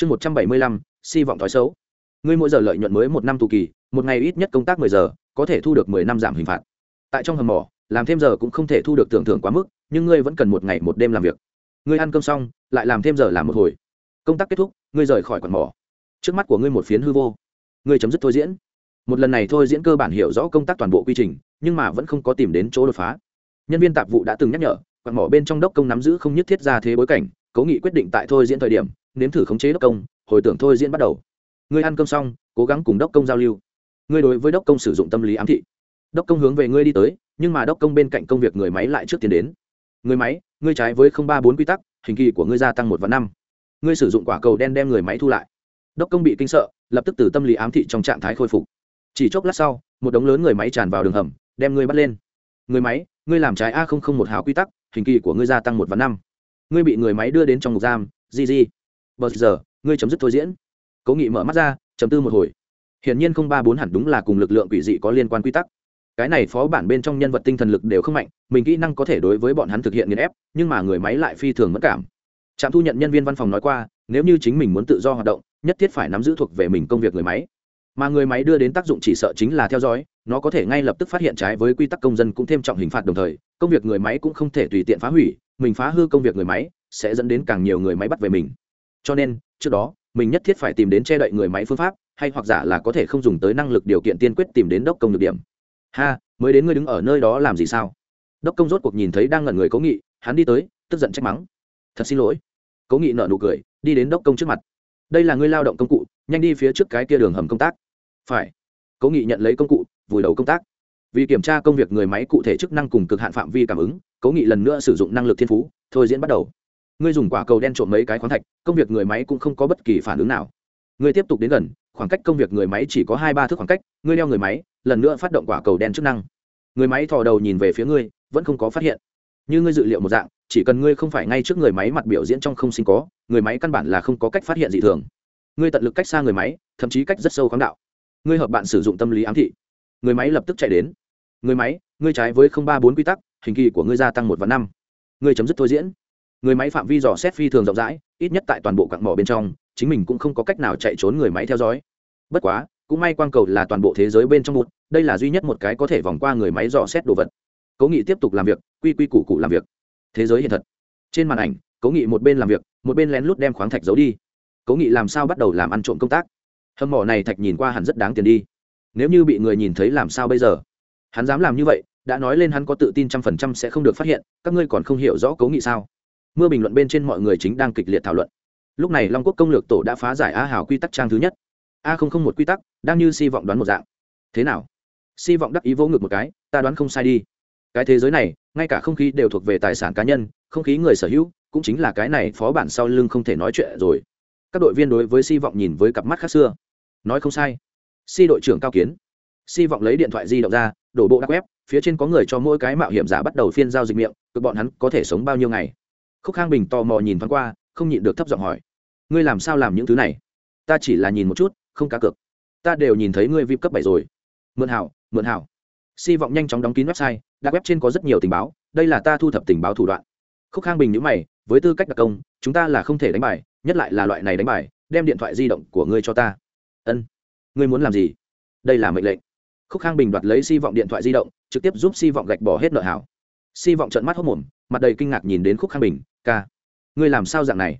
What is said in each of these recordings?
chương một trăm bảy mươi lăm, si vọng thói xấu. Ngươi mỗi giờ lợi nhuận mới một năm tù kỳ, một ngày ít nhất công tác mười giờ, có thể thu được mười năm giảm hình phạt. Tại trong hầm mỏ, làm thêm giờ cũng không thể thu được tưởng thưởng quá mức, nhưng ngươi vẫn cần một ngày một đêm làm việc. Ngươi ăn cơm xong, lại làm thêm giờ làm một hồi. Công tác kết thúc, ngươi rời khỏi quạt mỏ. Trước mắt của ngươi một phiến hư vô. Ngươi chấm dứt thôi diễn. Một lần này thôi diễn cơ bản hiểu rõ công tác toàn bộ quy trình, nhưng mà vẫn không có tìm đến chỗ đột phá. Nhân viên tạp vụ đã từng nhắc nhở quạt mỏ bên trong đốc công nắm giữ không nhất thiết ra thế bối cảnh, cố nghị quyết định tại thôi diễn thời điểm nếm thử khống chế đốc công, hồi tưởng thôi diễn bắt đầu. Ngươi ăn cơm xong, cố gắng cùng đốc công giao lưu. Ngươi đối với đốc công sử dụng tâm lý ám thị. Đốc công hướng về ngươi đi tới, nhưng mà đốc công bên cạnh công việc người máy lại trước tiến đến. Người máy, ngươi trái với không ba bốn quy tắc, hình kỳ của ngươi gia tăng một và năm. Ngươi sử dụng quả cầu đen đem người máy thu lại. Đốc công bị kinh sợ, lập tức từ tâm lý ám thị trong trạng thái khôi phục. Chỉ chốc lát sau, một đống lớn người máy tràn vào đường hầm, đem ngươi bắt lên. Người máy, ngươi làm trái a không không một hào quy tắc, hình kỳ của ngươi gia tăng một và năm. Ngươi bị người máy đưa đến trong ngục giam gg bờ giờ, ngươi chấm dứt thôi diễn. Cố nghị mở mắt ra, chấm tư một hồi. Hiển nhiên không ba bốn hẳn đúng là cùng lực lượng quỷ dị có liên quan quy tắc. Cái này phó bản bên trong nhân vật tinh thần lực đều không mạnh, mình kỹ năng có thể đối với bọn hắn thực hiện nghiền ép, nhưng mà người máy lại phi thường mất cảm. Trạm thu nhận nhân viên văn phòng nói qua, nếu như chính mình muốn tự do hoạt động, nhất thiết phải nắm giữ thuộc về mình công việc người máy. Mà người máy đưa đến tác dụng chỉ sợ chính là theo dõi, nó có thể ngay lập tức phát hiện trái với quy tắc công dân cũng thêm trọng hình phạt đồng thời, công việc người máy cũng không thể tùy tiện phá hủy, mình phá hư công việc người máy, sẽ dẫn đến càng nhiều người máy bắt về mình cho nên, trước đó, mình nhất thiết phải tìm đến che đậy người máy phương pháp, hay hoặc giả là có thể không dùng tới năng lực điều kiện tiên quyết tìm đến đốc công được điểm. Ha, mới đến ngươi đứng ở nơi đó làm gì sao? Đốc công rốt cuộc nhìn thấy đang ngẩn người cố nghị, hắn đi tới, tức giận trách mắng. Thật xin lỗi. Cố nghị nợ nụ cười, đi đến đốc công trước mặt. Đây là ngươi lao động công cụ, nhanh đi phía trước cái kia đường hầm công tác. Phải. Cố nghị nhận lấy công cụ, vùi đầu công tác. Vì kiểm tra công việc người máy cụ thể chức năng cùng cực hạn phạm vi cảm ứng, cố nghị lần nữa sử dụng năng lực thiên phú, thôi diễn bắt đầu ngươi dùng quả cầu đen trộm mấy cái khoáng thạch, công việc người máy cũng không có bất kỳ phản ứng nào. Ngươi tiếp tục đến gần, khoảng cách công việc người máy chỉ có hai ba thước khoảng cách, ngươi đeo người máy, lần nữa phát động quả cầu đen chức năng. Người máy thò đầu nhìn về phía ngươi, vẫn không có phát hiện. Như ngươi dự liệu một dạng, chỉ cần ngươi không phải ngay trước người máy mặt biểu diễn trong không sinh có, người máy căn bản là không có cách phát hiện dị thường. Ngươi tận lực cách xa người máy, thậm chí cách rất sâu khoáng đạo. Ngươi hợp bạn sử dụng tâm lý ám thị. Người máy lập tức chạy đến. Người máy, ngươi trái với không ba bốn quy tắc, hình kỳ của ngươi gia tăng một và năm. Ngươi chấm dứt thôi diễn người máy phạm vi dò xét phi thường rộng rãi, ít nhất tại toàn bộ cặn mỏ bên trong, chính mình cũng không có cách nào chạy trốn người máy theo dõi. Bất quá, cũng may quang cầu là toàn bộ thế giới bên trong một, đây là duy nhất một cái có thể vòng qua người máy dò xét đồ vật. Cố nghị tiếp tục làm việc, quy quy củ cụ làm việc. Thế giới hiện thật. Trên màn ảnh, cố nghị một bên làm việc, một bên lén lút đem khoáng thạch giấu đi. Cố nghị làm sao bắt đầu làm ăn trộm công tác? Hầm mỏ này thạch nhìn qua hẳn rất đáng tiền đi. Nếu như bị người nhìn thấy làm sao bây giờ? Hắn dám làm như vậy, đã nói lên hắn có tự tin trăm phần trăm sẽ không được phát hiện, các ngươi còn không hiểu rõ cố nghị sao? Mưa bình luận bên trên mọi người chính đang kịch liệt thảo luận. Lúc này long quốc công lược tổ đã phá giải a hào quy tắc trang thứ nhất. A không không một quy tắc, đang như si vọng đoán một dạng. Thế nào? Si vọng đắc ý vỗ ngực một cái, ta đoán không sai đi. Cái thế giới này, ngay cả không khí đều thuộc về tài sản cá nhân, không khí người sở hữu, cũng chính là cái này phó bản sau lưng không thể nói chuyện rồi. Các đội viên đối với si vọng nhìn với cặp mắt khác xưa. Nói không sai. Si đội trưởng cao kiến. Si vọng lấy điện thoại di động ra, đổ bộ đắc web, phía trên có người cho mỗi cái mạo hiểm giả bắt đầu phiên giao dịch miệng, cực bọn hắn có thể sống bao nhiêu ngày khúc khang bình tò mò nhìn thoáng qua, không nhịn được thấp giọng hỏi, ngươi làm sao làm những thứ này? Ta chỉ là nhìn một chút, không cá cược. Ta đều nhìn thấy ngươi vip cấp bảy rồi. Mượn hảo mượn hảo. Si vọng nhanh chóng đóng kín website, đặc web trên có rất nhiều tình báo, đây là ta thu thập tình báo thủ đoạn. Khúc khang bình nhữ mày, với tư cách đặc công, chúng ta là không thể đánh bài, nhất lại là loại này đánh bài, đem điện thoại di động của ngươi cho ta. Ân, ngươi muốn làm gì? Đây là mệnh lệnh. Khúc khang bình đoạt lấy si vọng điện thoại di động, trực tiếp giúp si vọng gạch bỏ hết nợ hảo. Si vọng trận mắt hốc mồm mặt đầy kinh ngạc nhìn đến khúc khang bình, ca, ngươi làm sao dạng này?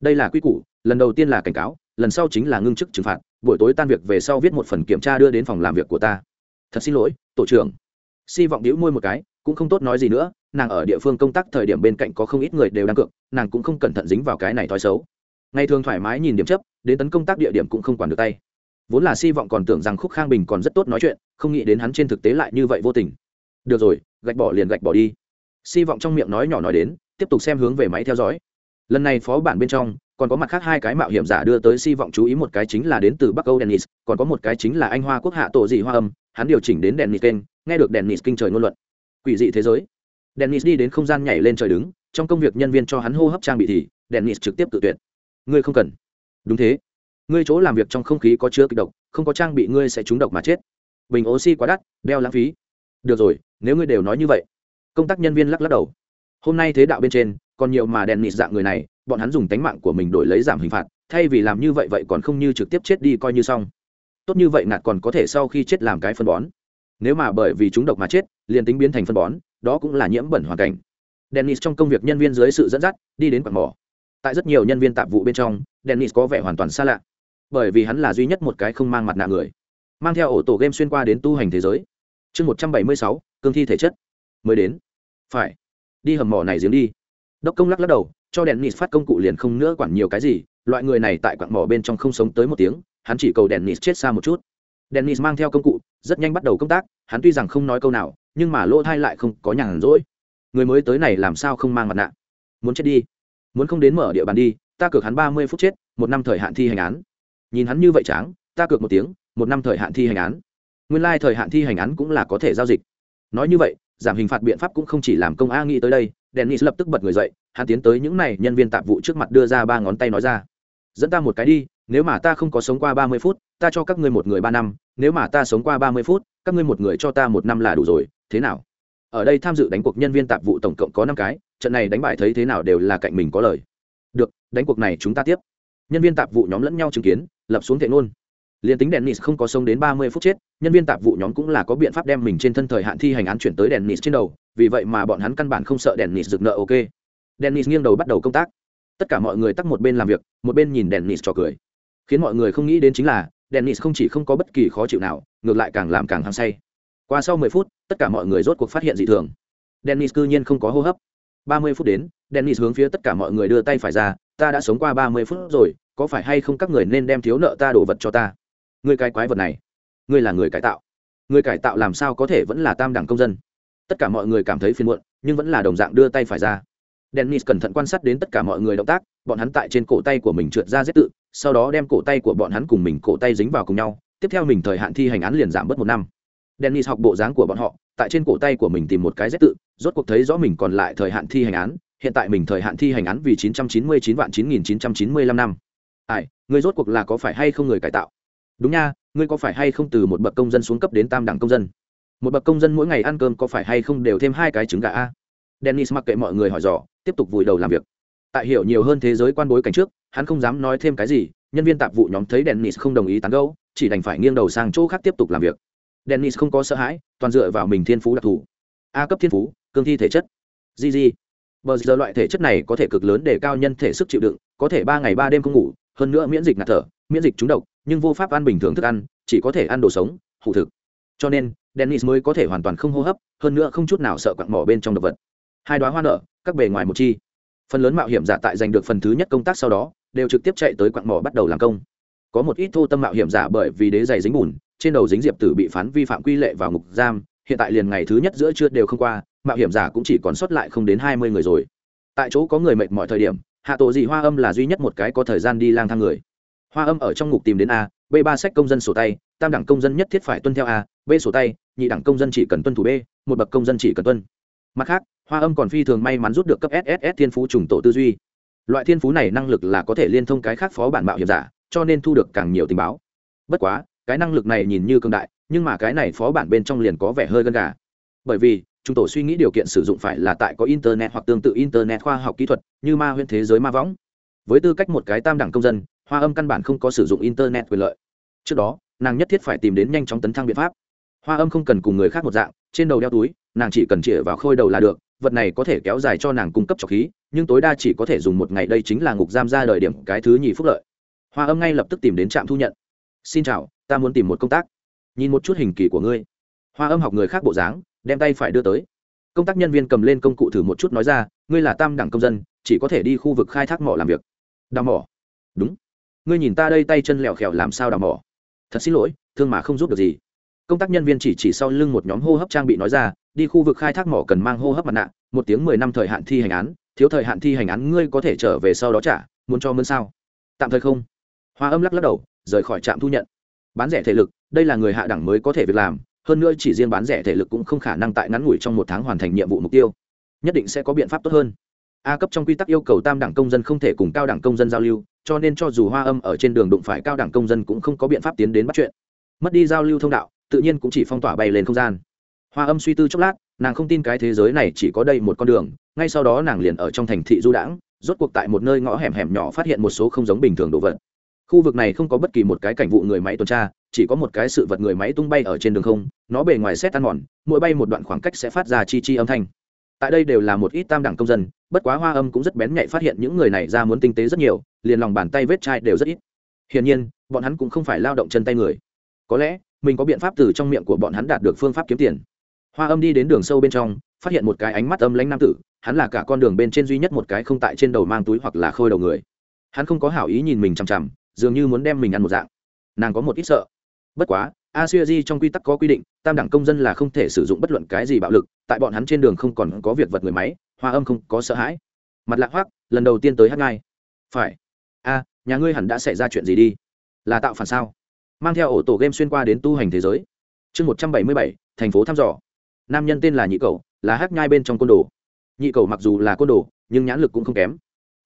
Đây là quy củ, lần đầu tiên là cảnh cáo, lần sau chính là ngưng chức trừng phạt, buổi tối tan việc về sau viết một phần kiểm tra đưa đến phòng làm việc của ta. Thật xin lỗi, tổ trưởng. Si vọng đĩu môi một cái, cũng không tốt nói gì nữa, nàng ở địa phương công tác thời điểm bên cạnh có không ít người đều đang cược, nàng cũng không cẩn thận dính vào cái này thói xấu. Ngày thường thoải mái nhìn điểm chấp, đến tấn công tác địa điểm cũng không quản được tay. Vốn là si vọng còn tưởng rằng khúc khang bình còn rất tốt nói chuyện, không nghĩ đến hắn trên thực tế lại như vậy vô tình. Được rồi, gạch bỏ liền gạch bỏ đi si vọng trong miệng nói nhỏ nói đến, tiếp tục xem hướng về máy theo dõi. Lần này phó bản bên trong, còn có mặt khác hai cái mạo hiểm giả đưa tới si vọng chú ý, một cái chính là đến từ bắc âu dennis, còn có một cái chính là anh hoa quốc hạ tổ dị hoa âm, hắn điều chỉnh đến dennis kênh nghe được dennis kinh trời ngôn luận. Quỷ dị thế giới. Dennis đi đến không gian nhảy lên trời đứng, trong công việc nhân viên cho hắn hô hấp trang bị thì dennis trực tiếp tự tuyệt. Ngươi không cần. Đúng thế. Ngươi chỗ làm việc trong không khí có chứa kịch độc, không có trang bị ngươi sẽ trúng độc mà chết. Bình oxy quá đắt, đeo lãng phí. Được rồi, nếu ngươi đều nói như vậy công tác nhân viên lắc lắc đầu. Hôm nay thế đạo bên trên, còn nhiều mà đèn nịt dạng người này, bọn hắn dùng tánh mạng của mình đổi lấy giảm hình phạt, thay vì làm như vậy vậy còn không như trực tiếp chết đi coi như xong. Tốt như vậy ngạt còn có thể sau khi chết làm cái phân bón. Nếu mà bởi vì chúng độc mà chết, liền tính biến thành phân bón, đó cũng là nhiễm bẩn hoàn cảnh. Dennis trong công việc nhân viên dưới sự dẫn dắt, đi đến quạt mỏ. Tại rất nhiều nhân viên tạp vụ bên trong dennis có vẻ hoàn toàn xa lạ. Bởi vì hắn là duy nhất một cái không mang mặt nạ người, mang theo ổ tổ game xuyên qua đến tu hành thế giới. Chương một trăm bảy mươi sáu, cương thi thể chất mới đến. Phải. Đi hầm mỏ này giếng đi. Đốc công lắc lắc đầu, cho đèn nịt phát công cụ liền không nữa quản nhiều cái gì, loại người này tại quặng mỏ bên trong không sống tới một tiếng, hắn chỉ cầu đèn nịt chết xa một chút. Đèn nịt mang theo công cụ, rất nhanh bắt đầu công tác, hắn tuy rằng không nói câu nào, nhưng mà lỗ thai lại không có nhàn rỗi. Người mới tới này làm sao không mang mặt nạ? Muốn chết đi. Muốn không đến mở địa bàn đi, ta cược hắn ba mươi phút chết, một năm thời hạn thi hành án. Nhìn hắn như vậy tráng, ta cược một tiếng, một năm thời hạn thi hành án. Nguyên lai thời hạn thi hành án cũng là có thể giao dịch. Nói như vậy giảm hình phạt biện pháp cũng không chỉ làm công a nghĩ tới đây, dennis lập tức bật người dậy, hắn tiến tới những này nhân viên tạp vụ trước mặt đưa ra ba ngón tay nói ra. Dẫn ta một cái đi, nếu mà ta không có sống qua ba mươi phút, ta cho các ngươi một người ba năm, nếu mà ta sống qua ba mươi phút, các ngươi một người cho ta một năm là đủ rồi, thế nào? Ở đây tham dự đánh cuộc nhân viên tạp vụ tổng cộng có năm cái, trận này đánh bại thấy thế nào đều là cạnh mình có lời. Được, đánh cuộc này chúng ta tiếp. Nhân viên tạp vụ nhóm lẫn nhau chứng kiến, lập xuống thệ ngôn liền tính dennis không có sống đến ba mươi phút chết, nhân viên tạp vụ nhóm cũng là có biện pháp đem mình trên thân thời hạn thi hành án chuyển tới dennis trên đầu, vì vậy mà bọn hắn căn bản không sợ dennis rực nợ, ok. Dennis nghiêng đầu bắt đầu công tác. Tất cả mọi người tắt một bên làm việc, một bên nhìn dennis trò cười. Khiến mọi người không nghĩ đến chính là dennis không chỉ không có bất kỳ khó chịu nào, ngược lại càng làm càng hăng say. Qua sau mười phút, tất cả mọi người rốt cuộc phát hiện dị thường. Dennis cư nhiên không có hô hấp. Ba mươi phút đến dennis hướng phía tất cả mọi người đưa tay phải ra, ta đã sống qua ba mươi phút rồi, có phải hay không các người nên đem thiếu nợ ta đổ vật cho ta? Người cái quái vật này, ngươi là người cải tạo. Người cải tạo làm sao có thể vẫn là tam đẳng công dân? Tất cả mọi người cảm thấy phiền muộn, nhưng vẫn là đồng dạng đưa tay phải ra. Dennis cẩn thận quan sát đến tất cả mọi người động tác, bọn hắn tại trên cổ tay của mình trượt ra giết tự, sau đó đem cổ tay của bọn hắn cùng mình cổ tay dính vào cùng nhau, tiếp theo mình thời hạn thi hành án liền giảm bớt một năm. Dennis học bộ dáng của bọn họ, tại trên cổ tay của mình tìm một cái giết tự, rốt cuộc thấy rõ mình còn lại thời hạn thi hành án, hiện tại mình thời hạn thi hành án vì chín trăm chín mươi chín vạn chín nghìn chín trăm chín mươi lăm năm. Ai, người rốt cuộc là có phải hay không người cải tạo? Đúng nha, ngươi có phải hay không từ một bậc công dân xuống cấp đến tam đẳng công dân? Một bậc công dân mỗi ngày ăn cơm có phải hay không đều thêm hai cái trứng gà a? Dennis mặc kệ mọi người hỏi dò, tiếp tục vùi đầu làm việc. Tại hiểu nhiều hơn thế giới quan bối cảnh trước, hắn không dám nói thêm cái gì, nhân viên tạp vụ nhóm thấy dennis không đồng ý tán gẫu, chỉ đành phải nghiêng đầu sang chỗ khác tiếp tục làm việc. Dennis không có sợ hãi, toàn dựa vào mình thiên phú đặc thù. A cấp thiên phú, cương thi thể chất. Gg bờ giờ loại thể chất này có thể cực lớn để cao nhân thể sức chịu đựng, có thể ba ngày ba đêm không ngủ, hơn nữa miễn dịch ngạt thở miễn dịch trúng độc, nhưng vô pháp ăn bình thường thức ăn, chỉ có thể ăn đồ sống, hủ thực. Cho nên, dennis mới có thể hoàn toàn không hô hấp, hơn nữa không chút nào sợ quặng mỏ bên trong động vật. Hai đoá hoa nở, các bề ngoài một chi. Phần lớn mạo hiểm giả tại giành được phần thứ nhất công tác sau đó, đều trực tiếp chạy tới quặng mỏ bắt đầu làm công. Có một ít thô tâm mạo hiểm giả bởi vì đế giày dính bùn, trên đầu dính diệp tử bị phán vi phạm quy lệ vào ngục giam, hiện tại liền ngày thứ nhất giữa trưa đều không qua, mạo hiểm giả cũng chỉ còn sót lại không đến hai mươi người rồi. Tại chỗ có người mệt mọi thời điểm, hạ tổ dị hoa âm là duy nhất một cái có thời gian đi lang thang người hoa âm ở trong ngục tìm đến a, b ba sách công dân sổ tay, tam đẳng công dân nhất thiết phải tuân theo a, b sổ tay, nhị đẳng công dân chỉ cần tuân thủ b, một bậc công dân chỉ cần tuân. Mặt khác, hoa âm còn phi thường may mắn rút được cấp sss thiên phú trùng tổ tư duy. Loại thiên phú này năng lực là có thể liên thông cái khác phó bản mạo hiểm giả, cho nên thu được càng nhiều tình báo. Bất quá, cái năng lực này nhìn như cương đại, nhưng mà cái này phó bản bên trong liền có vẻ hơi gân gà. Bởi vì chúng tổ suy nghĩ điều kiện sử dụng phải là tại có internet hoặc tương tự internet khoa học kỹ thuật, như ma huyễn thế giới ma võng. Với tư cách một cái tam đẳng công dân hoa âm căn bản không có sử dụng internet quyền lợi. Trước đó, nàng nhất thiết phải tìm đến nhanh chóng tấn thăng biện pháp. Hoa âm không cần cùng người khác một dạng, trên đầu đeo túi, nàng chỉ cần chĩa vào khôi đầu là được, vật này có thể kéo dài cho nàng cung cấp trọc khí, nhưng tối đa chỉ có thể dùng một ngày, đây chính là ngục giam ra đời điểm cái thứ nhì phúc lợi. Hoa âm ngay lập tức tìm đến trạm thu nhận. Xin chào, ta muốn tìm một công tác. Nhìn một chút hình kỳ của ngươi. Hoa âm học người khác bộ dáng, đem tay phải đưa tới. Công tác nhân viên cầm lên công cụ thử một chút nói ra, ngươi là tam đẳng công dân, chỉ có thể đi khu vực khai thác mỏ làm việc. Đào mỏ. Đúng ngươi nhìn ta đây tay chân lẹo khèo làm sao đào mỏ? Thật xin lỗi, thương mà không giúp được gì. Công tác nhân viên chỉ chỉ sau lưng một nhóm hô hấp trang bị nói ra, đi khu vực khai thác mỏ cần mang hô hấp mặt nạ, một tiếng mười năm thời hạn thi hành án, thiếu thời hạn thi hành án ngươi có thể trở về sau đó trả, muốn cho mơn sao? Tạm thời không. Hoa âm lắc lắc đầu, rời khỏi trạm thu nhận. Bán rẻ thể lực, đây là người hạ đẳng mới có thể việc làm, hơn nữa chỉ riêng bán rẻ thể lực cũng không khả năng tại ngắn ngủi trong một tháng hoàn thành nhiệm vụ mục tiêu. Nhất định sẽ có biện pháp tốt hơn a cấp trong quy tắc yêu cầu tam đẳng công dân không thể cùng cao đẳng công dân giao lưu, cho nên cho dù hoa âm ở trên đường đụng phải cao đẳng công dân cũng không có biện pháp tiến đến bắt chuyện. Mất đi giao lưu thông đạo, tự nhiên cũng chỉ phong tỏa bay lên không gian. Hoa âm suy tư chốc lát, nàng không tin cái thế giới này chỉ có đây một con đường, ngay sau đó nàng liền ở trong thành thị du đãng, rốt cuộc tại một nơi ngõ hẻm hẻm nhỏ phát hiện một số không giống bình thường đồ vật. Khu vực này không có bất kỳ một cái cảnh vụ người máy tuần tra, chỉ có một cái sự vật người máy tung bay ở trên đường không, nó bề ngoài xét tan mòn, mỗi bay một đoạn khoảng cách sẽ phát ra chi chi âm thanh tại đây đều là một ít tam đẳng công dân, bất quá hoa âm cũng rất bén nhạy phát hiện những người này ra muốn tinh tế rất nhiều, liền lòng bàn tay vết chai đều rất ít. Hiển nhiên, bọn hắn cũng không phải lao động chân tay người. Có lẽ, mình có biện pháp từ trong miệng của bọn hắn đạt được phương pháp kiếm tiền. Hoa âm đi đến đường sâu bên trong, phát hiện một cái ánh mắt âm lãnh nam tử, hắn là cả con đường bên trên duy nhất một cái không tại trên đầu mang túi hoặc là khôi đầu người. Hắn không có hảo ý nhìn mình chằm chằm, dường như muốn đem mình ăn một dạng. Nàng có một ít sợ. Bất quá ASEAN trong quy tắc có quy định tam đẳng công dân là không thể sử dụng bất luận cái gì bạo lực tại bọn hắn trên đường không còn có việc vật người máy hoa âm không có sợ hãi. Mặt lạ hoắc, lần đầu tiên tới hát ngay. phải. A nhà ngươi hẳn đã xảy ra chuyện gì đi? Là tạo phản sao? Mang theo ổ tổ game xuyên qua đến tu hành thế giới. Chương một trăm bảy mươi bảy thành phố thăm dò. Nam nhân tên là nhị Cẩu, là hát nhai bên trong côn đồ. Nhị Cẩu mặc dù là côn đồ nhưng nhãn lực cũng không kém.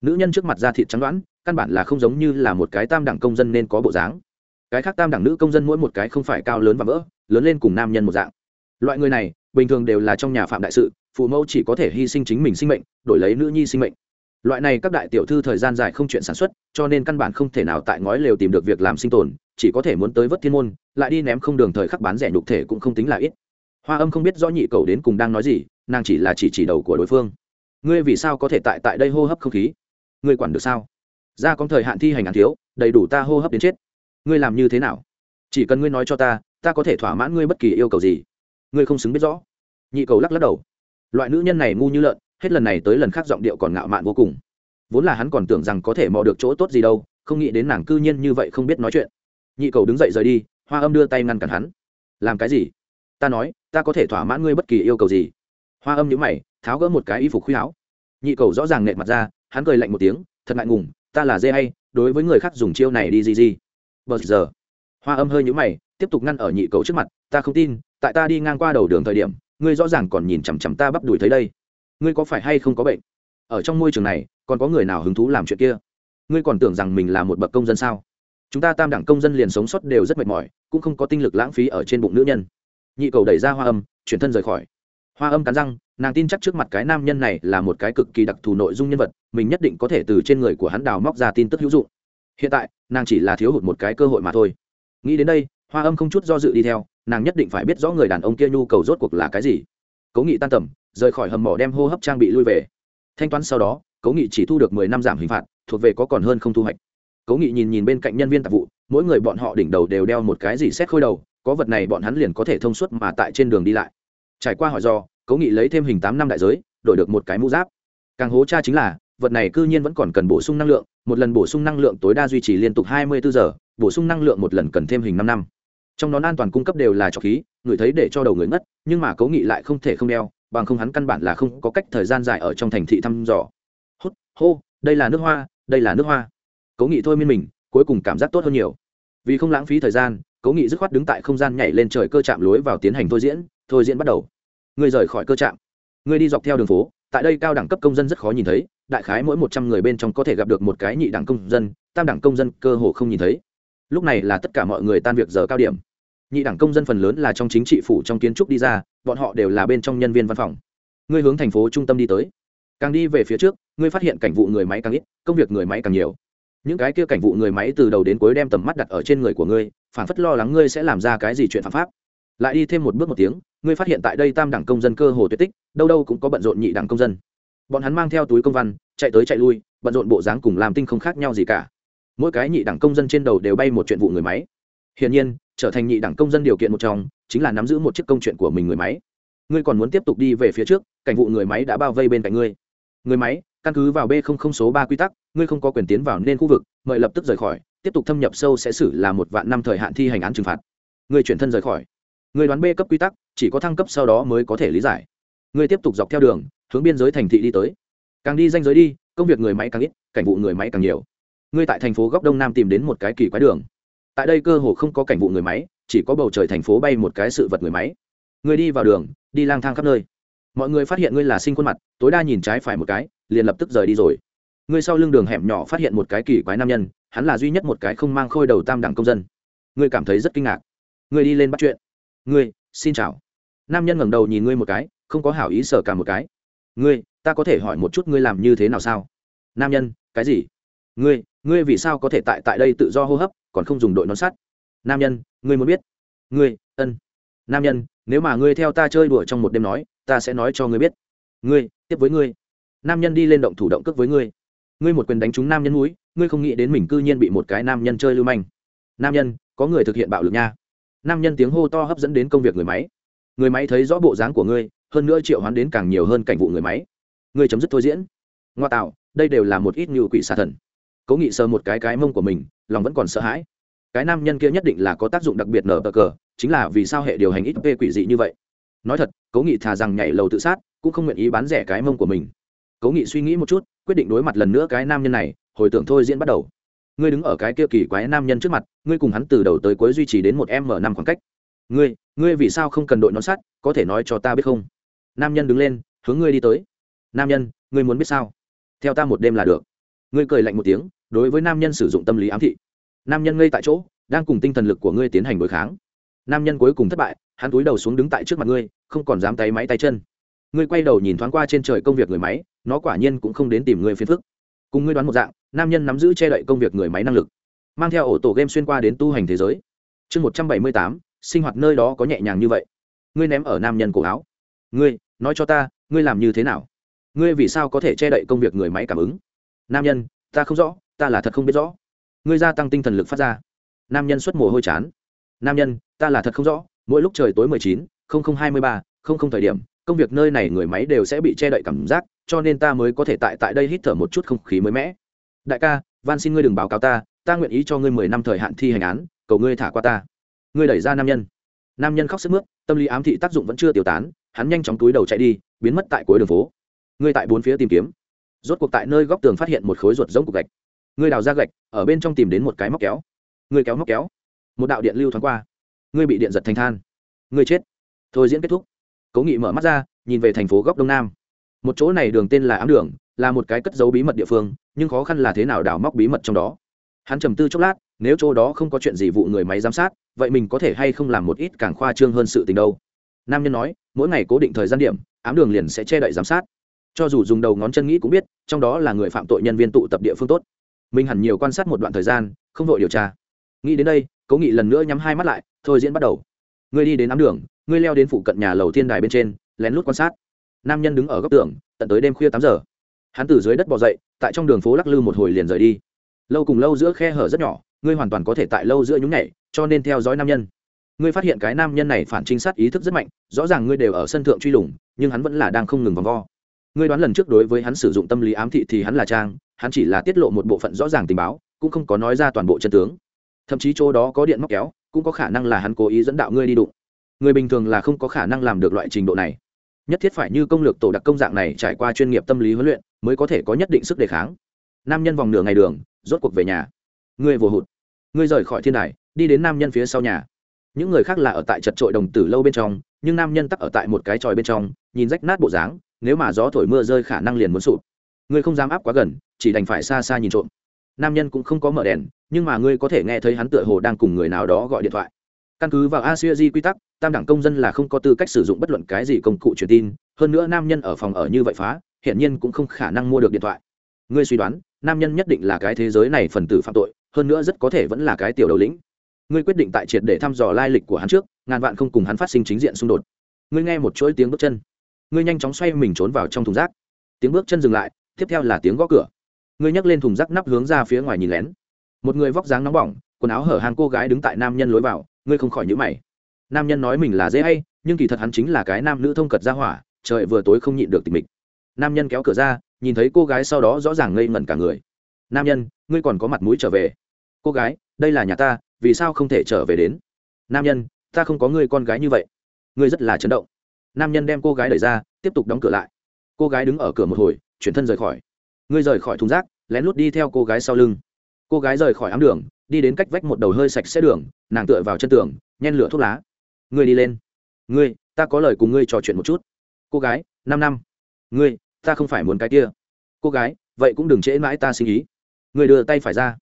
Nữ nhân trước mặt da thịt trắng đoán căn bản là không giống như là một cái tam đẳng công dân nên có bộ dáng cái khác tam đẳng nữ công dân mỗi một cái không phải cao lớn và vỡ, lớn lên cùng nam nhân một dạng. Loại người này, bình thường đều là trong nhà phạm đại sự, phụ mẫu chỉ có thể hy sinh chính mình sinh mệnh, đổi lấy nữ nhi sinh mệnh. Loại này các đại tiểu thư thời gian dài không chuyện sản xuất, cho nên căn bản không thể nào tại ngói lều tìm được việc làm sinh tồn, chỉ có thể muốn tới vớt thiên môn, lại đi ném không đường thời khắc bán rẻ nhục thể cũng không tính là ít. Hoa âm không biết rõ nhị cầu đến cùng đang nói gì, nàng chỉ là chỉ chỉ đầu của đối phương. Ngươi vì sao có thể tại tại đây hô hấp không khí? Ngươi quản được sao? Ra có thời hạn thi hành án thiếu, đầy đủ ta hô hấp đến chết ngươi làm như thế nào? Chỉ cần ngươi nói cho ta ta có thể thỏa mãn ngươi bất kỳ yêu cầu gì. Ngươi không xứng biết rõ. Nhị cầu lắc lắc đầu. Loại nữ nhân này ngu như lợn, hết lần này tới lần khác giọng điệu còn ngạo mạn vô cùng. Vốn là hắn còn tưởng rằng có thể mò được chỗ tốt gì đâu, không nghĩ đến nàng cư nhiên như vậy không biết nói chuyện. Nhị cầu đứng dậy rời đi, hoa âm đưa tay ngăn cản hắn. Làm cái gì? Ta nói, ta có thể thỏa mãn ngươi bất kỳ yêu cầu gì. Hoa âm nhữ mày, tháo gỡ một cái y phục khuy áo. Nhị cầu rõ ràng nệ mặt ra, hắn cười lạnh một tiếng, thật ngại ngùng, ta là dê hay, đối với người khác dùng chiêu này đi gì gì bờ giờ. Hoa âm hơi nhũ mày, tiếp tục ngăn ở nhị cầu trước mặt, ta không tin, tại ta đi ngang qua đầu đường thời điểm, ngươi rõ ràng còn nhìn chằm chằm ta bắp đùi thấy đây. Ngươi có phải hay không có bệnh? Ở trong môi trường này, còn có người nào hứng thú làm chuyện kia? Ngươi còn tưởng rằng mình là một bậc công dân sao? Chúng ta tam đẳng công dân liền sống sót đều rất mệt mỏi, cũng không có tinh lực lãng phí ở trên bụng nữ nhân. Nhị cầu đẩy ra hoa âm, chuyển thân rời khỏi. Hoa âm cắn răng, nàng tin chắc trước mặt cái nam nhân này là một cái cực kỳ đặc thù nội dung nhân vật, mình nhất định có thể từ trên người của hắn đào móc ra tin tức hữu dụng hiện tại, nàng chỉ là thiếu hụt một cái cơ hội mà thôi. Nghĩ đến đây, hoa âm không chút do dự đi theo, nàng nhất định phải biết rõ người đàn ông kia nhu cầu rốt cuộc là cái gì. Cố nghị tan tầm, rời khỏi hầm mỏ đem hô hấp trang bị lui về. Thanh toán sau đó, cố nghị chỉ thu được mười năm giảm hình phạt, thuộc về có còn hơn không thu hoạch. Cố nghị nhìn nhìn bên cạnh nhân viên tạp vụ, mỗi người bọn họ đỉnh đầu đều đeo một cái gì xét khôi đầu, có vật này bọn hắn liền có thể thông suốt mà tại trên đường đi lại. Trải qua hỏi do, cố nghị lấy thêm hình tám năm đại giới, đổi được một cái mũ giáp. Càng hố cha chính là, vật này cư nhiên vẫn còn cần bổ sung năng lượng một lần bổ sung năng lượng tối đa duy trì liên tục hai mươi bốn giờ bổ sung năng lượng một lần cần thêm hình năm năm. Trong nón an toàn cung cấp đều là trọc khí người thấy để cho đầu người ngất nhưng mà cố nghị lại không thể không đeo bằng không hắn căn bản là không có cách thời gian dài ở trong thành thị thăm dò. Hút, hô đây là nước hoa đây là nước hoa. Cố nghị thôi miên mình cuối cùng cảm giác tốt hơn nhiều. Vì không lãng phí thời gian cố nghị dứt khoát đứng tại không gian nhảy lên trời cơ chạm lối vào tiến hành thôi diễn thôi diễn bắt đầu. Người rời khỏi cơ chạm, người đi dọc theo đường phố tại đây cao đẳng cấp công dân rất khó nhìn thấy, đại khái mỗi một trăm người bên trong có thể gặp được một cái nhị đẳng công dân, tam đẳng công dân cơ hồ không nhìn thấy. Lúc này là tất cả mọi người tan việc giờ cao điểm. Nhị đẳng công dân phần lớn là trong chính trị phủ trong kiến trúc đi ra, bọn họ đều là bên trong nhân viên văn phòng. Ngươi hướng thành phố trung tâm đi tới. Càng đi về phía trước, ngươi phát hiện cảnh vụ người máy càng ít, công việc người máy càng nhiều. Những cái kia cảnh vụ người máy từ đầu đến cuối đem tầm mắt đặt ở trên người của ngươi, phản phất lo lắng ngươi sẽ làm ra cái gì chuyện phạm pháp. Lại đi thêm một bước một tiếng, ngươi phát hiện tại đây tam đẳng công dân cơ hồ tuyệt tích đâu đâu cũng có bận rộn nhị đẳng công dân. Bọn hắn mang theo túi công văn, chạy tới chạy lui, bận rộn bộ dáng cùng làm tinh không khác nhau gì cả. Mỗi cái nhị đẳng công dân trên đầu đều bay một chuyện vụ người máy. Hiển nhiên, trở thành nhị đẳng công dân điều kiện một trong, chính là nắm giữ một chiếc công chuyện của mình người máy. Ngươi còn muốn tiếp tục đi về phía trước, cảnh vụ người máy đã bao vây bên cạnh ngươi. Người máy, căn cứ vào b không không số ba quy tắc, ngươi không có quyền tiến vào nên khu vực, mời lập tức rời khỏi, tiếp tục thâm nhập sâu sẽ xử là một vạn năm thời hạn thi hành án trừng phạt. Ngươi chuyển thân rời khỏi. Người đoán b cấp quy tắc, chỉ có thăng cấp sau đó mới có thể lý giải ngươi tiếp tục dọc theo đường, hướng biên giới thành thị đi tới. Càng đi danh giới đi, công việc người máy càng ít, cảnh vụ người máy càng nhiều. Ngươi tại thành phố góc đông nam tìm đến một cái kỳ quái đường. Tại đây cơ hồ không có cảnh vụ người máy, chỉ có bầu trời thành phố bay một cái sự vật người máy. Ngươi đi vào đường, đi lang thang khắp nơi. Mọi người phát hiện ngươi là sinh khuôn mặt, tối đa nhìn trái phải một cái, liền lập tức rời đi rồi. Ngươi sau lưng đường hẻm nhỏ phát hiện một cái kỳ quái nam nhân, hắn là duy nhất một cái không mang khôi đầu tam đẳng công dân. Ngươi cảm thấy rất kinh ngạc. Ngươi đi lên bắt chuyện. Ngươi, xin chào. Nam nhân ngẩng đầu nhìn ngươi một cái không có hảo ý sở cả một cái. Ngươi, ta có thể hỏi một chút ngươi làm như thế nào sao? Nam nhân, cái gì? Ngươi ngươi vì sao có thể tại tại đây tự do hô hấp, còn không dùng đội nón sắt? Nam nhân, ngươi muốn biết. Ngươi, ân. Nam nhân, nếu mà ngươi theo ta chơi đùa trong một đêm nói, ta sẽ nói cho ngươi biết. Ngươi, tiếp với ngươi. Nam nhân đi lên động thủ động cước với ngươi. Ngươi một quyền đánh trúng nam nhân núi ngươi không nghĩ đến mình cư nhiên bị một cái nam nhân chơi lưu manh. Nam nhân, có người thực hiện bạo lực nha. Nam nhân tiếng hô to hấp dẫn đến công việc người máy. Người máy thấy rõ bộ dáng của ngươi hơn nữa triệu hoán đến càng nhiều hơn cảnh vụ người máy. Ngươi chấm dứt thôi diễn. Ngoa tạo, đây đều là một ít như quỷ xà thần. Cố nghị sờ một cái cái mông của mình, lòng vẫn còn sợ hãi. Cái nam nhân kia nhất định là có tác dụng đặc biệt nở bờ cờ, chính là vì sao hệ điều hành ít p quỷ dị như vậy? Nói thật, cố nghị thà rằng nhảy lầu tự sát, cũng không nguyện ý bán rẻ cái mông của mình. Cố nghị suy nghĩ một chút, quyết định đối mặt lần nữa cái nam nhân này, hồi tưởng thôi diễn bắt đầu. Ngươi đứng ở cái kia kỳ quái nam nhân trước mặt, ngươi cùng hắn từ đầu tới cuối duy trì đến một m năm khoảng cách. Ngươi ngươi vì sao không cần đội nón sắt, có thể nói cho ta biết không? Nam nhân đứng lên, hướng ngươi đi tới. Nam nhân, ngươi muốn biết sao? Theo ta một đêm là được. Ngươi cười lạnh một tiếng, đối với nam nhân sử dụng tâm lý ám thị. Nam nhân ngây tại chỗ, đang cùng tinh thần lực của ngươi tiến hành đối kháng. Nam nhân cuối cùng thất bại, hắn túi đầu xuống đứng tại trước mặt ngươi, không còn dám tay máy tay chân. Ngươi quay đầu nhìn thoáng qua trên trời công việc người máy, nó quả nhiên cũng không đến tìm ngươi phiền phức. Cùng ngươi đoán một dạng, nam nhân nắm giữ che đậy công việc người máy năng lực, mang theo ổ tổ game xuyên qua đến tu hành thế giới. Chương một trăm bảy mươi tám, sinh hoạt nơi đó có nhẹ nhàng như vậy. Ngươi ném ở nam nhân cổ áo ngươi, nói cho ta, ngươi làm như thế nào? Ngươi vì sao có thể che đậy công việc người máy cảm ứng? Nam nhân, ta không rõ, ta là thật không biết rõ. Ngươi gia tăng tinh thần lực phát ra. Nam nhân xuất mồ hôi chán. Nam nhân, ta là thật không rõ, mỗi lúc trời tối mười chín, không không hai mươi ba, không không thời điểm, công việc nơi này người máy đều sẽ bị che đậy cảm giác, cho nên ta mới có thể tại tại đây hít thở một chút không khí mới mẻ. Đại ca van xin ngươi đừng báo cáo ta ta nguyện ý cho ngươi mười năm thời hạn thi hành án, cầu ngươi thả qua ta. Ngươi đẩy ra nam nhân. Nam nhân khóc sức mướt, tâm lý ám thị tác dụng vẫn chưa tiêu tán hắn nhanh chóng túi đầu chạy đi, biến mất tại cuối đường phố. Ngươi tại bốn phía tìm kiếm. Rốt cuộc tại nơi góc tường phát hiện một khối ruột giống cục gạch. Ngươi đào ra gạch, ở bên trong tìm đến một cái móc kéo. Ngươi kéo móc kéo. Một đạo điện lưu thoáng qua. Ngươi bị điện giật thành than. Ngươi chết. Thôi diễn kết thúc. Cố nghị mở mắt ra, nhìn về thành phố góc đông nam. Một chỗ này đường tên là ám đường, là một cái cất giấu bí mật địa phương, nhưng khó khăn là thế nào đào móc bí mật trong đó? Hắn trầm tư chốc lát, nếu chỗ đó không có chuyện gì vụ người máy giám sát, vậy mình có thể hay không làm một ít càng khoa trương hơn sự tình đâu? Nam nhân nói, mỗi ngày cố định thời gian điểm, ám đường liền sẽ che đậy giám sát. Cho dù dùng đầu ngón chân nghĩ cũng biết, trong đó là người phạm tội nhân viên tụ tập địa phương tốt. Mình hẳn nhiều quan sát một đoạn thời gian, không vội điều tra. Nghĩ đến đây, cố nghị lần nữa nhắm hai mắt lại, thôi diễn bắt đầu. Ngươi đi đến ám đường, ngươi leo đến phụ cận nhà lầu thiên đài bên trên, lén lút quan sát. Nam nhân đứng ở góc tường, tận tới đêm khuya tám giờ. Hắn từ dưới đất bỏ dậy, tại trong đường phố lắc lư một hồi liền rời đi. Lâu cùng lâu giữa khe hở rất nhỏ, ngươi hoàn toàn có thể tại lâu giữa nhúng nhảy, cho nên theo dõi nam nhân ngươi phát hiện cái nam nhân này phản trinh sát ý thức rất mạnh, rõ ràng ngươi đều ở sân thượng truy lùng, nhưng hắn vẫn là đang không ngừng vòng vo. Ngươi đoán lần trước đối với hắn sử dụng tâm lý ám thị thì hắn là trang, hắn chỉ là tiết lộ một bộ phận rõ ràng tình báo, cũng không có nói ra toàn bộ chân tướng. Thậm chí chỗ đó có điện móc kéo, cũng có khả năng là hắn cố ý dẫn đạo ngươi đi đụng. Người bình thường là không có khả năng làm được loại trình độ này. Nhất thiết phải như công lược tổ đặc công dạng này trải qua chuyên nghiệp tâm lý huấn luyện, mới có thể có nhất định sức đề kháng. Nam nhân vòng nửa ngày đường, rốt cuộc về nhà. Ngươi vồ hụt. Ngươi rời khỏi thiên đài, đi đến nam nhân phía sau nhà những người khác là ở tại chật trội đồng tử lâu bên trong, nhưng nam nhân tắc ở tại một cái tròi bên trong, nhìn rách nát bộ dáng, nếu mà gió thổi mưa rơi khả năng liền muốn sụp. Ngươi không dám áp quá gần, chỉ đành phải xa xa nhìn trộm. Nam nhân cũng không có mở đèn, nhưng mà ngươi có thể nghe thấy hắn tựa hồ đang cùng người nào đó gọi điện thoại. Căn cứ vào asia quy tắc, tam đẳng công dân là không có tư cách sử dụng bất luận cái gì công cụ truyền tin, hơn nữa nam nhân ở phòng ở như vậy phá hiện nhiên cũng không khả năng mua được điện thoại. Ngươi suy đoán, nam nhân nhất định là cái thế giới này phần tử phạm tội, hơn nữa rất có thể vẫn là cái tiểu đầu lĩnh ngươi quyết định tại triệt để thăm dò lai lịch của hắn trước, ngàn vạn không cùng hắn phát sinh chính diện xung đột. Ngươi nghe một chuỗi tiếng bước chân. Ngươi nhanh chóng xoay mình trốn vào trong thùng rác. Tiếng bước chân dừng lại, tiếp theo là tiếng gõ cửa. Ngươi nhấc lên thùng rác nắp hướng ra phía ngoài nhìn lén. Một người vóc dáng nóng bỏng, quần áo hở hàng cô gái đứng tại nam nhân lối vào, ngươi không khỏi nhữ mày. Nam nhân nói mình là dễ hay, nhưng kỳ thật hắn chính là cái nam nữ thông cật ra hỏa, trời vừa tối không nhịn được tình mình nam nhân kéo cửa ra, nhìn thấy cô gái sau đó rõ ràng ngây ngẩn cả người. Nam nhân, ngươi còn có mặt mũi trở về. Cô gái, đây là nhà ta vì sao không thể trở về đến? Nam nhân, ta không có người con gái như vậy. Ngươi rất là chấn động. Nam nhân đem cô gái đẩy ra, tiếp tục đóng cửa lại. Cô gái đứng ở cửa một hồi, chuyển thân rời khỏi. Ngươi rời khỏi thùng rác, lén lút đi theo cô gái sau lưng. Cô gái rời khỏi ám đường, đi đến cách vách một đầu hơi sạch sẽ đường, nàng tựa vào chân tường, nhen lửa thuốc lá. Ngươi đi lên. Ngươi, ta có lời cùng ngươi trò chuyện một chút. Cô gái, năm năm. Ngươi, ta không phải muốn cái kia. Cô gái, vậy cũng đừng trễ mãi ta suy nghĩ ngươi đưa tay phải ra.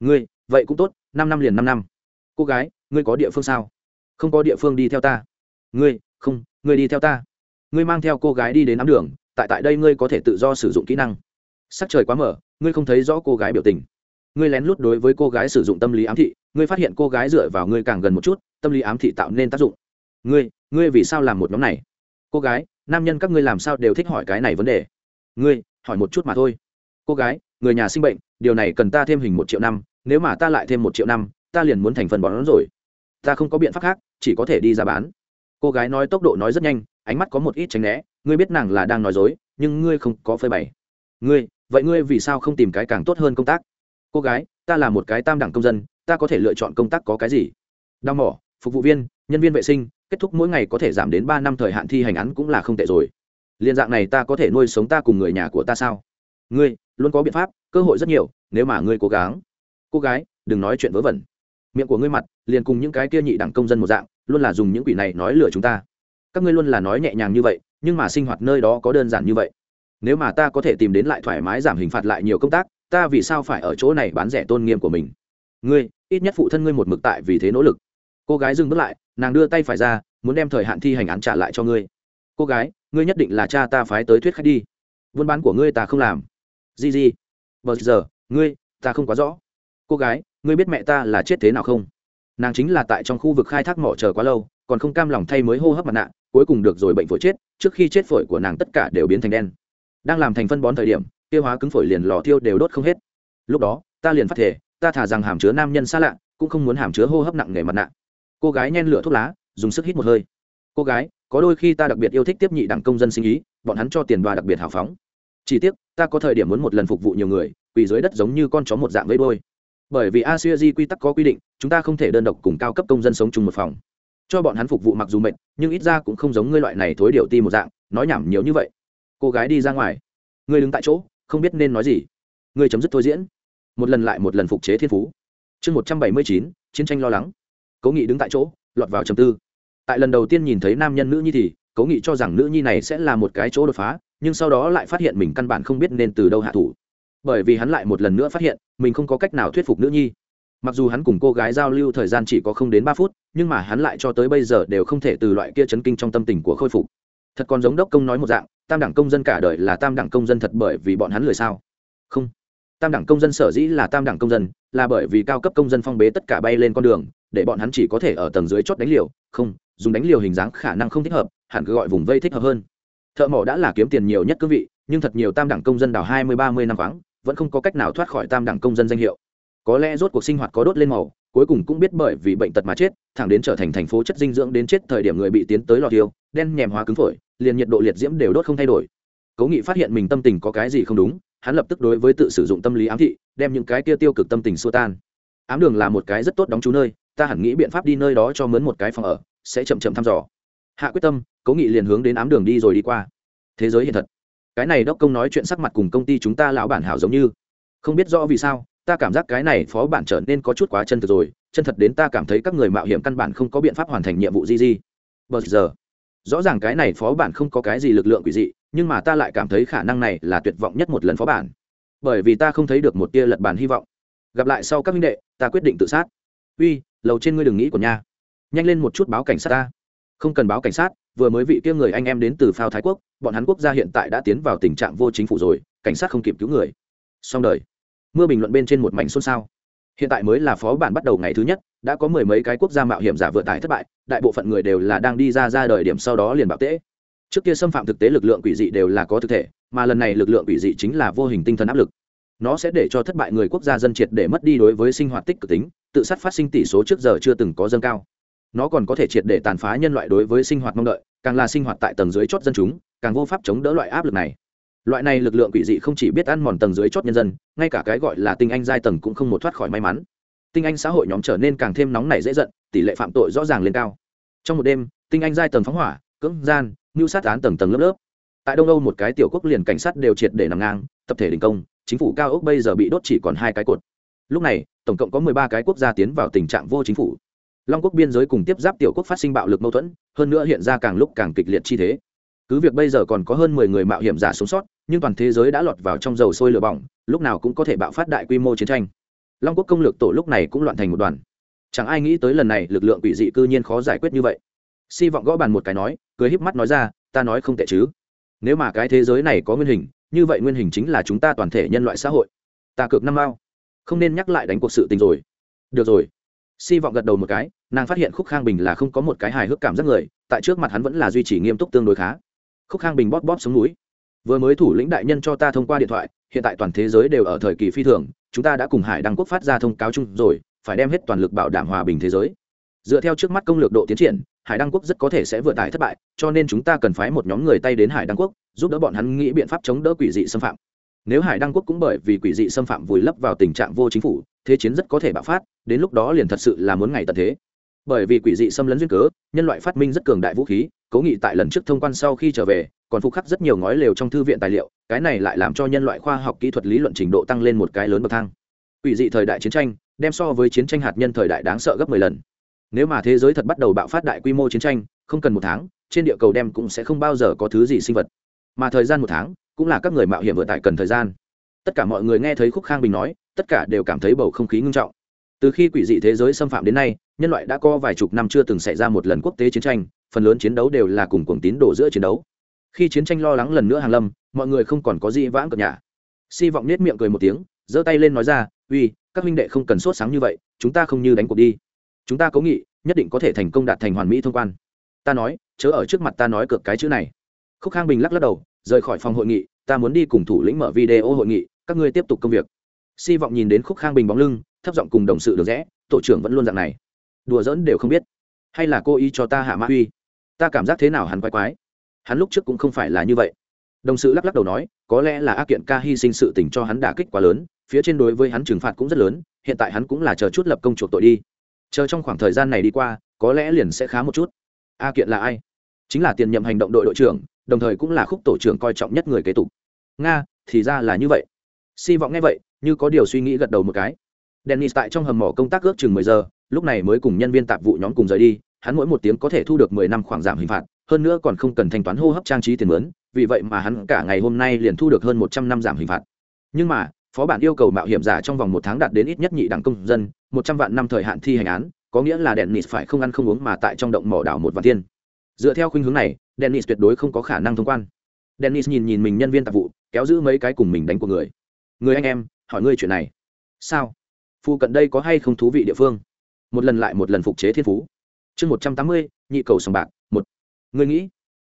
Ngươi, vậy cũng tốt năm năm liền năm năm. Cô gái, ngươi có địa phương sao? Không có địa phương đi theo ta. Ngươi, không, ngươi đi theo ta. Ngươi mang theo cô gái đi đến nắm đường, tại tại đây ngươi có thể tự do sử dụng kỹ năng. Sắc trời quá mở, ngươi không thấy rõ cô gái biểu tình. Ngươi lén lút đối với cô gái sử dụng tâm lý ám thị, ngươi phát hiện cô gái dựa vào ngươi càng gần một chút, tâm lý ám thị tạo nên tác dụng. Ngươi ngươi vì sao làm một nhóm này? Cô gái, nam nhân các ngươi làm sao đều thích hỏi cái này vấn đề? Ngươi, hỏi một chút mà thôi. Cô gái, người nhà sinh bệnh, điều này cần ta thêm hình một triệu năm nếu mà ta lại thêm một triệu năm, ta liền muốn thành phần bọn nó rồi. Ta không có biện pháp khác, chỉ có thể đi ra bán. Cô gái nói tốc độ nói rất nhanh, ánh mắt có một ít tránh né, ngươi biết nàng là đang nói dối, nhưng ngươi không có phơi bày. Ngươi, vậy ngươi vì sao không tìm cái càng tốt hơn công tác? Cô gái, ta là một cái tam đẳng công dân, ta có thể lựa chọn công tác có cái gì? Đau mỏ, phục vụ viên, nhân viên vệ sinh, kết thúc mỗi ngày có thể giảm đến ba năm thời hạn thi hành án cũng là không tệ rồi. Liên dạng này ta có thể nuôi sống ta cùng người nhà của ta sao? Ngươi, luôn có biện pháp, cơ hội rất nhiều, nếu mà ngươi cố gắng cô gái, đừng nói chuyện vớ vẩn. Miệng của ngươi mặt, liền cùng những cái kia nhị đẳng công dân một dạng, luôn là dùng những quỷ này nói lừa chúng ta. Các ngươi luôn là nói nhẹ nhàng như vậy, nhưng mà sinh hoạt nơi đó có đơn giản như vậy. Nếu mà ta có thể tìm đến lại thoải mái giảm hình phạt lại nhiều công tác, ta vì sao phải ở chỗ này bán rẻ tôn nghiêm của mình? Ngươi, ít nhất phụ thân ngươi một mực tại vì thế nỗ lực. Cô gái dừng bước lại, nàng đưa tay phải ra, muốn đem thời hạn thi hành án trả lại cho ngươi. Cô gái, ngươi nhất định là cha ta phái tới thuyết khách đi. Buôn bán của ngươi ta không làm. Gì gì. Bờ giờ, ngươi, ta không quá rõ cô gái, ngươi biết mẹ ta là chết thế nào không? Nàng chính là tại trong khu vực khai thác mỏ chờ quá lâu, còn không cam lòng thay mới hô hấp mặt nạ, cuối cùng được rồi bệnh phổi chết, trước khi chết phổi của nàng tất cả đều biến thành đen. Đang làm thành phân bón thời điểm, tiêu hóa cứng phổi liền lò thiêu đều đốt không hết. Lúc đó, ta liền phát thể ta thả rằng hàm chứa nam nhân xa lạ, cũng không muốn hàm chứa hô hấp nặng nề mặt nạ. Cô gái nhen lửa thuốc lá, dùng sức hít một hơi. Cô gái, có đôi khi ta đặc biệt yêu thích tiếp nhị đẳng công dân sinh ý, bọn hắn cho tiền đoa đặc biệt hào phóng. Chỉ tiếc, ta có thời điểm muốn một lần phục vụ nhiều người, quỳ dưới đất giống như con chó một dạng với đôi bởi vì asia quy tắc có quy định, chúng ta không thể đơn độc cùng cao cấp công dân sống chung một phòng. Cho bọn hắn phục vụ mặc dù mệt, nhưng ít ra cũng không giống ngươi loại này thối điều ti một dạng, nói nhảm nhiều như vậy. Cô gái đi ra ngoài. Ngươi đứng tại chỗ, không biết nên nói gì. Ngươi chấm dứt thôi diễn. Một lần lại một lần phục chế thiên phú. Chương một trăm bảy mươi chín, chiến tranh lo lắng. Cố nghị đứng tại chỗ, lọt vào trầm tư. Tại lần đầu tiên nhìn thấy nam nhân nữ nhi thì, cố nghị cho rằng nữ nhi này sẽ là một cái chỗ đột phá, nhưng sau đó lại phát hiện mình căn bản không biết nên từ đâu hạ thủ bởi vì hắn lại một lần nữa phát hiện, mình không có cách nào thuyết phục nữ nhi. Mặc dù hắn cùng cô gái giao lưu thời gian chỉ có không đến ba phút, nhưng mà hắn lại cho tới bây giờ đều không thể từ loại kia chấn kinh trong tâm tình của khôi phục. Thật còn giống đốc công nói một dạng, tam đẳng công dân cả đời là tam đẳng công dân thật bởi vì bọn hắn lười sao? Không. Tam đẳng công dân sở dĩ là tam đẳng công dân, là bởi vì cao cấp công dân phong bế tất cả bay lên con đường, để bọn hắn chỉ có thể ở tầng dưới chót đánh liều. Không, dùng đánh liều hình dáng khả năng không thích hợp, hẳn cứ gọi vùng vây thích hợp hơn. Thợ mỏ đã là kiếm tiền nhiều nhất cương vị, nhưng thật nhiều tam đẳng công dân đào hai mươi, ba mươi năm khoáng vẫn không có cách nào thoát khỏi tam đẳng công dân danh hiệu. Có lẽ rốt cuộc sinh hoạt có đốt lên màu, cuối cùng cũng biết bởi vì bệnh tật mà chết, thẳng đến trở thành thành phố chất dinh dưỡng đến chết thời điểm người bị tiến tới lò tiêu đen nhèm hóa cứng phổi, liền nhiệt độ liệt diễm đều đốt không thay đổi. Cố nghị phát hiện mình tâm tình có cái gì không đúng, hắn lập tức đối với tự sử dụng tâm lý ám thị, đem những cái kia tiêu cực tâm tình xua tan. Ám đường là một cái rất tốt đóng chú nơi, ta hẳn nghĩ biện pháp đi nơi đó cho mướn một cái phòng ở, sẽ chậm chậm thăm dò. Hạ quyết tâm, cố nghị liền hướng đến ám đường đi rồi đi qua. Thế giới hiện thật cái này đốc công nói chuyện sắc mặt cùng công ty chúng ta lão bản hảo giống như. Không biết rõ vì sao, ta cảm giác cái này phó bản trở nên có chút quá chân thực rồi, chân thật đến ta cảm thấy các người mạo hiểm căn bản không có biện pháp hoàn thành nhiệm vụ gì gì. Bờ giờ, rõ ràng cái này phó bản không có cái gì lực lượng quỷ dị, nhưng mà ta lại cảm thấy khả năng này là tuyệt vọng nhất một lần phó bản. Bởi vì ta không thấy được một tia lật bản hy vọng. Gặp lại sau các minh đệ, ta quyết định tự sát. Uy, lầu trên ngươi đừng nghĩ của nha. Nhanh lên một chút báo cảnh sát ta. Không cần báo cảnh sát vừa mới vị kia người anh em đến từ phao thái quốc, bọn hắn quốc gia hiện tại đã tiến vào tình trạng vô chính phủ rồi, cảnh sát không kịp cứu người. Xong đời. Mưa bình luận bên trên một mảnh xôn xao. Hiện tại mới là phó bản bắt đầu ngày thứ nhất, đã có mười mấy cái quốc gia mạo hiểm giả vượt tải thất bại, đại bộ phận người đều là đang đi ra ra đời điểm sau đó liền bạo tễ. Trước kia xâm phạm thực tế lực lượng quỷ dị đều là có thực thể, mà lần này lực lượng quỷ dị chính là vô hình tinh thần áp lực. Nó sẽ để cho thất bại người quốc gia dân triệt để mất đi đối với sinh hoạt tích cực tính, tự sát phát sinh tỷ số trước giờ chưa từng có dâng cao nó còn có thể triệt để tàn phá nhân loại đối với sinh hoạt mong đợi, càng là sinh hoạt tại tầng dưới chót dân chúng, càng vô pháp chống đỡ loại áp lực này. Loại này lực lượng quỷ dị không chỉ biết ăn mòn tầng dưới chót nhân dân, ngay cả cái gọi là tinh anh giai tầng cũng không một thoát khỏi may mắn. Tinh anh xã hội nhóm trở nên càng thêm nóng nảy dễ giận, tỷ lệ phạm tội rõ ràng lên cao. Trong một đêm, tinh anh giai tầng phóng hỏa, cưỡng gian, mưu sát án tầng tầng lớp lớp. Tại đông âu một cái tiểu quốc liền cảnh sát đều triệt để nằm ngang, tập thể đình công, chính phủ cao ốc bây giờ bị đốt chỉ còn hai cái cột. Lúc này, tổng cộng có mười ba cái quốc gia tiến vào tình trạng vô chính phủ long quốc biên giới cùng tiếp giáp tiểu quốc phát sinh bạo lực mâu thuẫn, hơn nữa hiện ra càng lúc càng kịch liệt chi thế. Cứ việc bây giờ còn có hơn mười người mạo hiểm giả sống sót, nhưng toàn thế giới đã lọt vào trong dầu sôi lửa bỏng, lúc nào cũng có thể bạo phát đại quy mô chiến tranh. Long quốc công lược tổ lúc này cũng loạn thành một đoàn. Chẳng ai nghĩ tới lần này lực lượng quỷ dị cư nhiên khó giải quyết như vậy. Si vọng gõ bàn một cái nói, cười híp mắt nói ra, ta nói không tệ chứ. Nếu mà cái thế giới này có nguyên hình, như vậy nguyên hình chính là chúng ta toàn thể nhân loại xã hội. Ta cược năm mao không nên nhắc lại đánh cuộc sự tình rồi. Được rồi si vọng gật đầu một cái, nàng phát hiện khúc khang bình là không có một cái hài hước cảm giác người, tại trước mặt hắn vẫn là duy trì nghiêm túc tương đối khá. Khúc khang bình bóp bóp xuống núi vừa mới thủ lĩnh đại nhân cho ta thông qua điện thoại, hiện tại toàn thế giới đều ở thời kỳ phi thường, chúng ta đã cùng hải đăng quốc phát ra thông cáo chung rồi, phải đem hết toàn lực bảo đảm hòa bình thế giới. Dựa theo trước mắt công lược độ tiến triển, hải đăng quốc rất có thể sẽ vừa tải thất bại, cho nên chúng ta cần phái một nhóm người tay đến hải đăng quốc, giúp đỡ bọn hắn nghĩ biện pháp chống đỡ quỷ dị xâm phạm. Nếu hải đăng quốc cũng bởi vì quỷ dị xâm phạm vùi lấp vào tình trạng vô chính phủ thế chiến rất có thể bạo phát, đến lúc đó liền thật sự là muốn ngày tận thế. Bởi vì quỷ dị xâm lấn duyên cớ, nhân loại phát minh rất cường đại vũ khí, cố nghị tại lần trước thông quan sau khi trở về, còn phục khắc rất nhiều ngói lều trong thư viện tài liệu, cái này lại làm cho nhân loại khoa học kỹ thuật lý luận trình độ tăng lên một cái lớn bậc thang. Quỷ dị thời đại chiến tranh, đem so với chiến tranh hạt nhân thời đại đáng sợ gấp mười lần. Nếu mà thế giới thật bắt đầu bạo phát đại quy mô chiến tranh, không cần một tháng, trên địa cầu đem cũng sẽ không bao giờ có thứ gì sinh vật. Mà thời gian một tháng, cũng là các người mạo hiểm vừa tại cần thời gian. Tất cả mọi người nghe thấy khúc khang bình nói tất cả đều cảm thấy bầu không khí ngưng trọng. Từ khi quỷ dị thế giới xâm phạm đến nay, nhân loại đã có vài chục năm chưa từng xảy ra một lần quốc tế chiến tranh, phần lớn chiến đấu đều là cùng cuồng tín đổ giữa chiến đấu. Khi chiến tranh lo lắng lần nữa hàng lâm, mọi người không còn có gì vãng cập nhà. Si vọng nết miệng cười một tiếng, giơ tay lên nói ra, uy, các huynh đệ không cần sốt sáng như vậy, chúng ta không như đánh cuộc đi. Chúng ta cố nghị, nhất định có thể thành công đạt thành hoàn mỹ thông quan. Ta nói, chớ ở trước mặt ta nói cược cái chữ này. Khúc khang bình lắc lắc đầu, rời khỏi phòng hội nghị, ta muốn đi cùng thủ lĩnh mở video hội nghị, các ngươi tiếp tục công việc si vọng nhìn đến khúc khang bình bóng lưng, thấp giọng cùng đồng sự được rẽ, tổ trưởng vẫn luôn dạng này. Đùa giỡn đều không biết. Hay là cô ý cho ta hạ mã uy? Ta cảm giác thế nào hắn quái quái? Hắn lúc trước cũng không phải là như vậy. Đồng sự lắc lắc đầu nói, có lẽ là ác kiện ca hy sinh sự tình cho hắn đả kích quá lớn, phía trên đối với hắn trừng phạt cũng rất lớn, hiện tại hắn cũng là chờ chút lập công chuộc tội đi. Chờ trong khoảng thời gian này đi qua, có lẽ liền sẽ khá một chút. A kiện là ai? Chính là tiền nhậm hành động đội đội trưởng, đồng thời cũng là khúc tổ trưởng coi trọng nhất người kế tục. Nga, thì ra là như vậy si vọng nghe vậy, như có điều suy nghĩ gật đầu một cái. Dennis tại trong hầm mỏ công tác ước chừng mười giờ, lúc này mới cùng nhân viên tạp vụ nhóm cùng rời đi, hắn mỗi một tiếng có thể thu được mười năm khoảng giảm hình phạt, hơn nữa còn không cần thanh toán hô hấp trang trí tiền mướn, vì vậy mà hắn cả ngày hôm nay liền thu được hơn một trăm năm giảm hình phạt. Nhưng mà, phó bản yêu cầu mạo hiểm giả trong vòng một tháng đạt đến ít nhất nhị đẳng công dân, một trăm vạn năm thời hạn thi hành án, có nghĩa là dennis phải không ăn không uống mà tại trong động mỏ đảo một vạn thiên dựa theo khuynh hướng này, dennis tuyệt đối không có khả năng thông quan. Dennis nhìn nhìn mình nhân viên tạp vụ, kéo giữ mấy cái cùng mình đánh của người người anh em, hỏi ngươi chuyện này. Sao? Phụ cận đây có hay không thú vị địa phương? Một lần lại một lần phục chế thiên phú. Chương một trăm tám mươi, nhị cầu sòng bạc, một. Người nghĩ?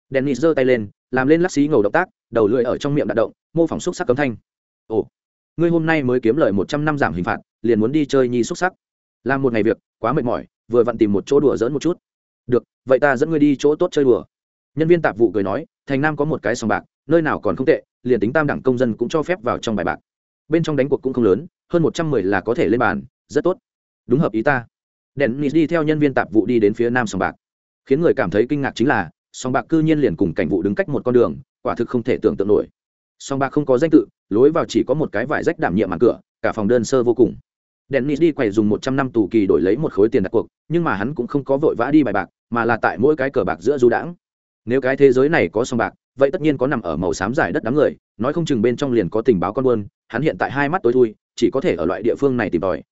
Dennis giơ tay lên, làm lên lắc xí ngầu động tác, đầu lưỡi ở trong miệng đạn động, mô phỏng xúc sắc cấm thanh. Ồ, ngươi hôm nay mới kiếm lời một trăm năm giảm hình phạt, liền muốn đi chơi nhi xúc sắc. Làm một ngày việc, quá mệt mỏi, vừa vặn tìm một chỗ đùa dỡn một chút. Được, vậy ta dẫn ngươi đi chỗ tốt chơi đùa. Nhân viên tạp vụ cười nói, thành nam có một cái sòng bạc, nơi nào còn không tệ, liền tính tam đẳng công dân cũng cho phép vào trong bài bạc bên trong đánh cuộc cũng không lớn, hơn một trăm mười là có thể lên bàn, rất tốt. Đúng hợp ý ta. Đèn dennis đi theo nhân viên tạp vụ đi đến phía nam sòng bạc. Khiến người cảm thấy kinh ngạc chính là, sòng bạc cư nhiên liền cùng cảnh vụ đứng cách một con đường, quả thực không thể tưởng tượng nổi. Sòng bạc không có danh tự, lối vào chỉ có một cái vải rách đảm nhiệm màn cửa, cả phòng đơn sơ vô cùng. Đèn dennis đi quầy dùng một trăm năm tù kỳ đổi lấy một khối tiền đặt cuộc, nhưng mà hắn cũng không có vội vã đi bài bạc, mà là tại mỗi cái cờ bạc giữa du đãng. Nếu cái thế giới này có sòng bạc, vậy tất nhiên có nằm ở màu xám giải đất đám người, nói không chừng bên trong liền có tình báo con buôn hắn hiện tại hai mắt tối thui, chỉ có thể ở loại địa phương này tìm tòi.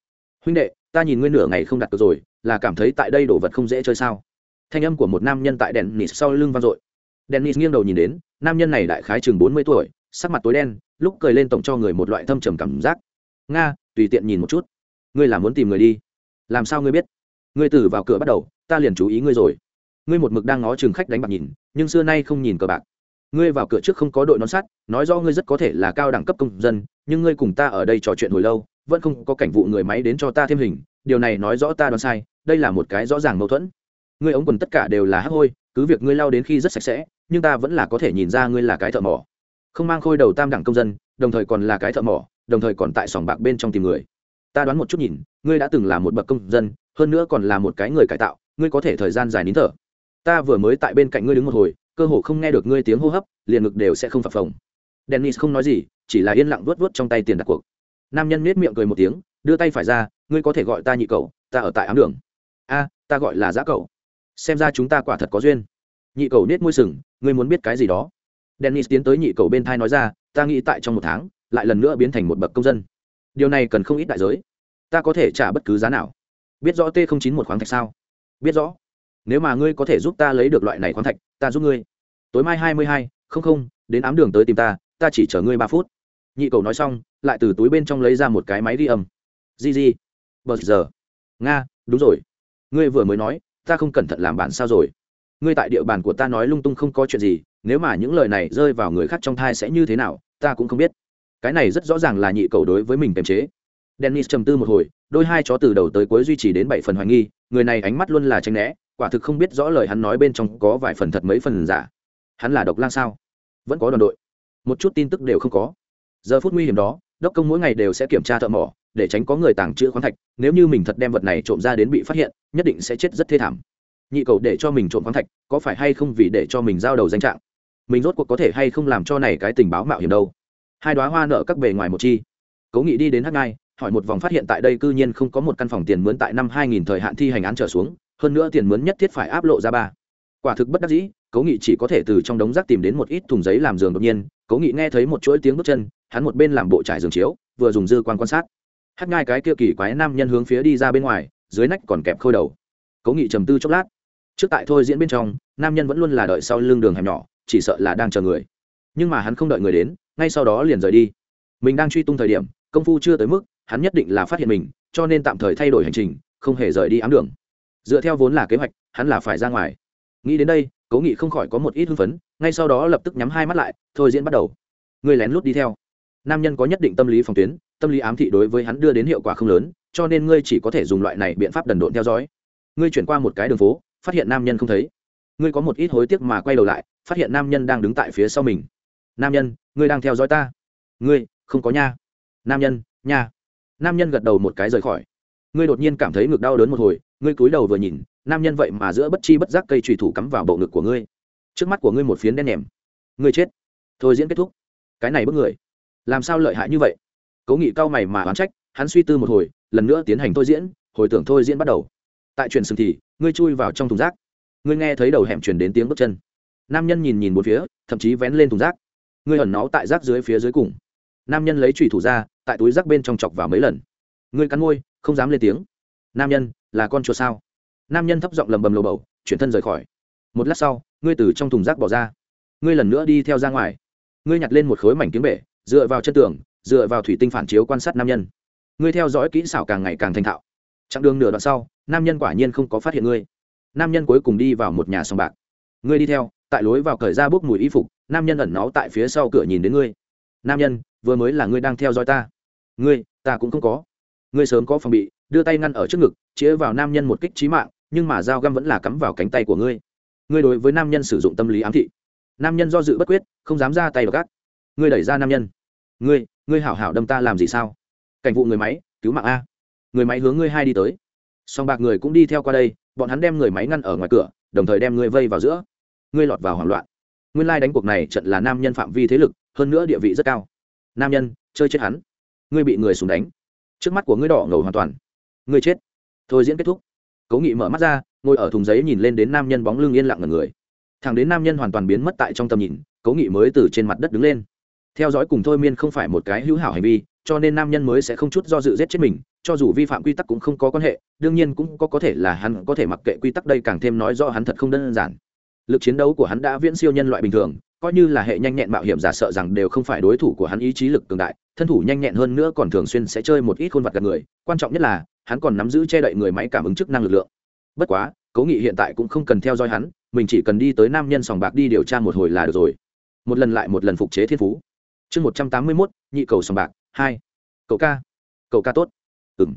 Huynh đệ, ta nhìn ngươi nửa ngày không đặt cược rồi, là cảm thấy tại đây đồ vật không dễ chơi sao? Thanh âm của một nam nhân tại đèn nịt sau lưng vang dội. Dennis nghiêng đầu nhìn đến, nam nhân này đại khái chừng bốn mươi tuổi, sắc mặt tối đen, lúc cười lên tổng cho người một loại thâm trầm cảm giác. Nga, tùy tiện nhìn một chút. Ngươi là muốn tìm người đi. Làm sao ngươi biết? Ngươi từ vào cửa bắt đầu, ta liền chú ý ngươi rồi. Ngươi một mực đang ngó chừng khách đánh bạc nhìn, nhưng xưa nay không nhìn cờ bạc. Ngươi vào cửa trước không có đội nón sắt, nói do ngươi rất có thể là cao đẳng cấp công dân nhưng ngươi cùng ta ở đây trò chuyện hồi lâu, vẫn không có cảnh vụ người máy đến cho ta thêm hình, điều này nói rõ ta đoán sai, đây là một cái rõ ràng mâu thuẫn. Ngươi ống quần tất cả đều là hắc hôi, cứ việc ngươi lao đến khi rất sạch sẽ, nhưng ta vẫn là có thể nhìn ra ngươi là cái thợ mỏ. Không mang khôi đầu tam đẳng công dân, đồng thời còn là cái thợ mỏ, đồng thời còn tại sòng bạc bên trong tìm người. Ta đoán một chút nhìn, ngươi đã từng là một bậc công dân, hơn nữa còn là một cái người cải tạo, ngươi có thể thời gian dài nín thở. Ta vừa mới tại bên cạnh ngươi đứng một hồi, cơ hồ không nghe được ngươi tiếng hô hấp, liền ngực đều sẽ không phập phồng dennis không nói gì, chỉ là yên lặng vuốt vuốt trong tay tiền đặt cuộc. Nam nhân nết miệng cười một tiếng, đưa tay phải ra, ngươi có thể gọi ta nhị cậu, ta ở tại ám đường. A, ta gọi là giã cậu. Xem ra chúng ta quả thật có duyên. Nhị cậu nết môi sừng, ngươi muốn biết cái gì đó? Dennis tiến tới nhị cậu bên thai nói ra, ta nghĩ tại trong một tháng, lại lần nữa biến thành một bậc công dân. Điều này cần không ít đại giới. Ta có thể trả bất cứ giá nào. Biết rõ t không chín một khoáng thạch sao? Biết rõ. Nếu mà ngươi có thể giúp ta lấy được loại này khoáng thạch, ta giúp ngươi. Tối mai hai mươi hai, không không, đến ám đường tới tìm ta ta chỉ chờ ngươi ba phút. Nhị cầu nói xong, lại từ túi bên trong lấy ra một cái máy ghi âm. Di di bờ giờ. Nga, đúng rồi. Ngươi vừa mới nói, ta không cẩn thận làm bản sao rồi? Ngươi tại địa bàn của ta nói lung tung không có chuyện gì, nếu mà những lời này rơi vào người khác trong thai sẽ như thế nào, ta cũng không biết. Cái này rất rõ ràng là nhị cầu đối với mình kiềm chế. Dennis trầm tư một hồi, đôi hai chó từ đầu tới cuối duy trì đến bảy phần hoài nghi, người này ánh mắt luôn là tranh né, quả thực không biết rõ lời hắn nói bên trong có vài phần thật mấy phần giả. Hắn là độc lang sao? Vẫn có đoàn đội một chút tin tức đều không có. Giờ phút nguy hiểm đó, đốc công mỗi ngày đều sẽ kiểm tra thợ mỏ, để tránh có người tàng trữ khoáng thạch. Nếu như mình thật đem vật này trộm ra đến bị phát hiện, nhất định sẽ chết rất thê thảm. Nhị cầu để cho mình trộm khoáng thạch, có phải hay không vì để cho mình giao đầu danh trạng? Mình rốt cuộc có thể hay không làm cho này cái tình báo mạo hiểm đâu? Hai đoá hoa nợ các bề ngoài một chi. Cố nghị đi đến hát ngai, hỏi một vòng phát hiện tại đây cư nhiên không có một căn phòng tiền mướn tại năm 2000 thời hạn thi hành án trở xuống, hơn nữa tiền mướn nhất thiết phải áp lộ ra ba. Quả thực bất đắc dĩ, cố nghị chỉ có thể từ trong đống rác tìm đến một ít thùng giấy làm giường đột nhiên cố nghị nghe thấy một chuỗi tiếng bước chân, hắn một bên làm bộ trải giường chiếu, vừa dùng dư quan quan sát. Hát ngai cái kia kỳ quái nam nhân hướng phía đi ra bên ngoài, dưới nách còn kẹp khôi đầu. Cố nghị trầm tư chốc lát. Trước tại thôi diễn bên trong, nam nhân vẫn luôn là đợi sau lưng đường hẻm nhỏ, chỉ sợ là đang chờ người. Nhưng mà hắn không đợi người đến, ngay sau đó liền rời đi. Mình đang truy tung thời điểm, công phu chưa tới mức, hắn nhất định là phát hiện mình, cho nên tạm thời thay đổi hành trình, không hề rời đi ám đường. Dựa theo vốn là kế hoạch, hắn là phải ra ngoài. Nghĩ đến đây cố nghị không khỏi có một ít hưng phấn, ngay sau đó lập tức nhắm hai mắt lại, thôi diễn bắt đầu. Người lén lút đi theo. Nam nhân có nhất định tâm lý phòng tuyến, tâm lý ám thị đối với hắn đưa đến hiệu quả không lớn, cho nên ngươi chỉ có thể dùng loại này biện pháp đần độn theo dõi. Ngươi chuyển qua một cái đường phố, phát hiện nam nhân không thấy. Ngươi có một ít hối tiếc mà quay đầu lại, phát hiện nam nhân đang đứng tại phía sau mình. Nam nhân, ngươi đang theo dõi ta. Ngươi, không có nha. Nam nhân, nha. Nam nhân gật đầu một cái rời khỏi. Ngươi đột nhiên cảm thấy ngực đau đớn một hồi, ngươi cúi đầu vừa nhìn nam nhân vậy mà giữa bất chi bất giác cây trùy thủ cắm vào bộ ngực của ngươi. Trước mắt của ngươi một phiến đen nhèm. Ngươi chết. Thôi diễn kết thúc. Cái này bức người. Làm sao lợi hại như vậy? Cố nghị cao mày mà oán trách, hắn suy tư một hồi, lần nữa tiến hành thôi diễn, hồi tưởng thôi diễn bắt đầu. Tại truyền sừng thì, ngươi chui vào trong thùng rác. Ngươi nghe thấy đầu hẻm truyền đến tiếng bước chân. Nam nhân nhìn nhìn một phía, thậm chí vén lên thùng rác. Ngươi ẩn nó tại rác dưới phía dưới cùng. Nam nhân lấy trùy thủ ra, tại túi rác bên trong chọc vào mấy lần. Ngươi cắn môi, không dám lên tiếng. Nam nhân, là con chuột sao? Nam nhân thấp giọng lầm bầm lồ bầu, chuyển thân rời khỏi. Một lát sau, ngươi từ trong thùng rác bỏ ra. Ngươi lần nữa đi theo ra ngoài. Ngươi nhặt lên một khối mảnh kiếm bể, dựa vào chân tường, dựa vào thủy tinh phản chiếu quan sát nam nhân. Ngươi theo dõi kỹ xảo càng ngày càng thành thạo. Chặng đường nửa đoạn sau, nam nhân quả nhiên không có phát hiện ngươi. Nam nhân cuối cùng đi vào một nhà sòng bạc. Ngươi đi theo, tại lối vào cởi ra bốc mùi y phục, nam nhân ẩn náu tại phía sau cửa nhìn đến ngươi. Nam nhân, vừa mới là ngươi đang theo dõi ta. Ngươi, ta cũng không có. Ngươi sớm có phòng bị, đưa tay ngăn ở trước ngực, chĩa vào nam nhân một kích trí mạng nhưng mà dao găm vẫn là cắm vào cánh tay của ngươi. Ngươi đối với nam nhân sử dụng tâm lý ám thị. Nam nhân do dự bất quyết, không dám ra tay vào gác ngươi đẩy ra nam nhân. Ngươi ngươi hảo hảo đâm ta làm gì sao? Cảnh vụ người máy, cứu mạng a. Người máy hướng ngươi hai đi tới. Song bạc người cũng đi theo qua đây, bọn hắn đem người máy ngăn ở ngoài cửa, đồng thời đem ngươi vây vào giữa. Ngươi lọt vào hoảng loạn. Nguyên lai đánh cuộc này trận là nam nhân phạm vi thế lực, hơn nữa địa vị rất cao. Nam nhân, chơi chết hắn. Ngươi bị người súng đánh. Trước mắt của ngươi đỏ ngầu hoàn toàn. Ngươi chết. Thôi diễn kết thúc cố nghị mở mắt ra, ngồi ở thùng giấy nhìn lên đến nam nhân bóng lưng yên lặng ngần người. Thằng đến nam nhân hoàn toàn biến mất tại trong tầm nhìn, cố nghị mới từ trên mặt đất đứng lên. Theo dõi cùng thôi miên không phải một cái hữu hảo hành vi, cho nên nam nhân mới sẽ không chút do dự giết chết mình, cho dù vi phạm quy tắc cũng không có quan hệ, đương nhiên cũng có có thể là hắn có thể mặc kệ quy tắc đây càng thêm nói do hắn thật không đơn giản. Lực chiến đấu của hắn đã viễn siêu nhân loại bình thường, coi như là hệ nhanh nhẹn mạo hiểm giả sợ rằng đều không phải đối thủ của hắn ý chí lực cường đại, thân thủ nhanh nhẹn hơn nữa còn thường xuyên sẽ chơi một ít khuôn vặt gặp người, quan trọng nhất là hắn còn nắm giữ che đậy người máy cảm ứng chức năng lực lượng. Bất quá, cố nghị hiện tại cũng không cần theo dõi hắn, mình chỉ cần đi tới nam nhân sòng bạc đi điều tra một hồi là được rồi. Một lần lại một lần phục chế thiên phú. Chương một trăm tám mươi mốt, nhị cầu sòng bạc, hai. Cậu ca. Cậu ca tốt. Ừng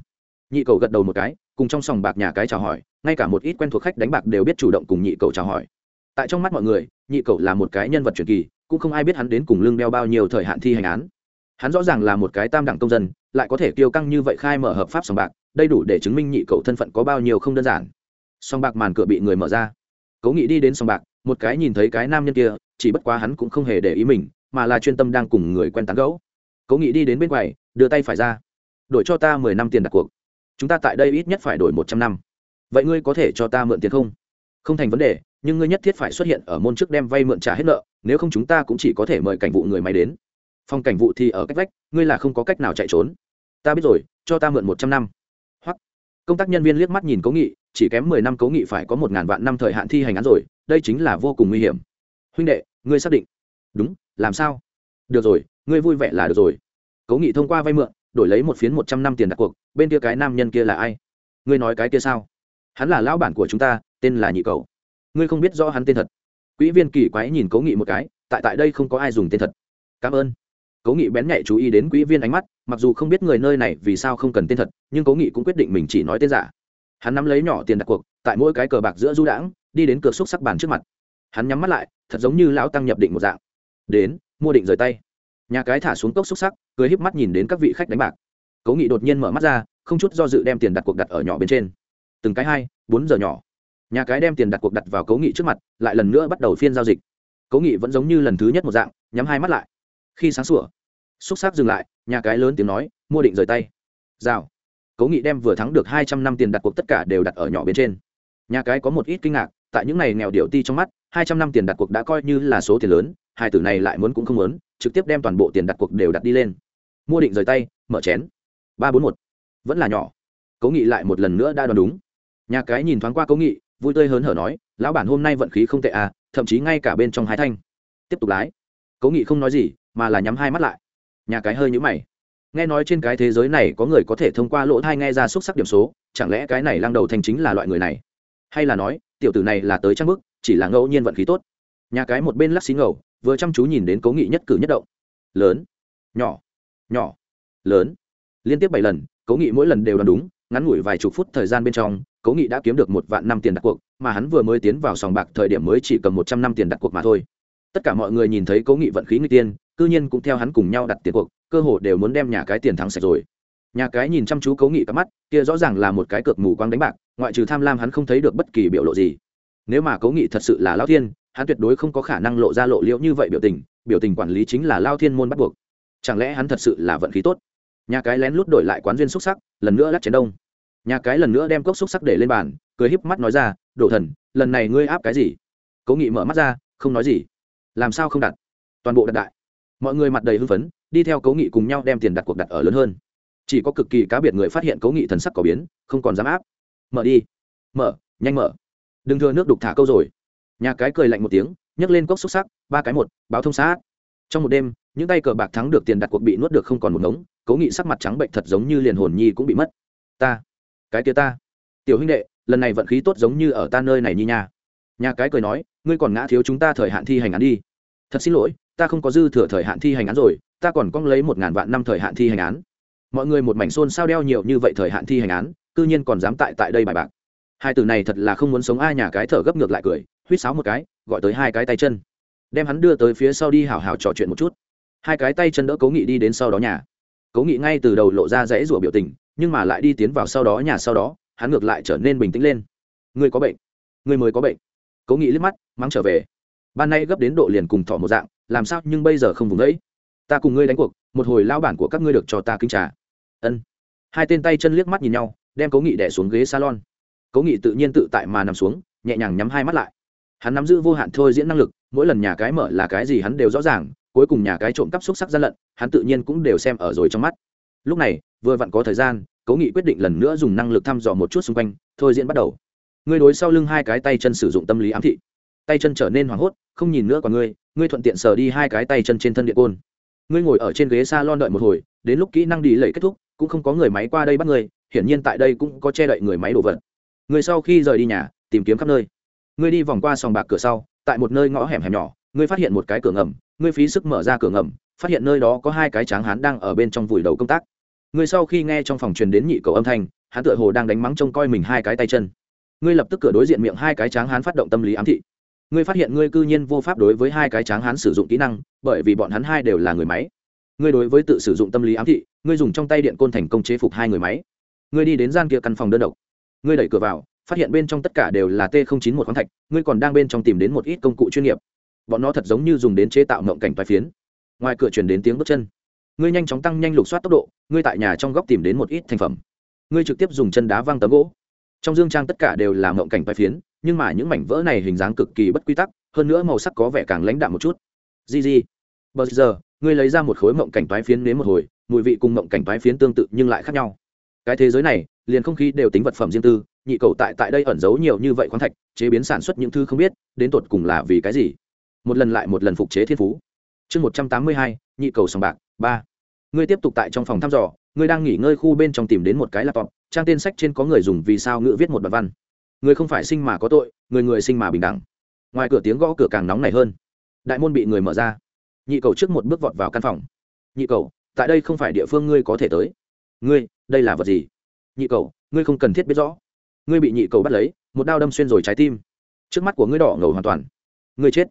nhị cầu gật đầu một cái, cùng trong sòng bạc nhà cái chào hỏi, ngay cả một ít quen thuộc khách đánh bạc đều biết chủ động cùng nhị cầu chào hỏi. Tại trong mắt mọi người, nhị cầu là một cái nhân vật truyền kỳ, cũng không ai biết hắn đến cùng lưng đeo bao nhiêu thời hạn thi hành án. Hắn rõ ràng là một cái tam đẳng công dân, lại có thể kiêu căng như vậy khai mở hợp pháp sòng bạc đây đủ để chứng minh nhị cậu thân phận có bao nhiêu không đơn giản. Song bạc màn cửa bị người mở ra. Cố nghị đi đến sòng bạc, một cái nhìn thấy cái nam nhân kia, chỉ bất quá hắn cũng không hề để ý mình, mà là chuyên tâm đang cùng người quen tán gẫu. Cố nghị đi đến bên ngoài, đưa tay phải ra. Đổi cho ta mười năm tiền đặt cuộc. Chúng ta tại đây ít nhất phải đổi một trăm năm. Vậy ngươi có thể cho ta mượn tiền không? Không thành vấn đề, nhưng ngươi nhất thiết phải xuất hiện ở môn trước đem vay mượn trả hết nợ, nếu không chúng ta cũng chỉ có thể mời cảnh vụ người máy đến. Phòng cảnh vụ thì ở cách vách, ngươi là không có cách nào chạy trốn. Ta biết rồi, cho ta mượn một trăm năm công tác nhân viên liếc mắt nhìn cố nghị, chỉ kém mười năm cố nghị phải có một ngàn vạn năm thời hạn thi hành án rồi, đây chính là vô cùng nguy hiểm. Huynh đệ, ngươi xác định. Đúng, làm sao? Được rồi, ngươi vui vẻ là được rồi. Cố nghị thông qua vay mượn, đổi lấy một phiến một trăm năm tiền đặt cuộc, bên kia cái nam nhân kia là ai? Ngươi nói cái kia sao? Hắn là lão bản của chúng ta, tên là nhị cầu. Ngươi không biết rõ hắn tên thật. Quỹ viên kỳ quái nhìn cố nghị một cái, tại tại đây không có ai dùng tên thật. Cảm ơn. Cố nghị bén nhạy chú ý đến quỹ viên ánh mắt mặc dù không biết người nơi này vì sao không cần tên thật, nhưng cố nghị cũng quyết định mình chỉ nói tên giả. Hắn nắm lấy nhỏ tiền đặt cuộc, tại mỗi cái cờ bạc giữa du đãng, đi đến cửa xúc sắc bàn trước mặt. Hắn nhắm mắt lại, thật giống như lão tăng nhập định một dạng. Đến, mua định rời tay. Nhà cái thả xuống cốc xúc sắc, cười híp mắt nhìn đến các vị khách đánh bạc. Cố nghị đột nhiên mở mắt ra, không chút do dự đem tiền đặt cuộc đặt ở nhỏ bên trên. Từng cái hai, bốn giờ nhỏ. Nhà cái đem tiền đặt cuộc đặt vào cố nghị trước mặt, lại lần nữa bắt đầu phiên giao dịch. Cố nghị vẫn giống như lần thứ nhất một dạng, nhắm hai mắt lại. Khi sáng sủa xúc sắc dừng lại, nhà cái lớn tiếng nói, mua định rời tay. Rào. Cố nghị đem vừa thắng được hai trăm năm tiền đặt cuộc tất cả đều đặt ở nhỏ bên trên. Nhà cái có một ít kinh ngạc, tại những ngày nghèo điệu ti trong mắt, hai trăm năm tiền đặt cuộc đã coi như là số tiền lớn, hai tử này lại muốn cũng không muốn, trực tiếp đem toàn bộ tiền đặt cuộc đều đặt đi lên. Mua định rời tay, mở chén. Ba bốn một. Vẫn là nhỏ. Cố nghị lại một lần nữa đã đoán đúng. Nhà cái nhìn thoáng qua cố nghị, vui tươi hớn hở nói, lão bản hôm nay vận khí không tệ à thậm chí ngay cả bên trong hai thanh. Tiếp tục lái. Cố nghị không nói gì, mà là nhắm hai mắt lại nhà cái hơi nhũ mày. Nghe nói trên cái thế giới này có người có thể thông qua lỗ thai nghe ra xúc sắc điểm số, chẳng lẽ cái này lăng đầu thành chính là loại người này? Hay là nói, tiểu tử này là tới trang bức, chỉ là ngẫu nhiên vận khí tốt. Nhà cái một bên lắc xí ngầu, vừa chăm chú nhìn đến cố nghị nhất cử nhất động. Lớn. Nhỏ. Nhỏ. Lớn. Liên tiếp bảy lần, cố nghị mỗi lần đều đoán đúng, ngắn ngủi vài chục phút thời gian bên trong, cố nghị đã kiếm được một vạn năm tiền đặt cuộc, mà hắn vừa mới tiến vào sòng bạc thời điểm mới chỉ cầm một trăm năm tiền đặt cuộc mà thôi. Tất cả mọi người nhìn thấy cố nghị vận khí người tiên cư nhiên cũng theo hắn cùng nhau đặt tiền cuộc, cơ hồ đều muốn đem nhà cái tiền thắng sạch rồi. Nhà cái nhìn chăm chú cố nghị cắm mắt, kia rõ ràng là một cái cược mù quáng đánh bạc, ngoại trừ tham lam hắn không thấy được bất kỳ biểu lộ gì. Nếu mà cố nghị thật sự là lao thiên, hắn tuyệt đối không có khả năng lộ ra lộ liễu như vậy biểu tình biểu tình quản lý chính là lao thiên môn bắt buộc. Chẳng lẽ hắn thật sự là vận khí tốt? Nhà cái lén lút đổi lại quán duyên xúc sắc, lần nữa lắc chén đông. Nhà cái lần nữa đem cốc xúc sắc để lên bàn, cười híp mắt nói ra, đổ thần, lần này ngươi áp cái gì? Cố nghị mở mắt ra, không nói gì. Làm sao không đặt? Toàn bộ đặt đại mọi người mặt đầy hưng phấn, đi theo cố nghị cùng nhau đem tiền đặt cuộc đặt ở lớn hơn. Chỉ có cực kỳ cá biệt người phát hiện cố nghị thần sắc có biến, không còn dám áp. Mở đi. Mở, nhanh mở. Đừng thừa nước đục thả câu rồi. Nhà cái cười lạnh một tiếng, nhấc lên cốc xúc sắc, ba cái một, báo thông xã trong một đêm, những tay cờ bạc thắng được tiền đặt cuộc bị nuốt được không còn một ngống, cố nghị sắc mặt trắng bệnh thật giống như liền hồn nhi cũng bị mất. Ta, cái kia ta. Tiểu huynh đệ, lần này vận khí tốt giống như ở ta nơi này như nhà. nhà cái cười nói, ngươi còn ngã thiếu chúng ta thời hạn thi hành án đi. Thật xin lỗi ta không có dư thừa thời hạn thi hành án rồi, ta còn cong lấy một ngàn vạn năm thời hạn thi hành án. Mọi người một mảnh xôn sao đeo nhiều như vậy thời hạn thi hành án, cư nhiên còn dám tại tại đây bài bạc. Hai từ này thật là không muốn sống ai nhà cái thở gấp ngược lại cười, huýt sáo một cái, gọi tới hai cái tay chân. Đem hắn đưa tới phía sau đi hào hào trò chuyện một chút. Hai cái tay chân đỡ cố nghị đi đến sau đó nhà. Cố nghị ngay từ đầu lộ ra rẽ rủa biểu tình, nhưng mà lại đi tiến vào sau đó nhà sau đó, hắn ngược lại trở nên bình tĩnh lên. Người có bệnh. Người mới có bệnh. Cố nghị liếc mắt, mắng trở về. Ban nay gấp đến độ liền cùng thỏ một dạng làm sao nhưng bây giờ không vùng ấy ta cùng ngươi đánh cuộc, một hồi lao bản của các ngươi được cho ta kinh trà. Ân. Hai tên tay chân liếc mắt nhìn nhau, đem cố nghị đẻ xuống ghế salon. Cố nghị tự nhiên tự tại mà nằm xuống, nhẹ nhàng nhắm hai mắt lại. Hắn nắm giữ vô hạn thôi diễn năng lực, mỗi lần nhà cái mở là cái gì hắn đều rõ ràng, cuối cùng nhà cái trộm cắp xúc sắc gian lận, hắn tự nhiên cũng đều xem ở rồi trong mắt. Lúc này, vừa vặn có thời gian, cố nghị quyết định lần nữa dùng năng lực thăm dò một chút xung quanh, thôi diễn bắt đầu. Ngươi đối sau lưng hai cái tay chân sử dụng tâm lý ám thị. Tay chân trở nên hoảng hốt, không nhìn nữa còn ngươi ngươi thuận tiện sờ đi hai cái tay chân trên thân điện côn. Ngươi ngồi ở trên ghế s a lon đợi một hồi, đến lúc kỹ năng đi lẩy kết thúc, cũng không có người máy qua đây bắt ngươi, hiển nhiên tại đây cũng có che đậy người máy đồ vật. Ngươi sau khi rời đi nhà, tìm kiếm khắp nơi. Ngươi đi vòng qua sòng bạc cửa sau, tại một nơi ngõ hẻm hẻm nhỏ, ngươi phát hiện một cái cửa ngầm, ngươi phí sức mở ra cửa ngầm, phát hiện nơi đó có hai cái tráng hán đang ở bên trong vùi đầu công tác. Ngươi sau khi nghe trong phòng truyền đến nhị cầu âm thanh, hắn tựa hồ đang đánh mắng trông coi mình hai cái tay chân. Ngươi lập tức cửa đối diện miệng hai cái tráng hán phát động tâm lý ám thị ngươi phát hiện ngươi cư nhiên vô pháp đối với hai cái tráng hán sử dụng kỹ năng, bởi vì bọn hắn hai đều là người máy. Ngươi đối với tự sử dụng tâm lý ám thị, ngươi dùng trong tay điện côn thành công chế phục hai người máy. Ngươi đi đến gian kia căn phòng đơn độc. Ngươi đẩy cửa vào, phát hiện bên trong tất cả đều là t chín một khoáng thạch, ngươi còn đang bên trong tìm đến một ít công cụ chuyên nghiệp. Bọn nó thật giống như dùng đến chế tạo mộng cảnh toai phiến. Ngoài cửa chuyển đến tiếng bước chân. Ngươi nhanh chóng tăng nhanh lục soát tốc độ, ngươi tại nhà trong góc tìm đến một ít thành phẩm. Ngươi trực tiếp dùng chân đá văng tấm gỗ. Trong dương trang tất cả đều là mộng cảnh toai phiến nhưng mà những mảnh vỡ này hình dáng cực kỳ bất quy tắc, hơn nữa màu sắc có vẻ càng lãnh đạm một chút. Gì gì bờ giờ, ngươi lấy ra một khối mộng cảnh toái phiến đến một hồi, mùi vị cùng mộng cảnh toái phiến tương tự nhưng lại khác nhau. Cái thế giới này, liền không khí đều tính vật phẩm riêng tư, nhị cầu tại tại đây ẩn giấu nhiều như vậy khoáng thạch, chế biến sản xuất những thứ không biết, đến tột cùng là vì cái gì? Một lần lại một lần phục chế thiên phú. Chương một trăm tám mươi hai, nhị cầu sòng bạc, ba. Ngươi tiếp tục tại trong phòng thăm dò, ngươi đang nghỉ ngơi khu bên trong tìm đến một cái laptop, trang tên sách trên có người dùng vì sao ngữ viết một bài văn người không phải sinh mà có tội, người người sinh mà bình đẳng. Ngoài cửa tiếng gõ cửa càng nóng này hơn. Đại môn bị người mở ra. Nhị cầu trước một bước vọt vào căn phòng. Nhị cầu, tại đây không phải địa phương ngươi có thể tới. Ngươi, đây là vật gì? Nhị cầu, ngươi không cần thiết biết rõ. Ngươi bị nhị cầu bắt lấy, một đao đâm xuyên rồi trái tim. Trước mắt của ngươi đỏ ngầu hoàn toàn. Ngươi chết.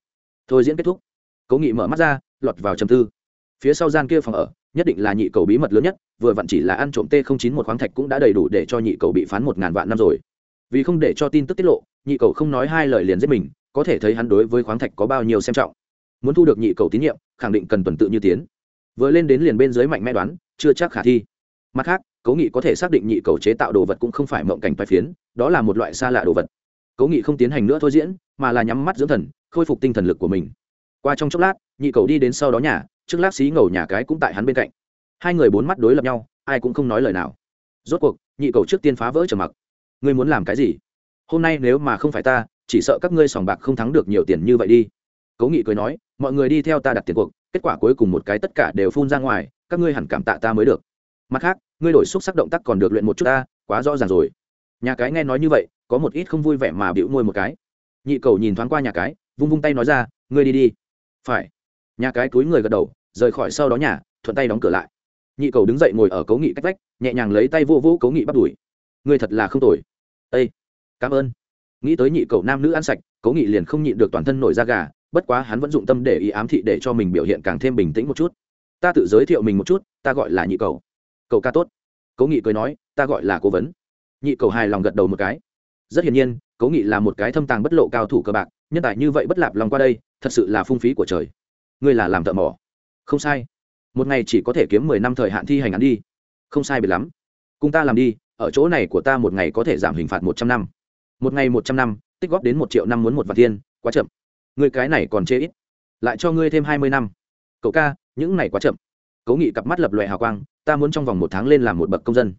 Thôi diễn kết thúc. Cố nghị mở mắt ra, lọt vào chầm tư. Phía sau gian kia phòng ở, nhất định là nhị cầu bí mật lớn nhất, vừa vặn chỉ là ăn trộm t chín một khoáng thạch cũng đã đầy đủ để cho nhị cầu bị phán một ngàn vạn năm rồi vì không để cho tin tức tiết lộ, nhị cầu không nói hai lời liền giết mình, có thể thấy hắn đối với khoáng thạch có bao nhiêu xem trọng. Muốn thu được nhị cầu tín nhiệm, khẳng định cần tuần tự như tiến. Vừa lên đến liền bên dưới mạnh mẽ đoán, chưa chắc khả thi. Mặt khác cố nghị có thể xác định nhị cầu chế tạo đồ vật cũng không phải mộng cảnh toai phiến, đó là một loại xa lạ đồ vật. Cố nghị không tiến hành nữa thôi diễn, mà là nhắm mắt dưỡng thần, khôi phục tinh thần lực của mình. Qua trong chốc lát, nhị cầu đi đến sau đó nhà, trước lát xí ngầu nhà cái cũng tại hắn bên cạnh. Hai người bốn mắt đối lập nhau, ai cũng không nói lời nào. Rốt cuộc, nhị cầu trước tiên phá vỡ trầm mặc ngươi muốn làm cái gì? Hôm nay nếu mà không phải ta, chỉ sợ các ngươi sòng bạc không thắng được nhiều tiền như vậy đi. Cố nghị cười nói, mọi người đi theo ta đặt tiền cuộc, kết quả cuối cùng một cái tất cả đều phun ra ngoài, các ngươi hẳn cảm tạ ta mới được. Mặt khác, ngươi đổi xúc sắc động tác còn được luyện một chút ta, quá rõ ràng rồi. Nhà cái nghe nói như vậy, có một ít không vui vẻ mà bịu môi một cái. Nhị cầu nhìn thoáng qua nhà cái, vung vung tay nói ra, ngươi đi đi. Phải. Nhà cái túi người gật đầu, rời khỏi sau đó nhà, thuận tay đóng cửa lại. Nhị cầu đứng dậy ngồi ở cấu nghị cách vách, nhẹ nhàng lấy tay vô vô cấu nghị bắt đuổi ngươi thật là không tồi. Ây cảm ơn. Nghĩ tới nhị cầu nam nữ ăn sạch, Cố nghị liền không nhịn được toàn thân nổi da gà, bất quá hắn vẫn dụng tâm để ý ám thị để cho mình biểu hiện càng thêm bình tĩnh một chút. Ta tự giới thiệu mình một chút, ta gọi là nhị cầu cầu ca tốt. Cố nghị cười nói, ta gọi là cố vấn. Nhị cầu hài lòng gật đầu một cái. Rất hiển nhiên, cố nghị là một cái thâm tàng bất lộ cao thủ cơ bạc, nhân tài như vậy bất lạp lòng qua đây, thật sự là phung phí của trời. Ngươi là làm thợ mỏ. Không sai. Một ngày chỉ có thể kiếm mười năm thời hạn thi hành án đi. Không sai biệt lắm. Cùng ta làm đi ở chỗ này của ta một ngày có thể giảm hình phạt một trăm năm. Một ngày một trăm năm, tích góp đến một triệu năm muốn một vạn thiên, quá chậm. Người cái này còn chê ít. Lại cho ngươi thêm hai mươi năm. Cậu ca, những này quá chậm. Cố nghị cặp mắt lập lòe hào quang, ta muốn trong vòng một tháng lên làm một bậc công dân.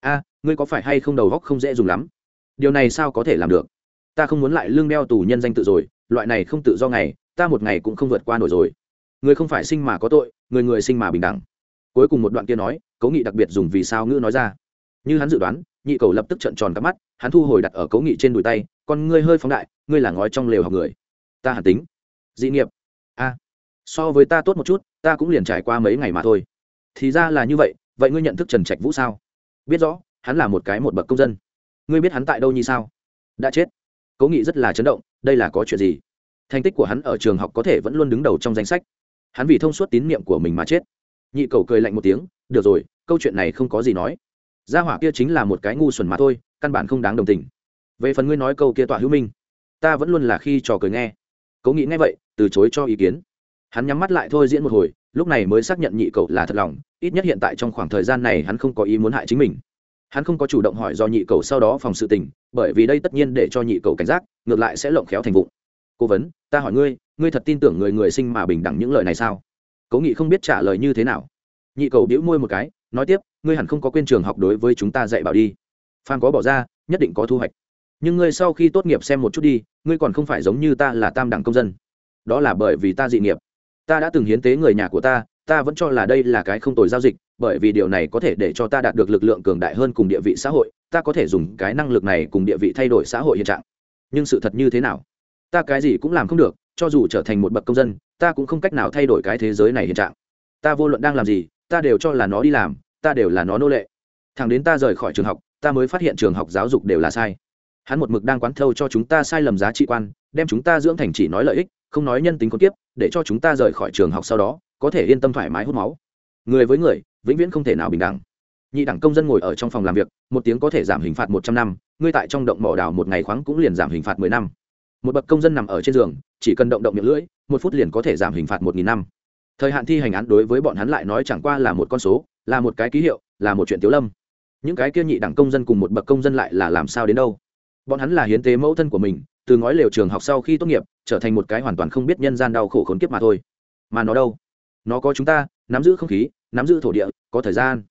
A, ngươi có phải hay không đầu góc không dễ dùng lắm? Điều này sao có thể làm được? Ta không muốn lại lương đeo tù nhân danh tự rồi, loại này không tự do ngày, ta một ngày cũng không vượt qua nổi rồi. Người không phải sinh mà có tội, người người sinh mà bình đẳng. Cuối cùng một đoạn kia nói cố nghị đặc biệt dùng vì sao ngữ nói ra như hắn dự đoán, nhị cầu lập tức trợn tròn các mắt, hắn thu hồi đặt ở cấu nghị trên đùi tay, con ngươi hơi phóng đại, ngươi là ngói trong lều học người. Ta hẳn tính. Dị nghiệp. A, so với ta tốt một chút, ta cũng liền trải qua mấy ngày mà thôi. Thì ra là như vậy vậy ngươi nhận thức trần trạch vũ sao? Biết rõ, hắn là một cái một bậc công dân. Ngươi biết hắn tại đâu như sao? Đã chết. Cố nghị rất là chấn động, đây là có chuyện gì? Thành tích của hắn ở trường học có thể vẫn luôn đứng đầu trong danh sách. Hắn vì thông suốt tín nhiệm của mình mà chết. Nhị cầu cười lạnh một tiếng, được rồi, câu chuyện này không có gì nói gia hỏa kia chính là một cái ngu xuẩn mà thôi, căn bản không đáng đồng tình. Về phần ngươi nói câu kia tọa hữu minh, ta vẫn luôn là khi trò cười nghe. Cố nghĩ ngay vậy, từ chối cho ý kiến. Hắn nhắm mắt lại thôi diễn một hồi, lúc này mới xác nhận nhị cầu là thật lòng, ít nhất hiện tại trong khoảng thời gian này hắn không có ý muốn hại chính mình. Hắn không có chủ động hỏi do nhị cầu sau đó phòng sự tình, bởi vì đây tất nhiên để cho nhị cầu cảnh giác, ngược lại sẽ lộng khéo thành vụng. Cố vấn, ta hỏi ngươi ngươi thật tin tưởng người người sinh mà bình đẳng những lời này sao? Cố nghị không biết trả lời như thế nào. Nhị cầu đĩu môi một cái, nói tiếp ngươi hẳn không có quên trường học đối với chúng ta dạy bảo đi. Phan có bỏ ra, nhất định có thu hoạch. Nhưng ngươi sau khi tốt nghiệp xem một chút đi, ngươi còn không phải giống như ta là tam đẳng công dân. Đó là bởi vì ta dị nghiệp. Ta đã từng hiến tế người nhà của ta ta vẫn cho là đây là cái không tồi giao dịch, bởi vì điều này có thể để cho ta đạt được lực lượng cường đại hơn cùng địa vị xã hội, ta có thể dùng cái năng lực này cùng địa vị thay đổi xã hội hiện trạng. Nhưng sự thật như thế nào? Ta cái gì cũng làm không được, cho dù trở thành một bậc công dân, ta cũng không cách nào thay đổi cái thế giới này hiện trạng. Ta vô luận đang làm gì, ta đều cho là nó đi làm ta đều là nó nô lệ. Thằng đến ta rời khỏi trường học, ta mới phát hiện trường học giáo dục đều là sai. Hắn một mực đang quán thâu cho chúng ta sai lầm giá trị quan, đem chúng ta dưỡng thành chỉ nói lợi ích, không nói nhân tính con tiếp để cho chúng ta rời khỏi trường học sau đó, có thể yên tâm thoải mái hút máu. Người với người, vĩnh viễn không thể nào bình đẳng. Nhị đẳng công dân ngồi ở trong phòng làm việc, một tiếng có thể giảm hình phạt một trăm năm, ngươi tại trong động mỏ đào một ngày khoáng cũng liền giảm hình phạt mười năm. Một bậc công dân nằm ở trên giường, chỉ cần động động miệng lưỡi, một phút liền có thể giảm hình phạt một nghìn năm thời hạn thi hành án đối với bọn hắn lại nói chẳng qua là một con số, là một cái ký hiệu, là một chuyện tiếu lâm. Những cái kia nhị đẳng công dân cùng một bậc công dân lại là làm sao đến đâu? Bọn hắn là hiến tế mẫu thân của mình, từ ngói lều trường học sau khi tốt nghiệp, trở thành một cái hoàn toàn không biết nhân gian đau khổ khốn kiếp mà thôi. Mà nó đâu? Nó có chúng ta, nắm giữ không khí, nắm giữ thổ địa, có thời gian.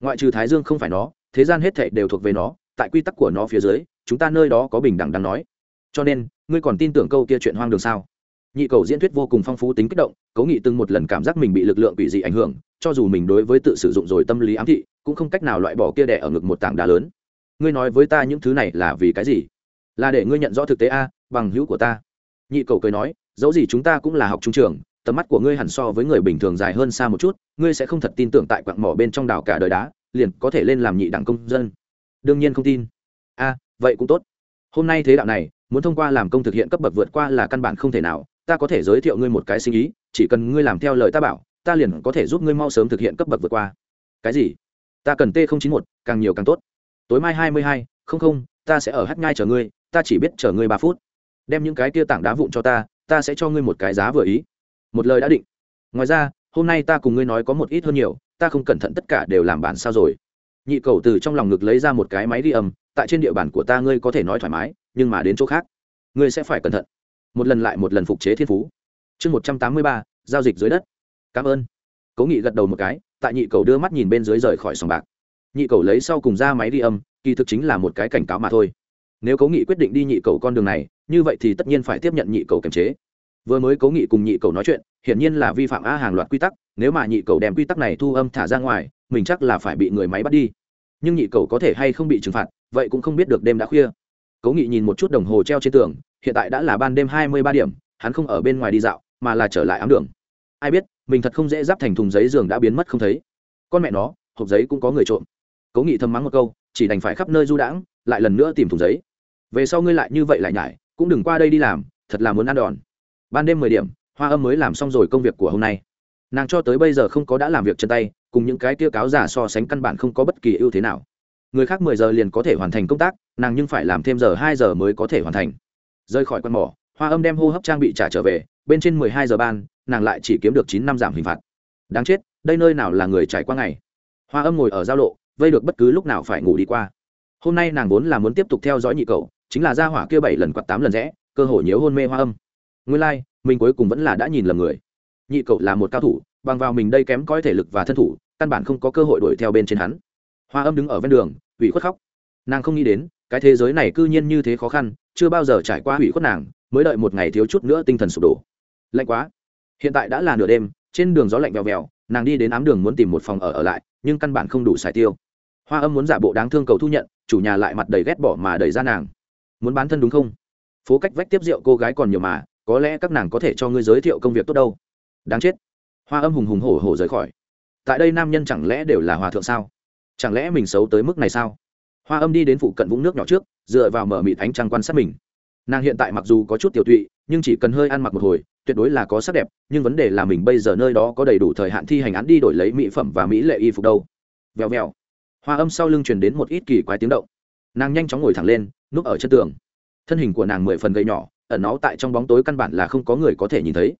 Ngoại trừ thái dương không phải nó, thế gian hết thệ đều thuộc về nó, tại quy tắc của nó phía dưới, chúng ta nơi đó có bình đẳng đáng nói. Cho nên, ngươi còn tin tưởng câu kia chuyện hoang đường sao? Nhị cầu diễn thuyết vô cùng phong phú tính kích động, cố nghị từng một lần cảm giác mình bị lực lượng quỷ dị ảnh hưởng, cho dù mình đối với tự sử dụng rồi tâm lý ám thị, cũng không cách nào loại bỏ kia đẻ ở ngực một tảng đá lớn. Ngươi nói với ta những thứ này là vì cái gì? Là để ngươi nhận rõ thực tế a, bằng hữu của ta. Nhị cầu cười nói, dẫu gì chúng ta cũng là học trung trường, tầm mắt của ngươi hẳn so với người bình thường dài hơn xa một chút, ngươi sẽ không thật tin tưởng tại quặng mỏ bên trong đảo cả đời đá, liền có thể lên làm nhị đảng công dân. Đương nhiên không tin. A, vậy cũng tốt. Hôm nay thế đạo này, muốn thông qua làm công thực hiện cấp bậc vượt qua là căn bản không thể nào ta có thể giới thiệu ngươi một cái sinh ý, chỉ cần ngươi làm theo lời ta bảo, ta liền có thể giúp ngươi mau sớm thực hiện cấp bậc vượt qua. Cái gì? Ta cần t chín một, càng nhiều càng tốt. Tối mai hai mươi hai, không không, ta sẽ ở hát ngai chờ ngươi, ta chỉ biết chờ ngươi ba phút. Đem những cái kia tảng đá vụn cho ta ta sẽ cho ngươi một cái giá vừa ý. Một lời đã định. Ngoài ra, hôm nay ta cùng ngươi nói có một ít hơn nhiều, ta không cẩn thận tất cả đều làm bản sao rồi. Nhị cầu từ trong lòng ngực lấy ra một cái máy ghi âm, tại trên địa bàn của ta ngươi có thể nói thoải mái, nhưng mà đến chỗ khác, ngươi sẽ phải cẩn thận một lần lại một lần phục chế thiên phú. Chương một trăm tám mươi ba, giao dịch dưới đất. Cảm ơn. Cố nghị gật đầu một cái, tại nhị cầu đưa mắt nhìn bên dưới rời khỏi sòng bạc. Nhị cầu lấy sau cùng ra máy đi âm, kỳ thực chính là một cái cảnh cáo mà thôi. Nếu cố nghị quyết định đi nhị cầu con đường này, như vậy thì tất nhiên phải tiếp nhận nhị cầu kiềm chế. Vừa mới cố nghị cùng nhị cầu nói chuyện, hiển nhiên là vi phạm a hàng loạt quy tắc, nếu mà nhị cầu đem quy tắc này thu âm thả ra ngoài, mình chắc là phải bị người máy bắt đi. Nhưng nhị cầu có thể hay không bị trừng phạt, vậy cũng không biết được đêm đã khuya. Cố nghị nhìn một chút đồng hồ treo trên tường hiện tại đã là ban đêm hai mươi ba điểm, hắn không ở bên ngoài đi dạo, mà là trở lại ám đường. Ai biết, mình thật không dễ giáp thành thùng giấy giường đã biến mất không thấy. Con mẹ nó, hộp giấy cũng có người trộm. Cố nghị thầm mắng một câu, chỉ đành phải khắp nơi du đãng, lại lần nữa tìm thùng giấy. Về sau ngươi lại như vậy lại nhải, cũng đừng qua đây đi làm, thật là muốn ăn đòn. Ban đêm mười điểm, hoa âm mới làm xong rồi công việc của hôm nay. Nàng cho tới bây giờ không có đã làm việc chân tay, cùng những cái tiêu cáo giả so sánh căn bản không có bất kỳ ưu thế nào. Người khác mười giờ liền có thể hoàn thành công tác, nàng nhưng phải làm thêm giờ hai giờ mới có thể hoàn thành rời khỏi quân mỏ hoa âm đem hô hấp trang bị trả trở về bên trên mười hai giờ ban nàng lại chỉ kiếm được chín năm giảm hình phạt. Đáng chết đây nơi nào là người trải qua ngày? Hoa âm ngồi ở giao lộ vây được bất cứ lúc nào phải ngủ đi qua. Hôm nay nàng vốn là muốn tiếp tục theo dõi nhị cậu, chính là ra hỏa kia bảy lần quạt tám lần rẽ cơ hội nhớ hôn mê hoa âm. Nguyên lai、like, mình cuối cùng vẫn là đã nhìn lầm người. Nhị cậu là một cao thủ bằng vào mình đây kém coi thể lực và thân thủ căn bản không có cơ hội đuổi theo bên trên hắn. Hoa âm đứng ở ven đường ủy khuất khóc. Nàng không nghĩ đến cái thế giới này cư nhiên như thế khó khăn, chưa bao giờ trải qua hủy khuất nàng, mới đợi một ngày thiếu chút nữa tinh thần sụp đổ. Lạnh quá. Hiện tại đã là nửa đêm, trên đường gió lạnh vèo vèo, nàng đi đến ám đường muốn tìm một phòng ở ở lại, nhưng căn bản không đủ xài tiêu. Hoa âm muốn giả bộ đáng thương cầu thu nhận, chủ nhà lại mặt đầy ghét bỏ mà đẩy ra nàng. Muốn bán thân đúng không? Phố cách vách tiếp rượu cô gái còn nhiều mà, có lẽ các nàng có thể cho ngươi giới thiệu công việc tốt đâu. Đáng chết. Hoa âm hùng hùng hổ hổ rời khỏi. Tại đây nam nhân chẳng lẽ đều là hòa thượng sao? Chẳng lẽ mình xấu tới mức này sao? Hoa âm đi đến phụ cận vũng nước nhỏ trước, dựa vào mở mịt ánh trăng quan sát mình. Nàng hiện tại mặc dù có chút tiểu tụy, nhưng chỉ cần hơi ăn mặc một hồi, tuyệt đối là có sắc đẹp, nhưng vấn đề là mình bây giờ nơi đó có đầy đủ thời hạn thi hành án đi đổi lấy mỹ phẩm và mỹ lệ y phục đâu. Vèo vèo. Hoa âm sau lưng truyền đến một ít kỳ quái tiếng động. Nàng nhanh chóng ngồi thẳng lên, núp ở chân tường. Thân hình của nàng mười phần gầy nhỏ, ẩn náu tại trong bóng tối căn bản là không có người có thể nhìn thấy.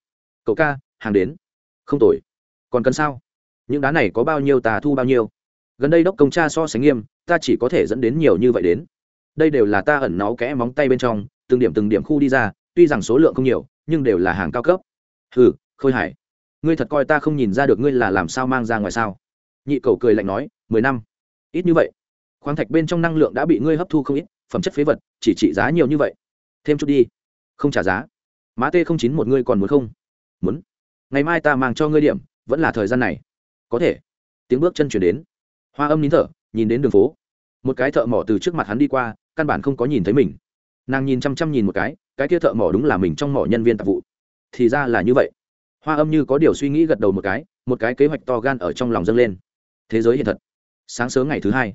Cậu ca, hàng đến. Không tồi. Còn cần sao? Những đá này có bao nhiêu tà thu bao nhiêu? Gần đây đốc công cha so sánh nghiêm ta chỉ có thể dẫn đến nhiều như vậy đến. Đây đều là ta ẩn náu kẽ móng tay bên trong, từng điểm từng điểm khu đi ra, tuy rằng số lượng không nhiều, nhưng đều là hàng cao cấp. Hừ, khôi hải, ngươi thật coi ta không nhìn ra được ngươi là làm sao mang ra ngoài sao? Nhị cầu cười lạnh nói, mười năm. Ít như vậy. Khoáng thạch bên trong năng lượng đã bị ngươi hấp thu không ít, phẩm chất phế vật, chỉ trị giá nhiều như vậy. Thêm chút đi. Không trả giá. Má t không chín một ngươi còn muốn không? Muốn. Ngày mai ta mang cho ngươi điểm, vẫn là thời gian này. Có thể. Tiếng bước chân chuyển đến. Hoa âm nín thở, nhìn đến đường phố một cái thợ mỏ từ trước mặt hắn đi qua, căn bản không có nhìn thấy mình. Nàng nhìn chăm chăm nhìn một cái cái kia thợ mỏ đúng là mình trong mỏ nhân viên tạp vụ. Thì ra là như vậy. Hoa âm như có điều suy nghĩ gật đầu một cái một cái kế hoạch to gan ở trong lòng dâng lên. Thế giới hiện thật. Sáng sớm ngày thứ hai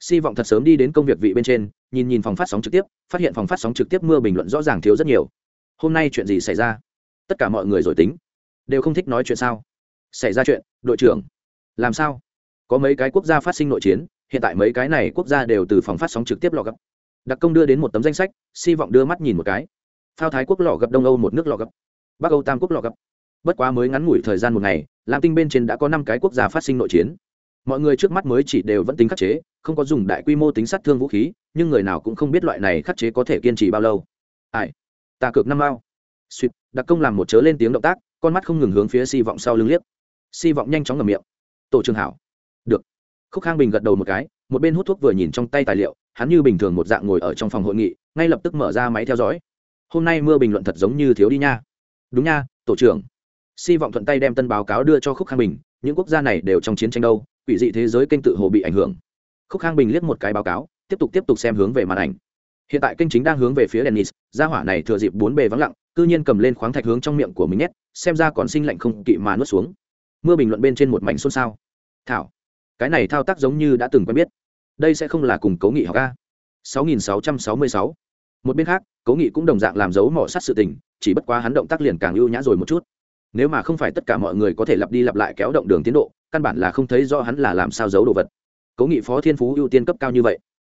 si vọng thật sớm đi đến công việc vị bên trên, nhìn nhìn phòng phát sóng trực tiếp, phát hiện phòng phát sóng trực tiếp mưa bình luận rõ ràng thiếu rất nhiều. Hôm nay chuyện gì xảy ra? Tất cả mọi người rồi tính. Đều không thích nói chuyện sao? Xảy ra chuyện, đội trưởng. Làm sao? Có mấy cái quốc gia phát sinh nội chiến hiện tại mấy cái này quốc gia đều từ phòng phát sóng trực tiếp lò gấp. Đặc công đưa đến một tấm danh sách, si vọng đưa mắt nhìn một cái. Phao thái quốc lò gấp, đông âu một nước lò gấp. Bắc âu tam quốc lò gấp. Bất quá mới ngắn ngủi thời gian một ngày, lam tinh bên trên đã có năm cái quốc gia phát sinh nội chiến. Mọi người trước mắt mới chỉ đều vẫn tính khắc chế, không có dùng đại quy mô tính sát thương vũ khí, nhưng người nào cũng không biết loại này khắc chế có thể kiên trì bao lâu. Ai? Ta cược năm mao suýt, đặc công làm một chớ lên tiếng động tác, con mắt không ngừng hướng phía si vọng sau lưng liếc. Si vọng nhanh chóng ngầm miệng. Tổ trường hảo. Được khúc khang bình gật đầu một cái, một bên hút thuốc vừa nhìn trong tay tài liệu, hắn như bình thường một dạng ngồi ở trong phòng hội nghị, ngay lập tức mở ra máy theo dõi. Hôm nay mưa bình luận thật giống như thiếu đi nha. Đúng nha, tổ trưởng. Si vọng thuận tay đem tân báo cáo đưa cho khúc khang bình, những quốc gia này đều trong chiến tranh đâu, quỷ dị thế giới kênh tự hồ bị ảnh hưởng. Khúc khang bình liếc một cái báo cáo, tiếp tục tiếp tục xem hướng về màn ảnh. Hiện tại kênh chính đang hướng về phía dennis, gia hỏa này thừa dịp bốn bề vắng lặng, cư nhiên cầm lên khoáng thạch hướng trong miệng của mình nhét, xem ra còn sinh lạnh không kỵ mà nuốt xuống. Mưa bình luận bên trên một mảnh xôn xao. Thảo cái này thao tác giống như đã từng quen biết. Đây sẽ không là cùng cố nghị học a. 6666. một bên khác cố nghị cũng đồng dạng làm dấu mỏ sắt sự tình, chỉ bất quá hắn động tác liền càng ưu nhã rồi một chút. Nếu mà không phải tất cả mọi người có thể lặp đi lặp lại kéo động đường tiến độ, căn bản là không thấy do hắn là làm sao giấu đồ vật. Cố nghị phó thiên phú ưu tiên cấp cao như vậy.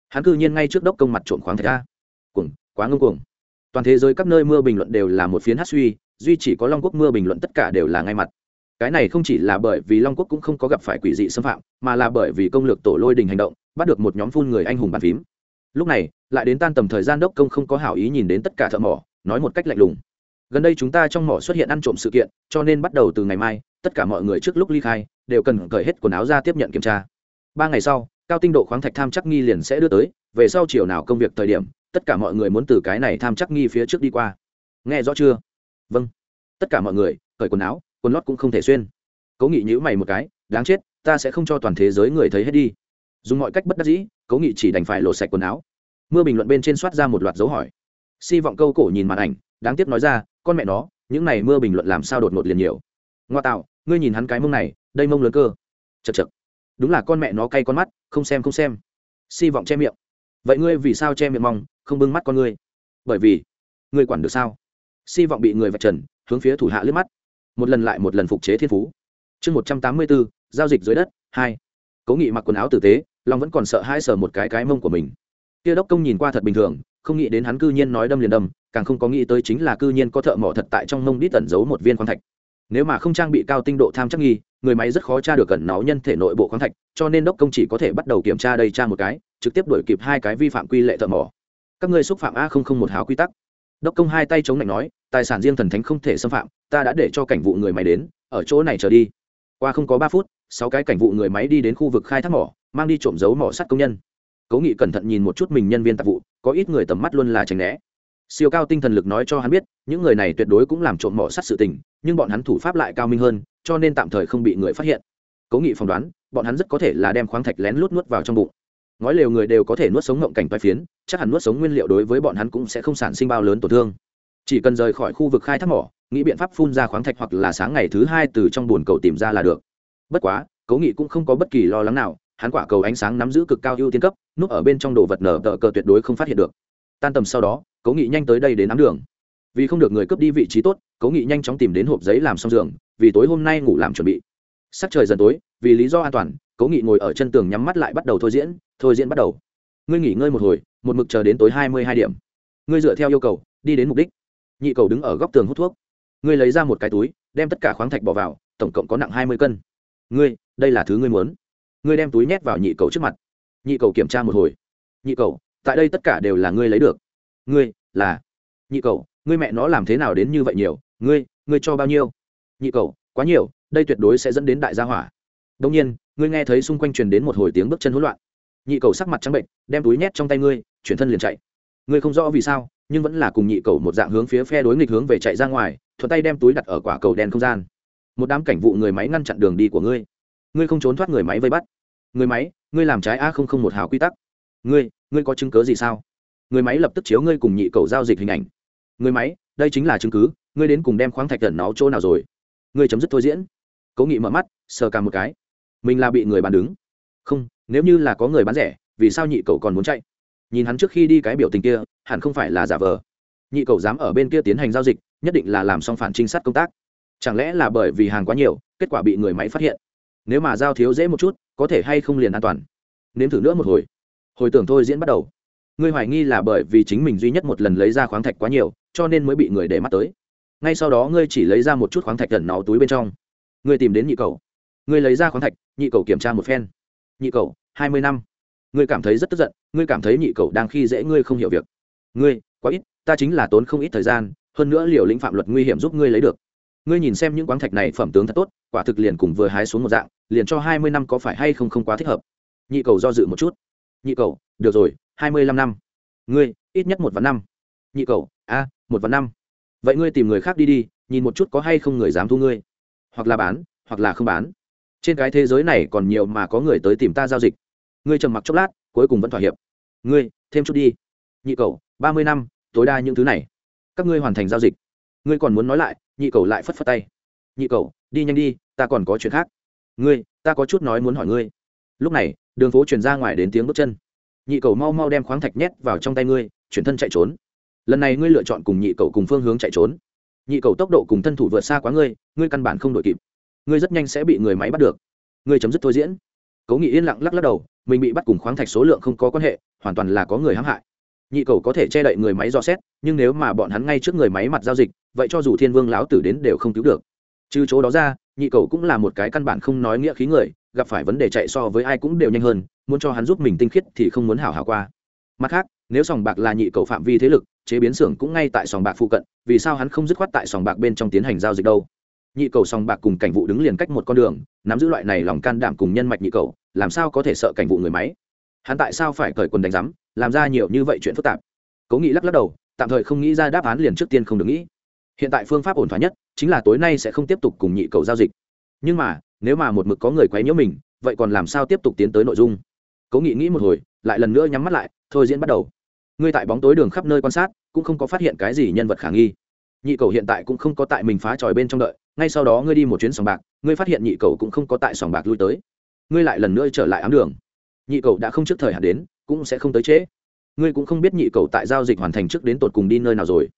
Hắn cư nhiên ngay trước đốc công mặt trộm khoáng thạch a. Cuồng, quá ngưng cuồng. Toàn thế giới các nơi mưa bình luận đều là một phiến hát suy, duy chỉ có long quốc mưa bình luận tất cả đều là ngay mặt cái này không chỉ là bởi vì long quốc cũng không có gặp phải quỷ dị xâm phạm, mà là bởi vì công lược tổ lôi đình hành động, bắt được một nhóm phun người anh hùng bàn phím. Lúc này, lại đến tan tầm thời gian đốc công không có hảo ý nhìn đến tất cả thợ mỏ, nói một cách lạnh lùng. Gần đây chúng ta trong mỏ xuất hiện ăn trộm sự kiện, cho nên bắt đầu từ ngày mai, tất cả mọi người trước lúc ly khai, đều cần cởi hết quần áo ra tiếp nhận kiểm tra. Ba ngày sau, cao tinh độ khoáng thạch tham chắc nghi liền sẽ đưa tới, về sau chiều nào công việc thời điểm, tất cả mọi người muốn từ cái này tham chắc nghi phía trước đi qua. Nghe rõ chưa? Vâng. Tất cả mọi người, cởi quần áo quần lót cũng không thể xuyên. Cố nghị nhữ mày một cái, đáng chết, ta sẽ không cho toàn thế giới người thấy hết đi. Dùng mọi cách bất đắc dĩ, cố nghị chỉ đành phải lộ sạch quần áo. Mưa bình luận bên trên soát ra một loạt dấu hỏi. Si vọng câu cổ nhìn màn ảnh, đáng tiếc nói ra, con mẹ nó, những này mưa bình luận làm sao đột ngột liền nhiều? Ngoa tạo, ngươi nhìn hắn cái mông này, đây mông lớn cơ. Chật chật đúng là con mẹ nó cay con mắt, không xem không xem. Si vọng che miệng. Vậy ngươi vì sao che miệng mong không bưng mắt con ngươi? Bởi vì ngươi quản được sao? Si vọng bị người vạch trần, hướng phía thủ hạ liếc mắt một lần lại một lần phục chế thiên phú. Chương một trăm tám mươi bốn, giao dịch dưới đất, hai. Cố nghị mặc quần áo tử tế, long vẫn còn sợ hai sờ một cái cái mông của mình. Kia đốc công nhìn qua thật bình thường, không nghĩ đến hắn cư nhiên nói đâm liền đâm, càng không có nghĩ tới chính là cư nhiên có thợ mỏ thật tại trong mông đít tẩn giấu một viên khoáng thạch. Nếu mà không trang bị cao tinh độ tham chắc nghi, người máy rất khó tra được cẩn nó nhân thể nội bộ khoáng thạch, cho nên đốc công chỉ có thể bắt đầu kiểm tra đây tra một cái, trực tiếp đuổi kịp hai cái vi phạm quy lệ thợ mỏ. Các ngươi xúc phạm a không không một háo quy tắc. Đốc công hai tay chống lạnh nói tài sản riêng thần thánh không thể xâm phạm, ta đã để cho cảnh vụ người máy đến, ở chỗ này trở đi. Qua không có ba phút, sáu cái cảnh vụ người máy đi đến khu vực khai thác mỏ, mang đi trộm dấu mỏ sắt công nhân. Cố nghị cẩn thận nhìn một chút mình nhân viên tạp vụ, có ít người tầm mắt luôn là tránh né. Siêu cao tinh thần lực nói cho hắn biết, những người này tuyệt đối cũng làm trộm mỏ sắt sự tình, nhưng bọn hắn thủ pháp lại cao minh hơn, cho nên tạm thời không bị người phát hiện. Cố nghị phỏng đoán, bọn hắn rất có thể là đem khoáng thạch lén lút nuốt vào trong bụng. Ngói lều người đều có thể nuốt sống ngộng cảnh toai phiến, chắc hẳn nuốt sống nguyên liệu đối với bọn hắn cũng sẽ không sản sinh bao lớn tổn thương chỉ cần rời khỏi khu vực khai thác mỏ, nghĩ biện pháp phun ra khoáng thạch hoặc là sáng ngày thứ hai từ trong bồn cầu tìm ra là được. Bất quá, cố nghị cũng không có bất kỳ lo lắng nào, hắn quả cầu ánh sáng nắm giữ cực cao ưu tiên cấp, núp ở bên trong đồ vật nở tờ cờ tuyệt đối không phát hiện được. Tan tầm sau đó, cố nghị nhanh tới đây đến nắm đường. Vì không được người cướp đi vị trí tốt, cố nghị nhanh chóng tìm đến hộp giấy làm xong giường, vì tối hôm nay ngủ làm chuẩn bị. Sắc trời dần tối, vì lý do an toàn, cố nghị ngồi ở chân tường nhắm mắt lại bắt đầu thôi diễn thôi diễn bắt đầu. Ngươi nghỉ ngơi một hồi, một mực chờ đến tối hai mươi hai điểm. Ngươi dựa theo yêu cầu, đi đến mục đích nhị cầu đứng ở góc tường hút thuốc. Ngươi lấy ra một cái túi, đem tất cả khoáng thạch bỏ vào, tổng cộng có nặng hai mươi cân. Ngươi, đây là thứ ngươi muốn. Ngươi đem túi nhét vào nhị cầu trước mặt. Nhị cầu kiểm tra một hồi. Nhị cầu, tại đây tất cả đều là ngươi lấy được. Ngươi, là. Nhị cầu, ngươi mẹ nó làm thế nào đến như vậy nhiều? Ngươi ngươi cho bao nhiêu? Nhị cầu, quá nhiều, đây tuyệt đối sẽ dẫn đến đại gia hỏa. Đông nhiên, ngươi nghe thấy xung quanh truyền đến một hồi tiếng bước chân hỗn loạn. Nhị cầu sắc mặt trắng bệnh đem túi nhét trong tay ngươi, chuyển thân liền chạy. Ngươi không rõ vì sao? Nhưng vẫn là cùng nhị cầu một dạng hướng phía phe đối nghịch hướng về chạy ra ngoài, thuận tay đem túi đặt ở quả cầu đen không gian. Một đám cảnh vụ người máy ngăn chặn đường đi của ngươi. Ngươi không trốn thoát người máy vây bắt. Người máy, ngươi làm trái a không không một hào quy tắc. Ngươi ngươi có chứng cớ gì sao? Người máy lập tức chiếu ngươi cùng nhị cầu giao dịch hình ảnh. Người máy, đây chính là chứng cứ, ngươi đến cùng đem khoáng thạch gần nó chỗ nào rồi? Ngươi chấm dứt thôi diễn. Cố nghị mở mắt, sờ cả một cái. Mình là bị người bán đứng. Không, nếu như là có người bán rẻ, vì sao nhị cầu còn muốn chạy? Nhìn hắn trước khi đi cái biểu tình kia, hẳn không phải là giả vờ. Nhị cầu dám ở bên kia tiến hành giao dịch, nhất định là làm xong phản trinh sát công tác. Chẳng lẽ là bởi vì hàng quá nhiều, kết quả bị người máy phát hiện? Nếu mà giao thiếu dễ một chút, có thể hay không liền an toàn? Nếm thử nữa một hồi. Hồi tưởng thôi diễn bắt đầu. Ngươi hoài nghi là bởi vì chính mình duy nhất một lần lấy ra khoáng thạch quá nhiều, cho nên mới bị người để mắt tới. Ngay sau đó ngươi chỉ lấy ra một chút khoáng thạch gần nó túi bên trong. Ngươi tìm đến nhị cầu ngươi lấy ra khoáng thạch, nhị cầu kiểm tra một phen. Nhị cầu hai mươi năm. Ngươi cảm thấy rất tức giận ngươi cảm thấy nhị cầu đang khi dễ ngươi không hiểu việc. Ngươi, quá ít, ta chính là tốn không ít thời gian, hơn nữa liều lĩnh phạm luật nguy hiểm giúp ngươi lấy được. Ngươi nhìn xem những quáng thạch này phẩm tướng thật tốt, quả thực liền cùng vừa hái xuống một dạng, liền cho hai mươi năm có phải hay không không quá thích hợp. Nhị cầu do dự một chút. Nhị cầu được rồi, hai mươi lăm năm. Ngươi, ít nhất một vạn năm. Nhị cầu a, một vạn năm. Vậy ngươi tìm người khác đi đi, nhìn một chút có hay không người dám thu ngươi. Hoặc là bán, hoặc là không bán. Trên cái thế giới này còn nhiều mà có người tới tìm ta giao dịch. Ngươi trầm mặc chốc lát cuối cùng vẫn thỏa hiệp. Ngươi, thêm chút đi. Nhị cầu ba mươi năm, tối đa những thứ này. Các ngươi hoàn thành giao dịch. Ngươi còn muốn nói lại, nhị cầu lại phất phất tay. Nhị cầu đi nhanh đi, ta còn có chuyện khác. Ngươi, ta có chút nói muốn hỏi ngươi. Lúc này, đường phố chuyển ra ngoài đến tiếng bước chân. Nhị cầu mau mau đem khoáng thạch nhét vào trong tay ngươi, chuyển thân chạy trốn. Lần này ngươi lựa chọn cùng nhị cầu cùng phương hướng chạy trốn. Nhị cầu tốc độ cùng thân thủ vượt xa quá ngươi ngươi căn bản không đội kịp. Ngươi rất nhanh sẽ bị người máy bắt được. Ngươi chấm dứt thôi diễn cố nghị yên lặng lắc lắc đầu, mình bị bắt cùng khoáng thạch số lượng không có quan hệ, hoàn toàn là có người hãm hại. Nhị cầu có thể che đậy người máy dò xét, nhưng nếu mà bọn hắn ngay trước người máy mặt giao dịch, vậy cho dù thiên vương láo tử đến đều không cứu được. Trừ chỗ đó ra, nhị cầu cũng là một cái căn bản không nói nghĩa khí người, gặp phải vấn đề chạy so với ai cũng đều nhanh hơn, muốn cho hắn giúp mình tinh khiết thì không muốn hảo hảo qua. Mặt khác, nếu sòng bạc là nhị cầu phạm vi thế lực, chế biến xưởng cũng ngay tại sòng bạc phụ cận, vì sao hắn không dứt khoát tại sòng bạc bên trong tiến hành giao dịch đâu? Nhị cầu sòng bạc cùng cảnh vụ đứng liền cách một con đường, nắm giữ loại này lòng can đảm cùng nhân mạch nhị cầu, làm sao có thể sợ cảnh vụ người máy? Hắn tại sao phải cởi quần đánh rắm làm ra nhiều như vậy chuyện phức tạp? Cố nghị lắc lắc đầu, tạm thời không nghĩ ra đáp án liền trước tiên không được nghĩ. Hiện tại phương pháp ổn thỏa nhất, chính là tối nay sẽ không tiếp tục cùng nhị cầu giao dịch. Nhưng mà, nếu mà một mực có người quấy nhiễu mình, vậy còn làm sao tiếp tục tiến tới nội dung? Cố nghị nghĩ một hồi, lại lần nữa nhắm mắt lại, thôi diễn bắt đầu. Ngươi tại bóng tối đường khắp nơi quan sát, cũng không có phát hiện cái gì nhân vật khả nghi. Nhị cầu hiện tại cũng không có tại mình phá tròi bên trong đợi ngay sau đó ngươi đi một chuyến sòng bạc, ngươi phát hiện nhị cầu cũng không có tại sòng bạc lui tới. Ngươi lại lần nữa trở lại ám đường. Nhị cầu đã không trước thời hạn đến, cũng sẽ không tới trễ. Ngươi cũng không biết nhị cầu tại giao dịch hoàn thành trước đến tột cùng đi nơi nào rồi.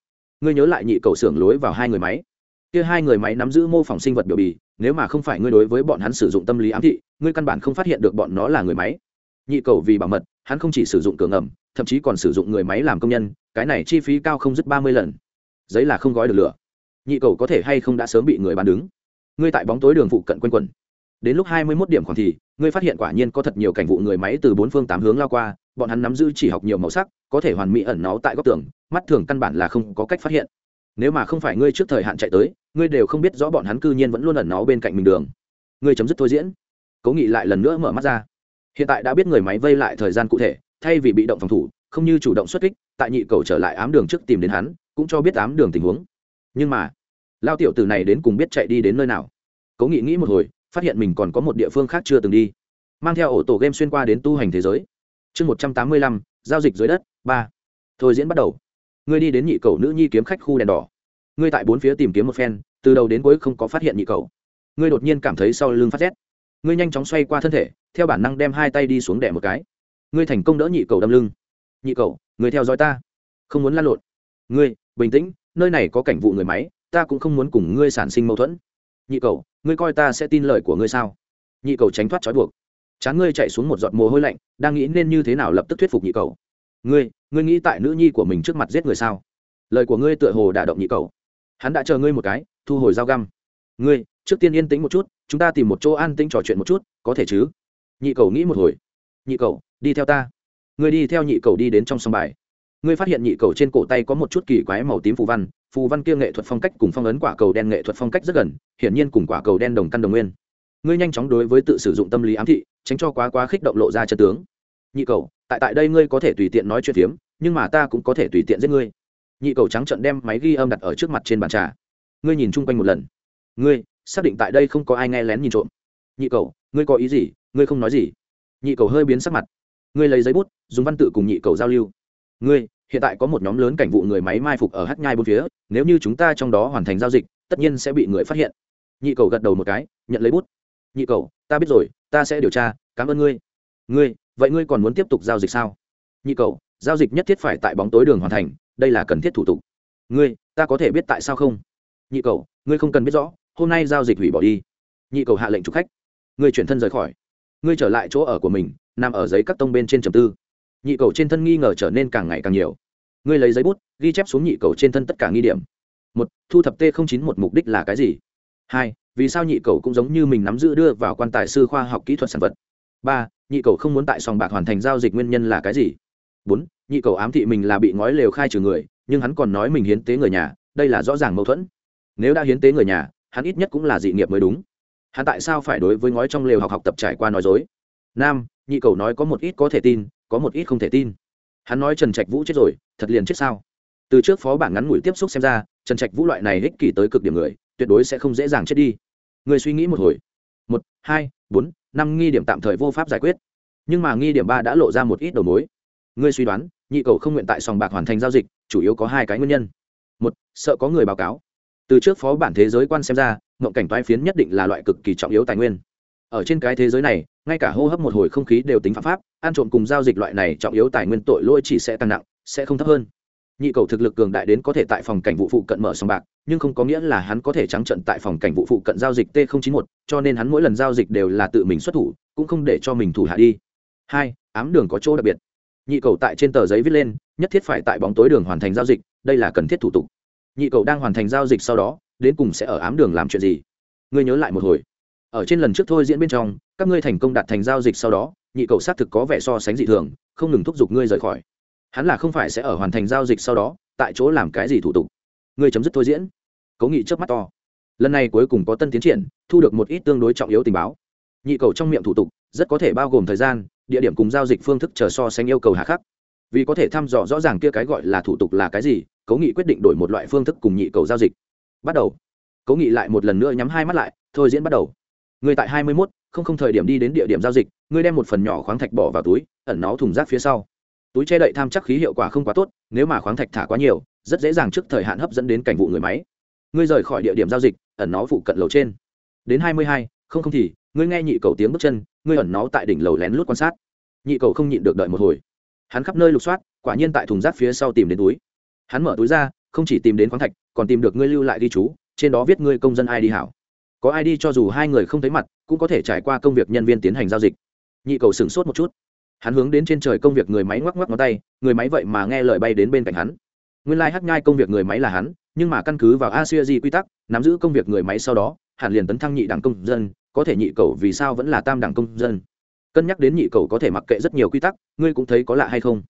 Ngươi nhớ lại nhị cầu xưởng lối vào hai người máy. Kia hai người máy nắm giữ mô phỏng sinh vật biểu bì, nếu mà không phải ngươi đối với bọn hắn sử dụng tâm lý ám thị, ngươi căn bản không phát hiện được bọn nó là người máy. Nhị cầu vì bảo mật, hắn không chỉ sử dụng cửa ngầm, thậm chí còn sử dụng người máy làm công nhân, cái này chi phí cao không dứt ba mươi lần. Giấy là không gói được lửa nhị cầu có thể hay không đã sớm bị người bán đứng. Ngươi tại bóng tối đường phụ cận quanh quẩn. Đến lúc hai mươi mốt điểm khoảng thì, ngươi phát hiện quả nhiên có thật nhiều cảnh vụ người máy từ bốn phương tám hướng lao qua, bọn hắn nắm giữ chỉ học nhiều màu sắc, có thể hoàn mỹ ẩn náu tại góc tường, mắt thường căn bản là không có cách phát hiện. Nếu mà không phải ngươi trước thời hạn chạy tới, ngươi đều không biết rõ bọn hắn cư nhiên vẫn luôn ẩn náu bên cạnh mình đường. Ngươi chấm dứt thôi diễn. Cố nghị lại lần nữa mở mắt ra. Hiện tại đã biết người máy vây lại thời gian cụ thể, thay vì bị động phòng thủ, không như chủ động xuất kích, tại nhị cầu trở lại ám đường trước tìm đến hắn, cũng cho biết ám đường tình huống nhưng mà, lao tiểu từ này đến cùng biết chạy đi đến nơi nào? Cố nghị nghĩ một hồi, phát hiện mình còn có một địa phương khác chưa từng đi. Mang theo ổ tổ game xuyên qua đến tu hành thế giới. Chương một trăm tám mươi lăm, giao dịch dưới đất, ba. Thôi diễn bắt đầu. Ngươi đi đến nhị cầu nữ nhi kiếm khách khu đèn đỏ. Ngươi tại bốn phía tìm kiếm một phen, từ đầu đến cuối không có phát hiện nhị cầu. Ngươi đột nhiên cảm thấy sau lưng phát rét. Ngươi nhanh chóng xoay qua thân thể, theo bản năng đem hai tay đi xuống đẻ một cái. Ngươi thành công đỡ nhị cầu đâm lưng. Nhị cầu, người theo dõi ta. Không muốn lăn lộn. Ngươi, bình tĩnh nơi này có cảnh vụ người máy, ta cũng không muốn cùng ngươi sản sinh mâu thuẫn. Nhị cầu, ngươi coi ta sẽ tin lời của ngươi sao? Nhị cầu tránh thoát trói buộc. Chán ngươi chạy xuống một giọt mồ hôi lạnh, đang nghĩ nên như thế nào lập tức thuyết phục nhị cầu. Ngươi ngươi nghĩ tại nữ nhi của mình trước mặt giết người sao? Lời của ngươi tựa hồ đả động nhị cầu. Hắn đã chờ ngươi một cái, thu hồi dao găm. Ngươi, trước tiên yên tĩnh một chút, chúng ta tìm một chỗ an tĩnh trò chuyện một chút, có thể chứ? Nhị cầu nghĩ một hồi. Nhị cầu, đi theo ta. Ngươi đi theo nhị cầu đi đến trong sông bài ngươi phát hiện nhị cầu trên cổ tay có một chút kỳ quái màu tím phù văn phù văn kia nghệ thuật phong cách cùng phong ấn quả cầu đen nghệ thuật phong cách rất gần, hiển nhiên cùng quả cầu đen đồng căn đồng nguyên. Ngươi nhanh chóng đối với tự sử dụng tâm lý ám thị, tránh cho quá quá khích động lộ ra chân tướng. Nhị cầu, tại tại đây ngươi có thể tùy tiện nói chuyện phiếm, nhưng mà ta cũng có thể tùy tiện giết ngươi. Nhị cầu trắng trận đem máy ghi âm đặt ở trước mặt trên bàn trà. Ngươi nhìn chung quanh một lần. Ngươi, xác định tại đây không có ai nghe lén nhìn trộm. Nhị cầu, ngươi có ý gì? Ngươi không nói gì. Nhị cầu hơi biến sắc mặt. Ngươi lấy giấy bút, dùng văn tự cùng nhị cầu giao lưu ngươi, hiện tại có một nhóm lớn cảnh vụ người máy mai phục ở hát nhai bốn phía, nếu như chúng ta trong đó hoàn thành giao dịch, tất nhiên sẽ bị người phát hiện. Nhị cầu gật đầu một cái, nhận lấy bút. Nhị cầu, ta biết rồi, ta sẽ điều tra, cảm ơn ngươi. Ngươi, vậy ngươi còn muốn tiếp tục giao dịch sao? Nhị cầu, giao dịch nhất thiết phải tại bóng tối đường hoàn thành, đây là cần thiết thủ tục. Ngươi, ta có thể biết tại sao không? Nhị cầu, ngươi không cần biết rõ, hôm nay giao dịch hủy bỏ đi. Nhị cầu hạ lệnh chụp khách. Ngươi chuyển thân rời khỏi. Ngươi trở lại chỗ ở của mình, nằm ở giấy các tông bên trên trầm tư nhị cầu trên thân nghi ngờ trở nên càng ngày càng nhiều. Ngươi lấy giấy bút, ghi chép xuống nhị cầu trên thân tất cả nghi điểm. Một, thu thập t chín một mục đích là cái gì? Hai, vì sao nhị cầu cũng giống như mình nắm giữ đưa vào quan tài sư khoa học kỹ thuật sản vật? Ba, nhị cầu không muốn tại sòng bạc hoàn thành giao dịch nguyên nhân là cái gì? Bốn, nhị cầu ám thị mình là bị ngói lều khai trừ người, nhưng hắn còn nói mình hiến tế người nhà, đây là rõ ràng mâu thuẫn. Nếu đã hiến tế người nhà, hắn ít nhất cũng là dị nghiệp mới đúng. Hắn tại sao phải đối với ngói trong lều học học tập trải qua nói dối? Nam nhị cầu nói có một ít có thể tin có một ít không thể tin. Hắn nói trần trạch vũ chết rồi, thật liền chết sao? Từ trước phó bản ngắn ngủi tiếp xúc xem ra, trần trạch vũ loại này ích kỷ tới cực điểm người, tuyệt đối sẽ không dễ dàng chết đi. Người suy nghĩ một hồi. Một, hai, bốn, năm nghi điểm tạm thời vô pháp giải quyết. Nhưng mà nghi điểm ba đã lộ ra một ít đầu mối. Ngươi suy đoán, nhị cầu không nguyện tại sòng bạc hoàn thành giao dịch, chủ yếu có hai cái nguyên nhân. Một, sợ có người báo cáo. Từ trước phó bản thế giới quan xem ra, ngộng cảnh toái phiến nhất định là loại cực kỳ trọng yếu tài nguyên. Ở trên cái thế giới này, ngay cả hô hấp một hồi không khí đều tính phạm pháp ăn trộm cùng giao dịch loại này trọng yếu tài nguyên tội lỗi chỉ sẽ tăng nặng, sẽ không thấp hơn. Nhị cầu thực lực cường đại đến có thể tại phòng cảnh vụ phụ cận mở sòng bạc, nhưng không có nghĩa là hắn có thể trắng trận tại phòng cảnh vụ phụ cận giao dịch t 091 cho nên hắn mỗi lần giao dịch đều là tự mình xuất thủ, cũng không để cho mình thủ hạ đi. Hai, ám đường có chỗ đặc biệt. Nhị cầu tại trên tờ giấy viết lên, nhất thiết phải tại bóng tối đường hoàn thành giao dịch, đây là cần thiết thủ tục. Nhị cầu đang hoàn thành giao dịch sau đó, đến cùng sẽ ở ám đường làm chuyện gì? Ngươi nhớ lại một hồi. Ở trên lần trước thôi diễn bên trong, các ngươi thành công đạt thành giao dịch sau đó nhị cầu xác thực có vẻ so sánh dị thường, không ngừng thúc giục ngươi rời khỏi. Hắn là không phải sẽ ở hoàn thành giao dịch sau đó, tại chỗ làm cái gì thủ tục. Ngươi chấm dứt thôi diễn. Cố nghị trước mắt to. Lần này cuối cùng có tân tiến triển, thu được một ít tương đối trọng yếu tình báo. Nhị cầu trong miệng thủ tục, rất có thể bao gồm thời gian, địa điểm cùng giao dịch phương thức chờ so sánh yêu cầu hạ khắc. Vì có thể thăm dò rõ ràng kia cái gọi là thủ tục là cái gì, cố nghị quyết định đổi một loại phương thức cùng nhị cầu giao dịch. Bắt đầu. Cố nghị lại một lần nữa nhắm hai mắt lại, thôi diễn bắt đầu người tại hai mươi mốt, không không thời điểm đi đến địa điểm giao dịch, ngươi đem một phần nhỏ khoáng thạch bỏ vào túi, ẩn nó thùng rác phía sau. Túi che đậy tham chắc khí hiệu quả không quá tốt, nếu mà khoáng thạch thả quá nhiều, rất dễ dàng trước thời hạn hấp dẫn đến cảnh vụ người máy. Ngươi rời khỏi địa điểm giao dịch, ẩn nó phụ cận lầu trên. Đến hai mươi hai, không không thì, ngươi nghe nhị cầu tiếng bước chân, ngươi ẩn nó tại đỉnh lầu lén lút quan sát. Nhị cầu không nhịn được đợi một hồi. Hắn khắp nơi lục soát, quả nhiên tại thùng rác phía sau tìm đến túi. Hắn mở túi ra, không chỉ tìm đến khoáng thạch, còn tìm được ngươi lưu lại ghi chú, trên đó viết ngươi công dân ai đi hảo có ai đi cho dù hai người không thấy mặt, cũng có thể trải qua công việc nhân viên tiến hành giao dịch. Nhị cầu sửng sốt một chút. Hắn hướng đến trên trời công việc người máy ngoắc ngoắc ngón tay, người máy vậy mà nghe lời bay đến bên cạnh hắn. Nguyên lai、like、hắc nhai công việc người máy là hắn, nhưng mà căn cứ vào asia di quy tắc, nắm giữ công việc người máy sau đó, hẳn liền tấn thăng nhị đảng công dân, có thể nhị cầu vì sao vẫn là tam đảng công dân. Cân nhắc đến nhị cầu có thể mặc kệ rất nhiều quy tắc, ngươi cũng thấy có lạ hay không?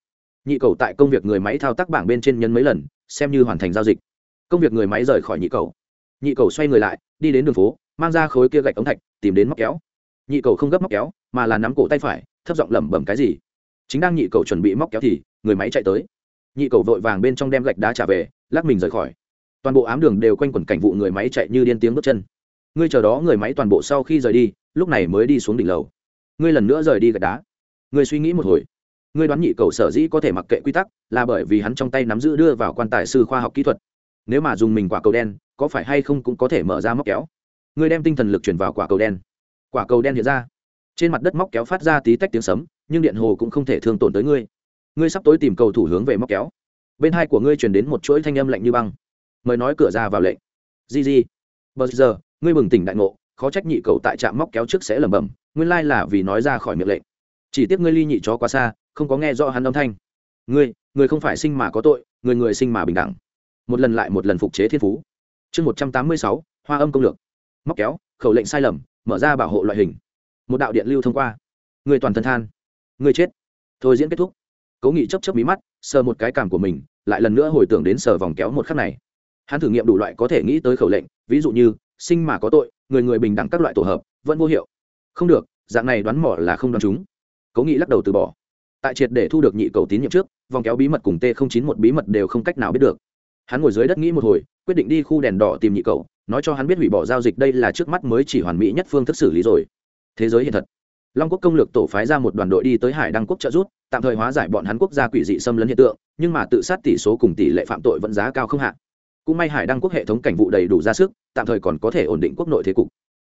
Nhị cầu tại công việc người máy thao tác bảng bên trên nhân mấy lần, xem như hoàn thành giao dịch. Công việc người máy rời khỏi nhị cầu nhị cầu xoay người lại, đi đến đường phố, mang ra khối kia gạch ống thạch, tìm đến móc kéo. Nhị cầu không gấp móc kéo, mà là nắm cổ tay phải, thấp giọng lẩm bẩm cái gì. Chính đang nhị cầu chuẩn bị móc kéo thì, người máy chạy tới. Nhị cầu vội vàng bên trong đem gạch đá trả về, lắc mình rời khỏi. Toàn bộ ám đường đều quanh quẩn cảnh vụ người máy chạy như điên tiếng bước chân. Ngươi chờ đó người máy toàn bộ sau khi rời đi, lúc này mới đi xuống đỉnh lầu. Ngươi lần nữa rời đi gạch đá. Ngươi suy nghĩ một hồi. Ngươi đoán nhị cầu sở dĩ có thể mặc kệ quy tắc, là bởi vì hắn trong tay nắm giữ đưa vào quan tài sư khoa học kỹ thuật. Nếu mà dùng mình quả cầu đen có phải hay không cũng có thể mở ra móc kéo. Ngươi đem tinh thần lực chuyển vào quả cầu đen. Quả cầu đen hiện ra. Trên mặt đất móc kéo phát ra tí tách tiếng sấm, nhưng điện hồ cũng không thể thương tổn tới ngươi. Ngươi sắp tối tìm cầu thủ hướng về móc kéo. Bên hai của ngươi chuyển đến một chuỗi thanh âm lạnh như băng. Mời nói cửa ra vào lệnh. Di di bờ giờ, ngươi bừng tỉnh đại ngộ, khó trách nhị cầu tại trạm móc kéo trước sẽ lẩm bẩm, nguyên lai là vì nói ra khỏi miệng lệnh. Chỉ tiếc ngươi ly nhị chó quá xa, không có nghe rõ hắn âm thanh. Ngươi người không phải sinh mà có tội, người người sinh mà bình đẳng. Một lần lại một lần phục chế thiên phú chương một trăm tám mươi sáu, hoa âm công lược. Móc kéo, khẩu lệnh sai lầm, mở ra bảo hộ loại hình. Một đạo điện lưu thông qua. Người toàn thân than. Người chết. Thôi diễn kết thúc. Cố nghị chấp chấp mí mắt, sờ một cái cảm của mình, lại lần nữa hồi tưởng đến sờ vòng kéo một khắc này. Hắn thử nghiệm đủ loại có thể nghĩ tới khẩu lệnh, ví dụ như, sinh mà có tội, người người bình đẳng các loại tổ hợp, vẫn vô hiệu. Không được, dạng này đoán mỏ là không đoán chúng. Cố nghị lắc đầu từ bỏ. Tại triệt để thu được nhị cầu tín nhiệm trước, vòng kéo bí mật cùng t chín một bí mật đều không cách nào biết được hắn ngồi dưới đất nghĩ một hồi quyết định đi khu đèn đỏ tìm nhị cậu, nói cho hắn biết hủy bỏ giao dịch đây là trước mắt mới chỉ hoàn mỹ nhất phương thức xử lý rồi. Thế giới hiện thật. Long quốc công lược tổ phái ra một đoàn đội đi tới hải đăng quốc trợ rút tạm thời hóa giải bọn hắn quốc gia quỷ dị xâm lấn hiện tượng nhưng mà tự sát tỷ số cùng tỷ lệ phạm tội vẫn giá cao không hạn cũng may hải đăng quốc hệ thống cảnh vụ đầy đủ ra sức tạm thời còn có thể ổn định quốc nội thế cục.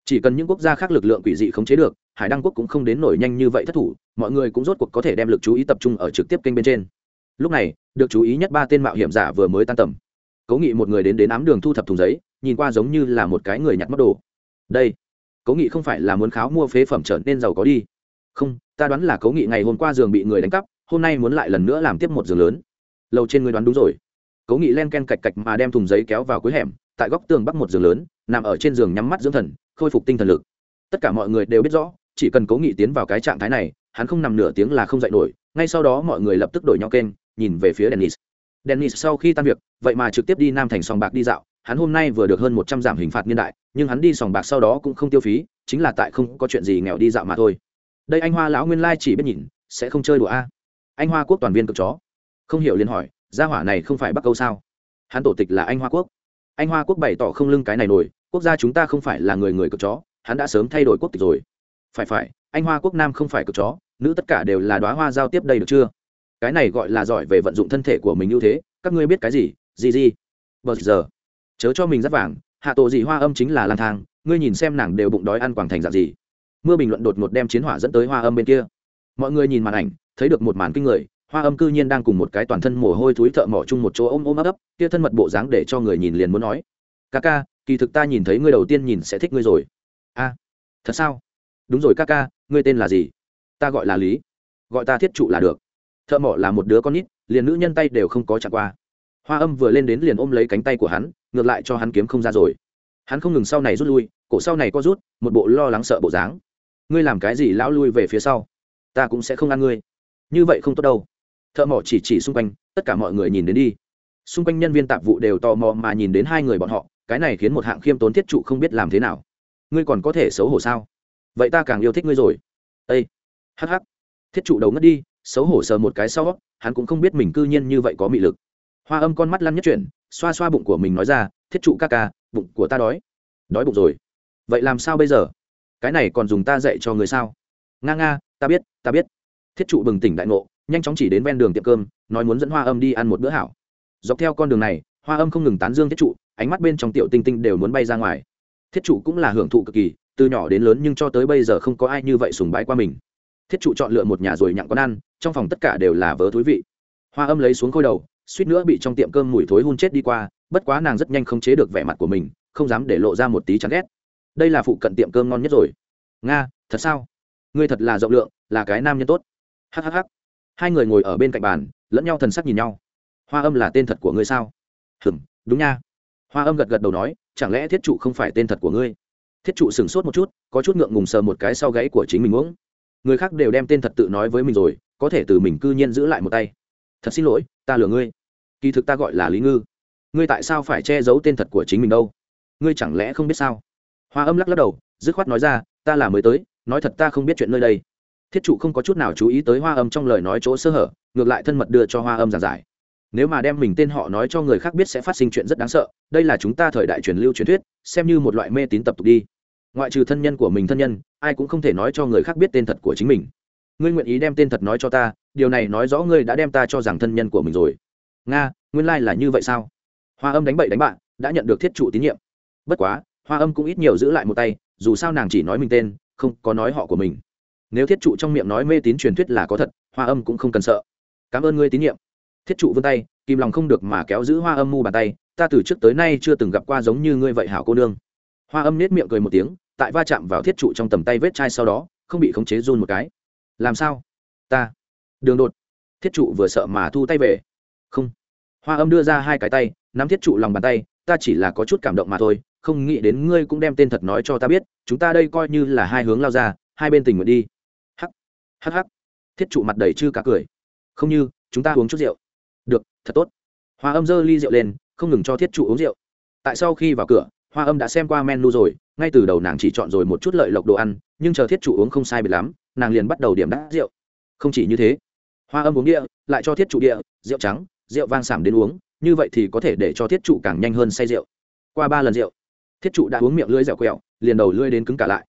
Chỉ cần những quốc gia khác lực lượng quỷ dị khống chế được hải đăng quốc cũng không đến nổi nhanh như vậy thất thủ mọi người cũng rốt cuộc có thể đem lực chú ý tập trung ở trực tiếp kênh bên trên. Lúc này được chú ý nhất ba tên mạo hiểm giả vừa mới tan tầm cố nghị một người đến đến ám đường thu thập thùng giấy, nhìn qua giống như là một cái người nhặt mất đồ. Đây, cố nghị không phải là muốn kháo mua phế phẩm trở nên giàu có đi. Không, ta đoán là cố nghị ngày hôm qua giường bị người đánh cắp, hôm nay muốn lại lần nữa làm tiếp một giường lớn. Lâu trên người đoán đúng rồi. Cố nghị len ken cạch cạch mà đem thùng giấy kéo vào cuối hẻm, tại góc tường bắc một giường lớn, nằm ở trên giường nhắm mắt dưỡng thần, khôi phục tinh thần lực. Tất cả mọi người đều biết rõ, chỉ cần cố nghị tiến vào cái trạng thái này, hắn không nằm nửa tiếng là không dậy nổi, ngay sau đó mọi người lập tức đổi nhau kênh, nhìn về phía dennis dennis sau khi tan việc, vậy mà trực tiếp đi nam thành sòng bạc đi dạo. Hắn hôm nay vừa được hơn một trăm giảm hình phạt niên đại, nhưng hắn đi sòng bạc sau đó cũng không tiêu phí, chính là tại không có chuyện gì nghèo đi dạo mà thôi. Đây anh hoa lão nguyên lai chỉ biết nhìn, sẽ không chơi đùa a. Anh hoa quốc toàn viên cực chó. Không hiểu liền hỏi, gia hỏa này không phải bắc câu sao? Hắn tổ tịch là anh hoa quốc. Anh hoa quốc bày tỏ không lưng cái này nổi, quốc gia chúng ta không phải là người người cực chó, hắn đã sớm thay đổi quốc tịch rồi. Phải phải, anh hoa quốc nam không phải cực chó, nữ tất cả đều là đoá hoa giao tiếp đây được chưa? Cái này gọi là giỏi về vận dụng thân thể của mình ưu thế, các ngươi biết cái gì? Gì gì? Bờ giờ. Chớ cho mình rất vàng. Hạ tổ gì hoa âm chính là lang thang, ngươi nhìn xem nàng đều bụng đói ăn quảng thành dạng gì. Mưa bình luận đột ngột đem chiến hỏa dẫn tới hoa âm bên kia. Mọi người nhìn màn ảnh, thấy được một màn kinh người, hoa âm cư nhiên đang cùng một cái toàn thân mồ hôi thúi thợ mỏ chung một chỗ ôm ôm ấp ấp, kia thân mật bộ dáng để cho người nhìn liền muốn nói, ca ca, kỳ thực ta nhìn thấy ngươi đầu tiên nhìn sẽ thích ngươi rồi. A, thật sao? Đúng rồi ca ca, ngươi tên là gì? Ta gọi là lý. Gọi ta thiết trụ là được thợ mỏ là một đứa con nít, liền nữ nhân tay đều không có chặt qua. Hoa âm vừa lên đến liền ôm lấy cánh tay của hắn, ngược lại cho hắn kiếm không ra rồi. Hắn không ngừng sau này rút lui, cổ sau này có rút, một bộ lo lắng sợ bộ dáng. Ngươi làm cái gì lão lui về phía sau? Ta cũng sẽ không ăn ngươi. Như vậy không tốt đâu. Thợ mỏ chỉ chỉ xung quanh, tất cả mọi người nhìn đến đi. Xung quanh nhân viên tạp vụ đều tò mò mà nhìn đến hai người bọn họ, cái này khiến một hạng khiêm tốn thiết trụ không biết làm thế nào. Ngươi còn có thể xấu hổ sao? Vậy ta càng yêu thích ngươi rồi. Ây hh thiết trụ đầu ngất đi xấu hổ sờ một cái sau, hắn cũng không biết mình cư nhiên như vậy có mị lực. Hoa âm con mắt lăn nhất chuyển, xoa xoa bụng của mình nói ra, thiết trụ ca ca, bụng của ta đói. Đói bụng rồi. Vậy làm sao bây giờ? Cái này còn dùng ta dạy cho người sao? Nga nga, ta biết ta biết. Thiết trụ bừng tỉnh đại ngộ, nhanh chóng chỉ đến ven đường tiệm cơm, nói muốn dẫn hoa âm đi ăn một bữa hảo. Dọc theo con đường này, hoa âm không ngừng tán dương thiết trụ, ánh mắt bên trong tiểu tinh tinh đều muốn bay ra ngoài. Thiết trụ cũng là hưởng thụ cực kỳ, từ nhỏ đến lớn nhưng cho tới bây giờ không có ai như vậy sùng bái qua mình. Thiết trụ chọn lựa một nhà rồi nhặng con ăn trong phòng tất cả đều là vớ thú vị. Hoa âm lấy xuống khôi đầu, suýt nữa bị trong tiệm cơm mùi thối hun chết đi qua, bất quá nàng rất nhanh không chế được vẻ mặt của mình, không dám để lộ ra một tí chán ghét. Đây là phụ cận tiệm cơm ngon nhất rồi. Nga, thật sao? Ngươi thật là rộng lượng, là cái nam nhân tốt. Hhh hai người ngồi ở bên cạnh bàn, lẫn nhau thần sắc nhìn nhau. Hoa âm là tên thật của ngươi sao? Hừm đúng nha. Hoa âm gật gật đầu nói, chẳng lẽ thiết trụ không phải tên thật của ngươi? Thiết trụ sửng sốt một chút, có chút ngượng ngùng sờ một cái sau gáy của chính mình uống. Người khác đều đem tên thật tự nói với mình rồi có thể từ mình cư nhiên giữ lại một tay. Thật xin lỗi, ta lừa ngươi. Kỳ thực ta gọi là lý ngư. Ngươi tại sao phải che giấu tên thật của chính mình đâu? Ngươi chẳng lẽ không biết sao? Hoa âm lắc lắc đầu, dứt khoát nói ra, ta là mới tới, nói thật ta không biết chuyện nơi đây. Thiết trụ không có chút nào chú ý tới hoa âm trong lời nói chỗ sơ hở, ngược lại thân mật đưa cho hoa âm giảng giải. Nếu mà đem mình tên họ nói cho người khác biết sẽ phát sinh chuyện rất đáng sợ, đây là chúng ta thời đại truyền lưu truyền thuyết, xem như một loại mê tín tập tục đi. Ngoại trừ thân nhân của mình thân nhân, ai cũng không thể nói cho người khác biết tên thật của chính mình ngươi nguyện ý đem tên thật nói cho ta, điều này nói rõ ngươi đã đem ta cho rằng thân nhân của mình rồi. Nga, nguyên lai、like、là như vậy sao? Hoa âm đánh bậy đánh bạn đã nhận được thiết trụ tín nhiệm. Bất quá, hoa âm cũng ít nhiều giữ lại một tay, dù sao nàng chỉ nói mình tên, không có nói họ của mình. Nếu thiết trụ trong miệng nói mê tín truyền thuyết là có thật, hoa âm cũng không cần sợ. Cảm ơn ngươi tín nhiệm. Thiết trụ vươn tay, kìm lòng không được mà kéo giữ hoa âm mu bàn tay, ta từ trước tới nay chưa từng gặp qua giống như ngươi vậy hảo cô nương. Hoa âm nết miệng cười một tiếng, tại va chạm vào thiết trụ trong tầm tay vết chai sau đó, không bị khống chế run một cái làm sao? Ta. Đường đột. Thiết trụ vừa sợ mà thu tay về. Không. Hoa âm đưa ra hai cái tay, nắm thiết trụ lòng bàn tay, ta chỉ là có chút cảm động mà thôi, không nghĩ đến ngươi cũng đem tên thật nói cho ta biết, chúng ta đây coi như là hai hướng lao ra, hai bên tình nguyện đi. Hắc. Hắc hắc. Thiết trụ mặt đầy chư cả cười. Không như, chúng ta uống chút rượu. Được, thật tốt. Hoa âm giơ ly rượu lên, không ngừng cho thiết trụ uống rượu. Tại sau khi vào cửa, hoa âm đã xem qua menu rồi, ngay từ đầu nàng chỉ chọn rồi một chút lợi lộc đồ ăn, nhưng chờ thiết trụ uống không sai biệt lắm nàng liền bắt đầu điểm đắt rượu. Không chỉ như thế, hoa âm uống địa lại cho thiết trụ địa, rượu trắng, rượu vang sảm đến uống, như vậy thì có thể để cho thiết trụ càng nhanh hơn say rượu. Qua ba lần rượu, thiết trụ đã uống miệng lưỡi dẻo quẹo, liền đầu lưỡi đến cứng cả lại.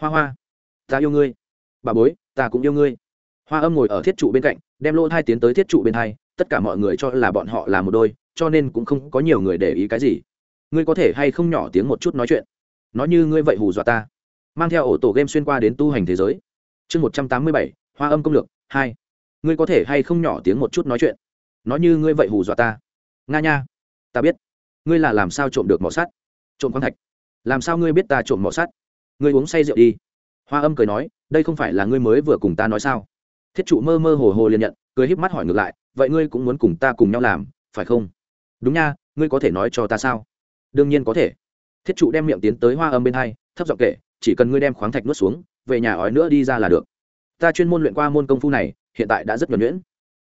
Hoa hoa, ta yêu ngươi. Bà bối, ta cũng yêu ngươi. Hoa âm ngồi ở thiết trụ bên cạnh, đem lỗ thai tiến tới thiết trụ bên hai, tất cả mọi người cho là bọn họ là một đôi, cho nên cũng không có nhiều người để ý cái gì. Ngươi có thể hay không nhỏ tiếng một chút nói chuyện. Nói như ngươi vậy hù dọa ta. Mang theo ổ tổ game xuyên qua đến tu hành thế giới chương một trăm tám mươi bảy, hoa âm công lược, hai. Ngươi có thể hay không nhỏ tiếng một chút nói chuyện? Nói như ngươi vậy hù dọa ta. Nga nha. Ta biết. Ngươi là làm sao trộm được mỏ sắt? Trộm quang thạch. Làm sao ngươi biết ta trộm mỏ sắt? Ngươi uống say rượu đi. Hoa âm cười nói, đây không phải là ngươi mới vừa cùng ta nói sao? Thiết trụ mơ mơ hồ hồ liền nhận, cười híp mắt hỏi ngược lại, vậy ngươi cũng muốn cùng ta cùng nhau làm, phải không? Đúng nha, ngươi có thể nói cho ta sao? Đương nhiên có thể. Thiết trụ đem miệng tiến tới hoa âm bên hai, thấp giọng kể, chỉ cần ngươi đem khoáng thạch nuốt xuống về nhà ói nữa đi ra là được. Ta chuyên môn luyện qua môn công phu này, hiện tại đã rất nhuẩn nhuyễn.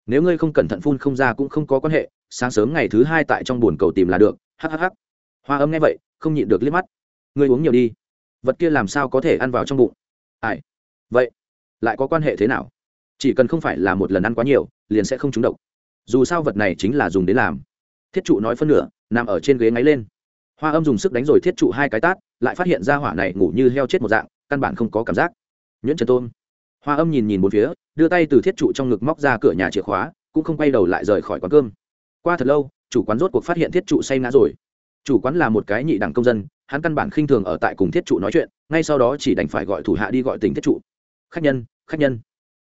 Nếu ngươi không cẩn thận phun không ra cũng không có quan hệ, sáng sớm ngày thứ hai tại trong buồn cầu tìm là được. Hhh hoa âm nghe vậy, không nhịn được liếc mắt. Ngươi uống nhiều đi. Vật kia làm sao có thể ăn vào trong bụng? Ai? Vậy, lại có quan hệ thế nào? Chỉ cần không phải là một lần ăn quá nhiều, liền sẽ không trúng độc. Dù sao vật này chính là dùng để làm. Thiết trụ nói phân nửa, nằm ở trên ghế ngáy lên. Hoa âm dùng sức đánh rồi thiết trụ hai cái tát, lại phát hiện ra hỏa này ngủ như heo chết một dạng căn bản không có cảm giác. Nhuyễn trần tôn. Hoa âm nhìn nhìn bốn phía, đưa tay từ thiết trụ trong ngực móc ra cửa nhà chìa khóa, cũng không quay đầu lại rời khỏi quán cơm. Qua thật lâu, chủ quán rốt cuộc phát hiện thiết trụ say ngã rồi. Chủ quán là một cái nhị đẳng công dân, hắn căn bản khinh thường ở tại cùng thiết trụ nói chuyện, ngay sau đó chỉ đành phải gọi thủ hạ đi gọi tình thiết trụ. Khách nhân khách nhân.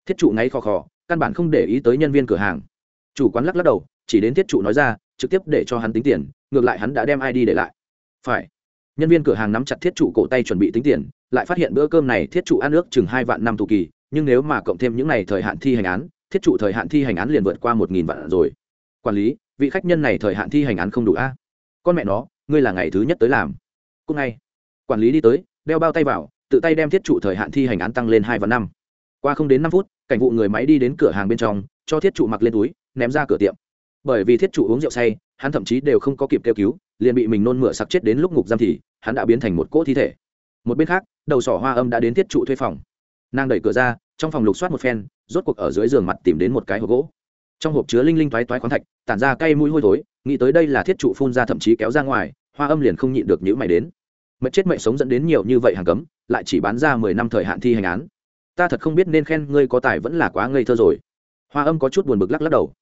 Thiết trụ ngáy khò khò, căn bản không để ý tới nhân viên cửa hàng. Chủ quán lắc lắc đầu, chỉ đến thiết trụ nói ra, trực tiếp để cho hắn tính tiền, ngược lại hắn đã đem id để lại. Phải. Nhân viên cửa hàng nắm chặt thiết trụ cổ tay chuẩn bị tính tiền lại phát hiện bữa cơm này thiết trụ ăn nước chừng hai vạn năm tù kỳ, nhưng nếu mà cộng thêm những n à y thời hạn thi hành án, thiết trụ thời hạn thi hành án liền vượt qua một nghìn vạn rồi. Quản lý, vị khách nhân này thời hạn thi hành án không đủ a? Con mẹ nó, ngươi là ngày thứ nhất tới làm. Cúc ngay. Quản lý đi tới, đeo bao tay vào, tự tay đem thiết trụ thời hạn thi hành án tăng lên hai vạn năm. Qua không đến năm phút, cảnh vụ người máy đi đến cửa hàng bên trong, cho thiết trụ mặc lên túi, ném ra cửa tiệm. Bởi vì thiết trụ uống rượu say, hắn thậm chí đều không có kịp kêu cứu, liền bị mình nôn mửa sặc chết đến lúc ngục giam thì, hắn đã biến thành một cỗ thi thể một bên khác, đầu sỏ hoa âm đã đến thiết trụ thuê phòng. Nàng đẩy cửa ra, trong phòng lục soát một phen, rốt cuộc ở dưới giường mặt tìm đến một cái hộp gỗ. Trong hộp chứa linh linh toái toái khoáng thạch, tản ra cay mũi hôi thối, nghĩ tới đây là thiết trụ phun ra thậm chí kéo ra ngoài, hoa âm liền không nhịn được nhữ mày đến. Mệt chết mệnh sống dẫn đến nhiều như vậy hàng cấm, lại chỉ bán ra mười năm thời hạn thi hành án. Ta thật không biết nên khen ngươi có tài vẫn là quá ngây thơ rồi. Hoa âm có chút buồn bực lắc lắc đầu.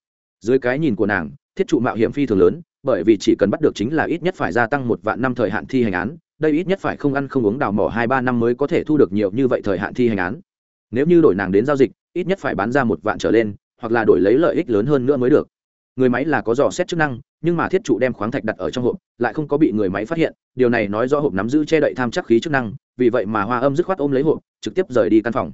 Dưới cái nhìn của nàng, thiết trụ mạo hiểm phi thường lớn, bởi vì chỉ cần bắt được chính là ít nhất phải gia tăng một vạn năm thời hạn thi hành án đây ít nhất phải không ăn không uống đào mỏ hai ba năm mới có thể thu được nhiều như vậy thời hạn thi hành án. Nếu như đổi nàng đến giao dịch, ít nhất phải bán ra một vạn trở lên, hoặc là đổi lấy lợi ích lớn hơn nữa mới được. Người máy là có dò xét chức năng, nhưng mà thiết trụ đem khoáng thạch đặt ở trong hộp, lại không có bị người máy phát hiện. Điều này nói do hộp nắm giữ che đậy tham chắc khí chức năng, vì vậy mà hoa âm dứt khoát ôm lấy hộp, trực tiếp rời đi căn phòng.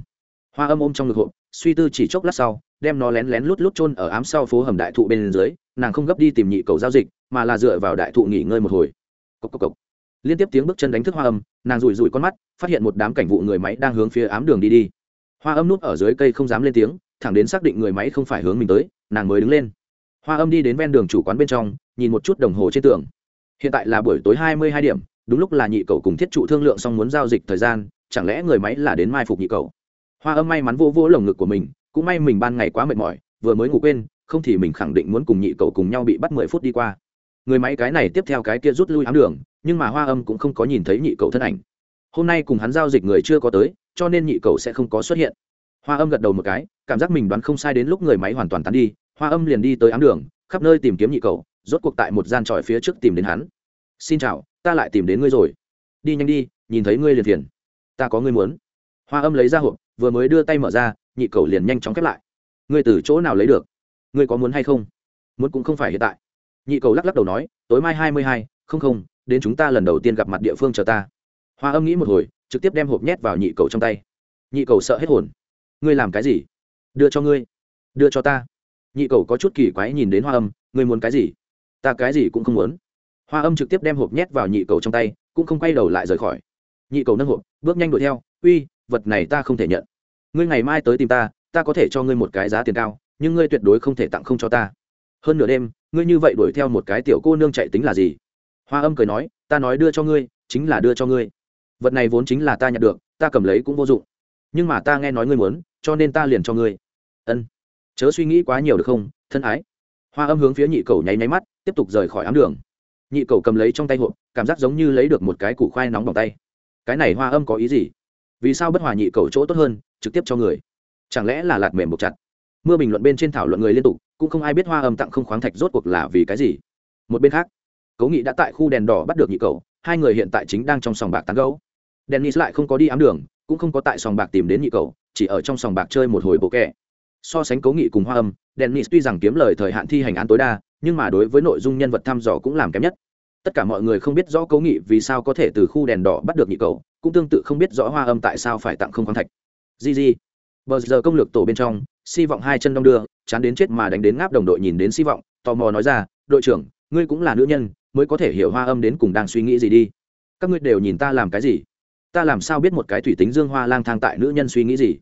Hoa âm ôm trong ngực hộp, suy tư chỉ chốc lát sau, đem nó lén lén lút lút chôn ở ám sau phố hầm đại thụ bên dưới, nàng không gấp đi tìm nhị cầu giao dịch, mà là dựa vào đại thụ nghỉ ngơi một hồi. Cốc cốc cốc liên tiếp tiếng bước chân đánh thức hoa âm, nàng rủi rủi con mắt, phát hiện một đám cảnh vụ người máy đang hướng phía ám đường đi đi. Hoa âm nút ở dưới cây không dám lên tiếng, thẳng đến xác định người máy không phải hướng mình tới, nàng mới đứng lên. Hoa âm đi đến ven đường chủ quán bên trong, nhìn một chút đồng hồ trên tường. Hiện tại là buổi tối hai mươi hai điểm, đúng lúc là nhị cầu cùng thiết trụ thương lượng xong muốn giao dịch thời gian, chẳng lẽ người máy là đến mai phục nhị cầu hoa âm may mắn vô vô lồng ngực của mình, cũng may mình ban ngày quá mệt mỏi, vừa mới ngủ quên, không thì mình khẳng định muốn cùng nhị cầu cùng nhau bị bắt mười phút đi qua. Người máy cái này tiếp theo cái kia rút lui ám đường nhưng mà hoa âm cũng không có nhìn thấy nhị cầu thân ảnh. Hôm nay cùng hắn giao dịch người chưa có tới, cho nên nhị cầu sẽ không có xuất hiện. Hoa âm gật đầu một cái, cảm giác mình đoán không sai đến lúc người máy hoàn toàn tán đi, hoa âm liền đi tới ám đường, khắp nơi tìm kiếm nhị cầu, rốt cuộc tại một gian tròi phía trước tìm đến hắn. Xin chào, ta lại tìm đến ngươi rồi. Đi nhanh đi, nhìn thấy ngươi liền phiền. Ta có ngươi muốn. Hoa âm lấy ra hộp, vừa mới đưa tay mở ra, nhị cầu liền nhanh chóng khép lại. Ngươi từ chỗ nào lấy được? Ngươi có muốn hay không? Muốn cũng không phải hiện tại. Nhị cầu lắc lắc đầu nói, tối mai hai mươi hai, không không đến chúng ta lần đầu tiên gặp mặt địa phương chờ ta. Hoa âm nghĩ một hồi, trực tiếp đem hộp nhét vào nhị cầu trong tay. Nhị cầu sợ hết hồn. Ngươi làm cái gì? Đưa cho ngươi. Đưa cho ta. Nhị cầu có chút kỳ quái nhìn đến hoa âm, ngươi muốn cái gì? Ta cái gì cũng không muốn. Hoa âm trực tiếp đem hộp nhét vào nhị cầu trong tay, cũng không quay đầu lại rời khỏi. Nhị cầu nâng hộp, bước nhanh đuổi theo. Uy, vật này ta không thể nhận. Ngươi ngày mai tới tìm ta ta có thể cho ngươi một cái giá tiền cao, nhưng ngươi tuyệt đối không thể tặng không cho ta. Hơn nửa đêm, ngươi như vậy đuổi theo một cái tiểu cô nương chạy tính là gì? Hoa âm cười nói, ta nói đưa cho ngươi, chính là đưa cho ngươi. Vật này vốn chính là ta nhận được, ta cầm lấy cũng vô dụng. Nhưng mà ta nghe nói ngươi muốn, cho nên ta liền cho ngươi. Ân. Chớ suy nghĩ quá nhiều được không, thân ái. Hoa âm hướng phía nhị cầu nháy nháy mắt, tiếp tục rời khỏi ám đường. Nhị cầu cầm lấy trong tay hộp, cảm giác giống như lấy được một cái củ khoai nóng bằng tay. Cái này hoa âm có ý gì? Vì sao bất hòa nhị cầu chỗ tốt hơn, trực tiếp cho người? Chẳng lẽ là lạt mềm buộc chặt? Mưa bình luận bên trên thảo luận người liên tục, cũng không ai biết hoa âm tặng không khoáng thạch rốt cuộc là vì cái gì. Một bên khác cố nghị đã tại khu đèn đỏ bắt được nhị cầu hai người hiện tại chính đang trong sòng bạc tán gấu dennis lại không có đi ám đường, cũng không có tại sòng bạc tìm đến nhị cầu chỉ ở trong sòng bạc chơi một hồi bộ kẻ so sánh cố nghị cùng hoa âm, dennis tuy rằng kiếm lời thời hạn thi hành án tối đa, nhưng mà đối với nội dung nhân vật thăm dò cũng làm kém nhất. Tất cả mọi người không biết rõ cố nghị vì sao có thể từ khu đèn đỏ bắt được nhị cầu cũng tương tự không biết rõ hoa âm tại sao phải tặng không khoáng thạch. Gg bờ giờ công lược tổ bên trong, si vọng hai chân đong đưa, chán đến chết mà đánh đến ngáp đồng đội nhìn đến si vọng, tò mò nói ra, đội trưởng, ngươi cũng là nữ nhân mới có thể hiểu hoa âm đến cùng đang suy nghĩ gì đi. Các ngươi đều nhìn ta làm cái gì? Ta làm sao biết một cái thủy tính dương hoa lang thang tại nữ nhân suy nghĩ gì?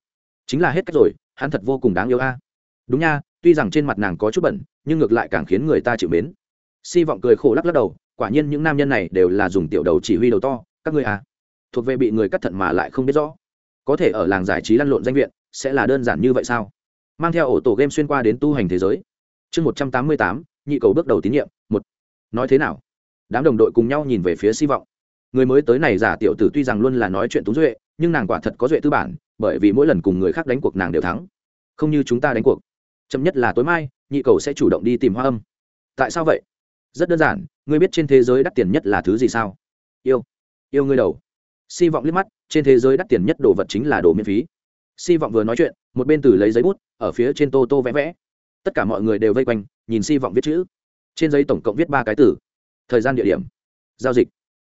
Chính là hết cách rồi, hắn thật vô cùng đáng yêu a. Đúng nha, tuy rằng trên mặt nàng có chút bẩn, nhưng ngược lại càng khiến người ta chịu mến. Si vọng cười khổ lắc lắc đầu, quả nhiên những nam nhân này đều là dùng tiểu đầu chỉ huy đầu to, các ngươi à thuộc về bị người cắt thận mà lại không biết rõ. Có thể ở làng giải trí lăn lộn danh viện, sẽ là đơn giản như vậy sao? Mang theo ổ tổ game xuyên qua đến tu hành thế giới. Chương một trăm tám mươi tám, nhị cầu bước đầu tín nhiệm, một nói thế nào? Đám đồng đội cùng nhau nhìn về phía si vọng. Người mới tới này giả tiểu tử tuy rằng luôn là nói chuyện túng duệ, nhưng nàng quả thật có duệ tư bản, bởi vì mỗi lần cùng người khác đánh cuộc nàng đều thắng. Không như chúng ta đánh cuộc. Chậm nhất là tối mai, nhị cầu sẽ chủ động đi tìm hoa âm. Tại sao vậy? Rất đơn giản, ngươi biết trên thế giới đắt tiền nhất là thứ gì sao? Yêu. Yêu ngươi đầu. Si vọng liếc mắt, trên thế giới đắt tiền nhất đồ vật chính là đồ miễn phí. Si vọng vừa nói chuyện, một bên từ lấy giấy bút, ở phía trên tô tô vẽ vẽ. Tất cả mọi người đều vây quanh, nhìn si vọng viết chữ trên giấy tổng cộng viết ba cái từ. Thời gian địa điểm. Giao dịch.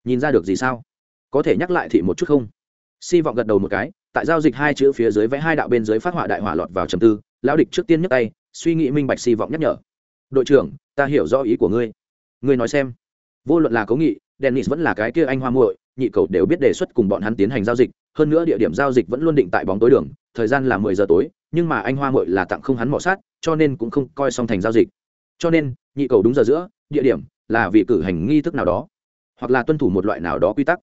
Nhìn ra được gì sao? Có thể nhắc lại thị một chút không? Si vọng gật đầu một cái, tại giao dịch hai chữ phía dưới vẽ hai đạo bên dưới phát họa đại hỏa lọt vào trầm tư, lão địch trước tiên nhấc tay, suy nghĩ minh bạch si vọng nhắc nhở. Đội trưởng, ta hiểu rõ ý của ngươi. Ngươi nói xem. Vô luận là cố nghị, dennis vẫn là cái kia anh hoa muội, nhị cầu đều biết đề xuất cùng bọn hắn tiến hành giao dịch, hơn nữa địa điểm giao dịch vẫn luôn định tại bóng tối đường, thời gian là mười giờ tối, nhưng mà anh hoa muội là tặng không hắn mỏ sát, cho nên cũng không coi xong thành giao dịch. Cho nên nhị cầu đúng giờ giữa, địa điểm là vì cử hành nghi thức nào đó, hoặc là tuân thủ một loại nào đó quy tắc.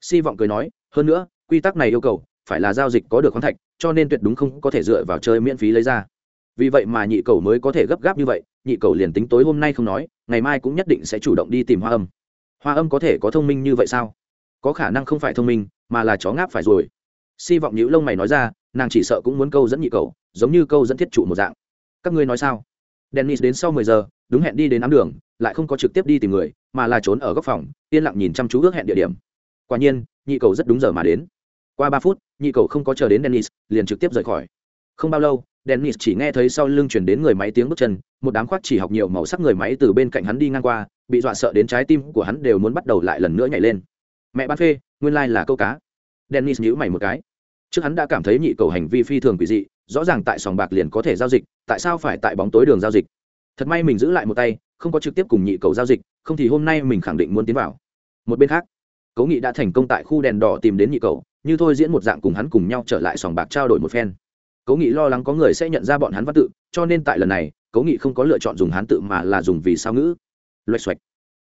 Si vọng cười nói, hơn nữa, quy tắc này yêu cầu phải là giao dịch có được khoáng thạch, cho nên tuyệt đúng không có thể dựa vào chơi miễn phí lấy ra. Vì vậy mà nhị cầu mới có thể gấp gáp như vậy, nhị cầu liền tính tối hôm nay không nói, ngày mai cũng nhất định sẽ chủ động đi tìm hoa âm. Hoa âm có thể có thông minh như vậy sao? Có khả năng không phải thông minh, mà là chó ngáp phải rồi. Si vọng nhữ lông mày nói ra, nàng chỉ sợ cũng muốn câu dẫn nhị cầu, giống như câu dẫn thiết trụ một dạng. Các ngươi nói sao? Dennis đến sau mười giờ đúng hẹn đi đến ám đường, lại không có trực tiếp đi tìm người, mà là trốn ở góc phòng, yên lặng nhìn chăm chú ước hẹn địa điểm. Quả nhiên, nhị cầu rất đúng giờ mà đến. Qua ba phút, nhị cầu không có chờ đến dennis, liền trực tiếp rời khỏi. Không bao lâu, dennis chỉ nghe thấy sau lưng chuyển đến người máy tiếng bước chân, một đám khoác chỉ học nhiều màu sắc người máy từ bên cạnh hắn đi ngang qua, bị dọa sợ đến trái tim của hắn đều muốn bắt đầu lại lần nữa nhảy lên. Mẹ bán phê, nguyên lai、like、là câu cá. Dennis nhíu mày một cái. Trước hắn đã cảm thấy nhị cầu hành vi phi thường quỷ dị, rõ ràng tại sòng bạc liền có thể giao dịch, tại sao phải tại bóng tối đường giao dịch? Thật may mình giữ lại một tay, không có trực tiếp cùng nhị cầu giao dịch, không thì hôm nay mình khẳng định muốn tiến vào. Một bên khác, cố nghị đã thành công tại khu đèn đỏ tìm đến nhị cầu, như thôi diễn một dạng cùng hắn cùng nhau trở lại sòng bạc trao đổi một phen. Cố nghị lo lắng có người sẽ nhận ra bọn hắn văn tự, cho nên tại lần này, cố nghị không có lựa chọn dùng hán tự mà là dùng vì sao ngữ. Loạch xoạch.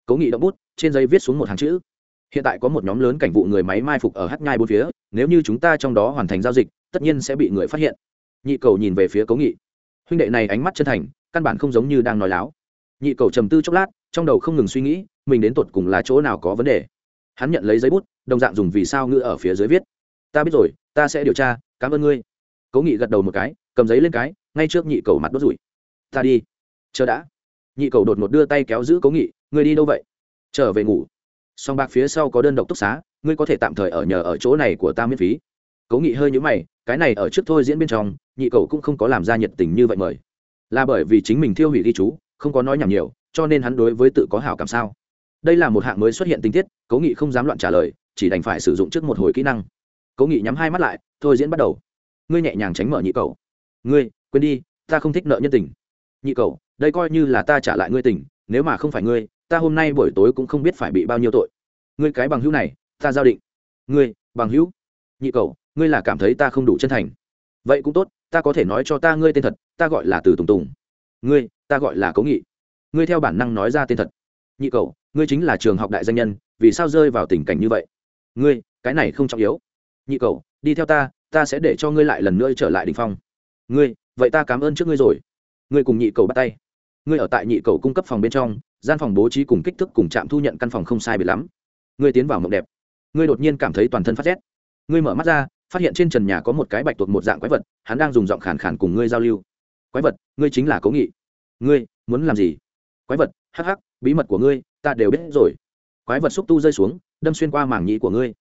Cố nghị động bút, trên giấy viết xuống một hàng chữ. Hiện tại có một nhóm lớn cảnh vụ người máy mai phục ở hát nhai bốn phía, nếu như chúng ta trong đó hoàn thành giao dịch, tất nhiên sẽ bị người phát hiện. Nhị cầu nhìn về phía cố nghị. Huynh đệ này ánh mắt chân thành căn bản không giống như đang nói láo. Nhị cầu trầm tư chốc lát, trong đầu không ngừng suy nghĩ, mình đến tột cùng là chỗ nào có vấn đề. Hắn nhận lấy giấy bút, đồng dạng dùng vì sao ngữ ở phía dưới viết. Ta biết rồi, ta sẽ điều tra, cảm ơn ngươi. Cố nghị gật đầu một cái, cầm giấy lên cái, ngay trước nhị cầu mặt đốt rủi. Ta đi. Chờ đã. Nhị cầu đột một đưa tay kéo giữ cố nghị, ngươi đi đâu vậy? Trở về ngủ. Song bạc phía sau có đơn độc túc xá, ngươi có thể tạm thời ở nhờ ở chỗ này của ta miễn phí. Cố nghị hơi nhũ mày, cái này ở trước thôi diễn bên trong, nhị cầu cũng không có làm ra nhiệt tình như vậy mời là bởi vì chính mình thiêu hủy ghi chú, không có nói nhảm nhiều, cho nên hắn đối với tự có hảo cảm sao? Đây là một hạng mới xuất hiện tình tiết, cố nghị không dám loạn trả lời, chỉ đành phải sử dụng trước một hồi kỹ năng. Cố nghị nhắm hai mắt lại, thôi diễn bắt đầu. Ngươi nhẹ nhàng tránh mở nhị cầu. Ngươi, quên đi, ta không thích nợ nhân tình. Nhị cầu, đây coi như là ta trả lại ngươi tình, nếu mà không phải ngươi, ta hôm nay buổi tối cũng không biết phải bị bao nhiêu tội. Ngươi cái bằng hữu này, ta giao định. Ngươi, bằng hữu. Nhị cầu, ngươi là cảm thấy ta không đủ chân thành vậy cũng tốt, ta có thể nói cho ta ngươi tên thật, ta gọi là từ tùng tùng. Ngươi, ta gọi là cố nghị. Ngươi theo bản năng nói ra tên thật. Nhị cầu ngươi chính là trường học đại danh nhân, vì sao rơi vào tình cảnh như vậy? Ngươi, cái này không trọng yếu. Nhị cầu đi theo ta ta sẽ để cho ngươi lại lần nữa trở lại đình phong. Ngươi, vậy ta cảm ơn trước ngươi rồi. Ngươi cùng nhị cầu bắt tay. Ngươi ở tại nhị cầu cung cấp phòng bên trong, gian phòng bố trí cùng kích thước cùng trạm thu nhận căn phòng không sai biệt lắm. Ngươi tiến vào mộng đẹp. Ngươi đột nhiên cảm thấy toàn thân phát rét. Ngươi mở mắt ra phát hiện trên trần nhà có một cái bạch tuộc một dạng quái vật, hắn đang dùng giọng khàn khàn cùng ngươi giao lưu. Quái vật, ngươi chính là cố nghị. Ngươi, muốn làm gì? Quái vật, hắc hắc, bí mật của ngươi, ta đều biết rồi. Quái vật xúc tu rơi xuống, đâm xuyên qua mảng nhĩ của ngươi.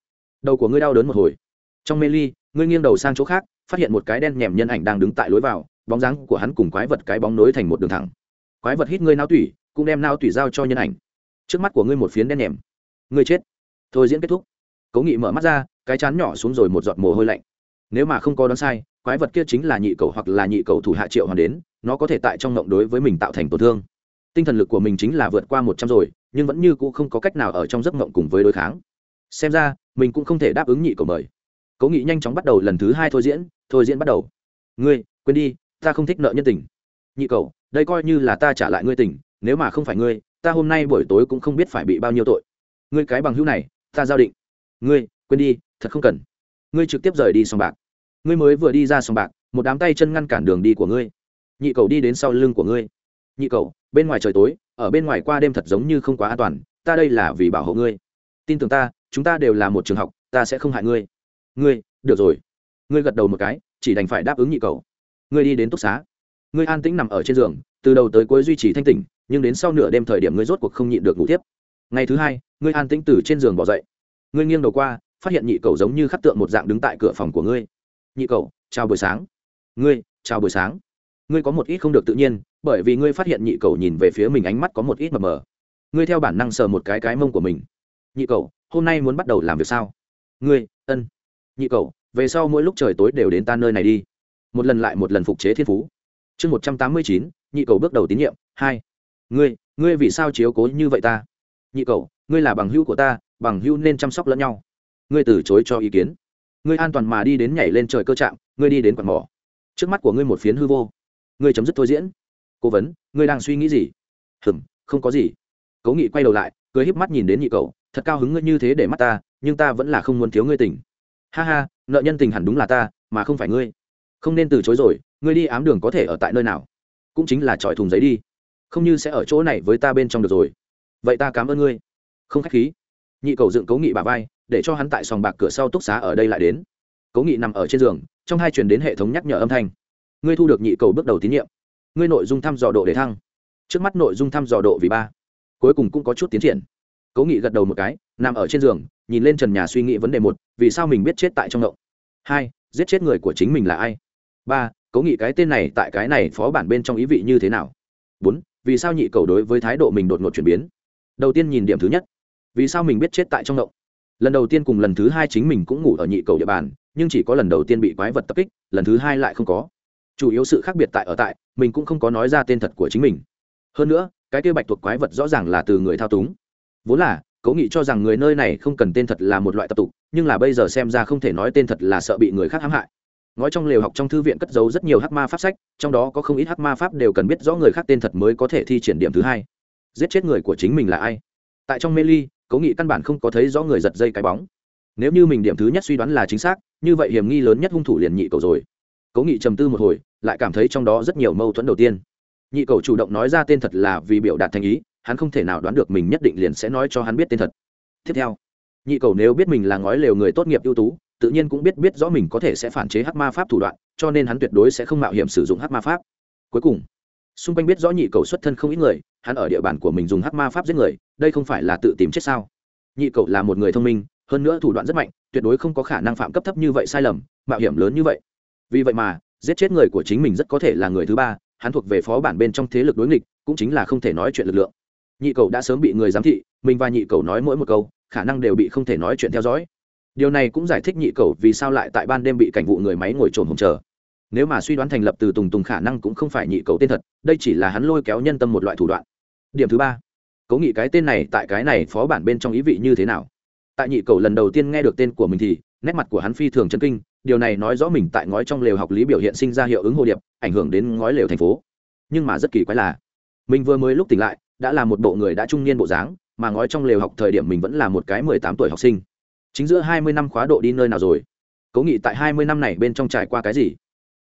Đầu của ngươi đau đớn một hồi. Trong mê ly, ngươi nghiêng đầu sang chỗ khác, phát hiện một cái đen nhèm nhân ảnh đang đứng tại lối vào, bóng dáng của hắn cùng quái vật cái bóng nối thành một đường thẳng. Quái vật hít ngươi nao tủy, cũng đem nao tủy giao cho nhân ảnh. Trước mắt của ngươi một phiến đen nhèm. Ngươi chết. Thôi diễn kết thúc cố nghị mở mắt ra, cái chán nhỏ xuống rồi một giọt mồ hôi lạnh. Nếu mà không có đoán sai, quái vật kia chính là nhị cầu hoặc là nhị cầu thủ hạ triệu hoàn đến, nó có thể tại trong ngộng đối với mình tạo thành tổn thương. Tinh thần lực của mình chính là vượt qua một trăm rồi, nhưng vẫn như c ũ không có cách nào ở trong giấc ngộng cùng với đối kháng. Xem ra, mình cũng không thể đáp ứng nhị cầu mời. Cố nghị nhanh chóng bắt đầu lần thứ hai thôi diễn thôi diễn bắt đầu. Ngươi, quên đi, ta không thích nợ nhân tình. Nhị cầu, đây coi như là ta trả lại ngươi tình, nếu mà không phải ngươi, ta hôm nay buổi tối cũng không biết phải bị bao nhiêu tội. Ngươi cái bằng hữu này, ta giao định ngươi, quên đi, thật không cần. Ngươi trực tiếp rời đi sòng bạc. Ngươi mới vừa đi ra sòng bạc, một đám tay chân ngăn cản đường đi của ngươi. Nhị cầu đi đến sau lưng của ngươi. Nhị cầu, bên ngoài trời tối, ở bên ngoài qua đêm thật giống như không quá an toàn, ta đây là vì bảo hộ ngươi. Tin tưởng ta, chúng ta đều là một trường học, ta sẽ không hại ngươi. Ngươi, được rồi. Ngươi gật đầu một cái, chỉ đành phải đáp ứng nhị cầu. Ngươi đi đến túc xá. Ngươi an tĩnh nằm ở trên giường, từ đầu tới cuối duy trì thanh tỉnh, nhưng đến sau nửa đêm thời điểm ngươi rốt cuộc không nhịn được ngủ tiếp. Ngày thứ hai, ngươi an tĩnh từ trên giường bỏ dậy ngươi nghiêng đầu qua, phát hiện nhị cầu giống như khắc tượng một dạng đứng tại cửa phòng của ngươi. Nhị cầu chào buổi sáng. Ngươi, chào buổi sáng. Ngươi có một ít không được tự nhiên, bởi vì ngươi phát hiện nhị cầu nhìn về phía mình ánh mắt có một ít mờ mờ. Ngươi theo bản năng sờ một cái cái mông của mình. Nhị cầu hôm nay muốn bắt đầu làm việc sao? Ngươi, ân. Nhị cầu về sau mỗi lúc trời tối đều đến ta nơi này đi. Một lần lại một lần phục chế thiên phú. Chương một trăm tám mươi chín, nhị cầu bước đầu tín nhiệm, hai. Ngươi ngươi vì sao chiếu cố như vậy ta? Nhị cầu ngươi là bằng hữu của ta bằng hữu nên chăm sóc lẫn nhau. Ngươi từ chối cho ý kiến. Ngươi an toàn mà đi đến nhảy lên trời cơ trạng ngươi đi đến quạt mỏ. Trước mắt của ngươi một phiến hư vô. Ngươi chấm dứt thôi diễn. Cố vấn ngươi đang suy nghĩ gì? Hừm không có gì. Cố nghị quay đầu lại cười híp mắt nhìn đến nhị cậu, thật cao hứng ngươi như thế để mắt ta nhưng ta vẫn là không muốn thiếu ngươi tình. Ha ha nợ nhân tình hẳn đúng là ta mà không phải ngươi. Không nên từ chối rồi ngươi đi ám đường có thể ở tại nơi nào? Cũng chính là trọi thùng giấy đi. Không như sẽ ở chỗ này với ta bên trong được rồi. Vậy ta cảm ơn ngươi. Không k h á c h khí nhị cầu dựng cố nghị bà vai, để cho hắn tại sòng bạc cửa sau túc xá ở đây lại đến. Cố nghị nằm ở trên giường, trong hai chuyển đến hệ thống nhắc nhở âm thanh. Ngươi thu được nhị cầu bước đầu tín nhiệm. Ngươi nội dung thăm dò độ để thăng. Trước mắt nội dung thăm dò độ vì ba. Cuối cùng cũng có chút tiến triển. Cố nghị gật đầu một cái, nằm ở trên giường, nhìn lên trần nhà suy nghĩ vấn đề một, vì sao mình biết chết tại trong động? Hai, giết chết người của chính mình là ai? Ba cố nghị cái tên này tại cái này phó bản bên trong ý vị như thế nào? Bốn, vì sao nhị cầu đối với thái độ mình đột ngột chuyển biến? Đầu tiên nhìn điểm thứ nhất vì sao mình biết chết tại trong động? Lần đầu tiên cùng lần thứ hai chính mình cũng ngủ ở nhị cầu địa bàn, nhưng chỉ có lần đầu tiên bị quái vật tập kích, lần thứ hai lại không có. Chủ yếu sự khác biệt tại ở tại, mình cũng không có nói ra tên thật của chính mình. Hơn nữa, cái kia bạch thuộc quái vật rõ ràng là từ người thao túng. Vốn là cố nghị cho rằng người nơi này không cần tên thật là một loại tập tục, nhưng là bây giờ xem ra không thể nói tên thật là sợ bị người khác hãm hại. Nói trong lều học trong thư viện cất giấu rất nhiều hắc ma pháp sách, trong đó có không ít hắc ma pháp đều cần biết rõ người khác tên thật mới có thể thi triển điểm thứ hai. Giết chết người của chính mình là ai? Tại trong mê ly cố nghị căn bản không có thấy rõ người giật dây cái bóng. Nếu như mình điểm thứ nhất suy đoán là chính xác, như vậy hiểm nghi lớn nhất hung thủ liền nhị cầu rồi. Cố nghị trầm tư một hồi, lại cảm thấy trong đó rất nhiều mâu thuẫn đầu tiên. Nhị cầu chủ động nói ra tên thật là vì biểu đạt thành ý, hắn không thể nào đoán được mình nhất định liền sẽ nói cho hắn biết tên thật. Tiếp theo, nhị cầu nếu biết mình là ngói lều người tốt nghiệp ưu tú, tự nhiên cũng biết biết rõ mình có thể sẽ phản chế hắc ma pháp thủ đoạn, cho nên hắn tuyệt đối sẽ không mạo hiểm sử dụng hắc ma pháp. Cuối cùng xung quanh biết rõ nhị cầu xuất thân không ít người, hắn ở địa bàn của mình dùng hắc ma pháp giết người, đây không phải là tự tìm chết sao? Nhị cầu là một người thông minh, hơn nữa thủ đoạn rất mạnh, tuyệt đối không có khả năng phạm cấp thấp như vậy sai lầm, mạo hiểm lớn như vậy. Vì vậy mà, giết chết người của chính mình rất có thể là người thứ ba, hắn thuộc về phó bản bên trong thế lực đối nghịch, cũng chính là không thể nói chuyện lực lượng. Nhị cầu đã sớm bị người giám thị, mình và nhị cầu nói mỗi một câu, khả năng đều bị không thể nói chuyện theo dõi. Điều này cũng giải thích nhị cầu vì sao lại tại ban đêm bị cảnh vụ người máy ngồi trồn hồng chờ nếu mà suy đoán thành lập từ tùng tùng khả năng cũng không phải nhị cầu tên thật, đây chỉ là hắn lôi kéo nhân tâm một loại thủ đoạn. Điểm thứ ba. Cố nghị cái tên này tại cái này phó bản bên trong ý vị như thế nào? Tại nhị cầu lần đầu tiên nghe được tên của mình thì, nét mặt của hắn phi thường chân kinh, điều này nói rõ mình tại ngói trong lều học lý biểu hiện sinh ra hiệu ứng hồ điệp, ảnh hưởng đến ngói lều thành phố. Nhưng mà rất kỳ quái là, mình vừa mới lúc tỉnh lại, đã là một bộ người đã trung niên bộ dáng, mà ngói trong lều học thời điểm mình vẫn là một cái mười tám tuổi học sinh. Chính giữa hai mươi năm khóa độ đi nơi nào rồi? Cố nghị tại hai mươi năm này bên trong trải qua cái gì?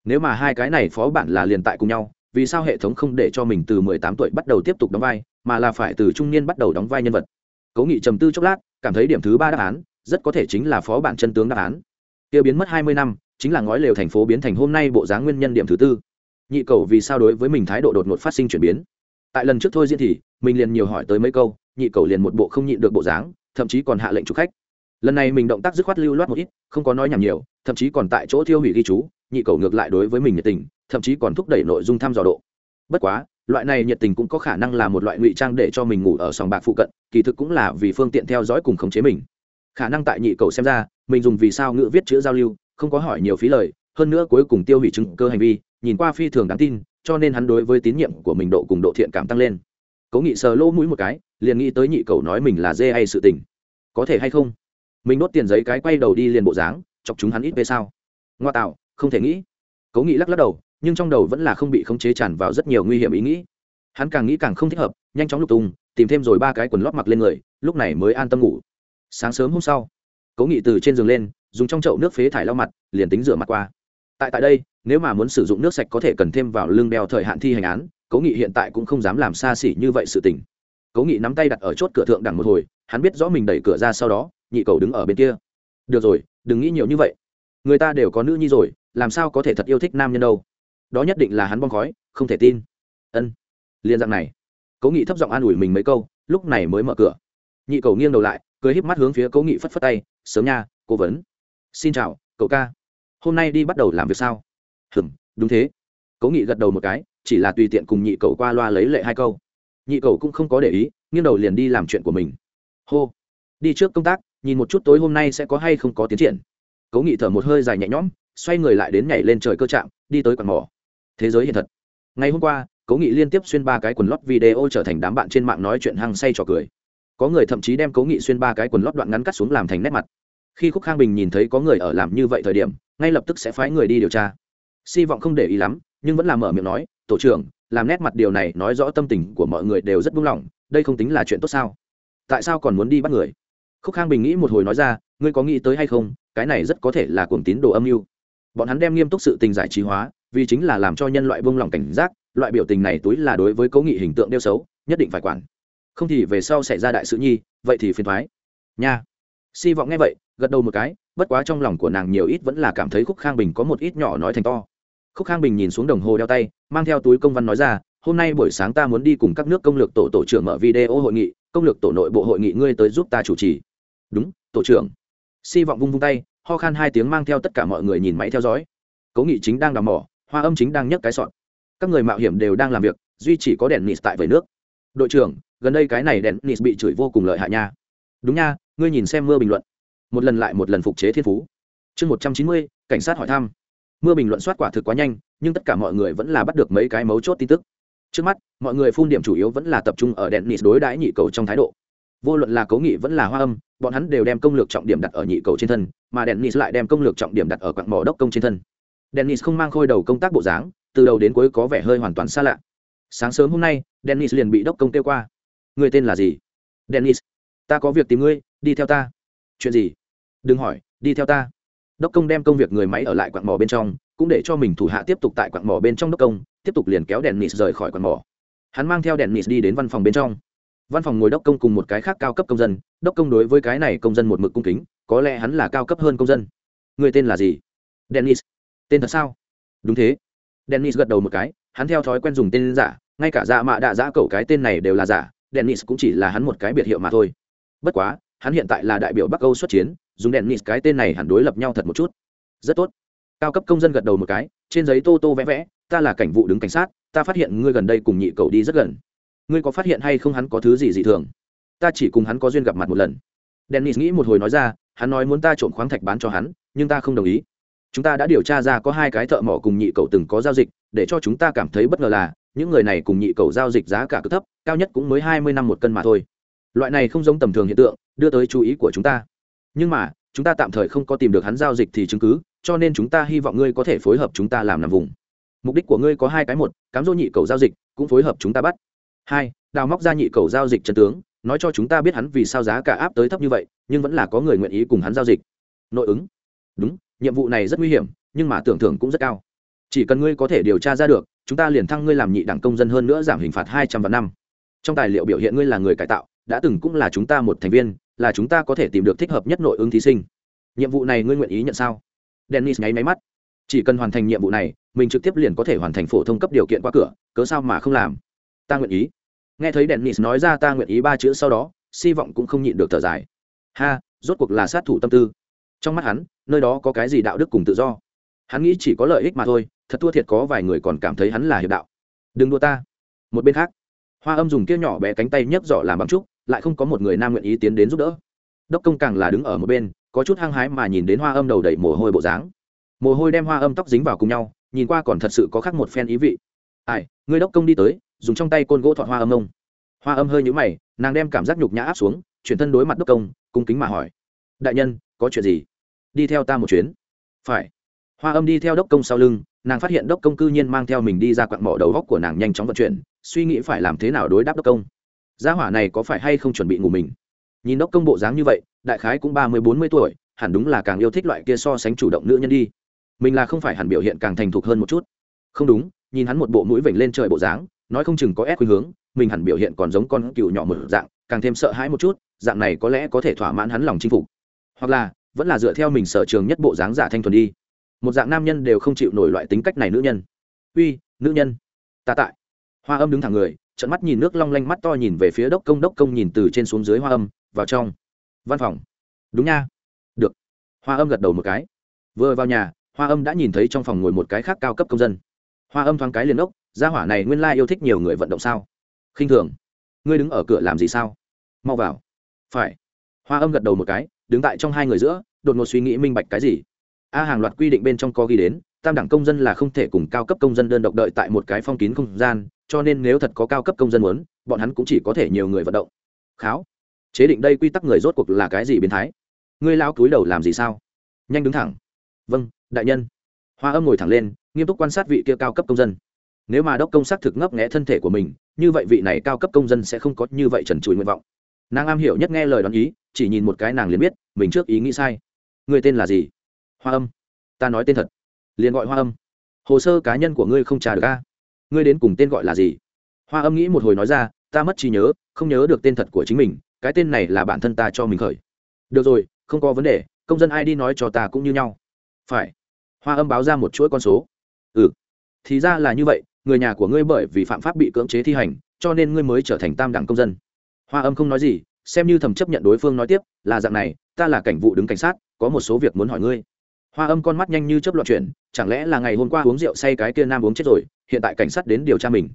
Nếu mà hai cái này phó bản là liền tại cùng nhau, vì sao hệ thống không để cho mình từ mười tám tuổi bắt đầu tiếp tục đóng vai, mà là phải từ trung niên bắt đầu đóng vai nhân vật? Cố nghị trầm tư chốc lát, cảm thấy điểm thứ ba đáp án rất có thể chính là phó bản chân tướng đáp án. Kia biến mất hai mươi năm, chính là ngói lều thành phố biến thành hôm nay bộ dáng nguyên nhân điểm thứ tư. Nhị cầu vì sao đối với mình thái độ đột ngột phát sinh chuyển biến? Tại lần trước thôi diễn thì, mình liền nhiều hỏi tới mấy câu, nhị cầu liền một bộ không nhịn được bộ dáng, thậm chí còn hạ lệnh chụp khách. Lần này mình động tác dứt khoát lưu loát một ít, không có nói nhảm nhiều, thậm chí còn tại chỗ thiêu hủy ghi chú nhị cầu ngược lại đối với mình nhiệt tình, thậm chí còn thúc đẩy nội dung thăm dò độ. Bất quá, loại này nhiệt tình cũng có khả năng là một loại ngụy trang để cho mình ngủ ở sòng bạc phụ cận, kỳ thực cũng là vì phương tiện theo dõi cùng khống chế mình. Khả năng tại nhị cầu xem ra, mình dùng vì sao ngữ viết chữ giao lưu, không có hỏi nhiều phí lời, hơn nữa cuối cùng tiêu hủy chứng cơ hành vi, nhìn qua phi thường đáng tin, cho nên hắn đối với tín nhiệm của mình độ cùng độ thiện cảm tăng lên. Cố nghị sờ lỗ mũi một cái, liền nghĩ tới nhị cầu nói mình là dê hay sự tình. Có thể hay không? Mình đốt tiền giấy cái quay đầu đi liền bộ dáng, chọc chúng hắn ít về sao? Ngoa tạo không thể nghĩ. Cố nghị lắc lắc đầu, nhưng trong đầu vẫn là không bị khống chế tràn vào rất nhiều nguy hiểm ý nghĩ. Hắn càng nghĩ càng không thích hợp, nhanh chóng lục tung, tìm thêm rồi ba cái quần lót mặc lên người, lúc này mới an tâm ngủ. Sáng sớm hôm sau, cố nghị từ trên giường lên, dùng trong chậu nước phế thải lau mặt, liền tính rửa mặt qua. Tại tại đây, nếu mà muốn sử dụng nước sạch có thể cần thêm vào lưng đeo thời hạn thi hành án, cố nghị hiện tại cũng không dám làm xa xỉ như vậy sự tình. Cố nghị nắm tay đặt ở chốt cửa thượng đằng một hồi, hắn biết rõ mình đẩy cửa ra sau đó, nhị cầu đứng ở bên kia. Được rồi, đừng nghĩ nhiều như vậy. Người ta đều có nữ nhi rồi làm sao có thể thật yêu thích nam nhân đâu? Đó nhất định là hắn bong khói, không thể tin. Ân. Liên dạng này, cố nghị thấp giọng an ủi mình mấy câu, lúc này mới mở cửa. Nhị cầu nghiêng đầu lại, cười híp mắt hướng phía cố nghị phất phất tay, sớm nha, cố vấn. Xin chào, cậu ca. Hôm nay đi bắt đầu làm việc sao? Hừm, đúng thế. Cố nghị gật đầu một cái, chỉ là tùy tiện cùng nhị cầu qua loa lấy lệ hai câu. Nhị cầu cũng không có để ý, nghiêng đầu liền đi làm chuyện của mình. Hô, đi trước công tác, nhìn một chút tối hôm nay sẽ có hay không có tiến triển. Cố nghị thở một hơi dài nhẹ nhõm xoay người lại đến nhảy lên trời cơ trạm đi tới quạt mỏ. Thế giới hiện thật. Ngày hôm qua, cố nghị liên tiếp xuyên ba cái quần lót video trở thành đám bạn trên mạng nói chuyện hăng say trò cười. Có người thậm chí đem cố nghị xuyên ba cái quần lót đoạn ngắn cắt xuống làm thành nét mặt. Khi khúc khang bình nhìn thấy có người ở làm như vậy thời điểm, ngay lập tức sẽ phái người đi điều tra. Si vọng không để ý lắm, nhưng vẫn làm mở miệng nói, tổ trưởng, làm nét mặt điều này nói rõ tâm tình của mọi người đều rất buông lỏng, đây không tính là chuyện tốt sao? Tại sao còn muốn đi bắt người? Khúc khang bình nghĩ một hồi nói ra, ngươi có nghĩ tới hay không? Cái này rất có thể là cuồng tín đồ âm mưu bọn hắn đem nghiêm túc sự tình giải trí hóa, vì chính là làm cho nhân loại vương lòng cảnh giác, loại biểu tình này túi là đối với cố nghị hình tượng đeo xấu, nhất định phải quản. Không thì về sau xảy ra đại sự nhi, vậy thì phiền thoái. Nha. Si vọng nghe vậy, gật đầu một cái, bất quá trong lòng của nàng nhiều ít vẫn là cảm thấy khúc khang bình có một ít nhỏ nói thành to. Khúc khang bình nhìn xuống đồng hồ đeo tay, mang theo túi công văn nói ra, hôm nay buổi sáng ta muốn đi cùng các nước công lược tổ tổ trưởng mở video hội nghị, công lược tổ nội bộ hội nghị ngươi tới giúp ta chủ trì. Đúng, tổ trưởng. Si vọng vung vung tay ho khan hai tiếng mang theo tất cả mọi người nhìn máy theo dõi. Cố nghị chính đang đào mỏ, hoa âm chính đang nhấc cái sọn các người mạo hiểm đều đang làm việc, duy chỉ có đèn nịt tại vầy nước. Đội trưởng, gần đây cái này đèn nịt bị chửi vô cùng lợi hại nha. Đúng nha, ngươi nhìn xem mưa bình luận. Một lần lại một lần phục chế thiên phú. Chương một trăm chín mươi, cảnh sát hỏi thăm. Mưa bình luận soát quả thực quá nhanh, nhưng tất cả mọi người vẫn là bắt được mấy cái mấu chốt tin tức. Trước mắt, mọi người phun điểm chủ yếu vẫn là tập trung ở đèn nịt đối đãi nhị cầu trong thái độ. Vô luận là cố nghị vẫn là hoa âm, bọn hắn đều đem công lược trọng điểm đặt ở nhị cầu trên thân mà dennis lại đem công lược trọng điểm đặt ở quặng mỏ đốc công trên thân. Dennis không mang khôi đầu công tác bộ dáng, từ đầu đến cuối có vẻ hơi hoàn toàn xa lạ. Sáng sớm hôm nay, dennis liền bị đốc công kêu qua. Người tên là gì? Dennis, ta có việc tìm ngươi, đi theo ta. Chuyện gì? Đừng hỏi, đi theo ta. Đốc công đem công việc người máy ở lại quặng mỏ bên trong, cũng để cho mình thủ hạ tiếp tục tại quặng mỏ bên trong đốc công, tiếp tục liền kéo dennis rời khỏi quặng mỏ. Hắn mang theo dennis đi đến văn phòng bên trong. Văn phòng ngồi đốc công cùng một cái khác cao cấp công dân, đốc công đối với cái này công dân một mực cung kính có lẽ hắn là cao cấp hơn công dân. Người tên là gì? Dennis. Tên thật sao? Đúng thế. Dennis gật đầu một cái, hắn theo thói quen dùng tên giả, ngay cả dạ mạ đạ giã cậu cái tên này đều là giả, dennis cũng chỉ là hắn một cái biệt hiệu mà thôi. Bất quá, hắn hiện tại là đại biểu bắc âu xuất chiến, dùng dennis cái tên này hẳn đối lập nhau thật một chút. Rất tốt. Cao cấp công dân gật đầu một cái, trên giấy tô tô vẽ vẽ, ta là cảnh vụ đứng cảnh sát, ta phát hiện ngươi gần đây cùng nhị cậu đi rất gần. Ngươi có phát hiện hay không hắn có thứ gì dị thường? Ta chỉ cùng hắn có duyên gặp mặt một lần. Dennis nghĩ một hồi nói ra hắn nói muốn ta trộm khoáng thạch bán cho hắn, nhưng ta không đồng ý. Chúng ta đã điều tra ra có hai cái thợ mỏ cùng nhị cậu từng có giao dịch, để cho chúng ta cảm thấy bất ngờ là, những người này cùng nhị cậu giao dịch giá cả cực thấp, cao nhất cũng mới hai mươi năm một cân mà thôi. Loại này không giống tầm thường hiện tượng, đưa tới chú ý của chúng ta. Nhưng mà, chúng ta tạm thời không có tìm được hắn giao dịch thì chứng cứ, cho nên chúng ta hy vọng ngươi có thể phối hợp chúng ta làm nằm vùng. Mục đích của ngươi có hai cái một, cám dỗ nhị cầu giao dịch, cũng phối hợp chúng ta bắt. Hai, đào móc ra nhị cầu giao dịch chân tướng nói cho chúng ta biết hắn vì sao giá cả áp tới thấp như vậy, nhưng vẫn là có người nguyện ý cùng hắn giao dịch. Nội ứng. Đúng, nhiệm vụ này rất nguy hiểm, nhưng mà tưởng thưởng cũng rất cao. Chỉ cần ngươi có thể điều tra ra được, chúng ta liền thăng ngươi làm nhị đảng công dân hơn nữa giảm hình phạt hai trăm vạn năm. Trong tài liệu biểu hiện ngươi là người cải tạo, đã từng cũng là chúng ta một thành viên, là chúng ta có thể tìm được thích hợp nhất nội ứng thí sinh. Nhiệm vụ này ngươi nguyện ý nhận sao? Dennis nháy máy mắt. Chỉ cần hoàn thành nhiệm vụ này, mình trực tiếp liền có thể hoàn thành phổ thông cấp điều kiện qua cửa, cớ sao mà không làm? Ta nguyện ý nghe thấy dennis nói ra ta nguyện ý ba chữ sau đó, si vọng cũng không nhịn được thở dài. Ha, rốt cuộc là sát thủ tâm tư. Trong mắt hắn, nơi đó có cái gì đạo đức cùng tự do? Hắn nghĩ chỉ có lợi ích mà thôi, thật thua thiệt có vài người còn cảm thấy hắn là hiệp đạo. Đừng đua ta. Một bên khác, hoa âm dùng kia nhỏ bé cánh tay nhấc giỏ làm bằng trúc, lại không có một người nam nguyện ý tiến đến giúp đỡ. Đốc công càng là đứng ở một bên, có chút hăng hái mà nhìn đến hoa âm đầu đầy mồ hôi bộ dáng. Mồ hôi đem hoa âm tóc dính vào cùng nhau, nhìn qua còn thật sự có khác một phen ý vị. Ai người đốc công đi tới dùng trong tay côn gỗ thọ hoa âm ông. Hoa âm hơi nhũ mày, nàng đem cảm giác nhục nhã áp xuống, chuyển thân đối mặt đốc công, cung kính mà hỏi. Đại nhân, có chuyện gì? Đi theo ta một chuyến. Phải. Hoa âm đi theo đốc công sau lưng, nàng phát hiện đốc công cư nhiên mang theo mình đi ra quặng mỏ đầu góc của nàng nhanh chóng vận chuyển, suy nghĩ phải làm thế nào đối đáp đốc công. Gia hỏa này có phải hay không chuẩn bị ngủ mình? Nhìn đốc công bộ dáng như vậy, đại khái cũng ba mươi, bốn mươi tuổi, hẳn đúng là càng yêu thích loại kia so sánh chủ động nữ nhân đi. Mình là không phải hẳn biểu hiện càng thành thục hơn một chút. Không đúng, nhìn hắn một bộ mũi vểnh lên trời bộ dáng nói không chừng có ép khuynh hướng, mình hẳn biểu hiện còn giống con cựu nhỏ một dạng, càng thêm sợ hãi một chút, dạng này có lẽ có thể thỏa mãn hắn lòng chinh phục. Hoặc là, vẫn là dựa theo mình sở trường nhất bộ dáng giả thanh thuần đi. Một dạng nam nhân đều không chịu nổi loại tính cách này nữ nhân. Uy, nữ nhân. Ta tại. Hoa âm đứng thẳng người trận mắt nhìn nước long lanh mắt to nhìn về phía đốc công đốc công nhìn từ trên xuống dưới hoa âm, vào trong. Văn phòng. Đúng nha. Được. Hoa âm gật đầu một cái. Vừa vào nhà, hoa âm đã nhìn thấy trong phòng ngồi một cái khác cao cấp công dân. Hoa âm thoáng cái liền ốc gia hỏa này nguyên lai yêu thích nhiều người vận động sao? Khinh thường. Ngươi đứng ở cửa làm gì sao? Mau vào. Phải. Hoa âm gật đầu một cái, đứng tại trong hai người giữa, đột ngột suy nghĩ minh bạch cái gì. A hàng loạt quy định bên trong có ghi đến, tam đẳng công dân là không thể cùng cao cấp công dân đơn độc đợi tại một cái phong kín không gian, cho nên nếu thật có cao cấp công dân muốn, bọn hắn cũng chỉ có thể nhiều người vận động. Kháo. Chế định đây quy tắc người rốt cuộc là cái gì biến thái? Ngươi lao túi đầu làm gì sao? Nhanh đứng thẳng. Vâng đại nhân. Hoa âm ngồi thẳng lên, nghiêm túc quan sát vị kia cao cấp công dân nếu mà đốc công xác thực ngấp nghẽ thân thể của mình, như vậy vị này cao cấp công dân sẽ không có như vậy trần trụi nguyện vọng. Nàng am hiểu nhất nghe lời đoán ý, chỉ nhìn một cái nàng liền biết, mình trước ý nghĩ sai. Người tên là gì? Hoa âm. Ta nói tên thật. Liền gọi hoa âm. Hồ sơ cá nhân của ngươi không trả được ca ngươi đến cùng tên gọi là gì? Hoa âm nghĩ một hồi nói ra, ta mất trí nhớ, không nhớ được tên thật của chính mình, cái tên này là bản thân ta cho mình khởi. Được rồi, không có vấn đề, công dân ai đi nói cho ta cũng như nhau. Phải. Hoa âm báo ra một chuỗi con số. Ừ. Thì ra là như vậy người nhà của ngươi bởi vì phạm pháp bị cưỡng chế thi hành cho nên ngươi mới trở thành tam đẳng công dân. Hoa âm không nói gì xem như thầm chấp nhận đối phương nói tiếp là dạng này ta là cảnh vụ đứng cảnh sát có một số việc muốn hỏi ngươi. Hoa âm con mắt nhanh như chấp loạn chuyển chẳng lẽ là ngày hôm qua uống rượu say cái kia nam uống chết rồi hiện tại cảnh sát đến điều tra mình.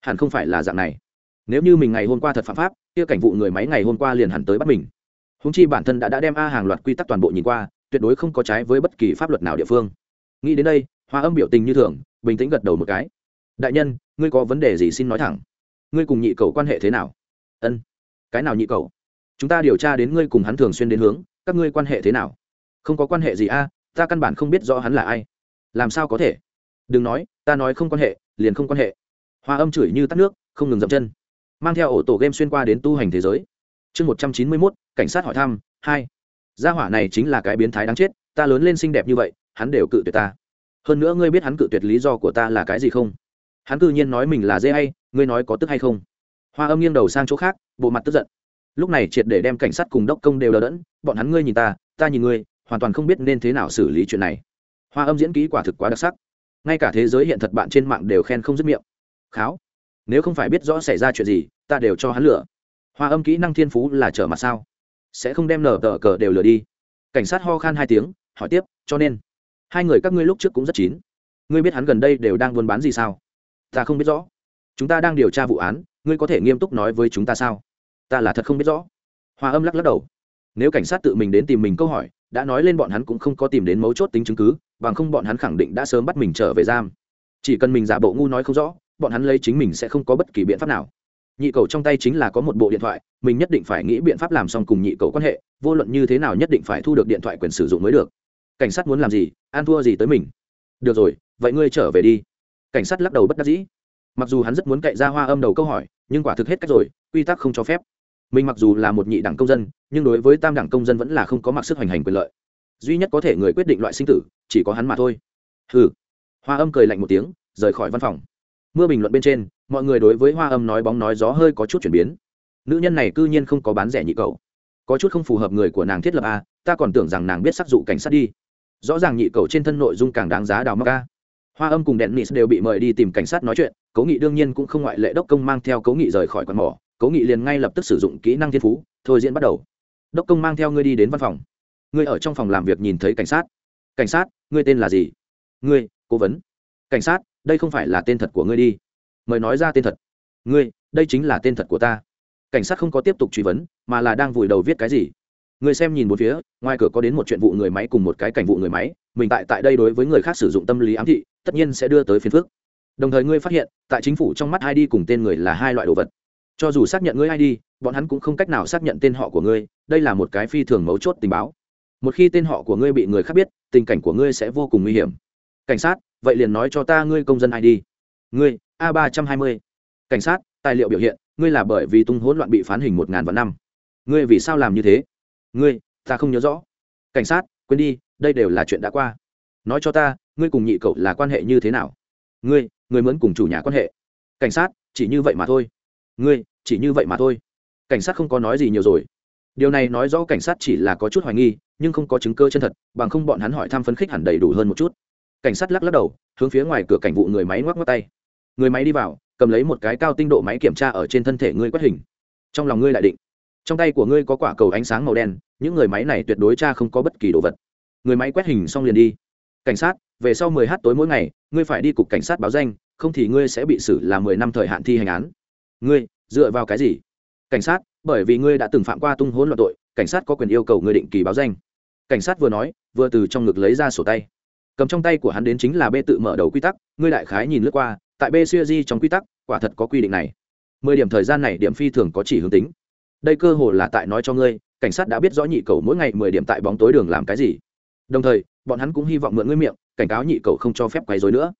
Hẳn không phải là dạng này. Nếu như mình ngày hôm qua thật phạm pháp kia cảnh vụ người máy ngày hôm qua liền hẳn tới bắt mình. Húng chi bản thân đã, đã đem a hàng loạt quy tắc toàn bộ nhìn qua tuyệt đối không có trái với bất kỳ pháp luật nào địa phương. Nghĩ đến đây hoa âm biểu tình như thường bình tĩnh gật đầu một cái đại nhân, ngươi có vấn đề gì xin nói thẳng. Ngươi cùng nhị cầu quan hệ thế nào? Ân, cái nào nhị cầu? Chúng ta điều tra đến ngươi cùng hắn thường xuyên đến hướng, các ngươi quan hệ thế nào? Không có quan hệ gì a, ta căn bản không biết rõ hắn là ai. Làm sao có thể? Đừng nói, ta nói không quan hệ, liền không quan hệ. Hoa âm chửi như tắt nước, không ngừng dậm chân. Mang theo ổ tổ game xuyên qua đến tu hành thế giới. Chương một trăm chín mươi mốt, cảnh sát hỏi thăm, hai. Gia hỏa này chính là cái biến thái đáng chết, ta lớn lên xinh đẹp như vậy, hắn đều cự tuyệt ta. Hơn nữa ngươi biết hắn cự tuyệt lý do của ta là cái gì không? Hắn cư nhiên nói mình là dê hay, ngươi nói có tức hay không? Hoa âm nghiêng đầu sang chỗ khác, bộ mặt tức giận. Lúc này triệt để đem cảnh sát cùng đốc công đều đờ đẫn, bọn hắn ngươi nhìn ta ta nhìn ngươi, hoàn toàn không biết nên thế nào xử lý chuyện này. Hoa âm diễn kỹ quả thực quá đặc sắc. Ngay cả thế giới hiện thật bạn trên mạng đều khen không dứt miệng. Kháo, nếu không phải biết rõ xảy ra chuyện gì, ta đều cho hắn lửa. Hoa âm kỹ năng thiên phú là trở mặt sao? Sẽ không đem nở tờ cờ đều lừa đi. Cảnh sát ho khan hai tiếng, hỏi tiếp, cho nên, hai người các ngươi lúc trước cũng rất chín. Ngươi biết hắn gần đây đều đang buôn bán gì sao? Ta không biết rõ. Chúng ta đang điều tra vụ án, ngươi có thể nghiêm túc nói với chúng ta sao? Ta là thật không biết rõ. Hoa âm lắc lắc đầu. Nếu cảnh sát tự mình đến tìm mình câu hỏi, đã nói lên bọn hắn cũng không có tìm đến mấu chốt tính chứng cứ, bằng không bọn hắn khẳng định đã sớm bắt mình trở về giam. Chỉ cần mình giả bộ ngu nói không rõ, bọn hắn lấy chính mình sẽ không có bất kỳ biện pháp nào. Nhị cầu trong tay chính là có một bộ điện thoại, mình nhất định phải nghĩ biện pháp làm xong cùng nhị cầu quan hệ, vô luận như thế nào nhất định phải thu được điện thoại quyền sử dụng mới được. Cảnh sát muốn làm gì an thua gì tới mình. Được rồi, vậy ngươi trở về đi cảnh sát lắc đầu bất đắc dĩ. Mặc dù hắn rất muốn cậy ra hoa âm đầu câu hỏi, nhưng quả thực hết cách rồi, quy tắc không cho phép. Mình mặc dù là một nhị đẳng công dân, nhưng đối với tam đẳng công dân vẫn là không có mặc sức hoành hành quyền lợi. Duy nhất có thể người quyết định loại sinh tử, chỉ có hắn mà thôi. Hừ. Hoa âm cười lạnh một tiếng, rời khỏi văn phòng. Mưa bình luận bên trên, mọi người đối với hoa âm nói bóng nói gió hơi có chút chuyển biến. Nữ nhân này c ư nhiên không có bán rẻ nhị cầu có chút không phù hợp người của nàng thiết lập a, ta còn tưởng rằng nàng biết sắc dụ cảnh sát đi. Rõ ràng nhị cầu trên thân nội dung càng đáng giá đào mắc a hoa âm cùng đèn nis đều bị mời đi tìm cảnh sát nói chuyện, cố nghị đương nhiên cũng không ngoại lệ đốc công mang theo cố nghị rời khỏi quán mỏ. Cố nghị liền ngay lập tức sử dụng kỹ năng thiên phú, thôi diễn bắt đầu. Đốc công mang theo ngươi đi đến văn phòng. Ngươi ở trong phòng làm việc nhìn thấy cảnh sát. Cảnh sát, ngươi tên là gì? Ngươi, cố vấn. Cảnh sát, đây không phải là tên thật của ngươi đi. Mời nói ra tên thật. Ngươi, đây chính là tên thật của ta. Cảnh sát không có tiếp tục truy vấn, mà là đang vùi đầu viết cái gì. Người xem nhìn một phía, ngoài cửa có đến một chuyện vụ người máy cùng một cái cảnh vụ người máy mình tại tại đây đối với người khác sử dụng tâm lý ám thị, tất nhiên sẽ đưa tới phiền phức. Đồng thời ngươi phát hiện, tại chính phủ trong mắt id cùng tên người là hai loại đồ vật. Cho dù xác nhận ngươi id bọn hắn cũng không cách nào xác nhận tên họ của ngươi, đây là một cái phi thường mấu chốt tình báo. Một khi tên họ của ngươi bị người khác biết, tình cảnh của ngươi sẽ vô cùng nguy hiểm. Cảnh sát, vậy liền nói cho ta ngươi công dân id ngươi, a ba trăm hai mươi. Cảnh sát, tài liệu biểu hiện, ngươi là bởi vì tung hỗn loạn bị phán hình một ngàn vạn năm. Ngươi vì sao làm như thế? Ngươi, ta không nhớ rõ. Cảnh sát quên đi, đây đều là chuyện đã qua. Nói cho ta, ngươi cùng nhị cậu là quan hệ như thế nào? Ngươi người muốn cùng chủ nhà quan hệ? Cảnh sát, chỉ như vậy mà thôi. Ngươi, chỉ như vậy mà thôi. Cảnh sát không có nói gì nhiều rồi. Điều này nói rõ cảnh sát chỉ là có chút hoài nghi, nhưng không có chứng cơ chân thật, bằng không bọn hắn hỏi thăm phấn khích hẳn đầy đủ hơn một chút. Cảnh sát lắc lắc đầu, hướng phía ngoài cửa cảnh vụ người máy ngoắc ngoắc tay. Người máy đi vào, cầm lấy một cái cao tinh độ máy kiểm tra ở trên thân thể ngươi quét hình. Trong lòng ngươi lại định. Trong tay của ngươi có quả cầu ánh sáng màu đen những người máy này tuyệt đối cha không có bất kỳ đồ vật. Người máy quét hình xong liền đi. Cảnh sát, về sau 10 h tối mỗi ngày, ngươi phải đi cục cảnh sát báo danh, không thì ngươi sẽ bị xử là 10 năm thời hạn thi hành án. Ngươi, dựa vào cái gì? Cảnh sát, bởi vì ngươi đã từng phạm qua tung hỗn loạn tội, cảnh sát có quyền yêu cầu ngươi định kỳ báo danh. Cảnh sát vừa nói, vừa từ trong ngực lấy ra sổ tay. Cầm trong tay của hắn đến chính là b tự mở đầu quy tắc, ngươi đại khái nhìn lướt qua, tại b xuya di trong quy tắc, quả thật có quy định này. Mười điểm thời gian này điểm phi thường có chỉ hướng tính. Đây cơ hồ là tại nói cho ngươi cảnh sát đã biết rõ nhị cầu mỗi ngày mười điểm tại bóng tối đường làm cái gì. Đồng thời, bọn hắn cũng hy vọng mượn ngươi miệng, cảnh cáo nhị cầu không cho phép quấy dối nữa.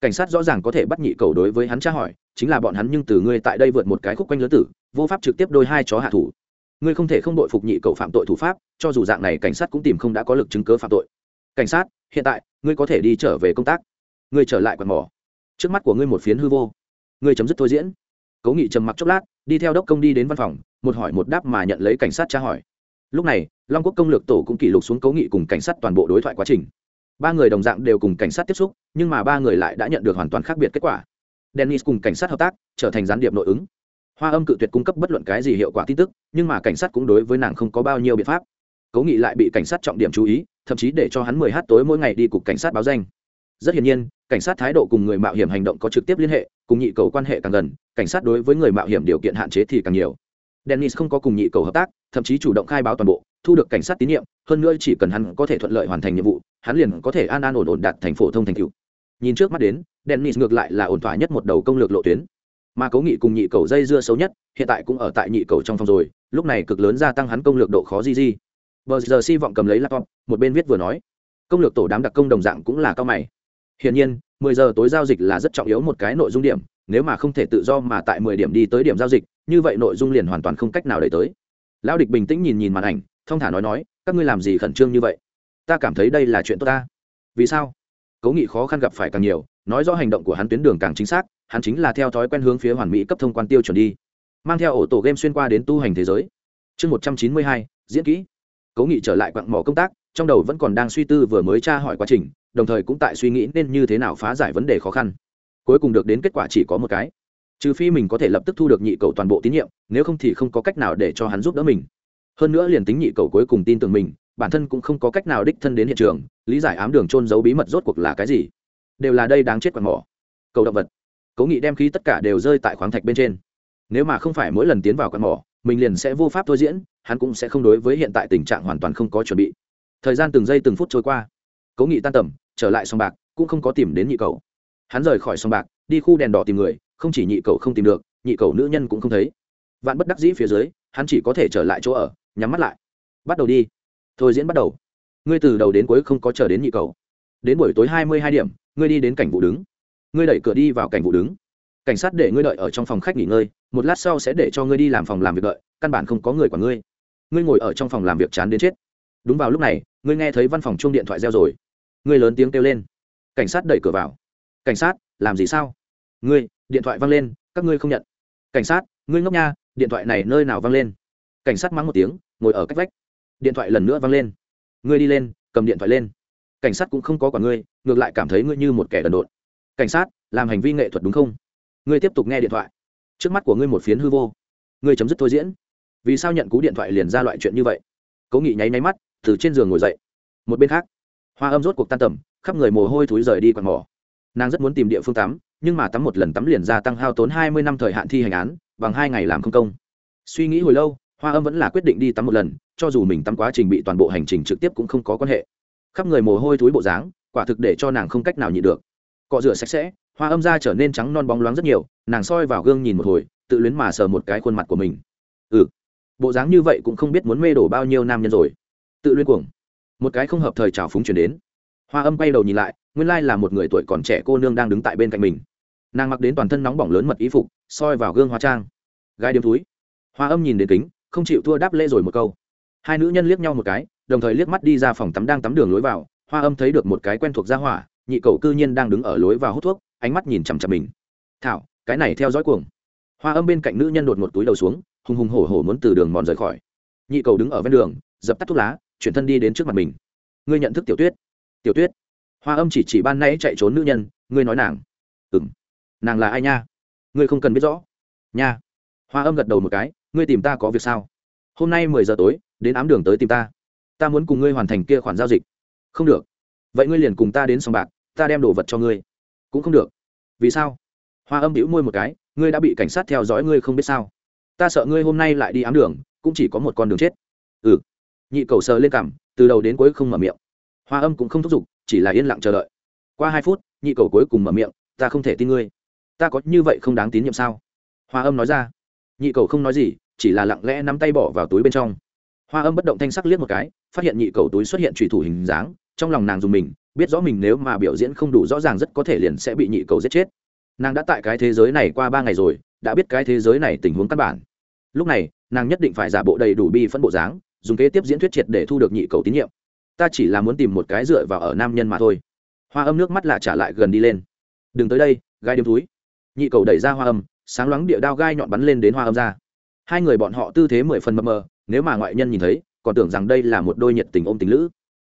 Cảnh sát rõ ràng có thể bắt nhị cầu đối với hắn tra hỏi, chính là bọn hắn nhưng từ ngươi tại đây vượt một cái khúc quanh lớn tử, vô pháp trực tiếp đôi hai chó hạ thủ. Ngươi không thể không đội phục nhị cầu phạm tội thủ pháp, cho dù dạng này cảnh sát cũng tìm không đã có lực chứng cớ phạm tội. Cảnh sát, hiện tại, ngươi có thể đi trở về công tác. Ngươi trở lại quạt mỏ. Trước mắt của ngươi một phiến hư vô. Ngươi chấm dứt thôi diễn. Cố nghị trầm mặc chốc lát, đi theo đốc công đi đến văn phòng, một hỏi một đáp mà nhận lấy cảnh sát tra hỏi lúc này, long quốc công lược tổ cũng kỷ lục xuống cố nghị cùng cảnh sát toàn bộ đối thoại quá trình. Ba người đồng dạng đều cùng cảnh sát tiếp xúc, nhưng mà ba người lại đã nhận được hoàn toàn khác biệt kết quả. Dennis cùng cảnh sát hợp tác, trở thành gián điệp nội ứng. Hoa âm cự tuyệt cung cấp bất luận cái gì hiệu quả tin tức, nhưng mà cảnh sát cũng đối với nàng không có bao nhiêu biện pháp. Cố nghị lại bị cảnh sát trọng điểm chú ý, thậm chí để cho hắn mười h tối mỗi ngày đi cục cảnh sát báo danh. Rất hiển nhiên, cảnh sát thái độ cùng người mạo hiểm hành động có trực tiếp liên hệ, cùng nhị cầu quan hệ càng gần, cảnh sát đối với người mạo hiểm điều kiện hạn chế thì càng nhiều dennis không có cùng nhị cầu hợp tác, thậm chí chủ động khai báo toàn bộ, thu được cảnh sát tín nhiệm, hơn nữa chỉ cần hắn có thể thuận lợi hoàn thành nhiệm vụ, hắn liền có thể an an ổn ổn đạt thành phổ thông thành cựu nhìn trước mắt đến, dennis ngược lại là ổn thỏa nhất một đầu công lược lộ tuyến. Mà cố nghị cùng nhị cầu dây dưa xấu nhất, hiện tại cũng ở tại nhị cầu trong phòng rồi, lúc này cực lớn gia tăng hắn công lược độ khó gì gì. bờ giờ si vọng cầm lấy laptop, một bên viết vừa nói. Công lược tổ đám đặc công đồng dạng cũng là cao mày. Hiển nhiên 10 giờ tối giao dịch là rất trọng yếu một cái nội dung điểm nếu mà không thể tự do mà tại 10 điểm đi tới điểm giao dịch, như vậy nội dung liền hoàn toàn không cách nào đẩy tới. Lão địch bình tĩnh nhìn nhìn màn ảnh thông thả nói nói, các ngươi làm gì khẩn trương như vậy? Ta cảm thấy đây là chuyện tốt ta. Vì sao? Cố nghị khó khăn gặp phải càng nhiều, nói rõ hành động của hắn tuyến đường càng chính xác, hắn chính là theo thói quen hướng phía hoàn mỹ cấp thông quan tiêu chuẩn đi. Mang theo ổ tổ game xuyên qua đến tu hành thế giới. Chương một trăm chín mươi hai, diễn kỹ. Cố nghị trở lại quặng mỏ công tác, trong đầu vẫn còn đang suy tư vừa mới tra hỏi quá trình, đồng thời cũng tại suy nghĩ nên như thế nào phá giải vấn đề khó khăn cuối cùng được đến kết quả chỉ có một cái. Trừ phi mình có thể lập tức thu được nhị cầu toàn bộ tín nhiệm, nếu không thì không có cách nào để cho hắn giúp đỡ mình. Hơn nữa liền tính nhị cầu cuối cùng tin tưởng mình, bản thân cũng không có cách nào đích thân đến hiện trường, lý giải ám đường trôn giấu bí mật rốt cuộc là cái gì. Đều là đây đáng chết quạt mỏ. Cầu động vật. Cố nghị đem khí tất cả đều rơi tại khoáng thạch bên trên. Nếu mà không phải mỗi lần tiến vào quạt mỏ, mình liền sẽ vô pháp thôi diễn, hắn cũng sẽ không đối với hiện tại tình trạng hoàn toàn không có chuẩn bị. Thời gian từng giây từng phút trôi qua. Cố nghị tan tầm, trở lại sòng bạc, cũng không có tìm đến nhị cầu hắn rời khỏi sông bạc, đi khu đèn đỏ tìm người, không chỉ nhị cầu không tìm được, nhị cầu nữ nhân cũng không thấy. Vạn bất đắc dĩ phía dưới, hắn chỉ có thể trở lại chỗ ở, nhắm mắt lại. Bắt đầu đi. Thôi diễn bắt đầu. Ngươi từ đầu đến cuối không có chờ đến nhị cầu đến buổi tối hai mươi hai điểm, ngươi đi đến cảnh vụ đứng. Ngươi đẩy cửa đi vào cảnh vụ đứng. Cảnh sát để ngươi đợi ở trong phòng khách nghỉ ngơi, một lát sau sẽ để cho ngươi đi làm phòng làm việc đợi, căn bản không có người của ngươi. Ngươi ngồi ở trong phòng làm việc chán đến chết. Đúng vào lúc này, ngươi nghe thấy văn phòng chuông điện thoại reo rồi. Ngươi lớn tiếng kêu lên. Cảnh sát đẩy cửa vào cảnh sát, làm gì sao? Ngươi, điện thoại văng lên, các ngươi không nhận. Cảnh sát, ngươi ngốc nha, điện thoại này nơi nào văng lên? Cảnh sát mắng một tiếng, ngồi ở cách vách. Điện thoại lần nữa văng lên. Ngươi đi lên, cầm điện thoại lên. Cảnh sát cũng không có quả ngươi, ngược lại cảm thấy ngươi như một kẻ đần độn. Cảnh sát, làm hành vi nghệ thuật đúng không? Ngươi tiếp tục nghe điện thoại. Trước mắt của ngươi một phiến hư vô. Ngươi chấm dứt thôi diễn. Vì sao nhận cú điện thoại liền ra loại chuyện như vậy? Cố nghị nháy nháy mắt, từ trên giường ngồi dậy. Một bên khác, hoa âm rốt cuộc tan tầm, khắp người mồ hôi thúi rời đi quạt mỏ nàng rất muốn tìm địa phương tắm, nhưng mà tắm một lần tắm liền gia tăng hao tốn hai mươi năm thời hạn thi hành án, bằng hai ngày làm không công. Suy nghĩ hồi lâu, hoa âm vẫn là quyết định đi tắm một lần, cho dù mình tắm quá trình bị toàn bộ hành trình trực tiếp cũng không có quan hệ. Khắp người mồ hôi thúi bộ dáng, quả thực để cho nàng không cách nào nhịn được. Cọ rửa sạch sẽ, hoa âm da trở nên trắng non bóng loáng rất nhiều, nàng soi vào gương nhìn một hồi, tự luyến mà sờ một cái khuôn mặt của mình. Ừ bộ dáng như vậy cũng không biết muốn mê đổ bao nhiêu nam nhân rồi. Tự luyến cuồng. Một cái không hợp thời trào phúng chuyển đến hoa âm quay đầu nhìn lại, nguyên lai là một người tuổi còn trẻ cô nương đang đứng tại bên cạnh mình. Nàng mặc đến toàn thân nóng bỏng lớn mật ý phục, soi vào gương hoa trang. Gai điếm túi. Hoa âm nhìn đến kính, không chịu thua đáp lễ rồi một câu. Hai nữ nhân liếc nhau một cái, đồng thời liếc mắt đi ra phòng tắm đang tắm đường lối vào, hoa âm thấy được một cái quen thuộc ra hỏa, nhị cầu cư nhiên đang đứng ở lối vào hút thuốc, ánh mắt nhìn chằm chằm mình. Thảo, cái này theo dõi cuồng. Hoa âm bên cạnh nữ nhân đột một túi đầu xuống, hùng hùng hổ hổ muốn từ đường mòn rời khỏi. Nhị cầu đứng ở ven đường, dập tắt thuốc lá, chuyển thân đi đến trước mặt mình. Ngươi nhận thức tiểu tuyết tiểu tuyết, hoa âm chỉ chỉ ban nãy chạy trốn nữ nhân, ngươi nói nàng. Ừng nàng là ai nha? Ngươi không cần biết rõ. Nha. Hoa âm gật đầu một cái, ngươi tìm ta có việc sao? Hôm nay mười giờ tối, đến ám đường tới tìm ta. Ta muốn cùng ngươi hoàn thành kia khoản giao dịch. Không được. Vậy ngươi liền cùng ta đến sòng bạc, ta đem đồ vật cho ngươi. Cũng không được. Vì sao? Hoa âm hữu môi một cái, ngươi đã bị cảnh sát theo dõi, ngươi không biết sao? Ta sợ ngươi hôm nay lại đi ám đường, cũng chỉ có một con đường chết. Ừ. Nhị cầu sờ lên cằm, từ đầu đến cuối không mở miệng hoa âm cũng không thúc giục, chỉ là yên lặng chờ đợi. Qua hai phút, nhị cầu cuối cùng mở miệng, ta không thể tin ngươi. Ta có như vậy không đáng tín nhiệm sao? Hoa âm nói ra. Nhị cầu không nói gì, chỉ là lặng lẽ nắm tay bỏ vào túi bên trong. Hoa âm bất động thanh sắc liếc một cái, phát hiện nhị cầu túi xuất hiện trùy thủ hình dáng, trong lòng nàng dùng mình, biết rõ mình nếu mà biểu diễn không đủ rõ ràng rất có thể liền sẽ bị nhị cầu giết chết. Nàng đã tại cái thế giới này qua ba ngày rồi, đã biết cái thế giới này tình huống căn bản. Lúc này, nàng nhất định phải giả bộ đầy đủ bi phân bộ dáng, dùng kế tiếp diễn thuyết triệt để thu được nhị cầu tín nhiệm ta chỉ là muốn tìm một cái dựa vào ở nam nhân mà thôi. Hoa âm nước mắt lạ trả lại gần đi lên. Đừng tới đây, gai đêm túi. Nhị cầu đẩy ra hoa âm, sáng loáng địa đao gai nhọn bắn lên đến hoa âm ra. Hai người bọn họ tư thế mười phần mập mờ, nếu mà ngoại nhân nhìn thấy, còn tưởng rằng đây là một đôi nhiệt tình ôm tình lữ.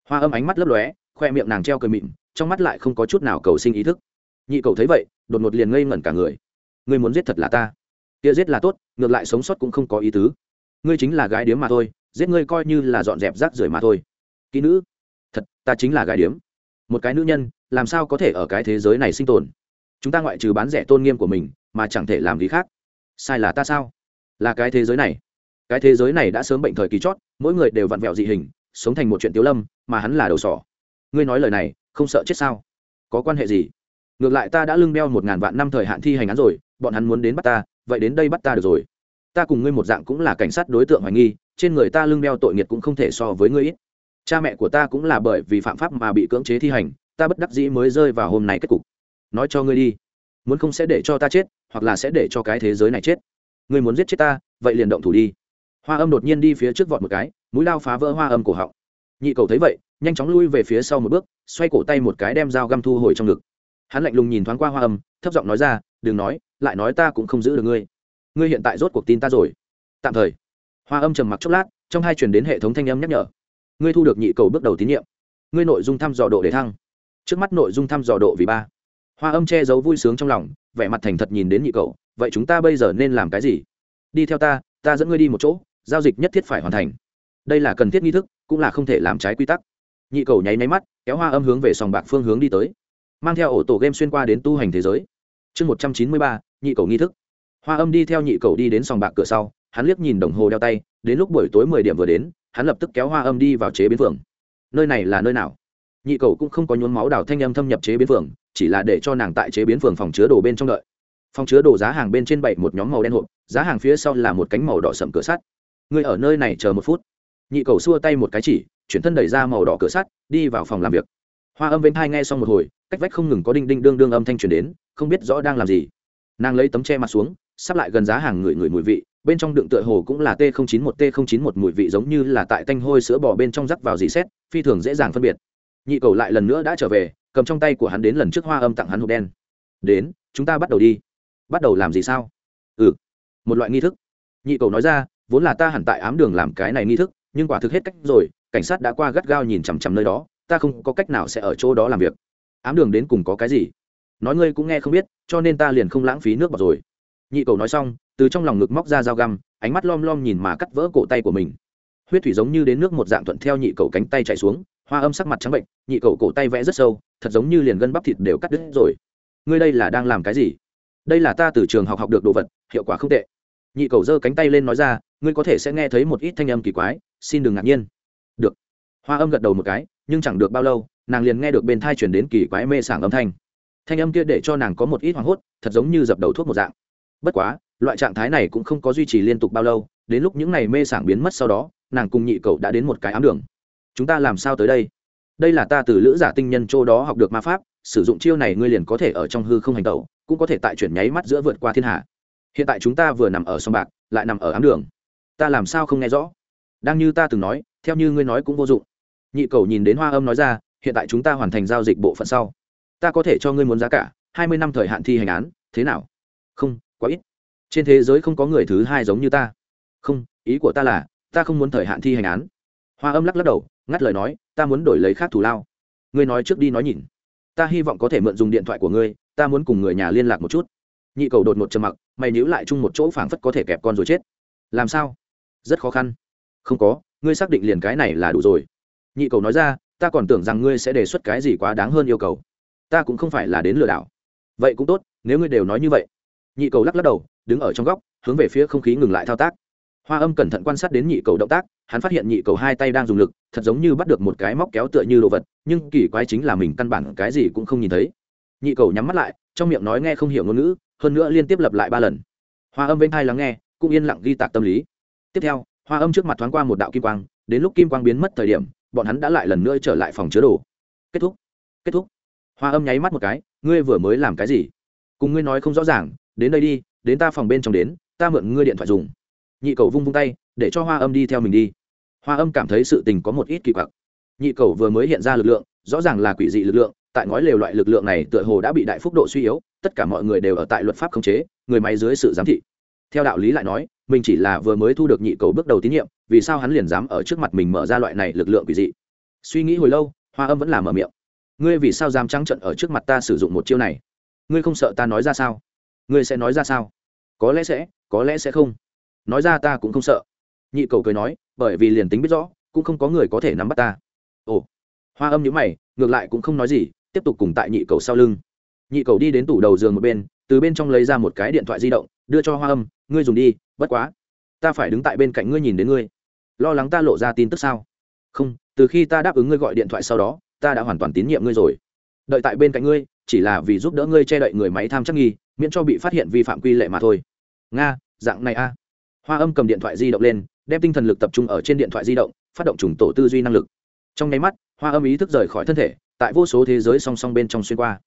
Hoa âm ánh mắt lấp lóe, khoe miệng nàng treo cười mịn, trong mắt lại không có chút nào cầu sinh ý thức. Nhị cầu thấy vậy, đột ngột liền ngây ngẩn cả người. Ngươi muốn giết thật là ta. Kia giết là tốt, ngược lại sống sót cũng không có ý tứ. Ngươi chính là gái điếm mà thôi, giết ngươi coi như là dọn dẹp rác rưởi mà thôi kỹ nữ. Thật, ta chính là gái điếm. Một cái nữ nhân, làm sao có thể ở cái thế giới này sinh tồn? Chúng ta ngoại trừ bán rẻ tôn nghiêm của mình, mà chẳng thể làm gì khác. Sai là ta sao? Là cái thế giới này. Cái thế giới này đã sớm bệnh thời kỳ chót, mỗi người đều vặn vẹo dị hình, sống thành một chuyện tiếu lâm, mà hắn là đầu sỏ. Ngươi nói lời này, không sợ chết sao? Có quan hệ gì? Ngược lại ta đã lưng đeo một ngàn vạn năm thời hạn thi hành án rồi, bọn hắn muốn đến bắt ta, vậy đến đây bắt ta được rồi. Ta cùng ngươi một dạng cũng là cảnh sát đối tượng hoài nghi, trên người ta lưng đeo tội nghiệt cũng không thể so với ngươi ít cha mẹ của ta cũng là bởi vì phạm pháp mà bị cưỡng chế thi hành, ta bất đắc dĩ mới rơi vào hôm nay kết cục. Nói cho ngươi đi. Muốn không sẽ để cho ta chết, hoặc là sẽ để cho cái thế giới này chết. Ngươi muốn giết chết ta, vậy liền động thủ đi. Hoa âm đột nhiên đi phía trước vọt một cái, mũi lao phá vỡ hoa âm cổ họng. Nhị cầu thấy vậy, nhanh chóng lui về phía sau một bước, xoay cổ tay một cái đem dao găm thu hồi trong ngực. Hắn lạnh lùng nhìn thoáng qua hoa âm, thấp giọng nói ra, đừng nói, lại nói ta cũng không giữ được ngươi. Ngươi hiện tại rốt cuộc tin ta rồi. Tạm thời, hoa âm trầm mặc chốc lát, trong hai chuyển đến hệ thống thanh âm nhắc nhở ngươi thu được nhị cầu bước đầu tín nhiệm. Ngươi nội dung thăm dò độ để thăng. Trước mắt nội dung thăm dò độ vì ba. Hoa âm che giấu vui sướng trong lòng, vẻ mặt thành thật nhìn đến nhị cầu, vậy chúng ta bây giờ nên làm cái gì? Đi theo ta ta dẫn ngươi đi một chỗ, giao dịch nhất thiết phải hoàn thành. Đây là cần thiết nghi thức, cũng là không thể làm trái quy tắc. Nhị cầu nháy máy mắt, kéo hoa âm hướng về sòng bạc phương hướng đi tới. Mang theo ổ tổ game xuyên qua đến tu hành thế giới. Chương một trăm chín mươi ba, nhị cầu nghi thức. Hoa âm đi theo nhị cầu đi đến sòng bạc cửa sau, hắn liếc nhìn đồng hồ đeo tay, đến lúc buổi tối mười điểm vừa đến hắn lập tức kéo hoa âm đi vào chế biến phường. Nơi này là nơi nào? Nhị cầu cũng không có nhốn máu đào thanh âm thâm nhập chế biến phường, chỉ là để cho nàng tại chế biến phường phòng chứa đồ bên trong đợi. Phòng chứa đồ giá hàng bên trên bảy một nhóm màu đen hộp, giá hàng phía sau là một cánh màu đỏ sậm cửa sắt. Người ở nơi này chờ một phút. Nhị cầu xua tay một cái chỉ, chuyển thân đẩy ra màu đỏ cửa sắt, đi vào phòng làm việc. Hoa âm bên hai nghe xong một hồi, cách vách không ngừng có đinh đinh đương đương âm thanh truyền đến, không biết rõ đang làm gì. Nàng lấy tấm che mặt xuống, sắp lại gần giá hàng người người mùi vị bên trong đựng tựa hồ cũng là t chín một t chín một mùi vị giống như là tại tanh hôi sữa bò bên trong rắc vào dì xét, phi thường dễ dàng phân biệt. Nhị cầu lại lần nữa đã trở về, cầm trong tay của hắn đến lần trước hoa âm tặng hắn hộp đen. Đến, chúng ta bắt đầu đi. Bắt đầu làm gì sao? Ừ một loại nghi thức. Nhị cầu nói ra, vốn là ta hẳn tại ám đường làm cái này nghi thức, nhưng quả thực hết cách rồi, cảnh sát đã qua gắt gao nhìn chằm chằm nơi đó, ta không có cách nào sẽ ở chỗ đó làm việc. Ám đường đến cùng có cái gì? Nói ngươi cũng nghe không biết, cho nên ta liền không lãng phí nước bọt rồi. Nhị cầu nói xong từ trong lòng ngực móc ra dao găm, ánh mắt lom lom nhìn mà cắt vỡ cổ tay của mình. Huyết thủy giống như đến nước một dạng thuận theo nhị cầu cánh tay chạy xuống, hoa âm sắc mặt trắng bệnh, nhị cầu cổ tay vẽ rất sâu, thật giống như liền gân bắp thịt đều cắt đứt rồi. Ngươi đây là đang làm cái gì? Đây là ta từ trường học học được đồ vật, hiệu quả không tệ. Nhị cầu giơ cánh tay lên nói ra, ngươi có thể sẽ nghe thấy một ít thanh âm kỳ quái, xin đừng ngạc nhiên. Được. Hoa âm gật đầu một cái, nhưng chẳng được bao lâu, nàng liền nghe được bên thai chuyển đến kỳ quái mê sảng âm thanh. Thanh âm kia để cho nàng có một ít hoảng hốt, thật giống như dập đầu thuốc một dạng. Bất quá loại trạng thái này cũng không có duy trì liên tục bao lâu, đến lúc những ngày mê sảng biến mất sau đó, nàng cùng nhị cậu đã đến một cái ám đường. Chúng ta làm sao tới đây? Đây là ta từ lữ giả tinh nhân châu đó học được ma pháp, sử dụng chiêu này ngươi liền có thể ở trong hư không hành tẩu, cũng có thể tại chuyển nháy mắt giữa vượt qua thiên hạ. Hiện tại chúng ta vừa nằm ở sông bạc, lại nằm ở ám đường. Ta làm sao không nghe rõ? Đang như ta từng nói, theo như ngươi nói cũng vô dụng. Nhị cầu nhìn đến hoa âm nói ra, hiện tại chúng ta hoàn thành giao dịch bộ phận sau. Ta có thể cho ngươi muốn giá cả, hai mươi năm thời hạn thi hành án, thế nào? Không, quá ít trên thế giới không có người thứ hai giống như ta. Không, ý của ta là, ta không muốn thời hạn thi hành án. Hoa âm lắc lắc đầu, ngắt lời nói, ta muốn đổi lấy khác thù lao. Ngươi nói trước đi nói nhìn. Ta hy vọng có thể mượn dùng điện thoại của ngươi, ta muốn cùng người nhà liên lạc một chút. Nhị cầu đột một trầm mặc, mày níu lại chung một chỗ phảng phất có thể kẹp con rồi chết. Làm sao? Rất khó khăn. Không có, ngươi xác định liền cái này là đủ rồi. Nhị cầu nói ra, ta còn tưởng rằng ngươi sẽ đề xuất cái gì quá đáng hơn yêu cầu. Ta cũng không phải là đến lừa đảo. Vậy cũng tốt, nếu ngươi đều nói như vậy nhị cầu lắc lắc đầu, đứng ở trong góc, hướng về phía không khí ngừng lại thao tác. Hoa âm cẩn thận quan sát đến nhị cầu động tác, hắn phát hiện nhị cầu hai tay đang dùng lực, thật giống như bắt được một cái móc kéo tựa như đồ vật, nhưng kỳ quái chính là mình căn bản cái gì cũng không nhìn thấy. Nhị cầu nhắm mắt lại, trong miệng nói nghe không hiểu ngôn ngữ, hơn nữa liên tiếp lặp lại ba lần. Hoa âm bên thai lắng nghe, cũng yên lặng ghi tạc tâm lý. Tiếp theo, hoa âm trước mặt thoáng qua một đạo kim quang, đến lúc kim quang biến mất thời điểm, bọn hắn đã lại lần nữa trở lại phòng chứa đồ. Kết thúc. Kết thúc. Hoa âm nháy mắt một cái, ngươi vừa mới làm cái gì? Cùng ngươi nói không rõ ràng đến đây đi, đến ta phòng bên trong đến, ta mượn ngươi điện thoại dùng. Nhị cầu vung vung tay, để cho hoa âm đi theo mình đi. Hoa âm cảm thấy sự tình có một ít kỳ quặc. Nhị cầu vừa mới hiện ra lực lượng, rõ ràng là quỷ dị lực lượng, tại ngói lều loại lực lượng này tựa hồ đã bị đại phúc độ suy yếu, tất cả mọi người đều ở tại luật pháp khống chế, người máy dưới sự giám thị. Theo đạo lý lại nói, mình chỉ là vừa mới thu được nhị cầu bước đầu tín nhiệm, vì sao hắn liền dám ở trước mặt mình mở ra loại này lực lượng quỷ dị? Suy nghĩ hồi lâu, hoa âm vẫn là mở miệng. Ngươi vì sao dám trắng trận ở trước mặt ta sử dụng một chiêu này? Ngươi không sợ ta nói ra sao? Ngươi sẽ nói ra sao? Có lẽ sẽ, có lẽ sẽ không. Nói ra ta cũng không sợ. Nhị cầu cười nói, bởi vì liền tính biết rõ, cũng không có người có thể nắm bắt ta. Ồ. Hoa âm nhữ mày, ngược lại cũng không nói gì, tiếp tục cùng tại nhị cầu sau lưng. Nhị cầu đi đến tủ đầu giường một bên, từ bên trong lấy ra một cái điện thoại di động, đưa cho hoa âm, ngươi dùng đi, bất quá. Ta phải đứng tại bên cạnh ngươi nhìn đến ngươi. Lo lắng ta lộ ra tin tức sao? Không, từ khi ta đáp ứng ngươi gọi điện thoại sau đó, ta đã hoàn toàn tín nhiệm ngươi rồi. Đợi tại bên cạnh ngươi chỉ là vì giúp đỡ ngươi che đậy người máy tham chắc nghi, miễn cho bị phát hiện vi phạm quy lệ mà thôi. Nga, dạng này a. Hoa âm cầm điện thoại di động lên, đem tinh thần lực tập trung ở trên điện thoại di động, phát động trùng tổ tư duy năng lực. Trong nháy mắt, hoa âm ý thức rời khỏi thân thể, tại vô số thế giới song song bên trong xuyên qua.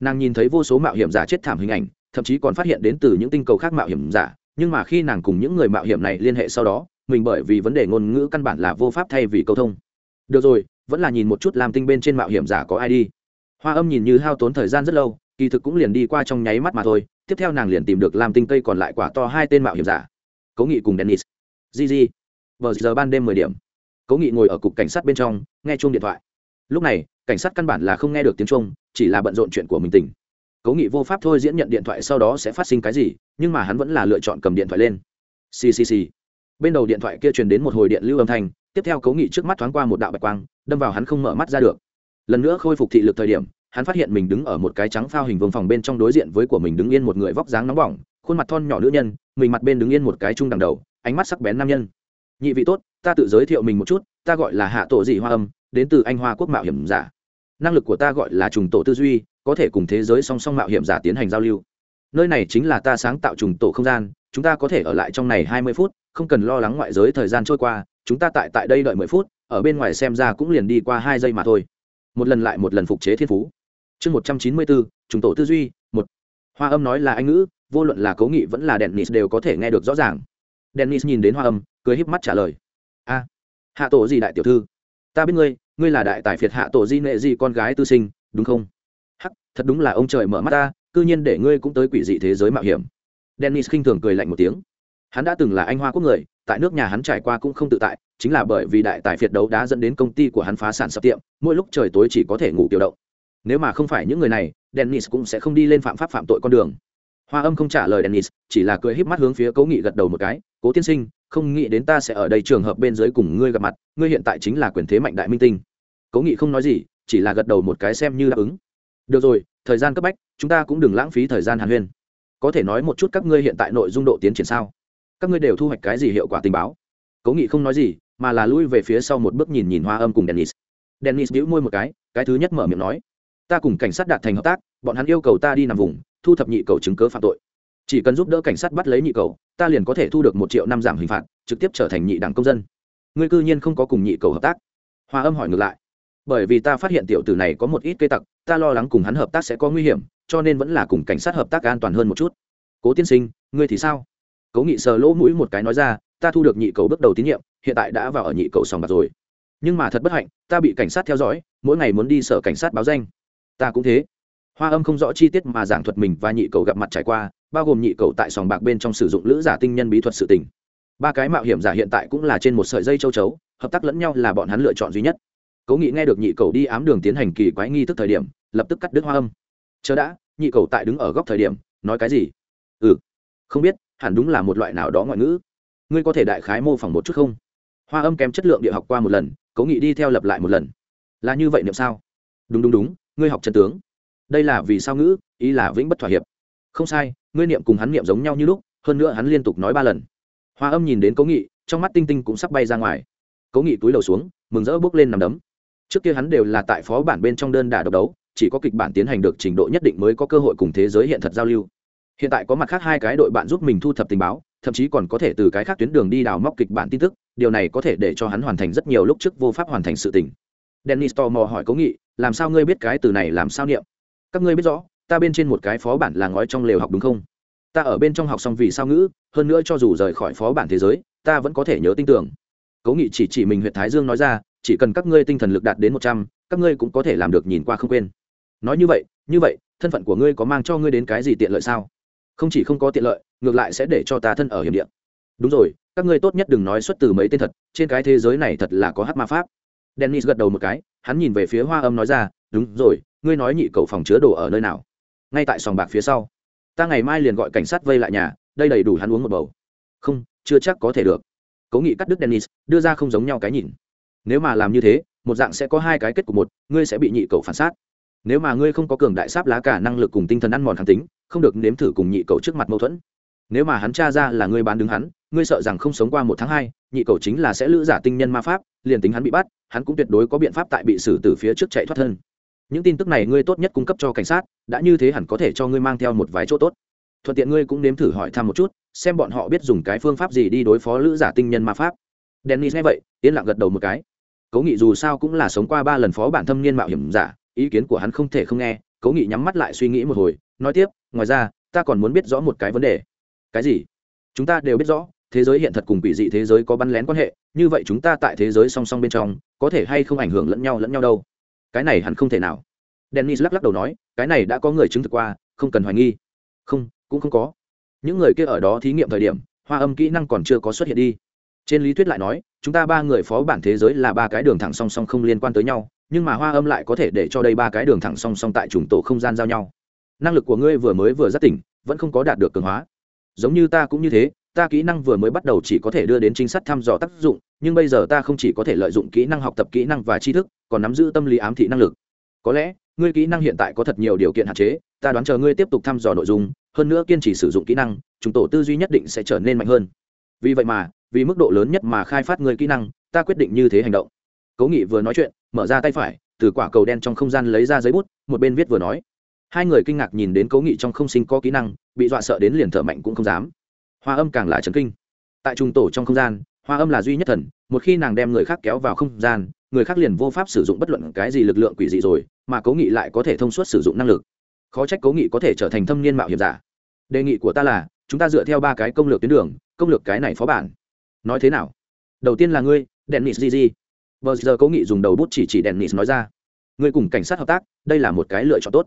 Nàng nhìn thấy vô số mạo hiểm giả chết thảm hình ảnh, thậm chí còn phát hiện đến từ những tinh cầu khác mạo hiểm giả, nhưng mà khi nàng cùng những người mạo hiểm này liên hệ sau đó, mình bởi vì vấn đề ngôn ngữ căn bản là vô pháp thay vì câu thông. Được rồi, vẫn là nhìn một chút làm tinh bên trên mạo hiểm giả có ai đi hoa âm nhìn như hao tốn thời gian rất lâu, kỳ thực cũng liền đi qua trong nháy mắt mà thôi, tiếp theo nàng liền tìm được làm tinh cây còn lại quả to hai tên mạo hiểm giả. Cố nghị cùng dennis. Gg vờ giờ ban đêm mười điểm. Cố nghị ngồi ở cục cảnh sát bên trong, nghe chuông điện thoại. Lúc này, cảnh sát căn bản là không nghe được tiếng chuông, chỉ là bận rộn chuyện của mình tỉnh. Cố nghị vô pháp thôi diễn nhận điện thoại sau đó sẽ phát sinh cái gì, nhưng mà hắn vẫn là lựa chọn cầm điện thoại lên. Ccc bên đầu điện thoại kia truyền đến một hồi điện lưu âm thanh, tiếp theo cố nghị trước mắt thoáng qua một đạo bạch quang, đâm vào hắn không mở mắt ra được lần nữa khôi phục thị lực thời điểm, hắn phát hiện mình đứng ở một cái trắng phao hình vương phòng bên trong đối diện với của mình đứng yên một người vóc dáng nóng bỏng, khuôn mặt thon nhỏ nữ nhân, mình mặt bên đứng yên một cái trung đằng đầu, ánh mắt sắc bén nam nhân. Nhị vị tốt, ta tự giới thiệu mình một chút, ta gọi là hạ tổ dị hoa âm, đến từ anh hoa quốc mạo hiểm giả. Năng lực của ta gọi là trùng tổ tư duy, có thể cùng thế giới song song mạo hiểm giả tiến hành giao lưu. Nơi này chính là ta sáng tạo trùng tổ không gian, chúng ta có thể ở lại trong này hai mươi phút, không cần lo lắng ngoại giới thời gian trôi qua, chúng ta tại tại đây đợi mười phút, ở bên ngoài xem ra cũng liền đi qua hai giây mà thôi một lần lại một lần phục chế thiên phú. Chương một trăm chín mươi bốn, trùng tổ tư duy, một. Hoa âm nói là anh ngữ, vô luận là cố nghị vẫn là dennis đều có thể nghe được rõ ràng. Dennis nhìn đến hoa âm, cười híp mắt trả lời. A, hạ tổ gì đại tiểu thư. Ta biết ngươi ngươi là đại tài phiệt hạ tổ di nệ di con gái tư sinh, đúng không? Hắc, thật đúng là ông trời mở mắt ta, cư nhiên để ngươi cũng tới quỷ dị thế giới mạo hiểm. Dennis khinh thường cười lạnh một tiếng. Hắn đã từng là anh hoa quốc người, tại nước nhà hắn trải qua cũng không tự tại chính là bởi vì đại tài phiệt đấu đá dẫn đến công ty của hắn phá sản sập tiệm, mỗi lúc trời tối chỉ có thể ngủ tiểu động. Nếu mà không phải những người này, dennis cũng sẽ không đi lên phạm pháp phạm tội con đường. Hoa âm không trả lời dennis, chỉ là cười híp mắt hướng phía cố nghị gật đầu một cái, cố tiên sinh, không nghĩ đến ta sẽ ở đây trường hợp bên dưới cùng ngươi gặp mặt, ngươi hiện tại chính là quyền thế mạnh đại minh tinh. Cố nghị không nói gì, chỉ là gật đầu một cái xem như đáp ứng. Được rồi, thời gian cấp bách, chúng ta cũng đừng lãng phí thời gian hàn huyên. Có thể nói một chút các ngươi hiện tại nội dung độ tiến triển sao? Các ngươi đều thu hoạch cái gì hiệu quả tình báo? Cố nghị không nói gì mà là lui về phía sau một bước nhìn nhìn hoa âm cùng dennis. Dennis đĩu môi một cái cái thứ nhất mở miệng nói, ta cùng cảnh sát đạt thành hợp tác, bọn hắn yêu cầu ta đi nằm vùng, thu thập nhị cầu chứng cớ phạm tội. Chỉ cần giúp đỡ cảnh sát bắt lấy nhị cầu, ta liền có thể thu được một triệu năm giảm hình phạt, trực tiếp trở thành nhị đảng công dân. Ngươi cư nhiên không có cùng nhị cầu hợp tác? Hoa âm hỏi ngược lại, bởi vì ta phát hiện tiểu tử này có một ít cây tặc, ta lo lắng cùng hắn hợp tác sẽ có nguy hiểm, cho nên vẫn là cùng cảnh sát hợp tác an toàn hơn một chút. Cố tiên sinh, ngươi thì sao? Cố nghị sờ lỗ mũi một cái nói ra ta thu được nhị cầu bước đầu tín nhiệm, hiện tại đã vào ở nhị cầu sòng bạc rồi. Nhưng mà thật bất hạnh, ta bị cảnh sát theo dõi, mỗi ngày muốn đi sở cảnh sát báo danh. Ta cũng thế. Hoa âm không rõ chi tiết mà giảng thuật mình và nhị cầu gặp mặt trải qua, bao gồm nhị cầu tại sòng bạc bên trong sử dụng lữ giả tinh nhân bí thuật sự tình. Ba cái mạo hiểm giả hiện tại cũng là trên một sợi dây châu chấu, hợp tác lẫn nhau là bọn hắn lựa chọn duy nhất. Cố nghị nghe được nhị cầu đi ám đường tiến hành kỳ quái nghi thức thời điểm, lập tức cắt đứt hoa âm. Chờ đã, nhị cầu tại đứng ở góc thời điểm, nói cái gì? Ừ. Không biết, hẳn đúng là một loại nào đó ngoại ngữ ngươi có thể đại khái mô phỏng một chút không? Hoa âm kém chất lượng địa học qua một lần cố nghị đi theo lập lại một lần. Là như vậy niệm sao? Đúng đúng đúng, ngươi học chân tướng. Đây là vì sao ngữ, ý là vĩnh bất thỏa hiệp. Không sai, ngươi niệm cùng hắn niệm giống nhau như lúc, hơn nữa hắn liên tục nói ba lần. Hoa âm nhìn đến cố nghị, trong mắt tinh tinh cũng sắp bay ra ngoài. Cố nghị túi đầu xuống, mừng rỡ bước lên nằm đấm. Trước kia hắn đều là tại phó bản bên trong đơn đà độc đấu, chỉ có kịch bản tiến hành được trình độ nhất định mới có cơ hội cùng thế giới hiện thật giao lưu. Hiện tại có mặt khác hai cái đội bạn giúp mình thu thập tình báo thậm chí còn có thể từ cái khác tuyến đường đi đào móc kịch bản tin tức, điều này có thể để cho hắn hoàn thành rất nhiều lúc trước vô pháp hoàn thành sự tình. Dennis tò mò hỏi cố nghị, làm sao ngươi biết cái từ này làm sao niệm? Các ngươi biết rõ, ta bên trên một cái phó bản là ngói trong lều học đúng không? Ta ở bên trong học xong vì sao ngữ, hơn nữa cho dù rời khỏi phó bản thế giới, ta vẫn có thể nhớ tin tưởng. Cố nghị chỉ chỉ mình huyện thái dương nói ra, chỉ cần các ngươi tinh thần lực đạt đến một trăm, các ngươi cũng có thể làm được nhìn qua không quên. Nói như vậy như vậy, thân phận của ngươi có mang cho ngươi đến cái gì tiện lợi sao? Không chỉ không có tiện lợi ngược lại sẽ để cho ta thân ở hiểm địa. Đúng rồi, các ngươi tốt nhất đừng nói xuất từ mấy tên thật, trên cái thế giới này thật là có hát ma pháp. Dennis gật đầu một cái, hắn nhìn về phía hoa âm nói ra, đúng rồi, ngươi nói nhị cầu phòng chứa đồ ở nơi nào? Ngay tại sòng bạc phía sau, ta ngày mai liền gọi cảnh sát vây lại nhà, đây đầy đủ hắn uống một bầu. Không, chưa chắc có thể được. Cố nghị cắt đứt dennis, đưa ra không giống nhau cái nhìn. Nếu mà làm như thế, một dạng sẽ có hai cái kết cục một, ngươi sẽ bị nhị cầu phản sát. Nếu mà ngươi không có cường đại sáp lá cả năng lực cùng tinh thần ăn mòn kháng tính, không được nếm thử cùng nhị cầu trước mặt mâu thuẫn nếu mà hắn tra ra là ngươi bán đứng hắn, ngươi sợ rằng không sống qua một tháng hai, nhị cầu chính là sẽ lữ giả tinh nhân ma pháp, liền tính hắn bị bắt, hắn cũng tuyệt đối có biện pháp tại bị xử từ phía trước chạy thoát thân. Những tin tức này ngươi tốt nhất cung cấp cho cảnh sát, đã như thế hẳn có thể cho ngươi mang theo một vài chỗ tốt. Thuận tiện ngươi cũng nếm thử hỏi thăm một chút, xem bọn họ biết dùng cái phương pháp gì đi đối phó lữ giả tinh nhân ma pháp. Dennis nghe vậy, yên lặng gật đầu một cái. Cố nghị dù sao cũng là sống qua ba lần phó bản thâm niên mạo hiểm giả, ý kiến của hắn không thể không nghe. Cố nghị nhắm mắt lại suy nghĩ một hồi, nói tiếp, ngoài ra, ta còn muốn biết rõ một cái vấn đề cái gì? Chúng ta đều biết rõ, thế giới hiện thật cùng quỷ dị thế giới có bắn lén quan hệ, như vậy chúng ta tại thế giới song song bên trong, có thể hay không ảnh hưởng lẫn nhau lẫn nhau đâu? Cái này hẳn không thể nào. Dennis lắc lắc đầu nói, cái này đã có người chứng thực qua, không cần hoài nghi. Không, cũng không có. Những người kia ở đó thí nghiệm thời điểm, hoa âm kỹ năng còn chưa có xuất hiện đi. Trên lý thuyết lại nói, chúng ta ba người phó bản thế giới là ba cái đường thẳng song song không liên quan tới nhau, nhưng mà hoa âm lại có thể để cho đây ba cái đường thẳng song song tại trùng tổ không gian giao nhau. Năng lực của ngươi vừa mới vừa rất tỉnh, vẫn không có đạt được cường hóa giống như ta cũng như thế, ta kỹ năng vừa mới bắt đầu chỉ có thể đưa đến chính sách thăm dò tác dụng, nhưng bây giờ ta không chỉ có thể lợi dụng kỹ năng học tập kỹ năng và tri thức, còn nắm giữ tâm lý ám thị năng lực. Có lẽ, ngươi kỹ năng hiện tại có thật nhiều điều kiện hạn chế, ta đoán chờ ngươi tiếp tục thăm dò nội dung, hơn nữa kiên trì sử dụng kỹ năng, chúng tổ tư duy nhất định sẽ trở nên mạnh hơn. Vì vậy mà, vì mức độ lớn nhất mà khai phát ngươi kỹ năng, ta quyết định như thế hành động. Cố nghị vừa nói chuyện, mở ra tay phải, từ quả cầu đen trong không gian lấy ra giấy bút, một bên viết vừa nói hai người kinh ngạc nhìn đến cố nghị trong không sinh có kỹ năng, bị dọa sợ đến liền thở mạnh cũng không dám. Hoa âm càng là trấn kinh. Tại trung tổ trong không gian, hoa âm là duy nhất thần, một khi nàng đem người khác kéo vào không gian, người khác liền vô pháp sử dụng bất luận cái gì lực lượng quỷ dị rồi, mà cố nghị lại có thể thông suốt sử dụng năng lực. Khó trách cố nghị có thể trở thành thâm niên mạo hiểm giả. Đề nghị của ta là, chúng ta dựa theo ba cái công lược tuyến đường, công lược cái này phó bản. Nói thế nào? Đầu tiên là ngươi, dennis gg vờ giờ cố nghị dùng đầu bút chỉ chỉ dennis nói ra. Ngươi cùng cảnh sát hợp tác, đây là một cái lựa chọn tốt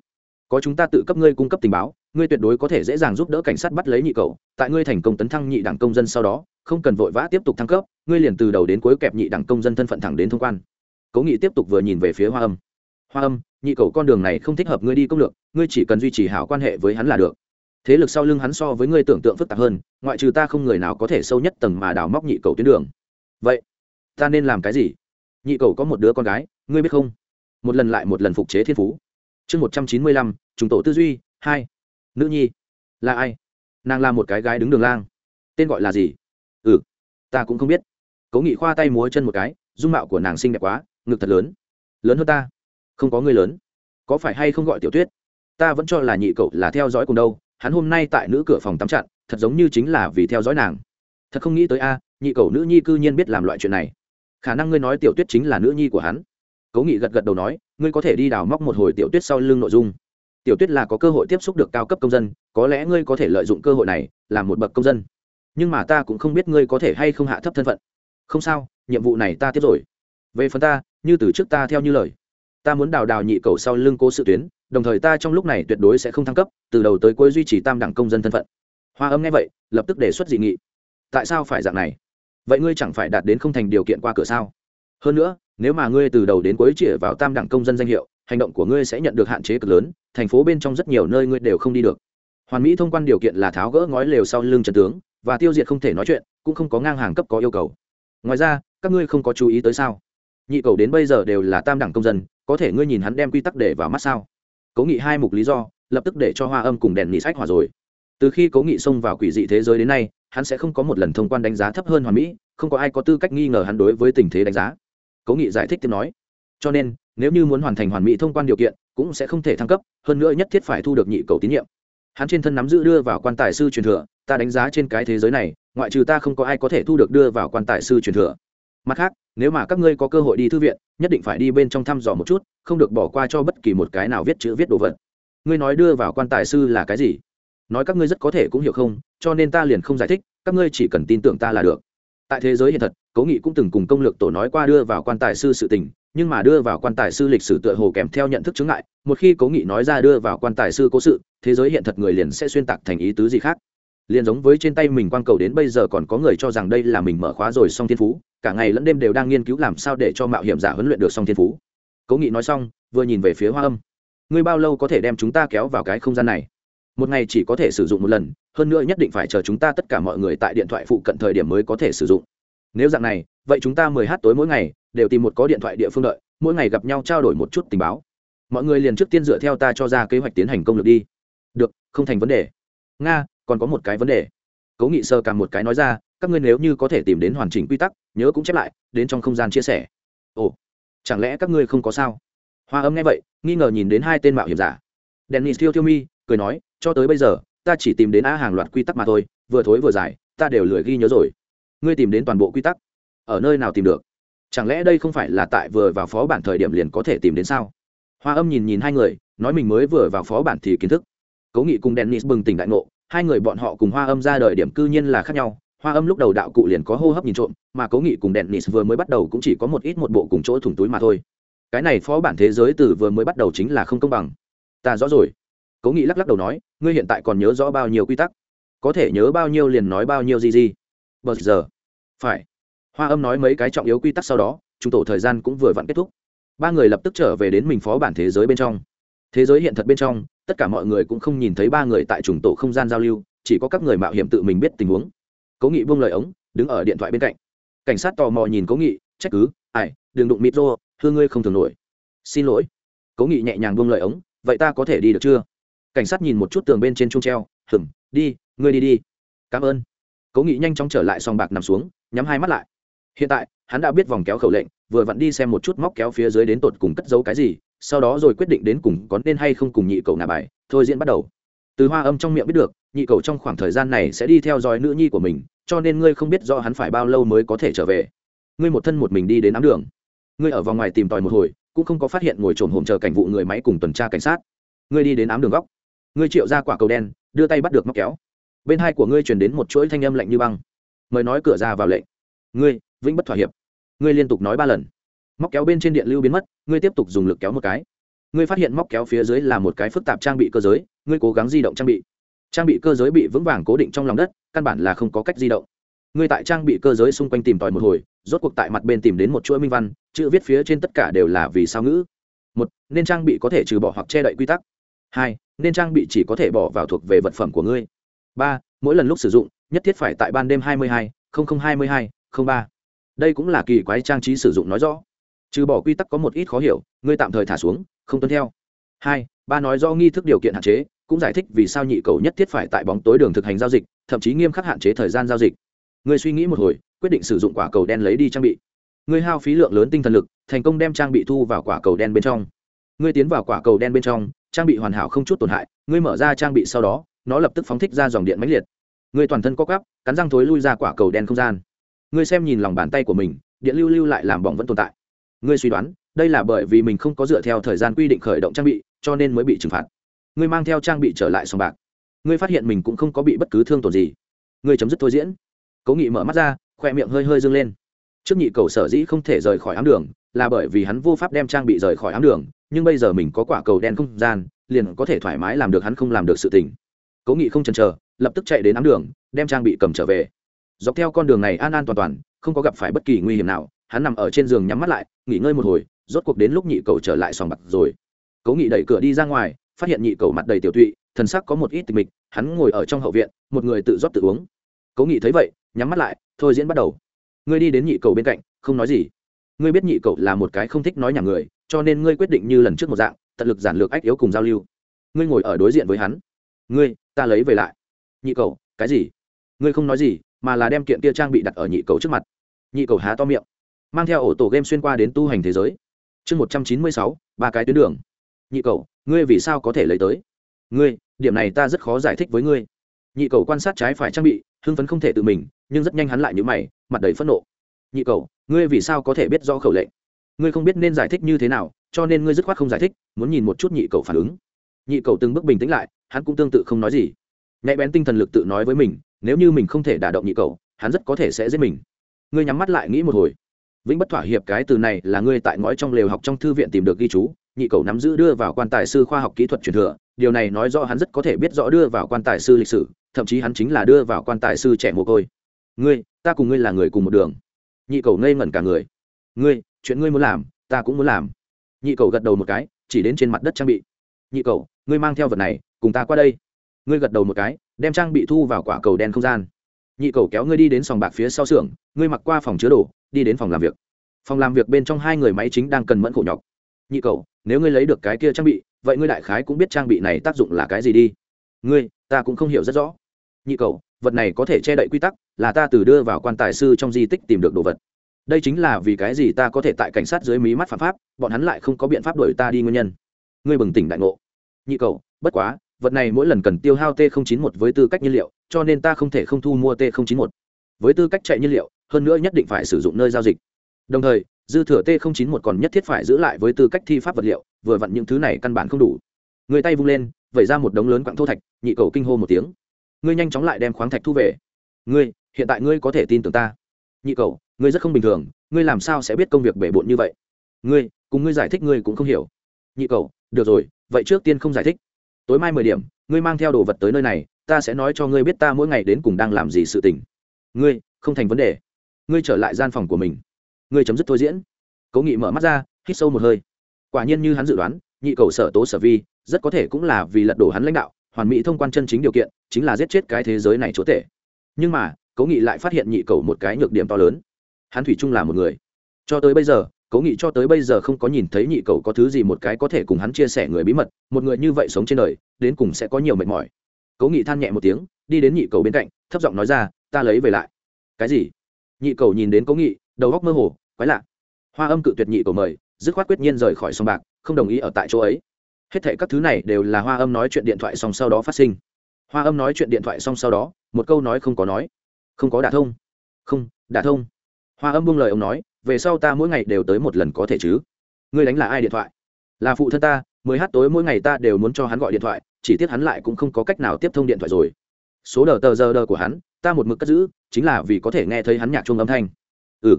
có chúng ta tự cấp ngươi cung cấp tình báo, ngươi tuyệt đối có thể dễ dàng giúp đỡ cảnh sát bắt lấy nhị cậu. Tại ngươi thành công tấn thăng nhị đảng công dân sau đó, không cần vội vã tiếp tục thăng cấp, ngươi liền từ đầu đến cuối kẹp nhị đảng công dân thân phận thẳng đến thông quan. Cố nghị tiếp tục vừa nhìn về phía hoa âm. Hoa âm, nhị cậu con đường này không thích hợp ngươi đi công lược, ngươi chỉ cần duy trì hảo quan hệ với hắn là được. Thế lực sau lưng hắn so với ngươi tưởng tượng phức tạp hơn, ngoại trừ ta không người nào có thể sâu nhất tầng mà đào móc nhị cầu tuyến đường. Vậy, ta nên làm cái gì? Nhị cầu có một đứa con gái, ngươi biết không? Một lần lại một lần phục chế thiên phú chương một trăm chín mươi lăm chúng tổ tư duy, hai. Nữ nhi. Là ai? Nàng là một cái gái đứng đường lang. Tên gọi là gì? Ừ. Ta cũng không biết. Cố nghị khoa tay múa chân một cái, dung mạo của nàng xinh đẹp quá, ngực thật lớn. Lớn hơn ta. Không có người lớn. Có phải hay không gọi tiểu tuyết? Ta vẫn cho là nhị cậu là theo dõi cùng đâu. Hắn hôm nay tại nữ cửa phòng tắm chặn, thật giống như chính là vì theo dõi nàng. Thật không nghĩ tới a, nhị cậu nữ nhi cư nhiên biết làm loại chuyện này. Khả năng ngươi nói tiểu tuyết chính là nữ nhi của hắn cố nghị gật gật đầu nói, ngươi có thể đi đào móc một hồi tiểu tuyết sau lưng nội dung. Tiểu tuyết là có cơ hội tiếp xúc được cao cấp công dân, có lẽ ngươi có thể lợi dụng cơ hội này làm một bậc công dân. Nhưng mà ta cũng không biết ngươi có thể hay không hạ thấp thân phận. Không sao, nhiệm vụ này ta tiếp rồi. Về phần ta, như từ trước ta theo như lời. Ta muốn đào đào nhị cầu sau lưng cố sự tuyến, đồng thời ta trong lúc này tuyệt đối sẽ không thăng cấp, từ đầu tới cuối duy trì tam đẳng công dân thân phận. Hoa âm nghe vậy, lập tức đề xuất dị nghị. Tại sao phải dạng này? Vậy ngươi chẳng phải đạt đến không thành điều kiện qua cửa sao? Hơn nữa nếu mà ngươi từ đầu đến cuối chĩa vào tam đẳng công dân danh hiệu, hành động của ngươi sẽ nhận được hạn chế cực lớn, thành phố bên trong rất nhiều nơi ngươi đều không đi được. Hoàn mỹ thông quan điều kiện là tháo gỡ ngói lều sau lưng trần tướng, và tiêu diệt không thể nói chuyện, cũng không có ngang hàng cấp có yêu cầu. Ngoài ra, các ngươi không có chú ý tới sao? Nhị cầu đến bây giờ đều là tam đẳng công dân, có thể ngươi nhìn hắn đem quy tắc để vào mắt sao? Cố nghị hai mục lý do, lập tức để cho hoa âm cùng đèn nghị sách hòa rồi. Từ khi cố nghị xông vào quỷ dị thế giới đến nay, hắn sẽ không có một lần thông quan đánh giá thấp hơn hoàn mỹ, không có ai có tư cách nghi ngờ hắn đối với tình thế đánh giá cố nghị giải thích tiếp nói. Cho nên, nếu như muốn hoàn thành hoàn mỹ thông quan điều kiện, cũng sẽ không thể thăng cấp, hơn nữa nhất thiết phải thu được nhị cầu tín nhiệm. Hắn trên thân nắm giữ đưa vào quan tài sư truyền thừa, ta đánh giá trên cái thế giới này, ngoại trừ ta không có ai có thể thu được đưa vào quan tài sư truyền thừa. Mặt khác, nếu mà các ngươi có cơ hội đi thư viện, nhất định phải đi bên trong thăm dò một chút, không được bỏ qua cho bất kỳ một cái nào viết chữ viết đồ vật. Ngươi nói đưa vào quan tài sư là cái gì? Nói các ngươi rất có thể cũng hiểu không, cho nên ta liền không giải thích, các ngươi chỉ cần tin tưởng ta là được. Tại thế giới hiện thật cố nghị cũng từng cùng công lược tổ nói qua đưa vào quan tài sư sự tình, nhưng mà đưa vào quan tài sư lịch sử tựa hồ kèm theo nhận thức chứng ngại, một khi cố nghị nói ra đưa vào quan tài sư cố sự, thế giới hiện thật người liền sẽ xuyên tạc thành ý tứ gì khác. Liền giống với trên tay mình quang cầu đến bây giờ còn có người cho rằng đây là mình mở khóa rồi song thiên phú, cả ngày lẫn đêm đều đang nghiên cứu làm sao để cho mạo hiểm giả huấn luyện được song thiên phú. Cố nghị nói xong, vừa nhìn về phía hoa âm. Ngươi bao lâu có thể đem chúng ta kéo vào cái không gian này? Một ngày chỉ có thể sử dụng một lần, hơn nữa nhất định phải chờ chúng ta tất cả mọi người tại điện thoại phụ cận thời điểm mới có thể sử dụng nếu dạng này, vậy chúng ta mười h tối mỗi ngày, đều tìm một có điện thoại địa phương đợi, mỗi ngày gặp nhau trao đổi một chút tình báo. Mọi người liền trước tiên dựa theo ta cho ra kế hoạch tiến hành công lược đi. Được, không thành vấn đề. Nga, còn có một cái vấn đề. Cố nghị sơ càng một cái nói ra, các ngươi nếu như có thể tìm đến hoàn chỉnh quy tắc, nhớ cũng chép lại, đến trong không gian chia sẻ. Ồ, chẳng lẽ các ngươi không có sao? Hoa âm nghe vậy, nghi ngờ nhìn đến hai tên mạo hiểm giả. Dennis thiêu thiêu mi, cười nói, cho tới bây giờ, ta chỉ tìm đến a hàng loạt quy tắc mà thôi, vừa thối vừa dài, ta đều lười ghi nhớ rồi ngươi tìm đến toàn bộ quy tắc. Ở nơi nào tìm được? Chẳng lẽ đây không phải là tại vừa vào phó bản thời điểm liền có thể tìm đến sao? Hoa âm nhìn nhìn hai người, nói mình mới vừa vào phó bản thì kiến thức. Cố nghị cùng dennis bừng tỉnh đại ngộ, hai người bọn họ cùng hoa âm ra đời điểm cư nhiên là khác nhau. Hoa âm lúc đầu đạo cụ liền có hô hấp nhìn trộm, mà cố nghị cùng dennis vừa mới bắt đầu cũng chỉ có một ít một bộ cùng chỗ thủng túi mà thôi. Cái này phó bản thế giới từ vừa mới bắt đầu chính là không công bằng. Ta rõ rồi. Cố nghị lắc lắc đầu nói, ngươi hiện tại còn nhớ rõ bao nhiêu quy tắc? Có thể nhớ bao nhiêu liền nói bao nhiêu gì gì bờ giờ. Phải. Hoa âm nói mấy cái trọng yếu quy tắc sau đó chúng tổ thời gian cũng vừa vặn kết thúc. Ba người lập tức trở về đến mình phó bản thế giới bên trong. Thế giới hiện thật bên trong, tất cả mọi người cũng không nhìn thấy ba người tại trùng tổ không gian giao lưu, chỉ có các người mạo hiểm tự mình biết tình huống. Cố nghị buông lời ống, đứng ở điện thoại bên cạnh. Cảnh sát tò mò nhìn cố nghị, trách cứ, ai, đừng đụng mịt rô hư ngươi không thường nổi. Xin lỗi. Cố nghị nhẹ nhàng buông lời ống, vậy ta có thể đi được chưa? Cảnh sát nhìn một chút tường bên trên trung treo hừng đi, ngươi đi đi. Cảm ơn cố nghị nhanh chóng trở lại sòng bạc nằm xuống, nhắm hai mắt lại. Hiện tại, hắn đã biết vòng kéo khẩu lệnh, vừa vặn đi xem một chút móc kéo phía dưới đến tột cùng cất giấu cái gì, sau đó rồi quyết định đến cùng có nên hay không cùng nhị cầu nà bài, thôi diễn bắt đầu. Từ hoa âm trong miệng biết được, nhị cầu trong khoảng thời gian này sẽ đi theo dõi nữ nhi của mình, cho nên ngươi không biết do hắn phải bao lâu mới có thể trở về. Ngươi một thân một mình đi đến ám đường. Ngươi ở vòng ngoài tìm tòi một hồi, cũng không có phát hiện ngồi trồn hồm chờ cảnh vụ người máy cùng tuần tra cảnh sát. Ngươi đi đến ám đường góc. Ngươi triệu ra quả cầu đen, đưa tay bắt được móc kéo bên hai của ngươi truyền đến một chuỗi thanh âm lạnh như băng. Mời nói cửa ra vào lệnh. Ngươi, vĩnh bất thỏa hiệp, ngươi liên tục nói ba lần. Móc kéo bên trên điện lưu biến mất, ngươi tiếp tục dùng lực kéo một cái. Ngươi phát hiện móc kéo phía dưới là một cái phức tạp trang bị cơ giới, ngươi cố gắng di động trang bị. Trang bị cơ giới bị vững vàng cố định trong lòng đất, căn bản là không có cách di động. Ngươi tại trang bị cơ giới xung quanh tìm tòi một hồi, rốt cuộc tại mặt bên tìm đến một chuỗi minh văn, chữ viết phía trên tất cả đều là vì sao ngữ. Một, nên trang bị có thể trừ bỏ hoặc che đậy quy tắc. Hai, nên trang bị chỉ có thể bỏ vào thuộc về vật phẩm của ngươi ba, mỗi lần lúc sử dụng, nhất thiết phải tại ban đêm hai mươi hai hai mươi hai ba. Đây cũng là kỳ quái trang trí sử dụng nói rõ. Trừ bỏ quy tắc có một ít khó hiểu, ngươi tạm thời thả xuống, không tuân theo. Hai, ba nói do nghi thức điều kiện hạn chế, cũng giải thích vì sao nhị cầu nhất thiết phải tại bóng tối đường thực hành giao dịch, thậm chí nghiêm khắc hạn chế thời gian giao dịch. Ngươi suy nghĩ một hồi, quyết định sử dụng quả cầu đen lấy đi trang bị. Ngươi hao phí lượng lớn tinh thần lực, thành công đem trang bị thu vào quả cầu đen bên trong. Ngươi tiến vào quả cầu đen bên trong, trang bị hoàn hảo không chút tổn hại, ngươi mở ra trang bị sau đó nó lập tức phóng thích ra dòng điện mãnh liệt. Ngươi toàn thân co cắp cắn răng thối lui ra quả cầu đen không gian. Ngươi xem nhìn lòng bàn tay của mình, điện lưu lưu lại làm bỏng vẫn tồn tại. Ngươi suy đoán, đây là bởi vì mình không có dựa theo thời gian quy định khởi động trang bị, cho nên mới bị trừng phạt. Ngươi mang theo trang bị trở lại sòng bạc. Ngươi phát hiện mình cũng không có bị bất cứ thương tổn gì. Ngươi chấm dứt thôi diễn. Cố nghị mở mắt ra, khoe miệng hơi hơi dâng lên. Trước nhị cầu sở dĩ không thể rời khỏi ám đường, là bởi vì hắn vô pháp đem trang bị rời khỏi ám đường, nhưng bây giờ mình có quả cầu đen không gian, liền có thể thoải mái làm được hắn không làm được sự tình cố nghị không chần chờ, lập tức chạy đến ám đường, đem trang bị cầm trở về. Dọc theo con đường này an an toàn toàn, không có gặp phải bất kỳ nguy hiểm nào, hắn nằm ở trên giường nhắm mắt lại, nghỉ ngơi một hồi, rốt cuộc đến lúc nhị cầu trở lại sòng bạc rồi. Cố nghị đẩy cửa đi ra ngoài, phát hiện nhị cầu mặt đầy tiểu tụy, thần sắc có một ít tịch mịch, hắn ngồi ở trong hậu viện, một người tự rót tự uống. Cố nghị thấy vậy, nhắm mắt lại, thôi diễn bắt đầu. Ngươi đi đến nhị cầu bên cạnh, không nói gì. Ngươi biết nhị cầu là một cái không thích nói nhà người, cho nên ngươi quyết định như lần trước một dạng, tận lực giản lược ách yếu cùng giao lưu. Ngươi ngồi ở đối diện với hắn. Ngươi ta lấy về lại. Nhị cầu, cái gì? Ngươi không nói gì, mà là đem kiện kia trang bị đặt ở nhị cầu trước mặt. Nhị cầu há to miệng. Mang theo ổ tổ game xuyên qua đến tu hành thế giới. Chương một trăm chín mươi sáu, ba cái tuyến đường. Nhị cầu, ngươi vì sao có thể lấy tới? Ngươi, điểm này ta rất khó giải thích với ngươi. Nhị cầu quan sát trái phải trang bị, hưng phấn không thể tự mình, nhưng rất nhanh hắn lại nhữ mày, mặt đầy phẫn nộ. Nhị cầu, ngươi vì sao có thể biết do khẩu lệnh? Ngươi không biết nên giải thích như thế nào, cho nên ngươi dứt khoát không giải thích, muốn nhìn một chút nhị cầu phản ứng nhị cầu từng bước bình tĩnh lại, hắn cũng tương tự không nói gì. Nhạy bén tinh thần lực tự nói với mình, nếu như mình không thể đả động nhị cầu, hắn rất có thể sẽ giết mình. Ngươi nhắm mắt lại nghĩ một hồi. Vĩnh bất thỏa hiệp cái từ này là ngươi tại ngõ trong lều học trong thư viện tìm được ghi chú, nhị cầu nắm giữ đưa vào quan tài sư khoa học kỹ thuật truyền thừa, điều này nói rõ hắn rất có thể biết rõ đưa vào quan tài sư lịch sử, thậm chí hắn chính là đưa vào quan tài sư trẻ mồ côi. Ngươi, ta cùng ngươi là người cùng một đường. Nhị cầu ngây ngẩn cả người. Ngươi, chuyện ngươi muốn làm, ta cũng muốn làm. Nhị cầu gật đầu một cái, chỉ đến trên mặt đất trang bị nhị cậu, ngươi mang theo vật này, cùng ta qua đây. Ngươi gật đầu một cái, đem trang bị thu vào quả cầu đen không gian. Nhị cậu kéo ngươi đi đến sòng bạc phía sau xưởng, ngươi mặc qua phòng chứa đồ, đi đến phòng làm việc. Phòng làm việc bên trong hai người máy chính đang cần mẫn khổ nhọc. Nhị cậu, nếu ngươi lấy được cái kia trang bị, vậy ngươi đại khái cũng biết trang bị này tác dụng là cái gì đi. Ngươi, ta cũng không hiểu rất rõ. Nhị cậu, vật này có thể che đậy quy tắc, là ta từ đưa vào quan tài sư trong di tích tìm được đồ vật. Đây chính là vì cái gì ta có thể tại cảnh sát dưới mí mắt phạm pháp, bọn hắn lại không có biện pháp đuổi ta đi nguyên nhân ngươi bừng tỉnh đại ngộ. Nhị cầu, bất quá, vật này mỗi lần cần tiêu hao t 091 với tư cách nhiên liệu, cho nên ta không thể không thu mua t 091 với tư cách chạy nhiên liệu, hơn nữa nhất định phải sử dụng nơi giao dịch. Đồng thời, dư thừa t 091 còn nhất thiết phải giữ lại với tư cách thi pháp vật liệu, vừa vặn những thứ này căn bản không đủ. Người tay vung lên, vẩy ra một đống lớn quặng thô thạch, nhị cầu kinh hô một tiếng. Ngươi nhanh chóng lại đem khoáng thạch thu về. Ngươi, hiện tại ngươi có thể tin tưởng ta. Nhị cầu, ngươi rất không bình thường, ngươi làm sao sẽ biết công việc bể bộn như vậy? Ngươi, cùng ngươi giải thích ngươi cũng không hiểu. Nhị cầu được rồi, vậy trước tiên không giải thích. Tối mai mười điểm, ngươi mang theo đồ vật tới nơi này, ta sẽ nói cho ngươi biết ta mỗi ngày đến cùng đang làm gì sự tình. Ngươi, không thành vấn đề. Ngươi trở lại gian phòng của mình. Ngươi chấm dứt thôi diễn. Cố nghị mở mắt ra, hít sâu một hơi. Quả nhiên như hắn dự đoán, nhị cầu sở tố sở vi, rất có thể cũng là vì lật đổ hắn lãnh đạo, hoàn mỹ thông quan chân chính điều kiện, chính là giết chết cái thế giới này chúa tể. Nhưng mà, cố nghị lại phát hiện nhị cầu một cái nhược điểm to lớn. Hắn thủy chung là một người. Cho tới bây giờ cố nghị cho tới bây giờ không có nhìn thấy nhị cầu có thứ gì một cái có thể cùng hắn chia sẻ người bí mật, một người như vậy sống trên đời, đến cùng sẽ có nhiều mệt mỏi. Cố nghị than nhẹ một tiếng, đi đến nhị cầu bên cạnh, thấp giọng nói ra, ta lấy về lại. Cái gì? Nhị cầu nhìn đến cố nghị, đầu góc mơ hồ, quái lạ. Hoa âm cự tuyệt nhị cầu mời, dứt khoát quyết nhiên rời khỏi sông bạc, không đồng ý ở tại chỗ ấy. Hết thể các thứ này đều là hoa âm nói chuyện điện thoại xong sau đó phát sinh. Hoa âm nói chuyện điện thoại xong sau đó, một câu nói không có nói. Không có đả thông. Không, đả thông. Hoa âm buông lời ông nói về sau ta mỗi ngày đều tới một lần có thể chứ? Ngươi đánh là ai điện thoại? Là phụ thân ta, mười h tối mỗi ngày ta đều muốn cho hắn gọi điện thoại, chỉ tiếc hắn lại cũng không có cách nào tiếp thông điện thoại rồi. Số đờ tờ giờ đờ của hắn, ta một mực cất giữ, chính là vì có thể nghe thấy hắn nhạc chung âm thanh. Ừ.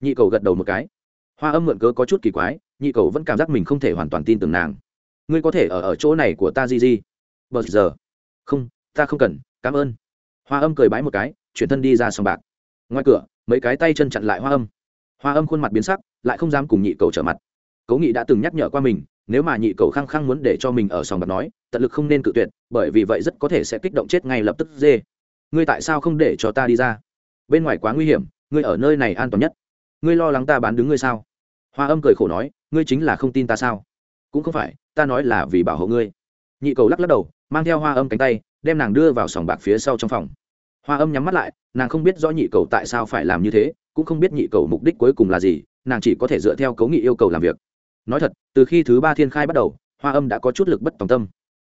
Nhị cầu gật đầu một cái. Hoa âm mượn cớ có chút kỳ quái, nhị cầu vẫn cảm giác mình không thể hoàn toàn tin tưởng nàng. Ngươi có thể ở ở chỗ này của ta gì gì bờ giờ. Không, ta không cần, cảm ơn. Hoa âm cười bái một cái, chuyển thân đi ra sòng bạc. Ngoài cửa, mấy cái tay chân chặn lại hoa âm hoa âm khuôn mặt biến sắc, lại không dám cùng nhị cầu trở mặt. Cố nghị đã từng nhắc nhở qua mình, nếu mà nhị cầu khăng khăng muốn để cho mình ở sòng bạc nói, tận lực không nên cự tuyệt, bởi vì vậy rất có thể sẽ kích động chết ngay lập tức dê. Ngươi tại sao không để cho ta đi ra? Bên ngoài quá nguy hiểm, ngươi ở nơi này an toàn nhất. Ngươi lo lắng ta bán đứng ngươi sao? Hoa âm cười khổ nói, ngươi chính là không tin ta sao? Cũng không phải, ta nói là vì bảo hộ ngươi. Nhị cầu lắc lắc đầu, mang theo hoa âm cánh tay, đem nàng đưa vào sòng bạc phía sau trong phòng hoa âm nhắm mắt lại, nàng không biết rõ nhị cầu tại sao phải làm như thế, cũng không biết nhị cầu mục đích cuối cùng là gì, nàng chỉ có thể dựa theo cấu nghị yêu cầu làm việc. Nói thật, từ khi thứ ba thiên khai bắt đầu, hoa âm đã có chút lực bất tòng tâm.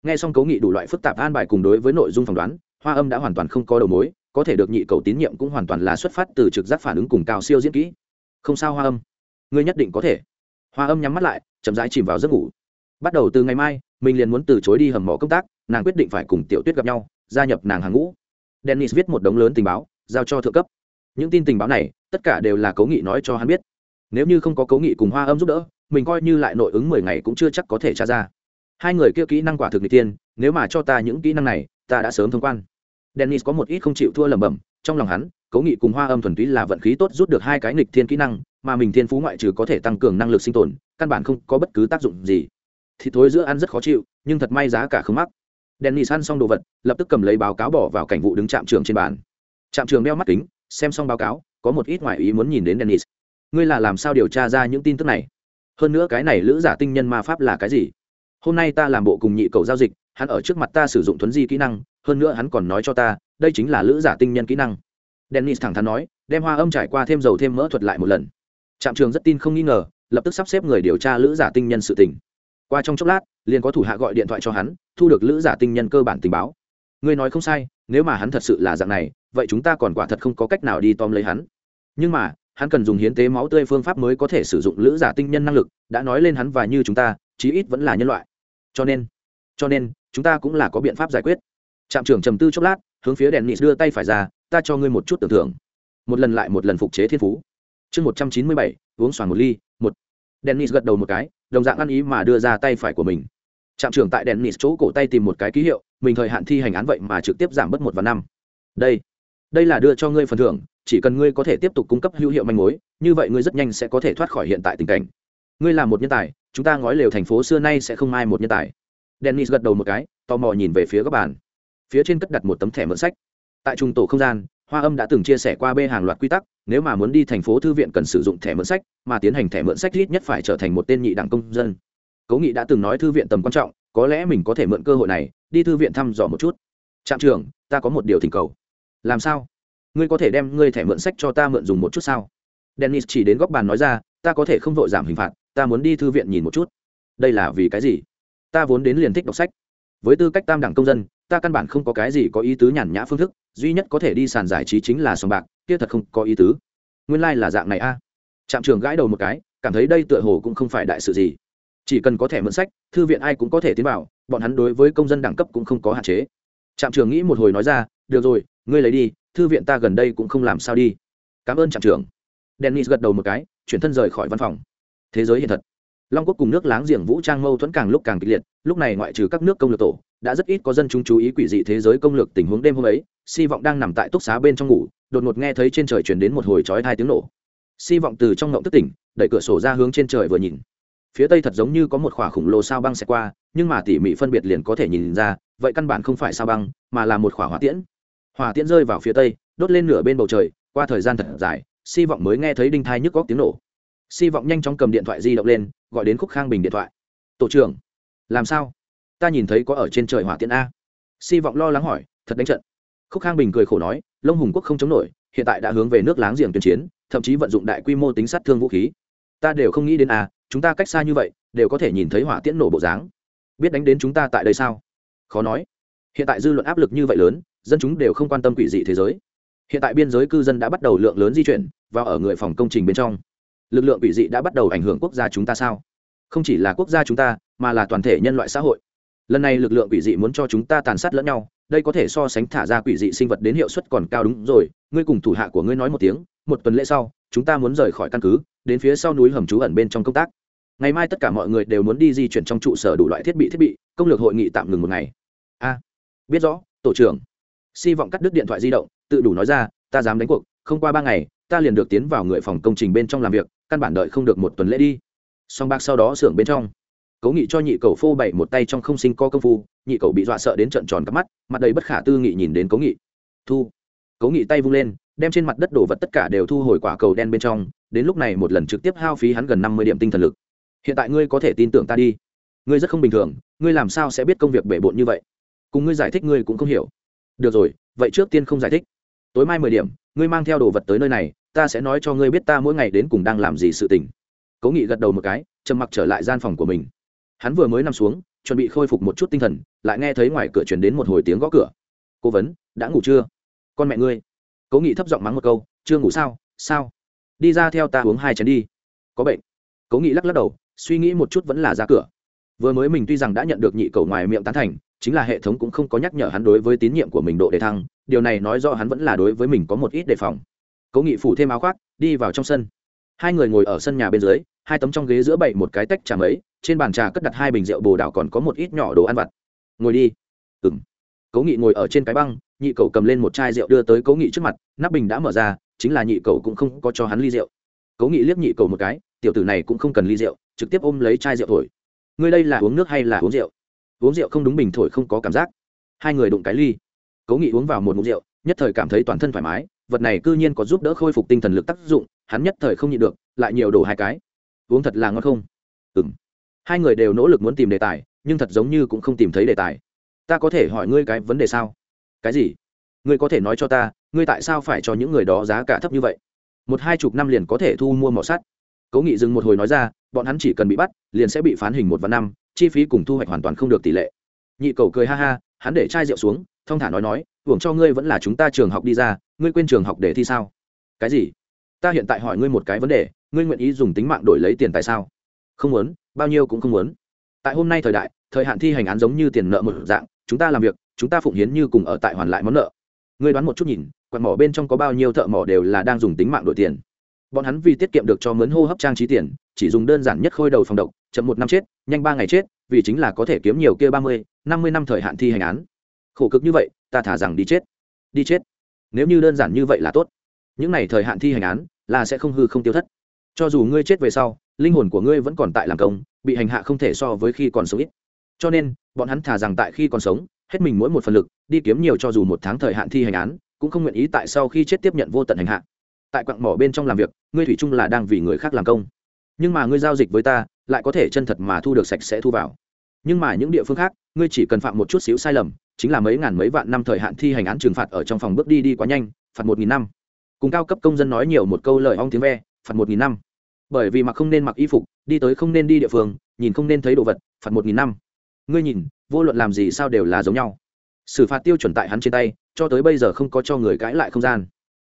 N g h e xong cấu nghị đủ loại phức tạp an bài cùng đối với nội dung phỏng đoán, hoa âm đã hoàn toàn không có đầu mối, có thể được nhị cầu tín nhiệm cũng hoàn toàn là xuất phát từ trực giác phản ứng cùng cao siêu diễn kỹ. Không sao hoa âm. Ngươi nhất định có thể. Hoa âm nhắm mắt lại, chậm rãi chìm vào giấc ngủ. Bắt đầu từ ngày mai, mình liền muốn từ chối đi hầm mỏ công tác, nàng quyết định phải cùng tiểu tuyết gặp nhau, gia nhập nàng hàng ngũ dennis viết một đống lớn tình báo, giao cho thượng cấp. Những tin tình báo này, tất cả đều là cố nghị nói cho hắn biết. Nếu như không có cố nghị cùng hoa âm giúp đỡ, mình coi như lại nội ứng mười ngày cũng chưa chắc có thể tra ra. Hai người kia kỹ năng quả thực n tiên nếu mà cho ta những kỹ năng này, ta đã sớm thông quan. Dennis có một ít không chịu thua lẩm bẩm, trong lòng hắn, cố nghị cùng hoa âm thuần túy là vận khí tốt rút được hai cái nghịch thiên kỹ năng, mà mình thiên phú ngoại trừ có thể tăng cường năng lực sinh tồn, căn bản không có bất cứ tác dụng gì. Thì thối giữa ăn rất khó chịu, nhưng thật may giá cả không mắc dennis ăn xong đồ vật, lập tức cầm lấy báo cáo bỏ vào cảnh vụ đứng trạm trường trên bàn. Trạm trường đeo mắt kính, xem xong báo cáo, có một ít ngoại ý muốn nhìn đến dennis. Ngươi là làm sao điều tra ra những tin tức này? Hơn nữa cái này lữ giả tinh nhân ma pháp là cái gì? Hôm nay ta làm bộ cùng nhị cầu giao dịch, hắn ở trước mặt ta sử dụng thuấn di kỹ năng, hơn nữa hắn còn nói cho ta, đây chính là lữ giả tinh nhân kỹ năng. Dennis thẳng thắn nói, đem hoa âm trải qua thêm dầu thêm mỡ thuật lại một lần. Trạm trường rất tin không nghi ngờ, lập tức sắp xếp người điều tra lữ giả tinh nhân sự tình. Qua trong chốc lát, liền có thủ hạ gọi điện thoại cho hắn thu được lữ giả tinh nhân cơ bản tình báo. Ngươi nói không sai, nếu mà hắn thật sự là dạng này, vậy chúng ta còn quả thật không có cách nào đi tóm lấy hắn. Nhưng mà, hắn cần dùng hiến tế máu tươi phương pháp mới có thể sử dụng lữ giả tinh nhân năng lực, đã nói lên hắn và như chúng ta, chí ít vẫn là nhân loại. Cho nên cho nên, chúng ta cũng là có biện pháp giải quyết. Trạm trưởng trầm tư chốc lát, hướng phía đèn nịt đưa tay phải ra, ta cho ngươi một chút tưởng thưởng một lần lại một lần phục chế thiên phú. Chương một trăm chín mươi bảy, uống xoàn một ly, một. Dennis gật đầu một cái, đồng dạng ăn ý mà đưa ra tay phải của mình trạm trưởng tại đèn nịt chỗ cổ tay tìm một cái ký hiệu, mình thời hạn thi hành án vậy mà trực tiếp giảm bớt một và năm. Đây đây là đưa cho ngươi phần thưởng, chỉ cần ngươi có thể tiếp tục cung cấp hữu hiệu manh mối, như vậy ngươi rất nhanh sẽ có thể thoát khỏi hiện tại tình cảnh. Ngươi là một nhân tài, chúng ta ngói lều thành phố xưa nay sẽ không ai một nhân tài. Dennis gật đầu một cái, tò mò nhìn về phía các bàn. Phía trên cất đặt một tấm thẻ mượn sách. Tại trung tổ không gian, hoa âm đã từng chia sẻ qua bê hàng loạt quy tắc, nếu mà muốn đi thành phố thư viện cần sử dụng thẻ mượn sách, mà tiến hành thẻ mượn sách ít nhất phải trở thành một tên nhị đảng công dân cố nghị đã từng nói thư viện tầm quan trọng, có lẽ mình có thể mượn cơ hội này, đi thư viện thăm dò một chút. Trạm trưởng, ta có một điều thỉnh cầu. Làm sao? Ngươi có thể đem ngươi thẻ mượn sách cho ta mượn dùng một chút sao? Dennis chỉ đến góc bàn nói ra, ta có thể không vội giảm hình phạt, ta muốn đi thư viện nhìn một chút. Đây là vì cái gì? Ta vốn đến liền thích đọc sách. Với tư cách tam đẳng công dân, ta căn bản không có cái gì có ý tứ nhàn nhã phương thức, duy nhất có thể đi sàn giải trí chính là sòng bạc, kia thật không có ý tứ. Nguyên lai、like、là dạng này a. À. trạm trường gãi đầu một cái, cảm thấy đây tựa hồ cũng không phải đại sự gì chỉ cần có thẻ mượn sách, thư viện ai cũng có thể tiến vào, bọn hắn đối với công dân đẳng cấp cũng không có hạn chế. Trạm trường nghĩ một hồi nói ra, được rồi, ngươi lấy đi, thư viện ta gần đây cũng không làm sao đi. Cảm ơn trạm trưởng. Dennis gật đầu một cái, chuyển thân rời khỏi văn phòng. Thế giới hiện thật. Long quốc cùng nước láng giềng vũ trang mâu thuẫn càng lúc càng kịch liệt, lúc này ngoại trừ các nước công lược tổ, đã rất ít có dân chúng chú ý quỷ dị thế giới công lược tình huống đêm hôm ấy si vọng đang nằm tại túc xá bên trong ngủ, đột ngột nghe thấy trên trời chuyển đến một hồi chói hai tiếng nổ. Si vọng từ trong ngộng tức tỉnh, đẩy cửa sổ ra hướng trên trời vừa nhìn phía tây thật giống như có một khỏa khủng lồ sao băng xẹt qua, nhưng mà tỉ mỉ phân biệt liền có thể nhìn ra, vậy căn bản không phải sao băng, mà là một khỏa hỏa tiễn. Hỏa tiễn rơi vào phía tây, đốt lên nửa bên bầu trời, qua thời gian thật dài si vọng mới nghe thấy đinh thai nhức góc tiếng nổ. Si vọng nhanh chóng cầm điện thoại di động lên, gọi đến khúc khang bình điện thoại. Tổ trưởng, làm sao? Ta nhìn thấy có ở trên trời hỏa tiễn a. Si vọng lo lắng hỏi, thật đánh trận. Khúc khang bình cười khổ nói, lông hùng quốc không chống nổi, hiện tại đã hướng về nước láng giềng tuyên chiến, thậm chí vận dụng đại quy mô tính sát thương vũ khí. Ta đều không nghĩ đến a chúng ta cách xa như vậy, đều có thể nhìn thấy hỏa tiễn nổ bộ dáng. Biết đánh đến chúng ta tại đây sao? Khó nói. Hiện tại dư luận áp lực như vậy lớn, dân chúng đều không quan tâm quỷ dị thế giới. Hiện tại biên giới cư dân đã bắt đầu lượng lớn di chuyển vào ở người phòng công trình bên trong. Lực lượng quỷ dị đã bắt đầu ảnh hưởng quốc gia chúng ta sao? Không chỉ là quốc gia chúng ta, mà là toàn thể nhân loại xã hội. Lần này lực lượng quỷ dị muốn cho chúng ta tàn sát lẫn nhau, đây có thể so sánh thả ra quỷ dị sinh vật đến hiệu suất còn cao đúng rồi. Ngươi cùng thủ hạ của ngươi nói một tiếng, một tuần lễ sau chúng ta muốn rời khỏi căn cứ, đến phía sau núi hầm trú ẩn bên trong công tác. Ngày mai tất cả mọi người đều muốn đi di chuyển trong trụ sở đủ loại thiết bị thiết bị, công lược hội nghị tạm ngừng một ngày. A, biết rõ, tổ trưởng. Si vọng cắt đứt điện thoại di động, tự đủ nói ra, ta dám đánh cuộc, không qua ba ngày, ta liền được tiến vào người phòng công trình bên trong làm việc, căn bản đợi không được một tuần lễ đi. Song bạc sau đó xưởng bên trong. Cố nghị cho nhị cầu phô bày một tay trong không sinh co công phu, nhị cầu bị dọa sợ đến trận tròn cắp mắt, mặt đầy bất khả tư nghị nhìn đến cố nghị. Thu. Cố nghị tay vung lên đem trên mặt đất đổ vật tất cả đều thu hồi quả cầu đen bên trong, đến lúc này một lần trực tiếp hao phí hắn gần năm mươi điểm tinh thần lực. Hiện tại ngươi có thể tin tưởng ta đi. Ngươi rất không bình thường, ngươi làm sao sẽ biết công việc bể bộn như vậy? Cùng ngươi giải thích ngươi cũng không hiểu. Được rồi, vậy trước tiên không giải thích. Tối mai mười điểm, ngươi mang theo đồ vật tới nơi này, ta sẽ nói cho ngươi biết ta mỗi ngày đến cùng đang làm gì sự tình. Cố nghị gật đầu một cái, trầm mặc trở lại gian phòng của mình. Hắn vừa mới nằm xuống, chuẩn bị khôi phục một chút tinh thần, lại nghe thấy ngoài cửa chuyển đến một hồi tiếng gõ cửa. Cố vấn, đã ngủ chưa? Con mẹ ngươi cố nghị thấp giọng mắng một câu, chưa ngủ sao? Sao? Đi ra theo ta uống hai chén đi. Có bệnh. Cố nghị lắc lắc đầu, suy nghĩ một chút vẫn là ra cửa. Vừa mới mình tuy rằng đã nhận được nhị cầu ngoài miệng tán thành, chính là hệ thống cũng không có nhắc nhở hắn đối với tín nhiệm của mình độ đề thăng, điều này nói rõ hắn vẫn là đối với mình có một ít đề phòng. Cố nghị phủ thêm áo khoác, đi vào trong sân. Hai người ngồi ở sân nhà bên dưới, hai tấm trong ghế giữa bậy một cái tách trà mấy, trên bàn trà cất đặt hai bình rượu bồ đào còn có một ít nhỏ đồ ăn vặt. Ngồi đi. Ừng cố nghị ngồi ở trên cái băng nhị cậu cầm lên một chai rượu đưa tới cố nghị trước mặt, nắp bình đã mở ra, chính là nhị cậu cũng không có cho hắn ly rượu. Cố nghị liếc nhị cậu một cái, tiểu tử này cũng không cần ly rượu, trực tiếp ôm lấy chai rượu thổi. Ngươi đây là uống nước hay là uống rượu? Uống rượu không đúng bình thổi không có cảm giác. Hai người đụng cái ly. Cố nghị uống vào một mụn rượu, nhất thời cảm thấy toàn thân thoải mái, vật này c ư nhiên có giúp đỡ khôi phục tinh thần lực tác dụng, hắn nhất thời không nhịn được, lại nhiều đổ hai cái. Uống thật là ngon không? Ừ m hai người đều nỗ lực muốn tìm đề tài, nhưng thật giống như cũng không tìm thấy đề tài. Ta có thể hỏi ngươi cái vấn đề sao? Cái gì? Ngươi có thể nói cho ta, ngươi tại sao phải cho những người đó giá cả thấp như vậy? Một hai chục năm liền có thể thu mua mỏ sắt. Cố nghị dừng một hồi nói ra, bọn hắn chỉ cần bị bắt, liền sẽ bị phán hình một và năm, chi phí cùng thu hoạch hoàn toàn không được tỷ lệ. Nhị cầu cười ha ha, hắn để chai rượu xuống thong thả nói nói, hưởng cho ngươi vẫn là chúng ta trường học đi ra, ngươi quên trường học để thi sao? Cái gì? Ta hiện tại hỏi ngươi một cái vấn đề, ngươi nguyện ý dùng tính mạng đổi lấy tiền tại sao? Không muốn, bao nhiêu cũng không muốn. Tại hôm nay thời đại, thời hạn thi hành án giống như tiền nợ một dạng, chúng ta làm việc chúng ta phụng hiến như cùng ở tại hoàn lại món nợ. Ngươi đoán một chút nhìn, quạt mỏ bên trong có bao nhiêu thợ mỏ đều là đang dùng tính mạng đổi tiền. Bọn hắn vì tiết kiệm được cho mướn hô hấp trang trí tiền, chỉ dùng đơn giản nhất khôi đầu phòng độc, chậm một năm chết, nhanh ba ngày chết, vì chính là có thể kiếm nhiều kia ba mươi, năm mươi năm thời hạn thi hành án. Khổ cực như vậy, ta thả rằng đi chết. Đi chết. Nếu như đơn giản như vậy là tốt. Những n à y thời hạn thi hành án, là sẽ không hư không tiêu thất. Cho dù ngươi chết về sau, linh hồn của ngươi vẫn còn tại làm công, bị hành hạ không thể so với khi còn sống ít. Cho nên, bọn hắn thả rằng tại khi còn sống hết mình mỗi một phần lực, đi kiếm nhiều cho dù một tháng thời hạn thi hành án, cũng không nguyện ý tại sau khi chết tiếp nhận vô tận hành hạ. Tại quặng mỏ bên trong làm việc, ngươi thủy chung là đang vì người khác làm công. Nhưng mà ngươi giao dịch với ta, lại có thể chân thật mà thu được sạch sẽ thu vào. Nhưng mà những địa phương khác, ngươi chỉ cần phạm một chút xíu sai lầm, chính là mấy ngàn mấy vạn năm thời hạn thi hành án trừng phạt ở trong phòng bước đi đi quá nhanh, phạt một nghìn năm. Cùng cao cấp công dân nói nhiều một câu lời ong tiếng ve, phạt một nghìn năm. Bởi vì mặc không nên mặc y phục, đi tới không nên đi địa phương, nhìn không nên thấy đồ vật, phạt một nghìn năm ngươi nhìn, vô luận làm gì sao đều là giống nhau. Xử phạt tiêu chuẩn tại hắn trên tay, cho tới bây giờ không có cho người cãi lại không gian.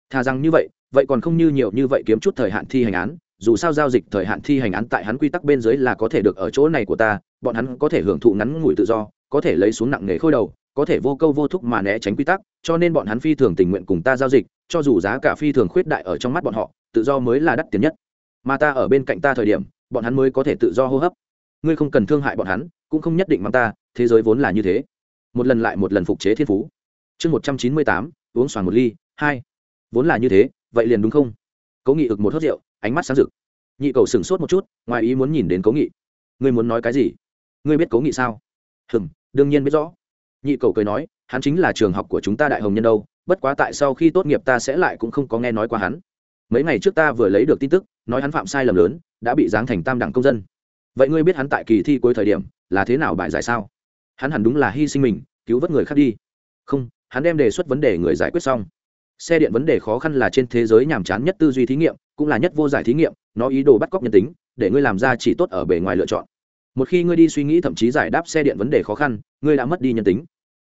Thà rằng như vậy vậy còn không như nhiều như vậy kiếm chút thời hạn thi hành án, dù sao giao dịch thời hạn thi hành án tại hắn quy tắc bên dưới là có thể được ở chỗ này của ta, bọn hắn có thể hưởng thụ ngắn ngủi tự do, có thể lấy xuống nặng nghề khôi đầu, có thể vô câu vô thúc mà né tránh quy tắc, cho nên bọn hắn phi thường tình nguyện cùng ta giao dịch, cho dù giá cả phi thường khuyết đại ở trong mắt bọn họ, tự do mới là đắt tiền nhất. Mà ta ở bên cạnh ta thời điểm, bọn hắn mới có thể tự do hô hấp ngươi không cần thương hại bọn hắn, cũng không nhất định mang ta, thế giới vốn là như thế. Một lần lại một lần phục chế thiên phú. Chương một trăm chín mươi tám, uống xoàn một ly, hai. Vốn là như thế, vậy liền đúng không? Cố nghị ực một hớt rượu, ánh mắt sáng rực. Nhị cầu sửng sốt một chút, ngoài ý muốn nhìn đến cố nghị. Ngươi muốn nói cái gì? Ngươi biết cố nghị sao? Hừm, đương nhiên biết rõ. Nhị cầu cười nói, hắn chính là trường học của chúng ta đại hồng nhân đâu, bất quá tại sau khi tốt nghiệp ta sẽ lại cũng không có nghe nói qua hắn. Mấy ngày trước ta vừa lấy được tin tức, nói hắn phạm sai lầm lớn, đã bị giáng thành tam đẳng công dân vậy ngươi biết hắn tại kỳ thi cuối thời điểm là thế nào bài giải sao? Hắn hẳn đúng là hy sinh mình, cứu vớt người khác đi. Không, hắn đem đề xuất vấn đề người giải quyết xong. Xe điện vấn đề khó khăn là trên thế giới nhàm chán nhất tư duy thí nghiệm, cũng là nhất vô giải thí nghiệm, nó ý đồ bắt cóc nhân tính, để ngươi làm ra chỉ tốt ở bề ngoài lựa chọn. Một khi ngươi đi suy nghĩ thậm chí giải đáp xe điện vấn đề khó khăn, ngươi đã mất đi nhân tính.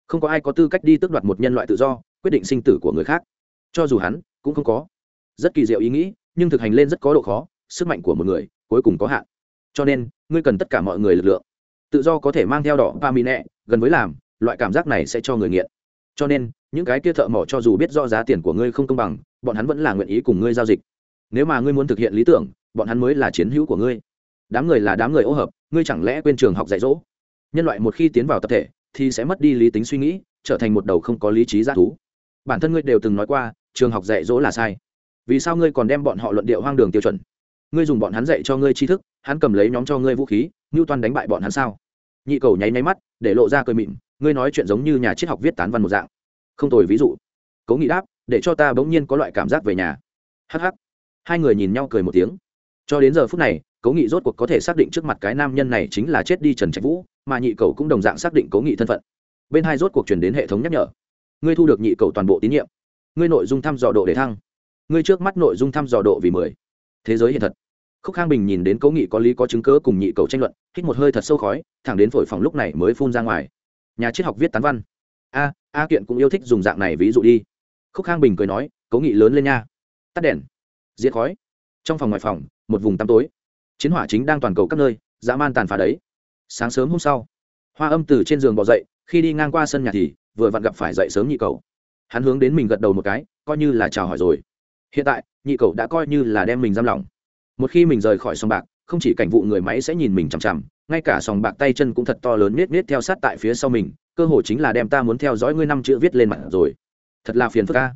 Không có ai có tư cách đi tước đoạt một nhân loại tự do, quyết định sinh tử của người khác. Cho dù hắn, cũng không có. Rất kỳ diệu ý nghĩ, nhưng thực hành lên rất có độ khó, sức mạnh của một người, cuối cùng có hạn cho nên, ngươi cần tất cả mọi người lực lượng. Tự do có thể mang theo đỏ ba mì nẹ, gần với làm, loại cảm giác này sẽ cho người nghiện. Cho nên, những cái kia thợ mỏ cho dù biết do giá tiền của ngươi không công bằng, bọn hắn vẫn là nguyện ý cùng ngươi giao dịch. Nếu mà ngươi muốn thực hiện lý tưởng, bọn hắn mới là chiến hữu của ngươi. Đám người là đám người ô hợp, ngươi chẳng lẽ quên trường học dạy dỗ? Nhân loại một khi tiến vào tập thể, thì sẽ mất đi lý tính suy nghĩ, trở thành một đầu không có lý trí g thú. Bản thân ngươi đều từng nói qua, trường học dạy dỗ là sai. Vì sao ngươi còn đem bọn họ luận điệu hoang đường tiêu chuẩn? Ngươi dùng bọn hắn dạy cho ngươi tri thức, hắn cầm lấy nhóm cho ngươi vũ khí ngưu toan đánh bại bọn hắn sao? Nhị cầu nháy nháy mắt, để lộ ra cười mịn, ngươi nói chuyện giống như nhà triết học viết tán văn một dạng. Không tồi ví dụ. Cố nghị đáp, để cho ta bỗng nhiên có loại cảm giác về nhà. Hh hai người nhìn nhau cười một tiếng. Cho đến giờ phút này, cố nghị rốt cuộc có thể xác định trước mặt cái nam nhân này chính là chết đi trần trạch vũ, mà nhị cầu cũng đồng dạng xác định cố nghị thân phận. Bên hai rốt cuộc chuyển đến hệ thống nhắc nhở. Ngươi thu được nhị cầu toàn bộ tín nhiệm. Ngươi nội dung thăm dò độ để thăng. Ngươi trước mắt nội dung thăm dò độ vì mười thế giới hiện thật. Khúc khang bình nhìn đến cố nghị có lý có chứng cớ cùng nhị cầu tranh luận, hít một hơi thật sâu khói, thẳng đến phổi phòng lúc này mới phun ra ngoài. Nhà triết học viết tán văn. A a kiện cũng yêu thích dùng dạng này ví dụ đi. Khúc khang bình cười nói, cố nghị lớn lên nha. Tắt đèn. Diệt khói. Trong phòng ngoài phòng, một vùng tăm tối. Chiến hỏa chính đang toàn cầu các nơi, dã man tàn phá đấy. Sáng sớm hôm sau, hoa âm từ trên giường bỏ dậy, khi đi ngang qua sân nhà thì vừa vặn gặp phải dậy sớm nhị cầu. Hắn hướng đến mình gật đầu một cái, coi như là chào hỏi rồi hiện tại, nhị cầu đã coi như là đem mình giam lỏng. Một khi mình rời khỏi sòng bạc, không chỉ cảnh vụ người máy sẽ nhìn mình chằm chằm, ngay cả sòng bạc tay chân cũng thật to lớn nết nết theo sát tại phía sau mình, cơ hội chính là đem ta muốn theo dõi ngươi năm chữ viết lên mặt rồi. Thật là phiền phức ca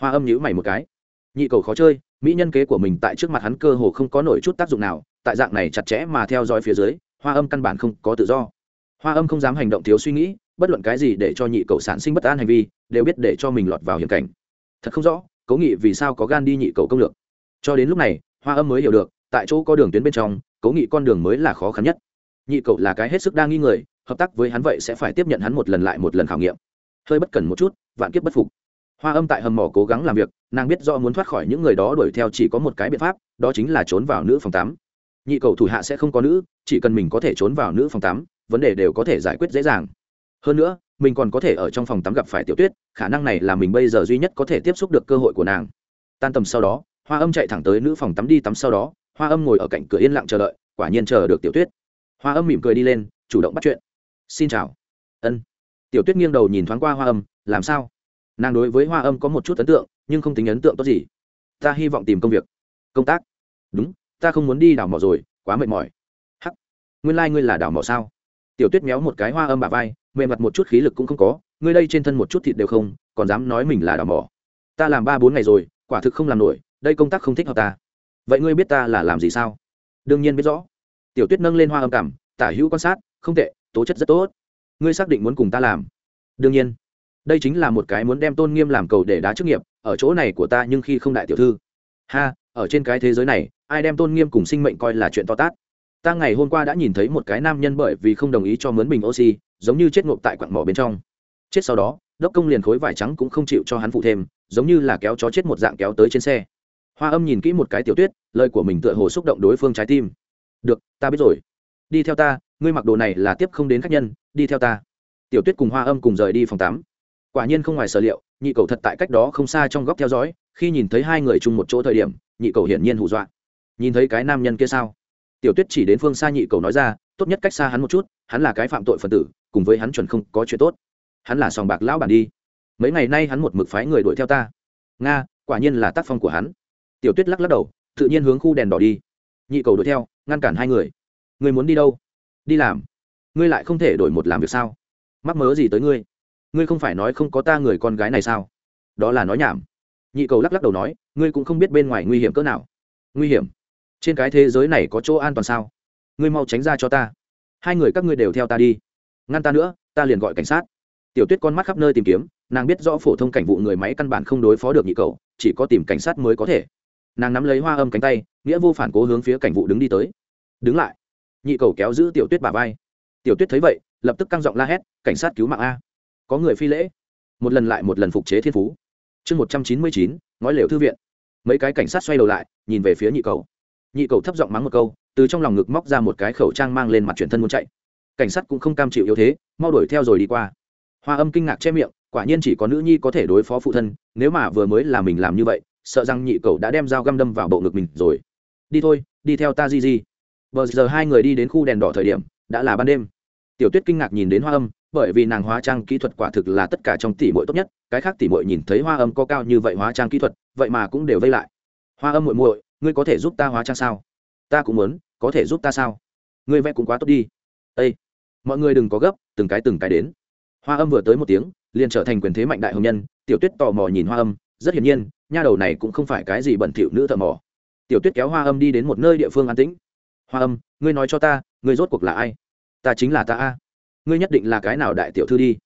hoa âm nhữ mày một cái. Nhị cầu khó chơi, mỹ nhân kế của mình tại trước mặt hắn cơ hồ không có nổi chút tác dụng nào, tại dạng này chặt chẽ mà theo dõi phía dưới, hoa âm căn bản không có tự do. Hoa âm không dám hành động thiếu suy nghĩ, bất luận cái gì để cho nhị cầu sản sinh bất an hành vi, đều biết để cho mình lọt vào hiểm cảnh. Thật không rõ cố nghị vì sao có gan đi nhị cầu công lược. Cho đến lúc này, hoa âm mới hiểu được, tại chỗ có đường tuyến bên trong, cố nghị con đường mới là khó khăn nhất. Nhị cậu là cái hết sức đa nghi người, hợp tác với hắn vậy sẽ phải tiếp nhận hắn một lần lại một lần khảo nghiệm. Hơi bất cần một chút, vạn kiếp bất phục. Hoa âm tại hầm mỏ cố gắng làm việc, nàng biết do muốn thoát khỏi những người đó đuổi theo chỉ có một cái biện pháp, đó chính là trốn vào nữ phòng tắm. Nhị cầu thủ hạ sẽ không có nữ, chỉ cần mình có thể trốn vào nữ phòng tắm, vấn đề đều có thể giải quyết dễ dàng. Hơn nữa mình còn có thể ở trong phòng tắm gặp phải tiểu tuyết, khả năng này là mình bây giờ duy nhất có thể tiếp xúc được cơ hội của nàng. Tan tầm sau đó, hoa âm chạy thẳng tới nữ phòng tắm đi tắm sau đó, hoa âm ngồi ở cạnh cửa yên lặng chờ đợi, quả nhiên chờ được tiểu tuyết. Hoa âm mỉm cười đi lên, chủ động bắt chuyện. Xin chào. Ân. Tiểu tuyết nghiêng đầu nhìn thoáng qua hoa âm, làm sao? Nàng đối với hoa âm có một chút ấn tượng, nhưng không tính ấn tượng tốt gì. Ta hy vọng tìm công việc. Công tác? Đúng, ta không muốn đi đào mỏ rồi, quá mệt mỏi. Hắc, nguyên lai、like、ngươi là đào mỏ sao? Tiểu tuyết méo một cái hoa âm bà vai mềm mặt một chút khí lực cũng không có, ngươi đây trên thân một chút thịt đều không, còn dám nói mình là đào mỏ. Ta làm ba bốn ngày rồi, quả thực không làm nổi, đây công tác không thích hợp ta. Vậy ngươi biết ta là làm gì sao? Đương nhiên biết rõ. Tiểu tuyết nâng lên hoa âm cảm, tả hữu quan sát, không tệ, tố chất rất tốt. Ngươi xác định muốn cùng ta làm? Đương nhiên. Đây chính là một cái muốn đem tôn nghiêm làm cầu để đá chức nghiệp, ở chỗ này của ta nhưng khi không đại tiểu thư. Ha, ở trên cái thế giới này, ai đem tôn nghiêm cùng sinh mệnh coi là chuyện to tát? Ta ngày hôm qua đã nhìn thấy một cái nam nhân bởi vì không đồng ý cho mướn bình oxy, giống như chết ngộp tại quặng mỏ bên trong. Chết sau đó, đốc công liền khối vải trắng cũng không chịu cho hắn phụ thêm, giống như là kéo chó chết một dạng kéo tới trên xe. Hoa âm nhìn kỹ một cái tiểu tuyết, lời của mình tựa hồ xúc động đối phương trái tim. Được, ta biết rồi. Đi theo ta, ngươi mặc đồ này là tiếp không đến khách nhân, đi theo ta. Tiểu tuyết cùng hoa âm cùng rời đi phòng tắm. Quả nhiên không ngoài sở liệu, nhị cầu thật tại cách đó không xa trong góc theo dõi, khi nhìn thấy hai người chung một chỗ thời điểm, nhị cầu hiển nhiên hù dọa. Nhìn thấy cái nam nhân kia sao? Tiểu tuyết chỉ đến phương xa nhị cầu nói ra, tốt nhất cách xa hắn một chút, hắn là cái phạm tội phần tử, cùng với hắn chuẩn không có chuyện tốt. Hắn là sòng bạc lão bản đi. Mấy ngày nay hắn một mực phái người đuổi theo ta. Nga, quả nhiên là tác phong của hắn. Tiểu tuyết lắc lắc đầu, tự nhiên hướng khu đèn đỏ đi. Nhị cầu đuổi theo, ngăn cản hai người. Người muốn đi đâu? Đi làm. Ngươi lại không thể đổi một làm việc sao? Mắc mớ gì tới ngươi? Ngươi không phải nói không có ta người con gái này sao? Đó là nói nhảm. Nhị cầu lắc lắc đầu nói, ngươi cũng không biết bên ngoài nguy hiểm cỡ nào. Nguy hiểm? Trên cái thế giới này có chỗ an toàn sao? Ngươi mau tránh ra cho ta. Hai người các ngươi đều theo ta đi. Ngăn ta nữa, ta liền gọi cảnh sát. Tiểu tuyết con mắt khắp nơi tìm kiếm, nàng biết rõ phổ thông cảnh vụ người máy căn bản không đối phó được nhị cầu chỉ có tìm cảnh sát mới có thể. Nàng nắm lấy hoa âm cánh tay, nghĩa vô phản cố hướng phía cảnh vụ đứng đi tới. Đứng lại. Nhị cầu kéo giữ tiểu tuyết bà vai. Tiểu tuyết thấy vậy, lập tức căng giọng la hét, cảnh sát cứu mạng a. Có người phi lễ. Một lần lại một lần phục chế thiên phú. Chương một trăm chín mươi chín, ngói lều thư viện. Mấy cái cảnh sát xoay đầu lại, nhìn về phía nhị cầu nhị cầu thấp giọng mắng một câu, từ trong lòng ngực móc ra một cái khẩu trang mang lên mặt chuyển thân muốn chạy. Cảnh sát cũng không cam chịu yếu thế, mau đuổi theo rồi đi qua. Hoa âm kinh ngạc che miệng, quả nhiên chỉ có nữ nhi có thể đối phó phụ thân, nếu mà vừa mới là mình làm như vậy, sợ rằng nhị cầu đã đem dao găm đâm vào bộ ngực mình rồi. Đi thôi, đi theo ta di di. Bờ giờ hai người đi đến khu đèn đỏ thời điểm, đã là ban đêm. Tiểu tuyết kinh ngạc nhìn đến hoa âm, bởi vì nàng hóa trang kỹ thuật quả thực là tất cả trong tỷ muội tốt nhất, cái khác tỷ muội nhìn thấy hoa âm có cao như vậy hóa trang kỹ thuật, vậy mà cũng đều vây lại. Hoa âm muội muội ngươi có thể giúp ta hóa trang sao? Ta cũng muốn, có thể giúp ta sao? Ngươi vẽ cũng quá tốt đi. Â mọi người đừng có gấp, từng cái từng cái đến. Hoa âm vừa tới một tiếng, liền trở thành quyền thế mạnh đại hồng nhân, tiểu tuyết tò mò nhìn hoa âm, rất hiển nhiên, nha đầu này cũng không phải cái gì bẩn thỉu nữ thợ mỏ. Tiểu tuyết kéo hoa âm đi đến một nơi địa phương an tĩnh. Hoa âm, ngươi nói cho ta, ngươi rốt cuộc là ai? Ta chính là ta a. Ngươi nhất định là cái nào đại tiểu thư đi?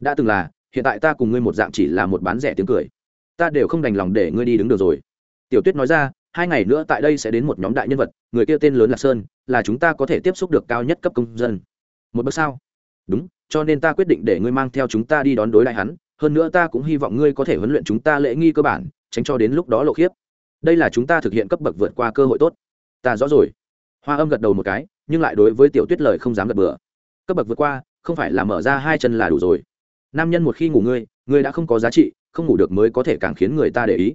Đã từng là, hiện tại ta cùng ngươi một dạng chỉ là một bán rẻ tiếng cười. Ta đều không đành lòng để ngươi đi đứng được rồi. Tiểu tuyết nói ra hai ngày nữa tại đây sẽ đến một nhóm đại nhân vật, người kia tên lớn là sơn, là chúng ta có thể tiếp xúc được cao nhất cấp công dân. Một bước sao đúng, cho nên ta quyết định để ngươi mang theo chúng ta đi đón đối lại hắn, hơn nữa ta cũng hy vọng ngươi có thể huấn luyện chúng ta lễ nghi cơ bản, tránh cho đến lúc đó lộ khiếp. Đây là chúng ta thực hiện cấp bậc vượt qua cơ hội tốt. Ta rõ rồi. Hoa âm gật đầu một cái, nhưng lại đối với tiểu tuyết lời không dám gật bừa. Cấp bậc vượt qua, không phải là mở ra hai chân là đủ rồi. Nam nhân một khi ngủ ngươi ngươi đã không có giá trị, không ngủ được mới có thể càng khiến người ta để ý.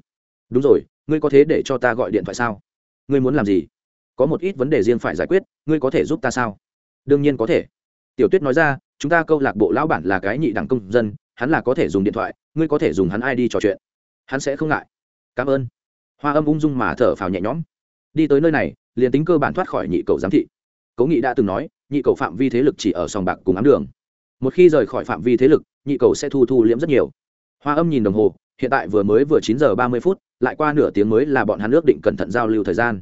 Đúng rồi ngươi có thế để cho ta gọi điện thoại sao? Ngươi muốn làm gì? Có một ít vấn đề riêng phải giải quyết, ngươi có thể giúp ta sao? Đương nhiên có thể. Tiểu tuyết nói ra, chúng ta câu lạc bộ lão bản là cái nhị đẳng công dân, hắn là có thể dùng điện thoại, ngươi có thể dùng hắn ai đi trò chuyện. Hắn sẽ không ngại. Cảm ơn. Hoa âm ung dung mà thở phào nhẹ nhõm. Đi tới nơi này, liền tính cơ bản thoát khỏi nhị cầu giám thị. Cố nghị đã từng nói, nhị cầu phạm vi thế lực chỉ ở sòng bạc cùng ám đường. Một khi rời khỏi phạm vi thế lực, nhị cầu sẽ thu thu liễm rất nhiều. Hoa âm nhìn đồng hồ, hiện tại vừa mới vừa chín giờ ba mươi phút lại qua nửa tiếng mới là bọn hắn ước định cẩn thận giao lưu thời gian.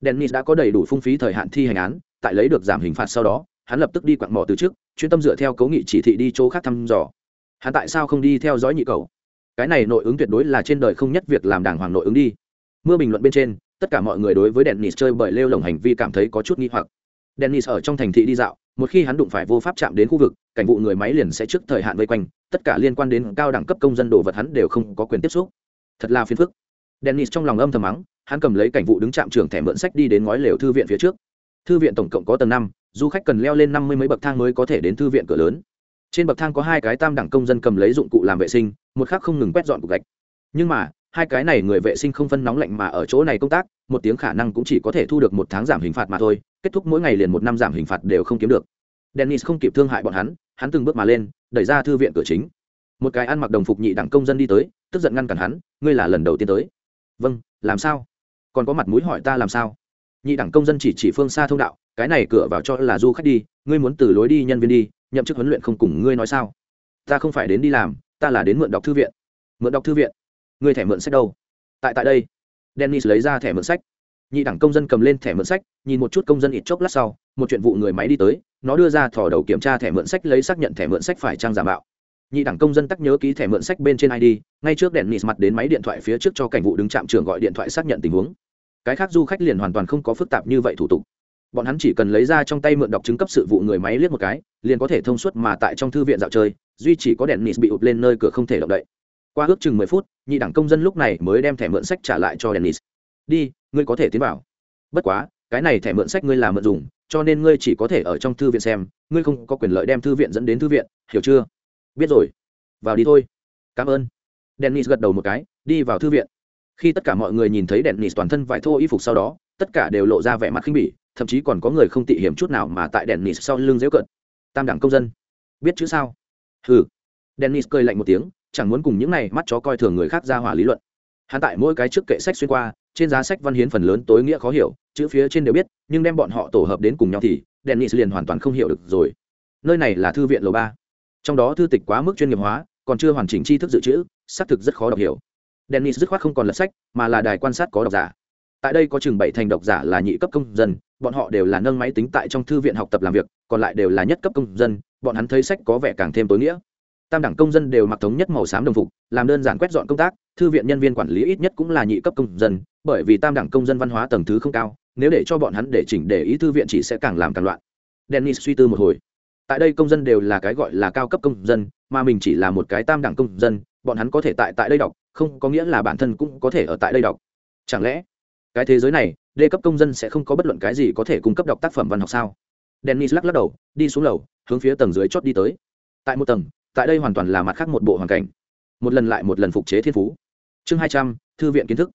Dennis đã có đầy đủ phung phí thời hạn thi hành án, tại lấy được giảm hình phạt sau đó, hắn lập tức đi quặng mỏ từ trước, chuyên tâm dựa theo cấu nghị chỉ thị đi chỗ khác thăm dò. Hắn tại sao không đi theo dõi nhị cầu? Cái này nội ứng tuyệt đối là trên đời không nhất việc làm đàng hoàng nội ứng đi. Mưa bình luận bên trên, tất cả mọi người đối với dennis chơi bởi lêu lồng hành vi cảm thấy có chút nghi hoặc. Dennis ở trong thành thị đi dạo, một khi hắn đụng phải vô pháp chạm đến khu vực, cảnh vụ người máy liền sẽ trước thời hạn vây quanh, tất cả liên quan đến cao đẳng cấp công dân đồ vật hắn đều không có quyền tiếp xúc. Thật là phiền phức dennis trong lòng âm thầm mắng, hắn cầm lấy cảnh vụ đứng trạm trưởng thẻ mượn sách đi đến ngói lều thư viện phía trước. Thư viện tổng cộng có tầng năm, du khách cần leo lên năm mươi mấy bậc thang mới có thể đến thư viện cửa lớn. Trên bậc thang có hai cái tam đẳng công dân cầm lấy dụng cụ làm vệ sinh, một khác không ngừng quét dọn cục gạch. Nhưng mà, hai cái này người vệ sinh không phân nóng lạnh mà ở chỗ này công tác, một tiếng khả năng cũng chỉ có thể thu được một tháng giảm hình phạt mà thôi, kết thúc mỗi ngày liền một năm giảm hình phạt đều không kiếm được. Dennis không kịp thương hại bọn hắn hắn từng bước mà lên, đẩy ra thư viện cửa chính. Một cái ăn mặc đồng phục nhị đẳng công dân đi tới, tức giận ngăn cản hắn, ngươi là lần đầu tiên tới vâng làm sao? Còn có mặt mũi hỏi ta làm sao? Nhị đẳng công dân chỉ chỉ phương xa thông đạo, cái này cửa vào cho là du khách đi, ngươi muốn từ lối đi nhân viên đi, nhậm chức huấn luyện không cùng ngươi nói sao? Ta không phải đến đi làm, ta là đến mượn đọc thư viện. Mượn đọc thư viện? Ngươi thẻ mượn sách đâu? Tại tại đây. Dennis lấy ra thẻ mượn sách. Nhị đẳng công dân cầm lên thẻ mượn sách, nhìn một chút công dân ít chốc lát sau, một chuyện vụ người máy đi tới, nó đưa ra thỏ đầu kiểm tra thẻ mượn sách lấy xác nhận thẻ mượn sách phải trang giả mạo nhị đẳng công dân tắc nhớ ký thẻ mượn sách bên trên id ngay trước đèn nịt mặt đến máy điện thoại phía trước cho cảnh vụ đứng trạm trường gọi điện thoại xác nhận tình huống. Cái khác du khách liền hoàn toàn không có phức tạp như vậy thủ tục. Bọn hắn chỉ cần lấy ra trong tay mượn đọc chứng cấp sự vụ người máy liếc một cái, liền có thể thông suốt mà tại trong thư viện dạo chơi, duy chỉ có đèn nịt bị ụt lên nơi cửa không thể động đậy. Qua ước chừng mười phút, nhị đẳng công dân lúc này mới đem thẻ mượn sách trả lại cho đèn nịt. Đi, ngươi có thể tiến vào. Bất quá, cái này thẻ mượn sách ngươi làm mượn dùng, cho nên ngươi chỉ có thể ở trong thư viện xem, ngươi không có quyền lợi đem thư viện dẫn đến thư viện, hiểu chưa? Biết rồi. Vào đi thôi. Cảm ơn. Dennis gật đầu một cái, đi vào thư viện. Khi tất cả mọi người nhìn thấy dennis toàn thân vải thô y phục sau đó, tất cả đều lộ ra vẻ mặt khinh bỉ, thậm chí còn có người không tị hiểm chút nào mà tại dennis sau lưng dễu cận tam đẳng công dân. Biết chữ sao? Hừ. Dennis cười lạnh một tiếng, chẳng muốn cùng những này mắt chó coi thường người khác ra hỏa lý luận. Hắn tại mỗi cái trước kệ sách xuyên qua, trên giá sách văn hiến phần lớn tối nghĩa khó hiểu, chữ phía trên đều biết, nhưng đem bọn họ tổ hợp đến cùng nhau thì, dennis liền hoàn toàn không hiểu được rồi. Nơi này là thư viện lầu ba trong đó thư tịch quá mức chuyên nghiệp hóa, còn chưa hoàn chỉnh tri thức dự trữ, xác thực rất khó đọc hiểu. Dennis dứt khoát không còn lật sách, mà là đài quan sát có độc giả. Tại đây có chừng bảy thành độc giả là nhị cấp công dân, bọn họ đều là nâng máy tính tại trong thư viện học tập làm việc, còn lại đều là nhất cấp công dân, bọn hắn thấy sách có vẻ càng thêm tối nghĩa. Tam đẳng công dân đều mặc thống nhất màu xám đồng phục, làm đơn giản quét dọn công tác, thư viện nhân viên quản lý ít nhất cũng là nhị cấp công dân, bởi vì tam đẳng công dân văn hóa tầng thứ không cao, nếu để cho bọn hắn để chỉnh để ý thư viện chỉ sẽ càng làm càng loạn. Dennis suy tư một hồi tại đây công dân đều là cái gọi là cao cấp công dân, mà mình chỉ là một cái tam đẳng công dân, bọn hắn có thể tại tại đây đọc, không có nghĩa là bản thân cũng có thể ở tại đây đọc. Chẳng lẽ, cái thế giới này đề cấp công dân sẽ không có bất luận cái gì có thể cung cấp đọc tác phẩm văn học sao? Dennis lắc lắc đầu, đi xuống lầu, hướng phía tầng dưới chót đi tới. Tại một tầng, tại đây hoàn toàn là mặt khác một bộ hoàn cảnh. Một lần lại một lần phục chế thiên phú. Chương hai trăm, thư viện kiến thức.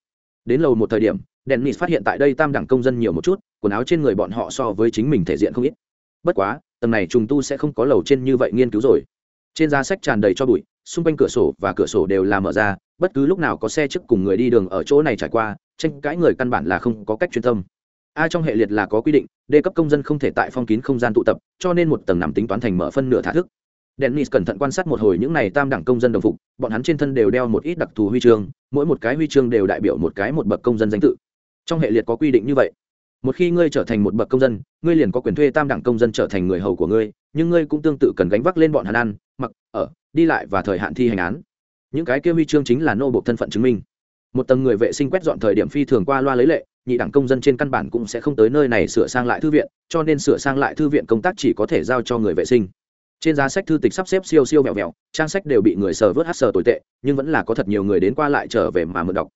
Đến lầu một thời điểm, dennis phát hiện tại đây tam đẳng công dân nhiều một chút, quần áo trên người bọn họ so với chính mình thể diện không ít. Bất quá tầng này trùng tu sẽ không có lầu trên như vậy nghiên cứu rồi. Trên giá sách tràn đầy cho bụi, xung quanh cửa sổ và cửa sổ đều là mở ra, bất cứ lúc nào có xe trước cùng người đi đường ở chỗ này trải qua, tranh cãi người căn bản là không có cách chuyên tâm. A trong hệ liệt là có quy định đề cấp công dân không thể tại phong kín không gian tụ tập, cho nên một tầng nằm tính toán thành mở phân nửa thả thức. Dennis cẩn thận quan sát một hồi những này tam đẳng công dân đồng phục, bọn hắn trên thân đều đeo một ít đặc thù huy chương, mỗi một cái huy chương đều đại biểu một cái một bậc công dân danh tự. Trong hệ liệt có quy định như vậy một khi ngươi trở thành một bậc công dân, ngươi liền có quyền thuê tam đẳng công dân trở thành người hầu của ngươi, nhưng ngươi cũng tương tự cần gánh vác lên bọn hắn ăn, mặc, ở, đi lại và thời hạn thi hành án. Những cái kia huy chương chính là nô bộ thân phận chứng minh. Một tầng người vệ sinh quét dọn thời điểm phi thường qua loa lấy lệ, nhị đẳng công dân trên căn bản cũng sẽ không tới nơi này sửa sang lại thư viện, cho nên sửa sang lại thư viện công tác chỉ có thể giao cho người vệ sinh. Trên giá sách thư tịch sắp xếp siêu siêu vẹo vẹo, trang sách đều bị người sờ vớt hát sờ tồi tệ, nhưng vẫn là có thật nhiều người đến qua lại trở về mà mượn đọc.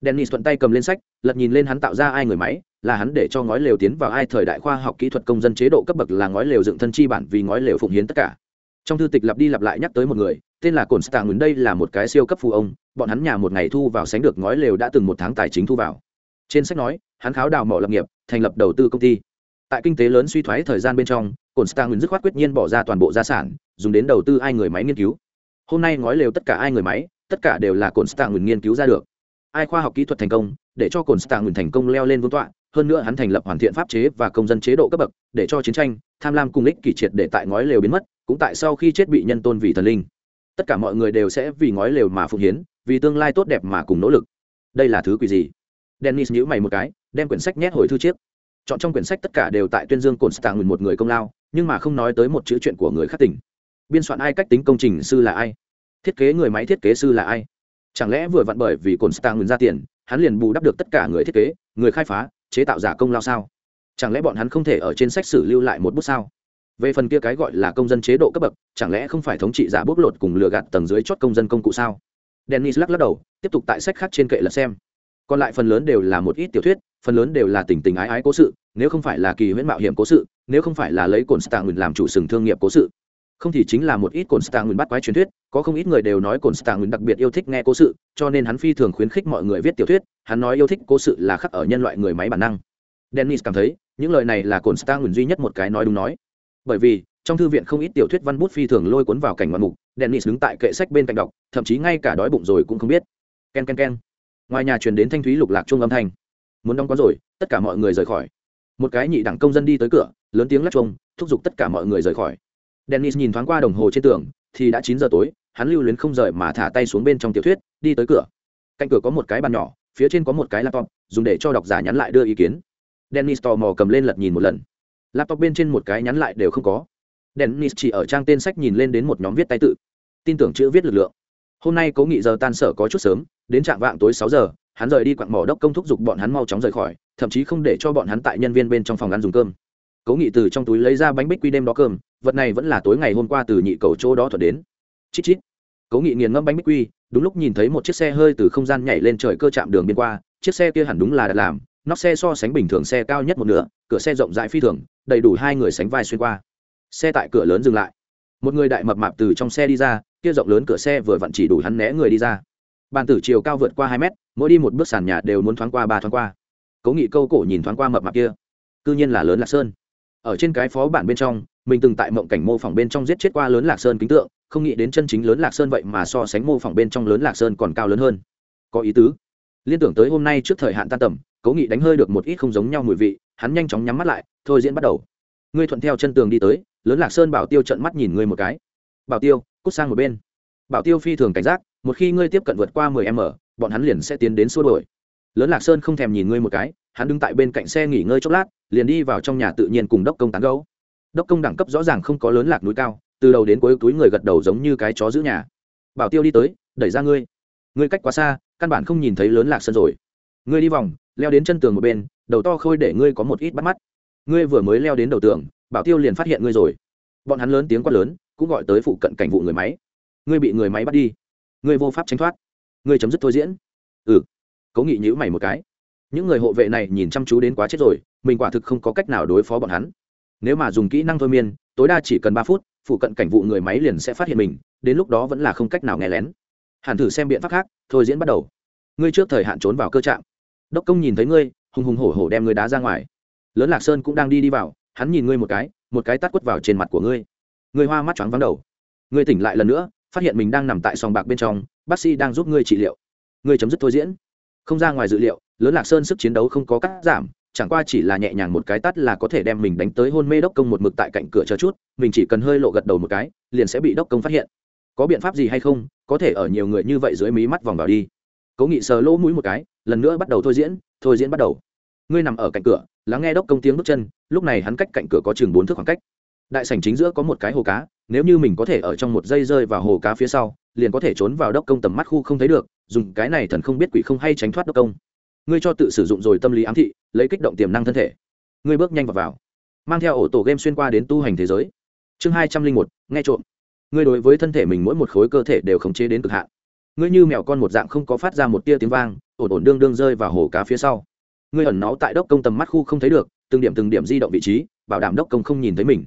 Dennis thuận tay cầm lên sách, lật nhìn lên hắn tạo ra ai người máy là hắn để cho ngói lều tiến vào ai thời đại khoa học kỹ thuật công dân chế độ cấp bậc là ngói lều dựng thân chi bản vì ngói lều phụng hiến tất cả. Trong thư tịch lặp đi lặp lại nhắc tới một người, tên là cồn stạng đây là một cái siêu cấp phù ông, bọn hắn nhà một ngày thu vào sánh được ngói lều đã từng một tháng tài chính thu vào. Trên sách nói, hắn kháo đào mỏ lập nghiệp, thành lập đầu tư công ty. Tại kinh tế lớn suy thoái thời gian bên trong cồn stạng dứt khoát quyết nhiên bỏ ra toàn bộ gia sản, dùng đến đầu tư ai người máy nghiên cứu. Hôm nay ngói lều tất cả ai người máy, tất cả đều là cồn stạng nghiên cứu ra được. Ai khoa học kỹ thuật thành công, để cho cồn stạng thành công leo lên vương tọa hơn nữa hắn thành lập hoàn thiện pháp chế và công dân chế độ cấp bậc, để cho chiến tranh, tham lam cùng lích kỷ triệt để tại ngói lều biến mất, cũng tại sau khi chết bị nhân tôn vì thần linh. Tất cả mọi người đều sẽ vì ngói lều mà phụng hiến, vì tương lai tốt đẹp mà cùng nỗ lực. Đây là thứ quỷ gì? Dennis nhữ mày một cái, đem quyển sách nhét hồi thư chiếc. Chọn trong quyển sách tất cả đều tại tuyên dương cồn stạng một người công lao, nhưng mà không nói tới một chữ chuyện của người khác tỉnh. Biên soạn ai cách tính công trình sư là ai? Thiết kế người máy thiết kế sư là ai? Chẳng lẽ vừa vặn bởi vì cồn stạng ra tiền, hắn liền bù đắp được tất cả người thiết kế, người khai phá chế tạo giả công lao sao? Chẳng lẽ bọn hắn không thể ở trên sách sử lưu lại một bút sao? Về phần kia cái gọi là công dân chế độ cấp bậc, chẳng lẽ không phải thống trị giả bóc lột cùng lừa gạt tầng dưới chót công dân công cụ sao? Dennis lắc lắc đầu, tiếp tục tại sách khác trên kệ là xem. Còn lại phần lớn đều là một ít tiểu thuyết, phần lớn đều là tình tình ái ái cố sự, nếu không phải là kỳ huyễn mạo hiểm cố sự, nếu không phải là lấy cồn stạng làm chủ sừng thương nghiệp cố sự không thì chính là một ít cồn stạng bắt quái truyền thuyết, có không ít người đều nói cồn stạng đặc biệt yêu thích nghe cố sự, cho nên hắn phi thường khuyến khích mọi người viết tiểu thuyết, hắn nói yêu thích cố sự là khắc ở nhân loại người máy bản năng. Dennis cảm thấy, những lời này là cồn stạng duy nhất một cái nói đúng nói. Bởi vì, trong thư viện không ít tiểu thuyết văn bút phi thường lôi cuốn vào cảnh ngoạn mục, dennis đứng tại kệ sách bên cạnh đọc, thậm chí ngay cả đói bụng rồi cũng không biết. Ken ken ken. Ngoài nhà truyền đến thanh thúy lục lạc trung âm thanh. Muốn đóng quán rồi, tất cả mọi người rời khỏi. Một cái nhị đẳng công dân đi tới cửa, lớn tiếng lắc chung thúc giục tất cả mọi người rời khỏi dennis nhìn thoáng qua đồng hồ trên tường, thì đã chín giờ tối, hắn lưu luyến không rời mà thả tay xuống bên trong tiểu thuyết, đi tới cửa. Cạnh cửa có một cái bàn nhỏ, phía trên có một cái laptop, dùng để cho độc giả nhắn lại đưa ý kiến. Dennis tò mò cầm lên lật nhìn một lần. Laptop bên trên một cái nhắn lại đều không có. Dennis chỉ ở trang tên sách nhìn lên đến một nhóm viết tay tự. Tin tưởng chữ viết lực lượng. Hôm nay cố nghị giờ tan sở có chút sớm, đến trạng vạng tối sáu giờ, hắn rời đi quặng mỏ đốc công thúc giục bọn hắn mau chóng rời khỏi, thậm chí không để cho bọn hắn tại nhân viên bên trong phòng ăn dùng cơm. Cố nghị từ trong túi lấy ra bánh bích quy đêm đó cơm vật này vẫn là tối ngày hôm qua từ nhị cầu chỗ đó thuận đến. Chít chít. Cố nghị nghiền ngâm bánh bích quy, đúng lúc nhìn thấy một chiếc xe hơi từ không gian nhảy lên trời cơ chạm đường biên qua, chiếc xe kia hẳn đúng là đặt làm, nóc xe so sánh bình thường xe cao nhất một nửa, cửa xe rộng rãi phi thường, đầy đủ hai người sánh vai xuyên qua. Xe tại cửa lớn dừng lại. Một người đại mập mạp từ trong xe đi ra, kia rộng lớn cửa xe vừa vặn chỉ đủ hắn né người đi ra. Bàn tử chiều cao vượt qua hai mét, mỗi đi một bước sàn nhà đều muốn thoáng qua ba thoáng qua. Cố nghị câu cổ nhìn thoáng qua mập mạp kia. Cư nhiên là lớn lạc sơn. Ở trên cái phó bản bên trong mình từng tại mộng cảnh mô phỏng bên trong giết chết qua lớn lạc sơn kính tượng, không nghĩ đến chân chính lớn lạc sơn vậy mà so sánh mô phỏng bên trong lớn lạc sơn còn cao lớn hơn. Có ý tứ. Liên tưởng tới hôm nay trước thời hạn tan tầm, cố nghị đánh hơi được một ít không giống nhau mùi vị, hắn nhanh chóng nhắm mắt lại, thôi diễn bắt đầu. Ngươi thuận theo chân tường đi tới, lớn lạc sơn bảo tiêu trận mắt nhìn ngươi một cái. Bảo tiêu, cút sang một bên. Bảo tiêu phi thường cảnh giác, một khi ngươi tiếp cận vượt qua mười m bọn hắn liền sẽ tiến đến xua đổi lớn lạc sơn không thèm nhìn ngươi một cái, hắn đứng tại bên cạnh xe nghỉ ngơi chốc lát, liền đi vào trong nhà tự nhiên cùng đốc công tán gấu đốc công đẳng cấp rõ ràng không có lớn lạc núi cao, từ đầu đến cuối túi người gật đầu giống như cái chó giữ nhà. Bảo tiêu đi tới, đẩy ra ngươi. Ngươi cách quá xa, căn bản không nhìn thấy lớn lạc sơn rồi. Ngươi đi vòng, leo đến chân tường một bên, đầu to khôi để ngươi có một ít bắt mắt. Ngươi vừa mới leo đến đầu tường, bảo tiêu liền phát hiện ngươi rồi. Bọn hắn lớn tiếng quát lớn, cũng gọi tới phụ cận cảnh vụ người máy. Ngươi bị người máy bắt đi. Ngươi vô pháp tránh thoát. Ngươi chấm dứt thôi diễn. Ừ. Cố nghị nhữ mày một cái. Những người hộ vệ này nhìn chăm chú đến quá chết rồi, mình quả thực không có cách nào đối phó bọn hắn nếu mà dùng kỹ năng thôi miên, tối đa chỉ cần ba phút, phụ cận cảnh vụ người máy liền sẽ phát hiện mình, đến lúc đó vẫn là không cách nào nghe lén. Hẳn thử xem biện pháp khác, thôi diễn bắt đầu. Ngươi trước thời hạn trốn vào cơ trạm. Đốc công nhìn thấy ngươi, hùng hùng hổ hổ đem ngươi đá ra ngoài. Lớn lạc sơn cũng đang đi đi vào, hắn nhìn ngươi một cái một cái tắt quất vào trên mặt của ngươi. Ngươi hoa mắt choáng vắng đầu. Ngươi tỉnh lại lần nữa, phát hiện mình đang nằm tại sòng bạc bên trong, bác sĩ đang giúp ngươi trị liệu. Ngươi chấm dứt thôi diễn. Không ra ngoài dự liệu, lớn lạc sơn sức chiến đấu không có cắt giảm chẳng qua chỉ là nhẹ nhàng một cái tắt là có thể đem mình đánh tới hôn mê đốc công một mực tại cạnh cửa chờ chút, mình chỉ cần hơi lộ gật đầu một cái, liền sẽ bị đốc công phát hiện. Có biện pháp gì hay không, có thể ở nhiều người như vậy dưới mí mắt vòng vào đi. Cố nghị sờ lỗ mũi một cái, lần nữa bắt đầu thôi diễn thôi diễn bắt đầu. Ngươi nằm ở cạnh cửa, lắng nghe đốc công tiếng bước chân, lúc này hắn cách cạnh cửa có chừng bốn thước khoảng cách. Đại sảnh chính giữa có một cái hồ cá, nếu như mình có thể ở trong một giây rơi vào hồ cá phía sau, liền có thể trốn vào đốc công tầm mắt khu không thấy được, dùng cái này thần không biết quỷ không hay tránh thoát đốc công ngươi cho tự sử dụng rồi tâm lý ám thị lấy kích động tiềm năng thân thể. Ngươi bước nhanh vào, vào. Mang theo ổ tổ game xuyên qua đến tu hành thế giới. Chương hai trăm linh một nghe trộm. Ngươi đối với thân thể mình mỗi một khối cơ thể đều khống chế đến cực hạn. Ngươi như mèo con một dạng không có phát ra một tia tiếng vang ổn ổn đương đương rơi vào hồ cá phía sau. Ngươi ẩn náu tại đốc công tầm mắt khu không thấy được từng điểm từng điểm di động vị trí bảo đảm đốc công không nhìn thấy mình.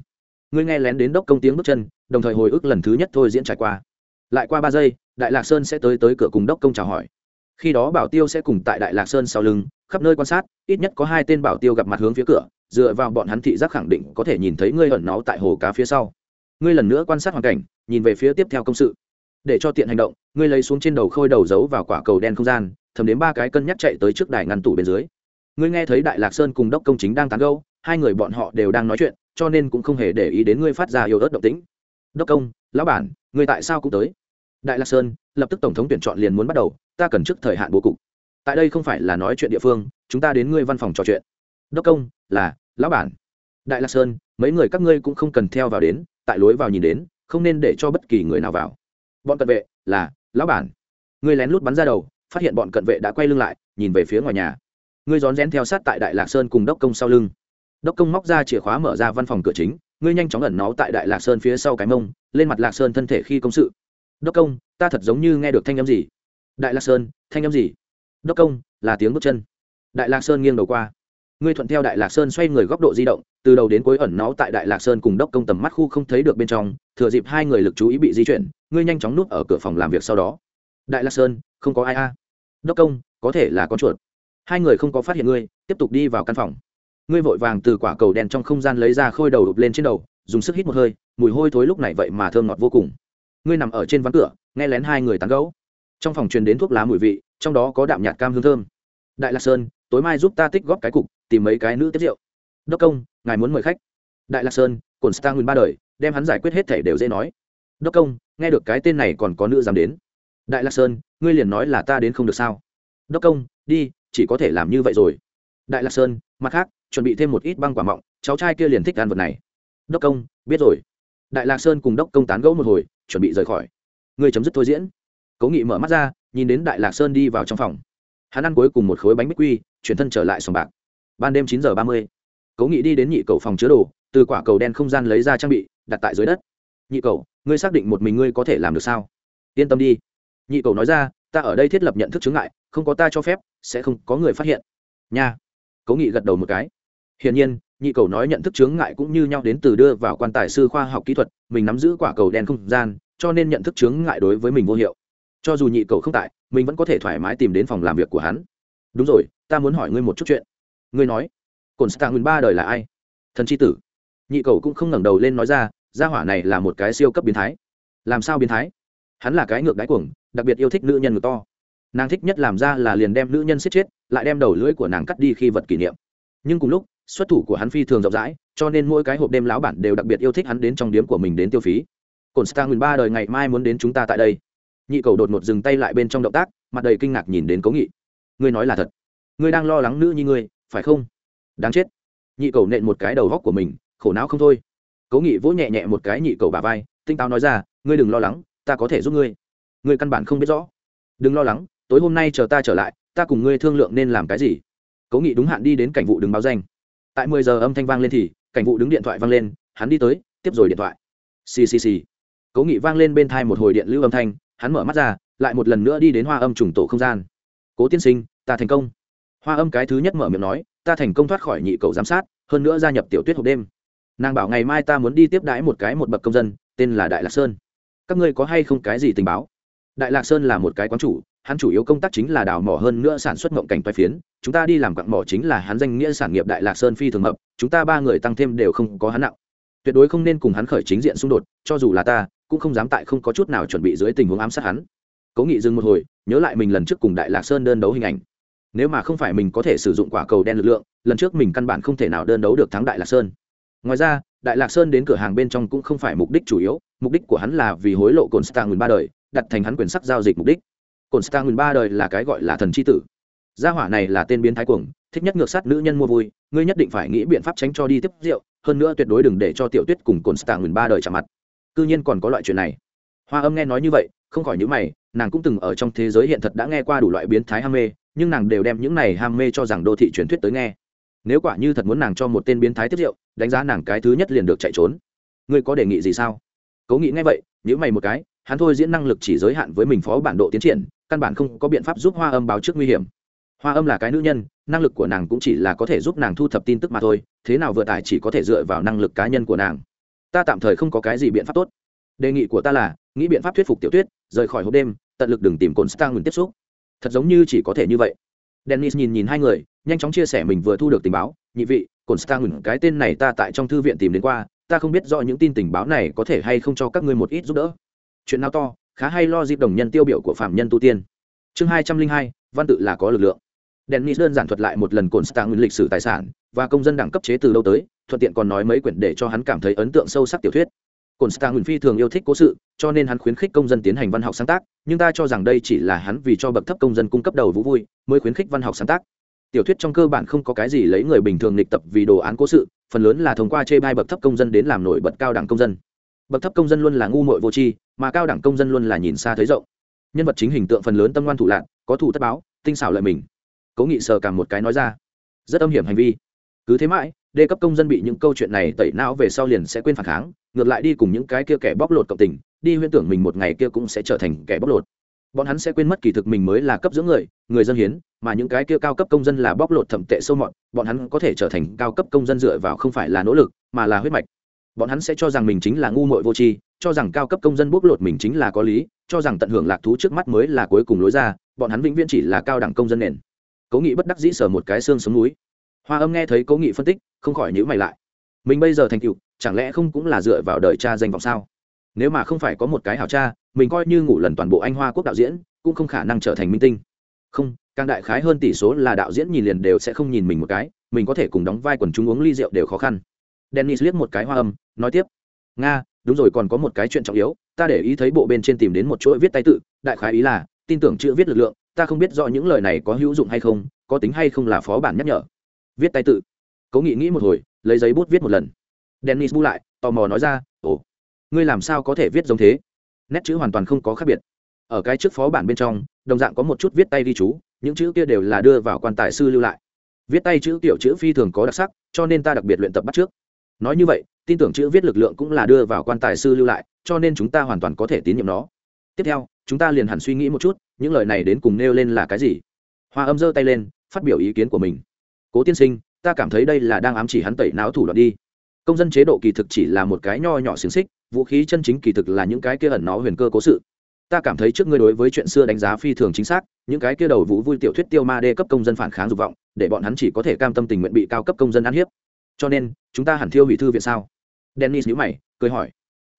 Ngươi nghe lén đến đốc công tiếng bước chân đồng thời hồi ức lần thứ nhất thôi diễn trải qua. Lại qua ba giây đại lạc sơn sẽ tới tới cửa cùng đốc công chào hỏi khi đó bảo tiêu sẽ cùng tại đại lạc sơn sau lưng, khắp nơi quan sát, ít nhất có hai tên bảo tiêu gặp mặt hướng phía cửa, dựa vào bọn hắn thị giác khẳng định có thể nhìn thấy ngươi ẩn náu tại hồ cá phía sau. Ngươi lần nữa quan sát hoàn cảnh, nhìn về phía tiếp theo công sự. Để cho tiện hành động, ngươi lấy xuống trên đầu khôi đầu giấu vào quả cầu đen không gian, thầm đến ba cái cân nhắc chạy tới trước đài ngăn tủ bên dưới. Ngươi nghe thấy đại lạc sơn cùng đốc công chính đang tán gâu hai người bọn họ đều đang nói chuyện, cho nên cũng không hề để ý đến ngươi phát ra yêu ớt động tĩnh. Đốc công, lão bản, ngươi tại sao cũng tới? Đại lạc sơn, lập tức tổng thống tuyển chọn liền muốn bắt đầu ta cần trước thời hạn bố cục. Tại đây không phải là nói chuyện địa phương, chúng ta đến ngươi văn phòng trò chuyện. Đốc công, là, lão bản. Đại lạc sơn, mấy người các ngươi cũng không cần theo vào đến, tại lối vào nhìn đến, không nên để cho bất kỳ người nào vào. Bọn cận vệ, là, lão bản. Ngươi lén lút bắn ra đầu, phát hiện bọn cận vệ đã quay lưng lại, nhìn về phía ngoài nhà. Ngươi rón rén theo sát tại đại lạc sơn cùng đốc công sau lưng. Đốc công móc ra chìa khóa mở ra văn phòng cửa chính, ngươi nhanh chóng ẩn náu tại đại lạc sơn phía sau cái mông, lên mặt lạc sơn thân thể khi công sự. Đốc công, ta thật giống như nghe được thanh âm gì đại lạc sơn, thanh âm gì? Đốc công, là tiếng bước chân. Đại lạc sơn nghiêng đầu qua. Ngươi thuận theo đại lạc sơn xoay người góc độ di động, từ đầu đến cuối ẩn náu tại đại lạc sơn cùng đốc công tầm mắt khu không thấy được bên trong, thừa dịp hai người lực chú ý bị di chuyển, ngươi nhanh chóng núp ở cửa phòng làm việc sau đó. Đại lạc sơn, không có ai a. Đốc công, có thể là con chuột. Hai người không có phát hiện ngươi, tiếp tục đi vào căn phòng. Ngươi vội vàng từ quả cầu đèn trong không gian lấy ra khôi đầu đục lên trên đầu, dùng sức hít một hơi, mùi hôi thối lúc này vậy mà thơm ngọt vô cùng. Ngươi nằm ở trên ván cửa, nghe lén hai người tán gấu trong phòng truyền đến thuốc lá mùi vị, trong đó có đạm nhạt cam hương thơm. Đại lạc sơn, tối mai giúp ta tích góp cái cục, tìm mấy cái nữ tiếp rượu. Đốc công, ngài muốn mời khách. Đại lạc sơn cồn star nguyên ba đời, đem hắn giải quyết hết thể đều dễ nói. Đốc công, nghe được cái tên này còn có nữ dám đến. Đại lạc sơn, ngươi liền nói là ta đến không được sao? Đốc công, đi, chỉ có thể làm như vậy rồi. Đại lạc sơn, mặt khác, chuẩn bị thêm một ít băng quả mọng, cháu trai kia liền thích ăn vật này. Đốc công, biết rồi. Đại lạc sơn cùng đốc công tán gẫu một hồi, chuẩn bị rời khỏi. Ngươi chấm dứt thôi diễn cố nghị mở mắt ra, nhìn đến đại lạc sơn đi vào trong phòng. Hắn ăn cuối cùng một khối bánh bích quy, chuyển thân trở lại sòng bạc. Ban đêm chín giờ ba mươi, cố nghị đi đến nhị cầu phòng chứa đồ, từ quả cầu đen không gian lấy ra trang bị, đặt tại dưới đất. Nhị cầu, ngươi xác định một mình ngươi có thể làm được sao? Yên tâm đi. Nhị cầu nói ra, ta ở đây thiết lập nhận thức chướng ngại, không có ta cho phép, sẽ không có người phát hiện. Nha. Cố nghị gật đầu một cái. Hiển nhiên, nhị cầu nói nhận thức chướng ngại cũng như nhau đến từ đưa vào quan tài sư khoa học kỹ thuật, mình nắm giữ quả cầu đen không gian, cho nên nhận thức chướng ngại đối với mình vô hiệu cho dù nhị cậu không tại, mình vẫn có thể thoải mái tìm đến phòng làm việc của hắn. Đúng rồi, ta muốn hỏi ngươi một chút chuyện. Ngươi nói cồn stạng nguyên ba đời là ai? Thần c h i tử. Nhị cậu cũng không ngẩng đầu lên nói ra, gia hỏa này là một cái siêu cấp biến thái. Làm sao biến thái? Hắn là cái ngược đáy cuồng, đặc biệt yêu thích nữ nhân ngược to. Nàng thích nhất làm ra là liền đem nữ nhân giết chết, lại đem đầu lưỡi của nàng cắt đi khi vật kỷ niệm. Nhưng cùng lúc, xuất thủ của hắn phi thường rộng rãi, cho nên mỗi cái hộp đêm lão bản đều đặc biệt yêu thích hắn đến trong điếm của mình đến tiêu phí. Cồn star nguyên ba đời ngày mai muốn đến chúng ta tại đây nhị cầu đột ngột dừng tay lại bên trong động tác, mặt đầy kinh ngạc nhìn đến cố nghị. Ngươi nói là thật. Ngươi đang lo lắng nữ như ngươi, phải không? Đáng chết. Nhị cầu nện một cái đầu góc của mình, khổ não không thôi. Cố nghị vỗ nhẹ nhẹ một cái nhị cầu bà vai, tinh táo nói ra, ngươi đừng lo lắng, ta có thể giúp ngươi. Ngươi căn bản không biết rõ. Đừng lo lắng, tối hôm nay chờ ta trở lại, ta cùng ngươi thương lượng nên làm cái gì. Cố nghị đúng hạn đi đến cảnh vụ đứng báo danh. Tại mười giờ âm thanh vang lên thì, cảnh vụ đứng điện thoại vang lên, hắn đi tới, tiếp rồi điện thoại. Ccc cố nghị vang lên bên thai một hồi điện lưu âm thanh hắn mở mắt ra, lại một lần nữa đi đến hoa âm trùng tổ không gian. Cố tiên sinh, ta thành công. Hoa âm cái thứ nhất mở miệng nói, ta thành công thoát khỏi nhị cầu giám sát, hơn nữa gia nhập tiểu tuyết hộp đêm. Nàng bảo ngày mai ta muốn đi tiếp đãi một cái một bậc công dân, tên là đại lạc sơn. Các ngươi có hay không cái gì tình báo? Đại lạc sơn là một cái quán chủ, hắn chủ yếu công tác chính là đào mỏ hơn nữa sản xuất ngộng cảnh toai phiến. Chúng ta đi làm quặng mỏ chính là hắn danh nghĩa sản nghiệp đại lạc sơn phi thường mập chúng ta ba người tăng thêm đều không có hắn nặng. Tuyệt đối không nên cùng hắn khởi chính diện xung đột, cho dù là ta cũng không dám tại không có chút nào chuẩn bị dưới tình huống ám sát hắn. Cố nghị dừng một hồi, nhớ lại mình lần trước cùng đại lạc sơn đơn đấu hình ảnh. Nếu mà không phải mình có thể sử dụng quả cầu đen lực lượng, lần trước mình căn bản không thể nào đơn đấu được thắng đại lạc sơn. Ngoài ra, đại lạc sơn đến cửa hàng bên trong cũng không phải mục đích chủ yếu, mục đích của hắn là vì hối lộ cồn star nguyên ba đời, đặt thành hắn quyền sắc giao dịch mục đích. Cồn star nguyên ba đời là cái gọi là thần c h i tử. Gia hỏa này là tên biến thái cuồng, thích nhất ngược sát nữ nhân mua vui, ngươi nhất định phải nghĩ biện pháp tránh cho đi tiếp rượu, hơn nữa tuyệt đối đừng để cho tiểu tuyết cùng cồn star nguyên ba đời chạm mặt cư nhiên còn có loại chuyện này. Hoa âm nghe nói như vậy, không khỏi những mày, nàng cũng từng ở trong thế giới hiện thật đã nghe qua đủ loại biến thái ham mê, nhưng nàng đều đem những này ham mê cho rằng đô thị truyền thuyết tới nghe. Nếu quả như thật muốn nàng cho một tên biến thái tiếp rượu, đánh giá nàng cái thứ nhất liền được chạy trốn. Ngươi có đề nghị gì sao? Cố nghĩ ngay vậy nhữ mày một cái, hắn thôi diễn năng lực chỉ giới hạn với mình phó bản độ tiến triển, căn bản không có biện pháp giúp hoa âm báo trước nguy hiểm. Hoa âm là cái nữ nhân, năng lực của nàng cũng chỉ là có thể giúp nàng thu thập tin tức mà thôi, thế nào vừa tải chỉ có thể dựa vào năng lực cá nhân của nàng ta tạm thời không có cái gì biện pháp tốt. Đề nghị của ta là, nghĩ biện pháp thuyết phục tiểu tuyết, rời khỏi hộp đêm, tận lực đừng tìm cồn stang ngừng tiếp xúc. Thật giống như chỉ có thể như vậy. Dennis nhìn nhìn hai người, nhanh chóng chia sẻ mình vừa thu được tình báo. Nhị vị, cồn stang ngừng, cái tên này ta tại trong thư viện tìm đến qua, ta không biết rõ những tin tình báo này có thể hay không cho các ngươi một ít giúp đỡ. Chuyện nào to, khá hay lo dịp đồng nhân tiêu biểu của phạm nhân tu tiên. Chương hai trăm linh hai, văn tự là có lực lượng. Dennis đơn giản thuật lại một lần cồn stang ngừng lịch sử tài sản, và công dân đẳng cấp chế từ lâu tới thuận tiện còn nói mấy quyển để cho hắn cảm thấy ấn tượng sâu sắc tiểu thuyết. Cồn Star nguyên phi thường yêu thích cố sự, cho nên hắn khuyến khích công dân tiến hành văn học sáng tác, nhưng ta cho rằng đây chỉ là hắn vì cho bậc thấp công dân cung cấp đầu vũ vui, mới khuyến khích văn học sáng tác. Tiểu thuyết trong cơ bản không có cái gì lấy người bình thường lịch tập vì đồ án cố sự, phần lớn là thông qua chê bai bậc thấp công dân đến làm nổi bật cao đẳng công dân. Bậc thấp công dân luôn là ngu muội vô tri, mà cao đẳng công dân luôn là nhìn xa thấy rộng. Nhân vật chính hình tượng phần lớn tâm ngoan thủ lạc có thủ tất báo, tinh xảo lợi mình. Cố nghị sờ cả một cái nói ra, rất âm hiểm hành vi. Cứ thế mãi đề cấp công dân bị những câu chuyện này tẩy não về sau liền sẽ quên phản kháng, ngược lại đi cùng những cái kia kẻ bóc lột cộng tình, đi huyễn tưởng mình một ngày kia cũng sẽ trở thành kẻ bóc lột. Bọn hắn sẽ quên mất kỳ thực mình mới là cấp dưỡng người người dân hiến, mà những cái kia cao cấp công dân là bóc lột thậm tệ sâu mọt, bọn hắn có thể trở thành cao cấp công dân dựa vào không phải là nỗ lực, mà là huyết mạch. Bọn hắn sẽ cho rằng mình chính là ngu muội vô tri, cho rằng cao cấp công dân bóc lột mình chính là có lý, cho rằng tận hưởng lạc thú trước mắt mới là cuối cùng lối ra, bọn hắn vĩnh viễn chỉ là cao đẳng công dân nền. Cố nghị bất đắc dĩ sở một cái xương sống núi hoa âm nghe thấy cố nghị phân tích, không khỏi nhữ mày lại. Mình bây giờ thành cựu chẳng lẽ không cũng là dựa vào đời cha danh vọng sao? Nếu mà không phải có một cái hảo cha, mình coi như ngủ lần toàn bộ anh hoa quốc đạo diễn, cũng không khả năng trở thành minh tinh. Không, càng đại khái hơn tỷ số là đạo diễn nhìn liền đều sẽ không nhìn mình một cái, mình có thể cùng đóng vai quần chúng uống ly rượu đều khó khăn. Dennis liếc một cái hoa âm, nói tiếp. Nga, đúng rồi còn có một cái chuyện trọng yếu, ta để ý thấy bộ bên trên tìm đến một chỗ viết tay tự, đại khái ý là, tin tưởng chữ viết lực lượng, ta không biết rõ những lời này có hữu dụng hay không, có tính hay không là phó bản nhắc nhở viết tay tự. Cố nghị nghĩ một hồi, lấy giấy bút viết một lần. Dennis bu lại, tò mò nói ra, ồ, ngươi làm sao có thể viết giống thế? Nét chữ hoàn toàn không có khác biệt. Ở cái trước phó bản bên trong, đồng dạng có một chút viết tay ghi chú, những chữ kia đều là đưa vào quan tài sư lưu lại. Viết tay chữ kiểu chữ phi thường có đặc sắc, cho nên ta đặc biệt luyện tập bắt trước nói như vậy, tin tưởng chữ viết lực lượng cũng là đưa vào quan tài sư lưu lại, cho nên chúng ta hoàn toàn có thể tín nhiệm nó. Tiếp theo, chúng ta liền hẳn suy nghĩ một chút, những lời này đến cùng nêu lên là cái gì? Hoa âm giơ tay lên, phát biểu ý kiến của mình cố tiên sinh, ta cảm thấy đây là đang ám chỉ hắn tẩy não thủ đoạn đi. Công dân chế độ kỳ thực chỉ là một cái nho nhỏ xiềng xích, vũ khí chân chính kỳ thực là những cái kia ẩn nó huyền cơ cố sự. Ta cảm thấy trước ngươi đối với chuyện xưa đánh giá phi thường chính xác, những cái kia đầu vũ vui tiểu thuyết tiêu ma đê cấp công dân phản kháng dục vọng, để bọn hắn chỉ có thể cam tâm tình nguyện bị cao cấp công dân ăn hiếp. Cho nên, chúng ta hẳn thiêu hủy thư viện sao? Dennis nhữ mày, cười hỏi.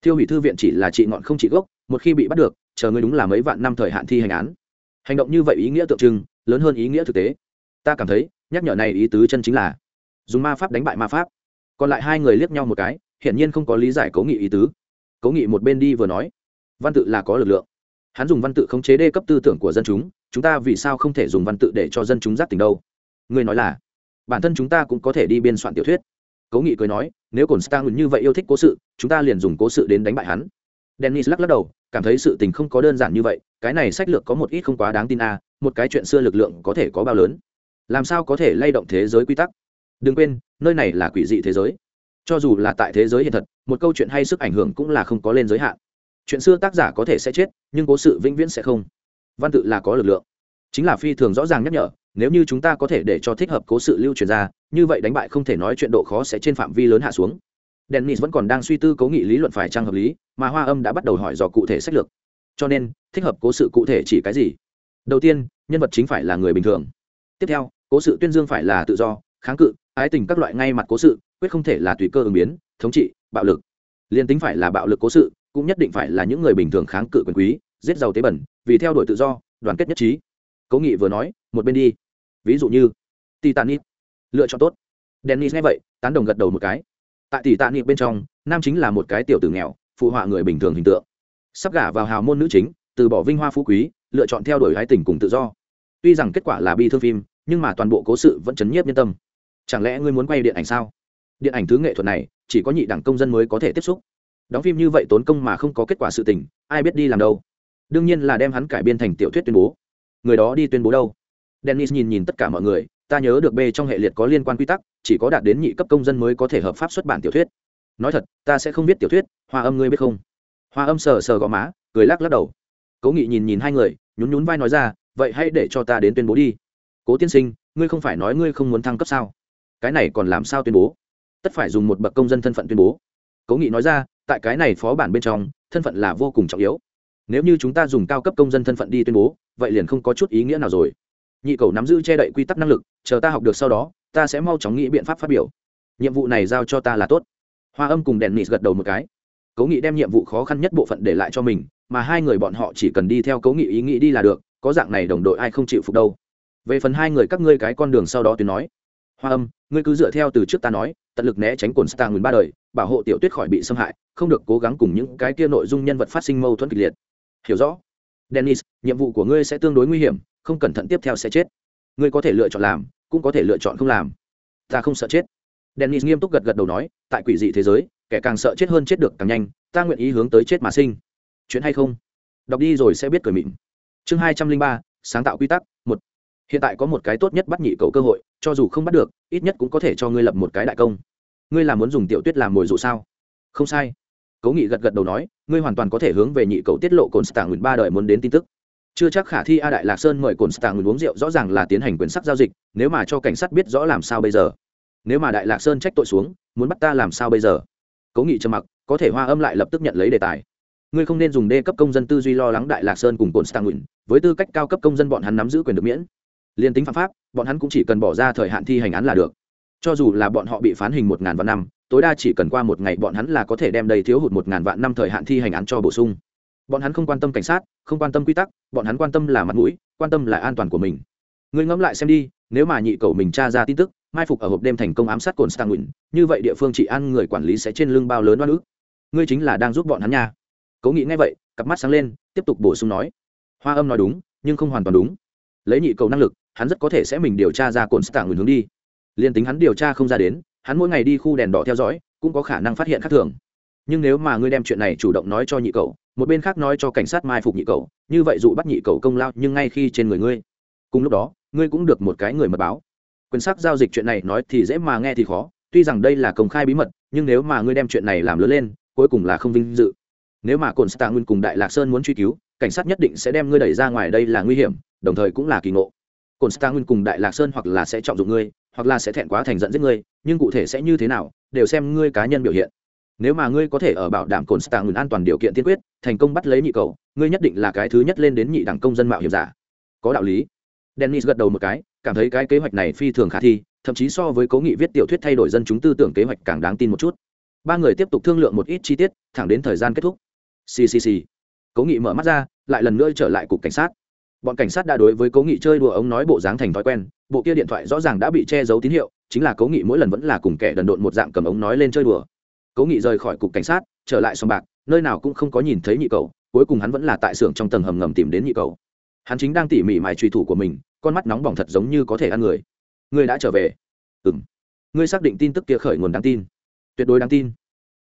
Thiêu hủy thư viện chỉ là trị ngọn không trị gốc, một khi bị bắt được, chờ ngươi đúng là mấy vạn năm thời hạn thi hành án. Hành động như vậy ý nghĩa tượng trưng, lớn hơn ý nghĩa thực tế ta cảm thấy nhắc nhở này ý tứ chân chính là dùng ma pháp đánh bại ma pháp. Còn lại hai người liếc nhau một cái hiển nhiên không có lý giải cố nghị ý tứ. Cố nghị một bên đi vừa nói văn tự là có lực lượng. Hắn dùng văn tự khống chế đê cấp tư tưởng của dân chúng chúng ta vì sao không thể dùng văn tự để cho dân chúng giác tình đâu? Người nói là bản thân chúng ta cũng có thể đi biên soạn tiểu thuyết. Cố nghị cười nói nếu cồn stang như vậy yêu thích cố sự chúng ta liền dùng cố sự đến đánh bại hắn. Dennis lắc lắc đầu cảm thấy sự tình không có đơn giản như vậy cái này sách lược có một ít không quá đáng tin a à, một cái chuyện xưa lực lượng có thể có bao lớn làm sao có thể lay động thế giới quy tắc? Đừng quên, nơi này là quỷ dị thế giới. Cho dù là tại thế giới hiện thật, một câu chuyện hay sức ảnh hưởng cũng là không có lên giới hạn. Chuyện xưa tác giả có thể sẽ chết, nhưng cố sự vĩnh viễn sẽ không. Văn tự là có lực lượng. Chính là phi thường rõ ràng nhắc nhở, nếu như chúng ta có thể để cho thích hợp cố sự lưu truyền ra, như vậy đánh bại không thể nói chuyện độ khó sẽ trên phạm vi lớn hạ xuống. Dennis vẫn còn đang suy tư cố nghị lý luận phải trang hợp lý, mà hoa âm đã bắt đầu hỏi dò cụ thể sách lược. Cho nên, thích hợp cố sự cụ thể chỉ cái gì? Đầu tiên, nhân vật chính phải là người bình thường. Tiếp theo cố sự tuyên dương phải là tự do, kháng cự, ái tình các loại ngay mặt cố sự, quyết không thể là tùy cơ ứng biến, thống trị, bạo lực. Liên tính phải là bạo lực cố sự, cũng nhất định phải là những người bình thường kháng cự quyền quý, giết giàu tế bẩn, vì theo đuổi tự do, đoàn kết nhất trí. Cố nghị vừa nói, một bên đi. Ví dụ như, titanic. Lựa chọn tốt. Dennis nghe vậy, tán đồng gật đầu một cái. Tại titanic bên trong, nam chính là một cái tiểu tử nghèo, phụ họa người bình thường hình tượng. Sắp gả vào hào môn nữ chính, từ bỏ vinh hoa phú quý, lựa chọn theo đuổi hái tình cùng tự do. Tuy rằng kết quả là bi thương phim nhưng mà toàn bộ cố sự vẫn chấn nhiếp nhân tâm. Chẳng lẽ ngươi muốn quay điện ảnh sao? Điện ảnh thứ nghệ thuật này, chỉ có nhị đẳng công dân mới có thể tiếp xúc. Đóng phim như vậy tốn công mà không có kết quả sự tình, ai biết đi làm đâu. Đương nhiên là đem hắn cải biên thành tiểu thuyết tuyên bố. Người đó đi tuyên bố đâu? Dennis nhìn nhìn tất cả mọi người, ta nhớ được b trong hệ liệt có liên quan quy tắc, chỉ có đạt đến nhị cấp công dân mới có thể hợp pháp xuất bản tiểu thuyết. Nói thật, ta sẽ không biết tiểu thuyết, hoa âm ngươi biết không? Hoa âm sờ sờ gò má, cười lắc lắc đầu. Cố nghị nhìn nhìn hai người, nhún nhún vai nói ra, vậy hãy để cho ta đến tuyên bố đi cố tiên sinh, ngươi không phải nói ngươi không muốn thăng cấp sao? Cái này còn làm sao tuyên bố? Tất phải dùng một bậc công dân thân phận tuyên bố. Cố nghị nói ra, tại cái này phó bản bên trong, thân phận là vô cùng trọng yếu. Nếu như chúng ta dùng cao cấp công dân thân phận đi tuyên bố, vậy liền không có chút ý nghĩa nào rồi. Nhị cầu nắm giữ che đậy quy tắc năng lực, chờ ta học được sau đó, ta sẽ mau chóng nghĩ biện pháp phát biểu. Nhiệm vụ này giao cho ta là tốt. Hoa âm cùng đèn nịt gật đầu một cái. Cố nghị đem nhiệm vụ khó khăn nhất bộ phận để lại cho mình, mà hai người bọn họ chỉ cần đi theo cố nghị ý nghĩ đi là được, có dạng này đồng đội ai không chịu phục đâu về phần hai người các ngươi cái con đường sau đó tuyến nói. Hoa âm, ngươi cứ dựa theo từ trước ta nói, tận lực né tránh cồn stang nguyên ba đời, bảo hộ tiểu tuyết khỏi bị xâm hại, không được cố gắng cùng những cái kia nội dung nhân vật phát sinh mâu thuẫn kịch liệt. Hiểu rõ. Dennis, nhiệm vụ của ngươi sẽ tương đối nguy hiểm, không cẩn thận tiếp theo sẽ chết. Ngươi có thể lựa chọn làm, cũng có thể lựa chọn không làm. Ta không sợ chết. Dennis nghiêm túc gật gật đầu nói, tại quỷ dị thế giới, kẻ càng sợ chết hơn chết được càng nhanh, ta nguyện ý hướng tới chết mà sinh. Chuyện hay không? Đọc đi rồi sẽ biết cười mịn. Chương hai trăm linh ba, sáng tạo quy tắc, một hiện tại có một cái tốt nhất bắt nhị cầu cơ hội, cho dù không bắt được, ít nhất cũng có thể cho ngươi lập một cái đại công. Ngươi là muốn dùng tiểu tuyết làm mồi dụ sao? Không sai. Cố nghị gật gật đầu nói, ngươi hoàn toàn có thể hướng về nhị cầu tiết lộ cồn stạng nguyện ba đời muốn đến tin tức. Chưa chắc khả thi a đại lạc sơn mời cồn stạng nguyện uống rượu, rõ ràng là tiến hành quyền sắc giao dịch, nếu mà cho cảnh sát biết rõ làm sao bây giờ. Nếu mà đại lạc sơn trách tội xuống, muốn bắt ta làm sao bây giờ? Cố nghị trầm mặc, có thể hoa âm lại lập tức nhận lấy đề tài. Ngươi không nên dùng đê cấp công dân tư duy lo lắng đại lạc sơn cùng cồn stạng nguyện với tư cách cao cấp công dân bọn hắn nắm giữ quyền được miễn liên tính phạm pháp, bọn hắn cũng chỉ cần bỏ ra thời hạn thi hành án là được. Cho dù là bọn họ bị phán hình một ngàn vạn năm, tối đa chỉ cần qua một ngày bọn hắn là có thể đem đầy thiếu hụt một ngàn vạn năm thời hạn thi hành án cho bổ sung. Bọn hắn không quan tâm cảnh sát, không quan tâm quy tắc, bọn hắn quan tâm là mặt mũi, quan tâm là an toàn của mình. Ngươi ngẫm lại xem đi, nếu mà nhị cầu mình tra ra tin tức, mai phục ở hộp đêm thành công ám sát cồn stanguin như vậy địa phương trị an người quản lý sẽ trên lưng bao lớn oan ức. Ngươi chính là đang giúp bọn hắn nha. Cố nghĩ ngay vậy, cặp mắt sáng lên, tiếp tục bổ sung nói. Hoa âm nói đúng, nhưng không hoàn toàn đúng. Lấy nhị cầu năng lực hắn rất có thể sẽ mình điều tra ra cồn stanguin hướng đi. Liền tính hắn điều tra không ra đến, hắn mỗi ngày đi khu đèn đỏ theo dõi, cũng có khả năng phát hiện khác thường. Nhưng nếu mà ngươi đem chuyện này chủ động nói cho nhị cậu, một bên khác nói cho cảnh sát mai phục nhị cậu, như vậy dụ bắt nhị cậu công lao nhưng ngay khi trên người ngươi. Cùng lúc đó, ngươi cũng được một cái người mật báo. Quyền sắc giao dịch chuyện này nói thì dễ mà nghe thì khó, tuy rằng đây là công khai bí mật, nhưng nếu mà ngươi đem chuyện này làm lớn lên, cuối cùng là không vinh dự. Nếu mà cồn stạng nguyên cùng đại lạc sơn muốn truy cứu, cảnh sát nhất định sẽ đem ngươi đẩy ra ngoài, đây là nguy hiểm, đồng thời cũng là kỳ ngộ cồn star nguyên cùng đại lạc sơn hoặc là sẽ trọng dụng ngươi, hoặc là sẽ thẹn quá thành giận giết ngươi, nhưng cụ thể sẽ như thế nào, đều xem ngươi cá nhân biểu hiện. Nếu mà ngươi có thể ở bảo đảm cồn Nguyên an toàn điều kiện tiên quyết, thành công bắt lấy nhị cầu, ngươi nhất định là cái thứ nhất lên đến nhị đẳng công dân mạo hiểm giả. Có đạo lý. Dennis gật đầu một cái, cảm thấy cái kế hoạch này phi thường khả thi, thậm chí so với cố nghị viết tiểu thuyết thay đổi dân chúng tư tưởng kế hoạch càng đáng tin một chút. Ba người tiếp tục thương lượng một ít chi tiết, thẳng đến thời gian kết thúc. Ccc cố nghị mở mắt ra, lại lần nữa trở lại cục cảnh sát bọn cảnh sát đã đối với cố nghị chơi đùa ống nói bộ dáng thành thói quen, bộ kia điện thoại rõ ràng đã bị che giấu tín hiệu, chính là cố nghị mỗi lần vẫn là cùng kẻ đần độn một dạng cầm ống nói lên chơi đùa. Cố nghị rời khỏi cục cảnh sát, trở lại sòng bạc, nơi nào cũng không có nhìn thấy nhị cầu, cuối cùng hắn vẫn là tại xưởng trong tầng hầm ngầm tìm đến nhị cầu. Hắn chính đang tỉ mỉ mài truy thủ của mình, con mắt nóng bỏng thật giống như có thể ăn người. Ngươi đã trở về. Ừ m ngươi xác định tin tức kia khởi nguồn đáng tin. Tuyệt đối đáng tin.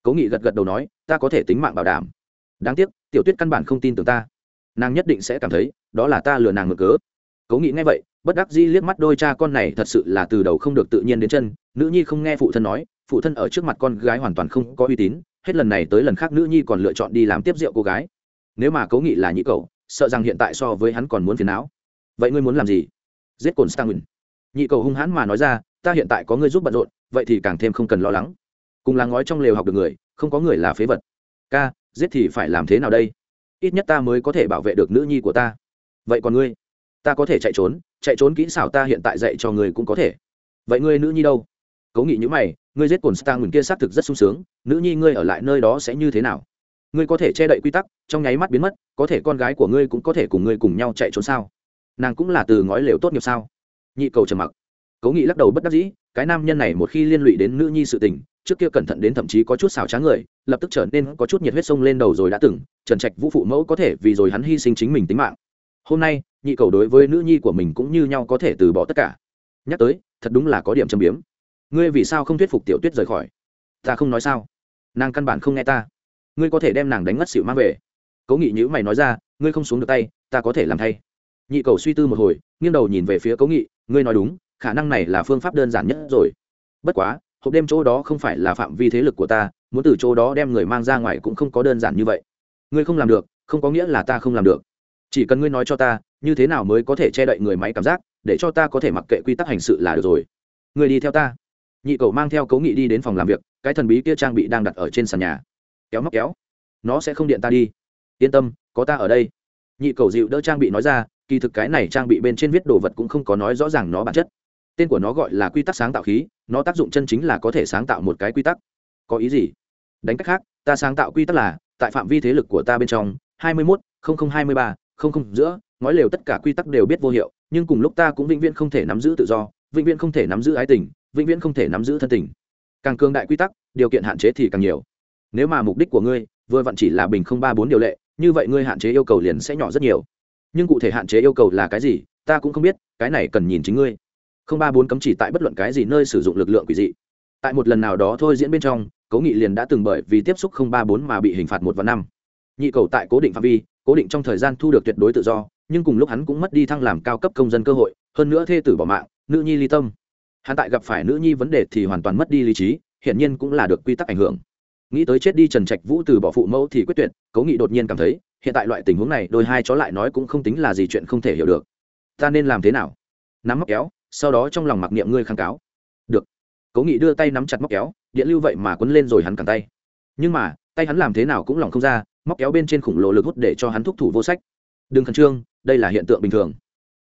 Cố nghị gật gật đầu nói, ta có thể tính mạng bảo đảm. Đáng tiếc, tiểu tuyết căn bản không tin tưởng ta nàng nhất định sẽ cảm thấy, đó là ta lừa nàng ngược cớ. Cố nghĩ ngay vậy, bất đắc dĩ liếc mắt đôi cha con này thật sự là từ đầu không được tự nhiên đến chân, nữ nhi không nghe phụ thân nói, phụ thân ở trước mặt con gái hoàn toàn không có uy tín, hết lần này tới lần khác nữ nhi còn lựa chọn đi làm tiếp rượu cô gái. Nếu mà cố nghị là nhị cậu, sợ rằng hiện tại so với hắn còn muốn phiền não. Vậy ngươi muốn làm gì? Giết cồn stanwin nhị cầu hung hãn mà nói ra, ta hiện tại có ngươi giúp bận rộn, vậy thì càng thêm không cần lo lắng. Cùng là ngói trong lều học được người, không có người là phế vật. Ca, giết thì phải làm thế nào đây? Ít nhất ta mới có thể bảo vệ được nữ nhi của ta. Vậy còn ngươi? Ta có thể chạy trốn chạy trốn kỹ xảo ta hiện tại dạy cho ngươi cũng có thể. Vậy ngươi nữ nhi đâu? Cố nghị như mày, ngươi giết cồn Star ngừng kia xác thực rất sung sướng, nữ nhi ngươi ở lại nơi đó sẽ như thế nào? Ngươi có thể che đậy quy tắc, trong nháy mắt biến mất, có thể con gái của ngươi cũng có thể cùng ngươi cùng nhau chạy trốn sao? Nàng cũng là từ ngói lều tốt nghiệp sao? Nhị cầu trầm mặc cố nghị lắc đầu bất đắc dĩ, cái nam nhân này một khi liên lụy đến nữ nhi sự tình, trước kia cẩn thận đến thậm chí có chút xào tráng người, lập tức trở nên có chút nhiệt huyết sông lên đầu rồi đã từng, trần trạch vũ phụ mẫu có thể vì rồi hắn hy sinh chính mình tính mạng. Hôm nay, nhị cầu đối với nữ nhi của mình cũng như nhau có thể từ bỏ tất cả. Nhắc tới, thật đúng là có điểm châm biếm. Ngươi vì sao không thuyết phục tiểu tuyết rời khỏi? Ta không nói sao. Nàng căn bản không nghe ta. Ngươi có thể đem nàng đánh ngất xỉu mang về. Cố nghị nhữ mày nói ra, ngươi không xuống được tay, ta có thể làm thay. Nhị cầu suy tư một hồi, nghiêng đầu nhìn về phía cố nghị, ngươi nói đúng khả năng này là phương pháp đơn giản nhất rồi. Bất quá, hộp đêm chỗ đó không phải là phạm vi thế lực của ta, muốn từ chỗ đó đem người mang ra ngoài cũng không có đơn giản như vậy. Ngươi không làm được, không có nghĩa là ta không làm được. Chỉ cần ngươi nói cho ta, như thế nào mới có thể che đậy người máy cảm giác, để cho ta có thể mặc kệ quy tắc hành sự là được rồi. Ngươi đi theo ta. Nhị cầu mang theo cấu nghị đi đến phòng làm việc, cái thần bí kia trang bị đang đặt ở trên sàn nhà. Kéo móc kéo. Nó sẽ không điện ta đi. Yên tâm, có ta ở đây. Nhị cầu dịu đỡ trang bị nói ra, kỳ thực cái này trang bị bên trên viết đồ vật cũng không có nói rõ ràng nó bản chất tên của nó gọi là quy tắc sáng tạo khí, nó tác dụng chân chính là có thể sáng tạo một cái quy tắc. Có ý gì? Đánh cách khác, ta sáng tạo quy tắc là, tại phạm vi thế lực của ta bên trong, hai mươi mốt, không không hai mươi ba, không không giữa ngói lều tất cả quy tắc đều biết vô hiệu, nhưng cùng lúc ta cũng vĩnh viễn không thể nắm giữ tự do, vĩnh viễn không thể nắm giữ ái tình, vĩnh viễn không thể nắm giữ thân tình. Càng cường đại quy tắc, điều kiện hạn chế thì càng nhiều. Nếu mà mục đích của ngươi, vừa vặn chỉ là bình không ba bốn điều lệ, như vậy ngươi hạn chế yêu cầu liền sẽ nhỏ rất nhiều. Nhưng cụ thể hạn chế yêu cầu là cái gì, ta cũng không biết, cái này cần nhìn chính ngươi không ba bốn cấm chỉ tại bất luận cái gì nơi sử dụng lực lượng quỷ dị. Tại một lần nào đó thôi diễn bên trong, cố nghị liền đã từng bởi vì tiếp xúc không ba bốn mà bị hình phạt một và năm. Nhị cầu tại cố định phạm vi, cố định trong thời gian thu được tuyệt đối tự do, nhưng cùng lúc hắn cũng mất đi thăng làm cao cấp công dân cơ hội, hơn nữa thê tử bỏ mạng, nữ nhi ly tâm. Hắn tại gặp phải nữ nhi vấn đề thì hoàn toàn mất đi lý trí, hiển nhiên cũng là được quy tắc ảnh hưởng. Nghĩ tới chết đi trần trạch vũ từ bỏ phụ mẫu thì quyết tuyệt, cố nghị đột nhiên cảm thấy, hiện tại loại tình huống này, đôi hai chó lại nói cũng không tính là gì chuyện không thể hiểu được. Ta nên làm thế nào? Nắm móc kéo sau đó trong lòng mặc niệm ngươi kháng cáo. Được. Cố nghị đưa tay nắm chặt móc kéo, điện lưu vậy mà quấn lên rồi hắn cẳng tay. Nhưng mà, tay hắn làm thế nào cũng lòng không ra, móc kéo bên trên khủng lộ lực hút để cho hắn thúc thủ vô sách. Đừng khẩn trương, đây là hiện tượng bình thường.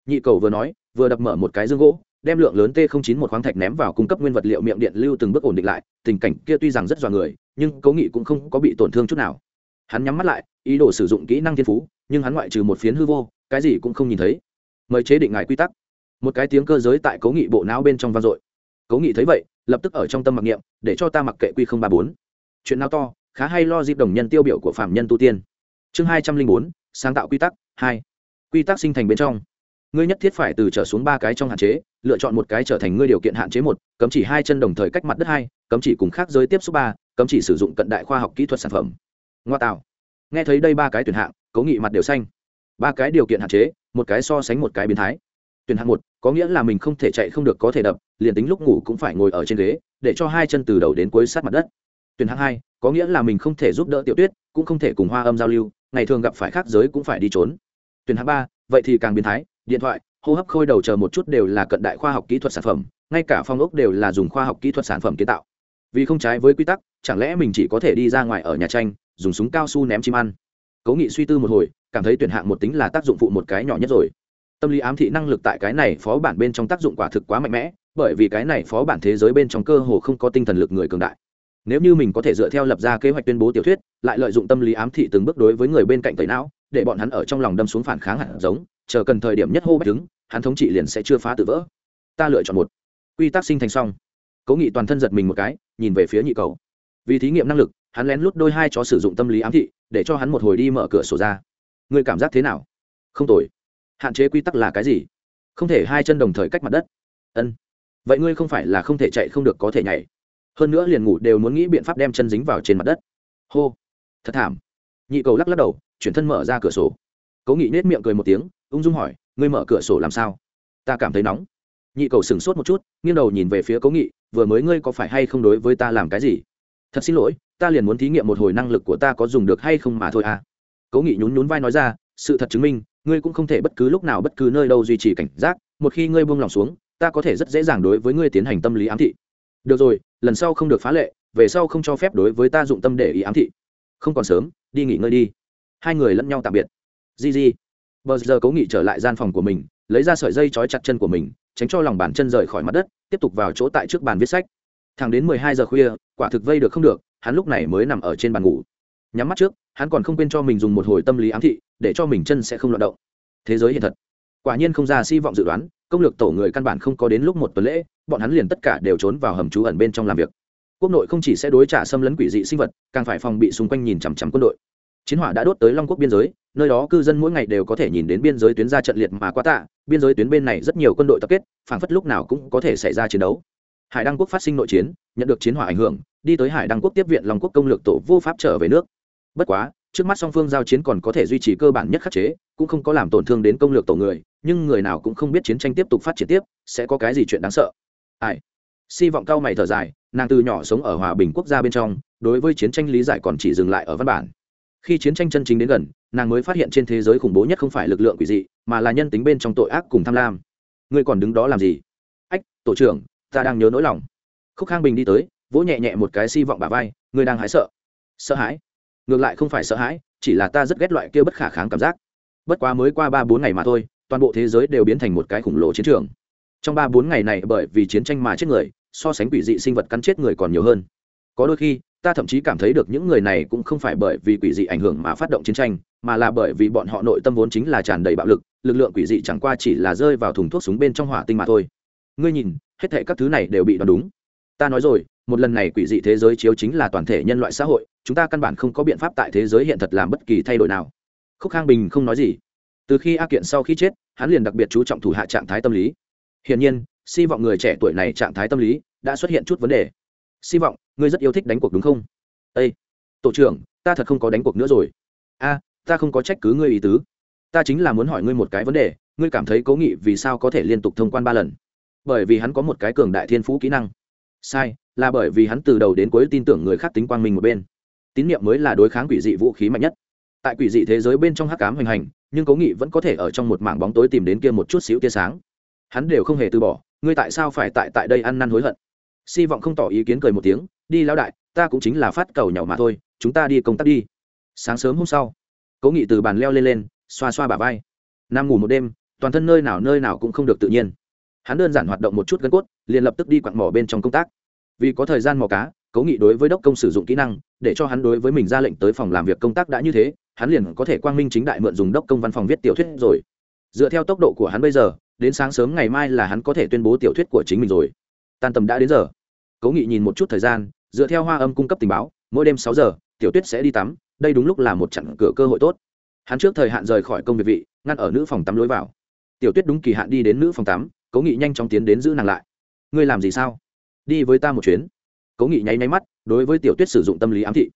Nhị cầu vừa nói, vừa đập mở một cái dương gỗ, đem lượng lớn t 09 một khoáng thạch ném vào cung cấp nguyên vật liệu miệng điện lưu từng bước ổn định lại, tình cảnh kia tuy rằng rất dọa người, nhưng cố nghị cũng không có bị tổn thương chút nào. Hắn nhắm mắt lại, ý đồ sử dụng kỹ năng thiên phú, nhưng hắn ngoại trừ một phiến hư vô, cái gì cũng không nhìn thấy. Mời chế định ngài quy tắc một cái tiếng cơ giới tại cố nghị bộ não bên trong vang dội. Cố nghị thấy vậy, lập tức ở trong tâm mặc niệm, để cho ta mặc kệ quy không ba bốn. Chuyện nào to, khá hay lo dịp đồng nhân tiêu biểu của phạm nhân tu tiên. Chương hai trăm linh bốn, sáng tạo quy tắc hai. Quy tắc sinh thành bên trong. Ngươi nhất thiết phải từ trở xuống ba cái trong hạn chế, lựa chọn một cái trở thành ngươi điều kiện hạn chế một, cấm chỉ hai chân đồng thời cách mặt đất hai, cấm chỉ cùng khác giới tiếp xúc ba, cấm chỉ sử dụng cận đại khoa học kỹ thuật sản phẩm. Ngoa tạo. Nghe thấy đây ba cái tuyển hạng, cố nghị mặt đều xanh. Ba cái điều kiện hạn chế, một cái so sánh một cái biến thái tuyển hạng một, có nghĩa là mình không thể chạy không được có thể đập, liền tính lúc ngủ cũng phải ngồi ở trên ghế, để cho hai chân từ đầu đến cuối sát mặt đất. Tuyển hạng hai, có nghĩa là mình không thể giúp đỡ tiểu tuyết, cũng không thể cùng hoa âm giao lưu, ngày thường gặp phải khác giới cũng phải đi trốn. Tuyển hạng ba, vậy thì càng biến thái, điện thoại, hô hấp khôi đầu chờ một chút đều là cận đại khoa học kỹ thuật sản phẩm, ngay cả phong ốc đều là dùng khoa học kỹ thuật sản phẩm kiến tạo. Vì không trái với quy tắc, chẳng lẽ mình chỉ có thể đi ra ngoài ở nhà tranh, dùng súng cao su ném chim ăn? Cố nghị suy tư một hồi, cảm thấy tuyển hạng một tính là tác dụng phụ một cái nhỏ nhất rồi tâm lý ám thị năng lực tại cái này phó bản bên trong tác dụng quả thực quá mạnh mẽ, bởi vì cái này phó bản thế giới bên trong cơ hồ không có tinh thần lực người cường đại. Nếu như mình có thể dựa theo lập ra kế hoạch tuyên bố tiểu thuyết, lại lợi dụng tâm lý ám thị từng bước đối với người bên cạnh tẩy não, để bọn hắn ở trong lòng đâm xuống phản kháng hẳn giống, chờ cần thời điểm nhất hô bách đứng, hắn thống trị liền sẽ chưa phá tự vỡ. Ta lựa chọn một. Quy tắc sinh thành xong. Cố nghị toàn thân giật mình một cái, nhìn về phía nhị cầu. Vì thí nghiệm năng lực, hắn lén lút đôi hai chó sử dụng tâm lý ám thị, để cho hắn một hồi đi mở cửa sổ ra. Người cảm giác thế nào? Không tồi hạn chế quy tắc là cái gì? Không thể hai chân đồng thời cách mặt đất. Ân. Vậy ngươi không phải là không thể chạy không được có thể nhảy. Hơn nữa liền ngủ đều muốn nghĩ biện pháp đem chân dính vào trên mặt đất. Hô. Thật thảm. Nhị cầu lắc lắc đầu, chuyển thân mở ra cửa sổ. Cố nghị nết miệng cười một tiếng, ung dung hỏi, ngươi mở cửa sổ làm sao? Ta cảm thấy nóng. Nhị cầu sửng sốt một chút, nghiêng đầu nhìn về phía cố nghị, vừa mới ngươi có phải hay không đối với ta làm cái gì? Thật xin lỗi, ta liền muốn thí nghiệm một hồi năng lực của ta có dùng được hay không mà thôi à. Cố nghị nhún nhún vai nói ra, sự thật chứng minh ngươi cũng không thể bất cứ lúc nào bất cứ nơi đâu duy trì cảnh giác, một khi ngươi buông lòng xuống, ta có thể rất dễ dàng đối với ngươi tiến hành tâm lý ám thị. Được rồi, lần sau không được phá lệ, về sau không cho phép đối với ta dụng tâm để ý ám thị. Không còn sớm, đi nghỉ ngơi đi. Hai người lẫn nhau tạm biệt. Di di bờ giờ cố nghị trở lại gian phòng của mình, lấy ra sợi dây trói chặt chân của mình, tránh cho lòng bàn chân rời khỏi mặt đất, tiếp tục vào chỗ tại trước bàn viết sách. Thẳng đến mười hai giờ khuya, quả thực vây được không được, hắn lúc này mới nằm ở trên bàn ngủ. Nhắm mắt trước, hắn còn không quên cho mình dùng một hồi tâm lý ám thị để cho mình chân sẽ không loạn động. Thế giới hiện thật. Quả nhiên không ra si vọng dự đoán, công lược tổ người căn bản không có đến lúc một tuần lễ, bọn hắn liền tất cả đều trốn vào hầm trú ẩn bên trong làm việc. Quốc nội không chỉ sẽ đối trả xâm lấn quỷ dị sinh vật, càng phải phòng bị xung quanh nhìn chằm chằm quân đội. Chiến hỏa đã đốt tới long quốc biên giới, nơi đó cư dân mỗi ngày đều có thể nhìn đến biên giới tuyến ra trận liệt mà quá tạ, biên giới tuyến bên này rất nhiều quân đội tập kết, phảng phất lúc nào cũng có thể xảy ra chiến đấu. Hải đăng quốc phát sinh nội chiến, nhận được chiến hỏa ảnh hưởng, đi tới hải đăng quốc tiếp viện long quốc công lược tổ vô pháp trở về nước. Bất quá trước mắt song phương giao chiến còn có thể duy trì cơ bản nhất khắc chế, cũng không có làm tổn thương đến công lược tổ người, nhưng người nào cũng không biết chiến tranh tiếp tục phát triển tiếp, sẽ có cái gì chuyện đáng sợ. Ai? Si vọng cao mày thở dài, nàng từ nhỏ sống ở hòa bình quốc gia bên trong, đối với chiến tranh lý giải còn chỉ dừng lại ở văn bản. Khi chiến tranh chân chính đến gần, nàng mới phát hiện trên thế giới khủng bố nhất không phải lực lượng quỷ dị, mà là nhân tính bên trong tội ác cùng tham lam. Ngươi còn đứng đó làm gì? Ách, tổ trưởng, ta đang nhớ nỗi lòng. Khúc khang bình đi tới, vỗ nhẹ nhẹ một cái si vọng bà vai, ngươi đang hái sợ. Sợ hãi? Ngược lại không phải sợ hãi, chỉ là ta rất ghét loại kia bất khả kháng cảm giác. Bất quá mới qua ba bốn ngày mà thôi, toàn bộ thế giới đều biến thành một cái khủng lồ chiến trường. Trong ba bốn ngày này bởi vì chiến tranh mà chết người, so sánh quỷ dị sinh vật cắn chết người còn nhiều hơn. Có đôi khi, ta thậm chí cảm thấy được những người này cũng không phải bởi vì quỷ dị ảnh hưởng mà phát động chiến tranh, mà là bởi vì bọn họ nội tâm vốn chính là tràn đầy bạo lực lực lượng quỷ dị chẳng qua chỉ là rơi vào thùng thuốc súng bên trong hỏa tinh mà thôi. Ngươi nhìn, hết thệ các thứ này đều bị đoán đúng. Ta nói rồi một lần này quỷ dị thế giới chiếu chính là toàn thể nhân loại xã hội, chúng ta căn bản không có biện pháp tại thế giới hiện thật làm bất kỳ thay đổi nào. Khúc khang bình không nói gì. Từ khi a kiện sau khi chết, hắn liền đặc biệt chú trọng thủ hạ trạng thái tâm lý. Hiển nhiên hy vọng người trẻ tuổi này trạng thái tâm lý đã xuất hiện chút vấn đề. Hy vọng, ngươi rất yêu thích đánh cuộc đúng không? Â tổ trưởng, ta thật không có đánh cuộc nữa rồi. A, ta không có trách cứ ngươi ý tứ. Ta chính là muốn hỏi ngươi một cái vấn đề, ngươi cảm thấy cố nghị vì sao có thể liên tục thông quan ba lần? Bởi vì hắn có một cái cường đại thiên phú kỹ năng sai, là bởi vì hắn từ đầu đến cuối tin tưởng người khác tính quang minh một bên. Tín nhiệm mới là đối kháng quỷ dị vũ khí mạnh nhất. Tại quỷ dị thế giới bên trong hắc cám hoành hành, nhưng cố nghị vẫn có thể ở trong một mảng bóng tối tìm đến kia một chút xíu tia sáng. Hắn đều không hề từ bỏ, ngươi tại sao phải tại tại đây ăn năn hối hận? Si vọng không tỏ ý kiến cười một tiếng, đi lão đại, ta cũng chính là phát cầu nhỏ mà thôi, chúng ta đi công tác đi. Sáng sớm hôm sau, cố nghị từ bàn leo lên lên, xoa xoa bả vai. Nằm ngủ một đêm, toàn thân nơi nào nơi nào cũng không được tự nhiên hắn đơn giản hoạt động một chút gân cốt, liền lập tức đi quặn mỏ bên trong công tác. Vì có thời gian mò cá cố nghị đối với đốc công sử dụng kỹ năng, để cho hắn đối với mình ra lệnh tới phòng làm việc công tác đã như thế, hắn liền có thể quang minh chính đại mượn dùng đốc công văn phòng viết tiểu thuyết rồi. Dựa theo tốc độ của hắn bây giờ, đến sáng sớm ngày mai là hắn có thể tuyên bố tiểu thuyết của chính mình rồi. Tan tầm đã đến giờ. Cố nghị nhìn một chút thời gian, dựa theo hoa âm cung cấp tình báo, mỗi đêm sáu giờ, tiểu tuyết sẽ đi tắm, đây đúng lúc là một chặng cửa cơ hội tốt. Hắn trước thời hạn rời khỏi công việc vị, ngăn ở nữ phòng tắm lối vào. Tiểu tuyết đúng kỳ hạn đi đến nữ phòng tắm cố nghị nhanh chóng tiến đến giữ nàng lại. Ngươi làm gì sao? Đi với ta một chuyến. Cố nghị nháy nháy mắt, đối với tiểu tuyết sử dụng tâm lý ám thị.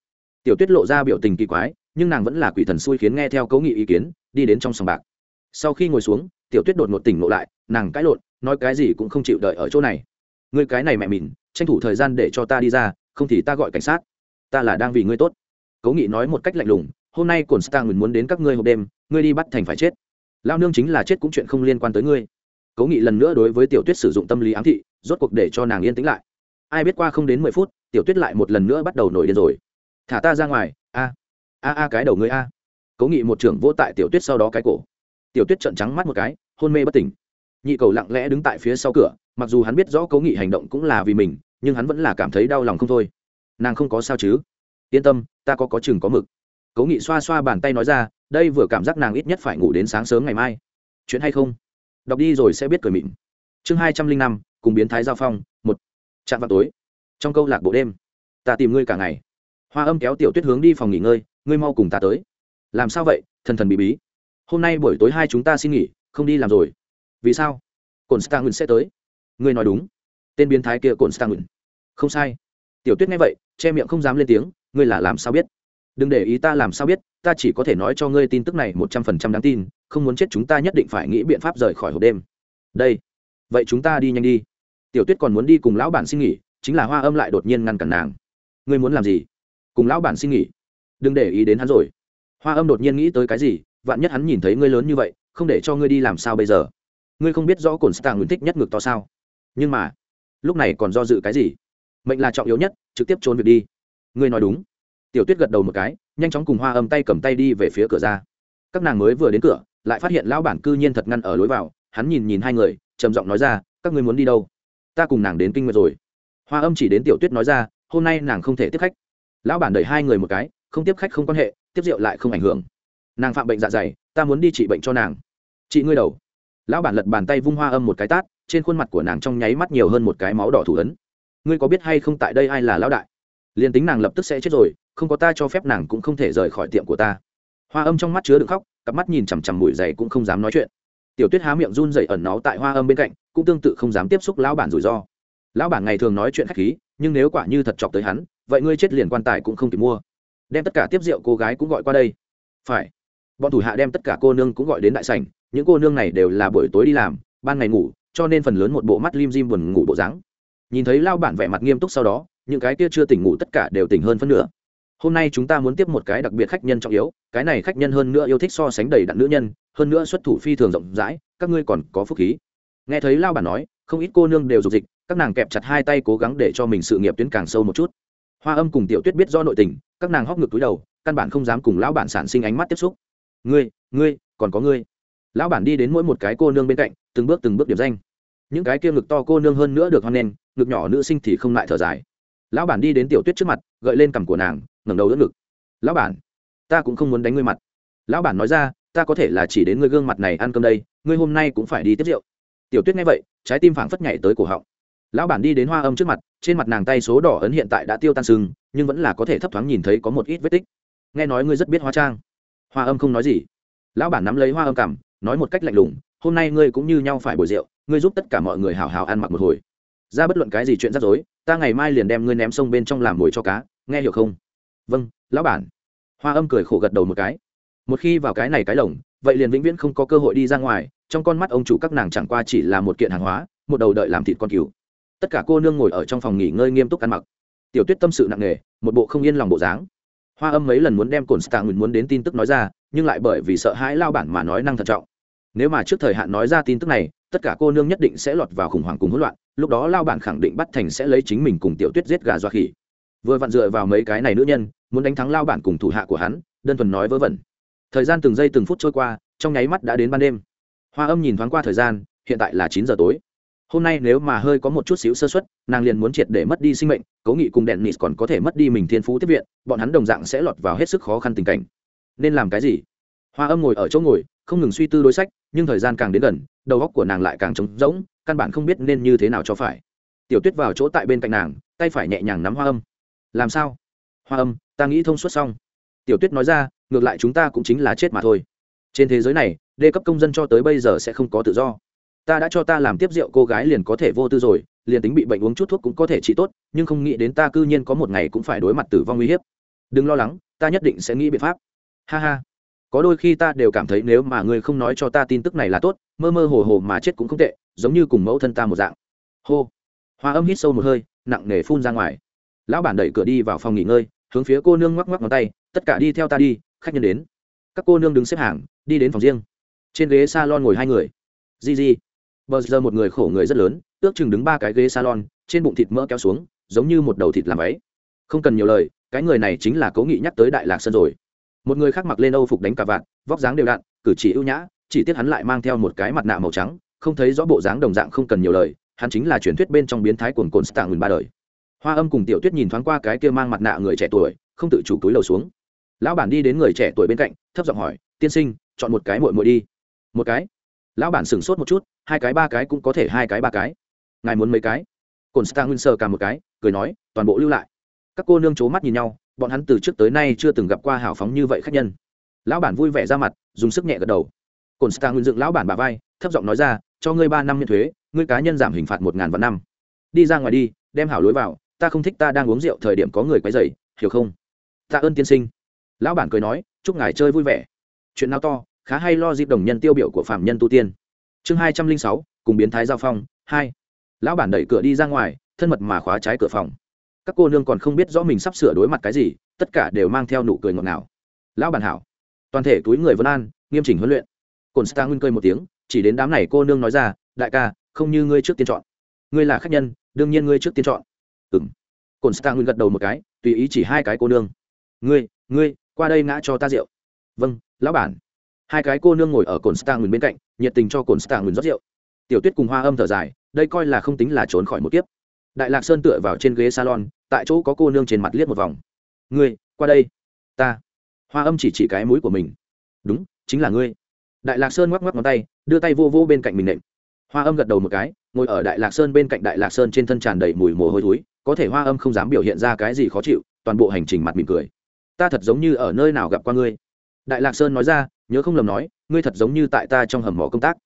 Tiểu tuyết lộ ra biểu tình kỳ quái, nhưng nàng vẫn là quỷ thần xui khiến nghe theo cố nghị ý kiến, đi đến trong sòng bạc. Sau khi ngồi xuống, tiểu tuyết đột ngột tỉnh ngộ lại, nàng cãi lộn, nói cái gì cũng không chịu đợi ở chỗ này. Ngươi cái này mẹ mìn, tranh thủ thời gian để cho ta đi ra, không thì ta gọi cảnh sát. Ta là đang vì ngươi tốt. Cố nghị nói một cách lạnh lùng, hôm nay cồn stang muốn đến các ngươi hộp đêm, ngươi đi bắt thành phải chết. Lao nương chính là chết cũng chuyện không liên quan tới ngươi cố nghị lần nữa đối với tiểu tuyết sử dụng tâm lý ám thị, rốt cuộc để cho nàng yên tĩnh lại. Ai biết qua không đến mười phút, tiểu tuyết lại một lần nữa bắt đầu nổi điên rồi. Thả ta ra ngoài, a a a, cái đầu ngươi a. Cố nghị một trưởng vô tại tiểu tuyết sau đó cái cổ. Tiểu tuyết trợn trắng mắt một cái, hôn mê bất tỉnh. Nhị cầu lặng lẽ đứng tại phía sau cửa, mặc dù hắn biết rõ cố nghị hành động cũng là vì mình, nhưng hắn vẫn là cảm thấy đau lòng không thôi. Nàng không có sao chứ? Yên tâm, ta có có chừng có mực. Cố nghị xoa xoa bàn tay nói ra, đây vừa cảm giác nàng ít nhất phải ngủ đến sáng sớm ngày mai. Chuyện hay không? Đọc đi rồi sẽ biết cười mịn. Chương hai trăm linh năm, cùng biến thái giao phong, một. Chạm vào tối. Trong câu lạc bộ đêm, ta tìm ngươi cả ngày. Hoa âm kéo tiểu tuyết hướng đi phòng nghỉ ngơi, ngươi mau cùng ta tới. Làm sao vậy? Thần thần bị bí. Hôm nay buổi tối hai chúng ta xin nghỉ, không đi làm rồi. Vì sao? Cồn stagun sẽ tới. Ngươi nói đúng. Tên biến thái kia cồn stagun không sai. Tiểu tuyết nghe vậy, che miệng không dám lên tiếng, ngươi là làm sao biết? Đừng để ý ta làm sao biết, ta chỉ có thể nói cho ngươi tin tức này một trăm phần trăm đáng tin không muốn chết chúng ta nhất định phải nghĩ biện pháp rời khỏi hộp đêm. Đây, vậy chúng ta đi nhanh đi. Tiểu tuyết còn muốn đi cùng lão bản xin nghỉ, chính là hoa âm lại đột nhiên ngăn cản nàng. Ngươi muốn làm gì? Cùng lão bản xin nghỉ. Đừng để ý đến hắn rồi. Hoa âm đột nhiên nghĩ tới cái gì, vạn nhất hắn nhìn thấy ngươi lớn như vậy, không để cho ngươi đi làm sao bây giờ? Ngươi không biết rõ cồn stạng nguyện thích nhất ngược to sao? Nhưng mà, lúc này còn do dự cái gì? Mệnh là trọng yếu nhất, trực tiếp trốn việc đi. Ngươi nói đúng. Tiểu tuyết gật đầu một cái, nhanh chóng cùng hoa âm tay cầm tay đi về phía cửa ra. Các nàng mới vừa đến cửa lại phát hiện lão bản cư nhiên thật ngăn ở lối vào, hắn nhìn nhìn hai người, trầm giọng nói ra, các ngươi muốn đi đâu? Ta cùng nàng đến kinh nguyệt rồi. Hoa âm chỉ đến tiểu tuyết nói ra, hôm nay nàng không thể tiếp khách. Lão bản đẩy hai người một cái, không tiếp khách không quan hệ, tiếp rượu lại không ảnh hưởng. Nàng phạm bệnh dạ dày, ta muốn đi trị bệnh cho nàng. Chị ngươi đầu. Lão bản lật bàn tay vung hoa âm một cái tát, trên khuôn mặt của nàng trong nháy mắt nhiều hơn một cái máu đỏ thủ ấn. Ngươi có biết hay không tại đây ai là lão đại? Liền tính nàng lập tức sẽ chết rồi, không có ta cho phép nàng cũng không thể rời khỏi tiệm của ta. Hoa âm trong mắt chứa đựng khóc cặp mắt nhìn chằm chằm mũi dày cũng không dám nói chuyện. Tiểu tuyết há miệng run dậy ẩn náu tại hoa âm bên cạnh, cũng tương tự không dám tiếp xúc lão bản rủi ro. Lão bản ngày thường nói chuyện khách khí, nhưng nếu quả như thật chọc tới hắn, vậy ngươi chết liền quan tài cũng không kịp mua. Đem tất cả tiếp rượu cô gái cũng gọi qua đây. Phải. Bọn thủ hạ đem tất cả cô nương cũng gọi đến đại sảnh, những cô nương này đều là buổi tối đi làm, ban ngày ngủ, cho nên phần lớn một bộ mắt lim dim buồn ngủ bộ dáng. Nhìn thấy lao bản vẻ mặt nghiêm túc sau đó, những cái kia chưa tỉnh ngủ tất cả đều tỉnh hơn phân nửa hôm nay chúng ta muốn tiếp một cái đặc biệt khách nhân trọng yếu, cái này khách nhân hơn nữa yêu thích so sánh đầy đặn nữ nhân, hơn nữa xuất thủ phi thường rộng rãi, các ngươi còn có phúc khí. Nghe thấy lao bản nói, không ít cô nương đều dục dịch, các nàng kẹp chặt hai tay cố gắng để cho mình sự nghiệp tuyến càng sâu một chút. Hoa âm cùng tiểu tuyết biết do nội tình, các nàng hóc ngược túi đầu, căn bản không dám cùng lão bản sản sinh ánh mắt tiếp xúc. Ngươi ngươi, còn có ngươi. Lão bản đi đến mỗi một cái cô nương bên cạnh, từng bước từng bước điểm danh. Những cái kia ngực to cô nương hơn nữa được hoan nghênh, ngực nhỏ nữ sinh thì không lại thở dài. Lão bản đi đến tiểu tuyết trước mặt, gợi lên cằm của nàng ngẩng đầu đỡ ngực. Lão bản, ta cũng không muốn đánh ngươi mặt. Lão bản nói ra, ta có thể là chỉ đến ngươi gương mặt này ăn cơm đây, ngươi hôm nay cũng phải đi tiếp rượu. Tiểu tuyết nghe vậy, trái tim phảng phất nhảy tới cổ họng. Lão bản đi đến hoa âm trước mặt, trên mặt nàng tay số đỏ ấn hiện tại đã tiêu tan sưng, nhưng vẫn là có thể thấp thoáng nhìn thấy có một ít vết tích. Nghe nói ngươi rất biết hóa trang. Hoa âm không nói gì. Lão bản nắm lấy hoa âm cảm nói một cách lạnh lùng, hôm nay ngươi cũng như nhau phải bồi rượu, ngươi giúp tất cả mọi người hào hào ăn mặc một hồi. Ra bất luận cái gì chuyện rắc rối, ta ngày mai liền đem ngươi ném sông bên trong làm mồi cho cá, nghe hiểu không? Vâng lão bản. Hoa âm cười khổ gật đầu một cái. Một khi vào cái này cái lồng, vậy liền vĩnh viễn không có cơ hội đi ra ngoài, trong con mắt ông chủ các nàng chẳng qua chỉ là một kiện hàng hóa, một đầu đợi làm thịt con cứu tất cả cô nương ngồi ở trong phòng nghỉ ngơi nghiêm túc ăn mặc. Tiểu tuyết tâm sự nặng nề, một bộ không yên lòng bộ dáng. Hoa âm mấy lần muốn đem cồn stạng muốn đến tin tức nói ra, nhưng lại bởi vì sợ hãi lao bản mà nói năng thận trọng. Nếu mà trước thời hạn nói ra tin tức này, tất cả cô nương nhất định sẽ lọt vào khủng hoảng cùng hỗn loạn, lúc đó lao bản khẳng định bắt thành sẽ lấy chính mình cùng tiểu tuyết giết gà doa khỉ. Vừa vặn dựa vào mấy cái này nữ nhân muốn đánh thắng lao bản cùng thủ hạ của hắn, đơn thuần nói vớ vẩn. Thời gian từng giây từng phút trôi qua, trong nháy mắt đã đến ban đêm. Hoa âm nhìn thoáng qua thời gian, hiện tại là chín giờ tối. Hôm nay nếu mà hơi có một chút xíu sơ xuất nàng liền muốn triệt để mất đi sinh mệnh, cố nghị cùng đèn nịt còn có thể mất đi mình thiên phú tiếp viện, bọn hắn đồng dạng sẽ lọt vào hết sức khó khăn tình cảnh. Nên làm cái gì? Hoa âm ngồi ở chỗ ngồi, không ngừng suy tư đối sách, nhưng thời gian càng đến gần, đầu góc của nàng lại càng trống rỗng, căn bản không biết nên như thế nào cho phải. Tiểu tuyết vào chỗ tại bên cạnh nàng, tay phải nhẹ nhàng nắm hoa âm. Làm sao? Hoa âm ta nghĩ thông suốt xong. Tiểu tuyết nói ra, ngược lại chúng ta cũng chính là chết mà thôi. Trên thế giới này, đê cấp công dân cho tới bây giờ sẽ không có tự do. Ta đã cho ta làm tiếp rượu, cô gái liền có thể vô tư rồi, liền tính bị bệnh uống chút thuốc cũng có thể trị tốt, nhưng không nghĩ đến ta cư nhiên có một ngày cũng phải đối mặt tử vong uy hiếp. Đừng lo lắng, ta nhất định sẽ nghĩ biện pháp. Ha ha. Có đôi khi ta đều cảm thấy nếu mà ngươi không nói cho ta tin tức này là tốt, mơ mơ hồ hồ mà chết cũng không tệ, giống như cùng mẫu thân ta một dạng. Hô. Hoa âm hít sâu một hơi, nặng nề phun ra ngoài. Lão bản đẩy cửa đi vào phòng nghỉ ngơi hướng phía cô nương ngoắc ngoắc ngón tay, tất cả đi theo ta đi, khách nhân đến. Các cô nương đứng xếp hàng, đi đến phòng riêng. Trên ghế s a lon ngồi hai người. Di di bờ giờ một người khổ người rất lớn, ước chừng đứng ba cái ghế salon, trên bụng thịt mỡ kéo xuống, giống như một đầu thịt làm váy. Không cần nhiều lời, cái người này chính là cố nghị nhắc tới đại lạc sơn rồi. Một người khác mặc lên âu phục đánh cà vạt, vóc dáng đều đặn, cử chỉ ưu nhã, chỉ tiếc hắn lại mang theo một cái mặt nạ màu trắng, không thấy rõ bộ dáng đồng dạng không cần nhiều lời, hắn chính là truyền thuyết bên trong biến thái cuồng cồn stạng ba đời hoa âm cùng tiểu tuyết nhìn thoáng qua cái kia mang mặt nạ người trẻ tuổi, không tự chủ túi lầu xuống. Lão bản đi đến người trẻ tuổi bên cạnh, thấp giọng hỏi, tiên sinh, chọn một cái mội mội đi. Một cái? Lão bản sửng sốt một chút, hai cái ba cái cũng có thể hai cái ba cái. Ngài muốn mấy cái? Cồn star nguyên sơ cả một cái, cười nói, toàn bộ lưu lại. Các cô nương c h ố mắt nhìn nhau, bọn hắn từ trước tới nay chưa từng gặp qua hào phóng như vậy khách nhân. Lão bản vui vẻ ra mặt, dùng sức nhẹ gật đầu. Cồn star nguyên dựng lão bản bà vai, thấp giọng nói ra, cho ngươi ba năm miễn thuế, ngươi cá nhân giảm hình phạt một ngàn vạn năm. Đi ra ngoài đi, đem hảo lối vào ta không thích ta đang uống rượu thời điểm có người quấy rầy, hiểu không? Tạ ơn tiên sinh. Lão bản cười nói chúc ngài chơi vui vẻ. Chuyện nào to khá hay lo dịp đồng nhân tiêu biểu của phạm nhân tu tiên. Chương hai trăm linh sáu cùng biến thái giao phong hai. Lão bản đẩy cửa đi ra ngoài thân mật mà khóa trái cửa phòng. Các cô nương còn không biết rõ mình sắp sửa đối mặt cái gì tất cả đều mang theo nụ cười ngọt ngào. Lão bản hảo. Toàn thể túi người vân an nghiêm chỉnh huấn luyện. Cồn star nguyên cười một tiếng chỉ đến đám này cô nương nói ra đại ca không như ngươi trước tiên chọn. Ngươi là khách nhân đương nhiên ngươi trước tiên chọn ừng cồn stang nguyên gật đầu một cái, tùy ý chỉ hai cái cô nương. Ngươi ngươi, qua đây ngã cho ta rượu. Vâng lão bản. Hai cái cô nương ngồi ở cồn star bên cạnh, nhiệt tình cho cồn star rót rượu. Tiểu tuyết cùng hoa âm thở dài, đây coi là không tính là trốn khỏi một kiếp. Đại lạc sơn tựa vào trên ghế salon, tại chỗ có cô nương trên mặt liếc một vòng. Ngươi, qua đây. Ta. Hoa âm chỉ chỉ cái mũi của mình. Đúng, chính là ngươi. Đại lạc sơn ngoắc ngoắc ngón tay, đưa tay vô vô bên cạnh mình nệm hoa âm gật đầu một cái, ngồi ở đại lạc sơn bên cạnh đại lạc sơn trên thân tràn đầy mùi mồ hôi thối có thể hoa âm không dám biểu hiện ra cái gì khó chịu, toàn bộ hành trình mặt mỉm cười. Ta thật giống như ở nơi nào gặp qua ngươi. Đại lạc sơn nói ra, nhớ không lầm nói, ngươi thật giống như tại ta trong hầm mỏ công tác.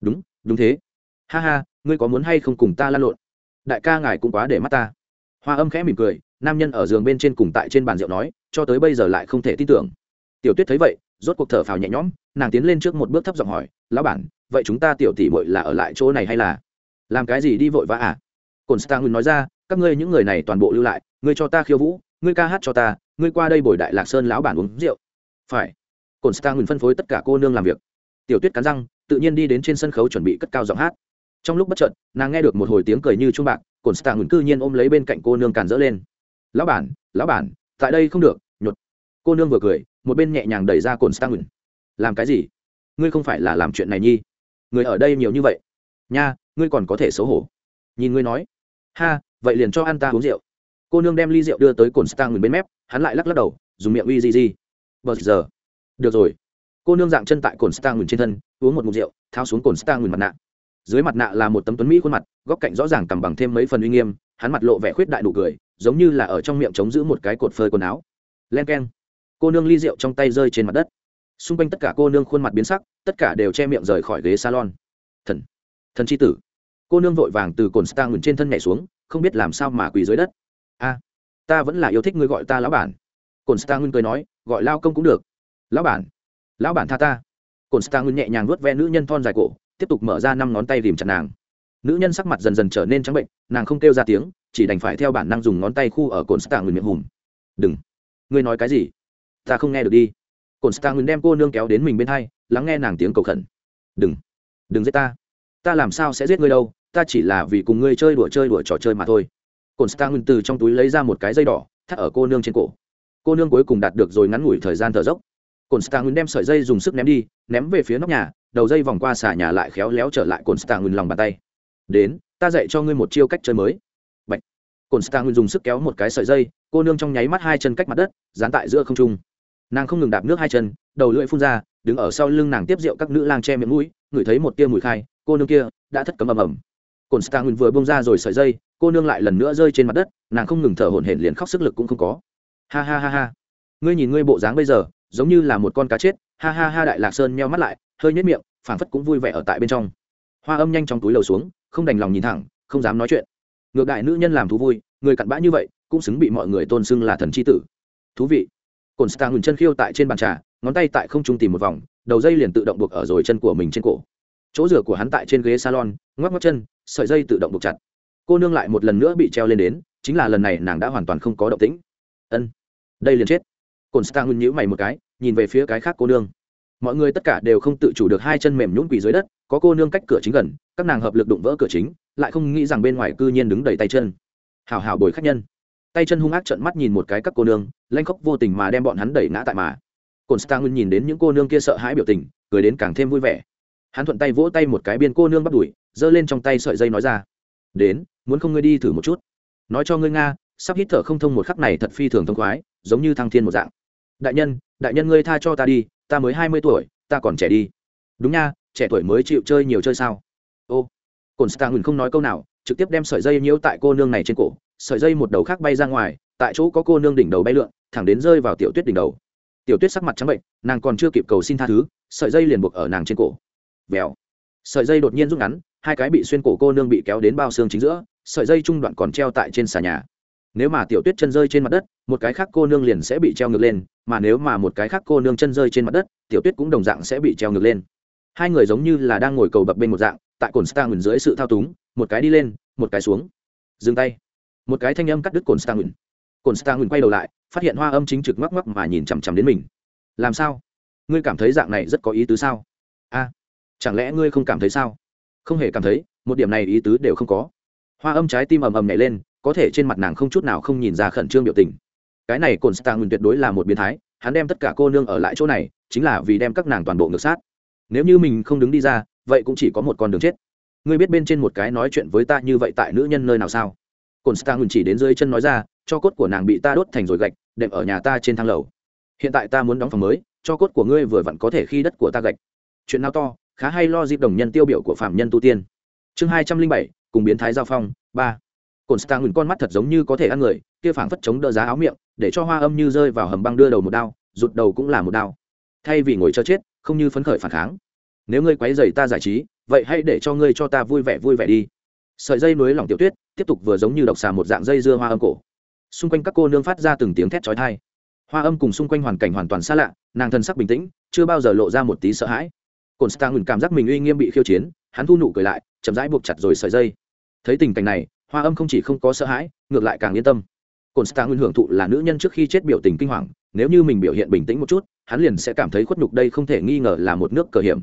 Đúng đúng thế. Ha ha, ngươi có muốn hay không cùng ta lan lộn? Đại ca ngài cũng quá để mắt ta. Hoa âm khẽ mỉm cười, nam nhân ở giường bên trên cùng tại trên bàn rượu nói, cho tới bây giờ lại không thể tin tưởng. Tiểu tuyết thấy vậy, rốt cuộc thở phào nhẹ nhõm, nàng tiến lên trước một bước thấp giọng hỏi, lão bản, vậy chúng ta tiểu tỷ bội là ở lại chỗ này hay là? Làm cái gì đi vội vã à? Cồn stang nói ra các ngươi những người này toàn bộ lưu lại, ngươi cho ta khiêu vũ, ngươi ca hát cho ta, ngươi qua đây bồi đại lạc sơn lão bản uống rượu. Phải. Cồn star ngừng phân phối tất cả cô nương làm việc. Tiểu tuyết cắn răng, tự nhiên đi đến trên sân khấu chuẩn bị cất cao giọng hát. Trong lúc bất chợt, nàng nghe được một hồi tiếng cười như chuông bạc cồn star ngừng cư nhiên ôm lấy bên cạnh cô nương càn dỡ lên. Lão bản lão bản, tại đây không được. Nhột. Cô nương vừa cười, một bên nhẹ nhàng đẩy ra cồn star ngừng. Làm cái gì? Ngươi không phải là làm chuyện này nhi. Người ở đây nhiều như vậy. Nha, ngươi còn có thể xấu hổ. Nhìn ngươi nói. Ha vậy liền cho ăn ta uống rượu. Cô nương đem ly rượu đưa tới cồn stang bên mép, hắn lại lắc lắc đầu, dùng miệng uy gì gì bờ giờ. Được rồi. Cô nương dạng chân tại cồn stang trên thân, uống một mục rượu, tháo xuống cồn stang mặt nạ. Dưới mặt nạ là một tấm tuấn mỹ khuôn mặt, góc cạnh rõ ràng cầm bằng thêm mấy phần uy nghiêm, hắn mặt lộ vẻ khuyết đại đủ cười, giống như là ở trong miệng chống giữ một cái cột phơi quần áo. Len k e n cô nương ly rượu trong tay rơi trên mặt đất. Xung quanh tất cả cô nương khuôn mặt biến sắc, tất cả đều che miệng rời khỏi ghế salon. Thần. Thần c h i tử. Cô nương vội vàng từ cồn stang trên thân nhảy xuống không biết làm sao mà quỳ dưới đất. A, ta vẫn là yêu thích ngươi gọi ta lão bản. Cồn stang cười nói, gọi lao công cũng được. Lão bản lão bản tha ta. Cồn stang nhẹ nhàng nuốt ve nữ nhân thon dài cổ, tiếp tục mở ra năm ngón tay rìm chặt nàng. Nữ nhân sắc mặt dần dần trở nên trắng bệnh, nàng không kêu ra tiếng, chỉ đành phải theo bản năng dùng ngón tay khu ở cồn stạng miệng hùm. Đừng. Ngươi nói cái gì? Ta không nghe được đi. Cồn stạng đem cô nương kéo đến mình bên hai, lắng nghe nàng tiếng cầu khẩn. Đừng. Đừng giết ta. Ta làm sao sẽ giết ngươi đâu? Ta chỉ là vì cùng ngươi chơi đùa chơi đùa trò chơi mà thôi. Cồn stạng từ trong túi lấy ra một cái dây đỏ, thắt ở cô nương trên cổ. Cô nương cuối cùng đạt được rồi ngắn ngủi thời gian thở dốc. Cồn stạng đem sợi dây dùng sức ném đi, ném về phía nóc nhà, đầu dây vòng qua xà nhà lại khéo léo trở lại cồn stạng lòng bàn tay. Đến, ta dạy cho ngươi một chiêu cách chơi mới. Bạch. cồn stang dùng sức kéo một cái sợi dây, cô nương trong nháy mắt hai chân cách mặt đất, dán tại giữa không trung. Nàng không ngừng đạp nước hai chân, đầu lưỡi phun ra, đứng ở sau lưng nàng tiếp rượu các nữ lang che miệng mũi, ngửi thấy một tia mùi khai, cô nương kia, đã thất cấm ầm ầm cồn stang vừa bông ra rồi sợi dây, cô nương lại lần nữa rơi trên mặt đất, nàng không ngừng thở hổn hển liền khóc sức lực cũng không có. Ha ha ha ha. Ngươi nhìn ngươi bộ dáng bây giờ, giống như là một con cá chết. Ha ha ha, đại lạc sơn meo mắt lại, hơi nhếch miệng, phảng phất cũng vui vẻ ở tại bên trong. Hoa âm nhanh trong túi lầu xuống, không đành lòng nhìn thẳng, không dám nói chuyện. Ngược đại nữ nhân làm thú vui, người cặn bã như vậy, cũng xứng bị mọi người tôn xưng là thần c h i tử. Thú vị. Cồn stang chân khiêu tại trên bàn trà, ngón tay tại không trung tìm một vòng, đầu dây liền tự động buộc ở rồi chân của mình trên cổ. Chỗ rửa của hắn tại trên ghế salon, ngoắc ngoắc chân sợi dây tự động buộc chặt. Cô nương lại một lần nữa bị treo lên đến, chính là lần này nàng đã hoàn toàn không có động tĩnh. Ân, đây liền chết. Cồn stang ngừng nhữ mày một cái, nhìn về phía cái khác cô nương. Mọi người tất cả đều không tự chủ được hai chân mềm nhún quỳ dưới đất, có cô nương cách cửa chính gần, các nàng hợp lực đụng vỡ cửa chính, lại không nghĩ rằng bên ngoài cư nhiên đứng đầy tay chân. Hào hào bồi khách nhân. Tay chân hung ác trận mắt nhìn một cái các cô nương, lanh khóc vô tình mà đem bọn hắn đẩy ngã tại mà. Cồn stang nhìn đến những cô nương kia sợ hãi biểu tình, cười đến càng thêm vui vẻ hắn thuận tay vỗ tay một cái biên cô nương bắt đuổi giơ lên trong tay sợi dây nói ra, đến, muốn không ngươi đi thử một chút. Nói cho ngươi nga, sắp hít thở không thông một khắc này thật phi thường thông khoái, giống như thăng thiên một dạng. Đại nhân đại nhân ngươi tha cho ta đi, ta mới hai mươi tuổi, ta còn trẻ đi. Đúng nha, trẻ tuổi mới chịu chơi nhiều chơi sao? Ô. Cồn stang không nói câu nào, trực tiếp đem sợi dây nhiễu tại cô nương này trên cổ, sợi dây một đầu khác bay ra ngoài, tại chỗ có cô nương đỉnh đầu bay lượn, thẳng đến rơi vào tiểu tuyết đỉnh đầu. Tiểu tuyết sắc mặt trắng bệnh, nàng còn chưa kịp cầu xin tha thứ, sợi dây liền buộc ở nàng trên cổ vèo. Sợi dây đột nhiên rút ngắn, hai cái bị xuyên cổ cô nương bị kéo đến bao xương chính giữa, sợi dây trung đoạn còn treo tại trên xà nhà. Nếu mà tiểu tuyết chân rơi trên mặt đất, một cái khác cô nương liền sẽ bị treo ngược lên, mà nếu mà một cái khác cô nương chân rơi trên mặt đất, tiểu tuyết cũng đồng dạng sẽ bị treo ngược lên. Hai người giống như là đang ngồi cầu bập bên một dạng, tại cồn stang dưới sự thao túng, một cái đi lên, một cái xuống. Dừng tay. Một cái thanh âm cắt đứt cồn stang cồn stang quay đầu lại, phát hiện hoa âm chính trực ngoắc ngoắc mà nhìn chằm chằm đến mình. Làm sao? Ngươi cảm thấy dạng này rất có ý tứ sao? A chẳng lẽ ngươi không cảm thấy sao? Không hề cảm thấy, một điểm này ý tứ đều không có. Hoa âm trái tim ầm ầm nhảy lên, có thể trên mặt nàng không chút nào không nhìn ra khẩn trương biểu tình. Cái này cồn stang tuyệt đối là một biến thái, hắn đem tất cả cô nương ở lại chỗ này, chính là vì đem các nàng toàn bộ ngược sát. Nếu như mình không đứng đi ra, vậy cũng chỉ có một con đường chết. Ngươi biết bên trên một cái nói chuyện với ta như vậy tại nữ nhân nơi nào sao? Cồn stang chỉ đến dưới chân nói ra, cho cốt của nàng bị ta đốt thành rồi gạch, đệm ở nhà ta trên thang lầu. Hiện tại ta muốn đóng phòng mới, cho cốt của ngươi vừa vặn có thể khi đất của ta gạch. Chuyện nào to khá hay lo dịp đồng nhân tiêu biểu của phạm nhân tu tiên. Chương hai trăm linh bảy, cùng biến thái giao phong, ba. Cồn stang ngừng con mắt thật giống như có thể ăn người, kia phảng phất chống đỡ giá áo miệng, để cho hoa âm như rơi vào hầm băng đưa đầu một đao, rụt đầu cũng là một đao. Thay vì ngồi cho chết, không như phấn khởi phản kháng. Nếu ngươi quấy dày ta giải trí, vậy hãy để cho ngươi cho ta vui vẻ vui vẻ đi. Sợi dây núi lỏng tiểu tuyết, tiếp tục vừa giống như độc xà một dạng dây dưa hoa âm cổ. Xung quanh các cô nương phát ra từng tiếng thét trói thai hoa âm cùng xung quanh hoàn cảnh hoàn toàn xa lạ, nàng thân sắc bình tĩnh, chưa bao giờ lộ ra một tí sợ hãi cồn stang cảm giác mình uy nghiêm bị khiêu chiến, hắn thu nụ cười lại, chậm rãi buộc chặt rồi sợi dây. Thấy tình cảnh này, hoa âm không chỉ không có sợ hãi, ngược lại càng yên tâm. Cồn stang hưởng thụ là nữ nhân trước khi chết biểu tình kinh hoàng, nếu như mình biểu hiện bình tĩnh một chút, hắn liền sẽ cảm thấy khuất nhục đây không thể nghi ngờ là một nước cờ hiểm.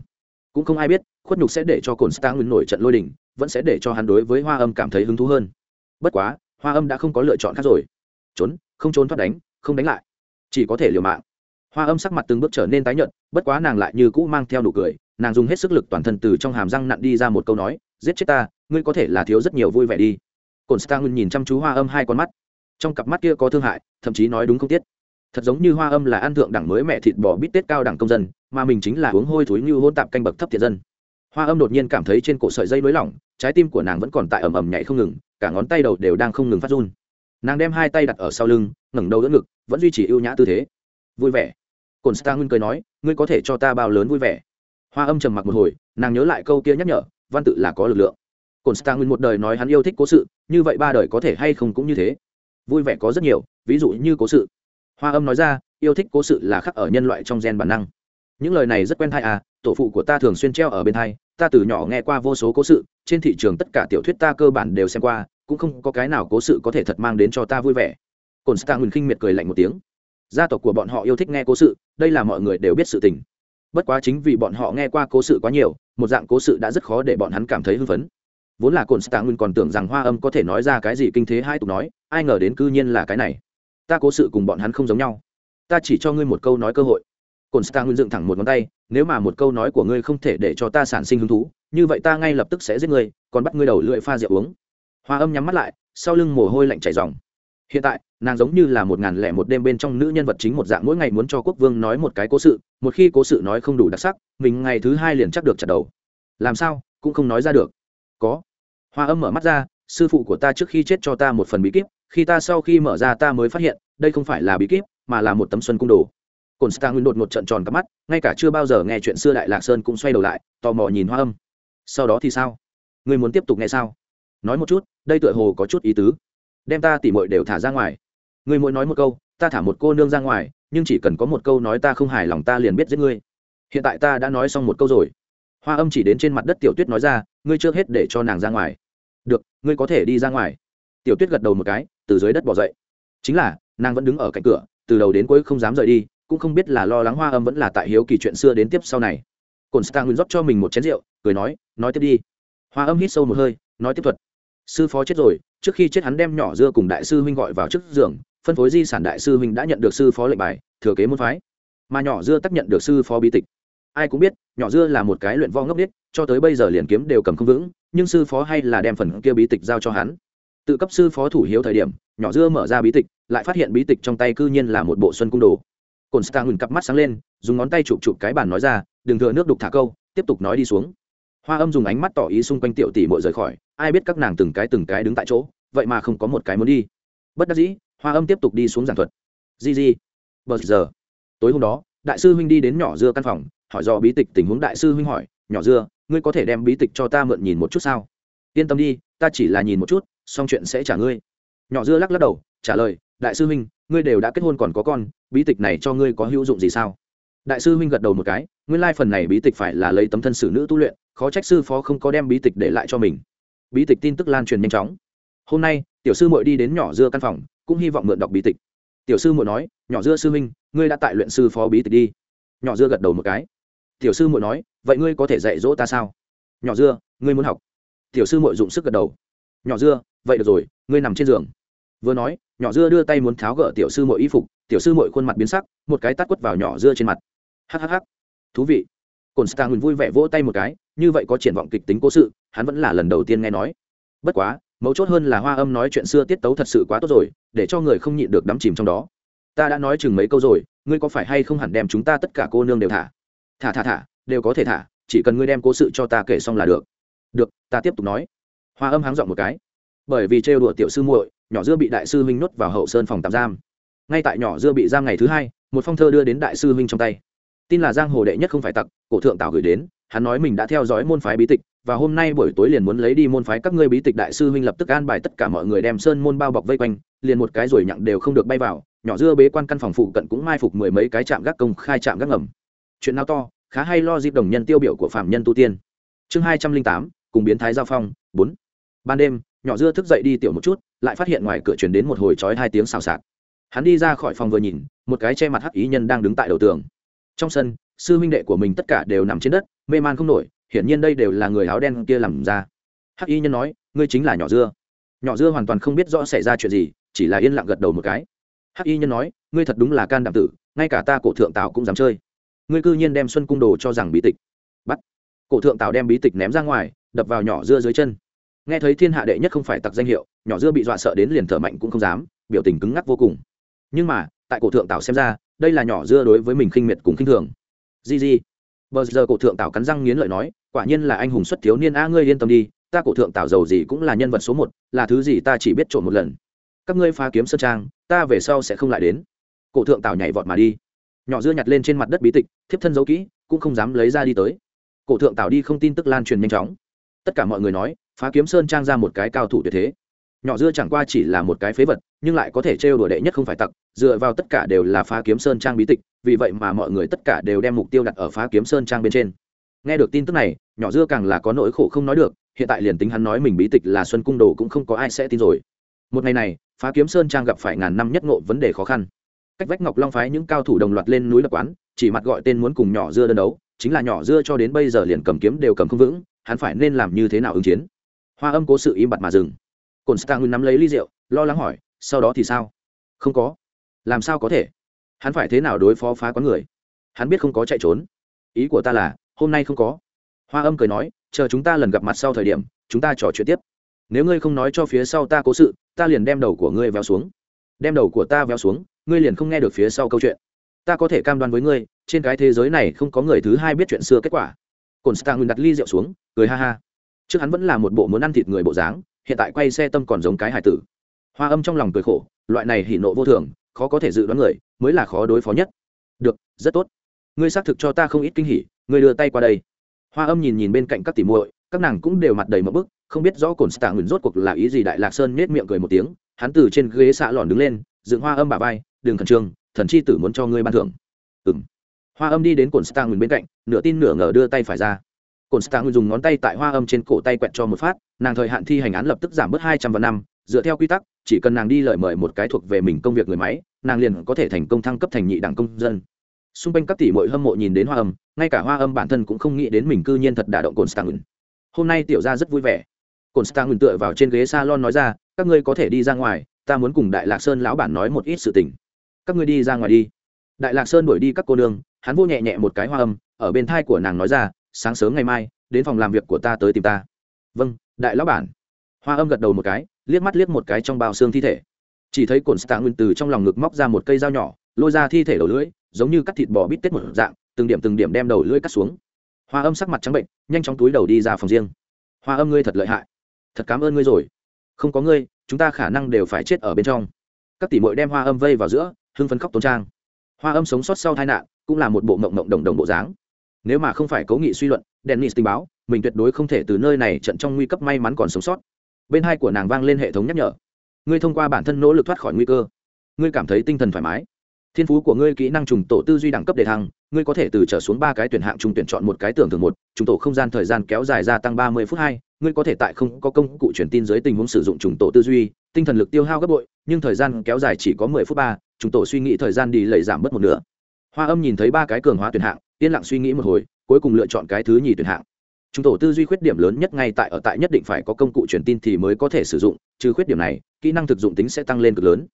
Cũng không ai biết, khuất nhục sẽ để cho cồn stang nổi trận lôi đình, vẫn sẽ để cho hắn đối với hoa âm cảm thấy hứng thú hơn. Bất quá, hoa âm đã không có lựa chọn khác rồi. Trốn, không trốn thoát đánh, không đánh lại. Chỉ có thể liều mạng hoa âm sắc mặt từng bước trở nên tái nhợt, bất quá nàng lại như cũ mang theo nụ cười, nàng dùng hết sức lực toàn thân từ trong hàm răng nặn đi ra một câu nói, giết chết ta, ngươi có thể là thiếu rất nhiều vui vẻ đi. Cồn stang nhìn chăm chú hoa âm hai con mắt. Trong cặp mắt kia có thương hại, thậm chí nói đúng không tiết. Thật giống như hoa âm là ăn thượng đẳng mới mẹ thịt bò bít tết cao đẳng công dân, mà mình chính là uống hôi thối như hôn tạp canh bậc thấp thiệt dân. Hoa âm đột nhiên cảm thấy trên cổ sợi dây nới lỏng, trái tim của nàng vẫn còn tại ầm ầm nhảy không ngừng, cả ngón tay đầu đều đang không ngừng phát run. Nàng đem hai tay đặt ở sau lưng, ngẩng đầu đỡ ngực, vẫn duy trì ưu nhã tư thế. Vui vẻ cồn star nguyên cười nói, ngươi có thể cho ta bao lớn vui vẻ? Hoa âm trầm mặc một hồi, nàng nhớ lại câu kia nhắc nhở, văn tự là có lực lượng. Cồn star nguyên một đời nói hắn yêu thích cố sự, như vậy ba đời có thể hay không cũng như thế. Vui vẻ có rất nhiều, ví dụ như cố sự. Hoa âm nói ra, yêu thích cố sự là khắc ở nhân loại trong gen bản năng. Những lời này rất quen thai à tổ phụ của ta thường xuyên treo ở bên thai ta từ nhỏ nghe qua vô số cố sự, trên thị trường tất cả tiểu thuyết ta cơ bản đều xem qua, cũng không có cái nào cố sự có thể thật mang đến cho ta vui vẻ. Cồn star nguyên khinh miệt cười lạnh một tiếng gia tộc của bọn họ yêu thích nghe cố sự, đây là mọi người đều biết sự tình. Bất quá chính vì bọn họ nghe qua cố sự quá nhiều, một dạng cố sự đã rất khó để bọn hắn cảm thấy hưng phấn. Vốn là cồn stạng nguyên còn tưởng rằng hoa âm có thể nói ra cái gì kinh thế hai tục nói, ai ngờ đến cư nhiên là cái này. Ta cố sự cùng bọn hắn không giống nhau. Ta chỉ cho ngươi một câu nói cơ hội. Cồn stạng nguyên dựng thẳng một ngón tay, nếu mà một câu nói của ngươi không thể để cho ta sản sinh hứng thú, như vậy ta ngay lập tức sẽ giết ngươi, còn bắt ngươi đầu lưỡi pha rượu uống. Hoa âm nhắm mắt lại, sau lưng mồ hôi lạnh chảy dòng hiện tại nàng giống như là một ngàn lẻ một đêm bên trong nữ nhân vật chính một dạng, mỗi ngày muốn cho quốc vương nói một cái cố sự, một khi cố sự nói không đủ đặc sắc, mình ngày thứ hai liền chắc được chặt đầu. Làm sao? Cũng không nói ra được. Có. Hoa âm mở mắt ra, sư phụ của ta trước khi chết cho ta một phần bí kíp, khi ta sau khi mở ra ta mới phát hiện, đây không phải là bí kíp, mà là một tấm xuân cung đồ. Cồn star nguyên đột một trận tròn cắp mắt, ngay cả chưa bao giờ nghe chuyện xưa đại lạc sơn cũng xoay đầu lại, tò mò nhìn hoa âm. Sau đó thì sao? Người muốn tiếp tục nghe sao? Nói một chút, đây tựa hồ có chút ý tứ. Đem ta tỉ mội đều thả ra ngoài. Ngươi mỗi nói một câu, ta thả một cô nương ra ngoài, nhưng chỉ cần có một câu nói ta không hài lòng ta liền biết giết ngươi. Hiện tại ta đã nói xong một câu rồi. Hoa âm chỉ đến trên mặt đất tiểu tuyết nói ra, ngươi trước hết để cho nàng ra ngoài. Được, ngươi có thể đi ra ngoài. Tiểu tuyết gật đầu một cái, từ dưới đất bỏ dậy. Chính là, nàng vẫn đứng ở cạnh cửa, từ đầu đến cuối không dám rời đi, cũng không biết là lo lắng hoa âm vẫn là tại hiếu kỳ chuyện xưa đến tiếp sau này. Cồn stang nguyên rót cho mình một chén rượu, cười nói nói tiếp đi. Hoa âm hít sâu một hơi, nói tiếp thuật. Sư phó chết rồi, trước khi chết hắn đem nhỏ dưa cùng đại sư huynh gọi vào trước giường phân phối di sản đại sư huynh đã nhận được sư phó lệnh bài, thừa kế môn phái. Mà nhỏ dưa tác nhận được sư phó bí tịch. Ai cũng biết, nhỏ dưa là một cái luyện vo ngốc biết cho tới bây giờ liền kiếm đều cầm không vững, nhưng sư phó hay là đem phần kia bí tịch giao cho hắn. Tự cấp sư phó thủ hiếu thời điểm, nhỏ dưa mở ra bí tịch, lại phát hiện bí tịch trong tay cư nhiên là một bộ xuân cung đồ. Cồn star ngừng cặp mắt sáng lên, dùng ngón tay chụp chụp cái bàn nói ra, đừng thừa nước đục thả câu, tiếp tục nói đi xuống. Hoa âm dùng ánh mắt tỏ ý xung quanh tiểu tỷ mội rời khỏi, ai biết các nàng từng cái từng cái đứng tại chỗ, vậy mà không có một cái muốn đi. Bất đắc dĩ hoa âm tiếp tục đi xuống giảng thuật. Di di bờ giờ. Tối hôm đó, đại sư huynh đi đến nhỏ dưa căn phòng, hỏi do bí tịch tình huống đại sư huynh hỏi, nhỏ dưa, ngươi có thể đem bí tịch cho ta mượn nhìn một chút sao? Yên tâm đi, ta chỉ là nhìn một chút, xong chuyện sẽ trả ngươi. Nhỏ dưa lắc lắc đầu, trả lời, đại sư huynh, ngươi đều đã kết hôn còn có con, bí tịch này cho ngươi có hữu dụng gì sao? Đại sư huynh gật đầu một cái, nguyên lai phần này bí tịch phải là lấy tấm thân sử nữ tu luyện, khó trách sư phó không có đem bí tịch để lại cho mình. Bí tịch tin tức lan truyền nhanh chóng. Hôm nay, tiểu sư muội đi đến nhỏ dưa căn phòng cũng hy vọng mượn đọc bí tịch. Tiểu sư muội nói, nhỏ dưa sư huynh, ngươi đã tại luyện sư phó bí tịch đi. Nhỏ dưa gật đầu một cái. Tiểu sư muội nói, vậy ngươi có thể dạy dỗ ta sao? Nhỏ dưa, ngươi muốn học. Tiểu sư muội dụng sức gật đầu. Nhỏ dưa, vậy được rồi, ngươi nằm trên giường. Vừa nói, nhỏ dưa đưa tay muốn tháo gỡ tiểu sư muội y phục, tiểu sư muội khuôn mặt biến sắc, một cái tát quất vào nhỏ dưa trên mặt. Hhh thú vị. Cồn stang vui vẻ vỗ tay một cái, như vậy có triển vọng kịch tính cố sự, hắn vẫn là lần đầu tiên nghe nói. Bất quá mấu chốt hơn là hoa âm nói chuyện xưa tiết tấu thật sự quá tốt rồi, để cho người không nhịn được đắm chìm trong đó. Ta đã nói chừng mấy câu rồi, ngươi có phải hay không hẳn đem chúng ta tất cả cô nương đều thả? Thả thả thả, đều có thể thả, chỉ cần ngươi đem cố sự cho ta kể xong là được. Được, ta tiếp tục nói. Hoa âm háng dọn một cái. Bởi vì trêu đùa tiểu sư muội, nhỏ dưa bị đại sư huynh nuốt vào hậu sơn phòng tạm giam. Ngay tại nhỏ dưa bị giam ngày thứ hai, một phong thơ đưa đến đại sư huynh trong tay. Tin là giang hồ đệ nhất không phải tặc, cổ thượng tào gửi đến, hắn nói mình đã theo dõi môn phái bí tịch và hôm nay buổi tối liền muốn lấy đi môn phái các ngươi bí tịch đại sư huynh lập tức an bài tất cả mọi người đem sơn môn bao bọc vây quanh, liền một cái rồi nhặng đều không được bay vào, nhỏ dưa bế quan căn phòng phụ cận cũng mai phục mười mấy cái trạm gác công khai trạm gác ngầm. Chuyện nào to, khá hay lo dịp đồng nhân tiêu biểu của phạm nhân tu tiên. Chương hai trăm linh tám, cùng biến thái giao phong, bốn. Ban đêm, nhỏ dưa thức dậy đi tiểu một chút, lại phát hiện ngoài cửa truyền đến một hồi trói hai tiếng xào xạc. Hắn đi ra khỏi phòng vừa nhìn, một cái che mặt hắc ý nhân đang đứng tại đầu tường. Trong sân, sư huynh đệ của mình tất cả đều nằm trên đất, mê man không nổi hiển nhiên đây đều là người áo đen kia làm ra. Hắc y nhân nói, ngươi chính là nhỏ dưa. Nhỏ dưa hoàn toàn không biết rõ xảy ra chuyện gì, chỉ là yên lặng gật đầu một cái. Hắc y nhân nói, ngươi thật đúng là can đảm tử, ngay cả ta cổ thượng tào cũng dám chơi. Ngươi cư nhiên đem xuân cung đồ cho rằng bí tịch. Bắt. Cổ thượng tào đem bí tịch ném ra ngoài, đập vào nhỏ dưa dưới chân. Nghe thấy thiên hạ đệ nhất không phải tặc danh hiệu, nhỏ dưa bị dọa sợ đến liền thở mạnh cũng không dám, biểu tình cứng ngắc vô cùng. Nhưng mà, tại cổ thượng tào xem ra, đây là nhỏ dưa đối với mình khinh miệt cùng khinh thường. Di di. Bờ giờ cổ thượng Tạo cắn răng nghiến lợi nói quả nhiên là anh hùng xuất thiếu niên a, ngươi yên tâm đi, ta cổ thượng Tạo giàu gì cũng là nhân vật số một, là thứ gì ta chỉ biết trộm một lần. Các ngươi phá kiếm sơn trang, ta về sau sẽ không lại đến. Cổ thượng Tạo nhảy vọt mà đi. Nhỏ dưa nhặt lên trên mặt đất bí tịch, thiếp thân giấu kỹ, cũng không dám lấy ra đi tới. Cổ thượng Tạo đi không tin tức lan truyền nhanh chóng. Tất cả mọi người nói, phá kiếm sơn trang ra một cái cao thủ tuyệt thế. Nhỏ dưa chẳng qua chỉ là một cái phế vật, nhưng lại có thể trêu đùa đệ nhất không phải tặc, dựa vào tất cả đều là phá kiếm sơn trang bí tịch, vì vậy mà mọi người tất cả đều đem mục tiêu đặt ở phá kiếm sơn trang bên trên nghe được tin tức này, nhỏ dưa càng là có nỗi khổ không nói được, hiện tại liền tính hắn nói mình bí tịch là xuân cung đồ cũng không có ai sẽ tin rồi. Một ngày này, phá kiếm sơn trang gặp phải ngàn năm nhất ngộ vấn đề khó khăn. Cách vách ngọc long phái những cao thủ đồng loạt lên núi lập quán, chỉ mặt gọi tên muốn cùng nhỏ dưa đơn đấu, chính là nhỏ dưa cho đến bây giờ liền cầm kiếm đều cầm không vững, hắn phải nên làm như thế nào ứng chiến? Hoa âm cố sự im bặt mà dừng. Cồn stang nắm lấy ly rượu, lo lắng hỏi, sau đó thì sao? Không có. Làm sao có thể? Hắn phải thế nào đối phó phá quán người? Hắn biết không có chạy trốn. Ý của ta là hôm nay không có. Hoa âm cười nói, chờ chúng ta lần gặp mặt sau thời điểm, chúng ta trò chuyện tiếp. Nếu ngươi không nói cho phía sau ta cố sự, ta liền đem đầu của ngươi véo xuống. Đem đầu của ta véo xuống, ngươi liền không nghe được phía sau câu chuyện. Ta có thể cam đoan với ngươi, trên cái thế giới này không có người thứ hai biết chuyện xưa kết quả. Cồn stang đặt ly rượu xuống, cười ha ha. Trước hắn vẫn là một bộ muốn ăn thịt người bộ dáng, hiện tại quay xe tâm còn giống cái hải tử. Hoa âm trong lòng cười khổ, loại này hỉ nộ vô thường, khó có thể dự đoán người, mới là khó đối phó nhất. Được, rất tốt ngươi xác thực cho ta không ít kinh hỉ, ngươi đưa tay qua đây. Hoa âm nhìn nhìn bên cạnh các tỉ muội, các nàng cũng đều mặt đầy mỡ bức, không biết rõ cồn stạng Nguyên rốt cuộc là ý gì đại lạc sơn nết miệng cười một tiếng, hắn từ trên ghế xạ lòn đứng lên, dựng hoa âm bà vai, đường khẩn trương, thần chi tử muốn cho ngươi ban thưởng. Ừ m hoa âm đi đến cồn stạng Nguyên bên cạnh, nửa tin nửa ngờ đưa tay phải ra. Cồn stạng dùng ngón tay tại hoa âm trên cổ tay quẹt cho một phát, nàng thời hạn thi hành án lập tức giảm bớt hai trăm vạn năm, dựa theo quy tắc, chỉ cần nàng đi lợi mời một cái thuộc về mình công việc người máy, nàng liền có thể thành công thăng cấp thành nhị đảng công dân xung quanh các tỷ mội hâm mộ nhìn đến hoa âm, ngay cả hoa âm bản thân cũng không nghĩ đến mình cư nhiên thật đả động cồn stang hôm nay tiểu ra rất vui vẻ. Cồn stang tựa vào trên ghế s a lon nói ra, các ngươi có thể đi ra ngoài, ta muốn cùng đại lạc sơn lão bản nói một ít sự tình. Các ngươi đi ra ngoài đi. Đại lạc sơn đuổi đi các cô nương, hắn vô nhẹ nhẹ một cái hoa âm, ở bên thai của nàng nói ra, sáng sớm ngày mai, đến phòng làm việc của ta tới tìm ta. Vâng đại lão bản. Hoa âm gật đầu một cái, liếc mắt liếc một cái trong bao xương thi thể. Chỉ thấy cồn stạ từ trong lòng ngực móc ra một cây dao nhỏ, lôi ra thi thể đầu lưỡi giống như cắt thịt bò bít tết một dạng, từng điểm từng điểm đem đầu lưỡi cắt xuống. Hoa âm sắc mặt trắng bệnh, nhanh chóng túi đầu đi ra phòng riêng. Hoa âm ngươi thật lợi hại. Thật cảm ơn ngươi rồi. Không có ngươi, chúng ta khả năng đều phải chết ở bên trong. Các tỷ mội đem hoa âm vây vào giữa, hưng phấn khóc tôn trang. Hoa âm sống sót sau tai nạn, cũng là một bộ mộng mộng đồng đồng bộ dáng. Nếu mà không phải cố nghị suy luận, dennis tình báo, mình tuyệt đối không thể từ nơi này trận trong nguy cấp may mắn còn sống sót. Bên hai của nàng vang lên hệ thống nhắc nhở. Ngươi thông qua bản thân nỗ lực thoát khỏi nguy cơ. Ngươi cảm thấy tinh thần thoải mái thiên phú của ngươi kỹ năng trùng tổ tư duy đẳng cấp đề thăng, ngươi có thể từ trở xuống ba cái tuyển hạng trùng tuyển chọn một cái tưởng thường một, trùng tổ không gian thời gian kéo dài gia tăng ba mươi phút hai, ngươi có thể tại không có công cụ truyền tin dưới tình huống sử dụng trùng tổ tư duy, tinh thần lực tiêu hao gấp bội, nhưng thời gian kéo dài chỉ có mười phút ba, trùng tổ suy nghĩ thời gian đi lầy giảm mất một nửa. Hoa âm nhìn thấy ba cái cường hóa tuyển hạng, yên lặng suy nghĩ một hồi, cuối cùng lựa chọn cái thứ nhì tuyển hạng. Trùng tổ tư duy khuyết điểm lớn nhất ngay tại ở tại nhất định phải có công cụ truyền tin thì mới có thể sử dụng, trừ khuyết điểm này, kỹ năng thực dụng tính sẽ tăng lên cực lớn.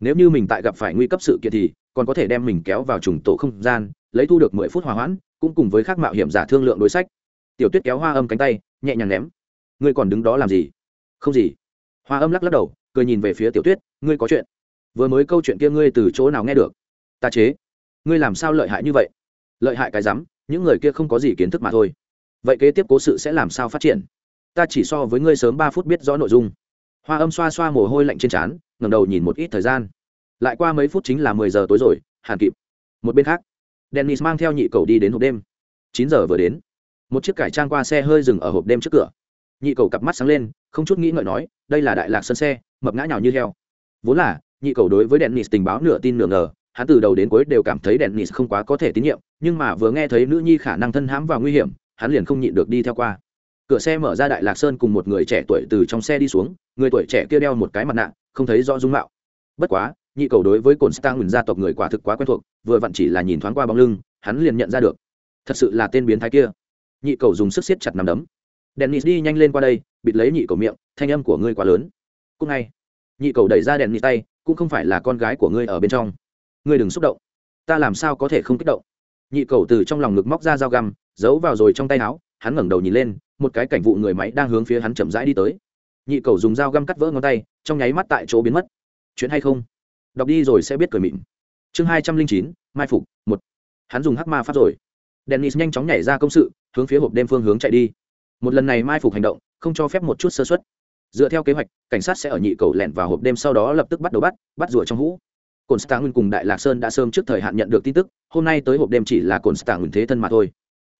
Nếu như mình tại gặp phải nguy cấp sự kiện thì còn có thể đem mình kéo vào trùng tổ không gian, lấy thu được mười phút hòa hoãn, cũng cùng với khác mạo hiểm giả thương lượng đối sách. Tiểu tuyết kéo hoa âm cánh tay, nhẹ nhàng ném. Ngươi còn đứng đó làm gì? Không gì. Hoa âm lắc lắc đầu, cười nhìn về phía tiểu tuyết, ngươi có chuyện. Vừa mới câu chuyện kia ngươi từ chỗ nào nghe được? Ta chế. Ngươi làm sao lợi hại như vậy? Lợi hại cái rắm, những người kia không có gì kiến thức mà thôi. Vậy kế tiếp cố sự sẽ làm sao phát triển? Ta chỉ so với ngươi sớm ba phút biết rõ nội dung. Hoa âm xoa xoa mồ hôi lạnh trên trán ngầm đầu nhìn một ít thời gian lại qua mấy phút chính là mười giờ tối rồi hàn kịp. Một bên khác, dennis mang theo nhị cầu đi đến hộp đêm. Chín giờ vừa đến, một chiếc cải trang qua xe hơi dừng ở hộp đêm trước cửa. Nhị cầu cặp mắt sáng lên, không chút nghĩ ngợi nói, đây là đại lạc sân xe, mập ngã nhào như heo. Vốn là, nhị cầu đối với dennis tình báo nửa tin nửa ngờ, hắn từ đầu đến cuối đều cảm thấy dennis không quá có thể tín nhiệm, nhưng mà vừa nghe thấy nữ nhi khả năng thân hãm vào nguy hiểm, hắn liền không nhịn được đi theo qua. Cửa xe mở ra đại lạc sơn cùng một người trẻ tuổi từ trong xe đi xuống, người tuổi trẻ kia đeo một cái mặt nạ, không thấy rõ dung mạo. Bất quá nhị cầu đối với cồn stang nguyền gia tộc người quả thực quá quen thuộc, vừa vặn chỉ là nhìn thoáng qua bóng lưng, hắn liền nhận ra được. Thật sự là tên biến thái kia. Nhị cầu dùng sức siết chặt nằm đấm. Dennis đi nhanh lên qua đây, bịt lấy nhị cầu miệng, thanh âm của ngươi quá lớn. Cũng ngay. Nhị cầu đẩy ra dennis tay, cũng không phải là con gái của ngươi ở bên trong. Ngươi đừng xúc động. Ta làm sao có thể không kích động? Nhị cầu từ trong lòng ngực móc ra dao găm, giấu vào rồi trong tay áo, hắn ngẩng đầu nhìn lên, một cái cảnh vụ người máy đang hướng phía hắn chậm rãi đi tới. Nhị cầu dùng dao găm cắt vỡ ngón tay, trong nháy mắt tại chỗ biến mất. Chuyện hay không? Đọc đi rồi sẽ biết cười mịn. Chương hai trăm linh chín, mai phục, một. Hắn dùng hắc ma phát rồi. Dennis nhanh chóng nhảy ra công sự, hướng phía hộp đêm phương hướng chạy đi. Một lần này mai phục hành động, không cho phép một chút sơ xuất dựa theo kế hoạch, cảnh sát sẽ ở nhị cầu lẻn vào hộp đêm sau đó lập tức bắt đầu bắt bắt rùa trong hũ. Cồn stạng cùng đại lạc sơn đã sớm trước thời hạn nhận được tin tức, hôm nay tới hộp đêm chỉ là cồn stạng thế thân mà thôi.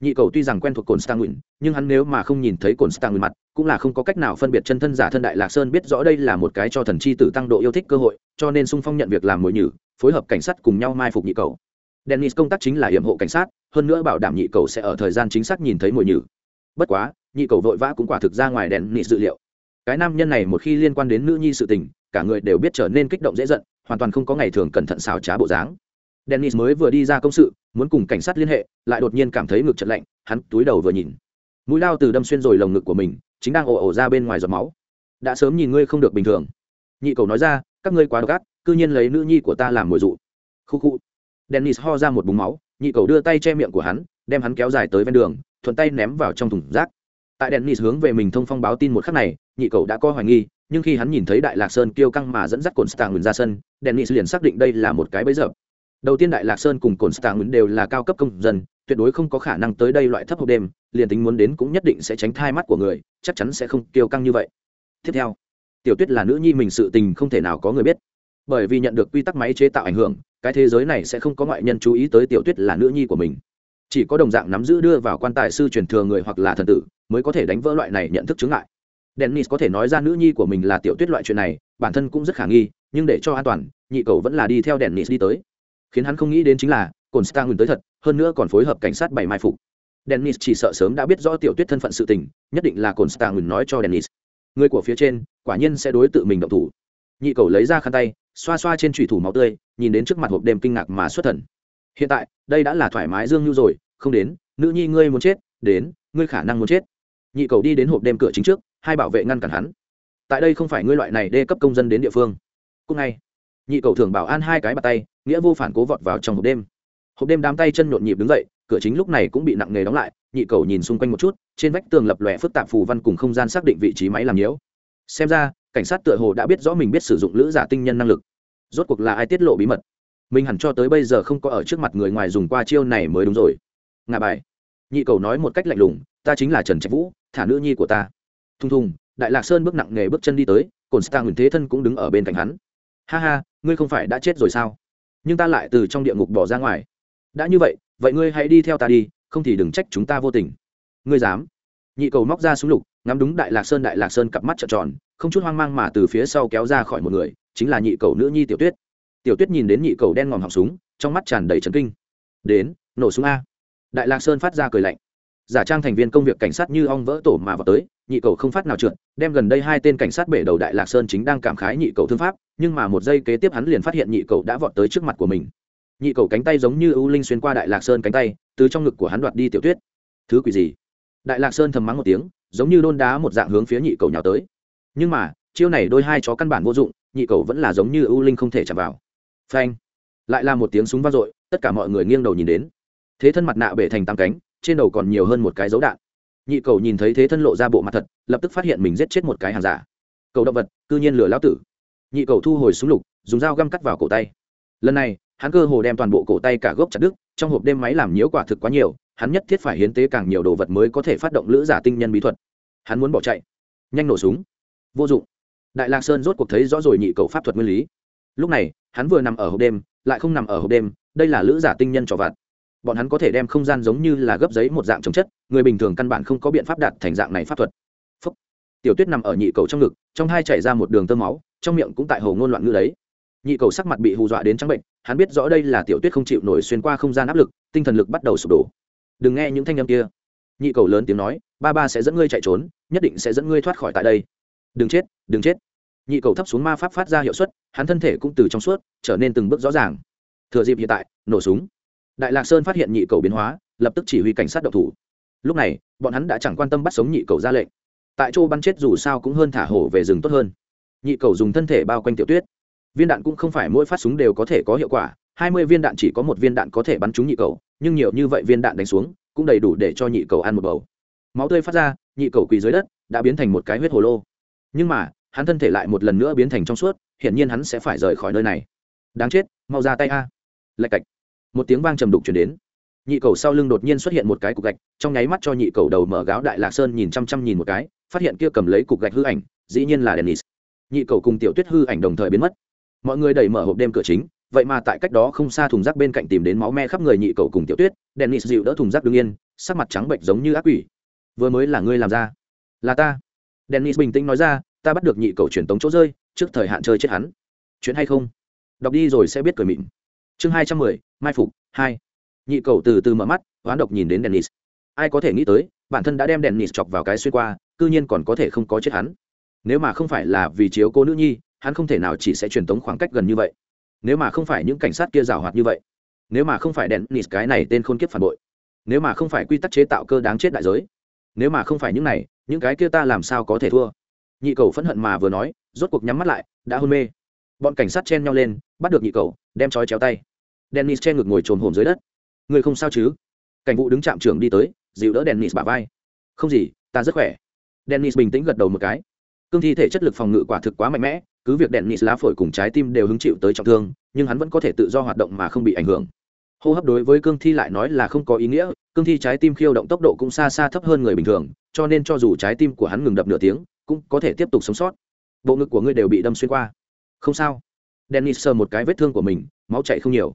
Nhị cầu tuy rằng quen thuộc cồn stạng nhưng hắn nếu mà không nhìn thấy cồn stạng mặt cũng là không có cách nào phân biệt chân thân giả thân đại lạc sơn biết rõ đây là một cái cho thần chi tử tăng độ yêu thích cơ hội, cho nên sung phong nhận việc làm mồi nhử, phối hợp cảnh sát cùng nhau mai phục nhị cầu. Dennis công tác chính là hiểm hộ cảnh sát, hơn nữa bảo đảm nhị cầu sẽ ở thời gian chính xác nhìn thấy mồi nhử. Bất quá, nhị cầu vội vã cũng quả thực ra ngoài đèn nị dự liệu. Cái nam nhân này một khi liên quan đến nữ nhi sự tình, cả người đều biết trở nên kích động dễ giận, hoàn toàn không có ngày thường cẩn thận xào trá bộ dáng. Dennis mới vừa đi ra công sự, muốn cùng cảnh sát liên hệ, lại đột nhiên cảm thấy ngực chật lạnh, hắn túi đầu vừa nhìn. Mũi lao từ đâm xuyên rồi lồng ngực của mình chính đang ồ ồ ra bên ngoài giọt máu. Đã sớm nhìn ngươi không được bình thường. Nhị cầu nói ra, các ngươi quá độc ác, cư nhiên lấy nữ nhi của ta làm mồi dụ. Khu khu. Dennis ho ra một búng máu, nhị cầu đưa tay che miệng của hắn, đem hắn kéo dài tới ven đường, thuận tay ném vào trong thùng rác. Tại dennis hướng về mình thông phong báo tin một khắc này, nhị cầu đã có hoài nghi, nhưng khi hắn nhìn thấy đại lạc sơn kêu căng mà dẫn dắt cồn stạng ra sân, dennis liền xác định đây là một cái bẫy dập. Đầu tiên đại lạc sơn cùng cồn stạng đều là cao cấp công dân tuyệt đối không có khả năng tới đây loại thấp hộp đêm, liền tính muốn đến cũng nhất định sẽ tránh thai mắt của người, chắc chắn sẽ không kiêu căng như vậy. Tiếp theo, tiểu tuyết là nữ nhi mình sự tình không thể nào có người biết. Bởi vì nhận được quy tắc máy chế tạo ảnh hưởng, cái thế giới này sẽ không có ngoại nhân chú ý tới tiểu tuyết là nữ nhi của mình. Chỉ có đồng dạng nắm giữ đưa vào quan tài sư truyền thừa người hoặc là thần tử, mới có thể đánh vỡ loại này nhận thức chứng lại dennis có thể nói ra nữ nhi của mình là tiểu tuyết loại chuyện này, bản thân cũng rất khả nghi, nhưng để cho an toàn, nhị cầu vẫn là đi theo dennis đi tới. Khiến hắn không nghĩ đến chính là cồn nguyên tới thật, hơn nữa còn phối hợp cảnh sát bảy mai phục. Dennis chỉ sợ sớm đã biết rõ tiểu tuyết thân phận sự tình, nhất định là cồn nguyên nói cho dennis. Người của phía trên, quả nhiên sẽ đối tự mình động thủ. Nhị cầu lấy ra khăn tay, xoa xoa trên trùy thủ máu tươi, nhìn đến trước mặt hộp đêm kinh ngạc mà xuất thần. Hiện tại, đây đã là thoải mái dương như rồi, không đến, nữ nhi ngươi muốn chết, đến, ngươi khả năng muốn chết. Nhị cầu đi đến hộp đêm cửa chính trước, hai bảo vệ ngăn cản hắn. Tại đây không phải ngươi loại này đê cấp công dân đến địa phương. Cũng ngay, nhị cầu thường bảo an hai cái bàn tay, nghĩa vô phản cố vọt vào trong hộp đêm hộp đêm đám tay chân nhộn nhịp đứng dậy, cửa chính lúc này cũng bị nặng nghề đóng lại, nhị cầu nhìn xung quanh một chút, trên vách tường lập lòe phức tạp phù văn cùng không gian xác định vị trí máy làm nhiễu. Xem ra, cảnh sát tựa hồ đã biết rõ mình biết sử dụng lữ giả tinh nhân năng lực. Rốt cuộc là ai tiết lộ bí mật? Mình hẳn cho tới bây giờ không có ở trước mặt người ngoài dùng qua chiêu này mới đúng rồi. Ngà bài. Nhị cầu nói một cách lạnh lùng, ta chính là trần trạch vũ, thả nữ nhi của ta. Thùng thùng, đại lạc sơn bước nặng nghề bước chân đi tới cồn star nguyền thế thân cũng đứng ở bên cạnh hắn. Ha ha, ngươi không phải đã chết rồi sao? Nhưng ta lại từ trong địa ngục bỏ ra ngoài đã như vậy vậy ngươi hãy đi theo ta đi, không thì đừng trách chúng ta vô tình. Ngươi dám? Nhị cầu móc ra súng lục, ngắm đúng đại lạc sơn, đại lạc sơn cặp mắt trợn tròn, không chút hoang mang mà từ phía sau kéo ra khỏi một người, chính là nhị cầu nữ nhi tiểu tuyết. Tiểu tuyết nhìn đến nhị cầu đen ngòm họng súng, trong mắt tràn đầy trấn kinh. Đến, nổ súng a. Đại lạc sơn phát ra cười lạnh. Giả trang thành viên công việc cảnh sát như ong vỡ tổ mà vào tới, nhị cầu không phát nào trượt, đem gần đây hai tên cảnh sát bể đầu đại lạc sơn chính đang cảm khái nhị cầu thương pháp, nhưng mà một giây kế tiếp hắn liền phát hiện nhị cầu đã vọt tới trước mặt của mình nhị cầu cánh tay giống như ưu linh xuyên qua đại lạc sơn cánh tay, từ trong ngực của hắn đoạt đi tiểu tuyết. Thứ quỷ gì? Đại lạc sơn thầm mắng một tiếng, giống như đôn đá một dạng hướng phía nhị cầu nhào tới. Nhưng mà, chiêu này đôi hai chó căn bản vô dụng, nhị cầu vẫn là giống như ưu linh không thể chạm vào. Phanh! Lại là một tiếng súng vang dội, tất cả mọi người nghiêng đầu nhìn đến. Thế thân mặt nạ bể thành tam cánh, trên đầu còn nhiều hơn một cái dấu đạn. Nhị cầu nhìn thấy thế thân lộ ra bộ mặt thật, lập tức phát hiện mình giết chết một cái hàng giả. Cầu động vật, cư nhiên lửa lão tử. Nhị cầu thu hồi súng lục, dùng dao găm cắt vào cổ tay. Lần này hắn cơ hồ đem toàn bộ cổ tay cả gốc chặt đứt, trong hộp đêm máy làm nhiễu quả thực quá nhiều, hắn nhất thiết phải hiến tế càng nhiều đồ vật mới có thể phát động lữ giả tinh nhân bí thuật. Hắn muốn bỏ chạy. Nhanh nổ súng. Vô dụng. Đại lạc sơn rốt cuộc thấy rõ rồi nhị cầu pháp thuật nguyên lý. Lúc này, hắn vừa nằm ở hộp đêm, lại không nằm ở hộp đêm, đây là lữ giả tinh nhân trò vặt. Bọn hắn có thể đem không gian giống như là gấp giấy một dạng chống chất, người bình thường căn bản không có biện pháp đạt thành dạng này pháp thuật. Phúc. tiểu tuyết nằm ở nhị cầu trong ngực, trong hai chảy ra một đường tơ máu, trong miệng cũng tại hồ ngôn loạn ngữ đấy nhị cầu sắc mặt bị hù dọa đến trắng bệnh, hắn biết rõ đây là tiểu tuyết không chịu nổi xuyên qua không gian áp lực, tinh thần lực bắt đầu sụp đổ. Đừng nghe những thanh âm kia. Nhị cầu lớn tiếng nói, ba ba sẽ dẫn ngươi chạy trốn, nhất định sẽ dẫn ngươi thoát khỏi tại đây. Đừng chết đừng chết. Nhị cầu thấp xuống ma pháp phát ra hiệu suất, hắn thân thể cũng từ trong suốt, trở nên từng bước rõ ràng. Thừa dịp hiện tại, nổ súng. Đại lạc sơn phát hiện nhị cầu biến hóa, lập tức chỉ huy cảnh sát độc thủ. Lúc này, bọn hắn đã chẳng quan tâm bắt sống nhị cầu ra lệnh. Tại chỗ bắn chết dù sao cũng hơn thả hổ về rừng tốt hơn. Nhị cầu dùng thân thể bao quanh tiểu tuyết viên đạn cũng không phải mỗi phát súng đều có thể có hiệu quả, hai mươi viên đạn chỉ có một viên đạn có thể bắn trúng nhị cầu, nhưng nhiều như vậy viên đạn đánh xuống, cũng đầy đủ để cho nhị cầu ăn một bầu. Máu tươi phát ra, nhị cầu quỳ dưới đất, đã biến thành một cái huyết hồ lô. Nhưng mà, hắn thân thể lại một lần nữa biến thành trong suốt, hiển nhiên hắn sẽ phải rời khỏi nơi này. Đáng chết, mau ra tay a. Lạch cạch. Một tiếng vang trầm đục chuyển đến. Nhị cầu sau lưng đột nhiên xuất hiện một cái cục gạch, trong nháy mắt cho nhị cầu đầu mở gáo đại lạc sơn nhìn chăm chăm nhìn một cái, phát hiện kia cầm lấy cục gạch hư ảnh, dĩ nhiên là dennis. Nhị cầu cùng tiểu tuyết hư ảnh đồng thời biến mất mọi người đẩy mở hộp đêm cửa chính, vậy mà tại cách đó không xa thùng rác bên cạnh tìm đến máu me khắp người nhị cầu cùng tiểu tuyết, dennis dịu đỡ thùng rác đương yên, sắc mặt trắng bệnh giống như ác quỷ. Vừa mới là ngươi làm ra. Là ta. Dennis bình tĩnh nói ra, ta bắt được nhị cầu truyền tống chỗ rơi, trước thời hạn chơi chết hắn. Chuyện hay không? Đọc đi rồi sẽ biết cười mịn. Chương hai trăm mười, mai phục, hai. Nhị cầu từ từ mở mắt oán độc nhìn đến dennis. Ai có thể nghĩ tới, bản thân đã đem dennis chọc vào cái xuyên qua, cư nhiên còn có thể không có chết hắn. Nếu mà không phải là vì chiếu cô nữ nhi hắn không thể nào chỉ sẽ truyền tống khoảng cách gần như vậy. Nếu mà không phải những cảnh sát kia rào hoạt như vậy, nếu mà không phải dennis cái này tên khôn kiếp phản bội, nếu mà không phải quy tắc chế tạo cơ đáng chết đại giới, nếu mà không phải những này, những cái kia ta làm sao có thể thua? Nhị cầu phẫn hận mà vừa nói, rốt cuộc nhắm mắt lại, đã hôn mê. Bọn cảnh sát chen nhau lên, bắt được nhị cầu, đem trói chéo tay. Dennis che ngực ngồi trồm hồn dưới đất. Người không sao chứ? Cảnh vụ đứng trạm trưởng đi tới, dịu đỡ dennis bả vai. Không gì, ta rất khỏe. Dennis bình tĩnh gật đầu một cái. Cương thi thể chất lực phòng ngự quả thực quá mạnh mẽ cứ việc dennis lá phổi cùng trái tim đều hứng chịu tới trọng thương, nhưng hắn vẫn có thể tự do hoạt động mà không bị ảnh hưởng. Hô hấp đối với cương thi lại nói là không có ý nghĩa, cương thi trái tim khiêu động tốc độ cũng xa xa thấp hơn người bình thường, cho nên cho dù trái tim của hắn ngừng đập nửa tiếng, cũng có thể tiếp tục sống sót. Bộ ngực của ngươi đều bị đâm xuyên qua. Không sao. Dennis sờ một cái vết thương của mình, máu chạy không nhiều.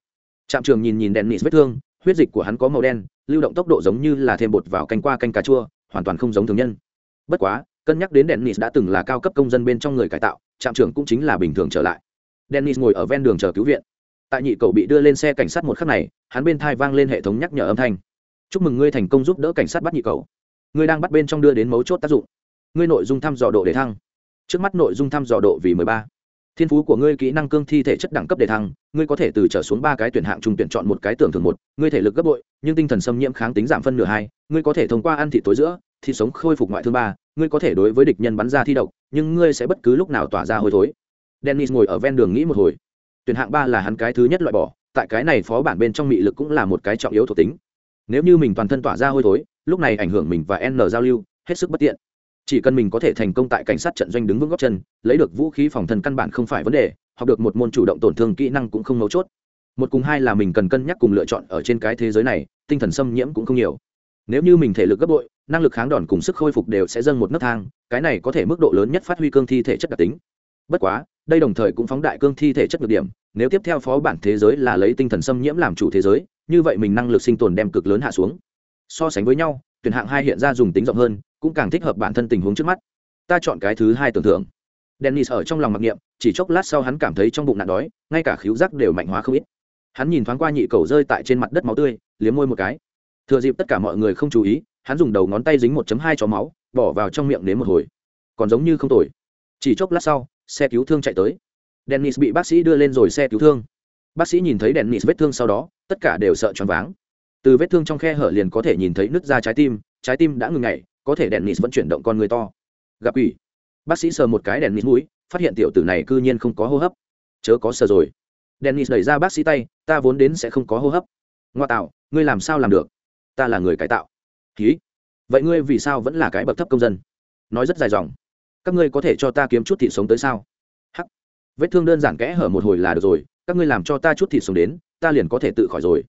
Trạm trường nhìn nhìn dennis vết thương, huyết dịch của hắn có màu đen, lưu động tốc độ giống như là thêm bột vào canh qua canh cà chua, hoàn toàn không giống thường nhân. Bất quá, cân nhắc đến dennis đã từng là cao cấp công dân bên trong người cải tạo trạm trưởng cũng chính là bình thường trở lại. Dennis ngồi ở ven đường chờ cứu viện. Tại nhị cậu bị đưa lên xe cảnh sát một khắc này, hắn bên thai vang lên hệ thống nhắc nhở âm thanh. Chúc mừng ngươi thành công giúp đỡ cảnh sát bắt nhị cậu. Ngươi đang bắt bên trong đưa đến mấu chốt tác dụng. Ngươi nội dung thăm dò độ để thăng. Trước mắt nội dung thăm dò độ vì mười ba. Thiên phú của ngươi, kỹ năng cương thi thể chất đẳng cấp để thăng, ngươi có thể từ trở xuống ba cái tuyển hạng trung tuyển chọn một cái tưởng thường một, ngươi thể lực gấp bội, nhưng tinh thần xâm nhiễm kháng tính giảm phân nửa hai, ngươi có thể thông qua ăn thị tối giữa thịt sống khôi phục ngoại thương ba, ngươi có thể đối với địch nhân bắn ra thi độc, nhưng ngươi sẽ bất cứ lúc nào tỏa ra hôi thối. Dennis ngồi ở ven đường nghĩ một hồi. Tuyển hạng ba là hắn cái thứ nhất loại bỏ, tại cái này phó bản bên trong mị lực cũng là một cái trọng yếu thuộc tính. Nếu như mình toàn thân tỏa ra hôi thối, lúc này ảnh hưởng mình và n giao lưu, hết sức bất tiện. Chỉ cần mình có thể thành công tại cảnh sát trận doanh đứng vững góc chân, lấy được vũ khí phòng thân căn bản không phải vấn đề, học được một môn chủ động tổn thương kỹ năng cũng không mấu chốt. Một cùng hai là mình cần cân nhắc cùng lựa chọn ở trên cái thế giới này, tinh thần xâm nhiễm cũng không nhiều. Nếu như mình thể lực gấp bội năng lực kháng đòn cùng sức khôi phục đều sẽ dâng một nấc thang, cái này có thể mức độ lớn nhất phát huy cương thi thể chất đặc tính. Bất quá, đây đồng thời cũng phóng đại cương thi thể chất nhược điểm, nếu tiếp theo phó bản thế giới là lấy tinh thần xâm nhiễm làm chủ thế giới, như vậy mình năng lực sinh tồn đem cực lớn hạ xuống. So sánh với nhau, tuyển hạng hai hiện ra dùng tính rộng hơn, cũng càng thích hợp bản thân tình huống trước mắt. Ta chọn cái thứ hai tưởng tượng. Dennis ở trong lòng mặc niệm, chỉ chốc lát sau hắn cảm thấy trong bụng nạn đói, ngay cả khíu giác đều mạnh hóa không ít. Hắn nhìn thoáng qua nhị cầu rơi tại trên mặt đất máu tươi, liếm môi một cái. Thừa dịp tất cả mọi người không chú ý hắn dùng đầu ngón tay dính một hai chó máu, bỏ vào trong miệng đến một hồi. Còn giống như không tồi. Chỉ chốc lát sau, xe cứu thương chạy tới. Dennis bị bác sĩ đưa lên rồi xe cứu thương. Bác sĩ nhìn thấy dennis vết thương sau đó, tất cả đều sợ choáng váng. Từ vết thương trong khe hở liền có thể nhìn thấy nứt ra trái tim trái tim đã ngừng ngày có thể dennis vẫn chuyển động con người to. Gặp ủy bác sĩ sờ một cái dennis mũi, phát hiện tiểu tử này cư nhiên không có hô hấp. Chớ có sờ rồi. Dennis đẩy ra bác sĩ tay, ta vốn đến sẽ không có hô hấp. Ngoa tạo, ngươi làm sao làm được? Ta là người cải tạo ký. Vậy ngươi vì sao vẫn là cái bậc thấp công dân? Nói rất dài dòng. Các ngươi có thể cho ta kiếm chút thịt sống tới sao? Hắc. Vết thương đơn giản kẽ hở một hồi là được rồi, các ngươi làm cho ta chút thịt sống đến, ta liền có thể tự khỏi rồi.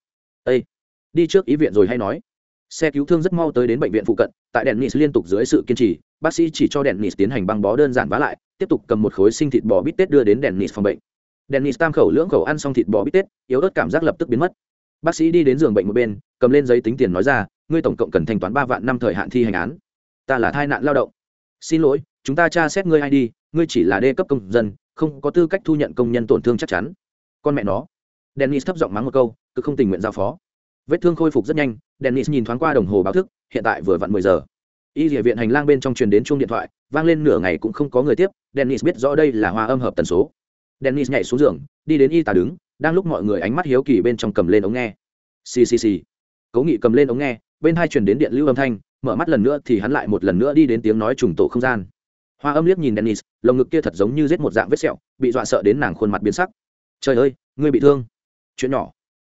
Ây đi trước ý viện rồi hay nói. Xe cứu thương rất mau tới đến bệnh viện phụ cận, tại đèn nis liên tục dưới sự kiên trì, bác sĩ chỉ cho đèn nis tiến hành băng bó đơn giản vá lại, tiếp tục cầm một khối sinh thịt bò bít tết đưa đến đèn nis phòng bệnh. Đèn nis tam khẩu lưỡng khẩu ăn xong thịt bò bít tết, yếu ớt cảm giác lập tức biến mất. Bác sĩ đi đến giường bệnh một bên, cầm lên giấy tính tiền nói ra ngươi tổng cộng cần thanh toán ba vạn năm thời hạn thi hành án. Ta là thai nạn lao động. Xin lỗi, chúng ta tra xét ngươi ai đi ngươi chỉ là đê cấp công dân, không có tư cách thu nhận công nhân tổn thương chắc chắn. Con mẹ nó. Dennis thấp giọng mắng một câu, cứ không tình nguyện giao phó. Vết thương khôi phục rất nhanh, dennis nhìn thoáng qua đồng hồ báo thức, hiện tại vừa vặn mười giờ. Y địa viện hành lang bên trong truyền đến chuông điện thoại, vang lên nửa ngày cũng không có người tiếp, dennis biết rõ đây là hoa âm hợp tần số. Dennis nhảy xuống giường, đi đến y tá đứng, đang lúc mọi người ánh mắt hiếu kỳ bên trong cầm lên ống nghe. Ccc cố nghị cầm lên ống nghe bên hai truyền đến điện lưu âm thanh, mở mắt lần nữa thì hắn lại một lần nữa đi đến tiếng nói trùng tổ không gian. Hoa âm liếc nhìn dennis, lồng ngực kia thật giống như giết một dạng vết sẹo, bị dọa sợ đến nàng khuôn mặt biến sắc. Trời ơi, ngươi bị thương. Chuyện nhỏ.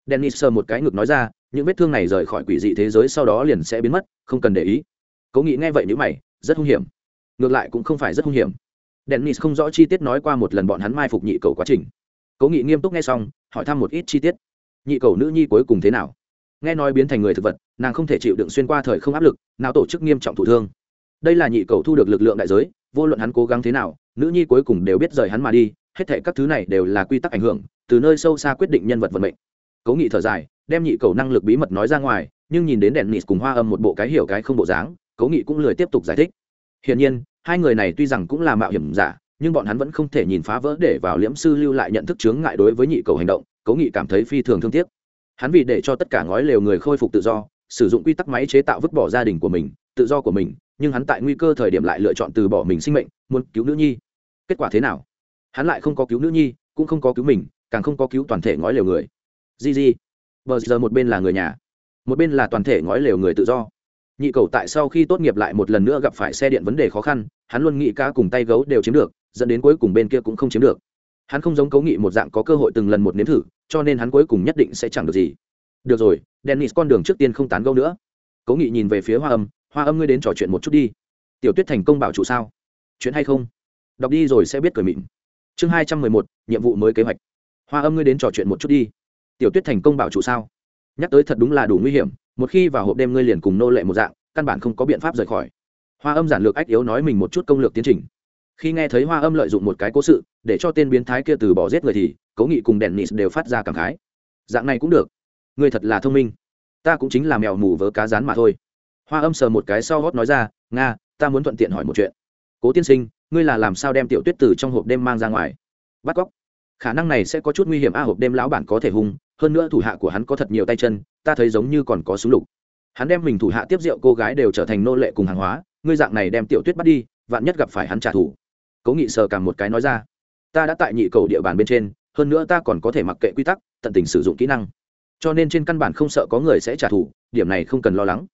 Dennis sờ một cái ngực nói ra, những vết thương này rời khỏi quỷ dị thế giới sau đó liền sẽ biến mất, không cần để ý. Cố nghĩ nghe vậy nữ mày, rất hung hiểm. Ngược lại cũng không phải rất hung hiểm. Dennis không rõ chi tiết nói qua một lần bọn hắn mai phục nhị cầu quá trình. Cố nghị nghiêm túc nghe xong, hỏi thăm một ít chi tiết. Nhị cầu nữ nhi cuối cùng thế nào? Nghe nói biến thành người thực vật, nàng không thể chịu đựng xuyên qua thời không áp lực nào tổ chức nghiêm trọng thụ thương. Đây là nhị cầu thu được lực lượng đại giới, vô luận hắn cố gắng thế nào, nữ nhi cuối cùng đều biết rời hắn mà đi, hết thể các thứ này đều là quy tắc ảnh hưởng, từ nơi sâu xa quyết định nhân vật vận mệnh. Cố nghị thở dài, đem nhị cầu năng lực bí mật nói ra ngoài, nhưng nhìn đến đèn nịt cùng hoa âm một bộ cái hiểu cái không bộ dáng, cố nghị cũng lười tiếp tục giải thích. Hiển nhiên, hai người này tuy rằng cũng là mạo hiểm giả, nhưng bọn hắn vẫn không thể nhìn phá vỡ để vào liễm sư lưu lại nhận thức chướng ngại đối với nhị cầu hành động, cố nghị cảm thấy phi thường thương tiếc hắn vì để cho tất cả ngói lều người khôi phục tự do, sử dụng quy tắc máy chế tạo vứt bỏ gia đình của mình, tự do của mình, nhưng hắn tại nguy cơ thời điểm lại lựa chọn từ bỏ mình sinh mệnh, muốn cứu nữ nhi. Kết quả thế nào? Hắn lại không có cứu nữ nhi, cũng không có cứu mình, càng không có cứu toàn thể ngói lều người. Di di bờ giờ một bên là người nhà, một bên là toàn thể ngói lều người tự do. Nhị cầu tại sau khi tốt nghiệp lại một lần nữa gặp phải xe điện vấn đề khó khăn, hắn luôn nghĩ cá cùng tay gấu đều chiếm được, dẫn đến cuối cùng bên kia cũng không chiếm được hắn không giống cấu nghị một dạng có cơ hội từng lần một nếm thử, cho nên hắn cuối cùng nhất định sẽ chẳng được gì. Được rồi, dennis, con đường trước tiên không tán gâu nữa. Cấu nghị nhìn về phía hoa âm hoa âm ngươi đến trò chuyện một chút đi. Tiểu tuyết thành công bảo chủ sao? Chuyện hay không? Đọc đi rồi sẽ biết cười mịn. Chương hai trăm mười một, nhiệm vụ mới kế hoạch. Hoa âm ngươi đến trò chuyện một chút đi. Tiểu tuyết thành công bảo chủ sao? Nhắc tới thật đúng là đủ nguy hiểm, một khi vào hộp đêm ngươi liền cùng nô lệ một dạng, căn bản không có biện pháp rời khỏi. Hoa âm giản lược ách yếu nói mình một chút công lược tiến trình khi nghe thấy hoa âm lợi dụng một cái cố sự, để cho tên biến thái kia từ bỏ giết người thì, cố nghị cùng đèn nịt đều phát ra cảm khái. Dạng này cũng được. Ngươi thật là thông minh. Ta cũng chính là mèo mù vớ cá rán mà thôi. Hoa âm sờ một cái sau hót nói ra, nga, ta muốn thuận tiện hỏi một chuyện. Cố tiên sinh, ngươi là làm sao đem tiểu tuyết từ trong hộp đêm mang ra ngoài? Bắt cóc. Khả năng này sẽ có chút nguy hiểm a, hộp đêm lão bản có thể hung, hơn nữa thủ hạ của hắn có thật nhiều tay chân, ta thấy giống như còn có súng lục. Hắn đem mình thủ hạ tiếp rượu cô gái đều trở thành nô lệ cùng hàng hóa, ngươi dạng này đem tiểu tuyết bắt đi, vạn nhất gặp phải hắn trả thù cố nghị sờ cả một cái nói ra. Ta đã tại nhị cầu địa bàn bên trên, hơn nữa ta còn có thể mặc kệ quy tắc, tận tình sử dụng kỹ năng. Cho nên trên căn bản không sợ có người sẽ trả thù, điểm này không cần lo lắng.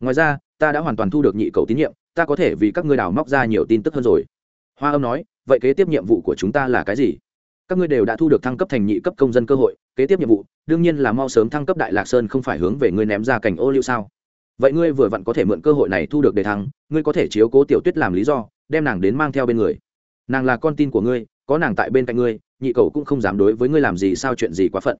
Ngoài ra, ta đã hoàn toàn thu được nhị cầu tín nhiệm, ta có thể vì các ngươi đào móc ra nhiều tin tức hơn rồi. Hoa âm nói, vậy kế tiếp nhiệm vụ của chúng ta là cái gì? Các ngươi đều đã thu được thăng cấp thành nhị cấp công dân cơ hội, kế tiếp nhiệm vụ, đương nhiên là mau sớm thăng cấp đại lạc sơn không phải hướng về ngươi ném ra cảnh ô liu sao? Vậy ngươi vừa vặn có thể mượn cơ hội này thu được đề thăng, ngươi có thể chiếu cố tiểu tuyết làm lý do, đem nàng đến mang theo bên người nàng là con tin của ngươi, có nàng tại bên cạnh ngươi, nhị cầu cũng không dám đối với ngươi làm gì sao chuyện gì quá phận.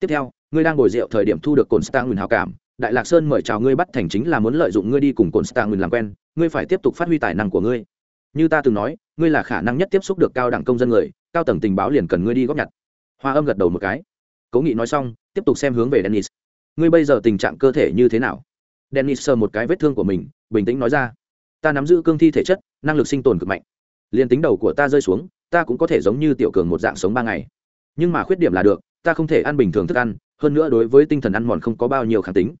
Tiếp theo, ngươi đang ngồi rượu thời điểm thu được cồn stang nguyên hào cảm, đại lạc sơn mời chào ngươi bắt thành chính là muốn lợi dụng ngươi đi cùng cồn stang nguyên làm quen, ngươi phải tiếp tục phát huy tài năng của ngươi. Như ta từng nói, ngươi là khả năng nhất tiếp xúc được cao đẳng công dân người, cao tầng tình báo liền cần ngươi đi góp nhặt. Hoa âm gật đầu một cái. Cố nghị nói xong, tiếp tục xem hướng về dennis. Ngươi bây giờ tình trạng cơ thể như thế nào? Dennis sờ một cái vết thương của mình, bình tĩnh nói ra. Ta nắm giữ cương thi thể chất, năng lực sinh tồn cực mạnh liền tính đầu của ta rơi xuống, ta cũng có thể giống như tiểu cường một dạng sống ba ngày. Nhưng mà khuyết điểm là được, ta không thể ăn bình thường thức ăn, hơn nữa đối với tinh thần ăn mòn không có bao nhiêu kháng tính.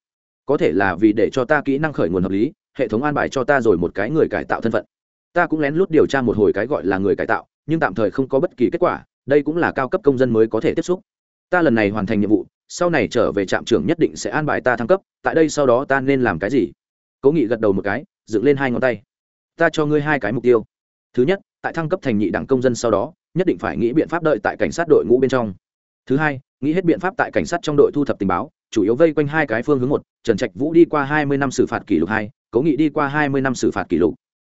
Có thể là vì để cho ta kỹ năng khởi nguồn hợp lý, hệ thống an bài cho ta rồi một cái người cải tạo thân phận. Ta cũng lén lút điều tra một hồi cái gọi là người cải tạo, nhưng tạm thời không có bất kỳ kết quả, đây cũng là cao cấp công dân mới có thể tiếp xúc. Ta lần này hoàn thành nhiệm vụ, sau này trở về trạm trưởng nhất định sẽ an bài ta thăng cấp, tại đây sau đó ta nên làm cái gì? Cố nghị gật đầu một cái, dựng lên hai ngón tay. Ta cho ngươi hai cái mục tiêu thứ nhất, tại thăng cấp thành nhị đảng công dân sau đó, nhất định phải nghĩ biện pháp đợi tại cảnh sát đội ngũ bên trong. Thứ hai, nghĩ hết biện pháp tại cảnh sát trong đội thu thập tình báo, chủ yếu vây quanh hai cái phương hướng một, trần trạch vũ đi qua hai mươi năm xử phạt kỷ lục hai, cố nghị đi qua hai mươi năm xử phạt kỷ lục.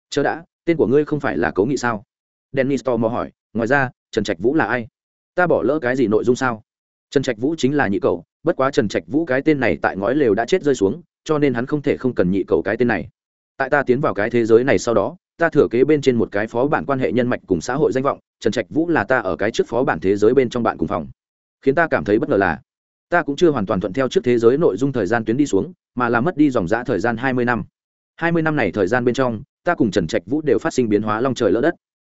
Chớ đã, tên của ngươi không phải là cố nghị sao? Dennis to mò hỏi, ngoài ra, trần trạch vũ là ai? Ta bỏ lỡ cái gì nội dung sao? Trần trạch vũ chính là nhị cầu bất quá trần trạch vũ cái tên này tại ngói lều đã chết rơi xuống, cho nên hắn không thể không cần nhị cầu cái tên này. Tại ta tiến vào cái thế giới này sau đó ta thừa kế bên trên một cái phó bản quan hệ nhân mạch cùng xã hội danh vọng, trần trạch vũ là ta ở cái trước phó bản thế giới bên trong bạn cùng phòng. Khiến ta cảm thấy bất ngờ là, ta cũng chưa hoàn toàn thuận theo trước thế giới nội dung thời gian tuyến đi xuống, mà là mất đi dòng giã thời gian hai mươi năm. hai mươi năm này thời gian bên trong, ta cùng trần trạch vũ đều phát sinh biến hóa long trời lỡ đất.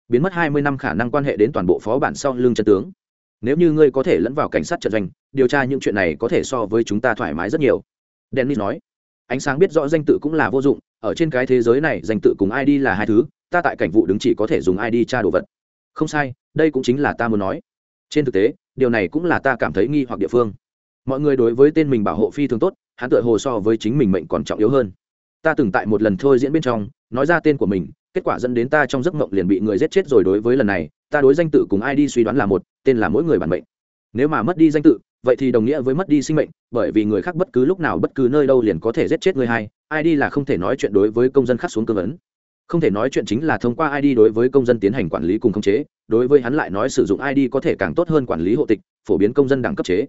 Biến mất hai mươi năm khả năng quan hệ đến toàn bộ phó bản sau lưng chân tướng. Nếu như ngươi có thể lẫn vào cảnh sát trận doanh, điều tra những chuyện này có thể so với chúng ta thoải mái rất nhiều. Dennis nói, ánh sáng biết rõ danh tự cũng là vô dụng ở trên cái thế giới này danh tự cùng id là hai thứ, ta tại cảnh vụ đứng chỉ có thể dùng id tra đồ vật. Không sai, đây cũng chính là ta muốn nói. Trên thực tế, điều này cũng là ta cảm thấy nghi hoặc địa phương. Mọi người đối với tên mình bảo hộ phi thường tốt, hắn tựa hồ so với chính mình mệnh còn trọng yếu hơn. Ta từng tại một lần thôi diễn bên trong, nói ra tên của mình, kết quả dẫn đến ta trong giấc mộng liền bị người giết chết rồi đối với lần này, ta đối danh tự cùng id suy đoán là một, tên là mỗi người bản mệnh. Nếu mà mất đi danh tự, vậy thì đồng nghĩa với mất đi sinh mệnh bởi vì người khác bất cứ lúc nào bất cứ nơi đâu liền có thể giết chết người hai id là không thể nói chuyện đối với công dân khác xuống cương vấn. Không thể nói chuyện chính là thông qua id đối với công dân tiến hành quản lý cùng khống chế, đối với hắn lại nói sử dụng id có thể càng tốt hơn quản lý hộ tịch, phổ biến công dân đẳng cấp chế.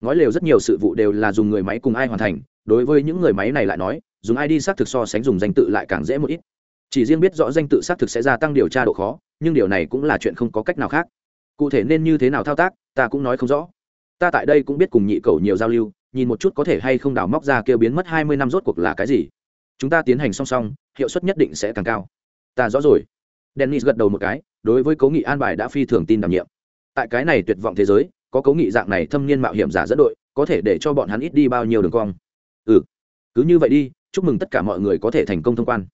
Ngói lều rất nhiều sự vụ đều là dùng người máy cùng ai hoàn thành, đối với những người máy này lại nói, dùng ID xác thực so sánh dùng danh tự lại càng dễ một ít. Chỉ riêng biết rõ danh tự xác thực sẽ gia tăng điều tra độ khó, nhưng điều này cũng là chuyện không có cách nào khác. Cụ thể nên như thế nào thao tác, ta cũng nói không rõ. Ta tại đây cũng biết cùng nhị cầu nhiều giao lưu nhìn một chút có thể hay không đào móc ra kêu biến mất hai mươi năm rốt cuộc là cái gì. Chúng ta tiến hành song song, hiệu suất nhất định sẽ càng cao. Ta rõ rồi. Dennis gật đầu một cái, đối với cố nghị an bài đã phi thường tin đảm nhiệm. Tại cái này tuyệt vọng thế giới, có cố nghị dạng này thâm niên mạo hiểm giả dẫn đội, có thể để cho bọn hắn ít đi bao nhiêu đường cong. Ừ. Cứ như vậy đi, chúc mừng tất cả mọi người có thể thành công thông quan.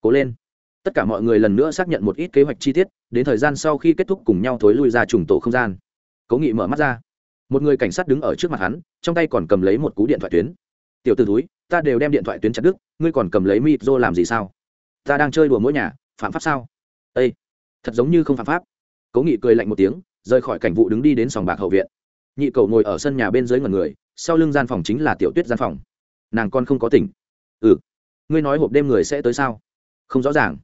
Cố lên. Tất cả mọi người lần nữa xác nhận một ít kế hoạch chi tiết, đến thời gian sau khi kết thúc cùng nhau thối lui ra trùng tổ không gian. Cố nghị mở mắt ra một người cảnh sát đứng ở trước mặt hắn, trong tay còn cầm lấy một cú điện thoại tuyến. Tiểu t ử túi ta đều đem điện thoại tuyến chặt đức ngươi còn cầm lấy mịp rô làm gì sao? Ta đang chơi đùa mỗi nhà, phạm pháp sao? Â thật giống như không phạm pháp. Cố nghị cười lạnh một tiếng, rời khỏi cảnh vụ đứng đi đến sòng bạc hậu viện. Nhị cầu ngồi ở sân nhà bên dưới ngần người, sau lưng gian phòng chính là tiểu tuyết gian phòng. Nàng con không có tỉnh. Ừ ngươi nói hộp đêm người sẽ tới sao? Không rõ ràng.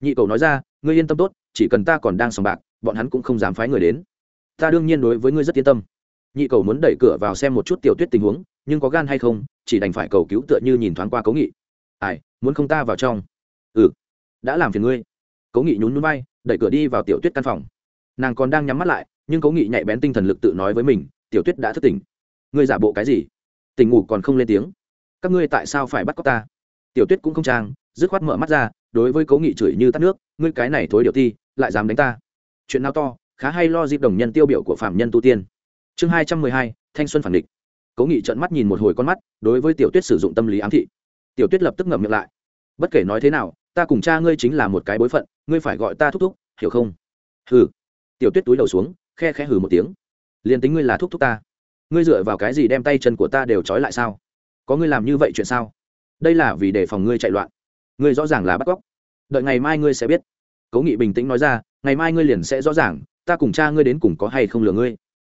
Nhị cầu nói ra, ngươi yên tâm tốt, chỉ cần ta còn đang sòng bạc, bọn hắn cũng không dám phái người đến. Ta đương nhiên đối với ngươi rất yên tâm nhị cầu muốn đẩy cửa vào xem một chút tiểu tuyết tình huống, nhưng có gan hay không, chỉ đành phải cầu cứu tựa như nhìn thoáng qua cố nghị. Ai, muốn không ta vào trong? Ừ đã làm phiền ngươi. Cố nghị nhún núi bay đẩy cửa đi vào tiểu tuyết căn phòng. Nàng còn đang nhắm mắt lại, nhưng cố nghị nhạy bén tinh thần lực tự nói với mình, tiểu tuyết đã thức tỉnh. Ngươi giả bộ cái gì? Tỉnh ngủ còn không lên tiếng. Các ngươi tại sao phải bắt cóc ta? Tiểu tuyết cũng không trang, dứt khoát mở mắt ra, đối với cố nghị chửi như tắt nước, ngươi cái này thối điệu ti, lại dám đánh ta. Chuyện nào to, khá hay lo dịp đồng nhân tiêu biểu của phạm nhân tu tiên chương hai trăm mười hai, thanh xuân phản địch. Cố nghị trợn mắt nhìn một hồi con mắt, đối với tiểu tuyết sử dụng tâm lý ám thị. Tiểu tuyết lập tức ngậm miệng lại. Bất kể nói thế nào, ta cùng cha ngươi chính là một cái bối phận, ngươi phải gọi ta thúc thúc, hiểu không? Hừ. Tiểu tuyết túi đầu xuống, khe khẽ hừ một tiếng. Liền tính ngươi là thúc thúc ta, ngươi dựa vào cái gì đem tay chân của ta đều trói lại sao? Có ngươi làm như vậy chuyện sao? Đây là vì để phòng ngươi chạy loạn. Ngươi rõ ràng là bắt cóc. Đợi ngày mai ngươi sẽ biết. Cố nghị bình tĩnh nói ra, ngày mai ngươi liền sẽ rõ ràng, ta cùng cha ngươi đến cùng có hay không lừa ngươi?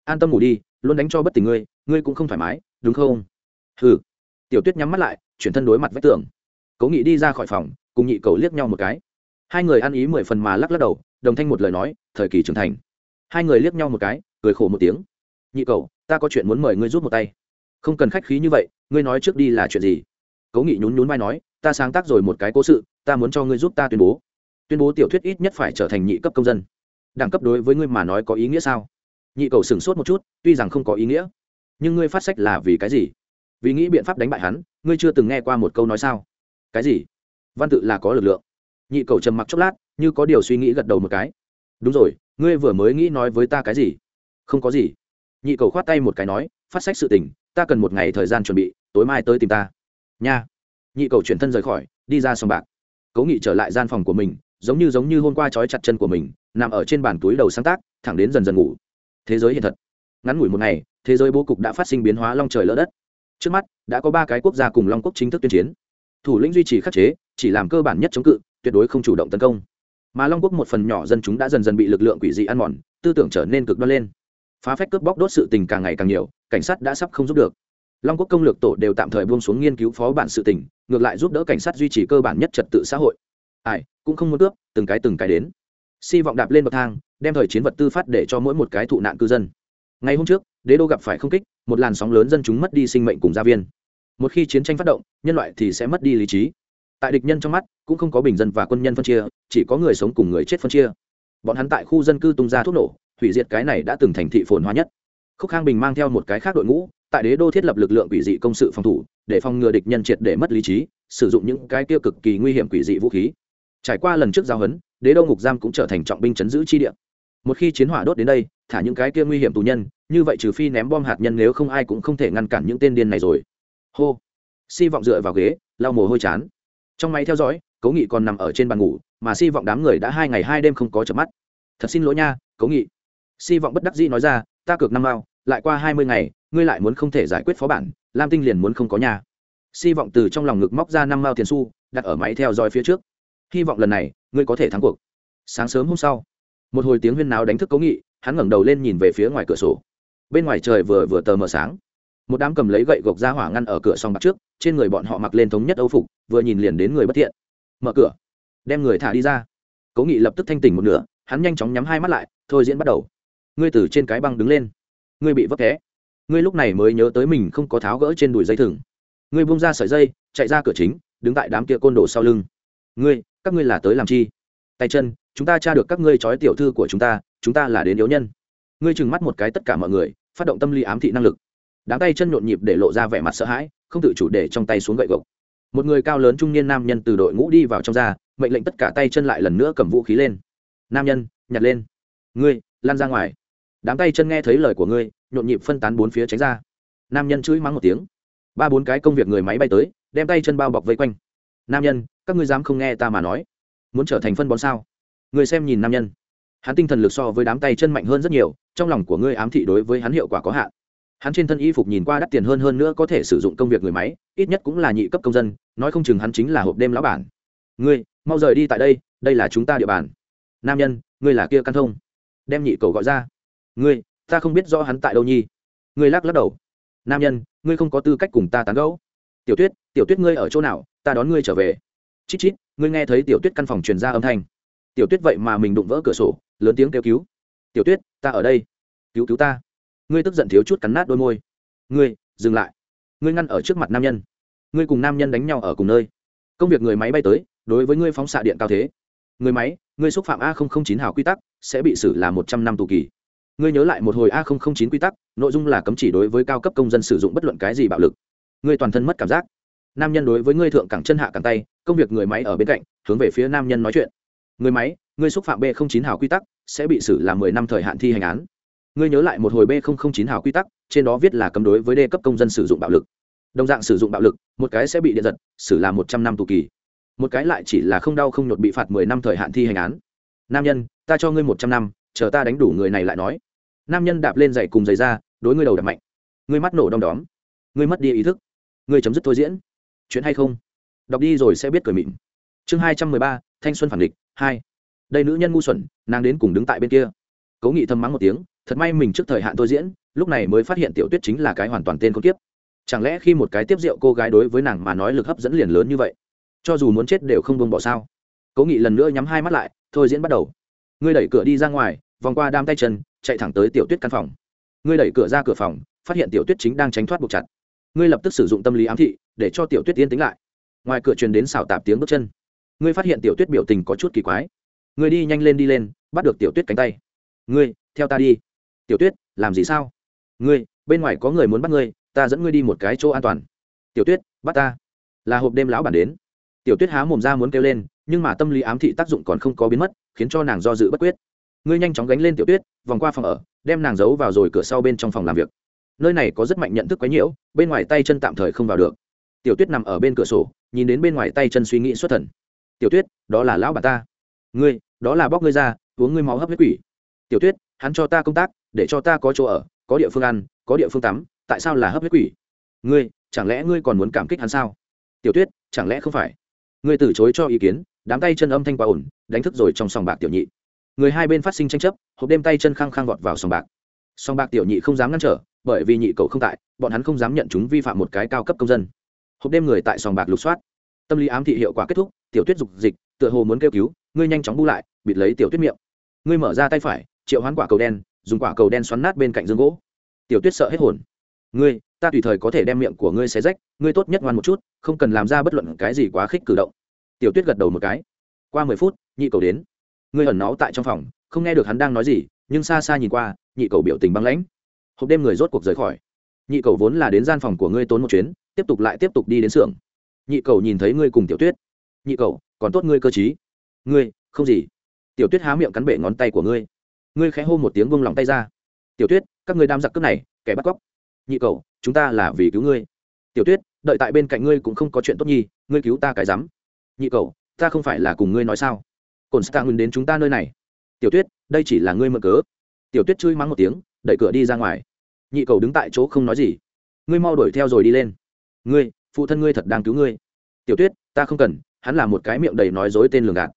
An tâm ngủ đi, luôn đánh cho bất tỉnh ngươi ngươi cũng không thoải mái, đúng không? Hừ. Tiểu tuyết nhắm mắt lại, chuyển thân đối mặt vách tường. Cố nghị đi ra khỏi phòng, cùng nhị cầu liếc nhau một cái. Hai người ăn ý mười phần mà lắc lắc đầu, đồng thanh một lời nói, thời kỳ trưởng thành. Hai người liếc nhau một cái, cười khổ một tiếng. Nhị cầu ta có chuyện muốn mời ngươi rút một tay. Không cần khách khí như vậy, ngươi nói trước đi là chuyện gì? Cố nghị nhún nhún vai nói, ta sáng tác rồi một cái cố sự, ta muốn cho ngươi giúp ta tuyên bố. Tuyên bố tiểu thuyết ít nhất phải trở thành nhị cấp công dân. Đẳng cấp đối với ngươi mà nói có ý nghĩa sao? Nhị cầu sửng sốt một chút, tuy rằng không có ý nghĩa, nhưng ngươi phát sách là vì cái gì? Vì nghĩ biện pháp đánh bại hắn, ngươi chưa từng nghe qua một câu nói sao? Cái gì? Văn tự là có lực lượng. Nhị cầu trầm mặc chốc lát, như có điều suy nghĩ gật đầu một cái. Đúng rồi, ngươi vừa mới nghĩ nói với ta cái gì? Không có gì. Nhị cầu khoát tay một cái nói, phát sách sự tình, ta cần một ngày thời gian chuẩn bị, tối mai tới tìm ta. Nha. Nhị cầu chuyển thân rời khỏi, đi ra sòng bạc. Cố nghị trở lại gian phòng của mình, giống như giống như hôm qua trói chặt chân của mình, nằm ở trên bàn túi đầu sáng tác, thẳng đến dần dần ngủ thế giới hiện thật. Ngắn ngủi một ngày, thế giới bố cục đã phát sinh biến hóa long trời lỡ đất. Trước mắt, đã có ba cái quốc gia cùng long quốc chính thức tuyên chiến. Thủ lĩnh duy trì khắc chế, chỉ làm cơ bản nhất chống cự, tuyệt đối không chủ động tấn công. Mà long quốc một phần nhỏ dân chúng đã dần dần bị lực lượng quỷ dị ăn mòn, tư tưởng trở nên cực đoan lên. Phá phách cướp bóc đốt sự tình càng ngày càng nhiều, cảnh sát đã sắp không giúp được. Long quốc công lược tổ đều tạm thời buông xuống nghiên cứu phó bản sự tình, ngược lại giúp đỡ cảnh sát duy trì cơ bản nhất trật tự xã hội. Ai, cũng không muốn cướp, từng cái từng cái đến. Si vọng đạp lên bậc thang đem thời chiến vật tư phát để cho mỗi một cái thụ nạn cư dân. Ngày hôm trước, đế đô gặp phải không kích, một làn sóng lớn dân chúng mất đi sinh mệnh cùng gia viên. Một khi chiến tranh phát động, nhân loại thì sẽ mất đi lý trí. Tại địch nhân trong mắt, cũng không có bình dân và quân nhân phân chia, chỉ có người sống cùng người chết phân chia. Bọn hắn tại khu dân cư tung ra thuốc nổ, hủy diệt cái này đã từng thành thị phồn hoa nhất. Khúc khang bình mang theo một cái khác đội ngũ, tại đế đô thiết lập lực lượng quỷ dị công sự phòng thủ, để phòng ngừa địch nhân triệt để mất lý trí, sử dụng những cái tiêu cực kỳ nguy hiểm quỷ dị vũ khí. Trải qua lần trước giao hấn, đế đô ngục giam cũng trở thành trọng binh chấn giữ chi địa một khi chiến hỏa đốt đến đây, thả những cái kia nguy hiểm tù nhân, như vậy trừ phi ném bom hạt nhân nếu không ai cũng không thể ngăn cản những tên điên này rồi. Hô. Si vọng dựa vào ghế, lau mồ hôi chán. Trong máy theo dõi, cố nghị còn nằm ở trên bàn ngủ, mà si vọng đám người đã hai ngày hai đêm không có chợp mắt. Thật xin lỗi nha, cố nghị. Si vọng bất đắc dĩ nói ra, ta cược năm mao, lại qua hai mươi ngày, ngươi lại muốn không thể giải quyết phó bản, lam tinh liền muốn không có nhà. Si vọng từ trong lòng ngực móc ra năm mao tiền su đặt ở máy theo dõi phía trước. Hy vọng lần này, ngươi có thể thắng cuộc. Sáng sớm hôm sau một hồi tiếng huyên náo đánh thức cố nghị, hắn ngẩng đầu lên nhìn về phía ngoài cửa sổ. Bên ngoài trời vừa vừa tờ mờ sáng. Một đám cầm lấy gậy gộc ra hỏa ngăn ở cửa song bạc trước, trên người bọn họ mặc lên thống nhất âu phục, vừa nhìn liền đến người bất thiện. Mở cửa. Đem người thả đi ra. Cố nghị lập tức thanh tỉnh một nửa, hắn nhanh chóng nhắm hai mắt lại, thôi diễn bắt đầu. Ngươi từ trên cái băng đứng lên. Ngươi bị vấp té. Ngươi lúc này mới nhớ tới mình không có tháo gỡ trên đùi dây thừng. Ngươi bung ra sợi dây, chạy ra cửa chính, đứng tại đám kia côn đồ sau lưng. Ngươi, các ngươi là tới làm chi? Tay chân chúng ta tra được các ngươi trói tiểu thư của chúng ta chúng ta là đến yếu nhân. Ngươi trừng mắt một cái tất cả mọi người, phát động tâm lý ám thị năng lực. Đám tay chân nhộn nhịp để lộ ra vẻ mặt sợ hãi, không tự chủ để trong tay xuống gậy gộc. Một người cao lớn trung niên nam nhân từ đội ngũ đi vào trong ra, mệnh lệnh tất cả tay chân lại lần nữa cầm vũ khí lên. Nam nhân, nhặt lên. Ngươi lan ra ngoài. Đám tay chân nghe thấy lời của ngươi, nhộn nhịp phân tán bốn phía tránh ra. Nam nhân chửi mắng một tiếng. Ba bốn cái công việc người máy bay tới, đem tay chân bao bọc vây quanh. Nam nhân, các ngươi dám không nghe ta mà nói? Muốn trở thành phân bón sao? Người xem nhìn nam nhân. Hắn tinh thần lực so với đám tay chân mạnh hơn rất nhiều, trong lòng của ngươi ám thị đối với hắn hiệu quả có hạn. Hắn trên thân y phục nhìn qua đắt tiền hơn hơn nữa có thể sử dụng công việc người máy, ít nhất cũng là nhị cấp công dân, nói không chừng hắn chính là hộp đêm lão bản. Ngươi, mau rời đi tại đây đây là chúng ta địa bàn. Nam nhân, ngươi là kia căn thông. Đem nhị cầu gọi ra. Ngươi, ta không biết rõ hắn tại đâu nhi. Ngươi lắc lắc đầu. Nam nhân, ngươi không có tư cách cùng ta tán gẫu. Tiểu tuyết tiểu tuyết ngươi ở chỗ nào, ta đón ngươi trở về. Chít chít, ngươi nghe thấy tiểu tuyết căn phòng truyền ra âm thanh tiểu tuyết vậy mà mình đụng vỡ cửa sổ, lớn tiếng kêu cứu. Tiểu tuyết, ta ở đây. Cứu cứu ta. Ngươi tức giận thiếu chút cắn nát đôi môi. Ngươi, dừng lại. Ngươi ngăn ở trước mặt nam nhân. Ngươi cùng nam nhân đánh nhau ở cùng nơi. Công việc người máy bay tới, đối với ngươi phóng xạ điện cao thế. Người máy, ngươi xúc phạm a chín hào quy tắc, sẽ bị xử là một trăm năm tù kỳ. Ngươi nhớ lại một hồi a chín quy tắc, nội dung là cấm chỉ đối với cao cấp công dân sử dụng bất luận cái gì bạo lực. Ngươi toàn thân mất cảm giác. Nam nhân đối với ngươi thượng cẳng chân hạ cẳng tay, công việc người máy ở bên cạnh, hướng về phía nam nhân nói chuyện người máy ngươi xúc phạm b chín hào quy tắc, sẽ bị xử là mười năm thời hạn thi hành án. Ngươi nhớ lại một hồi b chín hào quy tắc, trên đó viết là cấm đối với đê cấp công dân sử dụng bạo lực. Đồng dạng sử dụng bạo lực, một cái sẽ bị điện giật, xử là một trăm năm tù kỳ. Một cái lại chỉ là không đau không nhột bị phạt mười năm thời hạn thi hành án. Nam nhân, ta cho ngươi một trăm năm, chờ ta đánh đủ người này lại nói. Nam nhân đạp lên giày cùng giày ra, đối ngươi đầu đập mạnh. Ngươi mắt nổ đom đóm. Ngươi mất đi ý thức. Ngươi chấm dứt thôi diễn. Chuyện hay không? Đọc đi rồi sẽ biết cười mịn. Chương hai trăm mười ba, thanh xuân phản địch hai đây nữ nhân ngu xuẩn nàng đến cùng đứng tại bên kia cố nghị thầm mắng một tiếng thật may mình trước thời hạn tôi diễn lúc này mới phát hiện tiểu tuyết chính là cái hoàn toàn tên con tiếp chẳng lẽ khi một cái tiếp rượu cô gái đối với nàng mà nói lực hấp dẫn liền lớn như vậy cho dù muốn chết đều không buông bỏ sao cố nghị lần nữa nhắm hai mắt lại thôi diễn bắt đầu ngươi đẩy cửa đi ra ngoài vòng qua đam tay chân chạy thẳng tới tiểu tuyết căn phòng ngươi đẩy cửa ra cửa phòng phát hiện tiểu tuyết chính đang tránh thoát buộc chặt ngươi lập tức sử dụng tâm lý ám thị để cho tiểu tuyết yên tĩnh lại ngoài cửa truyền đến xào tạp tiếng bước chân ngươi phát hiện tiểu tuyết biểu tình có chút kỳ quái. Ngươi đi nhanh lên đi lên, bắt được tiểu tuyết cánh tay. Ngươi, theo ta đi. Tiểu tuyết, làm gì sao? Ngươi, bên ngoài có người muốn bắt ngươi, ta dẫn ngươi đi một cái chỗ an toàn. Tiểu tuyết, bắt ta. Là hộp đêm lão bản đến. Tiểu tuyết há mồm ra muốn kêu lên, nhưng mà tâm lý ám thị tác dụng còn không có biến mất, khiến cho nàng do dự bất quyết. Ngươi nhanh chóng gánh lên tiểu tuyết, vòng qua phòng ở, đem nàng giấu vào rồi cửa sau bên trong phòng làm việc. Nơi này có rất mạnh nhận thức quấy nhiễu, bên ngoài tay chân tạm thời không vào được. Tiểu tuyết nằm ở bên cửa sổ, nhìn đến bên ngoài tay chân suy nghĩ xuất thần tiểu tuyết, đó là lão bà ta. Ngươi, đó là bóc ngươi ra, uống ngươi máu hấp huyết quỷ. Tiểu tuyết, hắn cho ta công tác, để cho ta có chỗ ở, có địa phương ăn, có địa phương tắm, tại sao là hấp huyết quỷ? Ngươi, chẳng lẽ ngươi còn muốn cảm kích hắn sao? Tiểu tuyết, chẳng lẽ không phải? Ngươi từ chối cho ý kiến, đám tay chân âm thanh quá ổn đánh thức rồi trong sòng bạc tiểu nhị. Người hai bên phát sinh tranh chấp, hộp đêm tay chân khăng khăng vọt vào sòng bạc. Sòng bạc tiểu nhị không dám ngăn trở, bởi vì nhị cậu không tại, bọn hắn không dám nhận chúng vi phạm một cái cao cấp công dân. Hộp đêm người tại sòng bạc lục soát. Tâm lý ám thị hiệu quả kết thúc tiểu tuyết dục dịch, tựa hồ muốn kêu cứu, ngươi nhanh chóng bu lại, bịt lấy tiểu tuyết miệng. Ngươi mở ra tay phải, triệu hoán quả cầu đen, dùng quả cầu đen xoắn nát bên cạnh dương gỗ. Tiểu tuyết sợ hết hồn. Ngươi, ta tùy thời có thể đem miệng của ngươi xé rách, ngươi tốt nhất ngoan một chút, không cần làm ra bất luận cái gì quá khích cử động. Tiểu tuyết gật đầu một cái. Qua mười phút, nhị cầu đến. Ngươi ẩn náu tại trong phòng, không nghe được hắn đang nói gì, nhưng xa xa nhìn qua, nhị cầu biểu tình băng lãnh. Hộp đêm người rốt cuộc rời khỏi. Nhị cầu vốn là đến gian phòng của ngươi tốn một chuyến, tiếp tục lại tiếp tục đi đến xưởng. Nhị cầu nhìn thấy ngươi cùng tiểu tuyết nhị cậu, còn tốt ngươi cơ t ngươi không gì. Tiểu tuyết há miệng cắn bể ngón tay của ngươi. Ngươi khẽ hô một tiếng vung lòng tay ra. Tiểu tuyết các ngươi đam giặc cướp này kẻ bắt cóc. Nhị cậu, chúng ta là vì cứu ngươi. Tiểu tuyết đợi tại bên cạnh ngươi cũng không có chuyện tốt nhi ngươi cứu ta cái rắm. Nhị cậu, ta không phải là cùng ngươi nói sao? Cồn stạng đến chúng ta nơi này. Tiểu tuyết đây chỉ là ngươi mơ cớ. Tiểu tuyết chui mắng một tiếng đẩy cửa đi ra ngoài. Nhị cầu đứng tại chỗ không nói gì. Ngươi mau đuổi theo rồi đi lên. Ngươi phụ thân ngươi thật đang cứu ngươi. Tiểu tuyết ta không cần hắn là một cái miệng đầy nói dối tên lường gạt.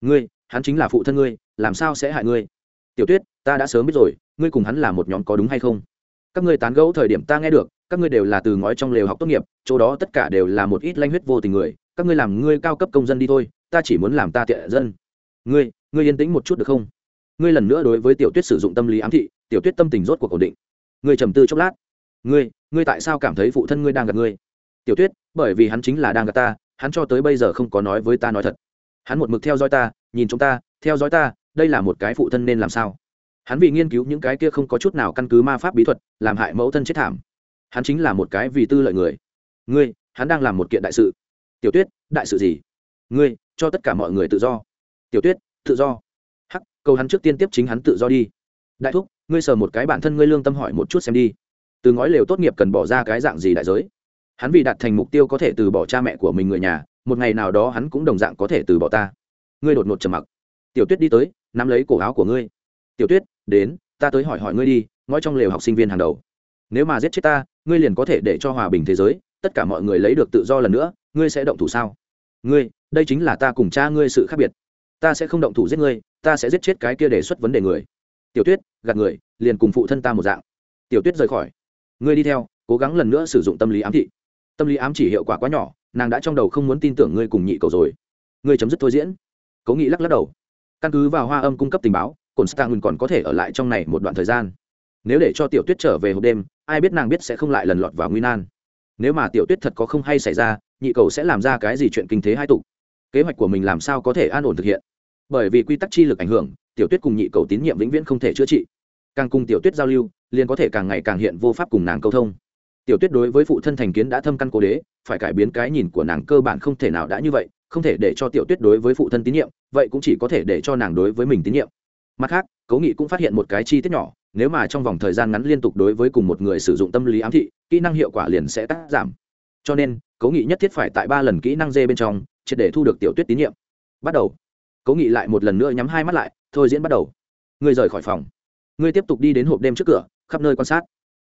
Ngươi, hắn chính là phụ thân ngươi, làm sao sẽ hại ngươi? Tiểu tuyết, ta đã sớm biết rồi, ngươi cùng hắn là một nhóm có đúng hay không? Các ngươi tán gẫu thời điểm ta nghe được, các ngươi đều là từ ngói trong lều học tốt nghiệp, chỗ đó tất cả đều là một ít lanh huyết vô tình người, các ngươi làm ngươi cao cấp công dân đi thôi, ta chỉ muốn làm ta tiện dân. Ngươi ngươi yên tĩnh một chút được không? Ngươi lần nữa đối với tiểu tuyết sử dụng tâm lý ám thị, tiểu tuyết tâm tình rốt cuộc ổn định. Ngươi trầm tư chốc lát. Ngươi ngươi tại sao cảm thấy phụ thân ngươi đang gặp ngươi? Tiểu tuyết, bởi vì hắn chính là đang gặp ta hắn cho tới bây giờ không có nói với ta nói thật. Hắn một mực theo dõi ta, nhìn chúng ta, theo dõi ta, đây là một cái phụ thân nên làm sao? Hắn vì nghiên cứu những cái kia không có chút nào căn cứ ma pháp bí thuật, làm hại mẫu thân chết thảm. Hắn chính là một cái vì tư lợi người. Ngươi, hắn đang làm một kiện đại sự. Tiểu tuyết, đại sự gì? Ngươi, cho tất cả mọi người tự do. Tiểu tuyết, tự do. Hắc, cầu hắn trước tiên tiếp chính hắn tự do đi. Đại thúc, ngươi sờ một cái bản thân ngươi lương tâm hỏi một chút xem đi. Từ ngói lều tốt nghiệp cần bỏ ra cái dạng gì đại giới? Hắn vì đạt thành mục tiêu có thể từ bỏ cha mẹ của mình người nhà, một ngày nào đó hắn cũng đồng dạng có thể từ bỏ ta. Ngươi đột ngột trầm mặc. Tiểu tuyết đi tới, nắm lấy cổ áo của ngươi. Tiểu tuyết, đến, ta tới hỏi hỏi ngươi đi ngói trong lều học sinh viên hàng đầu. Nếu mà giết chết ta, ngươi liền có thể để cho hòa bình thế giới, tất cả mọi người lấy được tự do lần nữa, ngươi sẽ động thủ sao? Ngươi, đây chính là ta cùng cha ngươi sự khác biệt. Ta sẽ không động thủ giết ngươi, ta sẽ giết chết cái kia đề xuất vấn đề người. Tiểu tuyết, gạt người, liền cùng phụ thân ta một dạng. Tiểu tuyết rời khỏi. Ngươi đi theo, cố gắng lần nữa sử dụng tâm lý ám thị tâm lý ám chỉ hiệu quả quá nhỏ, nàng đã trong đầu không muốn tin tưởng ngươi cùng nhị cầu rồi. Ngươi chấm dứt thôi diễn. Cố nghị lắc lắc đầu. Căn cứ vào hoa âm cung cấp tình báo cồn stagun còn có thể ở lại trong này một đoạn thời gian. Nếu để cho tiểu tuyết trở về hộp đêm, ai biết nàng biết sẽ không lại lần lọt vào nguy nan. Nếu mà tiểu tuyết thật có không hay xảy ra, nhị cầu sẽ làm ra cái gì chuyện kinh thế hai tục? Kế hoạch của mình làm sao có thể an ổn thực hiện? Bởi vì quy tắc chi lực ảnh hưởng, tiểu tuyết cùng nhị cầu tín nhiệm vĩnh viễn không thể chữa trị. Càng cùng tiểu tuyết giao lưu, liền có thể càng ngày càng hiện vô pháp cùng nàng câu thông tiểu tuyết đối với phụ thân thành kiến đã thâm căn cố đế, phải cải biến cái nhìn của nàng cơ bản không thể nào đã như vậy, không thể để cho tiểu tuyết đối với phụ thân tín nhiệm, vậy cũng chỉ có thể để cho nàng đối với mình tín nhiệm. Mặt khác, cố nghị cũng phát hiện một cái chi tiết nhỏ, nếu mà trong vòng thời gian ngắn liên tục đối với cùng một người sử dụng tâm lý ám thị, kỹ năng hiệu quả liền sẽ tác giảm. Cho nên, cố nghị nhất thiết phải tại ba lần kỹ năng dê bên trong, triệt để thu được tiểu tuyết tín nhiệm. Bắt đầu. Cố nghị lại một lần nữa nhắm hai mắt lại, thôi diễn bắt đầu. Ngươi rời khỏi phòng. Ngươi tiếp tục đi đến hộp đêm trước cửa, khắp nơi quan sát.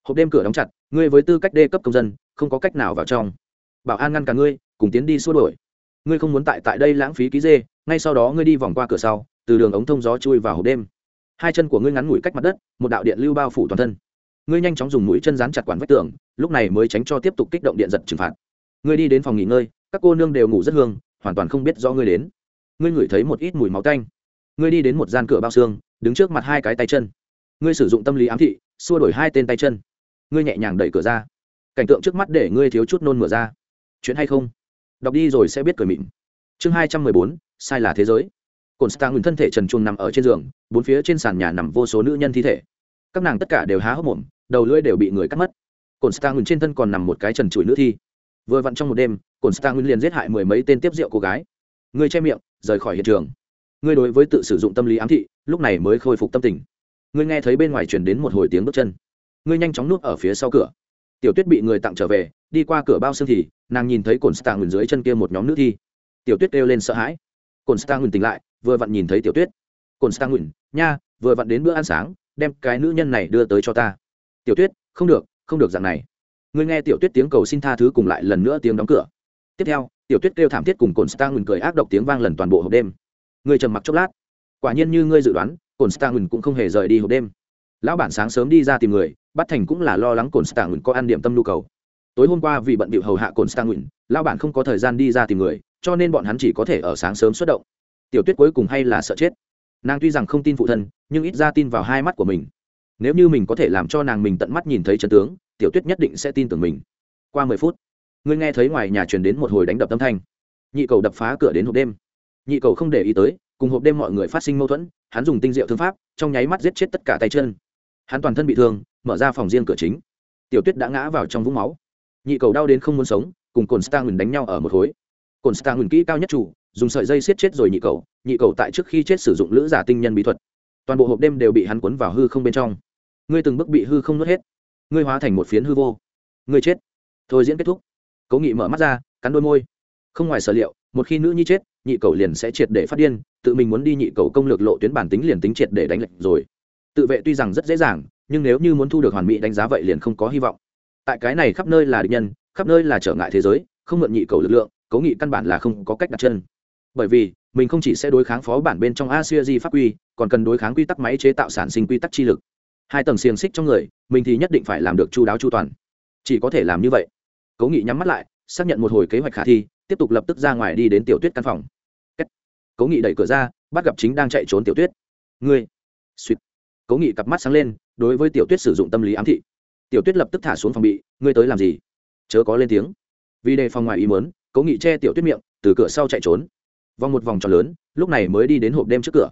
Hộp đêm cửa đóng chặt ngươi với tư cách đê cấp công dân, không có cách nào vào trong. Bảo an ngăn cả ngươi, cùng tiến đi xua đổi ngươi không muốn tại tại đây lãng phí ký dê, ngay sau đó ngươi đi vòng qua cửa sau, từ đường ống thông gió chui vào hộp đêm. Hai chân của ngươi ngắn ngủi cách mặt đất, một đạo điện lưu bao phủ toàn thân. Ngươi nhanh chóng dùng mũi chân dán chặt quản vách tường, lúc này mới tránh cho tiếp tục kích động điện giật trừng phạt. Ngươi đi đến phòng nghỉ ngơi, các cô nương đều ngủ rất hương, hoàn toàn không biết do ngươi đến. Ngươi ngửi thấy một ít mùi máu canh ngươi đi đến một gian cửa bao xương, đứng trước mặt hai cái tay chân. Ngươi sử dụng tâm lý ám thị, xua đổi hai tên tay chân ngươi nhẹ nhàng đẩy cửa ra. Cảnh tượng trước mắt để ngươi thiếu chút nôn mửa ra. Chuyện hay không? Đọc đi rồi sẽ biết cười mịn. Chương hai trăm mười bốn, sai là thế giới. Cồn stang ngừng thân thể trần chuồng nằm ở trên giường, bốn phía trên sàn nhà nằm vô số nữ nhân thi thể. Các nàng tất cả đều há hốc mồm, đầu lưỡi đều bị người cắt mất. Cồn stang ngừng trên thân còn nằm một cái trần trụi nữ thi. Vừa vặn trong một đêm cồn stang ngừng liền giết hại mười mấy tên tiếp rượu cô gái. Ngươi che miệng, rời khỏi hiện trường. Ngươi đối với tự sử dụng tâm lý ám thị, lúc này mới khôi phục tâm tình. Ngươi nghe thấy bên ngoài chuyển đến một hồi tiếng bước chân ngươi nhanh chóng nuốt ở phía sau cửa. Tiểu tuyết bị người tặng trở về, đi qua cửa bao xương thì, nàng nhìn thấy cồn stang ngừng dưới chân kia một nhóm nữ thi. Tiểu tuyết kêu lên sợ hãi. Cồn stang ngừng tỉnh lại, vừa vặn nhìn thấy tiểu tuyết. Cồn stang ngừng nha, vừa vặn đến bữa ăn sáng, đem cái nữ nhân này đưa tới cho ta. Tiểu tuyết, không được không được dạng này. Ngươi nghe tiểu tuyết tiếng cầu xin tha thứ cùng lại lần nữa tiếng đóng cửa. Tiếp theo, tiểu tuyết kêu thảm thiết cùng cồn stang ngừng cười ác độc tiếng vang lần toàn bộ hộp đêm. Ngươi trầm mặc chốc lát. Quả nhiên như ngươi dự đoán cồn stang ngừng cũng không hề rời đi hộp đêm. Lão bản sáng sớm đi ra tìm người bắt thành cũng là lo lắng cồn stang ngừng có ăn điểm tâm nhu cầu. Tối hôm qua vì bận bịu hầu hạ cồn stang ngừng lão bản không có thời gian đi ra tìm người, cho nên bọn hắn chỉ có thể ở sáng sớm xuất động. Tiểu tuyết cuối cùng hay là sợ chết. Nàng tuy rằng không tin phụ thân, nhưng ít ra tin vào hai mắt của mình. Nếu như mình có thể làm cho nàng mình tận mắt nhìn thấy chân tướng, tiểu tuyết nhất định sẽ tin tưởng mình. Qua mười phút, ngươi nghe thấy ngoài nhà truyền đến một hồi đánh đập tâm thanh. Nhị cầu đập phá cửa đến hộp đêm. Nhị cầu không để ý tới, cùng hộp đêm mọi người phát sinh mâu thuẫn, hắn dùng tinh diệu thương pháp, trong nháy mắt giết chết tất cả tay chân hắn toàn thân bị thương, mở ra phòng riêng cửa chính. Tiểu tuyết đã ngã vào trong vũng máu. Nhị cầu đau đến không muốn sống, cùng cồn stang đánh nhau ở một khối. Cồn stang kỹ cao nhất chủ, dùng sợi dây siết chết rồi nhị cầu nhị cầu tại trước khi chết sử dụng lữ giả tinh nhân bí thuật. Toàn bộ hộp đêm đều bị hắn cuốn vào hư không bên trong. Ngươi từng bước bị hư không nuốt hết, ngươi hóa thành một phiến hư vô. Ngươi chết. Thôi diễn kết thúc. Cố nghị mở mắt ra, cắn đôi môi. Không ngoài sở liệu, một khi nữ nhi chết, nhị cầu liền sẽ triệt để phát điên, tự mình muốn đi nhị cầu công lược lộ tuyến bản tính liền tính triệt để đánh lệnh rồi tự vệ tuy rằng rất dễ dàng, nhưng nếu như muốn thu được hoàn mỹ đánh giá vậy liền không có hy vọng. Tại cái này khắp nơi là địch nhân, khắp nơi là trở ngại thế giới, không mượn nhị cầu lực lượng cố nghị căn bản là không có cách đặt chân. Bởi vì, mình không chỉ sẽ đối kháng phó bản bên trong asia di pháp quy, còn cần đối kháng quy tắc máy chế tạo sản sinh quy tắc chi lực. Hai tầng xiềng xích trong người, mình thì nhất định phải làm được chu đáo chu toàn. Chỉ có thể làm như vậy. Cố nghị nhắm mắt lại, xác nhận một hồi kế hoạch khả thi, tiếp tục lập tức ra ngoài đi đến tiểu tuyết căn phòng. Cố nghị đẩy cửa ra, bắt gặp chính đang chạy trốn tiểu tuyết. Ngươi. Suýt cố nghị cặp mắt sáng lên, đối với tiểu tuyết sử dụng tâm lý ám thị. Tiểu tuyết lập tức thả xuống phòng bị, ngươi tới làm gì? Chớ có lên tiếng. Vì đề phòng ngoài ý mớn cố nghị che tiểu tuyết miệng, từ cửa sau chạy trốn. Vòng một vòng tròn lớn, lúc này mới đi đến hộp đêm trước cửa.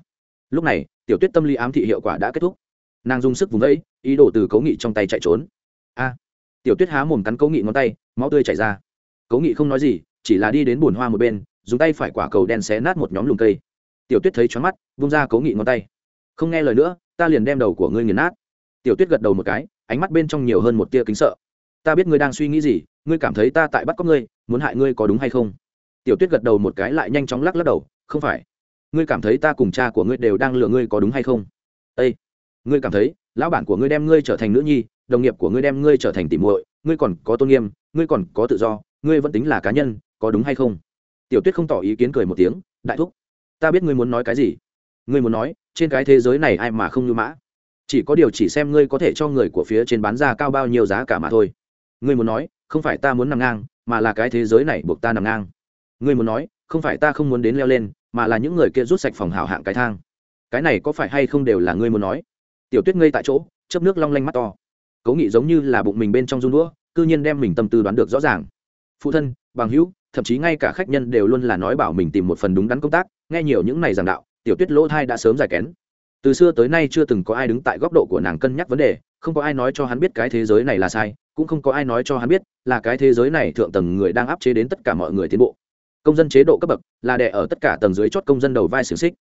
Lúc này, tiểu tuyết tâm lý ám thị hiệu quả đã kết thúc. Nàng dùng sức vùng vẫy, ý đồ từ cố nghị trong tay chạy trốn. A! Tiểu tuyết há mồm cắn cố nghị ngón tay, máu tươi chảy ra. Cố nghị không nói gì, chỉ là đi đến bùn hoa một bên, dùng tay phải quả cầu đen xé nát một nhóm lùm cây. Tiểu tuyết thấy choáng mắt, vung ra cố nghị ngón tay. Không nghe lời nữa ta liền đem đầu của ngươi nghiền nát. Tiểu tuyết gật đầu một cái, ánh mắt bên trong nhiều hơn một tia kính sợ. Ta biết ngươi đang suy nghĩ gì, ngươi cảm thấy ta tại bắt cóc ngươi, muốn hại ngươi có đúng hay không? Tiểu tuyết gật đầu một cái lại nhanh chóng lắc lắc đầu, không phải. Ngươi cảm thấy ta cùng cha của ngươi đều đang lừa ngươi có đúng hay không? Â ngươi cảm thấy, lão bản của ngươi đem ngươi trở thành nữ nhi, đồng nghiệp của ngươi đem ngươi trở thành tỉ muội, ngươi còn có tôn nghiêm, ngươi còn có tự do, ngươi vẫn tính là cá nhân, có đúng hay không? Tiểu tuyết không tỏ ý kiến cười một tiếng, đại thúc, ta biết ngươi muốn nói cái gì. Ngươi muốn nói trên cái thế giới này ai mà không như mã? Chỉ có điều chỉ xem ngươi có thể cho người của phía trên bán ra cao bao nhiêu giá cả mà thôi. Ngươi muốn nói, không phải ta muốn nằm ngang, mà là cái thế giới này buộc ta nằm ngang. Ngươi muốn nói, không phải ta không muốn đến leo lên, mà là những người kia rút sạch phòng hảo hạng cái thang. Cái này có phải hay không đều là ngươi muốn nói? Tiểu tuyết ngây tại chỗ, chớp nước long lanh mắt to. Cố nghị giống như là bụng mình bên trong run đũa, cư nhiên đem mình tâm tư đoán được rõ ràng. Phụ thân, bằng hữu, thậm chí ngay cả khách nhân đều luôn là nói bảo mình tìm một phần đúng đắn công tác, nghe nhiều những này giảng đạo tiểu tuyết lỗ thai đã sớm giải kén. Từ xưa tới nay chưa từng có ai đứng tại góc độ của nàng cân nhắc vấn đề, không có ai nói cho hắn biết cái thế giới này là sai, cũng không có ai nói cho hắn biết là cái thế giới này thượng tầng người đang áp chế đến tất cả mọi người tiến bộ. Công dân chế độ cấp bậc là đẻ ở tất cả tầng dưới chót công dân đầu vai xiềng xích.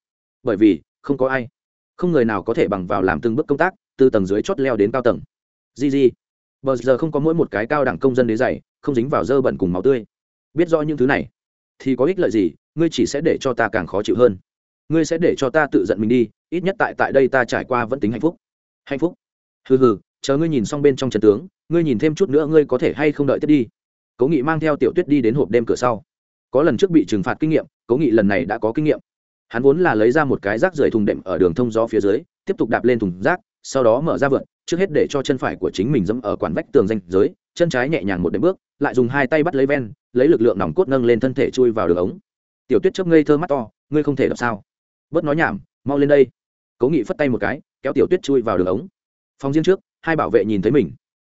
Bởi vì, không có ai, không người nào có thể bằng vào làm từng bước công tác, từ tầng dưới chót leo đến cao tầng. Gg bờ giờ không có mỗi một cái cao đẳng công dân đế dày không dính vào dơ bẩn cùng máu tươi. Biết rõ những thứ này, thì có ích lợi gì, ngươi chỉ sẽ để cho ta càng khó chịu hơn ngươi sẽ để cho ta tự giận mình đi, ít nhất tại tại đây ta trải qua vẫn tính hạnh phúc. Hạnh phúc? Hừ hừ, chờ ngươi nhìn xong bên trong trần tướng, ngươi nhìn thêm chút nữa ngươi có thể hay không đợi tiếp đi. Cố nghị mang theo tiểu tuyết đi đến hộp đêm cửa sau. Có lần trước bị trừng phạt kinh nghiệm, cố nghị lần này đã có kinh nghiệm. Hắn vốn là lấy ra một cái rác rưởi thùng đệm ở đường thông gió phía dưới, tiếp tục đạp lên thùng rác, sau đó mở ra vượt trước hết để cho chân phải của chính mình dẫm ở quản vách tường danh giới, chân trái nhẹ nhàng một đệm bước, lại dùng hai tay bắt lấy ven, lấy lực lượng nòng cốt nâng lên thân thể chui vào đường ống. Tiểu tuyết chớp ngây thơ mắt to, ngươi không thể đập sao? Bớt nói nhảm, mau lên đây. Cố nghị phất tay một cái, kéo tiểu tuyết chui vào đường ống. Phòng riêng trước, hai bảo vệ nhìn thấy mình.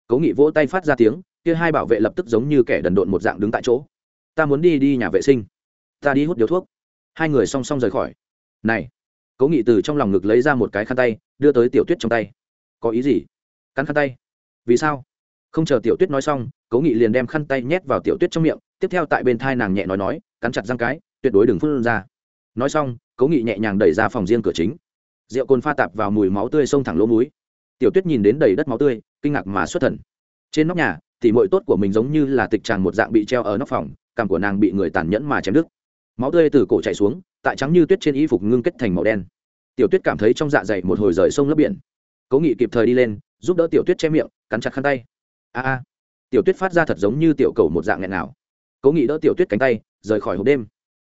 Cố nghị vỗ tay phát ra tiếng, kia hai bảo vệ lập tức giống như kẻ đần độn một dạng đứng tại chỗ. Ta muốn đi đi nhà vệ sinh. Ta đi hút điếu thuốc. Hai người song song rời khỏi. Này. Cố nghị từ trong lòng ngực lấy ra một cái khăn tay, đưa tới tiểu tuyết trong tay. Có ý gì? Cắn khăn tay. Vì sao? Không chờ tiểu tuyết nói xong, cố nghị liền đem khăn tay nhét vào tiểu tuyết trong miệng, tiếp theo tại bên thai nàng nhẹ nói nói, cắn chặt răng cái, tuyệt đối đừng phun ra. Nói xong cố nghị nhẹ nhàng đẩy ra phòng riêng cửa chính. Rượu cồn pha tạp vào mùi máu tươi xông thẳng lỗ mũi. tiểu tuyết nhìn đến đầy đất máu tươi, kinh ngạc mà xuất thần. Trên nóc nhà, thì mội tốt của mình giống như là tịch tràn một dạng bị treo ở nóc phòng cằm của nàng bị người tàn nhẫn mà chém đứt. Máu tươi từ cổ chảy xuống, tại trắng như tuyết trên y phục ngưng kết thành màu đen. Tiểu tuyết cảm thấy trong dạ dày một hồi rời sông lấp biển. Cố nghị kịp thời đi lên, giúp đỡ tiểu tuyết che miệng, cắn chặt khăn tay. A a. Tiểu tuyết phát ra thật giống như tiểu cầu một dạng nghẹn nào cố nghị đỡ tiểu tuyết cánh tay, rời khỏi hộp đêm.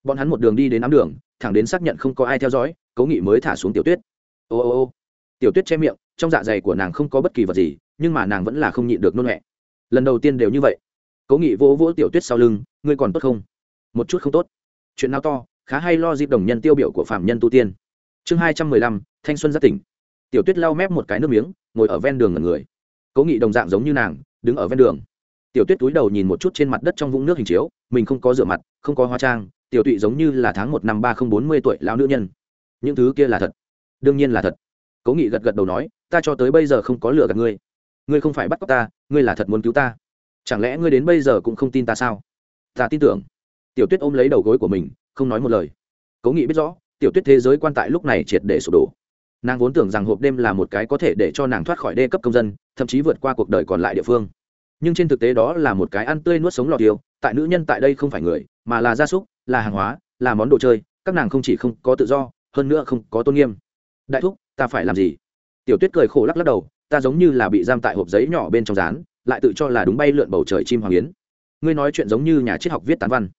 Bọn hắn một đường đi đến nắm đường thẳng đến xác nhận không có ai theo dõi cố nghị mới thả xuống tiểu tuyết. Ô ô ô. Tiểu tuyết che miệng, trong dạ dày của nàng không có bất kỳ vật gì, nhưng mà nàng vẫn là không nhịn được nôn mẹ lần đầu tiên đều như vậy. Cố nghị vỗ vỗ tiểu tuyết sau lưng, ngươi còn tốt không? Một chút không tốt. Chuyện nào to, khá hay lo dịp đồng nhân tiêu biểu của phạm nhân tu tiên. Chương hai trăm mười lăm, thanh xuân gia tỉnh. Tiểu tuyết lau mép một cái nước miếng, ngồi ở ven đường ngần người. Cố nghị đồng dạng giống như nàng, đứng ở ven đường. Tiểu tuyết túi đầu nhìn một chút trên mặt đất trong vũng nước hình chiếu, mình không có rửa mặt, không có hóa trang tiểu tụy giống như là tháng một năm ba không bốn mươi tuổi lão nữ nhân. Những thứ kia là thật. Đương nhiên là thật. Cố nghị gật gật đầu nói, ta cho tới bây giờ không có lừa gạt ngươi. Ngươi không phải bắt cóc ta, ngươi là thật muốn cứu ta. Chẳng lẽ ngươi đến bây giờ cũng không tin ta sao? Ta tin tưởng. Tiểu tuyết ôm lấy đầu gối của mình, không nói một lời. Cố nghị biết rõ, tiểu tuyết thế giới quan tại lúc này triệt để sụp đổ. Nàng vốn tưởng rằng hộp đêm là một cái có thể để cho nàng thoát khỏi đê cấp công dân, thậm chí vượt qua cuộc đời còn lại địa phương. Nhưng trên thực tế đó là một cái ăn tươi nuốt sống lọt tiêu tại nữ nhân tại đây không phải người, mà là gia súc là hàng hóa, là món đồ chơi, các nàng không chỉ không có tự do, hơn nữa không có tôn nghiêm. Đại thúc, ta phải làm gì? Tiểu tuyết cười khổ lắc lắc đầu, ta giống như là bị giam tại hộp giấy nhỏ bên trong rán lại tự cho là đúng bay lượn bầu trời chim hoàng yến. Ngươi nói chuyện giống như nhà triết học viết tán văn.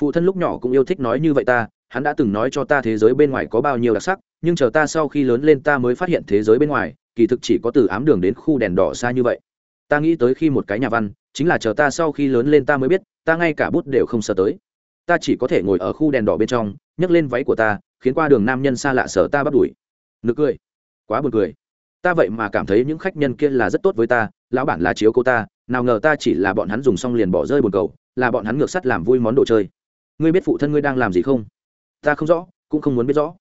Phụ thân lúc nhỏ cũng yêu thích nói như vậy ta, hắn đã từng nói cho ta thế giới bên ngoài có bao nhiêu đặc sắc, nhưng chờ ta sau khi lớn lên ta mới phát hiện thế giới bên ngoài, kỳ thực chỉ có từ ám đường đến khu đèn đỏ xa như vậy. Ta nghĩ tới khi một cái nhà văn, chính là chờ ta sau khi lớn lên ta mới biết, ta ngay cả bút đều không sợ tới ta chỉ có thể ngồi ở khu đèn đỏ bên trong, nhấc lên váy của ta, khiến qua đường nam nhân xa lạ sở ta bắt đuổi. Nực cười. Quá buồn cười. Ta vậy mà cảm thấy những khách nhân kia là rất tốt với ta, lão bản là chiếu cô ta, nào ngờ ta chỉ là bọn hắn dùng xong liền bỏ rơi bồn cầu, là bọn hắn ngược sắt làm vui món đồ chơi. Ngươi biết phụ thân ngươi đang làm gì không? Ta không rõ, cũng không muốn biết rõ.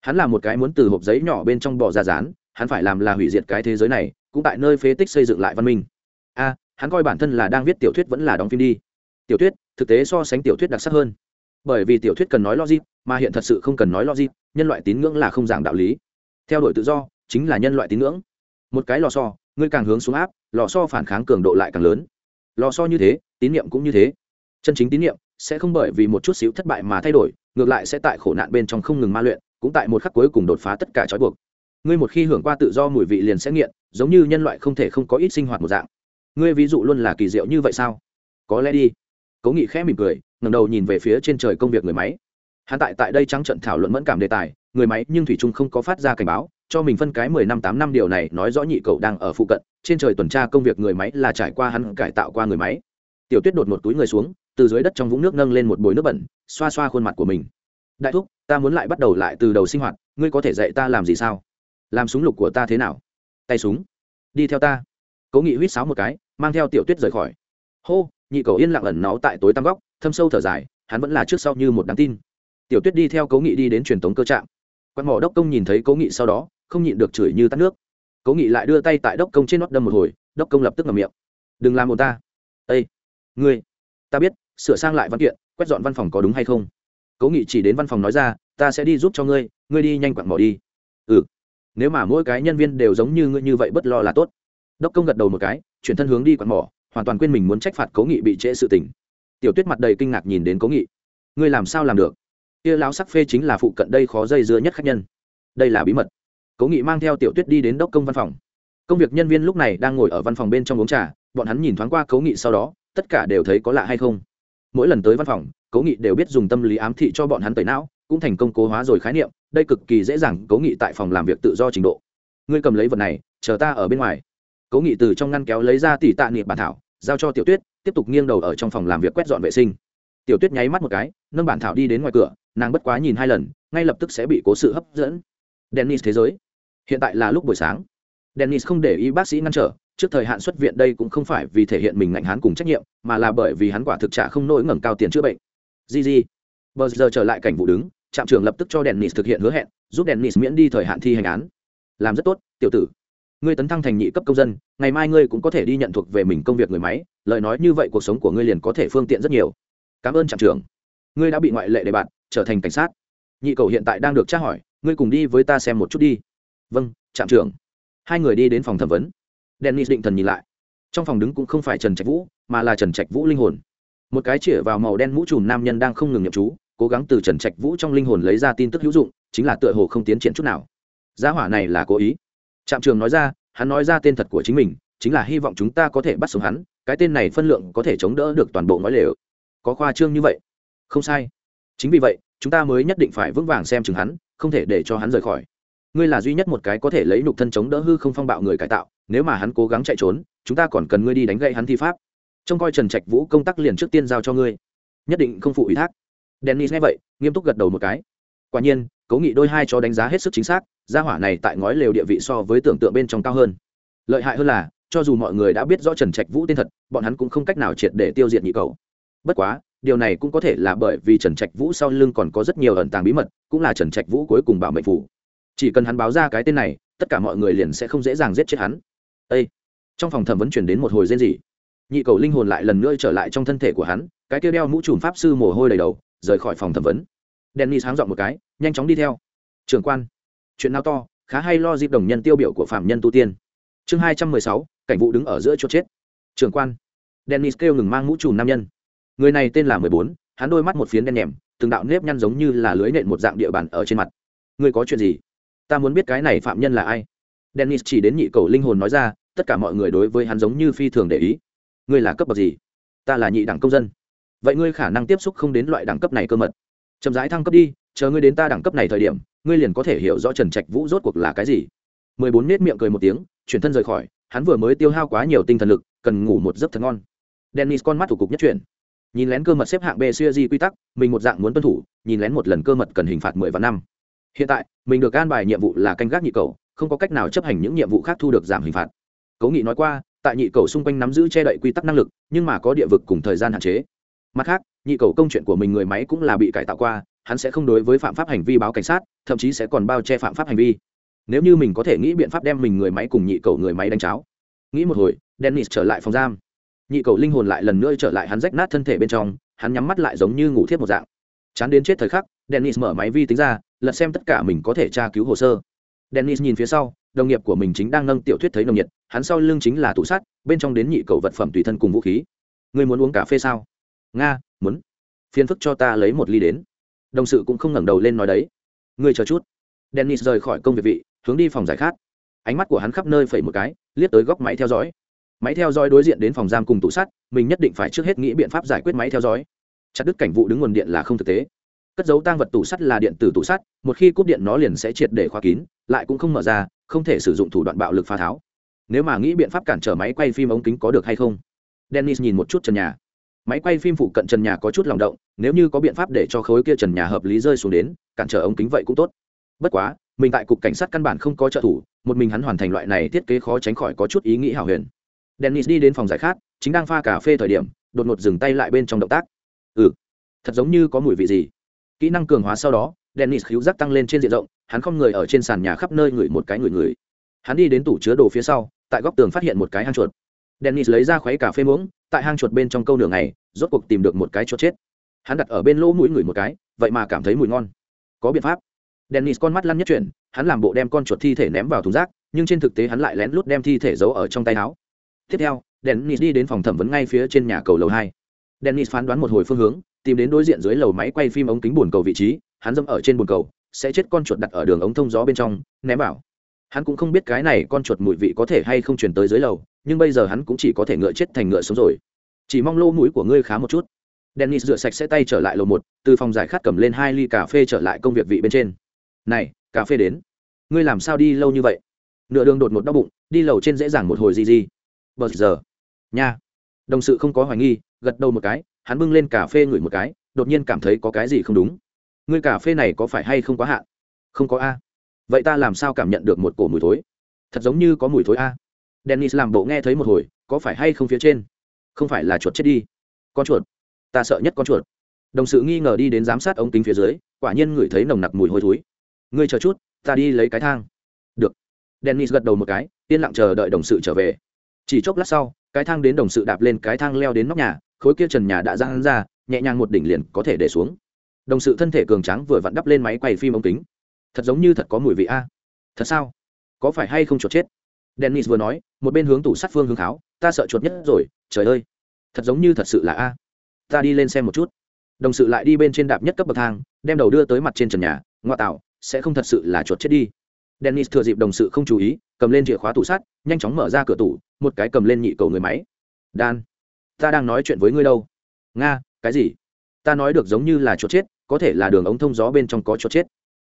Hắn là một cái muốn từ hộp giấy nhỏ bên trong bỏ ra rán hắn phải làm là hủy diệt cái thế giới này, cũng tại nơi phế tích xây dựng lại văn minh. A, hắn coi bản thân là đang viết tiểu thuyết vẫn là đóng phim đi tiểu thuyết, thực tế so sánh tiểu thuyết đặc sắc hơn. Bởi vì tiểu thuyết cần nói logic, mà hiện thật sự không cần nói logic, nhân loại tín ngưỡng là không giảng đạo lý. Theo đuổi tự do, chính là nhân loại tín ngưỡng. Một cái lò so ngươi càng hướng xuống áp, lò so phản kháng cường độ lại càng lớn. Lò so như thế, tín nhiệm cũng như thế. Chân chính tín nhiệm sẽ không bởi vì một chút xíu thất bại mà thay đổi, ngược lại sẽ tại khổ nạn bên trong không ngừng ma luyện, cũng tại một khắc cuối cùng đột phá tất cả trói buộc. Ngươi một khi hưởng qua tự do mùi vị liền sẽ nghiện, giống như nhân loại không thể không có ít sinh hoạt một dạng. Ngươi ví dụ luôn là kỳ diệu như vậy sao? Có lẽ đi cố nghị khẽ mỉm cười ngầm đầu nhìn về phía trên trời công việc người máy. Hắn tại tại đây trắng trận thảo luận mẫn cảm đề tài, người máy nhưng thủy trung không có phát ra cảnh báo, cho mình phân cái mười năm tám năm điều này nói rõ nhị cậu đang ở phụ cận, trên trời tuần tra công việc người máy là trải qua hắn cải tạo qua người máy. Tiểu tuyết đột một túi người xuống, từ dưới đất trong vũng nước nâng lên một bồi nước bẩn, xoa xoa khuôn mặt của mình. Đại thúc, ta muốn lại bắt đầu lại từ đầu sinh hoạt, ngươi có thể dạy ta làm gì sao? Làm súng lục của ta thế nào? Tay súng. Đi theo ta. Cố nghị huýt sáo một cái, mang theo tiểu tuyết rời khỏi. Hô nhị cầu yên lặng ẩn náu tại tối tăm góc, thâm sâu thở dài, hắn vẫn là trước sau như một đáng tin. Tiểu tuyết đi theo cố nghị đi đến truyền thống cơ trạm. Quan mỏ đốc công nhìn thấy cố nghị sau đó, không nhịn được chửi như tắt nước. Cố nghị lại đưa tay tại đốc công trên nót đâm một hồi, đốc công lập tức ngầm miệng. Đừng làm một ta. Ây ngươi, ta biết, sửa sang lại văn kiện, quét dọn văn phòng có đúng hay không? Cố nghị chỉ đến văn phòng nói ra, ta sẽ đi giúp cho ngươi ngươi đi nhanh quặn mỏ đi. Ừ nếu mà mỗi cái nhân viên đều giống như ngươi như vậy bất lo là tốt. Đốc công gật đầu một cái, chuyển thân hướng đi quặn mỏ hoàn toàn quên mình muốn trách phạt cố nghị bị trễ sự tình. Tiểu tuyết mặt đầy kinh ngạc nhìn đến cố nghị. Ngươi làm sao làm được? Kia lão sắc phê chính là phụ cận đây khó dây dưa nhất khách nhân. Đây là bí mật. Cố nghị mang theo tiểu tuyết đi đến đốc công văn phòng. Công việc nhân viên lúc này đang ngồi ở văn phòng bên trong uống trà, bọn hắn nhìn thoáng qua cố nghị sau đó, tất cả đều thấy có lạ hay không. Mỗi lần tới văn phòng, cố nghị đều biết dùng tâm lý ám thị cho bọn hắn tẩy não, cũng thành công cố hóa rồi khái niệm, đây cực kỳ dễ dàng, cố nghị tại phòng làm việc tự do trình độ. Ngươi cầm lấy vật này, chờ ta ở bên ngoài. Cố nghị từ trong ngăn kéo lấy ra tỷ tạ niệm bản thảo giao cho tiểu tuyết, tiếp tục nghiêng đầu ở trong phòng làm việc quét dọn vệ sinh. Tiểu tuyết nháy mắt một cái, nâng bản thảo đi đến ngoài cửa, nàng bất quá nhìn hai lần, ngay lập tức sẽ bị cố sự hấp dẫn. Dennis thế giới. Hiện tại là lúc buổi sáng. Dennis không để ý bác sĩ ngăn trở, trước thời hạn xuất viện đây cũng không phải vì thể hiện mình ngạnh hán cùng trách nhiệm, mà là bởi vì hắn quả thực trả không nổi ngẩng cao tiền chữa bệnh. Gg bờ giờ trở lại cảnh vụ đứng, trạm trưởng lập tức cho dennis thực hiện hứa hẹn, giúp dennis miễn đi thời hạn thi hành án. Làm rất tốt, tiểu tử ngươi tấn thăng thành nhị cấp công dân, ngày mai ngươi cũng có thể đi nhận thuộc về mình công việc người máy, lời nói như vậy cuộc sống của ngươi liền có thể phương tiện rất nhiều. Cảm ơn trạm trưởng. Ngươi đã bị ngoại lệ đề bạt, trở thành cảnh sát. Nhị cầu hiện tại đang được tra hỏi, ngươi cùng đi với ta xem một chút đi. Vâng trạm trưởng. Hai người đi đến phòng thẩm vấn. Dennis định thần nhìn lại. Trong phòng đứng cũng không phải trần trạch vũ, mà là trần trạch vũ linh hồn. Một cái chĩa vào màu đen mũ trùm nam nhân đang không ngừng nhậm chú, cố gắng từ trần trạch vũ trong linh hồn lấy ra tin tức hữu dụng, chính là tựa hồ không tiến triển chút nào. Giá hỏa này là cố ý trạm trường nói ra, hắn nói ra tên thật của chính mình, chính là hy vọng chúng ta có thể bắt sống hắn, cái tên này phân lượng có thể chống đỡ được toàn bộ ngói lều. Có khoa trương như vậy? Không sai. Chính vì vậy, chúng ta mới nhất định phải vững vàng xem chừng hắn, không thể để cho hắn rời khỏi. Ngươi là duy nhất một cái có thể lấy nục thân chống đỡ hư không phong bạo người cải tạo, nếu mà hắn cố gắng chạy trốn, chúng ta còn cần ngươi đi đánh gậy hắn thi pháp. Trông coi trần trạch vũ công tác liền trước tiên giao cho ngươi. Nhất định không phụ ủy thác. Dennis nghe vậy, nghiêm túc gật đầu một cái quả nhiên cố nghị đôi hai cho đánh giá hết sức chính xác, gia hỏa này tại ngói lều địa vị so với tưởng tượng bên trong cao hơn. Lợi hại hơn là, cho dù mọi người đã biết rõ trần trạch vũ tên thật, bọn hắn cũng không cách nào triệt để tiêu diệt nhị cầu bất quá, điều này cũng có thể là bởi vì trần trạch vũ sau lưng còn có rất nhiều ẩn tàng bí mật, cũng là trần trạch vũ cuối cùng bảo mệnh phủ. Chỉ cần hắn báo ra cái tên này, tất cả mọi người liền sẽ không dễ dàng giết chết hắn. Ê! trong phòng thẩm vấn chuyển đến một hồi rên rỉ. Nhị cầu linh hồn lại lần nữa trở lại trong thân thể của hắn, cái kia đeo mũ trùm pháp sư mồ hôi đầy đầu, rời khỏi phòng thẩm vấn dennis háng dọn một cái, nhanh chóng đi theo. Trường quan, chuyện nào to, khá hay lo dịp đồng nhân tiêu biểu của phạm nhân tu tiên. Chương hai trăm mười sáu, cảnh vụ đứng ở giữa chỗ chết. Trường quan, dennis kêu ngừng mang mũ trùm nam nhân. Người này tên là mười bốn, hắn đôi mắt một phiến đen nhèm, từng đạo nếp nhăn giống như là lưới nện một dạng địa bàn ở trên mặt. Người có chuyện gì? Ta muốn biết cái này phạm nhân là ai. Dennis chỉ đến nhị cầu linh hồn nói ra, tất cả mọi người đối với hắn giống như phi thường để ý. Ngươi là cấp bậc gì? Ta là nhị đẳng công dân. Vậy ngươi khả năng tiếp xúc không đến loại đẳng cấp này cơ mật chậm rãi thăng cấp đi, chờ ngươi đến ta đẳng cấp này thời điểm, ngươi liền có thể hiểu rõ trần trạch vũ rốt cuộc là cái gì. Mười bốn nết miệng cười một tiếng, chuyển thân rời khỏi, hắn vừa mới tiêu hao quá nhiều tinh thần lực, cần ngủ một giấc thật ngon. Dennis con mắt thủ cục nhất chuyển. Nhìn lén cơ mật xếp hạng b xuya di quy tắc, mình một dạng muốn tuân thủ, nhìn lén một lần cơ mật cần hình phạt mười vạn năm. Hiện tại, mình được an bài nhiệm vụ là canh gác nhị cầu, không có cách nào chấp hành những nhiệm vụ khác thu được giảm hình phạt. Cố nghị nói qua, tại nhị cầu xung quanh nắm giữ che đậy quy tắc năng lực, nhưng mà có địa vực cùng thời gian hạn chế mặt khác, nhị cầu công chuyện của mình người máy cũng là bị cải tạo qua, hắn sẽ không đối với phạm pháp hành vi báo cảnh sát, thậm chí sẽ còn bao che phạm pháp hành vi. Nếu như mình có thể nghĩ biện pháp đem mình người máy cùng nhị cầu người máy đánh cháo. Nghĩ một hồi, dennis trở lại phòng giam. Nhị cầu linh hồn lại lần nữa trở lại hắn rách nát thân thể bên trong, hắn nhắm mắt lại giống như ngủ thiếp một dạng. Chán đến chết thời khắc, dennis mở máy vi tính ra, lật xem tất cả mình có thể tra cứu hồ sơ. Dennis nhìn phía sau, đồng nghiệp của mình chính đang nâng tiểu thuyết thấy nồng nhiệt, hắn sau lưng chính là tủ sắt, bên trong đến nhị cầu vật phẩm tùy thân cùng vũ khí. Người muốn uống cà phê sao? Nga, muốn. Phiền phức cho ta lấy một ly đến. Đồng sự cũng không ngẩng đầu lên nói đấy. Ngươi chờ chút. Dennis rời khỏi công việc vị, hướng đi phòng giải khát. Ánh mắt của hắn khắp nơi phẩy một cái, liếc tới góc máy theo dõi. Máy theo dõi đối diện đến phòng giam cùng tủ sắt, mình nhất định phải trước hết nghĩ biện pháp giải quyết máy theo dõi. Chặt đứt cảnh vụ đứng nguồn điện là không thực tế. Cất dấu tang vật tủ sắt là điện tử tủ sắt, một khi cúp điện nó liền sẽ triệt để khóa kín, lại cũng không mở ra, không thể sử dụng thủ đoạn bạo lực phá tháo. Nếu mà nghĩ biện pháp cản trở máy quay phim ống kính có được hay không? Dennis nhìn một chút trần nhà máy quay phim phụ cận trần nhà có chút lòng động, nếu như có biện pháp để cho khối kia trần nhà hợp lý rơi xuống đến, cản trở ống kính vậy cũng tốt. Bất quá, mình tại cục cảnh sát căn bản không có trợ thủ, một mình hắn hoàn thành loại này thiết kế khó tránh khỏi có chút ý nghĩ hảo huyền. Dennis đi đến phòng giải khát, chính đang pha cà phê thời điểm, đột ngột dừng tay lại bên trong động tác. Ừ thật giống như có mùi vị gì. Kỹ năng cường hóa sau đó, dennis khíu giác tăng lên trên diện rộng, hắn không người ở trên sàn nhà khắp nơi ngửi một cái người người. hắn đi đến tủ chứa đồ phía sau, tại góc tường phát hiện một cái hang chuột dennis lấy ra khuấy cà phê muỗng, tại hang chuột bên trong câu nửa ngày, rốt cuộc tìm được một cái chuột chết. Hắn đặt ở bên lỗ mũi ngửi một cái, vậy mà cảm thấy mùi ngon. Có biện pháp. Dennis con mắt lăn nhất chuyển, hắn làm bộ đem con chuột thi thể ném vào thùng rác, nhưng trên thực tế hắn lại lén lút đem thi thể giấu ở trong tay áo. Tiếp theo, dennis đi đến phòng thẩm vấn ngay phía trên nhà cầu lầu hai. Dennis phán đoán một hồi phương hướng, tìm đến đối diện dưới lầu máy quay phim ống kính buồn cầu vị trí, hắn dâm ở trên buồn cầu, sẽ chết con chuột đặt ở đường ống thông gió bên trong, ném vào. Hắn cũng không biết cái này con chuột mùi vị có thể hay không chuyển tới dưới lầu nhưng bây giờ hắn cũng chỉ có thể ngựa chết thành ngựa sống rồi. Chỉ mong lô mũi của ngươi khá một chút. Dennis rửa sạch sẽ tay trở lại lầu một, từ phòng giải khát cầm lên hai ly cà phê trở lại công việc vị bên trên. Này, cà phê đến. Ngươi làm sao đi lâu như vậy? Nửa đường đột một đau bụng, đi lầu trên dễ dàng một hồi gì gì. Bờ giờ. Nha. Đồng sự không có hoài nghi, gật đầu một cái, hắn bưng lên cà phê ngửi một cái, đột nhiên cảm thấy có cái gì không đúng. Ngươi cà phê này có phải hay không quá hạn không có a. Vậy ta làm sao cảm nhận được một cổ mùi thối? Thật giống như có mùi thối a dennis làm bộ nghe thấy một hồi, có phải hay không phía trên? Không phải là chuột chết đi. Con chuột. Ta sợ nhất con chuột. Đồng sự nghi ngờ đi đến giám sát ống kính phía dưới, quả nhiên ngửi thấy nồng nặc mùi hôi thối. Ngươi chờ chút, ta đi lấy cái thang. Được. Dennis gật đầu một cái, yên lặng chờ đợi đồng sự trở về. Chỉ chốc lát sau, cái thang đến đồng sự đạp lên cái thang leo đến nóc nhà, khối kia trần nhà đã ra hắn ra, nhẹ nhàng một đỉnh liền có thể để xuống. Đồng sự thân thể cường tráng vừa vặn đắp lên máy quay phim ống kính. Thật giống như thật có mùi vị a. Thật sao? Có phải hay không chuột chết? Dennis vừa nói, một bên hướng tủ sắt phương hướng kháo, ta sợ chuột nhất rồi, trời ơi, thật giống như thật sự là a. Ta đi lên xem một chút. Đồng sự lại đi bên trên đạp nhất cấp bậc thang, đem đầu đưa tới mặt trên trần nhà, ngoa tạo, sẽ không thật sự là chuột chết đi. Dennis thừa dịp đồng sự không chú ý, cầm lên chìa khóa tủ sắt, nhanh chóng mở ra cửa tủ, một cái cầm lên nhị cầu người máy. Đan ta đang nói chuyện với ngươi đâu? Nga, cái gì? Ta nói được giống như là chuột chết, có thể là đường ống thông gió bên trong có chuột chết.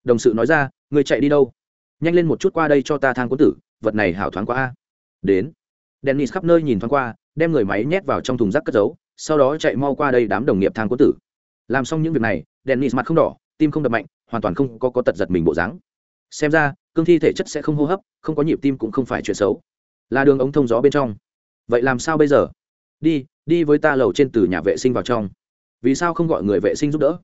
Đồng sự nói ra, ngươi chạy đi đâu? Nhanh lên một chút qua đây cho ta thang cuốn tử vật này hảo thoáng quá a. Đến. Dennis khắp nơi nhìn thoáng qua, đem người máy nhét vào trong thùng rác cất giấu, sau đó chạy mau qua đây đám đồng nghiệp thang cố tử. Làm xong những việc này, dennis mặt không đỏ, tim không đập mạnh, hoàn toàn không có có tật giật mình bộ dáng. Xem ra, cương thi thể chất sẽ không hô hấp, không có nhịp tim cũng không phải chuyện xấu. Là đường ống thông gió bên trong. Vậy làm sao bây giờ? Đi đi với ta lầu trên từ nhà vệ sinh vào trong. Vì sao không gọi người vệ sinh giúp đỡ?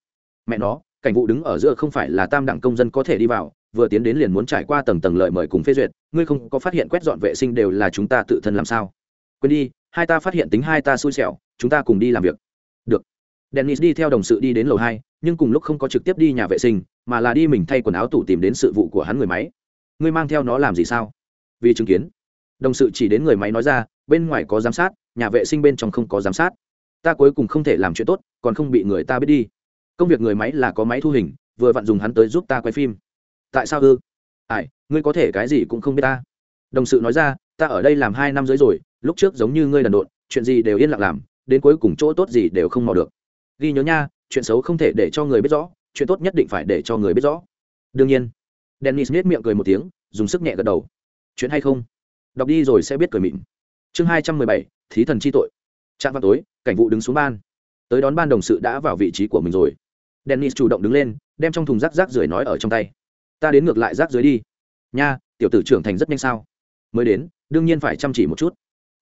Mẹ nó, cảnh vụ đứng ở giữa không phải là tam đẳng công dân có thể đi vào vừa tiến đến liền muốn trải qua tầng tầng lợi mời cùng phê duyệt, ngươi không có phát hiện quét dọn vệ sinh đều là chúng ta tự thân làm sao? Quên đi, hai ta phát hiện tính hai ta xui xẻo, chúng ta cùng đi làm việc. Được. Dennis đi theo đồng sự đi đến lầu hai, nhưng cùng lúc không có trực tiếp đi nhà vệ sinh, mà là đi mình thay quần áo tủ tìm đến sự vụ của hắn người máy. Ngươi mang theo nó làm gì sao? Vì chứng kiến. Đồng sự chỉ đến người máy nói ra, bên ngoài có giám sát, nhà vệ sinh bên trong không có giám sát. Ta cuối cùng không thể làm chuyện tốt, còn không bị người ta biết đi. Công việc người máy là có máy thu hình, vừa vặn dùng hắn tới giúp ta quay phim tại sao ư? Ai, ngươi có thể cái gì cũng không biết ta. Đồng sự nói ra, ta ở đây làm hai năm dưới rồi, lúc trước giống như ngươi đần độn, chuyện gì đều yên lặng làm, đến cuối cùng chỗ tốt gì đều không mò được. Ghi nhớ nha, chuyện xấu không thể để cho người biết rõ, chuyện tốt nhất định phải để cho người biết rõ. Đương nhiên, dennis nết miệng cười một tiếng, dùng sức nhẹ gật đầu. Chuyện hay không? Đọc đi rồi sẽ biết cười mịn. Chương hai trăm mười bảy, thí thần chi tội. Trạm vào tối, cảnh vụ đứng xuống ban. Tới đón ban đồng sự đã vào vị trí của mình rồi. Dennis chủ động đứng lên, đem trong thùng rác rác rưởi nói ở trong tay ta đến ngược lại rác dưới đi. Nha, tiểu tử trưởng thành rất nhanh sao? Mới đến, đương nhiên phải chăm chỉ một chút.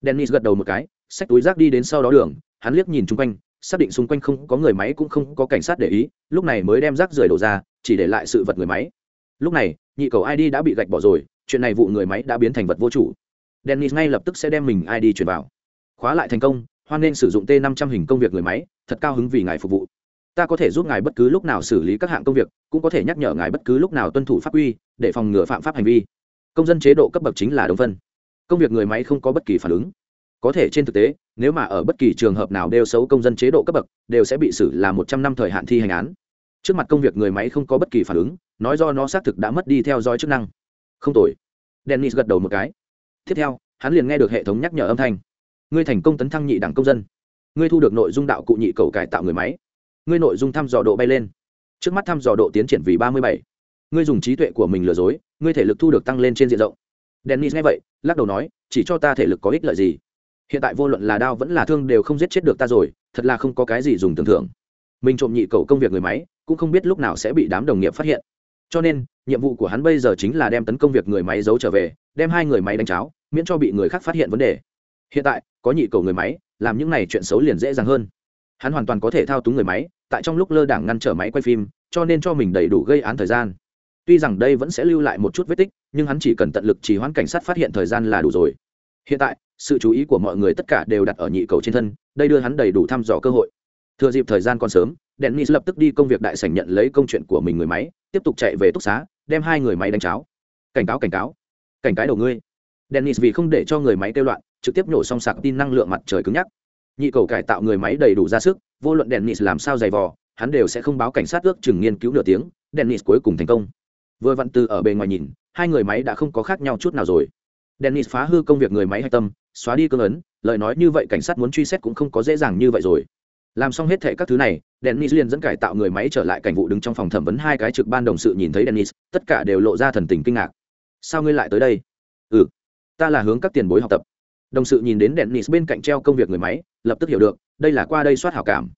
Dennis gật đầu một cái, xách túi rác đi đến sau đó đường, hắn liếc nhìn chung quanh, xác định xung quanh không có người máy cũng không có cảnh sát để ý, lúc này mới đem rác rời đổ ra, chỉ để lại sự vật người máy. Lúc này, nhị cầu id đã bị gạch bỏ rồi, chuyện này vụ người máy đã biến thành vật vô chủ. Dennis ngay lập tức sẽ đem mình id chuyển vào. Khóa lại thành công, hoan nên sử dụng t 500 hình công việc người máy, thật cao hứng vì ngài phục vụ ta có thể giúp ngài bất cứ lúc nào xử lý các hạng công việc, cũng có thể nhắc nhở ngài bất cứ lúc nào tuân thủ pháp quy, để phòng ngừa phạm pháp hành vi. Công dân chế độ cấp bậc chính là đồng phân. Công việc người máy không có bất kỳ phản ứng. Có thể trên thực tế, nếu mà ở bất kỳ trường hợp nào đều xấu công dân chế độ cấp bậc, đều sẽ bị xử là một trăm năm thời hạn thi hành án. Trước mặt công việc người máy không có bất kỳ phản ứng, nói do nó xác thực đã mất đi theo dõi chức năng. Không tội dennis gật đầu một cái. Tiếp theo, hắn liền nghe được hệ thống nhắc nhở âm thanh. Ngươi thành công tấn thăng nhị đẳng công dân. Ngươi thu được nội dung đạo cụ nhị cầu cải tạo người máy ngươi nội dung thăm dò độ bay lên. Trước mắt thăm dò độ tiến triển vì ba mươi bảy. Ngươi dùng trí tuệ của mình lừa dối, ngươi thể lực thu được tăng lên trên diện rộng. Dennis nghe vậy, lắc đầu nói, chỉ cho ta thể lực có ích lợi gì. Hiện tại vô luận là đao vẫn là thương đều không giết chết được ta rồi, thật là không có cái gì dùng tưởng thưởng mình trộm nhị cầu công việc người máy, cũng không biết lúc nào sẽ bị đám đồng nghiệp phát hiện. Cho nên, nhiệm vụ của hắn bây giờ chính là đem tấn công việc người máy giấu trở về, đem hai người máy đánh cháo, miễn cho bị người khác phát hiện vấn đề. Hiện tại, có nhị cầu người máy, làm những này chuyện xấu liền dễ dàng hơn hắn hoàn toàn có thể thao túng người máy, tại trong lúc lơ đảng ngăn trở máy quay phim, cho nên cho mình đầy đủ gây án thời gian. Tuy rằng đây vẫn sẽ lưu lại một chút vết tích, nhưng hắn chỉ cần tận lực chỉ hoãn cảnh sát phát hiện thời gian là đủ rồi. Hiện tại, sự chú ý của mọi người tất cả đều đặt ở nhị cầu trên thân, đây đưa hắn đầy đủ thăm dò cơ hội. Thừa dịp thời gian còn sớm, dennis lập tức đi công việc đại sảnh nhận lấy công chuyện của mình người máy, tiếp tục chạy về túc xá, đem hai người máy đánh cháo. Cảnh cáo cảnh cáo. Cảnh cái đầu ngươi. Dennis vì không để cho người máy kêu loạn, trực tiếp nhổ xong sạc tin năng lượng mặt trời cứng nhắc nhị cầu cải tạo người máy đầy đủ ra sức, vô luận dennis làm sao dày vò, hắn đều sẽ không báo cảnh sát ước chừng nghiên cứu nửa tiếng, dennis cuối cùng thành công. Vừa vặn từ ở bề ngoài nhìn, hai người máy đã không có khác nhau chút nào rồi. Dennis phá hư công việc người máy hạch tâm, xóa đi cương ấn, lời nói như vậy cảnh sát muốn truy xét cũng không có dễ dàng như vậy rồi. Làm xong hết thệ các thứ này, dennis liền dẫn cải tạo người máy trở lại cảnh vụ đứng trong phòng thẩm vấn hai cái trực ban đồng sự nhìn thấy dennis, tất cả đều lộ ra thần tình kinh ngạc. Sao ngươi lại tới đây? Ừ ta là hướng các tiền bối học tập đồng sự nhìn đến dennis bên cạnh treo công việc người máy, lập tức hiểu được, đây là qua đây soát hảo cảm.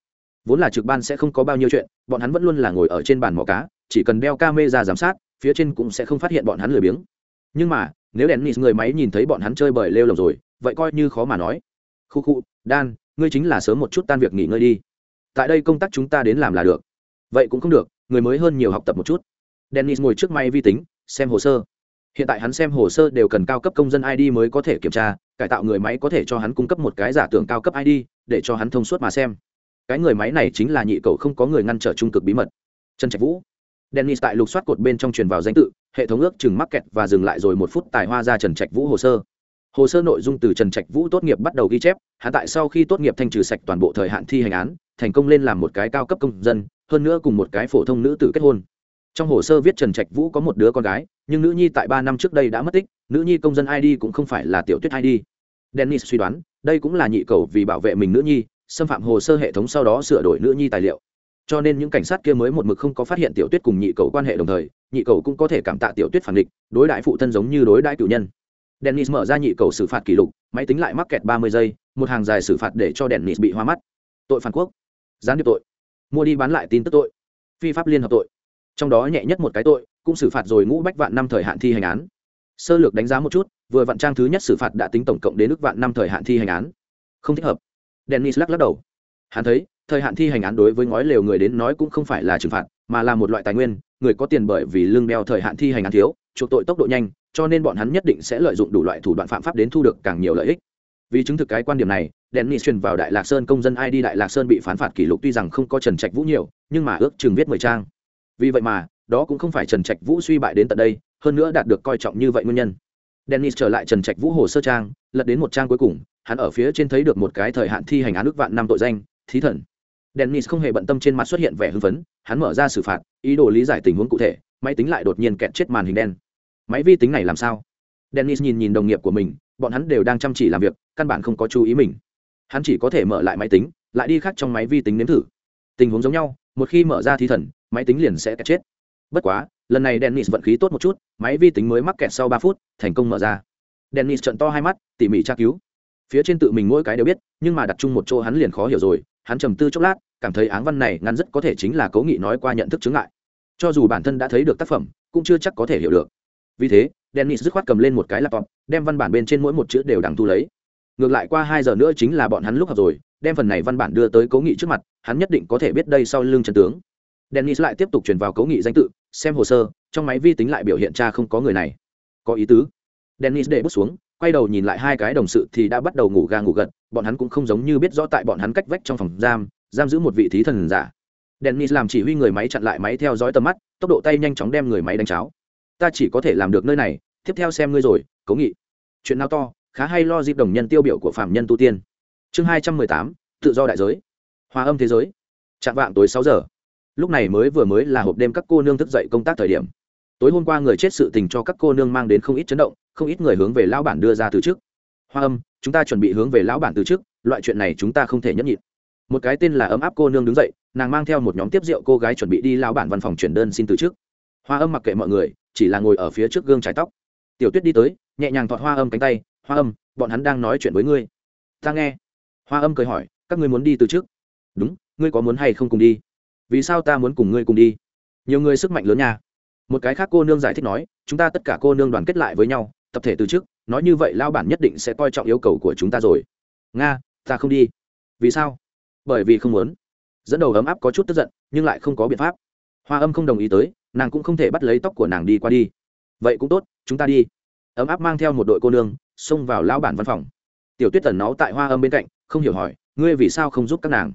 Vốn là trực ban sẽ không có bao nhiêu chuyện, bọn hắn vẫn luôn là ngồi ở trên bàn mỏ cá, chỉ cần đeo ca mê ra giám sát, phía trên cũng sẽ không phát hiện bọn hắn lười biếng. Nhưng mà, nếu dennis người máy nhìn thấy bọn hắn chơi bời lêu lồng rồi, vậy coi như khó mà nói. Khu khu đan ngươi chính là sớm một chút tan việc nghỉ ngơi đi. Tại đây công tác chúng ta đến làm là được. Vậy cũng không được, người mới hơn nhiều học tập một chút. Dennis ngồi trước máy vi tính, xem hồ sơ hiện tại hắn xem hồ sơ đều cần cao cấp công dân id mới có thể kiểm tra, cải tạo người máy có thể cho hắn cung cấp một cái giả tưởng cao cấp id để cho hắn thông suốt mà xem. Cái người máy này chính là nhị cậu không có người ngăn trở trung cực bí mật. Trần trạch vũ. Dennis tại lục soát cột bên trong truyền vào danh tự, hệ thống ước chừng mắc kẹt và dừng lại rồi một phút tài hoa ra trần trạch vũ hồ sơ. Hồ sơ nội dung từ trần trạch vũ tốt nghiệp bắt đầu ghi chép hạ tại sau khi tốt nghiệp thanh trừ sạch toàn bộ thời hạn thi hành án, thành công lên làm một cái cao cấp công dân, hơn nữa cùng một cái phổ thông nữ tử kết hôn trong hồ sơ viết trần trạch vũ có một đứa con gái, nhưng nữ nhi tại ba năm trước đây đã mất tích, nữ nhi công dân id cũng không phải là tiểu tuyết id dennis suy đoán, đây cũng là nhị cầu vì bảo vệ mình nữ nhi, xâm phạm hồ sơ hệ thống sau đó sửa đổi nữ nhi tài liệu. Cho nên những cảnh sát kia mới một mực không có phát hiện tiểu tuyết cùng nhị cầu quan hệ đồng thời, nhị cầu cũng có thể cảm tạ tiểu tuyết phản địch, đối đại phụ thân giống như đối đại cử nhân. Dennis mở ra nhị cầu xử phạt kỷ lục, máy tính lại mắc kẹt ba mươi giây, một hàng dài xử phạt để cho dennis bị hoa mắt. Tội phản quốc. Gián điệp tội. Mua đi bán lại tin tức tội. Phi pháp liên hợp tội trong đó nhẹ nhất một cái tội, cũng xử phạt rồi ngũ bách vạn năm thời hạn thi hành án. Sơ lược đánh giá một chút, vừa vạn trang thứ nhất xử phạt đã tính tổng cộng đến ước vạn năm thời hạn thi hành án. Không thích hợp. Dennis lắc lắc đầu. Hắn thấy, thời hạn thi hành án đối với ngói lều người đến nói cũng không phải là trừng phạt, mà là một loại tài nguyên, người có tiền bởi vì lương đeo thời hạn thi hành án thiếu, chuộc tội tốc độ nhanh, cho nên bọn hắn nhất định sẽ lợi dụng đủ loại thủ đoạn phạm pháp đến thu được càng nhiều lợi ích. Vì chứng thực cái quan điểm này, dennis truyền vào đại lạc sơn công dân id đại lạc sơn bị phán phạt kỷ lục tuy rằng không có trần trạch vũ nhiều, nhưng mà ước chừng viết mười trang vì vậy mà, đó cũng không phải trần trạch vũ suy bại đến tận đây, hơn nữa đạt được coi trọng như vậy nguyên nhân. Dennis trở lại trần trạch vũ hồ sơ trang, lật đến một trang cuối cùng, hắn ở phía trên thấy được một cái thời hạn thi hành án ước vạn năm tội danh, thí thần. Dennis không hề bận tâm trên mặt xuất hiện vẻ hưng phấn, hắn mở ra xử phạt, ý đồ lý giải tình huống cụ thể, máy tính lại đột nhiên kẹt chết màn hình đen. Máy vi tính này làm sao? Dennis nhìn nhìn đồng nghiệp của mình, bọn hắn đều đang chăm chỉ làm việc, căn bản không có chú ý mình. Hắn chỉ có thể mở lại máy tính, lại đi khác trong máy vi tính nếm thử tình huống giống nhau, một khi mở ra thi thần, máy tính liền sẽ kẹt chết. Bất quá, lần này dennis vận khí tốt một chút, máy vi tính mới mắc kẹt sau ba phút, thành công mở ra. Dennis trận to hai mắt, tỉ mỉ tra cứu. Phía trên tự mình mỗi cái đều biết, nhưng mà đặt chung một chỗ hắn liền khó hiểu rồi, hắn trầm tư chốc lát, cảm thấy áng văn này ngăn rất có thể chính là cố nghị nói qua nhận thức chứng lại. cho dù bản thân đã thấy được tác phẩm, cũng chưa chắc có thể hiểu được. Vì thế, dennis dứt khoát cầm lên một cái laptop, đem văn bản bên trên mỗi một chữ đều đằng thu lấy ngược lại qua hai giờ nữa chính là bọn hắn lúc học rồi, đem phần này văn bản đưa tới cố nghị trước mặt, hắn nhất định có thể biết đây sau lưng trần tướng. Dennis lại tiếp tục truyền vào cố nghị danh tự, xem hồ sơ, trong máy vi tính lại biểu hiện cha không có người này. Có ý tứ. Dennis để bút xuống, quay đầu nhìn lại hai cái đồng sự thì đã bắt đầu ngủ ga ngủ gật, bọn hắn cũng không giống như biết rõ tại bọn hắn cách vách trong phòng giam giam giữ một vị thí thần giả. Dennis làm chỉ huy người máy chặn lại máy theo dõi tầm mắt, tốc độ tay nhanh chóng đem người máy đánh cháo. Ta chỉ có thể làm được nơi này, tiếp theo xem ngươi rồi cố nghị. Chuyện nào to? Khá hay lo dịp đồng nhân tiêu biểu của phạm nhân tu tiên. Chương hai trăm mười tám, tự do đại giới. Hòa âm thế giới. Chạm vạng tối sáu giờ. Lúc này mới vừa mới là hộp đêm các cô nương thức dậy công tác thời điểm. Tối hôm qua người chết sự tình cho các cô nương mang đến không ít chấn động, không ít người hướng về lão bản đưa ra từ trước. Hoa âm, chúng ta chuẩn bị hướng về lão bản từ trước, loại chuyện này chúng ta không thể nhấp nhịn. Một cái tên là ấm áp cô nương đứng dậy, nàng mang theo một nhóm tiếp rượu cô gái chuẩn bị đi lão bản văn phòng chuyển đơn xin từ trước. Hoa âm mặc kệ mọi người, chỉ là ngồi ở phía trước gương trái tóc. Tiểu tuyết đi tới, nhẹ nhàng thọt hoa âm cánh tay hoa âm, bọn hắn đang nói chuyện với ngươi. Ta nghe. Hoa âm cười hỏi, các ngươi muốn đi từ trước? Đúng, ngươi có muốn hay không cùng đi? Vì sao ta muốn cùng ngươi cùng đi? Nhiều người sức mạnh lớn nha. Một cái khác cô nương giải thích nói, chúng ta tất cả cô nương đoàn kết lại với nhau, tập thể từ trước, nói như vậy lao bản nhất định sẽ coi trọng yêu cầu của chúng ta rồi. Nga, ta không đi. Vì sao? Bởi vì không muốn. Dẫn đầu ấm áp có chút tức giận, nhưng lại không có biện pháp. Hoa âm không đồng ý tới, nàng cũng không thể bắt lấy tóc của nàng đi qua đi. Vậy cũng tốt, chúng ta đi. Ấm áp mang theo một đội cô nương xông vào lão bản văn phòng. Tiểu tuyết tần náu tại hoa âm bên cạnh, không hiểu hỏi, ngươi vì sao không giúp các nàng?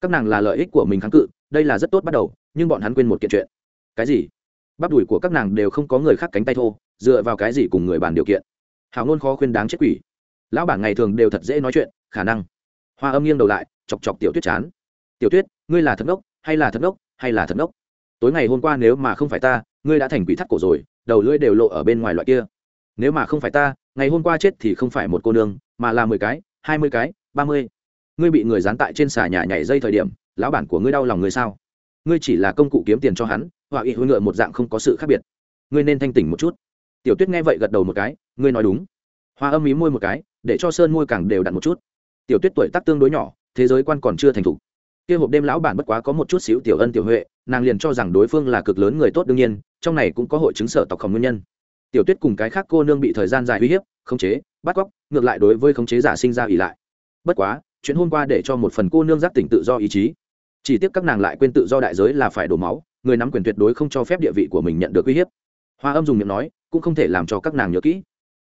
Các nàng là lợi ích của mình kháng cự, đây là rất tốt bắt đầu, nhưng bọn hắn quên một kiện chuyện. Cái gì? Bắp đùi của các nàng đều không có người khác cánh tay thô, dựa vào cái gì cùng người bàn điều kiện? Hào ngôn khó khuyên đáng chết quỷ. Lão bản ngày thường đều thật dễ nói chuyện, khả năng. Hoa âm nghiêng đầu lại, chọc chọc tiểu tuyết chán. Tiểu tuyết, ngươi là thật ngốc, hay là thật ngốc, hay là thật ngốc? Tối ngày hôm qua nếu mà không phải ta, ngươi đã thành quỷ thắt cổ rồi, đầu lưỡi đều lộ ở bên ngoài loại kia. Nếu mà không phải ta ngày hôm qua chết thì không phải một cô nương, mà là mười cái, hai mươi cái, ba mươi. Ngươi bị người dán tại trên xà nhà nhảy dây thời điểm, lão bản của ngươi đau lòng ngươi sao? Ngươi chỉ là công cụ kiếm tiền cho hắn, họa y hối ngựa một dạng không có sự khác biệt. Ngươi nên thanh tỉnh một chút. Tiểu tuyết nghe vậy gật đầu một cái, ngươi nói đúng. Hoa âm ý môi một cái, để cho sơn môi càng đều đặn một chút. Tiểu tuyết tuổi tác tương đối nhỏ, thế giới quan còn chưa thành thục. Kia hộp đêm lão bản bất quá có một chút xíu tiểu ân tiểu huệ, nàng liền cho rằng đối phương là cực lớn người tốt đương nhiên, trong này cũng có hội chứng sở tộc khổng nguyên nhân tiểu tuyết cùng cái khác cô nương bị thời gian dài uy hiếp, khống chế, bắt cóc, ngược lại đối với khống chế giả sinh ra ỉ lại. Bất quá, chuyện hôm qua để cho một phần cô nương giác tỉnh tự do ý chí. Chỉ tiếc các nàng lại quên tự do đại giới là phải đổ máu, người nắm quyền tuyệt đối không cho phép địa vị của mình nhận được uy hiếp. Hoa âm dùng miệng nói, cũng không thể làm cho các nàng nhớ kỹ.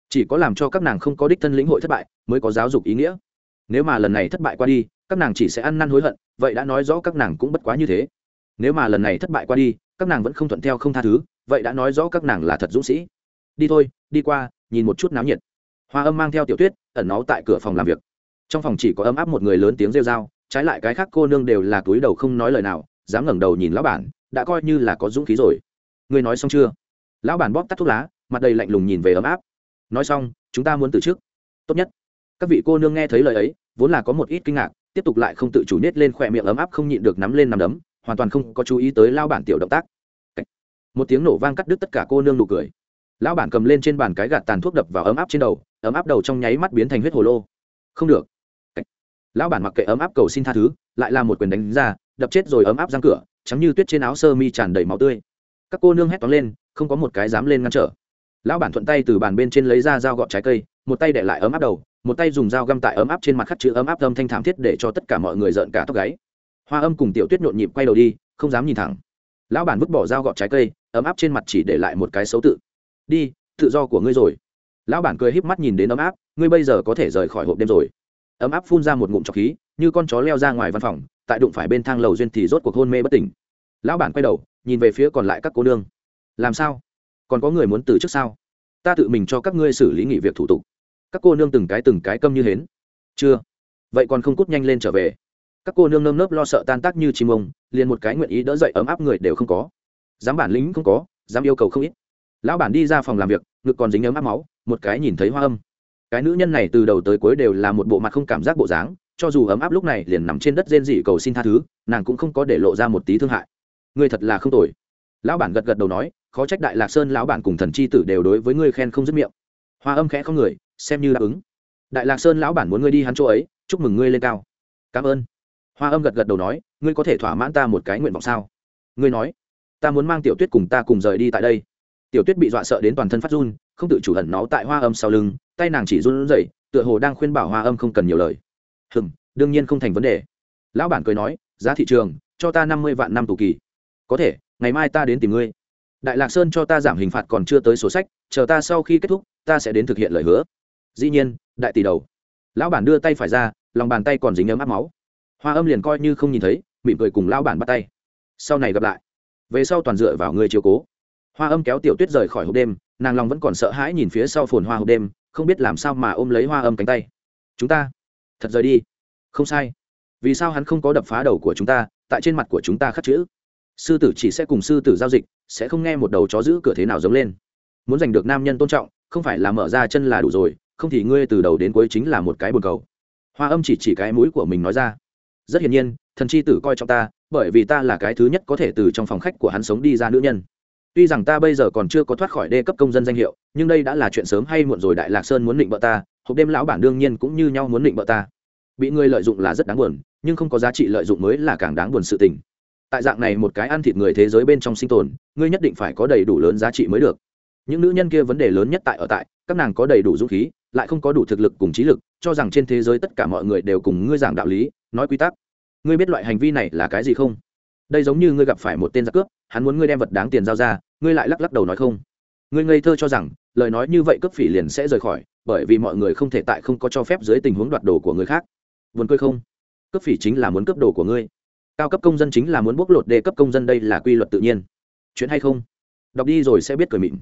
Chỉ có làm cho các nàng không có đích thân lĩnh hội thất bại mới có giáo dục ý nghĩa. Nếu mà lần này thất bại qua đi, các nàng chỉ sẽ ăn năn hối hận, vậy đã nói rõ các nàng cũng bất quá như thế. Nếu mà lần này thất bại qua đi, các nàng vẫn không thuận theo không tha thứ, vậy đã nói rõ các nàng là thật dũng sĩ đi thôi, đi qua, nhìn một chút náo nhiệt. Hoa âm mang theo tiểu tuyết, ẩn náu tại cửa phòng làm việc. Trong phòng chỉ có ấm áp một người lớn tiếng rêu r a o trái lại cái khác cô nương đều là túi đầu không nói lời nào, dám ngẩng đầu nhìn lão bản, đã coi như là có dũng khí rồi. Ngươi nói xong chưa? Lão bản bóp tắt thuốc lá, mặt đầy lạnh lùng nhìn về ấm áp. Nói xong, chúng ta muốn từ chức tốt nhất. Các vị cô nương nghe thấy lời ấy, vốn là có một ít kinh ngạc, tiếp tục lại không tự chủ nết lên khỏe miệng ấm áp không nhịn được nắm lên nằm đấm, hoàn toàn không có chú ý tới lao bản tiểu động tác. Một tiếng nổ vang cắt đứt tất cả cô nương nụ cười lão bản cầm lên trên bàn cái gạt tàn thuốc đập vào ấm áp trên đầu, ấm áp đầu trong nháy mắt biến thành huyết hồ lô. Không được. Lão bản mặc kệ ấm áp cầu xin tha thứ, lại là một quyền đánh ra, đập chết rồi ấm áp răng cửa, trắng như tuyết trên áo sơ mi tràn đầy máu tươi. Các cô nương hét toán lên, không có một cái dám lên ngăn trở. Lão bản thuận tay từ bàn bên trên lấy ra dao gọt trái cây, một tay để lại ấm áp đầu, một tay dùng dao găm tại ấm áp trên mặt khắc chữ ấm áp âm thanh thảm thiết để cho tất cả mọi người rợn cả tóc gáy. Hoa âm cùng tiểu tuyết nhộn nhịp quay đầu đi, không dám nhìn thẳng. Lão bản vứt bỏ dao gọt trái cây, ấm áp trên mặt chỉ để lại một cái xấu tự đi, tự do của ngươi rồi. Lão bản cười híp mắt nhìn đến ấm áp, ngươi bây giờ có thể rời khỏi hộp đêm rồi. Ấm áp phun ra một ngụm trọc khí, như con chó leo ra ngoài văn phòng, tại đụng phải bên thang lầu duyên thì rốt cuộc hôn mê bất tỉnh. Lão bản quay đầu, nhìn về phía còn lại các cô nương. Làm sao? Còn có người muốn từ trước sao? Ta tự mình cho các ngươi xử lý nghỉ việc thủ tục. Các cô nương từng cái từng cái câm như hến. Chưa. Vậy còn không cút nhanh lên trở về. Các cô nương nơm nớp lo sợ tan tác như chim ông, liền một cái nguyện ý đỡ dậy ấm áp người đều không có. Dám bản lĩnh không có, dám yêu cầu không ít lão bản đi ra phòng làm việc, ngực còn dính ấm áp máu, một cái nhìn thấy hoa âm. Cái nữ nhân này từ đầu tới cuối đều là một bộ mặt không cảm giác bộ dáng, cho dù ấm áp lúc này liền nằm trên đất rên dị cầu xin tha thứ, nàng cũng không có để lộ ra một tí thương hại. Ngươi thật là không tồi. Lão bản gật gật đầu nói, khó trách đại lạc sơn lão bản cùng thần chi tử đều đối với ngươi khen không dứt miệng. Hoa âm khẽ không người, xem như đáp ứng. Đại lạc sơn lão bản muốn ngươi đi hắn chỗ ấy, chúc mừng ngươi lên cao. Cảm ơn. Hoa âm gật gật đầu nói, ngươi có thể thỏa mãn ta một cái nguyện vọng sao? Ngươi nói, ta muốn mang tiểu tuyết cùng ta cùng rời đi tại đây tiểu tuyết bị dọa sợ đến toàn thân phát run, không tự chủ hận nó tại hoa âm sau lưng, tay nàng chỉ run rẩy, tựa hồ đang khuyên bảo hoa âm không cần nhiều lời. Hừm, đương nhiên không thành vấn đề. Lão bản cười nói, giá thị trường, cho ta năm mươi vạn năm tù kỳ. Có thể, ngày mai ta đến tìm ngươi. Đại lạc sơn cho ta giảm hình phạt còn chưa tới sổ sách, chờ ta sau khi kết thúc, ta sẽ đến thực hiện lời hứa. Dĩ nhiên, đại tỷ đầu. Lão bản đưa tay phải ra, lòng bàn tay còn dính ấm áp máu. Hoa âm liền coi như không nhìn thấy, mỉm cười cùng lão bản bắt tay. Sau này gặp lại. Về sau toàn dựa vào người chiều cố hoa âm kéo tiểu tuyết rời khỏi hộp đêm, nàng lòng vẫn còn sợ hãi nhìn phía sau phồn hoa hộp đêm, không biết làm sao mà ôm lấy hoa âm cánh tay. Chúng ta, thật rời đi. Không sai. Vì sao hắn không có đập phá đầu của chúng ta, tại trên mặt của chúng ta khắc chữ? Sư tử chỉ sẽ cùng sư tử giao dịch, sẽ không nghe một đầu chó giữ cửa thế nào giống lên. Muốn giành được nam nhân tôn trọng, không phải là mở ra chân là đủ rồi, không thì ngươi từ đầu đến cuối chính là một cái bồn cầu. Hoa âm chỉ chỉ cái mũi của mình nói ra. Rất hiển nhiên, thần chi tử coi trọng ta, bởi vì ta là cái thứ nhất có thể từ trong phòng khách của hắn sống đi ra nữ nhân tuy rằng ta bây giờ còn chưa có thoát khỏi đê cấp công dân danh hiệu, nhưng đây đã là chuyện sớm hay muộn rồi, đại lạc sơn muốn định bợ ta, hộp đêm lão bản đương nhiên cũng như nhau muốn định bợ ta. Bị người lợi dụng là rất đáng buồn, nhưng không có giá trị lợi dụng mới là càng đáng buồn sự tình. Tại dạng này một cái ăn thịt người thế giới bên trong sinh tồn, ngươi nhất định phải có đầy đủ lớn giá trị mới được. Những nữ nhân kia vấn đề lớn nhất tại ở tại, các nàng có đầy đủ dũng khí, lại không có đủ thực lực cùng trí lực, cho rằng trên thế giới tất cả mọi người đều cùng ngươi giảng đạo lý, nói quy tắc. Ngươi biết loại hành vi này là cái gì không? Đây giống như ngươi gặp phải một tên giặc cướp, hắn muốn ngươi đem vật đáng tiền giao ra, ngươi lại lắc lắc đầu nói không. Ngươi ngây thơ cho rằng, lời nói như vậy cướp phỉ liền sẽ rời khỏi, bởi vì mọi người không thể tại không có cho phép dưới tình huống đoạt đồ của người khác. Vườn cười không? Cướp phỉ chính là muốn cướp đồ của ngươi. Cao cấp công dân chính là muốn bóc lột đề cấp công dân đây là quy luật tự nhiên. Chuyện hay không? Đọc đi rồi sẽ biết cười mịn.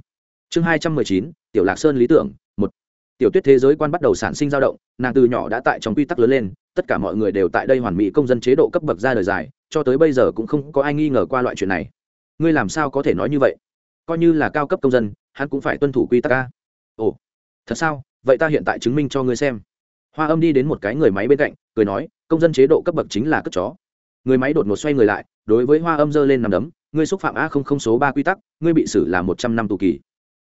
Chương hai trăm mười chín, tiểu lạc sơn lý tưởng, một. Tiểu tuyết thế giới quan bắt đầu sản sinh dao động, nàng từ nhỏ đã tại trong quy tắc lớn lên tất cả mọi người đều tại đây hoàn mỹ công dân chế độ cấp bậc ra đời dài, cho tới bây giờ cũng không có ai nghi ngờ qua loại chuyện này. Ngươi làm sao có thể nói như vậy? Coi như là cao cấp công dân, hắn cũng phải tuân thủ quy tắc ca ồ, thật sao? Vậy ta hiện tại chứng minh cho ngươi xem. Hoa âm đi đến một cái người máy bên cạnh, cười nói, công dân chế độ cấp bậc chính là cất chó. Người máy đột ngột xoay người lại, đối với hoa âm giơ lên nằm đấm, ngươi xúc phạm a không không số ba quy tắc, ngươi bị xử là một trăm năm tù kỳ.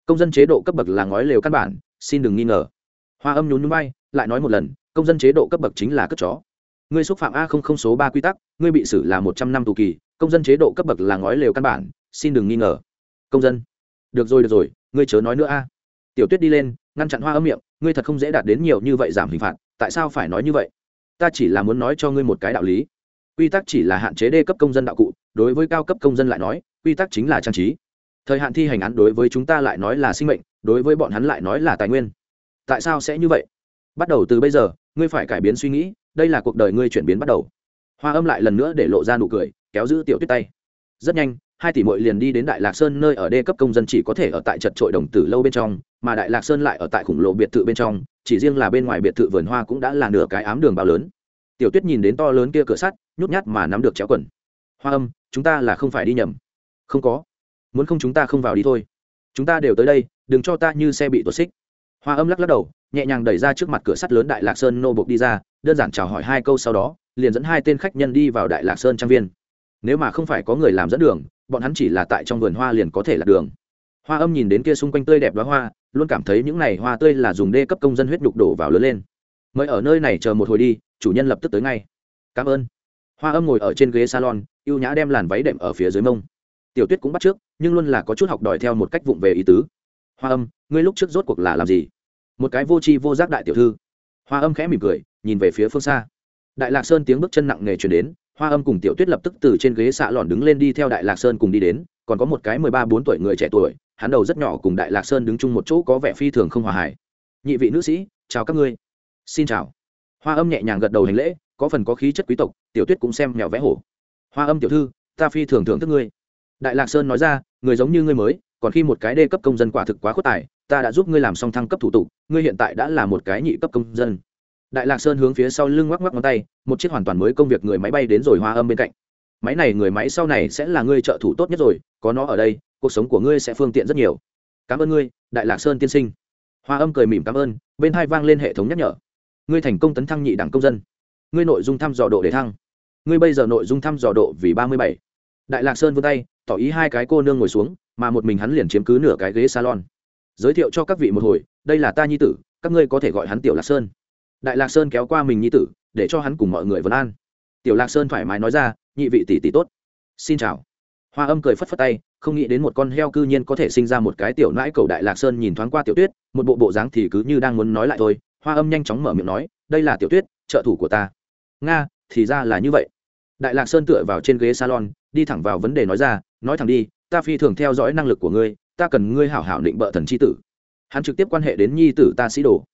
Công dân chế độ cấp bậc là ngói lều căn bản, xin đừng nghi ngờ. Hoa âm nhún nhún bay, lại nói một lần công dân chế độ cấp bậc chính là cất chó. Ngươi xúc phạm a không không số ba quy tắc, ngươi bị xử là một trăm năm tù kỳ, công dân chế độ cấp bậc là ngói lều căn bản, xin đừng nghi ngờ. Công dân. Được rồi được rồi, ngươi chớ nói nữa a. Tiểu tuyết đi lên, ngăn chặn hoa âm miệng, ngươi thật không dễ đạt đến nhiều như vậy giảm hình phạt, tại sao phải nói như vậy? Ta chỉ là muốn nói cho ngươi một cái đạo lý. Quy tắc chỉ là hạn chế đê cấp công dân đạo cụ, đối với cao cấp công dân lại nói, quy tắc chính là trang trí. Thời hạn thi hành án đối với chúng ta lại nói là sinh mệnh, đối với bọn hắn lại nói là tài nguyên. Tại sao sẽ như vậy? Bắt đầu từ bây giờ ngươi phải cải biến suy nghĩ, đây là cuộc đời ngươi chuyển biến bắt đầu. Hoa âm lại lần nữa để lộ ra nụ cười, kéo giữ tiểu tuyết tay. Rất nhanh, hai tỷ mội liền đi đến đại lạc sơn nơi ở đê cấp công dân chỉ có thể ở tại chật trội đồng tử lâu bên trong, mà đại lạc sơn lại ở tại khủng lộ biệt thự bên trong, chỉ riêng là bên ngoài biệt thự vườn hoa cũng đã là nửa cái ám đường bao lớn. Tiểu tuyết nhìn đến to lớn kia cửa sắt, nhút nhát mà nắm được chéo quần. Hoa âm, chúng ta là không phải đi nhầm. Không có. Muốn không chúng ta không vào đi thôi. Chúng ta đều tới đây, đừng cho ta như xe bị tuột xích. Hoa âm lắc lắc đầu nhẹ nhàng đẩy ra trước mặt cửa sắt lớn đại lạc sơn nô bộc đi ra, đơn giản chào hỏi hai câu sau đó, liền dẫn hai tên khách nhân đi vào đại lạc sơn trang viên. Nếu mà không phải có người làm dẫn đường, bọn hắn chỉ là tại trong vườn hoa liền có thể lạc đường. Hoa âm nhìn đến kia xung quanh tươi đẹp đoá hoa, luôn cảm thấy những này hoa tươi là dùng đê cấp công dân huyết nhục đổ vào lớn lên. Mới ở nơi này chờ một hồi đi, chủ nhân lập tức tới ngay. Cảm ơn. Hoa âm ngồi ở trên ghế salon y ê u nhã đem làn váy đệm ở phía dưới mông. Tiểu tuyết cũng bắt trước, nhưng luôn là có chút học đòi theo một cách vụng về ý tứ. Hoa âm, ngươi lúc trước rốt cuộc là làm gì? Một cái vô tri vô giác đại tiểu thư. Hoa âm khẽ mỉm cười, nhìn về phía phương xa. Đại lạc sơn tiếng bước chân nặng nề chuyển đến, hoa âm cùng tiểu tuyết lập tức từ trên ghế xạ lòn đứng lên đi theo đại lạc sơn cùng đi đến, còn có một cái mười ba bốn tuổi người trẻ tuổi, hắn đầu rất nhỏ cùng đại lạc sơn đứng chung một chỗ có vẻ phi thường không hòa hải nhị vị nữ sĩ, chào các ngươi. Xin chào. Hoa âm nhẹ nhàng gật đầu hành lễ, có phần có khí chất quý tộc, tiểu tuyết cũng xem mèo vẽ hổ. Hoa âm tiểu thư, ta phi thường thưởng thức ngươi. Đại lạc sơn nói ra, người giống như ngươi mới, còn khi một cái đê cấp công dân quả thực quá khuất tài ta đã giúp ngươi làm xong thăng cấp thủ tục, ngươi hiện tại đã là một cái nhị cấp công dân. Đại lạc sơn hướng phía sau lưng ngoắc ngoắc ngón tay, một chiếc hoàn toàn mới công việc người máy bay đến rồi hoa âm bên cạnh. Máy này người máy sau này sẽ là ngươi trợ thủ tốt nhất rồi, có nó ở đây, cuộc sống của ngươi sẽ phương tiện rất nhiều. Cảm ơn ngươi, đại lạc sơn tiên sinh. Hoa âm cười mỉm cảm ơn, bên hai vang lên hệ thống nhắc nhở. Ngươi thành công tấn thăng nhị đẳng công dân. Ngươi nội dung thăm dò độ để thăng. Ngươi bây giờ nội dung thăm dò độ vì ba mươi bảy. Đại lạc sơn vươn tay, tỏ ý hai cái cô nương ngồi xuống, mà một mình hắn liền chiếm cứ nửa cái ghế salon giới thiệu cho các vị một hồi, đây là ta nhi tử, các ngươi có thể gọi hắn tiểu lạc sơn. Đại lạc sơn kéo qua mình nhi tử, để cho hắn cùng mọi người vấn an. Tiểu lạc sơn thoải mái nói ra, nhị vị tỷ tỷ tốt. Xin chào. Hoa âm cười phất phất tay, không nghĩ đến một con heo cư nhiên có thể sinh ra một cái tiểu nãi cầu đại lạc sơn nhìn thoáng qua tiểu tuyết, một bộ bộ dáng thì cứ như đang muốn nói lại thôi. Hoa âm nhanh chóng mở miệng nói, đây là tiểu tuyết, trợ thủ của ta. Nga, thì ra là như vậy. Đại lạc sơn tựa vào trên ghế salon, đi thẳng vào vấn đề nói ra, nói thẳng đi, ta phi thường theo dõi năng lực của ngươi ta cần ngươi hảo hảo định bợ thần c h i tử. Hắn trực tiếp quan hệ đến nhi tử ta sĩ đồ.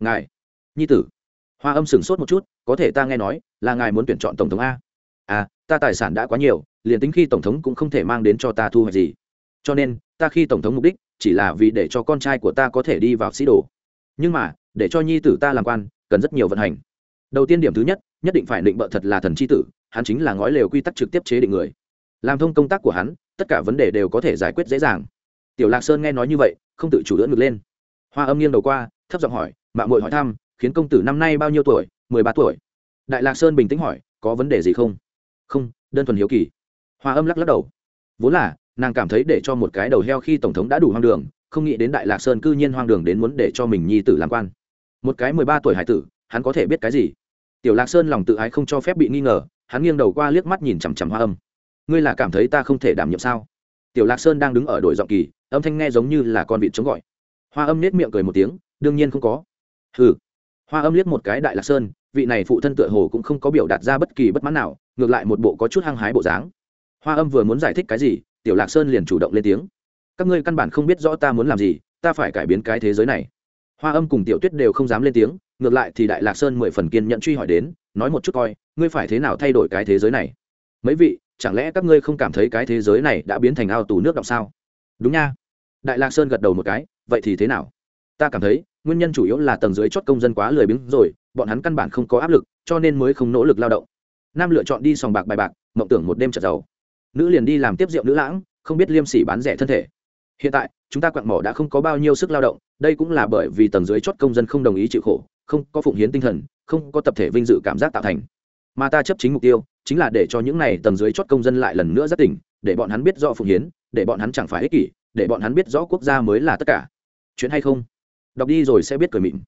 Ngài, nhi tử. Hoa âm sửng sốt một chút, có thể ta nghe nói, là ngài muốn tuyển chọn tổng thống a. À ta tài sản đã quá nhiều, liền tính khi tổng thống cũng không thể mang đến cho ta thu hoạch gì. Cho nên, ta khi tổng thống mục đích, chỉ là vì để cho con trai của ta có thể đi vào sĩ đồ. Nhưng mà, để cho nhi tử ta làm quan, cần rất nhiều vận hành. Đầu tiên điểm thứ nhất nhất định phải định bợ thật là thần c h i tử, hắn chính là ngói lều quy tắc trực tiếp chế định người. Làm thông công tác của hắn, tất cả vấn đề đều có thể giải quyết dễ dàng tiểu lạc sơn nghe nói như vậy, không tự chủ đỡ ngược lên. Hoa âm nghiêng đầu qua, thấp giọng hỏi mạng mội hỏi thăm, khiến công tử năm nay bao nhiêu tuổi? Mười ba tuổi. Đại lạc sơn bình tĩnh hỏi, có vấn đề gì không? Không, đơn thuần hiếu kỳ. Hoa âm lắc lắc đầu. Vốn là, nàng cảm thấy để cho một cái đầu heo khi tổng thống đã đủ hoang đường, không nghĩ đến đại lạc sơn cư nhiên hoang đường đến muốn để cho mình nhi tử làm quan. Một cái mười ba tuổi hải tử, hắn có thể biết cái gì? Tiểu lạc sơn lòng tự ái không cho phép bị nghi ngờ, hắn nghiêng đầu qua liếc mắt nhìn chằm chằm hoa âm. Ngươi là cảm thấy ta không thể đảm nhiệm sao? Tiểu lạc sơn đang đứng ở đội giọng kỳ, âm thanh nghe giống như là con vịt chống gọi. Hoa âm nết miệng cười một tiếng, đương nhiên không có. Hừ. Hoa âm liếc một cái đại lạc sơn, vị này phụ thân tựa hồ cũng không có biểu đạt ra bất kỳ bất mãn nào, ngược lại một bộ có chút hăng hái bộ dáng. Hoa âm vừa muốn giải thích cái gì, tiểu lạc sơn liền chủ động lên tiếng. Các ngươi căn bản không biết rõ ta muốn làm gì, ta phải cải biến cái thế giới này. Hoa âm cùng tiểu tuyết đều không dám lên tiếng, ngược lại thì đại lạc sơn mười phần kiên nhận truy hỏi đến, nói một chút coi, ngươi phải thế nào thay đổi cái thế giới này? Mấy vị chẳng lẽ các ngươi không cảm thấy cái thế giới này đã biến thành ao tù nước động sao? Đúng nha. Đại lạc sơn gật đầu một cái, vậy thì thế nào? Ta cảm thấy, nguyên nhân chủ yếu là tầng dưới chót công dân quá lười biếng rồi, bọn hắn căn bản không có áp lực, cho nên mới không nỗ lực lao động. Nam lựa chọn đi sòng bạc bài bạc, mộng tưởng một đêm trật giàu. Nữ liền đi làm tiếp rượu nữ lãng, không biết liêm sỉ bán rẻ thân thể. Hiện tại, chúng ta quặng mỏ đã không có bao nhiêu sức lao động, đây cũng là bởi vì tầng dưới chót công dân không đồng ý chịu khổ, không có phụng hiến tinh thần, không có tập thể vinh dự cảm giác tạo thành. Mà ta chấp chính mục tiêu chính là để cho những này tầng dưới chót công dân lại lần nữa rất tỉnh, để bọn hắn biết rõ phụng hiến, để bọn hắn chẳng phải ích kỷ, để bọn hắn biết rõ quốc gia mới là tất cả. Chuyện hay không? Đọc đi rồi sẽ biết cười mịn.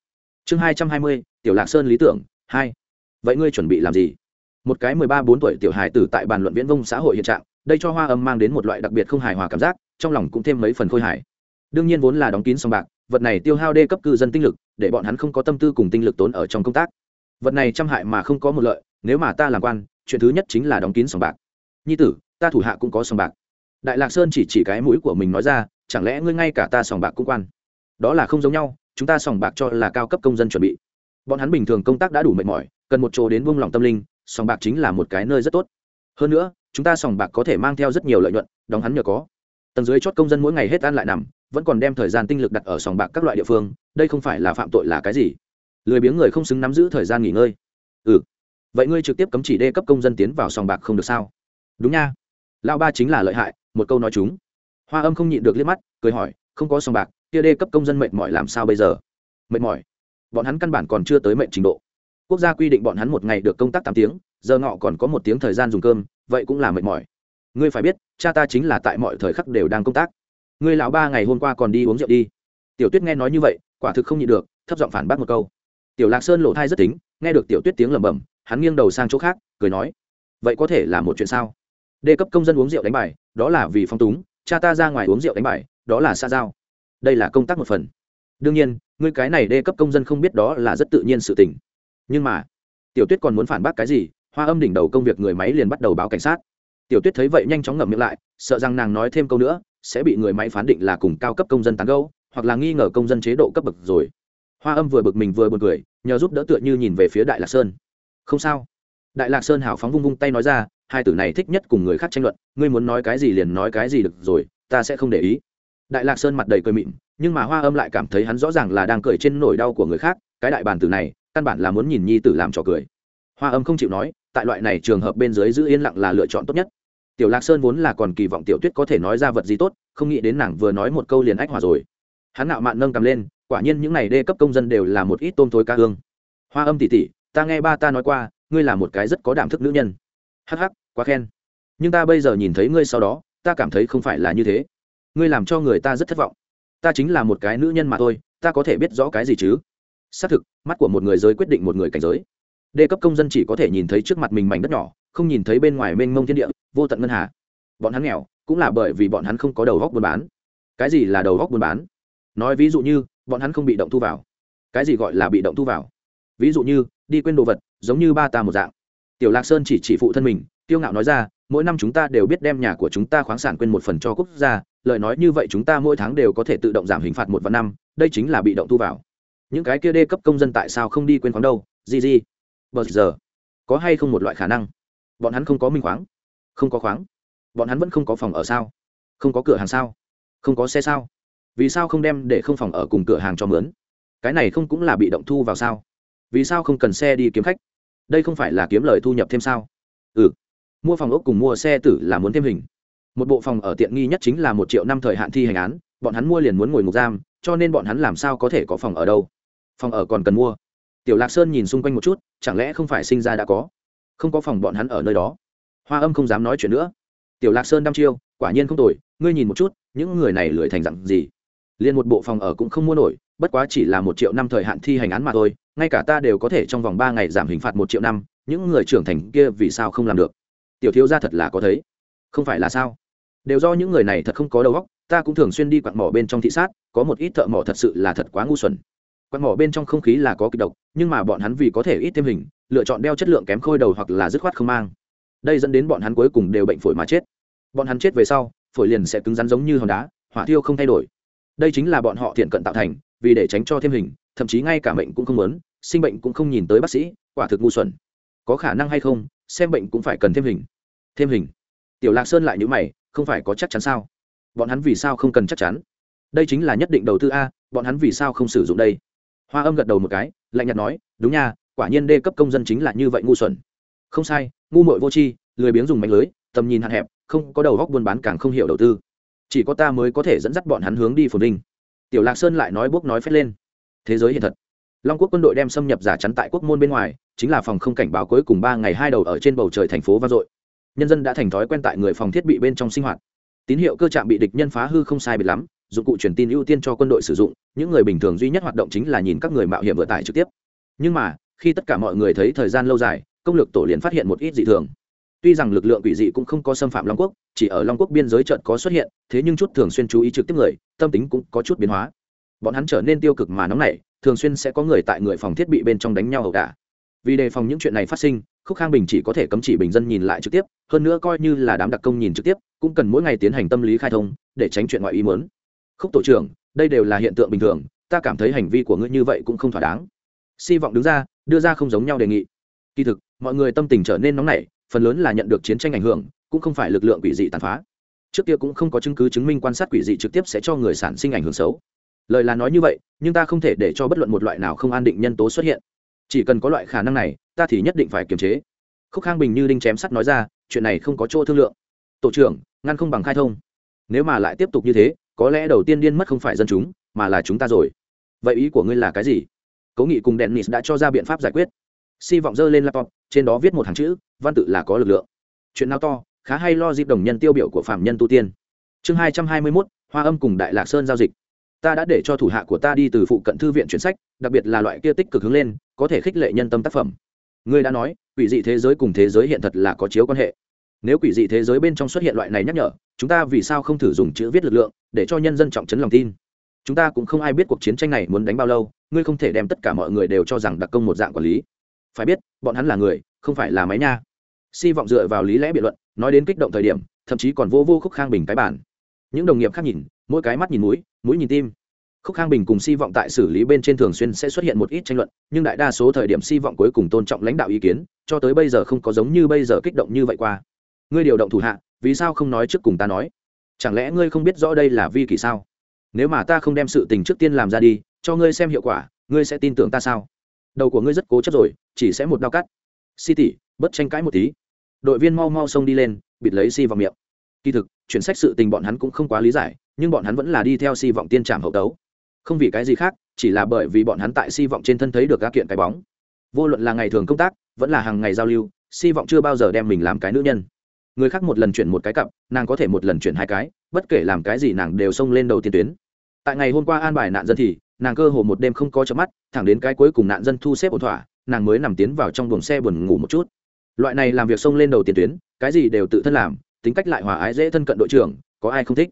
Chương hai trăm hai mươi, tiểu lạc sơn lý tưởng, hai. Vậy ngươi chuẩn bị làm gì? Một cái mười ba bốn tuổi tiểu hài tử tại bàn luận viễn vông xã hội hiện trạng, đây cho hoa âm mang đến một loại đặc biệt không hài hòa cảm giác, trong lòng cũng thêm mấy phần khôi hài. Đương nhiên vốn là đóng kín sòng bạc, vật này tiêu hao đê cấp cư dân tinh lực, để bọn hắn không có tâm tư cùng tinh lực tốn ở trong công tác. Vật này trăm hại mà không có một lợi, nếu mà ta làm quan chuyện thứ nhất chính là đóng kín sòng bạc. Nhi tử, ta thủ hạ cũng có sòng bạc. Đại lạc sơn chỉ chỉ cái mũi của mình nói ra, chẳng lẽ ngươi ngay cả ta sòng bạc cũng quan? Đó là không giống nhau, chúng ta sòng bạc cho là cao cấp công dân chuẩn bị. Bọn hắn bình thường công tác đã đủ mệt mỏi, cần một chỗ đến buông lòng tâm linh, sòng bạc chính là một cái nơi rất tốt. Hơn nữa, chúng ta sòng bạc có thể mang theo rất nhiều lợi nhuận, đóng hắn nhờ có. Tầng dưới chót công dân mỗi ngày hết ăn lại nằm, vẫn còn đem thời gian tinh lực đặt ở sòng bạc các loại địa phương, đây không phải là phạm tội là cái gì? Lười biếng người không xứng nắm giữ thời gian nghỉ ngơi. Ừ vậy ngươi trực tiếp cấm chỉ đê cấp công dân tiến vào sòng bạc không được sao? Đúng nha. Lão ba chính là lợi hại, một câu nói chúng. Hoa âm không nhịn được liếc mắt, cười hỏi, không có sòng bạc, kia đê cấp công dân mệt mỏi làm sao bây giờ? Mệt mỏi? Bọn hắn căn bản còn chưa tới mệnh trình độ. Quốc gia quy định bọn hắn một ngày được công tác tám tiếng, giờ ngọ còn có một tiếng thời gian dùng cơm, vậy cũng là mệt mỏi. Ngươi phải biết, cha ta chính là tại mọi thời khắc đều đang công tác. Ngươi lão ba ngày hôm qua còn đi uống rượu đi. Tiểu tuyết nghe nói như vậy, quả thực không nhịn được, thấp giọng phản bác một câu. Tiểu lạc sơn lộ thai rất tính, nghe được tiểu tuyết tiếng lẩm bẩm hắn nghiêng đầu sang chỗ khác, cười nói, vậy có thể là một chuyện sao? Đề cấp công dân uống rượu đánh bài, đó là vì phong túng, cha ta ra ngoài uống rượu đánh bài, đó là xa giao. Đây là công tác một phần. Đương nhiên, ngươi cái này đề cấp công dân không biết đó là rất tự nhiên sự tình. Nhưng mà, tiểu tuyết còn muốn phản bác cái gì? Hoa âm đỉnh đầu công việc người máy liền bắt đầu báo cảnh sát. Tiểu tuyết thấy vậy nhanh chóng ngậm miệng lại, sợ rằng nàng nói thêm câu nữa, sẽ bị người máy phán định là cùng cao cấp công dân tán gâu hoặc là nghi ngờ công dân chế độ cấp bậc rồi. Hoa âm vừa bực mình vừa b u ồ n cười, nhờ giúp đỡ tựa như nhìn về phía đại lạc sơn không sao. Đại lạc sơn hào phóng vung vung tay nói ra, hai tử này thích nhất cùng người khác tranh luận, ngươi muốn nói cái gì liền nói cái gì được rồi, ta sẽ không để ý. Đại lạc sơn mặt đầy cười mịn, nhưng mà hoa âm lại cảm thấy hắn rõ ràng là đang cười trên nỗi đau của người khác, cái đại bàn tử này, căn bản là muốn nhìn nhi tử làm trò cười. Hoa âm không chịu nói, tại loại này trường hợp bên dưới giữ yên lặng là lựa chọn tốt nhất. Tiểu lạc sơn vốn là còn kỳ vọng tiểu tuyết có thể nói ra vật gì tốt, không nghĩ đến nàng vừa nói một câu liền ách hòa rồi. Hắn ngạo mạn nâng cầm lên, quả nhiên những n à y đê cấp công dân đều là một ít tôm thối ca hương. Hoa âm tỉ tỉ ta nghe ba ta nói qua, ngươi là một cái rất có đảm thức nữ nhân. Hắc hắc, quá khen. Nhưng ta bây giờ nhìn thấy ngươi sau đó, ta cảm thấy không phải là như thế. Ngươi làm cho người ta rất thất vọng. Ta chính là một cái nữ nhân mà thôi, ta có thể biết rõ cái gì chứ? Xác thực, mắt của một người giới quyết định một người cảnh giới. Đề cấp công dân chỉ có thể nhìn thấy trước mặt mình mảnh đất nhỏ, không nhìn thấy bên ngoài mênh mông thiên địa, vô tận ngân hà. Bọn hắn nghèo, cũng là bởi vì bọn hắn không có đầu góc buôn bán. Cái gì là đầu góc buôn bán? Nói ví dụ như, bọn hắn không bị động thu vào. Cái gì gọi là bị động thu vào? Ví dụ như, đi quên đồ vật, giống như ba ta một dạng. Tiểu lạc sơn chỉ chỉ phụ thân mình tiêu ngạo nói ra, mỗi năm chúng ta đều biết đem nhà của chúng ta khoáng sản quên một phần cho quốc gia, lời nói như vậy chúng ta mỗi tháng đều có thể tự động giảm hình phạt một vạn năm, đây chính là bị động thu vào. Những cái kia đê cấp công dân tại sao không đi quên khoáng đâu? Gì gì? Bờ giờ, có hay không một loại khả năng? Bọn hắn không có minh khoáng, không có khoáng. Bọn hắn vẫn không có phòng ở sao? Không có cửa hàng sao? Không có xe sao? Vì sao không đem để không phòng ở cùng cửa hàng cho mướn? Cái này không cũng là bị động thu vào sao? Vì sao không cần xe đi kiếm khách? Đây không phải là kiếm lời thu nhập thêm sao? Ừ. Mua phòng ốc cùng mua xe tử là muốn thêm hình. Một bộ phòng ở tiện nghi nhất chính là một triệu năm thời hạn thi hành án, bọn hắn mua liền muốn ngồi ngục giam, cho nên bọn hắn làm sao có thể có phòng ở đâu? Phòng ở còn cần mua. Tiểu lạc sơn nhìn xung quanh một chút, chẳng lẽ không phải sinh ra đã có? Không có phòng bọn hắn ở nơi đó. Hoa âm không dám nói chuyện nữa. Tiểu lạc sơn đăm chiêu, quả nhiên không tồi, ngươi nhìn một chút, những người này lười thành dặn gì? Liền một bộ phòng ở cũng không mua nổi, bất quá chỉ là một triệu năm thời hạn thi hành án mà thôi, ngay cả ta đều có thể trong vòng ba ngày giảm hình phạt một triệu năm, những người trưởng thành kia vì sao không làm được? Tiểu thiếu gia thật là có thấy. Không phải là sao? Đều do những người này thật không có đầu óc, ta cũng thường xuyên đi quặn mỏ bên trong thị sát, có một ít thợ mỏ thật sự là thật quá ngu xuẩn. Quặn mỏ bên trong không khí là có kịch độc, nhưng mà bọn hắn vì có thể ít thêm hình, lựa chọn đeo chất lượng kém khôi đầu hoặc là dứt khoát không mang. Đây dẫn đến bọn hắn cuối cùng đều bệnh phổi mà chết. Bọn hắn chết về sau, phổi liền sẽ cứng rắn giống như hòn đá, hỏa thiêu không thay đổi đây chính là bọn họ thiện cận tạo thành, vì để tránh cho thêm hình, thậm chí ngay cả bệnh cũng không muốn, sinh bệnh cũng không nhìn tới bác sĩ, quả thực ngu xuẩn. Có khả năng hay không, xem bệnh cũng phải cần thêm hình. Thêm hình. Tiểu lạc sơn lại nhữ mày, không phải có chắc chắn sao? Bọn hắn vì sao không cần chắc chắn? Đây chính là nhất định đầu tư a, bọn hắn vì sao không sử dụng đây? Hoa âm gật đầu một cái, lạnh nhạt nói, đúng nha, quả nhiên đê cấp công dân chính là như vậy ngu xuẩn. Không sai, ngu mội vô tri, lười biếng dùng mạnh lưới, tầm nhìn hạn hẹp, không có đầu góc buôn bán càng không hiểu đầu tư chỉ có ta mới có thể dẫn dắt bọn hắn hướng đi phồn vinh. Tiểu lạc sơn lại nói bốc nói phét lên. Thế giới hiện thật. Long quốc quân đội đem xâm nhập giả chắn tại quốc môn bên ngoài, chính là phòng không cảnh báo cuối cùng ba ngày hai đầu ở trên bầu trời thành phố vang dội. Nhân dân đã thành thói quen tại người phòng thiết bị bên trong sinh hoạt. Tín hiệu cơ trạm bị địch nhân phá hư không sai biệt lắm, dụng cụ truyền tin ưu tiên cho quân đội sử dụng, những người bình thường duy nhất hoạt động chính là nhìn các người mạo hiểm vận tải trực tiếp. Nhưng mà, khi tất cả mọi người thấy thời gian lâu dài, công lược tổ liền phát hiện một ít dị thường tuy rằng lực lượng quỷ dị cũng không có xâm phạm long quốc, chỉ ở long quốc biên giới trận có xuất hiện, thế nhưng chút thường xuyên chú ý trực tiếp người, tâm tính cũng có chút biến hóa. Bọn hắn trở nên tiêu cực mà nóng nảy, thường xuyên sẽ có người tại người phòng thiết bị bên trong đánh nhau ẩu đả. Vì đề phòng những chuyện này phát sinh, khúc khang bình chỉ có thể cấm chỉ bình dân nhìn lại trực tiếp, hơn nữa coi như là đám đặc công nhìn trực tiếp, cũng cần mỗi ngày tiến hành tâm lý khai thông, để tránh chuyện ngoại ý muốn. Khúc tổ trưởng, đây đều là hiện tượng bình thường, ta cảm thấy hành vi của ngươi như vậy cũng không thỏa đáng. Si vọng đứng ra, đưa ra không giống nhau đề nghị. Kỳ thực, mọi người tâm tình trở nên nóng nảy phần lớn là nhận được chiến tranh ảnh hưởng, cũng không phải lực lượng quỷ dị tàn phá. Trước kia cũng không có chứng cứ chứng minh quan sát quỷ dị trực tiếp sẽ cho người sản sinh ảnh hưởng xấu. Lời là nói như vậy, nhưng ta không thể để cho bất luận một loại nào không an định nhân tố xuất hiện. Chỉ cần có loại khả năng này, ta thì nhất định phải kiềm chế. Khúc khang bình như đinh chém sắt nói ra, chuyện này không có chỗ thương lượng. Tổ trưởng, ngăn không bằng khai thông. Nếu mà lại tiếp tục như thế, có lẽ đầu tiên điên mất không phải dân chúng, mà là chúng ta rồi. Vậy ý của ngươi là cái gì? Cố nghị cùng đèn nịt đã cho ra biện pháp giải quyết si vọng dơ lên laptop, trên đó viết một hàng chữ, văn tự là có lực lượng. Chuyện nào to, khá hay lo dịp đồng nhân tiêu biểu của phạm nhân tu tiên. Chương hai trăm hai mươi mốt, hoa âm cùng đại lạc sơn giao dịch. Ta đã để cho thủ hạ của ta đi từ phụ cận thư viện chuyển sách, đặc biệt là loại kia tích cực hướng lên, có thể khích lệ nhân tâm tác phẩm. Ngươi đã nói, quỷ dị thế giới cùng thế giới hiện thật là có chiếu quan hệ. Nếu quỷ dị thế giới bên trong xuất hiện loại này nhắc nhở, chúng ta vì sao không thử dùng chữ viết lực lượng, để cho nhân dân trọng chấn lòng tin? Chúng ta cũng không ai biết cuộc chiến tranh này muốn đánh bao lâu, ngươi không thể đem tất cả mọi người đều cho rằng đặc công một dạng quản lý phải biết, bọn hắn là người, không phải là máy nha. Si vọng dựa vào lý lẽ biện luận, nói đến kích động thời điểm, thậm chí còn vô vô khúc khang bình cái bản những đồng nghiệp khác nhìn, mỗi cái mắt nhìn mũi mũi nhìn tim. Khúc khang bình cùng si vọng tại xử lý bên trên thường xuyên sẽ xuất hiện một ít tranh luận, nhưng đại đa số thời điểm si vọng cuối cùng tôn trọng lãnh đạo ý kiến, cho tới bây giờ không có giống như bây giờ kích động như vậy qua. Ngươi điều động thủ hạ, vì sao không nói trước cùng ta nói? Chẳng lẽ ngươi không biết rõ đây là vi kỷ sao? Nếu mà ta không đem sự tình trước tiên làm ra đi, cho ngươi xem hiệu quả, ngươi sẽ tin tưởng ta sao? Đầu của ngươi rất cố chấp rồi chỉ sẽ một đau cắt. Si tỉ bất tranh cãi một tí. Đội viên mau mau xông đi lên, bịt lấy si vào miệng. Kỳ thực, chuyển sách sự tình bọn hắn cũng không quá lý giải, nhưng bọn hắn vẫn là đi theo si vọng tiên trảm hậu tấu. Không vì cái gì khác, chỉ là bởi vì bọn hắn tại si vọng trên thân thấy được các kiện cái bóng. Vô luận là ngày thường công tác, vẫn là hàng ngày giao lưu si vọng chưa bao giờ đem mình làm cái nữ nhân. Người khác một lần chuyển một cái cặp, nàng có thể một lần chuyển hai cái, bất kể làm cái gì nàng đều xông lên đầu tiên tuyến. Tại ngày hôm qua an bài nạn dân thì, nàng cơ hồ một đêm không có chớp mắt, thẳng đến cái cuối cùng nạn dân thu xếp ổn thỏa nàng mới nằm tiến vào trong buồng xe buồn ngủ một chút. Loại này làm việc xông lên đầu tiền tuyến, cái gì đều tự thân làm, tính cách lại hòa ái dễ thân cận đội trưởng, có ai không thích?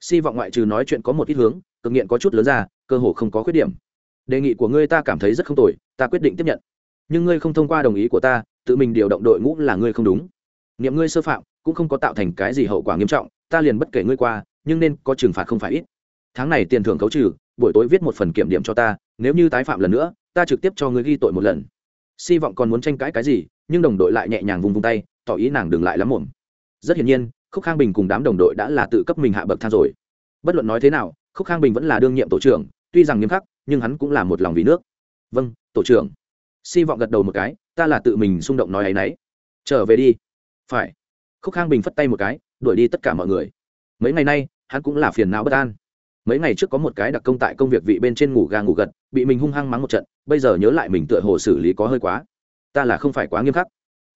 Si vọng ngoại trừ nói chuyện có một ít hướng, cực nghiện có chút lớn ra, cơ hồ không có khuyết điểm. Đề nghị của ngươi ta cảm thấy rất không tồi, ta quyết định tiếp nhận. Nhưng ngươi không thông qua đồng ý của ta, tự mình điều động đội ngũ là ngươi không đúng. Niệm ngươi sơ phạm, cũng không có tạo thành cái gì hậu quả nghiêm trọng, ta liền bất kể ngươi qua, nhưng nên có trừng phạt không phải ít. Tháng này tiền thưởng khấu trừ buổi tối viết một phần kiểm điểm cho ta, nếu như tái phạm lần nữa, ta trực tiếp cho ngươi ghi tội một lần. Si vọng còn muốn tranh cãi cái gì, nhưng đồng đội lại nhẹ nhàng vung vung tay, tỏ ý nàng đừng lại lắm mồm rất hiển nhiên, khúc khang bình cùng đám đồng đội đã là tự cấp mình hạ bậc thang rồi. Bất luận nói thế nào, khúc khang bình vẫn là đương nhiệm tổ trưởng, tuy rằng nghiêm khắc, nhưng hắn cũng là một lòng vì nước. Vâng tổ trưởng. Si vọng gật đầu một cái, ta là tự mình xung động nói ấ y n ấ y trở về đi. Phải. Khúc khang bình phất tay một cái, đuổi đi tất cả mọi người. Mấy ngày nay, hắn cũng là phiền não bất an mấy ngày trước có một cái đặc công tại công việc vị bên trên ngủ ga ngủ gật, bị mình hung hăng mắng một trận, bây giờ nhớ lại mình tựa hồ xử lý có hơi quá. Ta là không phải quá nghiêm khắc.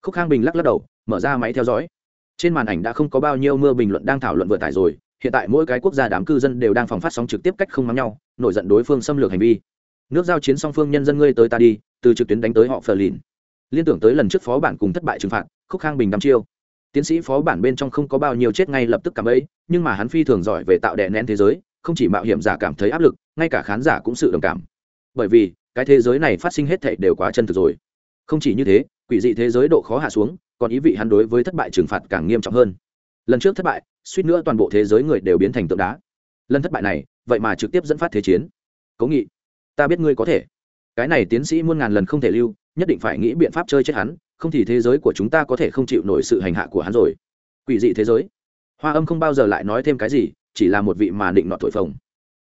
Khúc khang bình lắc lắc đầu, mở ra máy theo dõi. Trên màn ảnh đã không có bao nhiêu mưa bình luận đang thảo luận vừa tải rồi, hiện tại mỗi cái quốc gia đám cư dân đều đang phòng phát sóng trực tiếp cách không mắng nhau, nổi giận đối phương xâm lược hành vi. Nước giao chiến song phương nhân dân ngươi tới ta đi, từ trực tuyến đánh tới họ phờ lìn liên tưởng tới lần trước phó bản cùng thất bại trừng phạt, khúc khang bình đắm chiêu. Tiến sĩ phó bản bên trong không có bao nhiêu chết ngay lập tức cảm ấy, nhưng mà hắn phi thường giỏi về tạo đè nén thế giới không chỉ mạo hiểm giả cảm thấy áp lực, ngay cả khán giả cũng sự đồng cảm. Bởi vì, cái thế giới này phát sinh hết thảy đều quá chân thực rồi. Không chỉ như thế, quỷ dị thế giới độ khó hạ xuống, còn ý vị hắn đối với thất bại trừng phạt càng nghiêm trọng hơn. Lần trước thất bại, suýt nữa toàn bộ thế giới người đều biến thành tượng đá. Lần thất bại này, vậy mà trực tiếp dẫn phát thế chiến. Cố nghị, ta biết ngươi có thể. Cái này tiến sĩ muôn ngàn lần không thể lưu, nhất định phải nghĩ biện pháp chơi chết hắn, không thì thế giới của chúng ta có thể không chịu nổi sự hành hạ của hắn rồi. Quỷ dị thế giới. Hoa âm không bao giờ lại nói thêm cái gì chỉ là một vị mà định nọ thổi phồng.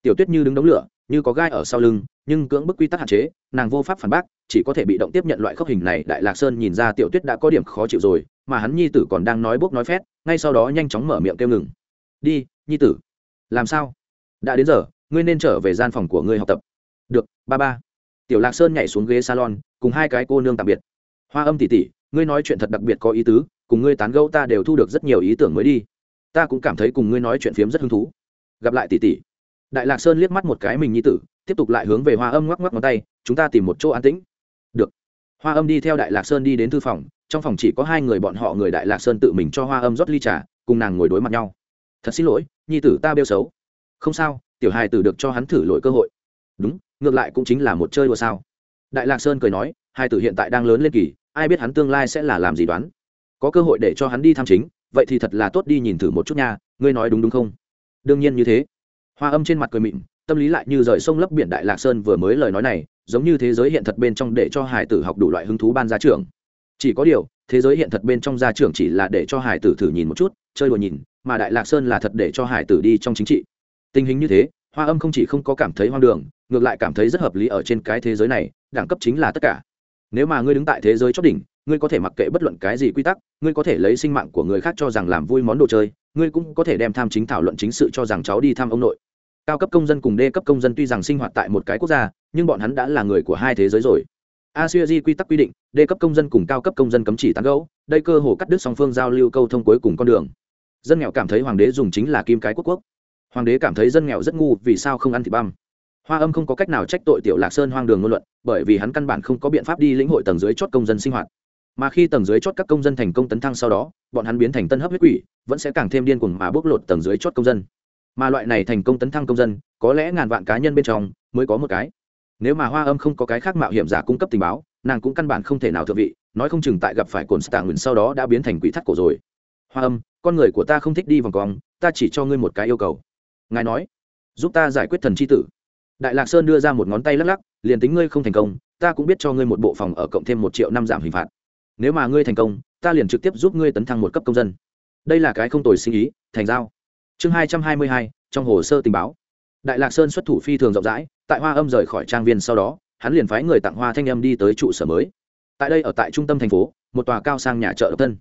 Tiểu tuyết như đứng đống lửa, như có gai ở sau lưng, nhưng cưỡng bức quy tắc hạn chế, nàng vô pháp phản bác, chỉ có thể bị động tiếp nhận loại khốc hình này. Đại lạc sơn nhìn ra tiểu tuyết đã có điểm khó chịu rồi, mà hắn nhi tử còn đang nói bốc nói phét, ngay sau đó nhanh chóng mở miệng kêu ngừng. Đi, nhi tử. Làm sao? Đã đến giờ, ngươi nên trở về gian phòng của ngươi học tập. Được, ba ba. Tiểu lạc sơn nhảy xuống ghế salon, cùng hai cái cô nương tạm biệt. Hoa âm tỉ tỉ ngươi nói chuyện thật đặc biệt có ý tứ, cùng ngươi tán gẫu ta đều thu được rất nhiều ý tưởng mới đi ta cũng cảm thấy cùng ngươi nói chuyện phiếm rất hứng thú. Gặp lại tỷ tỷ. đại lạc sơn liếc mắt một cái mình nhi tử, tiếp tục lại hướng về hoa âm ngoắc ngoắc ngón tay, chúng ta tìm một chỗ an tĩnh. Được. Hoa âm đi theo đại lạc sơn đi đến thư phòng, trong phòng chỉ có hai người bọn họ người đại lạc sơn tự mình cho hoa âm rót ly trà, cùng nàng ngồi đối mặt nhau. Thật xin lỗi, nhi tử ta bêu xấu. Không sao, tiểu hài tử được cho hắn thử lỗi cơ hội. Đúng, ngược lại cũng chính là một chơi đùa sao. Đại lạc sơn cười nói, hai tử hiện tại đang lớn lên kỳ, ai biết hắn tương lai sẽ là làm gì đoán. Có cơ hội để cho hắn đi tham chính vậy thì thật là tốt đi nhìn thử một chút nha, ngươi nói đúng đúng không? Đương nhiên như thế. Hoa âm trên mặt cười mịn, tâm lý lại như rời sông lấp biển đại lạc sơn vừa mới lời nói này, giống như thế giới hiện thật bên trong để cho hải tử học đủ loại hứng thú ban gia trưởng. Chỉ có điều, thế giới hiện thật bên trong gia trưởng chỉ là để cho hải tử thử nhìn một chút, chơi đùa nhìn, mà đại lạc sơn là thật để cho hải tử đi trong chính trị. Tình hình như thế, hoa âm không chỉ không có cảm thấy hoang đường, ngược lại cảm thấy rất hợp lý ở trên cái thế giới này, đẳng cấp chính là tất cả. Nếu mà ngươi đứng tại thế giới chót đỉnh ngươi có thể mặc kệ bất luận cái gì quy tắc, ngươi có thể lấy sinh mạng của người khác cho rằng làm vui món đồ chơi, ngươi cũng có thể đem tham chính thảo luận chính sự cho rằng cháu đi thăm ông nội. Cao cấp công dân cùng đê cấp công dân tuy rằng sinh hoạt tại một cái quốc gia, nhưng bọn hắn đã là người của hai thế giới rồi. ASEAN quy tắc quy định, đê cấp công dân cùng cao cấp công dân cấm chỉ tán gẫu, đây cơ hồ cắt đứt song phương giao lưu câu thông cuối cùng con đường. Dân nghèo cảm thấy hoàng đế dùng chính là kim cái quốc quốc. Hoàng đế cảm thấy dân nghèo rất ngu, vì sao không ăn thịt băm? Hoa âm không có cách nào trách tội tiểu lạc sơn hoang đường ngôn luận, bởi vì hắn căn bản không có biện pháp đi lĩnh hội tầng dưới chót công dân sinh hoạt mà khi tầng dưới chót các công dân thành công tấn thăng sau đó, bọn hắn biến thành tân hấp huyết quỷ, vẫn sẽ càng thêm điên cuồng mà bóc lột tầng dưới chót công dân. Mà loại này thành công tấn thăng công dân, có lẽ ngàn vạn cá nhân bên trong mới có một cái. Nếu mà hoa âm không có cái khác mạo hiểm giả cung cấp tình báo, nàng cũng căn bản không thể nào thượng vị, nói không chừng tại gặp phải cồn stạng nguyền sau đó đã biến thành quỷ thắt cổ rồi. Hoa âm, con người của ta không thích đi vòng cong ta chỉ cho ngươi một cái yêu cầu. Ngài nói, giúp ta giải quyết thần c h i tử. Đại lạc sơn đưa ra một ngón tay lắc lắc, liền tính ngươi không thành công, ta cũng biết cho ngươi một bộ phòng ở cộng thêm một triệu năm giảm hình phạt nếu mà ngươi thành công, ta liền trực tiếp giúp ngươi tấn thăng một cấp công dân. Đây là cái không tồi sinh ý thành giao. Chương hai trăm hai mươi hai, trong hồ sơ tình báo. Đại lạc sơn xuất thủ phi thường rộng rãi, tại hoa âm rời khỏi trang viên sau đó, hắn liền phái người tặng hoa thanh âm đi tới trụ sở mới. Tại đây ở tại trung tâm thành phố, một tòa cao sang nhà chợ độc thân.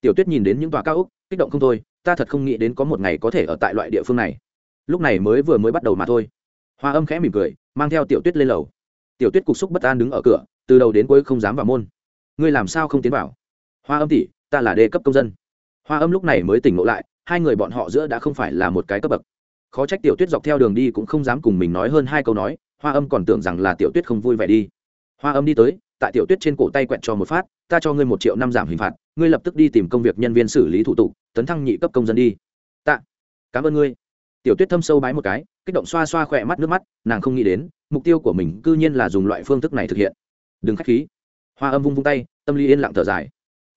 Tiểu tuyết nhìn đến những tòa cao úc kích động không thôi, ta thật không nghĩ đến có một ngày có thể ở tại loại địa phương này. Lúc này mới vừa mới bắt đầu mà thôi. Hoa âm khẽ mỉm cười, mang theo tiểu tuyết lên lầu. Tiểu tuyết cục xúc bất an đứng ở cửa, từ đầu đến cuối không dám vào môn ngươi làm sao không tiến vào? Hoa âm tỷ, ta là đề cấp công dân. Hoa âm lúc này mới tỉnh ngộ lại, hai người bọn họ giữa đã không phải là một cái cấp bậc. Khó trách tiểu tuyết dọc theo đường đi cũng không dám cùng mình nói hơn hai câu nói, hoa âm còn tưởng rằng là tiểu tuyết không vui vẻ đi. Hoa âm đi tới, tại tiểu tuyết trên cổ tay quẹt cho một phát, ta cho ngươi một triệu năm giảm hình phạt, ngươi lập tức đi tìm công việc nhân viên xử lý thủ tục, tấn thăng nhị cấp công dân đi. Tạ. Cảm ơn ngươi. Tiểu tuyết thâm sâu bái một cái, kích động xoa xoa khỏe mắt nước mắt, nàng không nghĩ đến, mục tiêu của mình cư nhiên là dùng loại phương thức này thực hiện. Đừng k h á c h khí hoa âm vung vung tay, tâm lý yên lặng thở dài.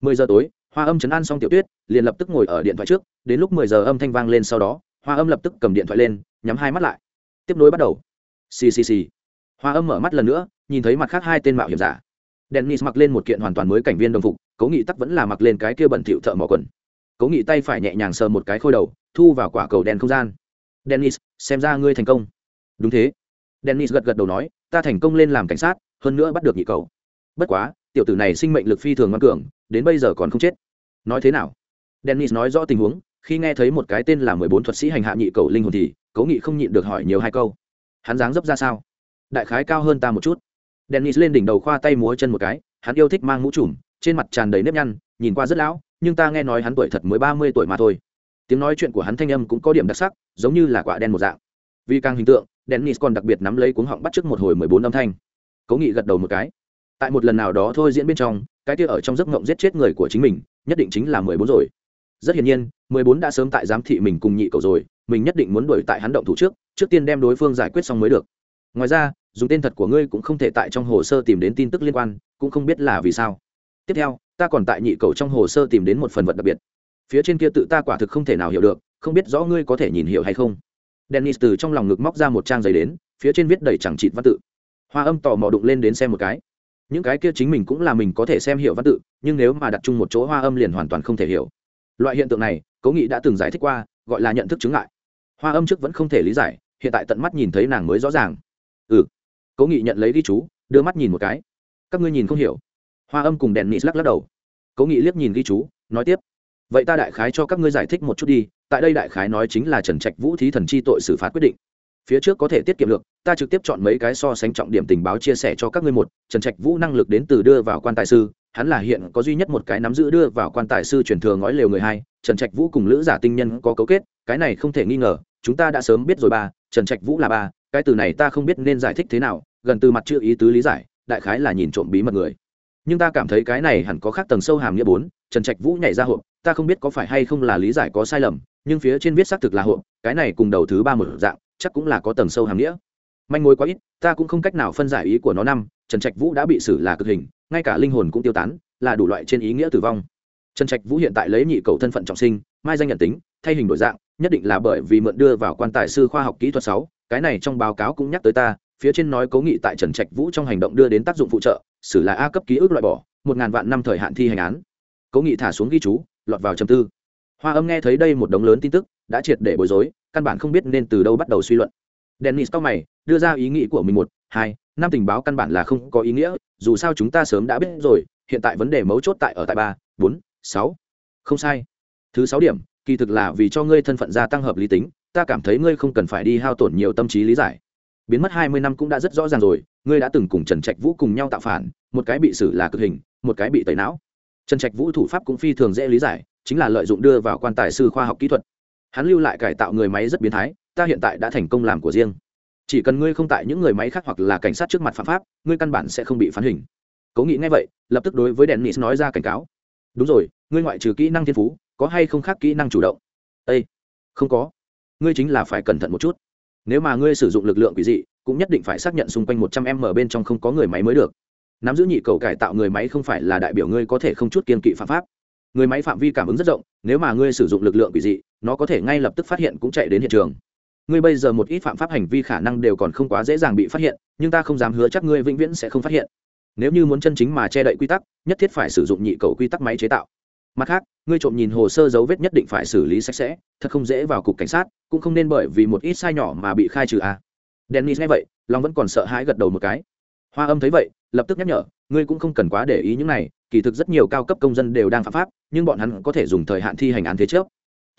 Mười giờ tối, hoa âm chấn an xong tiểu tuyết, liền lập tức ngồi ở điện thoại trước, đến lúc mười giờ âm thanh vang lên sau đó, hoa âm lập tức cầm điện thoại lên, nhắm hai mắt lại. Tiếp nối bắt đầu. Xì xì xì. Hoa âm mở mắt lần nữa, nhìn thấy mặt khác hai tên mạo hiểm giả. Dennis mặc lên một kiện hoàn toàn mới cảnh viên đồng phục, cố nghị tắc vẫn là mặc lên cái kia bẩn thịu thợ mỏ quần. Cố nghị tay phải nhẹ nhàng sờ một cái khôi đầu, thu vào quả cầu đen không gian. Dennis, xem ra ngươi thành công. Đúng thế. Dennis gật gật đầu nói, ta thành công lên làm cảnh sát, hơn nữa bắt được nhị cầu bất quá, tiểu tử này sinh mệnh lực phi thường ngoan cường, đến bây giờ còn không chết. Nói thế nào? Dennis nói rõ tình huống, khi nghe thấy một cái tên là mười bốn thuật sĩ hành hạ nhị cầu linh hồn thì, cố nghị không nhịn được hỏi nhiều hai câu. Hắn dáng dấp ra sao? Đại khái cao hơn ta một chút. Dennis lên đỉnh đầu khoa tay múa chân một cái, hắn yêu thích mang mũ trùm, trên mặt tràn đầy nếp nhăn, nhìn qua rất lão, nhưng ta nghe nói hắn tuổi thật mới ba mươi tuổi mà thôi. Tiếng nói chuyện của hắn thanh âm cũng có điểm đặc sắc, giống như là quả đen một dạng. Vì càng hình tượng, dennis còn đặc biệt nắm lấy cuống họng bắt trước một hồi mười bốn âm thanh. Cố nghị gật đầu một cái tại một lần nào đó thôi diễn bên trong, cái kia ở trong giấc ngộng giết chết người của chính mình, nhất định chính là mười bốn rồi. Rất hiển nhiên, mười bốn đã sớm tại giám thị mình cùng nhị cầu rồi, mình nhất định muốn đuổi tại hắn động thủ trước trước tiên đem đối phương giải quyết xong mới được. Ngoài ra, dùng tên thật của ngươi cũng không thể tại trong hồ sơ tìm đến tin tức liên quan, cũng không biết là vì sao. Tiếp theo, ta còn tại nhị cầu trong hồ sơ tìm đến một phần vật đặc biệt. Phía trên kia tự ta quả thực không thể nào hiểu được, không biết rõ ngươi có thể nhìn hiểu hay không. Dennis từ trong lòng ngực móc ra một trang giấy đến, phía trên viết đầy chẳng trịt văn tự. Hoa âm tò mò đụng lên đến xem một cái những cái kia chính mình cũng là mình có thể xem hiểu văn tự, nhưng nếu mà đặt chung một chỗ hoa âm liền hoàn toàn không thể hiểu. Loại hiện tượng này, cố nghị đã từng giải thích qua, gọi là nhận thức chứng ngại. Hoa âm trước vẫn không thể lý giải, hiện tại tận mắt nhìn thấy nàng mới rõ ràng. Ừ. Cố nghị nhận lấy ghi chú, đưa mắt nhìn một cái. Các ngươi nhìn không hiểu. Hoa âm cùng đèn nị lắc lắc đầu. Cố nghị liếc nhìn ghi chú, nói tiếp. Vậy ta đại khái cho các ngươi giải thích một chút đi, tại đây đại khái nói chính là trần trạch vũ thí thần chi tội xử phạt quyết định. Phía trước có thể tiết kiệm được ta trực tiếp chọn mấy cái so sánh trọng điểm tình báo chia sẻ cho các ngươi một, trần trạch vũ năng lực đến từ đưa vào quan tài sư, hắn là hiện có duy nhất một cái nắm giữ đưa vào quan tài sư truyền thừa ngói lều người hai, trần trạch vũ cùng lữ giả tinh nhân có cấu kết, cái này không thể nghi ngờ, chúng ta đã sớm biết rồi ba, trần trạch vũ là ba, cái từ này ta không biết nên giải thích thế nào, gần từ mặt chưa ý tứ lý giải, đại khái là nhìn trộm bí mật người. Nhưng ta cảm thấy cái này hẳn có khác tầng sâu hàm nghĩa bốn, trần trạch vũ nhảy ra hộp, ta không biết có phải hay không là lý giải có sai lầm, nhưng phía trên viết xác thực là hộp, cái này cùng đầu thứ ba một dạng, chắc cũng là có tầng sâu hàm nghĩa manh mối quá ít, ta cũng không cách nào phân giải ý của nó năm, trần trạch vũ đã bị xử là cực hình, ngay cả linh hồn cũng tiêu tán, là đủ loại trên ý nghĩa tử vong. Trần trạch vũ hiện tại lấy nhị cầu thân phận trọng sinh, mai danh nhận tính, thay hình đổi dạng, nhất định là bởi vì mượn đưa vào quan tài sư khoa học kỹ thuật sáu, cái này trong báo cáo cũng nhắc tới ta, phía trên nói cố nghị tại trần trạch vũ trong hành động đưa đến tác dụng phụ trợ, xử là a cấp ký ức loại bỏ, một ngàn vạn năm thời hạn thi hành án. Cố nghị thả xuống ghi chú, lọt vào trầm tư. Hoa âm nghe thấy đây một đống lớn tin tức, đã triệt để bối rối, căn bản không biết nên từ đâu bắt đầu suy luận dennis cao mày, đưa ra ý nghĩ của mình một, hai, năm tình báo căn bản là không có ý nghĩa, dù sao chúng ta sớm đã biết rồi, hiện tại vấn đề mấu chốt tại ở tại ba, bốn, sáu. Không sai. Thứ sáu điểm, kỳ thực là vì cho ngươi thân phận gia tăng hợp lý tính, ta cảm thấy ngươi không cần phải đi hao tổn nhiều tâm trí lý giải. Biến mất hai mươi năm cũng đã rất rõ ràng rồi, ngươi đã từng cùng trần trạch vũ cùng nhau tạo phản, một cái bị xử là cực hình, một cái bị tẩy não. Trần trạch vũ thủ pháp cũng phi thường dễ lý giải, chính là lợi dụng đưa vào quan tài sư khoa học kỹ thuật. Hắn lưu lại cải tạo người máy rất biến thái ta hiện tại đã thành công làm của riêng. Chỉ cần ngươi không tại những người máy khác hoặc là cảnh sát trước mặt phạm pháp, ngươi căn bản sẽ không bị phán hình. Cố nghĩ ngay vậy, lập tức đối với đèn dennis nói ra cảnh cáo. Đúng rồi, ngươi ngoại trừ kỹ năng thiên phú, có hay không khác kỹ năng chủ động? Â không có. Ngươi chính là phải cẩn thận một chút. Nếu mà ngươi sử dụng lực lượng quỷ dị, cũng nhất định phải xác nhận xung quanh một trăm m bên trong không có người máy mới được. Nắm giữ nhị cầu cải tạo người máy không phải là đại biểu ngươi có thể không chút kiên kỵ phạm pháp. Người máy phạm vi cảm ứng rất rộng, nếu mà ngươi sử dụng lực lượng quỷ dị, nó có thể ngay lập tức phát hiện cũng chạy đến hiện trường ngươi bây giờ một ít phạm pháp hành vi khả năng đều còn không quá dễ dàng bị phát hiện, nhưng ta không dám hứa chắc ngươi vĩnh viễn sẽ không phát hiện. Nếu như muốn chân chính mà che đậy quy tắc, nhất thiết phải sử dụng nhị cầu quy tắc máy chế tạo. Mặt khác, ngươi trộm nhìn hồ sơ dấu vết nhất định phải xử lý sạch sẽ, thật không dễ vào cục cảnh sát, cũng không nên bởi vì một ít sai nhỏ mà bị khai trừ à. dennis nghe vậy long vẫn còn sợ hãi gật đầu một cái. Hoa âm thấy vậy, lập tức nhắc nhở, ngươi cũng không cần quá để ý những này, kỳ thực rất nhiều cao cấp công dân đều đang phạm pháp, nhưng bọn hắn có thể dùng thời hạn thi hành án thế trước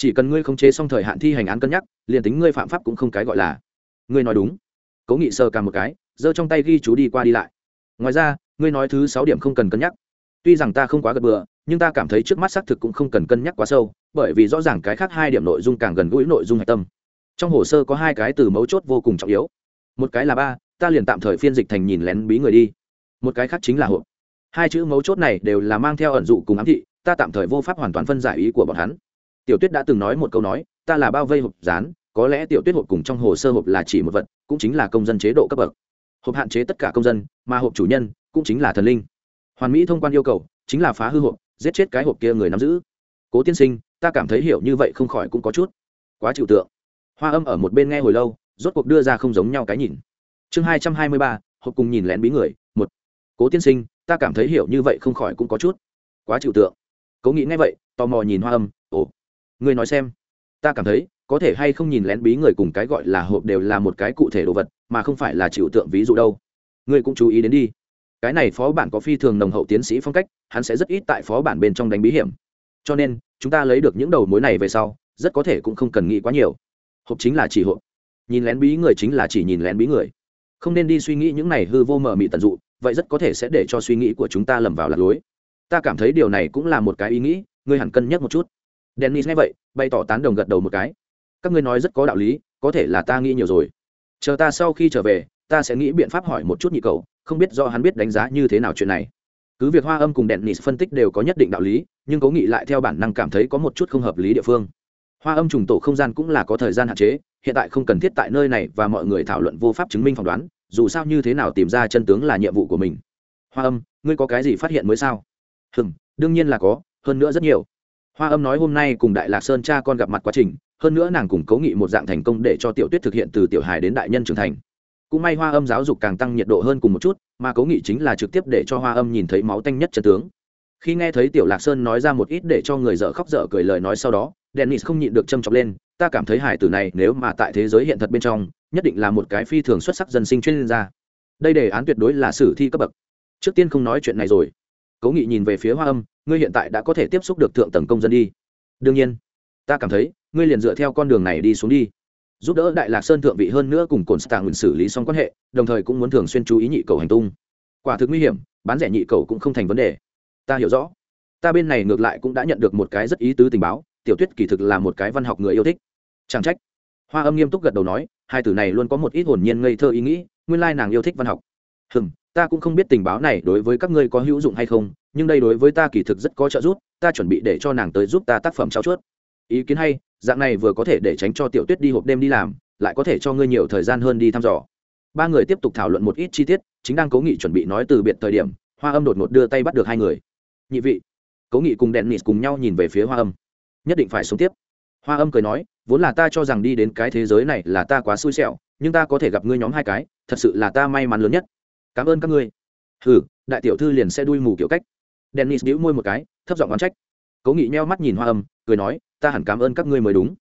chỉ cần ngươi không chế xong thời hạn thi hành án cân nhắc, liền tính ngươi phạm pháp cũng không cái gọi là. Ngươi nói đúng. Cố nghị sơ cả một cái, giơ trong tay ghi chú đi qua đi lại. Ngoài ra, ngươi nói thứ sáu điểm không cần cân nhắc. Tuy rằng ta không quá gật bừa, nhưng ta cảm thấy trước mắt xác thực cũng không cần cân nhắc quá sâu, bởi vì rõ ràng cái khác hai điểm nội dung càng gần gũi nội dung hạch tâm. Trong hồ sơ có hai cái từ mấu chốt vô cùng trọng yếu. Một cái là ba, ta liền tạm thời phiên dịch thành nhìn lén bí người đi. Một cái khác chính là hộp. Hai chữ mấu chốt này đều là mang theo ẩn dụ cùng ám thị, ta tạm thời vô pháp hoàn toàn phân giải ý của bọn hắn tiểu tuyết đã từng nói một câu nói, ta là bao vây hộp dán, có lẽ tiểu tuyết hộp cùng trong hồ sơ hộp là chỉ một vật, cũng chính là công dân chế độ cấp bậc. Hộp hạn chế tất cả công dân, mà hộp chủ nhân, cũng chính là thần linh. Hoàn mỹ thông quan yêu cầu, chính là phá hư hộp, giết chết cái hộp kia người nắm giữ. Cố tiên sinh, ta cảm thấy hiểu như vậy không khỏi cũng có chút quá chịu tượng. Hoa âm ở một bên nghe hồi lâu, rốt cuộc đưa ra không giống nhau cái nhìn. Chương hai trăm hai mươi ba, hộp cùng nhìn lén bí người, một. Cố tiên sinh, ta cảm thấy hiểu như vậy không khỏi cũng có chút quá chịu tượng. Cố nghĩ ngay vậy, tò mò nhìn hoa âm, ồ ngươi nói xem. Ta cảm thấy, có thể hay không nhìn lén bí người cùng cái gọi là hộp đều là một cái cụ thể đồ vật, mà không phải là chịu tượng ví dụ đâu. Ngươi cũng chú ý đến đi. Cái này phó bản có phi thường nồng hậu tiến sĩ phong cách, hắn sẽ rất ít tại phó bản bên trong đánh bí hiểm. Cho nên, chúng ta lấy được những đầu mối này về sau, rất có thể cũng không cần nghĩ quá nhiều. Hộp chính là chỉ hộp. Nhìn lén bí người chính là chỉ nhìn lén bí người. Không nên đi suy nghĩ những này hư vô mờ mị tận dụ, vậy rất có thể sẽ để cho suy nghĩ của chúng ta lầm vào lạc lối. Ta cảm thấy điều này cũng là một cái ý nghĩ, ngươi hẳn cân nhắc một chút dennis nghe vậy, bày tỏ tán đồng gật đầu một cái. Các ngươi nói rất có đạo lý, có thể là ta nghĩ nhiều rồi. Chờ ta sau khi trở về, ta sẽ nghĩ biện pháp hỏi một chút nhị cầu không biết do hắn biết đánh giá như thế nào chuyện này. Cứ việc hoa âm cùng đèn phân tích đều có nhất định đạo lý, nhưng cố nghị lại theo bản năng cảm thấy có một chút không hợp lý địa phương. Hoa âm trùng tổ không gian cũng là có thời gian hạn chế, hiện tại không cần thiết tại nơi này và mọi người thảo luận vô pháp chứng minh phỏng đoán, dù sao như thế nào tìm ra chân tướng là nhiệm vụ của mình. Hoa âm, ngươi có cái gì phát hiện mới sao? Hừm, đương nhiên là có, hơn nữa rất nhiều hoa âm nói hôm nay cùng đại lạc sơn cha con gặp mặt quá trình, hơn nữa nàng cùng cố nghị một dạng thành công để cho tiểu tuyết thực hiện từ tiểu hài đến đại nhân trưởng thành. Cũng may hoa âm giáo dục càng tăng nhiệt độ hơn cùng một chút, mà cố nghị chính là trực tiếp để cho hoa âm nhìn thấy máu tanh nhất chân tướng. Khi nghe thấy tiểu lạc sơn nói ra một ít để cho người dở khóc dở cười lời nói sau đó, dennis không nhịn được châm chọc lên, ta cảm thấy hải tử này nếu mà tại thế giới hiện thật bên trong, nhất định là một cái phi thường xuất sắc dân sinh chuyên gia. Đây đề án tuyệt đối là sử thi cấp bậc. Trước tiên không nói chuyện này rồi cố nghị nhìn về phía hoa âm, ngươi hiện tại đã có thể tiếp xúc được thượng tầng công dân đi. Đương nhiên, ta cảm thấy, ngươi liền dựa theo con đường này đi xuống đi. Giúp đỡ đại lạc sơn thượng vị hơn nữa cùng cồn stạng xử lý xong quan hệ, đồng thời cũng muốn thường xuyên chú ý nhị cầu hành tung. Quả thực nguy hiểm, bán rẻ nhị cầu cũng không thành vấn đề. Ta hiểu rõ. Ta bên này ngược lại cũng đã nhận được một cái rất ý tứ tình báo, tiểu tuyết kỳ thực là một cái văn học người yêu thích. Chẳng trách. Hoa âm nghiêm túc gật đầu nói, hai từ này luôn có một ít hồn nhiên ngây thơ ý nghĩ, nguyên lai nàng yêu thích văn học. Hừm ta cũng không biết tình báo này đối với các ngươi có hữu dụng hay không, nhưng đây đối với ta kỳ thực rất có trợ giúp, ta chuẩn bị để cho nàng tới giúp ta tác phẩm trao chuốt. Ý kiến hay, dạng này vừa có thể để tránh cho tiểu tuyết đi hộp đêm đi làm, lại có thể cho ngươi nhiều thời gian hơn đi thăm dò. Ba người tiếp tục thảo luận một ít chi tiết, chính đang cố nghị chuẩn bị nói từ biệt thời điểm, hoa âm đột ngột đưa tay bắt được hai người. Nhị vị. Cố nghị cùng đèn nịt cùng nhau nhìn về phía hoa âm. Nhất định phải sống tiếp. Hoa âm cười nói, vốn là ta cho rằng đi đến cái thế giới này là ta quá xui xẻo, nhưng ta có thể gặp ngươi nhóm hai cái, thật sự là ta may mắn lớn nhất cảm ơn các ngươi. Hừ, đại tiểu thư liền sẽ đuôi mù kiểu cách. Dennis đĩu môi một cái, thấp giọng oán trách. Cố nghị nheo mắt nhìn hoa âm, cười nói, ta hẳn cảm ơn các ngươi mới đúng.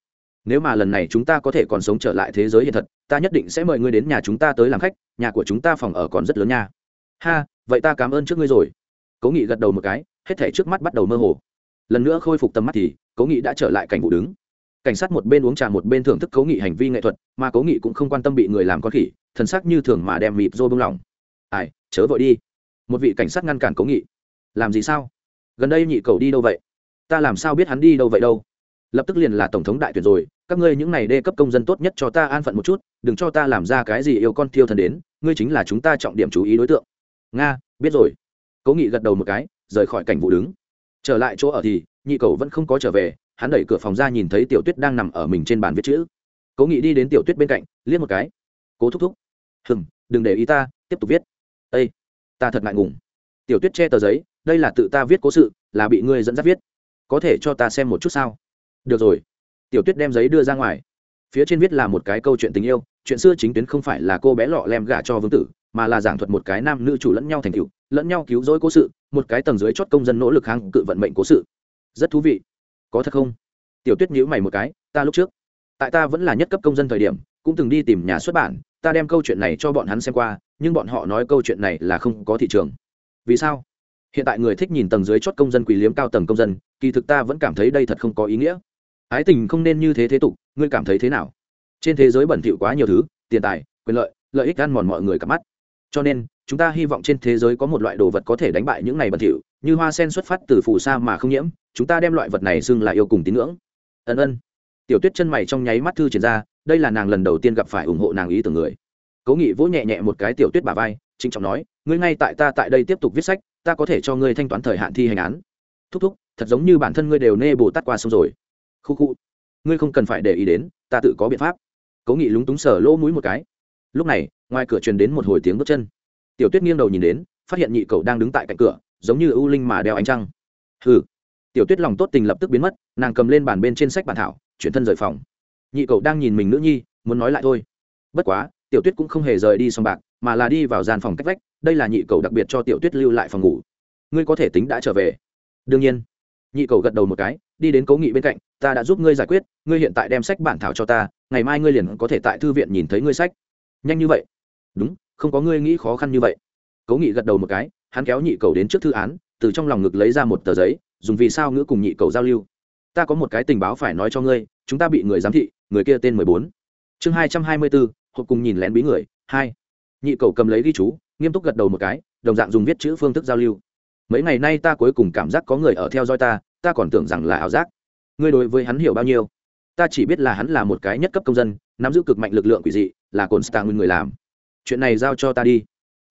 Nếu mà lần này chúng ta có thể còn sống trở lại thế giới hiện thật, ta nhất định sẽ mời ngươi đến nhà chúng ta tới làm khách, nhà của chúng ta phòng ở còn rất lớn nha. Ha, vậy ta cảm ơn trước ngươi rồi. Cố nghị gật đầu một cái, hết thể trước mắt bắt đầu mơ hồ. Lần nữa khôi phục tầm mắt thì, cố nghị đã trở lại cảnh vụ đứng. Cảnh sát một bên uống trà một bên thưởng thức cố nghị hành vi nghệ thuật, mà cố nghị cũng không quan tâm bị người làm con khỉ, thần sắc như thường mà đem mịp rô bông lỏng ai, chớ vội đi. Một vị cảnh sát ngăn cản cố nghị. Làm gì sao? Gần đây nhị cầu đi đâu vậy? Ta làm sao biết hắn đi đâu vậy đâu? Lập tức liền là tổng thống đại tuyển rồi, các ngươi những này đê cấp công dân tốt nhất cho ta an phận một chút, đừng cho ta làm ra cái gì yêu con thiêu thần đến, ngươi chính là chúng ta trọng điểm chú ý đối tượng. Nga, biết rồi. Cố nghị gật đầu một cái, rời khỏi cảnh vụ đứng. Trở lại chỗ ở thì, nhị cầu vẫn không có trở về, hắn đẩy cửa phòng ra nhìn thấy tiểu tuyết đang nằm ở mình trên bàn viết chữ. Cố nghị đi đến tiểu tuyết bên cạnh, liếc một cái. Cố thúc thúc. Hừng đừng để ý ta, tiếp tục viết ta thật ngại ngùng. Tiểu tuyết che tờ giấy, đây là tự ta viết cố sự, là bị ngươi dẫn dắt viết. Có thể cho ta xem một chút sao? Được rồi. Tiểu tuyết đem giấy đưa ra ngoài. Phía trên viết là một cái câu chuyện tình yêu, chuyện xưa chính tuyến không phải là cô bé lọ lem gả cho vương tử, mà là giảng thuật một cái nam nữ chủ lẫn nhau thành cựu lẫn nhau cứu rỗi cố sự, một cái tầng dưới chót công dân nỗ lực kháng cự vận mệnh cố sự. Rất thú vị. Có thật không? Tiểu tuyết nhíu mày một cái, ta lúc trước, tại ta vẫn là nhất cấp công dân thời điểm, cũng từng đi tìm nhà xuất bản, ta đem câu chuyện này cho bọn hắn xem qua nhưng bọn họ nói câu chuyện này là không có thị trường. Vì sao? Hiện tại người thích nhìn tầng dưới chót công dân quỳ liếm cao tầng công dân, kỳ thực ta vẫn cảm thấy đây thật không có ý nghĩa. Ái tình không nên như thế thế tục, ngươi cảm thấy thế nào? Trên thế giới bẩn thỉu quá nhiều thứ, tiền tài, quyền lợi lợi ích ăn mòn mọi người cả mắt. Cho nên, chúng ta hy vọng trên thế giới có một loại đồ vật có thể đánh bại những này bẩn thỉu, như hoa sen xuất phát từ phù sa mà không nhiễm, chúng ta đem loại vật này xưng là yêu cùng tín ngưỡng. Ân ân. Tiểu tuyết chân mày trong nháy mắt thư triển ra, đây là nàng lần đầu tiên gặp phải ủng hộ nàng ý tưởng người cố nghị vỗ nhẹ nhẹ một cái tiểu tuyết bà vai, trịnh trọng nói, ngươi ngay tại ta tại đây tiếp tục viết sách, ta có thể cho ngươi thanh toán thời hạn thi hành án. Thúc thúc, thật giống như bản thân ngươi đều nê bồ tát qua sông rồi. Khu khu, ngươi không cần phải để ý đến, ta tự có biện pháp. Cố nghị lúng túng sờ lỗ mũi một cái. Lúc này, ngoài cửa truyền đến một hồi tiếng bước chân. Tiểu tuyết nghiêng đầu nhìn đến, phát hiện nhị cậu đang đứng tại cạnh cửa, giống như ưu linh mà đeo ánh trăng. Hừ. Tiểu tuyết lòng tốt tình lập tức biến mất, nàng cầm lên bàn bên trên sách bản thảo, chuyển thân rời phòng. Nhị cậu đang nhìn mình nữ nhi, muốn nói lại thôi. Bất quá tiểu tuyết cũng không hề rời đi sòng bạc, mà là đi vào gian phòng cách vách, đây là nhị cầu đặc biệt cho tiểu tuyết lưu lại phòng ngủ. Ngươi có thể tính đã trở về. Đương nhiên. Nhị cầu gật đầu một cái, đi đến cố nghị bên cạnh, ta đã giúp ngươi giải quyết, ngươi hiện tại đem sách bản thảo cho ta, ngày mai ngươi liền có thể tại thư viện nhìn thấy ngươi sách. Nhanh như vậy? Đúng, không có ngươi nghĩ khó khăn như vậy. Cố nghị gật đầu một cái, hắn kéo nhị cầu đến trước thư án, từ trong lòng ngực lấy ra một tờ giấy, dùng vì sao ngữ cùng nhị cầu giao lưu. Ta có một cái tình báo phải nói cho ngươi, chúng ta bị người giám thị, người kia tên mười bốn. Chương hai trăm hai mươi bốn hộp cùng nhìn lén bí người. Hai, nhị cầu cầm lấy ghi chú, nghiêm túc gật đầu một cái, đồng dạng dùng viết chữ phương thức giao lưu. Mấy ngày nay ta cuối cùng cảm giác có người ở theo dõi ta ta còn tưởng rằng là ảo giác. Ngươi đối với hắn hiểu bao nhiêu? Ta chỉ biết là hắn là một cái nhất cấp công dân, nắm giữ cực mạnh lực lượng quỷ dị, là cồn star nguyên người làm. Chuyện này giao cho ta đi.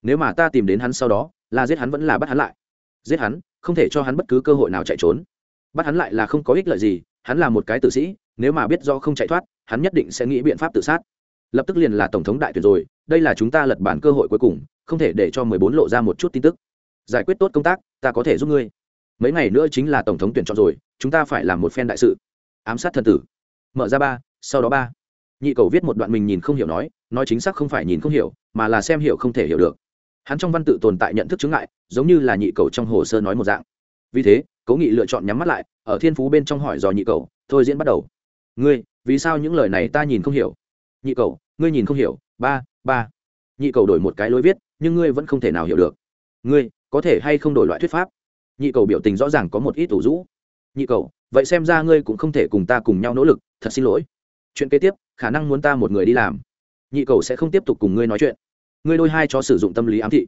Nếu mà ta tìm đến hắn sau đó, là giết hắn vẫn là bắt hắn lại. Giết hắn, không thể cho hắn bất cứ cơ hội nào chạy trốn. Bắt hắn lại là không có ích lợi gì, hắn là một cái tử sĩ, nếu mà biết do không chạy thoát, hắn nhất định sẽ nghĩ biện pháp tự sát lập tức liền là tổng thống đại tuyển rồi, đây là chúng ta lật bản cơ hội cuối cùng, không thể để cho mười bốn lộ ra một chút tin tức. Giải quyết tốt công tác, ta có thể giúp ngươi. Mấy ngày nữa chính là tổng thống tuyển chọn rồi, chúng ta phải làm một phen đại sự. Ám sát thần tử. Mở ra ba, sau đó ba. Nhị cầu viết một đoạn mình nhìn không hiểu nói nói chính xác không phải nhìn không hiểu, mà là xem hiểu không thể hiểu được. Hắn trong văn tự tồn tại nhận thức chứng ngại, giống như là nhị cầu trong hồ sơ nói một dạng. Vì thế, cố nghị lựa chọn nhắm mắt lại, ở thiên phú bên trong hỏi dò nhị cầu, thôi diễn bắt đầu. Ngươi, vì sao những lời này ta nhìn không hiểu? Nhị cầu, ngươi nhìn không hiểu, ba ba. Nhị cầu đổi một cái lối viết, nhưng ngươi vẫn không thể nào hiểu được. Ngươi, có thể hay không đổi loại thuyết pháp? Nhị cầu biểu tình rõ ràng có một ít ủ rũ. Nhị cầu, vậy xem ra ngươi cũng không thể cùng ta cùng nhau nỗ lực, thật xin lỗi. Chuyện kế tiếp, khả năng muốn ta một người đi làm. Nhị cầu sẽ không tiếp tục cùng ngươi nói chuyện. Ngươi đôi hai cho sử dụng tâm lý ám thị.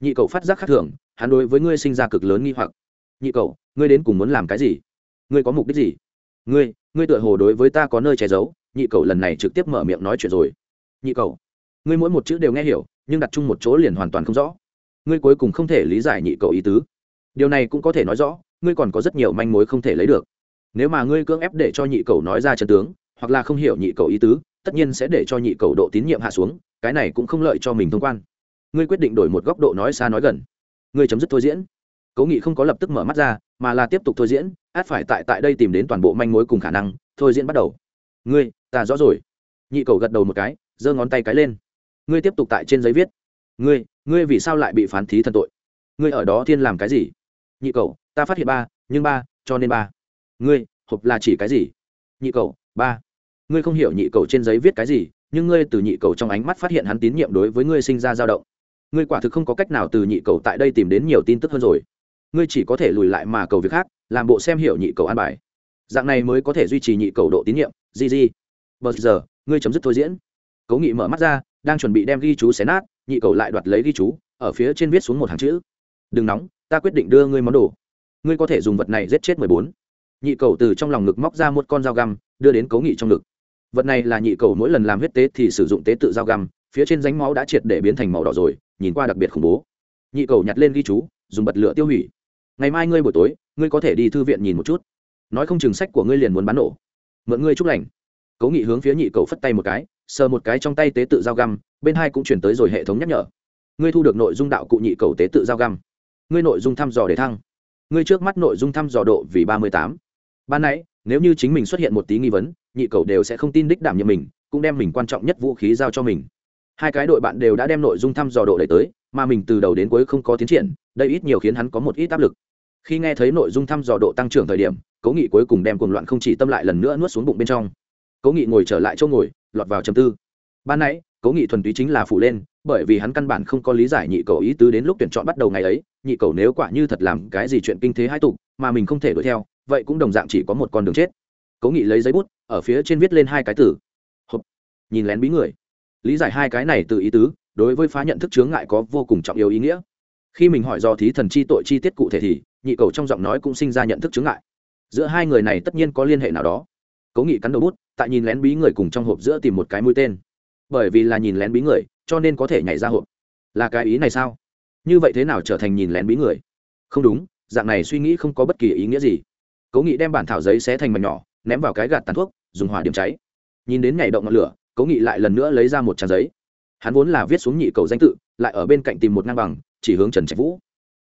Nhị cầu phát giác khác thường, hắn đối với ngươi sinh ra cực lớn nghi hoặc. Nhị cầu, ngươi đến cùng muốn làm cái gì? Ngươi có mục đích gì? Ngươi ngươi tựa hồ đối với ta có nơi che giấu nhị cầu lần này trực tiếp mở miệng nói chuyện rồi. Nhị cầu, ngươi mỗi một chữ đều nghe hiểu, nhưng đặt chung một chỗ liền hoàn toàn không rõ. Ngươi cuối cùng không thể lý giải nhị cầu ý tứ. Điều này cũng có thể nói rõ, ngươi còn có rất nhiều manh mối không thể lấy được. Nếu mà ngươi cưỡng ép để cho nhị cầu nói ra chân tướng, hoặc là không hiểu nhị cầu ý tứ, tất nhiên sẽ để cho nhị cầu độ tín nhiệm hạ xuống, cái này cũng không lợi cho mình thông quan. Ngươi quyết định đổi một góc độ nói xa nói gần. Ngươi chấm dứt thôi diễn. Cố nghị không có lập tức mở mắt ra, mà là tiếp tục thôi diễn, át phải tại tại đây tìm đến toàn bộ manh mối cùng khả năng, thôi diễn bắt đầu. Ngươi ta rõ rồi. Nhị cầu gật đầu một cái, giơ ngón tay cái lên. Ngươi tiếp tục tại trên giấy viết. Ngươi ngươi vì sao lại bị phán thí thần tội? Ngươi ở đó thiên làm cái gì? Nhị cầu, ta phát hiện ba, nhưng ba, cho nên ba. Ngươi, hộp là chỉ cái gì? Nhị cầu, ba. Ngươi không hiểu nhị cầu trên giấy viết cái gì, nhưng ngươi từ nhị cầu trong ánh mắt phát hiện hắn tín nhiệm đối với ngươi sinh ra dao động. Ngươi quả thực không có cách nào từ nhị cầu tại đây tìm đến nhiều tin tức hơn rồi. Ngươi chỉ có thể lùi lại mà cầu việc khác, làm bộ xem hiểu nhị cầu an bài. Dạng này mới có thể duy trì nhị cầu độ tín nhiệm. Gg bờ giờ, ngươi chấm dứt thôi diễn. Cố nghị mở mắt ra, đang chuẩn bị đem ghi chú xé nát, nhị cầu lại đoạt lấy ghi chú, ở phía trên viết xuống một hàng chữ. Đừng nóng, ta quyết định đưa ngươi món đồ. Ngươi có thể dùng vật này giết chết mười bốn. Nhị cầu từ trong lòng ngực móc ra một con dao găm, đưa đến cố nghị trong ngực. Vật này là nhị cầu mỗi lần làm huyết tế thì sử dụng tế tự dao găm, phía trên ránh máu đã triệt để biến thành màu đỏ rồi, nhìn qua đặc biệt khủng bố. Nhị cầu nhặt lên ghi chú, dùng bật lửa tiêu hủy. Ngày mai ngươi buổi tối, ngươi có thể đi thư viện nhìn một chút. Nói không chừng sách của ngươi liền muốn bán nổ. Mượn ngươi chúc lành cố nghị hướng phía nhị cầu phất tay một cái, sờ một cái trong tay tế tự dao găm, bên hai cũng chuyển tới rồi hệ thống nhắc nhở. Ngươi thu được nội dung đạo cụ nhị cầu tế tự dao găm. Ngươi nội dung thăm dò để thăng. Ngươi trước mắt nội dung thăm dò độ vì ba mươi tám. Ban nãy, nếu như chính mình xuất hiện một tí nghi vấn, nhị cầu đều sẽ không tin đích đảm nhiệm mình, cũng đem mình quan trọng nhất vũ khí giao cho mình. Hai cái đội bạn đều đã đem nội dung thăm dò độ đẩy tới, mà mình từ đầu đến cuối không có tiến triển, đây ít nhiều khiến hắn có một ít áp lực. Khi nghe thấy nội dung thăm dò độ tăng trưởng thời điểm, cố nghị cuối cùng đem cuồng loạn không chỉ tâm lại lần nữa nuốt xuống bụng bên trong cố nghị ngồi trở lại chỗ ngồi, lọt vào chầm tư. Ban nãy, cố nghị thuần túy chính là phủ lên, bởi vì hắn căn bản không có lý giải nhị cầu ý tứ đến lúc tuyển chọn bắt đầu ngày ấy, nhị cầu nếu quả như thật làm cái gì chuyện kinh thế hai tục, mà mình không thể đuổi theo, vậy cũng đồng dạng chỉ có một con đường chết. Cố nghị lấy giấy bút, ở phía trên viết lên hai cái từ. Hộp. Nhìn lén bí người. Lý giải hai cái này từ ý tứ, đối với phá nhận thức chướng ngại có vô cùng trọng yếu ý nghĩa. Khi mình hỏi do thí thần chi tội chi tiết cụ thể thì, nhị cầu trong giọng nói cũng sinh ra nhận thức chướng ngại. Giữa hai người này tất nhiên có liên hệ nào đó. Cố nghị cắn đầu bút tại nhìn lén bí người cùng trong hộp giữa tìm một cái mũi tên. Bởi vì là nhìn lén bí người, cho nên có thể nhảy ra hộp. Là cái ý này sao? Như vậy thế nào trở thành nhìn lén bí người? Không đúng, dạng này suy nghĩ không có bất kỳ ý nghĩa gì. Cố nghị đem bản thảo giấy xé thành mảnh nhỏ, ném vào cái gạt tàn thuốc, dùng hỏa điểm cháy. Nhìn đến nhảy động ngọn lửa, cố nghị lại lần nữa lấy ra một trang giấy. Hắn vốn là viết xuống nhị cầu danh tự, lại ở bên cạnh tìm một ngang bằng, chỉ hướng trần trạch vũ.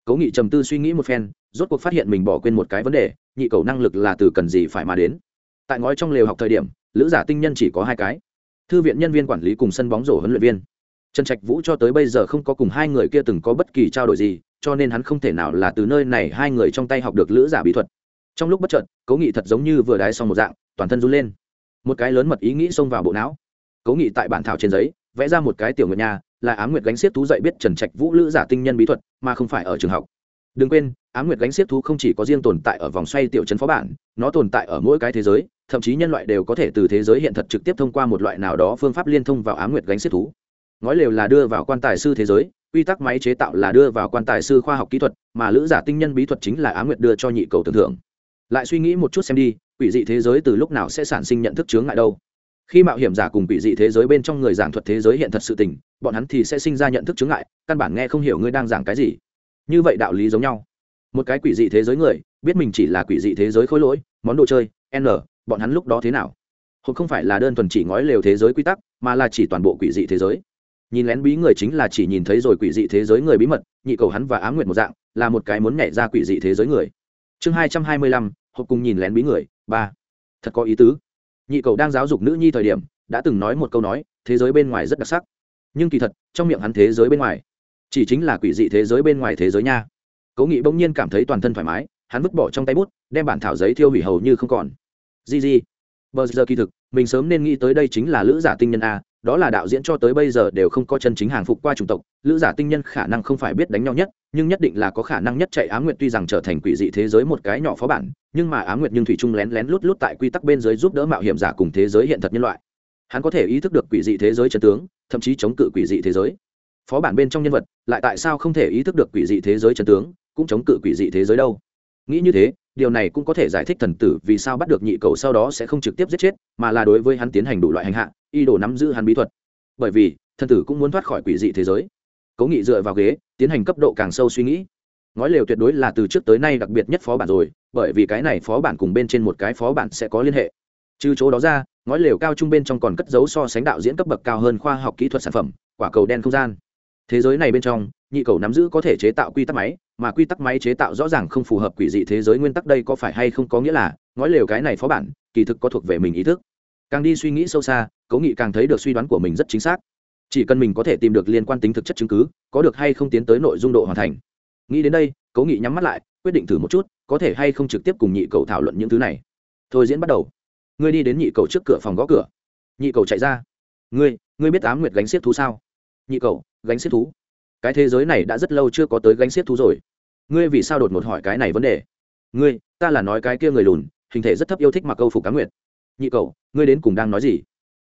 Cố nghị trầm tư suy nghĩ một phen, rốt cuộc phát hiện mình bỏ quên một cái vấn đề, nhị cầu năng lực là từ cần gì phải mà đến. Tại ngói trong lều học thời điểm lữ giả tinh nhân chỉ có hai cái. Thư viện nhân viên quản lý cùng sân bóng rổ huấn luyện viên. Trần trạch vũ cho tới bây giờ không có cùng hai người kia từng có bất kỳ trao đổi gì, cho nên hắn không thể nào là từ nơi này hai người trong tay học được lữ giả bí thuật. Trong lúc bất chợt cố nghị thật giống như vừa đái xong một dạng, toàn thân run lên. Một cái lớn mật ý nghĩ xông vào bộ não. Cố nghị tại bản thảo trên giấy, vẽ ra một cái tiểu nguyệt nhà, là á m nguyệt gánh xiết thú dạy biết trần trạch vũ lữ giả tinh nhân bí thuật, mà không phải ở trường học đừng quên á m nguyệt gánh xiết thú không chỉ có riêng tồn tại ở vòng xoay tiểu trấn phó bản, nó tồn tại ở mỗi cái thế giới, thậm chí nhân loại đều có thể từ thế giới hiện thật trực tiếp thông qua một loại nào đó phương pháp liên thông vào á m nguyệt gánh xiết thú. Ngói lều là đưa vào quan tài sư thế giới, quy tắc máy chế tạo là đưa vào quan tài sư khoa học kỹ thuật, mà lữ giả tinh nhân bí thuật chính là á nguyệt đưa cho nhị cầu tưởng thưởng. Lại suy nghĩ một chút xem đi, quỷ dị thế giới từ lúc nào sẽ sản sinh nhận thức chướng ngại đâu. Khi mạo hiểm giả cùng quỷ dị thế giới bên trong người giảng thuật thế giới hiện thật sự tình, bọn hắn thì sẽ sinh ra nhận thức chướng ngại, căn bản nghe không hiểu ngươi đang giảng cái gì như vậy đạo lý giống nhau. Một cái quỷ dị thế giới người, biết mình chỉ là quỷ dị thế giới khối lỗi, món đồ chơi, n, bọn hắn lúc đó thế nào? Hộp không phải là đơn thuần chỉ ngói lều thế giới quy tắc, mà là chỉ toàn bộ quỷ dị thế giới. Nhìn lén bí người chính là chỉ nhìn thấy rồi quỷ dị thế giới người bí mật, nhị cầu hắn và á m nguyện một dạng, là một cái muốn nhảy ra quỷ dị thế giới người. Chương hai trăm hai mươi lăm, hộp cùng nhìn lén bí người, ba. Thật có ý tứ. Nhị cầu đang giáo dục nữ nhi thời điểm, đã từng nói một câu nói, thế giới bên ngoài rất đặc sắc. Nhưng kỳ thật, trong miệng hắn thế giới bên ngoài chỉ chính là quỷ dị thế giới bên ngoài thế giới nha. Cố nghị bỗng nhiên cảm thấy toàn thân thoải mái, hắn vứt bỏ trong tay bút, đem bản thảo giấy thiêu hủy hầu như không còn. Gì gì? Bờ giờ kỳ thực, mình sớm nên nghĩ tới đây chính là lữ giả tinh nhân a, đó là đạo diễn cho tới bây giờ đều không có chân chính hàng phục qua chủng tộc, lữ giả tinh nhân khả năng không phải biết đánh nhau nhất, nhưng nhất định là có khả năng nhất chạy á nguyệt tuy rằng trở thành quỷ dị thế giới một cái nhỏ phó bản, nhưng mà á nguyệt nhưng thủy trung lén lén lút lút tại quy tắc bên dưới giúp đỡ mạo hiểm giả cùng thế giới hiện thật nhân loại. Hắn có thể ý thức được quỷ dị thế giới chân tướng, thậm chí chống cự quỷ dị thế giới phó bản bên trong nhân vật lại tại sao không thể ý thức được quỷ dị thế giới chân tướng, cũng chống cự quỷ dị thế giới đâu. Nghĩ như thế, điều này cũng có thể giải thích thần tử vì sao bắt được nhị cầu sau đó sẽ không trực tiếp giết chết, mà là đối với hắn tiến hành đủ loại hành hạ y đồ nắm giữ hắn bí thuật. Bởi vì, thần tử cũng muốn thoát khỏi quỷ dị thế giới. Cố nghị dựa vào ghế, tiến hành cấp độ càng sâu suy nghĩ. Ngói lều tuyệt đối là từ trước tới nay đặc biệt nhất phó bản rồi, bởi vì cái này phó bản cùng bên trên một cái phó bản sẽ có liên hệ. Trừ chỗ đó ra ngói lều cao trung bên trong còn cất dấu so sánh đạo diễn cấp bậc cao hơn khoa học kỹ thuật sản phẩm, quả cầu đen không gian thế giới này bên trong, nhị cầu nắm giữ có thể chế tạo quy tắc máy, mà quy tắc máy chế tạo rõ ràng không phù hợp quỷ dị thế giới nguyên tắc đây có phải hay không có nghĩa là, ngói lều cái này phó bản, kỳ thực có thuộc về mình ý thức. Càng đi suy nghĩ sâu xa, cố nghị càng thấy được suy đoán của mình rất chính xác. Chỉ cần mình có thể tìm được liên quan tính thực chất chứng cứ, có được hay không tiến tới nội dung độ hoàn thành. Nghĩ đến đây, cố nghị nhắm mắt lại, quyết định thử một chút, có thể hay không trực tiếp cùng nhị cầu thảo luận những thứ này. Thôi diễn bắt đầu. Ngươi đi đến nhị cầu trước cửa phòng gõ cửa. Nhị cầu chạy ra. Ngươi ngươi biết ám nguyệt gánh xiết thú sao? Nhị cầu gánh xiết thú. Cái thế giới này đã rất lâu chưa có tới gánh xiết thú rồi. Ngươi vì sao đột ngột hỏi cái này vấn đề? Ngươi, ta là nói cái kia người lùn, hình thể rất thấp yêu thích mặc câu phục cá nguyệt. Nhị cầu ngươi đến cùng đang nói gì?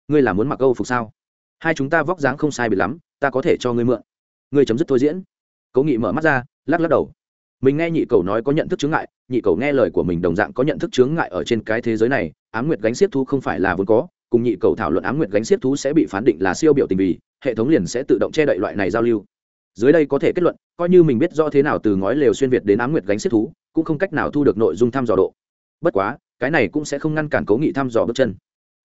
Ngươi là muốn mặc câu phục sao? Hai chúng ta vóc dáng không sai biệt lắm, ta có thể cho ngươi mượn. Ngươi chấm dứt thôi diễn. Cố nghị mở mắt ra, lắc lắc đầu. Mình nghe nhị cầu nói có nhận thức chướng ngại, nhị cầu nghe lời của mình đồng dạng có nhận thức chướng ngại ở trên cái thế giới này, ám nguyệt gánh xiết thú không phải là vốn có cùng nhị cầu thảo luận ám nguyệt gánh xiết thú sẽ bị phán định là siêu biểu tình vì, hệ thống liền sẽ tự động che đậy loại này giao lưu. Dưới đây có thể kết luận, coi như mình biết rõ thế nào từ ngói lều xuyên việt đến ám nguyệt gánh xiết thú, cũng không cách nào thu được nội dung thăm dò độ. Bất quá, cái này cũng sẽ không ngăn cản cố nghị thăm dò bước chân.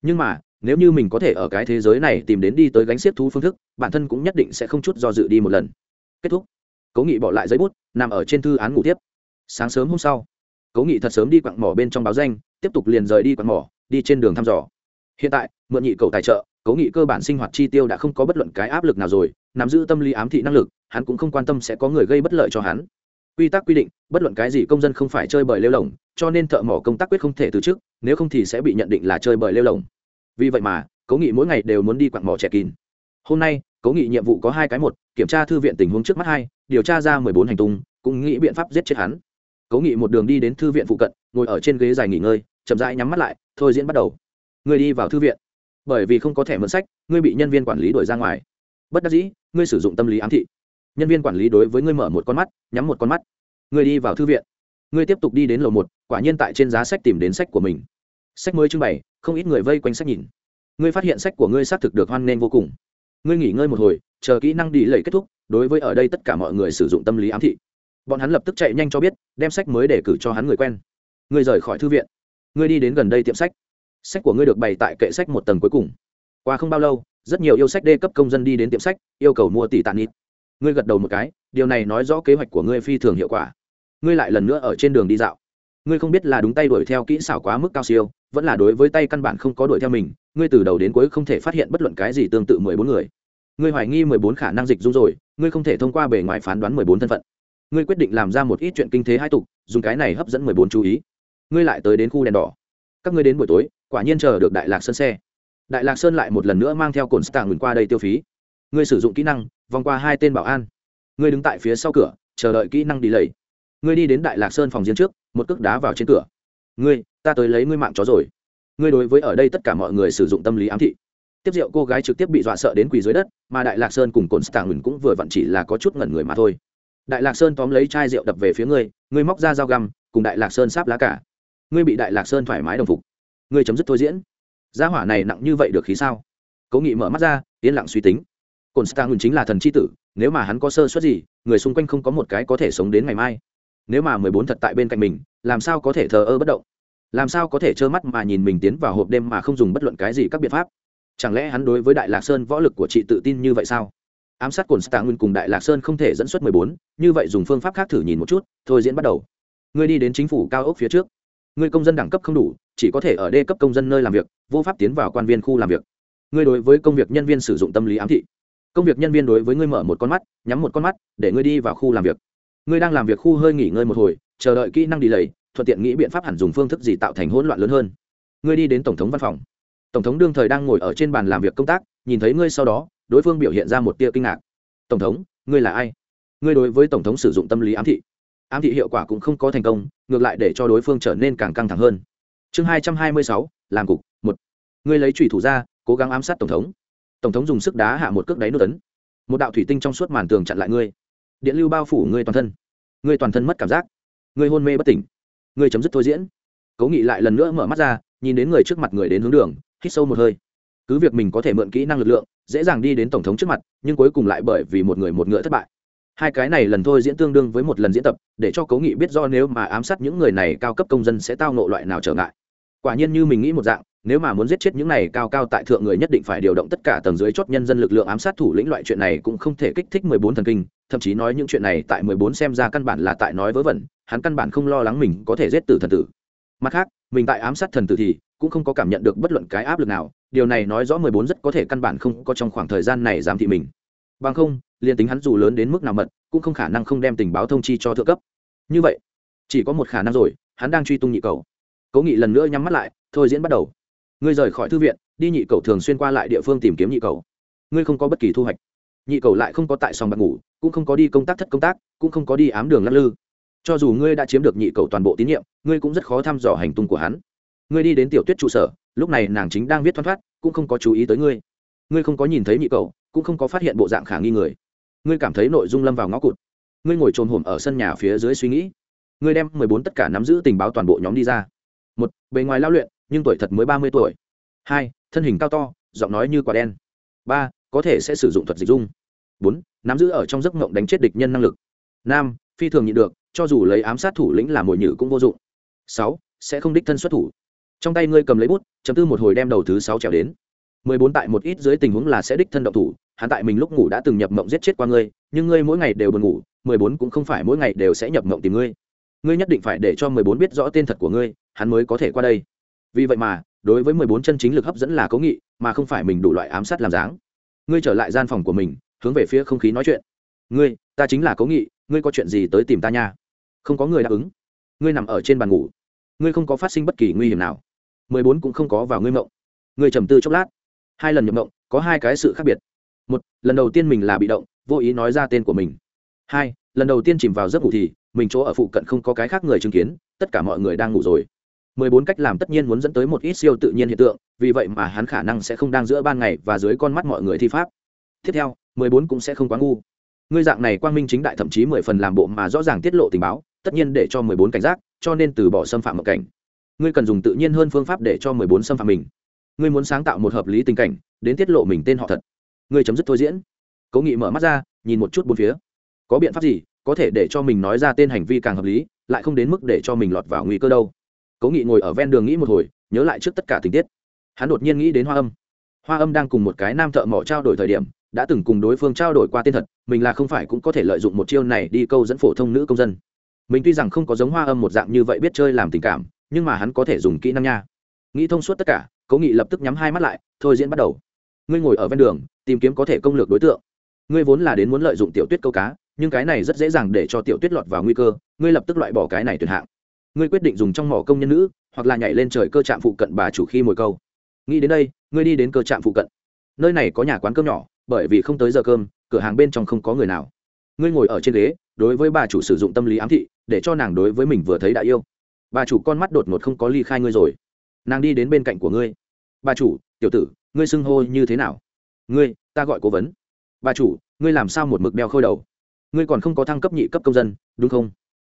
Nhưng mà, nếu như mình có thể ở cái thế giới này tìm đến đi tới gánh xiết thú phương thức, bản thân cũng nhất định sẽ không chút do dự đi một lần. Kết thúc. Cố nghị bỏ lại giấy bút, nằm ở trên thư án ngủ tiếp. Sáng sớm hôm sau, cố nghị thật sớm đi quặng mỏ bên trong báo danh, tiếp tục liền rời đi quặng mỏ, đi trên đường thăm dò hiện tại, mượn nhị cầu tài trợ cố nghị cơ bản sinh hoạt chi tiêu đã không có bất luận cái áp lực nào rồi, nắm giữ tâm lý ám thị năng lực, hắn cũng không quan tâm sẽ có người gây bất lợi cho hắn. Quy tắc quy định, bất luận cái gì công dân không phải chơi bời lêu lồng, cho nên thợ mỏ công tác quyết không thể từ chức, nếu không thì sẽ bị nhận định là chơi bời lêu lồng. Vì vậy mà cố nghị mỗi ngày đều muốn đi quặng mỏ trẻ kín. Hôm nay cố nghị nhiệm vụ có hai cái một, kiểm tra thư viện tình huống trước mắt hai, điều tra ra mười bốn hành tung, cũng nghĩ biện pháp giết chết hắn. Cố nghị một đường đi đến thư viện phụ cận, ngồi ở trên ghế dài nghỉ ngơi, chậm rãi nhắm mắt lại, thôi diễn bắt đầu. Ngươi đi vào thư viện. Bởi vì không có thẻ mượn sách, ngươi bị nhân viên quản lý đuổi ra ngoài. Bất đắc dĩ, ngươi sử dụng tâm lý ám thị. Nhân viên quản lý đối với ngươi mở một con mắt, nhắm một con mắt. Ngươi đi vào thư viện. Ngươi tiếp tục đi đến lầu một, quả nhiên tại trên giá sách tìm đến sách của mình. Sách mới trưng bày, không ít người vây quanh sách nhìn. Ngươi phát hiện sách của ngươi xác thực được hoan nghênh vô cùng. Ngươi nghỉ ngơi một hồi, chờ kỹ năng đi lầy kết thúc, đối với ở đây tất cả mọi người sử dụng tâm lý ám thị. Bọn hắn lập tức chạy nhanh cho biết, đem sách mới để cử cho hắn người quen. Ngươi rời khỏi thư viện. Ngươi đi đến gần đây tiệm sách sách của ngươi được bày tại kệ sách một tầng cuối cùng. Qua không bao lâu, rất nhiều yêu sách đê cấp công dân đi đến tiệm sách, yêu cầu mua tỷ tàn ít ngươi gật đầu một cái, điều này nói rõ kế hoạch của ngươi phi thường hiệu quả. Ngươi lại lần nữa ở trên đường đi dạo. Ngươi không biết là đúng tay đuổi theo kỹ xảo quá mức cao siêu, vẫn là đối với tay căn bản không có đuổi theo mình, ngươi từ đầu đến cuối không thể phát hiện bất luận cái gì tương tự mười bốn người. Ngươi hoài nghi mười bốn khả năng dịch dung rồi, ngươi không thể thông qua bề ngoài phán đoán mười bốn thân phận. Ngươi quyết định làm ra một ít chuyện kinh thế hai tục, dùng cái này hấp dẫn mười bốn chú ý. Ngươi lại tới đến khu đèn đỏ các ngươi đến buổi tối, quả nhiên chờ được đại lạc sơn xe. Đại lạc sơn lại một lần nữa mang theo cồn stạng ngừng qua đây tiêu phí. Ngươi sử dụng kỹ năng, vòng qua hai tên bảo an. Ngươi đứng tại phía sau cửa, chờ đợi kỹ năng đi lầy ngươi đi đến đại lạc sơn phòng riêng trước, một cước đá vào trên cửa. Ngươi, ta tới lấy ngươi mạng chó rồi. Ngươi đối với ở đây tất cả mọi người sử dụng tâm lý ám thị. Tiếp rượu cô gái trực tiếp bị dọa sợ đến quỳ dưới đất, mà đại lạc sơn cùng cồn stạng ngừng cũng vừa vặn chỉ là có chút ngẩn người mà thôi. Đại lạc sơn tóm lấy chai rượu đập về phía ngươi ngươi móc ra dao găm, cùng đại lạc sơn sáp lá cả ngươi bị đại lạc sơn thoải mái đồng phục, ngươi chấm dứt thôi diễn. Gia hỏa này nặng như vậy được khí sao? Cố nghị mở mắt ra, yên lặng suy tính. Cồn stạng chính là thần c h i tử, nếu mà hắn có sơ suất gì, người xung quanh không có một cái có thể sống đến ngày mai. Nếu mà mười bốn thật tại bên cạnh mình, làm sao có thể thờ ơ bất động? Làm sao có thể trơ mắt mà nhìn mình tiến vào hộp đêm mà không dùng bất luận cái gì các biện pháp? Chẳng lẽ hắn đối với đại lạc sơn võ lực của chị tự tin như vậy sao? Ám sát cồn stạng nguyên cùng đại lạc sơn không thể dẫn xuất mười bốn, như vậy dùng phương pháp khác thử nhìn một chút, thôi diễn bắt đầu. Ngươi đi đến chính phủ cao ốc phía trước. Người công dân đẳng cấp không đủ, chỉ có thể ở đê cấp công dân nơi làm việc, vô pháp tiến vào quan viên khu làm việc. Ngươi đối với công việc nhân viên sử dụng tâm lý ám thị. Công việc nhân viên đối với ngươi mở một con mắt, nhắm một con mắt, để ngươi đi vào khu làm việc. Ngươi đang làm việc khu hơi nghỉ ngơi một hồi, chờ đợi kỹ năng đi lầy thuận tiện nghĩ biện pháp hẳn dùng phương thức gì tạo thành hỗn loạn lớn hơn. Ngươi đi đến tổng thống văn phòng. Tổng thống đương thời đang ngồi ở trên bàn làm việc công tác, nhìn thấy ngươi sau đó, đối phương biểu hiện ra một tia kinh ngạc. Tổng thống, ngươi là ai? Ngươi đối với tổng thống sử dụng tâm lý ám thị ám thị hiệu quả cũng không có thành công, ngược lại để cho đối phương trở nên càng căng thẳng hơn. Chương hai trăm hai mươi sáu làm cục, một. Ngươi lấy trùy thủ ra, cố gắng ám sát tổng thống. Tổng thống dùng sức đá hạ một cước đáy nút tấn một đạo thủy tinh trong suốt màn tường chặn lại ngươi. Điện lưu bao phủ ngươi toàn thân. Ngươi toàn thân mất cảm giác. Ngươi hôn mê bất tỉnh. Ngươi chấm dứt thôi diễn. Cố nghị lại lần nữa mở mắt ra, nhìn đến người trước mặt người đến hướng đường, hít sâu một hơi. Cứ việc mình có thể mượn kỹ năng lực lượng, dễ dàng đi đến tổng thống trước mặt, nhưng cuối cùng lại bởi vì một người một ngựa thất bại hai cái này lần thôi diễn tương đương với một lần diễn tập, để cho cố nghị biết do nếu mà ám sát những người này cao cấp công dân sẽ tao nộ loại nào trở ngại. Quả nhiên như mình nghĩ một dạng, nếu mà muốn giết chết những này cao cao tại thượng người nhất định phải điều động tất cả tầng dưới chốt nhân dân lực lượng ám sát thủ lĩnh loại chuyện này cũng không thể kích thích mười bốn thần kinh, thậm chí nói những chuyện này tại mười bốn xem ra căn bản là tại nói vớ vẩn, hắn căn bản không lo lắng mình có thể giết tử thần tử. Mặt khác, mình tại ám sát thần tử thì cũng không có cảm nhận được bất luận cái áp lực nào, điều này nói rõ mười bốn rất có thể căn bản không có trong khoảng thời gian này giám thị mình. Bằng không liền tính hắn dù lớn đến mức nào mật, cũng không khả năng không đem tình báo thông chi cho thượng cấp. Như vậy, chỉ có một khả năng rồi, hắn đang truy tung nhị cầu. Cố nghị lần nữa nhắm mắt lại, thôi diễn bắt đầu. Ngươi rời khỏi thư viện, đi nhị cầu thường xuyên qua lại địa phương tìm kiếm nhị cầu. Ngươi không có bất kỳ thu hoạch. Nhị cầu lại không có tại sòng bạc ngủ, cũng không có đi công tác thất công tác, cũng không có đi ám đường lắc lư. Cho dù ngươi đã chiếm được nhị cầu toàn bộ tín nhiệm, ngươi cũng rất khó thăm dò hành tung của hắn. Ngươi đi đến tiểu tuyết trụ sở, lúc này nàng chính đang viết thoăn thoát, cũng không có chú ý tới ngươi. Ngươi không có nhìn thấy nhị cầu, cũng không có phát hiện bộ dạng khả nghi người ngươi cảm thấy nội dung lâm vào ngõ cụt. Ngươi ngồi trồn hổm ở sân nhà phía dưới suy nghĩ. Ngươi đem mười bốn tất cả nắm giữ tình báo toàn bộ nhóm đi ra. Một, bề ngoài lao luyện, nhưng tuổi thật mới ba mươi tuổi. Hai, thân hình cao to, giọng nói như quả đen. Ba, có thể sẽ sử dụng thuật dịch dung. Bốn, nắm giữ ở trong giấc ngộng đánh chết địch nhân năng lực. Năm, phi thường nhịn được, cho dù lấy ám sát thủ lĩnh làm mồi nhử cũng vô dụng. Sáu, sẽ không đích thân xuất thủ. Trong tay ngươi cầm lấy bút, chấm tư một hồi đem đầu thứ sáu trèo đến. Mười bốn tại một ít dưới tình huống là sẽ đích thân động thủ hắn tại mình lúc ngủ đã từng nhập mộng giết chết qua ngươi, nhưng ngươi mỗi ngày đều buồn ngủ, mười bốn cũng không phải mỗi ngày đều sẽ nhập mộng tìm ngươi. Ngươi nhất định phải để cho mười bốn biết rõ tên thật của ngươi, hắn mới có thể qua đây. Vì vậy mà, đối với mười bốn chân chính lực hấp dẫn là cố nghị, mà không phải mình đủ loại ám sát làm dáng. Ngươi trở lại gian phòng của mình, hướng về phía không khí nói chuyện. Ngươi, ta chính là cố nghị, ngươi có chuyện gì tới tìm ta nha? Không có người đáp ứng. Ngươi nằm ở trên bàn ngủ. Ngươi không có phát sinh bất kỳ nguy hiểm nào. Mười bốn cũng không có vào ngươi mộng. Ngươi trầm tư chốc lát. Hai lần nhập mộng, có hai cái sự khác biệt một, lần đầu tiên mình là bị động, vô ý nói ra tên của mình. Hai, lần đầu tiên chìm vào giấc ngủ thì, mình chỗ ở phụ cận không có cái khác người chứng kiến, tất cả mọi người đang ngủ rồi. Mười bốn cách làm tất nhiên muốn dẫn tới một ít siêu tự nhiên hiện tượng, vì vậy mà hắn khả năng sẽ không đang giữa ban ngày và dưới con mắt mọi người thi pháp. Tiếp theo, mười bốn cũng sẽ không quá ngu. Ngươi dạng này quang minh chính đại thậm chí mười phần làm bộ mà rõ ràng tiết lộ tình báo, tất nhiên để cho mười bốn cảnh giác, cho nên từ bỏ xâm phạm một cảnh. Ngươi cần dùng tự nhiên hơn phương pháp để cho mười bốn xâm phạm mình. Ngươi muốn sáng tạo một hợp lý tình cảnh, đến tiết lộ mình tên họ thật ngươi chấm dứt thôi diễn. Cố nghị mở mắt ra, nhìn một chút bốn phía. Có biện pháp gì có thể để cho mình nói ra tên hành vi càng hợp lý, lại không đến mức để cho mình lọt vào nguy cơ đâu? Cố nghị ngồi ở ven đường nghĩ một hồi, nhớ lại trước tất cả tình tiết. Hắn đột nhiên nghĩ đến hoa âm. Hoa âm đang cùng một cái nam thợ mỏ trao đổi thời điểm, đã từng cùng đối phương trao đổi qua tên thật, mình là không phải cũng có thể lợi dụng một chiêu này đi câu dẫn phổ thông nữ công dân. Mình tuy rằng không có giống hoa âm một dạng như vậy biết chơi làm tình cảm, nhưng mà hắn có thể dùng kỹ năng nha. Nghĩ thông suốt tất cả, cố nghị lập tức nhắm hai mắt lại, thôi diễn bắt đầu ngươi ngồi ở ven đường, tìm kiếm có thể công lược đối tượng. Ngươi vốn là đến muốn lợi dụng tiểu tuyết câu cá, nhưng cái này rất dễ dàng để cho tiểu tuyết lọt vào nguy cơ, ngươi lập tức loại bỏ cái này tuyệt hạng. Ngươi quyết định dùng trong mỏ công nhân nữ, hoặc là nhảy lên trời cơ trạm phụ cận bà chủ khi mồi câu. Nghĩ đến đây, ngươi đi đến cơ trạm phụ cận. Nơi này có nhà quán cơm nhỏ, bởi vì không tới giờ cơm, cửa hàng bên trong không có người nào. Ngươi ngồi ở trên ghế, đối với bà chủ sử dụng tâm lý ám thị, để cho nàng đối với mình vừa thấy đã yêu. Bà chủ con mắt đột ngột không có ly khai ngươi rồi. Nàng đi đến bên cạnh của ngươi. Bà chủ, tiểu tử ngươi xưng hô như thế nào? Ngươi, ta gọi cố vấn. Bà chủ, ngươi làm sao một mực đeo khôi đầu? Ngươi còn không có thăng cấp nhị cấp công dân, đúng không?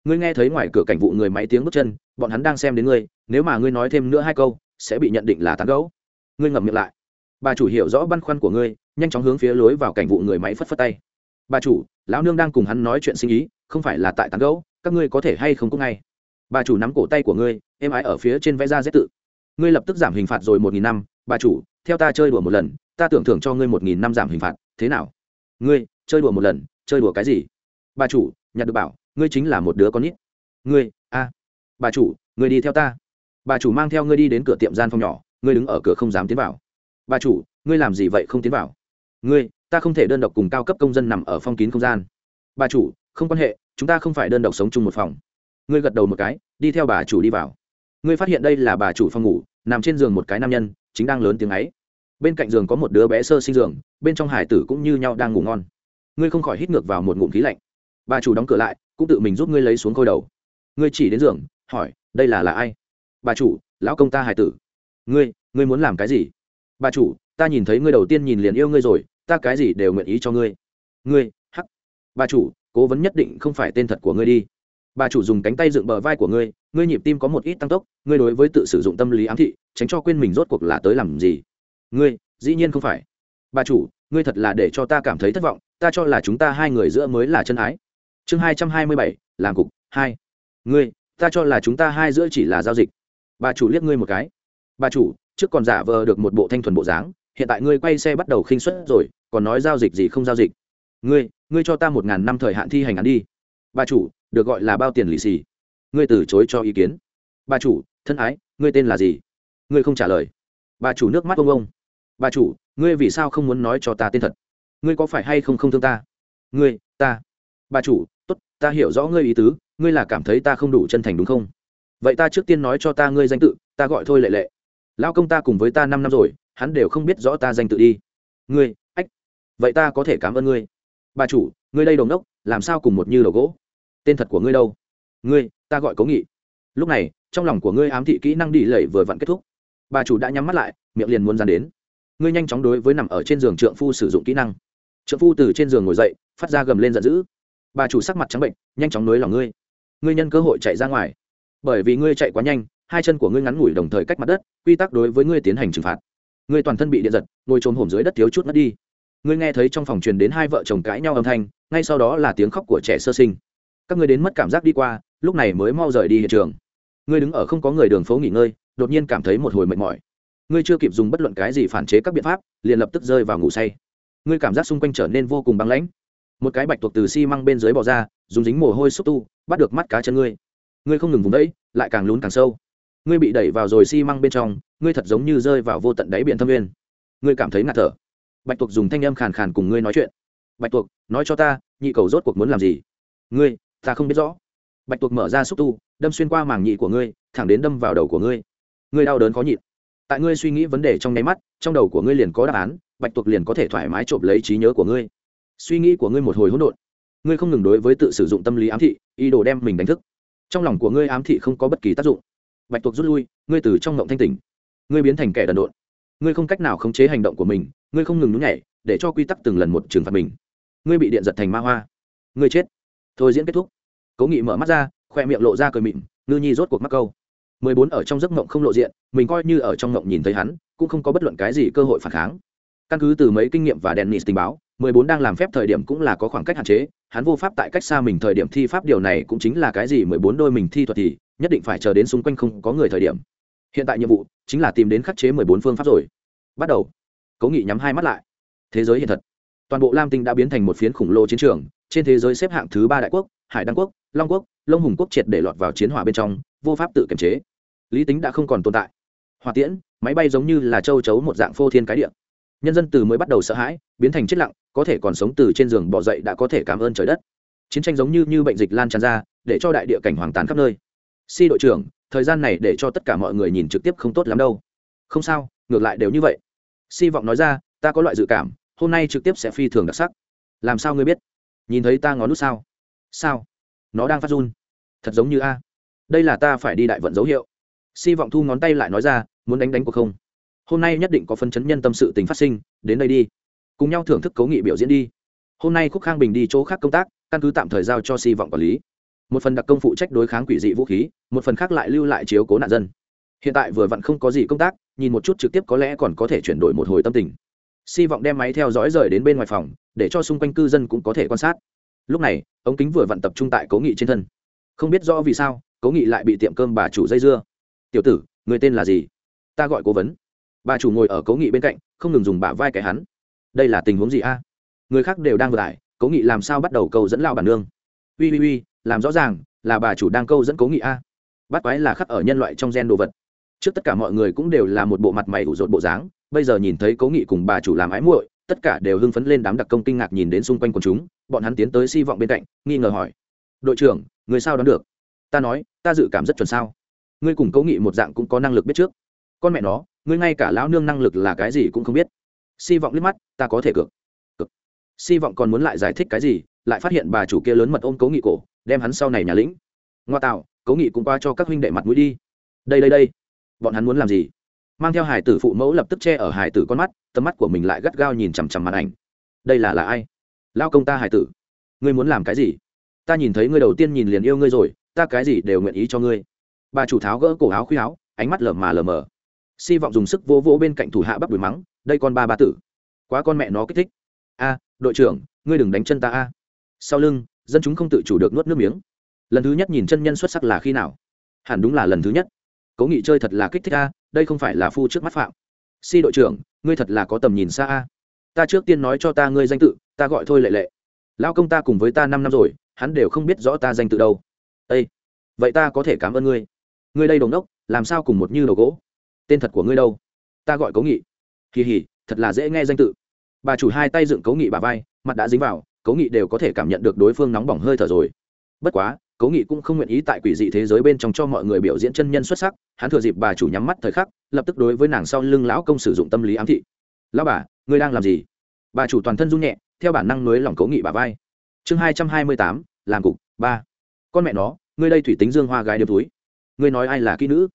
Ngươi nghe thấy ngoài cửa cảnh vụ người máy tiếng bước chân, bọn hắn đang xem đến ngươi, nếu mà ngươi nói thêm nữa hai câu, sẽ bị nhận định là tán gấu ngươi ngậm miệng lại. Bà chủ hiểu rõ băn khoăn của ngươi, nhanh chóng hướng phía lối vào cảnh vụ người máy phất phất tay. Bà chủ, lão nương đang cùng hắn nói chuyện sinh ý, không phải là tại tán gấu các ngươi có thể hay không cũng ngay. Bà chủ nắm cổ tay của ngươi, êm ái ở phía trên vẽ ra dễ tự. Ngươi lập tức giảm hình phạt rồi một nghìn năm bà chủ, theo ta chơi đùa một lần, ta tưởng thưởng cho ngươi một nghìn năm giảm hình phạt, thế nào? Ngươi, chơi đùa một lần, chơi đùa cái gì? Bà chủ, nhặt được bảo, ngươi chính là một đứa con nít. Ngươi, a. Bà chủ, ngươi đi theo ta. Bà chủ mang theo ngươi đi đến cửa tiệm gian phòng nhỏ, ngươi đứng ở cửa không dám tiến vào. Bà chủ, ngươi làm gì vậy không tiến vào? Ngươi, ta không thể đơn độc cùng cao cấp công dân nằm ở phong kín không gian. Bà chủ, không quan hệ, chúng ta không phải đơn độc sống chung một phòng. Ngươi gật đầu một cái, đi theo bà chủ đi vào. Ngươi phát hiện đây là bà chủ phòng ngủ, nằm trên giường một cái nam nhân chính đang lớn tiếng ấy. Bên cạnh giường có một đứa bé sơ sinh giường, bên trong hải tử cũng như nhau đang ngủ ngon. Ngươi không khỏi hít ngược vào một ngụm khí lạnh. Bà chủ đóng cửa lại, cũng tự mình giúp ngươi lấy xuống khôi đầu. Ngươi chỉ đến giường, hỏi, đây là là ai? Bà chủ, lão công ta hải tử. Ngươi ngươi muốn làm cái gì? Bà chủ, ta nhìn thấy ngươi đầu tiên nhìn liền yêu ngươi rồi, ta cái gì đều nguyện ý cho ngươi. Ngươi, hắc. Bà chủ, cố vấn nhất định không phải tên thật của ngươi đi bà chủ dùng cánh tay dựng bờ vai của ngươi ngươi nhịp tim có một ít tăng tốc, ngươi đối với tự sử dụng tâm lý ám thị, tránh cho quên mình rốt cuộc là tới làm gì. Ngươi, dĩ nhiên không phải. Bà chủ, ngươi thật là để cho ta cảm thấy thất vọng, ta cho là chúng ta hai người giữa mới là chân ái. Chương hai trăm hai mươi bảy, làm cục, hai. Ngươi, ta cho là chúng ta hai giữa chỉ là giao dịch. Bà chủ liếc ngươi một cái. Bà chủ, trước còn giả vờ được một bộ thanh thuần bộ dáng, hiện tại ngươi quay xe bắt đầu khinh suất rồi, còn nói giao dịch gì không giao dịch. Ngươi ngươi cho ta một ngàn năm thời hạn thi hành án đi. Bà chủ được gọi là bao tiền lì xì. Ngươi từ chối cho ý kiến. Bà chủ, thân ái, ngươi tên là gì? Ngươi không trả lời. Bà chủ nước mắt ông ông. Bà chủ, ngươi vì sao không muốn nói cho ta tên thật? Ngươi có phải hay không không thương ta? Ngươi, ta. Bà chủ, tốt, ta hiểu rõ ngươi ý tứ, ngươi là cảm thấy ta không đủ chân thành đúng không? Vậy ta trước tiên nói cho ta ngươi danh tự, ta gọi thôi lệ lệ. Lao công ta cùng với ta năm năm rồi, hắn đều không biết rõ ta danh tự đi. Ngươi, ách, vậy ta có thể cảm ơn ngươi. Bà chủ, ngươi đây đồng đốc, làm sao cùng một như đầu gỗ? Tên thật của ngươi đâu? Ngươi, ta gọi cố nghị. Lúc này, trong lòng của ngươi ám thị kỹ năng đi lẩy vừa vặn kết thúc. Bà chủ đã nhắm mắt lại, miệng liền muốn dán đến. Ngươi nhanh chóng đối với nằm ở trên giường trượng phu sử dụng kỹ năng. Trượng phu từ trên giường ngồi dậy, phát ra gầm lên giận dữ. Bà chủ sắc mặt trắng bệnh, nhanh chóng nối lòng ngươi. Ngươi nhân cơ hội chạy ra ngoài. Bởi vì ngươi chạy quá nhanh, hai chân của ngươi ngắn ngủi đồng thời cách mặt đất, quy tắc đối với ngươi tiến hành trừng phạt. Ngươi toàn thân bị điện giật, ngồi trồm hổm dưới đất thiếu chút mất đi. Ngươi nghe thấy trong phòng truyền đến hai vợ chồng cãi nhau âm thanh, ngay sau đó là tiếng khóc của trẻ sơ sinh các ngươi đến mất cảm giác đi qua, lúc này mới mau rời đi hiện trường. Ngươi đứng ở không có người đường phố nghỉ ngơi, đột nhiên cảm thấy một hồi mệt mỏi. Ngươi chưa kịp dùng bất luận cái gì phản chế các biện pháp, liền lập tức rơi vào ngủ say. Ngươi cảm giác xung quanh trở nên vô cùng băng lãnh. Một cái bạch tuộc từ xi măng bên dưới bò ra, dùng dính mồ hôi xúc tu, bắt được mắt cá chân ngươi. Ngươi không ngừng vùng đẫy lại càng lún càng sâu. Ngươi bị đẩy vào rồi xi măng bên trong, ngươi thật giống như rơi vào vô tận đáy biển thâm nguyên. Ngươi cảm thấy ngạt thở. Bạch tuộc dùng thanh âm khàn khàn cùng ngươi nói chuyện. Bạch tuộc, nói cho ta, nhị cầu rốt cuộc muốn làm gì? Ngươi ta không biết rõ. Bạch tuộc mở ra xúc tu, đâm xuyên qua màng nhị của ngươi, thẳng đến đâm vào đầu của ngươi. Ngươi đau đớn khó nhịn. Tại ngươi suy nghĩ vấn đề trong nháy mắt, trong đầu của ngươi liền có đáp án, bạch tuộc liền có thể thoải mái trộm lấy trí nhớ của ngươi. Suy nghĩ của ngươi một hồi hỗn độn. Ngươi không ngừng đối với tự sử dụng tâm lý ám thị, ý đồ đem mình đánh thức. Trong lòng của ngươi ám thị không có bất kỳ tác dụng. Bạch tuộc rút lui, ngươi từ trong ngộng thanh tỉnh. Ngươi biến thành kẻ đần độn. Ngươi không cách nào khống chế hành động của mình, ngươi không ngừng nhún nhảy, để cho quy tắc từng lần một trừng phạt mình. Ngươi bị điện giật thành ma hoa. Ngươi chết thôi diễn kết thúc. Cố nghị mở mắt ra, khoe miệng lộ ra cười mịn, ngư nhi rốt cuộc mắc câu. Mười bốn ở trong giấc mộng không lộ diện, mình coi như ở trong mộng nhìn thấy hắn, cũng không có bất luận cái gì cơ hội phản kháng. Căn cứ từ mấy kinh nghiệm và đèn nịt tình báo, mười bốn đang làm phép thời điểm cũng là có khoảng cách hạn chế, hắn vô pháp tại cách xa mình thời điểm thi pháp điều này cũng chính là cái gì mười bốn đôi mình thi thuật thì nhất định phải chờ đến xung quanh không có người thời điểm. Hiện tại nhiệm vụ chính là tìm đến khắc chế mười bốn phương pháp rồi. Bắt đầu. Cố nghị nhắm hai mắt lại. Thế giới hiện thật. Toàn bộ lam tinh đã biến thành một phiến khủng lồ chiến trường trên thế giới xếp hạng thứ ba đại quốc, hải đăng quốc, long quốc, long hùng quốc triệt để lọt vào chiến hỏa bên trong, vô pháp tự kiềm chế. Lý tính đã không còn tồn tại. Hỏa tiễn, máy bay giống như là châu chấu một dạng phô thiên cái địa. Nhân dân từ mới bắt đầu sợ hãi, biến thành chết lặng, có thể còn sống từ trên giường bỏ dậy đã có thể cảm ơn trời đất. Chiến tranh giống như như bệnh dịch lan tràn ra, để cho đại địa cảnh hoàng tàn khắp nơi. Si đội trưởng, thời gian này để cho tất cả mọi người nhìn trực tiếp không tốt lắm đâu. Không sao, ngược lại đều như vậy. Si vọng nói ra, ta có loại dự cảm, hôm nay trực tiếp sẽ phi thường đặc sắc. Làm sao ngươi biết? Nhìn thấy ta ngón nút sao? Sao? Nó đang phát run. Thật giống như a. Đây là ta phải đi đại vận dấu hiệu. Si vọng thu ngón tay lại nói ra, muốn đánh đánh cuộc không? Hôm nay nhất định có phân chấn nhân tâm sự tình phát sinh, đến đây đi. Cùng nhau thưởng thức cấu nghị biểu diễn đi. Hôm nay khúc khang bình đi chỗ khác công tác, căn cứ tạm thời giao cho si vọng quản lý. Một phần đặc công phụ trách đối kháng quỷ dị vũ khí, một phần khác lại lưu lại chiếu cố nạn dân. Hiện tại vừa vặn không có gì công tác, nhìn một chút trực tiếp có lẽ còn có thể chuyển đổi một hồi tâm tình si vọng đem máy theo dõi rời đến bên ngoài phòng, để cho xung quanh cư dân cũng có thể quan sát. Lúc này, ống kính vừa vặn tập trung tại cố nghị trên thân. Không biết rõ vì sao, cố nghị lại bị tiệm cơm bà chủ dây dưa. Tiểu tử, người tên là gì? Ta gọi cố vấn. Bà chủ ngồi ở cố nghị bên cạnh, không ngừng dùng bả vai cái hắn. Đây là tình huống gì a? Người khác đều đang vừa tải cố nghị làm sao bắt đầu câu dẫn lao bản nương? Ui ui ui làm rõ ràng là bà chủ đang câu dẫn cố nghị a. Bắt quái là khắc ở nhân loại trong gen đồ vật trước tất cả mọi người cũng đều là một bộ mặt mày ủ rột bộ dáng, bây giờ nhìn thấy cố nghị cùng bà chủ làm ái muội, tất cả đều hưng phấn lên đám đặc công kinh ngạc nhìn đến xung quanh quần chúng, bọn hắn tiến tới si vọng bên cạnh, nghi ngờ hỏi. Đội trưởng, người sao đoán được? Ta nói, ta dự cảm rất chuẩn sao. Ngươi cùng cố nghị một dạng cũng có năng lực biết trước. Con mẹ nó, ngươi ngay cả lão nương năng lực là cái gì cũng không biết. Si vọng liếc mắt, ta có thể cược. Cực si vọng còn muốn lại giải thích cái gì, lại phát hiện bà chủ kia lớn mật ôm cố nghị cổ, đem hắn sau này nhà lĩnh. Ngoa tạo, cố nghị cũng qua cho các huynh đệ mặt mũi đi. Đây đây đây bọn hắn muốn làm gì? Mang theo hải tử phụ mẫu lập tức che ở hải tử con mắt, tầm mắt của mình lại gắt gao nhìn chằm chằm màn ảnh. Đây là là ai? Lao công ta hải tử. Ngươi muốn làm cái gì? Ta nhìn thấy ngươi đầu tiên nhìn liền yêu ngươi rồi, ta cái gì đều nguyện ý cho ngươi. Bà chủ tháo gỡ cổ áo khuy áo, ánh mắt lờ mà lờ mờ. Si vọng dùng sức vỗ vỗ bên cạnh thủ hạ bắp đùi mắng, đây con ba ba tử. Quá con mẹ nó kích thích. A, đội trưởng, ngươi đừng đánh chân ta a. Sau lưng, dân chúng không tự chủ được nuốt nước miếng. Lần thứ nhất nhìn chân nhân xuất sắc là khi nào? Hẳn đúng là lần thứ nhất cố nghị chơi thật là kích thích a, đây không phải là phu trước mắt phạm. Si đội trưởng, ngươi thật là có tầm nhìn xa a. Ta trước tiên nói cho ta ngươi danh tự, ta gọi thôi lệ lệ. Lao công ta cùng với ta năm năm rồi, hắn đều không biết rõ ta danh tự đâu. Â vậy ta có thể cảm ơn ngươi. Ngươi đây đồng đốc làm sao cùng một như đầu gỗ? Tên thật của ngươi đâu? Ta gọi cố nghị. Kỳ hỉ thật là dễ nghe danh tự. Bà chủ hai tay dựng cố nghị bà vai, mặt đã dính vào, cố nghị đều có thể cảm nhận được đối phương nóng bỏng hơi thở rồi. Bất quá cố nghị cũng không nguyện ý tại quỷ dị thế giới bên trong cho mọi người biểu diễn chân nhân xuất sắc, hắn thừa dịp bà chủ nhắm mắt thời khắc, lập tức đối với nàng sau lưng lão công sử dụng tâm lý ám thị. Lão bà, ngươi đang làm gì? Bà chủ toàn thân run nhẹ, theo bản năng nới lỏng cố nghị bà vai. Chương hai trăm hai mươi tám, làm cục, ba. Con mẹ nó, ngươi đây thủy tính dương hoa gái đêm túi. Ngươi nói ai là kỹ nữ?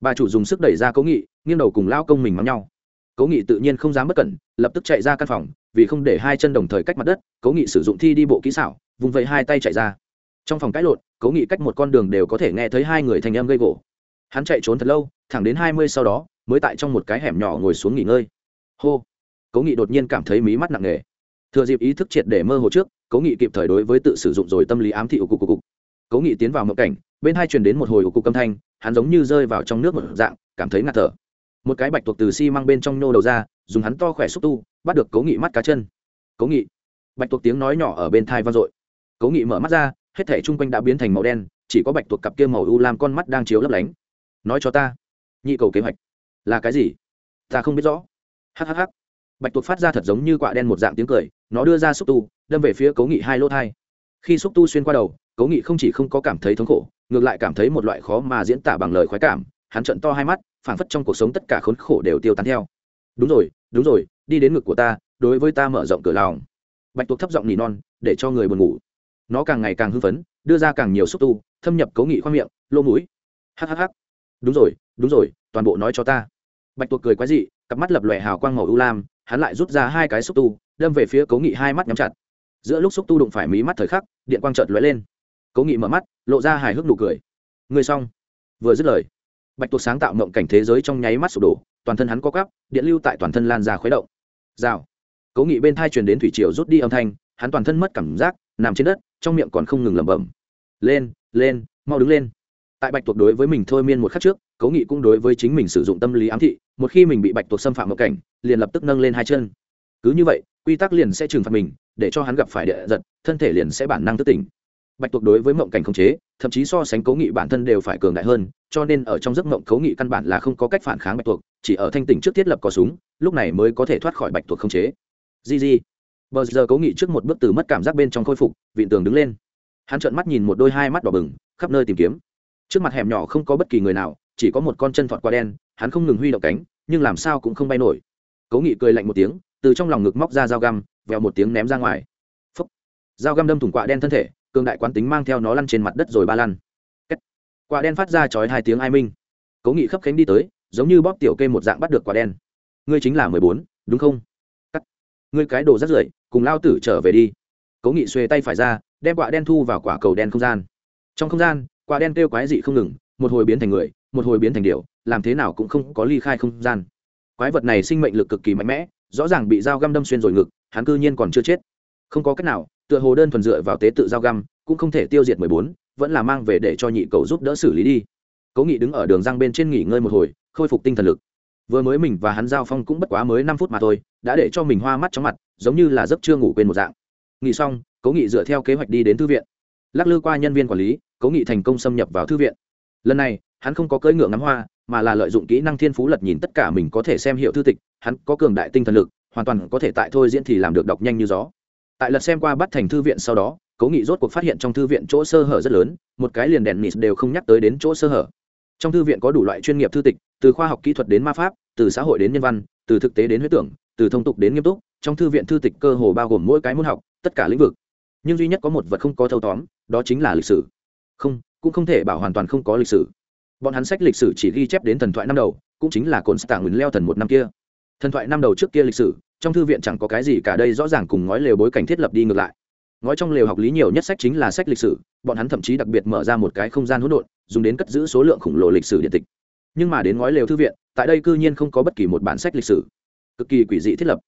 Bà chủ dùng sức đẩy ra cố nghị, nghiêng đầu cùng lão công mình mắng nhau. Cố nghị tự nhiên không dám bất cẩn, lập tức chạy ra căn phòng, vì không để hai chân đồng thời cách mặt đất, cố nghị sử dụng thi đi bộ kỹ xảo, vùng vẫy hai tay chạy ra trong phòng cãi lộn, cố nghị cách một con đường đều có thể nghe thấy hai người thành em gây gỗ. Hắn chạy trốn thật lâu, thẳng đến hai mươi sau đó, mới tại trong một cái hẻm nhỏ ngồi xuống nghỉ ngơi. Hô! Cố nghị đột nhiên cảm thấy mí mắt nặng nề. Thừa dịp ý thức triệt để mơ hồ trước, cố nghị kịp thời đối với tự sử dụng rồi tâm lý ám thị ục cục cục cố nghị tiến vào mộng cảnh, bên hai truyền đến một hồi ủ cục âm thanh, hắn giống như rơi vào trong nước một dạng, cảm thấy ngạt thở. Một cái bạch tuộc từ xi、si、mang bên trong nhô đầu ra, dùng hắn to khỏe xúc tu, bắt được cố nghị mắt cá chân. Cố nghị! Bạch tuộc tiếng nói nhỏ ở bên thai vang dội. Cố nghị mở mắt ra hết thể chung quanh đã biến thành màu đen, chỉ có bạch tuộc cặp kia màu u làm con mắt đang chiếu lấp lánh. Nói cho ta, nhị cầu kế hoạch là cái gì? Ta không biết rõ. Hhh bạch tuộc phát ra thật giống như quạ đen một dạng tiếng cười, nó đưa ra xúc tu, đâm về phía cố nghị hai lỗ thai. Khi xúc tu xuyên qua đầu cố nghị không chỉ không có cảm thấy thống khổ, ngược lại cảm thấy một loại khó mà diễn tả bằng lời khoái cảm, hắn trận to hai mắt, phảng phất trong cuộc sống tất cả khốn khổ đều tiêu tán theo. Đúng rồi đúng rồi, đi đến ngực của ta, đối với ta mở rộng cửa lòng. Bạch tuộc thấp giọng nỉ non, để cho người buồn ngủ nó càng ngày càng hưng phấn, đưa ra càng nhiều xúc tu, thâm nhập cấu nghị khoang miệng lô mũi. Hhh đúng rồi đúng rồi, toàn bộ nói cho ta. Bạch tuộc cười quái dị, cặp mắt lập lòe hào quang màu ưu lam, hắn lại rút ra hai cái xúc tu, đâm về phía cấu nghị hai mắt nhắm chặt. Giữa lúc xúc tu đụng phải mí mắt thời khắc, điện quang trợt lóe lên. Cấu nghị mở mắt, lộ ra hài hước nụ cười. Người xong. Vừa dứt lời, bạch tuộc sáng tạo mộng cảnh thế giới trong nháy mắt sụp đổ, toàn thân hắn có cắp điện lưu tại toàn thân lan ra khuấy động. Rào. Cấu nghị bên thai truyền đến thủy triều rút đi âm thanh, hắn toàn thân mất cảm giác, nằm trên đất trong miệng còn không ngừng lẩm bẩm. Lên lên, mau đứng lên. Tại bạch tuộc đối với mình thôi miên một khắc trước cố nghị cũng đối với chính mình sử dụng tâm lý ám thị, một khi mình bị bạch tuộc xâm phạm ngộ cảnh, liền lập tức nâng lên hai chân. Cứ như vậy, quy tắc liền sẽ trừng phạt mình, để cho hắn gặp phải địa giật, thân thể liền sẽ bản năng thức tỉnh. Bạch tuộc đối với mộng cảnh khống chế, thậm chí so sánh cố nghị bản thân đều phải cường đại hơn, cho nên ở trong giấc mộng cố nghị căn bản là không có cách phản kháng bạch tuộc, chỉ ở thanh tỉnh trước thiết lập có súng, lúc này mới có thể thoát khỏi bạch tuộc khống chế. Di di bờ giờ cố nghị trước một bước từ mất cảm giác bên trong khôi phục, vịn tường đứng lên. Hắn trợn mắt nhìn một đôi hai mắt đỏ bừng, khắp nơi tìm kiếm. Trước mặt hẻm nhỏ không có bất kỳ người nào, chỉ có một con chân thọt qua đen, hắn không ngừng huy động cánh, nhưng làm sao cũng không bay nổi. Cố nghị cười lạnh một tiếng, từ trong lòng ngực móc ra dao găm, vèo một tiếng ném ra ngoài. Phấp dao găm đâm thủng quạ đen thân thể, cường đại quán tính mang theo nó lăn trên mặt đất rồi ba lăn. Kết. quạ đen phát ra chói hai tiếng ai minh. Cố nghị khấp khánh đi tới, giống như bóp tiểu kê một dạng bắt được quả đen. Ngươi chính là mười bốn, đúng không? Cắt. Ngươi cái đồ rất rưởi cùng lao tử trở về đi. Cố nghị xuê tay phải ra, đem quả đen thu vào quả cầu đen không gian. Trong không gian, quả đen kêu quái dị không ngừng, một hồi biến thành người, một hồi biến thành điều làm thế nào cũng không có ly khai không gian. Quái vật này sinh mệnh lực cực kỳ mạnh mẽ, rõ ràng bị dao găm đâm xuyên rồi ngực, hắn cư nhiên còn chưa chết. Không có cách nào, tựa hồ đơn thuần dựa vào tế tự dao găm, cũng không thể tiêu diệt mười bốn, vẫn là mang về để cho nhị cầu giúp đỡ xử lý đi. Cố nghị đứng ở đường răng bên trên nghỉ ngơi một hồi, khôi phục tinh thần lực. Vừa mới mình và hắn giao phong cũng bất quá mới năm phút mà thôi đã để cho mình hoa mắt chóng mặt, giống như là giấc chưa ngủ quên một dạng. Nghỉ xong, cố nghị dựa theo kế hoạch đi đến thư viện. Lắc lư qua nhân viên quản lý, cố nghị thành công xâm nhập vào thư viện. Lần này, hắn không có cưỡi ngựa ngắm hoa, mà là lợi dụng kỹ năng thiên phú lật nhìn tất cả mình có thể xem hiệu thư tịch, hắn có cường đại tinh thần lực, hoàn toàn có thể tại thôi diễn thì làm được đọc nhanh như gió. Tại lật xem qua bắt thành thư viện sau đó, cố nghị rốt cuộc phát hiện trong thư viện chỗ sơ hở rất lớn, một cái liền đèn nịt đều không nhắc tới đến chỗ sơ hở. Trong thư viện có đủ loại chuyên nghiệp thư tịch, từ khoa học kỹ thuật đến ma pháp, từ xã hội đến nhân văn, từ thực tế đến huyết tưởng từ thông tục đến nghiêm túc, trong thư viện thư tịch cơ hồ bao gồm mỗi cái môn học, tất cả lĩnh vực. Nhưng duy nhất có một vật không có thâu tóm, đó chính là lịch sử. Không, cũng không thể bảo hoàn toàn không có lịch sử. Bọn hắn sách lịch sử chỉ ghi chép đến thần thoại năm đầu, cũng chính là cồn stạng nguyền leo thần một năm kia. Thần thoại năm đầu trước kia lịch sử, trong thư viện chẳng có cái gì cả đây rõ ràng cùng ngói lều bối cảnh thiết lập đi ngược lại. Ngói trong lều học lý nhiều nhất sách chính là sách lịch sử, bọn hắn thậm chí đặc biệt mở ra một cái không gian hỗn độn, dùng đến cất giữ số lượng khổng lồ lịch sử điện tịch. Nhưng mà đến ngói lều thư viện, tại đây cư nhiên không có bất kỳ một bản sách lịch sử cực kỳ quỷ dị thiết lập.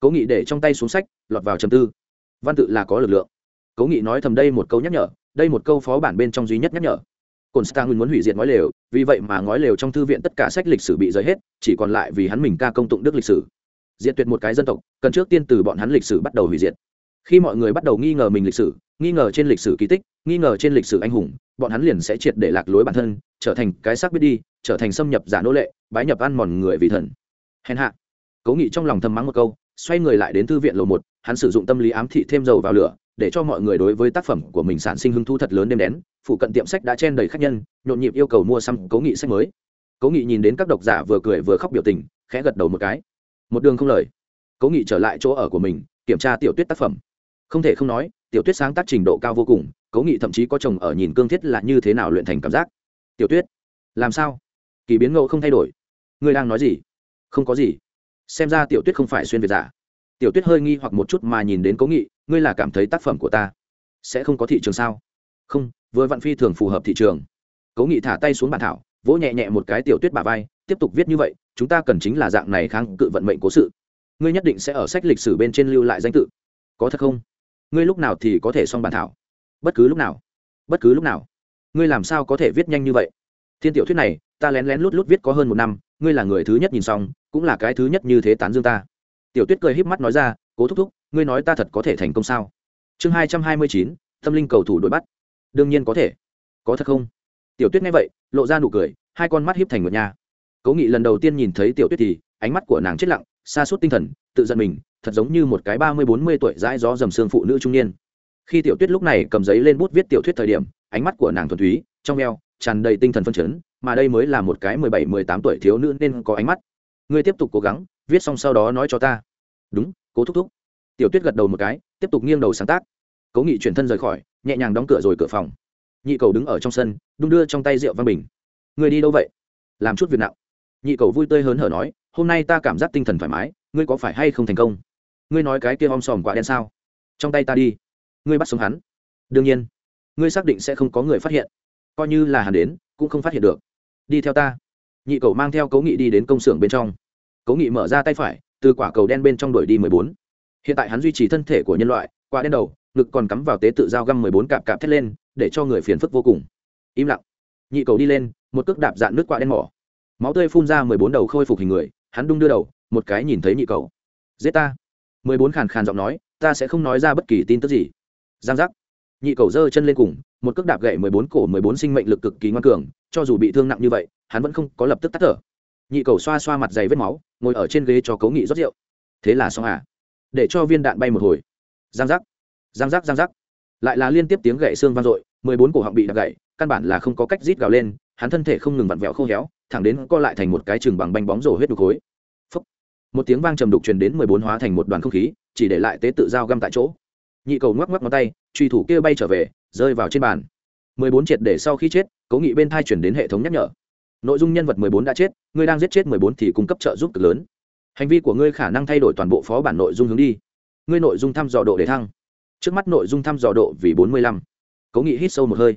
Cố nghị để trong tay xuống sách, lọt vào trầm tư. Văn tự là có lực lượng. Cố nghị nói thầm đây một câu nhắc nhở, đây một câu phó bản bên trong duy nhất nhắc nhở. Cồn stang muốn hủy diệt ngói lều, vì vậy mà ngói lều trong thư viện tất cả sách lịch sử bị rơi hết, chỉ còn lại vì hắn mình ca công tụng đức lịch sử. Diệt tuyệt một cái dân tộc, cần trước tiên từ bọn hắn lịch sử bắt đầu hủy diệt. Khi mọi người bắt đầu nghi ngờ mình lịch sử, nghi ngờ trên lịch sử kỳ tích, nghi ngờ trên lịch sử anh hùng, bọn hắn liền sẽ triệt để lạc lối bản thân, trở thành cái xác biết đi, trở thành xâm nhập giả nô lệ, bái nhập ăn mòn người vì thần. Hèn hạ cố nghị trong lòng thầm mắng một câu, xoay người lại đến thư viện lầu một, hắn sử dụng tâm lý ám thị thêm dầu vào lửa, để cho mọi người đối với tác phẩm của mình sản sinh hứng thú thật lớn đêm đén phụ cận tiệm sách đã chen đầy khách nhân, nhộn nhịp yêu cầu mua xăm cố nghị sách mới. Cố nghị nhìn đến các độc giả vừa cười vừa khóc biểu tình, khẽ gật đầu một cái. Một đường không lời. Cố nghị trở lại chỗ ở của mình, kiểm tra tiểu tuyết tác phẩm. Không thể không nói, tiểu tuyết sáng tác trình độ cao vô cùng, cố nghị thậm chí có chồng ở nhìn cương thiết là như thế nào luyện thành cảm giác. Tiểu tuyết, làm sao? Kỳ biến ngộ không thay đổi. Ngươi đang nói gì? Không có gì xem ra tiểu tuyết không phải xuyên việt giả. Tiểu tuyết hơi nghi hoặc một chút mà nhìn đến cố nghị, ngươi là cảm thấy tác phẩm của ta sẽ không có thị trường sao? Không, vừa vạn phi thường phù hợp thị trường. Cố nghị thả tay xuống bàn thảo, vỗ nhẹ nhẹ một cái tiểu tuyết bà vai, tiếp tục viết như vậy, chúng ta cần chính là dạng này kháng cự vận mệnh cố sự. Ngươi nhất định sẽ ở sách lịch sử bên trên lưu lại danh tự. Có thật không? Ngươi lúc nào thì có thể xong bàn thảo? Bất cứ lúc nào. Bất cứ lúc nào. Ngươi làm sao có thể viết nhanh như vậy? Thiên tiểu thuyết này, ta lén lén lút lút viết có hơn một năm, ngươi là người thứ nhất nhìn xong cũng là cái thứ nhất như thế tán dương ta. Tiểu tuyết cười híp mắt nói ra, cố thúc thúc, ngươi nói ta thật có thể thành công sao? Chương hai trăm hai mươi chín, tâm linh cầu thủ đuổi bắt. Đương nhiên có thể. Có thật không? Tiểu tuyết nghe vậy, lộ ra nụ cười, hai con mắt híp thành một nhà. Cố nghị lần đầu tiên nhìn thấy tiểu tuyết thì, ánh mắt của nàng chết lặng xa suốt tinh thần, tự giận mình, thật giống như một cái ba mươi bốn mươi tuổi dãi gió dầm xương phụ nữ trung niên. Khi tiểu tuyết lúc này cầm giấy lên bút viết tiểu thuyết thời điểm, ánh mắt của nàng thuần túy, trong eo, tràn đầy tinh thần phân chấn, mà đây mới là một cái mười bảy, mười tám tuổi thiếu nữ nên có ánh mắt ngươi tiếp tục cố gắng, viết xong sau đó nói cho ta. Đúng, cố thúc thúc. Tiểu tuyết gật đầu một cái, tiếp tục nghiêng đầu sáng tác. Cố nghị chuyển thân rời khỏi, nhẹ nhàng đóng cửa rồi cửa phòng. Nhị cầu đứng ở trong sân, đung đưa trong tay rượu văn bình. Người đi đâu vậy? Làm chút việc nặng. Nhị cầu vui tươi hớn hở nói, hôm nay ta cảm giác tinh thần thoải mái, ngươi có phải hay không thành công? Ngươi nói cái kia om sòm quả đen sao? Trong tay ta đi. Ngươi bắt sống hắn. Đương nhiên. Ngươi xác định sẽ không có người phát hiện. Coi như là hắn đến, cũng không phát hiện được. Đi theo ta nhị cầu mang theo cấu nghị đi đến công xưởng bên trong. Cấu nghị mở ra tay phải, từ quả cầu đen bên trong đuổi đi mười bốn. Hiện tại hắn duy trì thân thể của nhân loại, quả đen đầu, ngực còn cắm vào tế tự dao găm mười bốn cạp cạp thét lên, để cho người phiền phức vô cùng. Im lặng. Nhị cầu đi lên, một cước đạp dạn nước quả đen mỏ. Máu tươi phun ra mười bốn đầu khôi phục hình người, hắn đung đưa đầu, một cái nhìn thấy nhị cầu. Giết ta. mười bốn khàn khàn giọng nói, ta sẽ không nói ra bất kỳ tin tức gì. Giang giác. Nhị cầu giơ chân lên cùng, một cước đạp gậy mười bốn cổ mười bốn sinh mệnh lực cực kỳ ngoan cường, cho dù bị thương nặng như vậy hắn vẫn không có lập tức tắt thở. Nhị cầu xoa xoa mặt dày vết máu, ngồi ở trên ghế cho cấu nghị rót rượu. Thế là xong à? Để cho viên đạn bay một hồi. Giang giác. Giang giác giang giác. Lại là liên tiếp tiếng gậy xương vang dội, mười bốn cổ họng bị đập gậy, căn bản là không có cách rít gào lên, hắn thân thể không ngừng vặn vẹo khô héo, thẳng đến co lại thành một cái chừng bằng banh bóng rổ huyết đục khối. Phúc. một tiếng vang trầm đục truyền đến mười bốn hóa thành một đoàn không khí, chỉ để lại tế tự dao găm tại chỗ. Nhị cầu ngoắc ngoắc ngón tay, truy thủ kia bay trở về, rơi vào trên bàn. mười bốn triệt để sau khi chết, cố nghị bên thai chuyển đến hệ thống nhắc nhở nội dung nhân vật mười bốn đã chết, ngươi đang giết chết mười bốn thì cung cấp trợ giúp cực lớn. Hành vi của ngươi khả năng thay đổi toàn bộ phó bản nội dung hướng đi. Ngươi nội dung thăm dò độ để thăng. Trước mắt nội dung thăm dò độ vì bốn mươi lăm. Cố nghị hít sâu một hơi.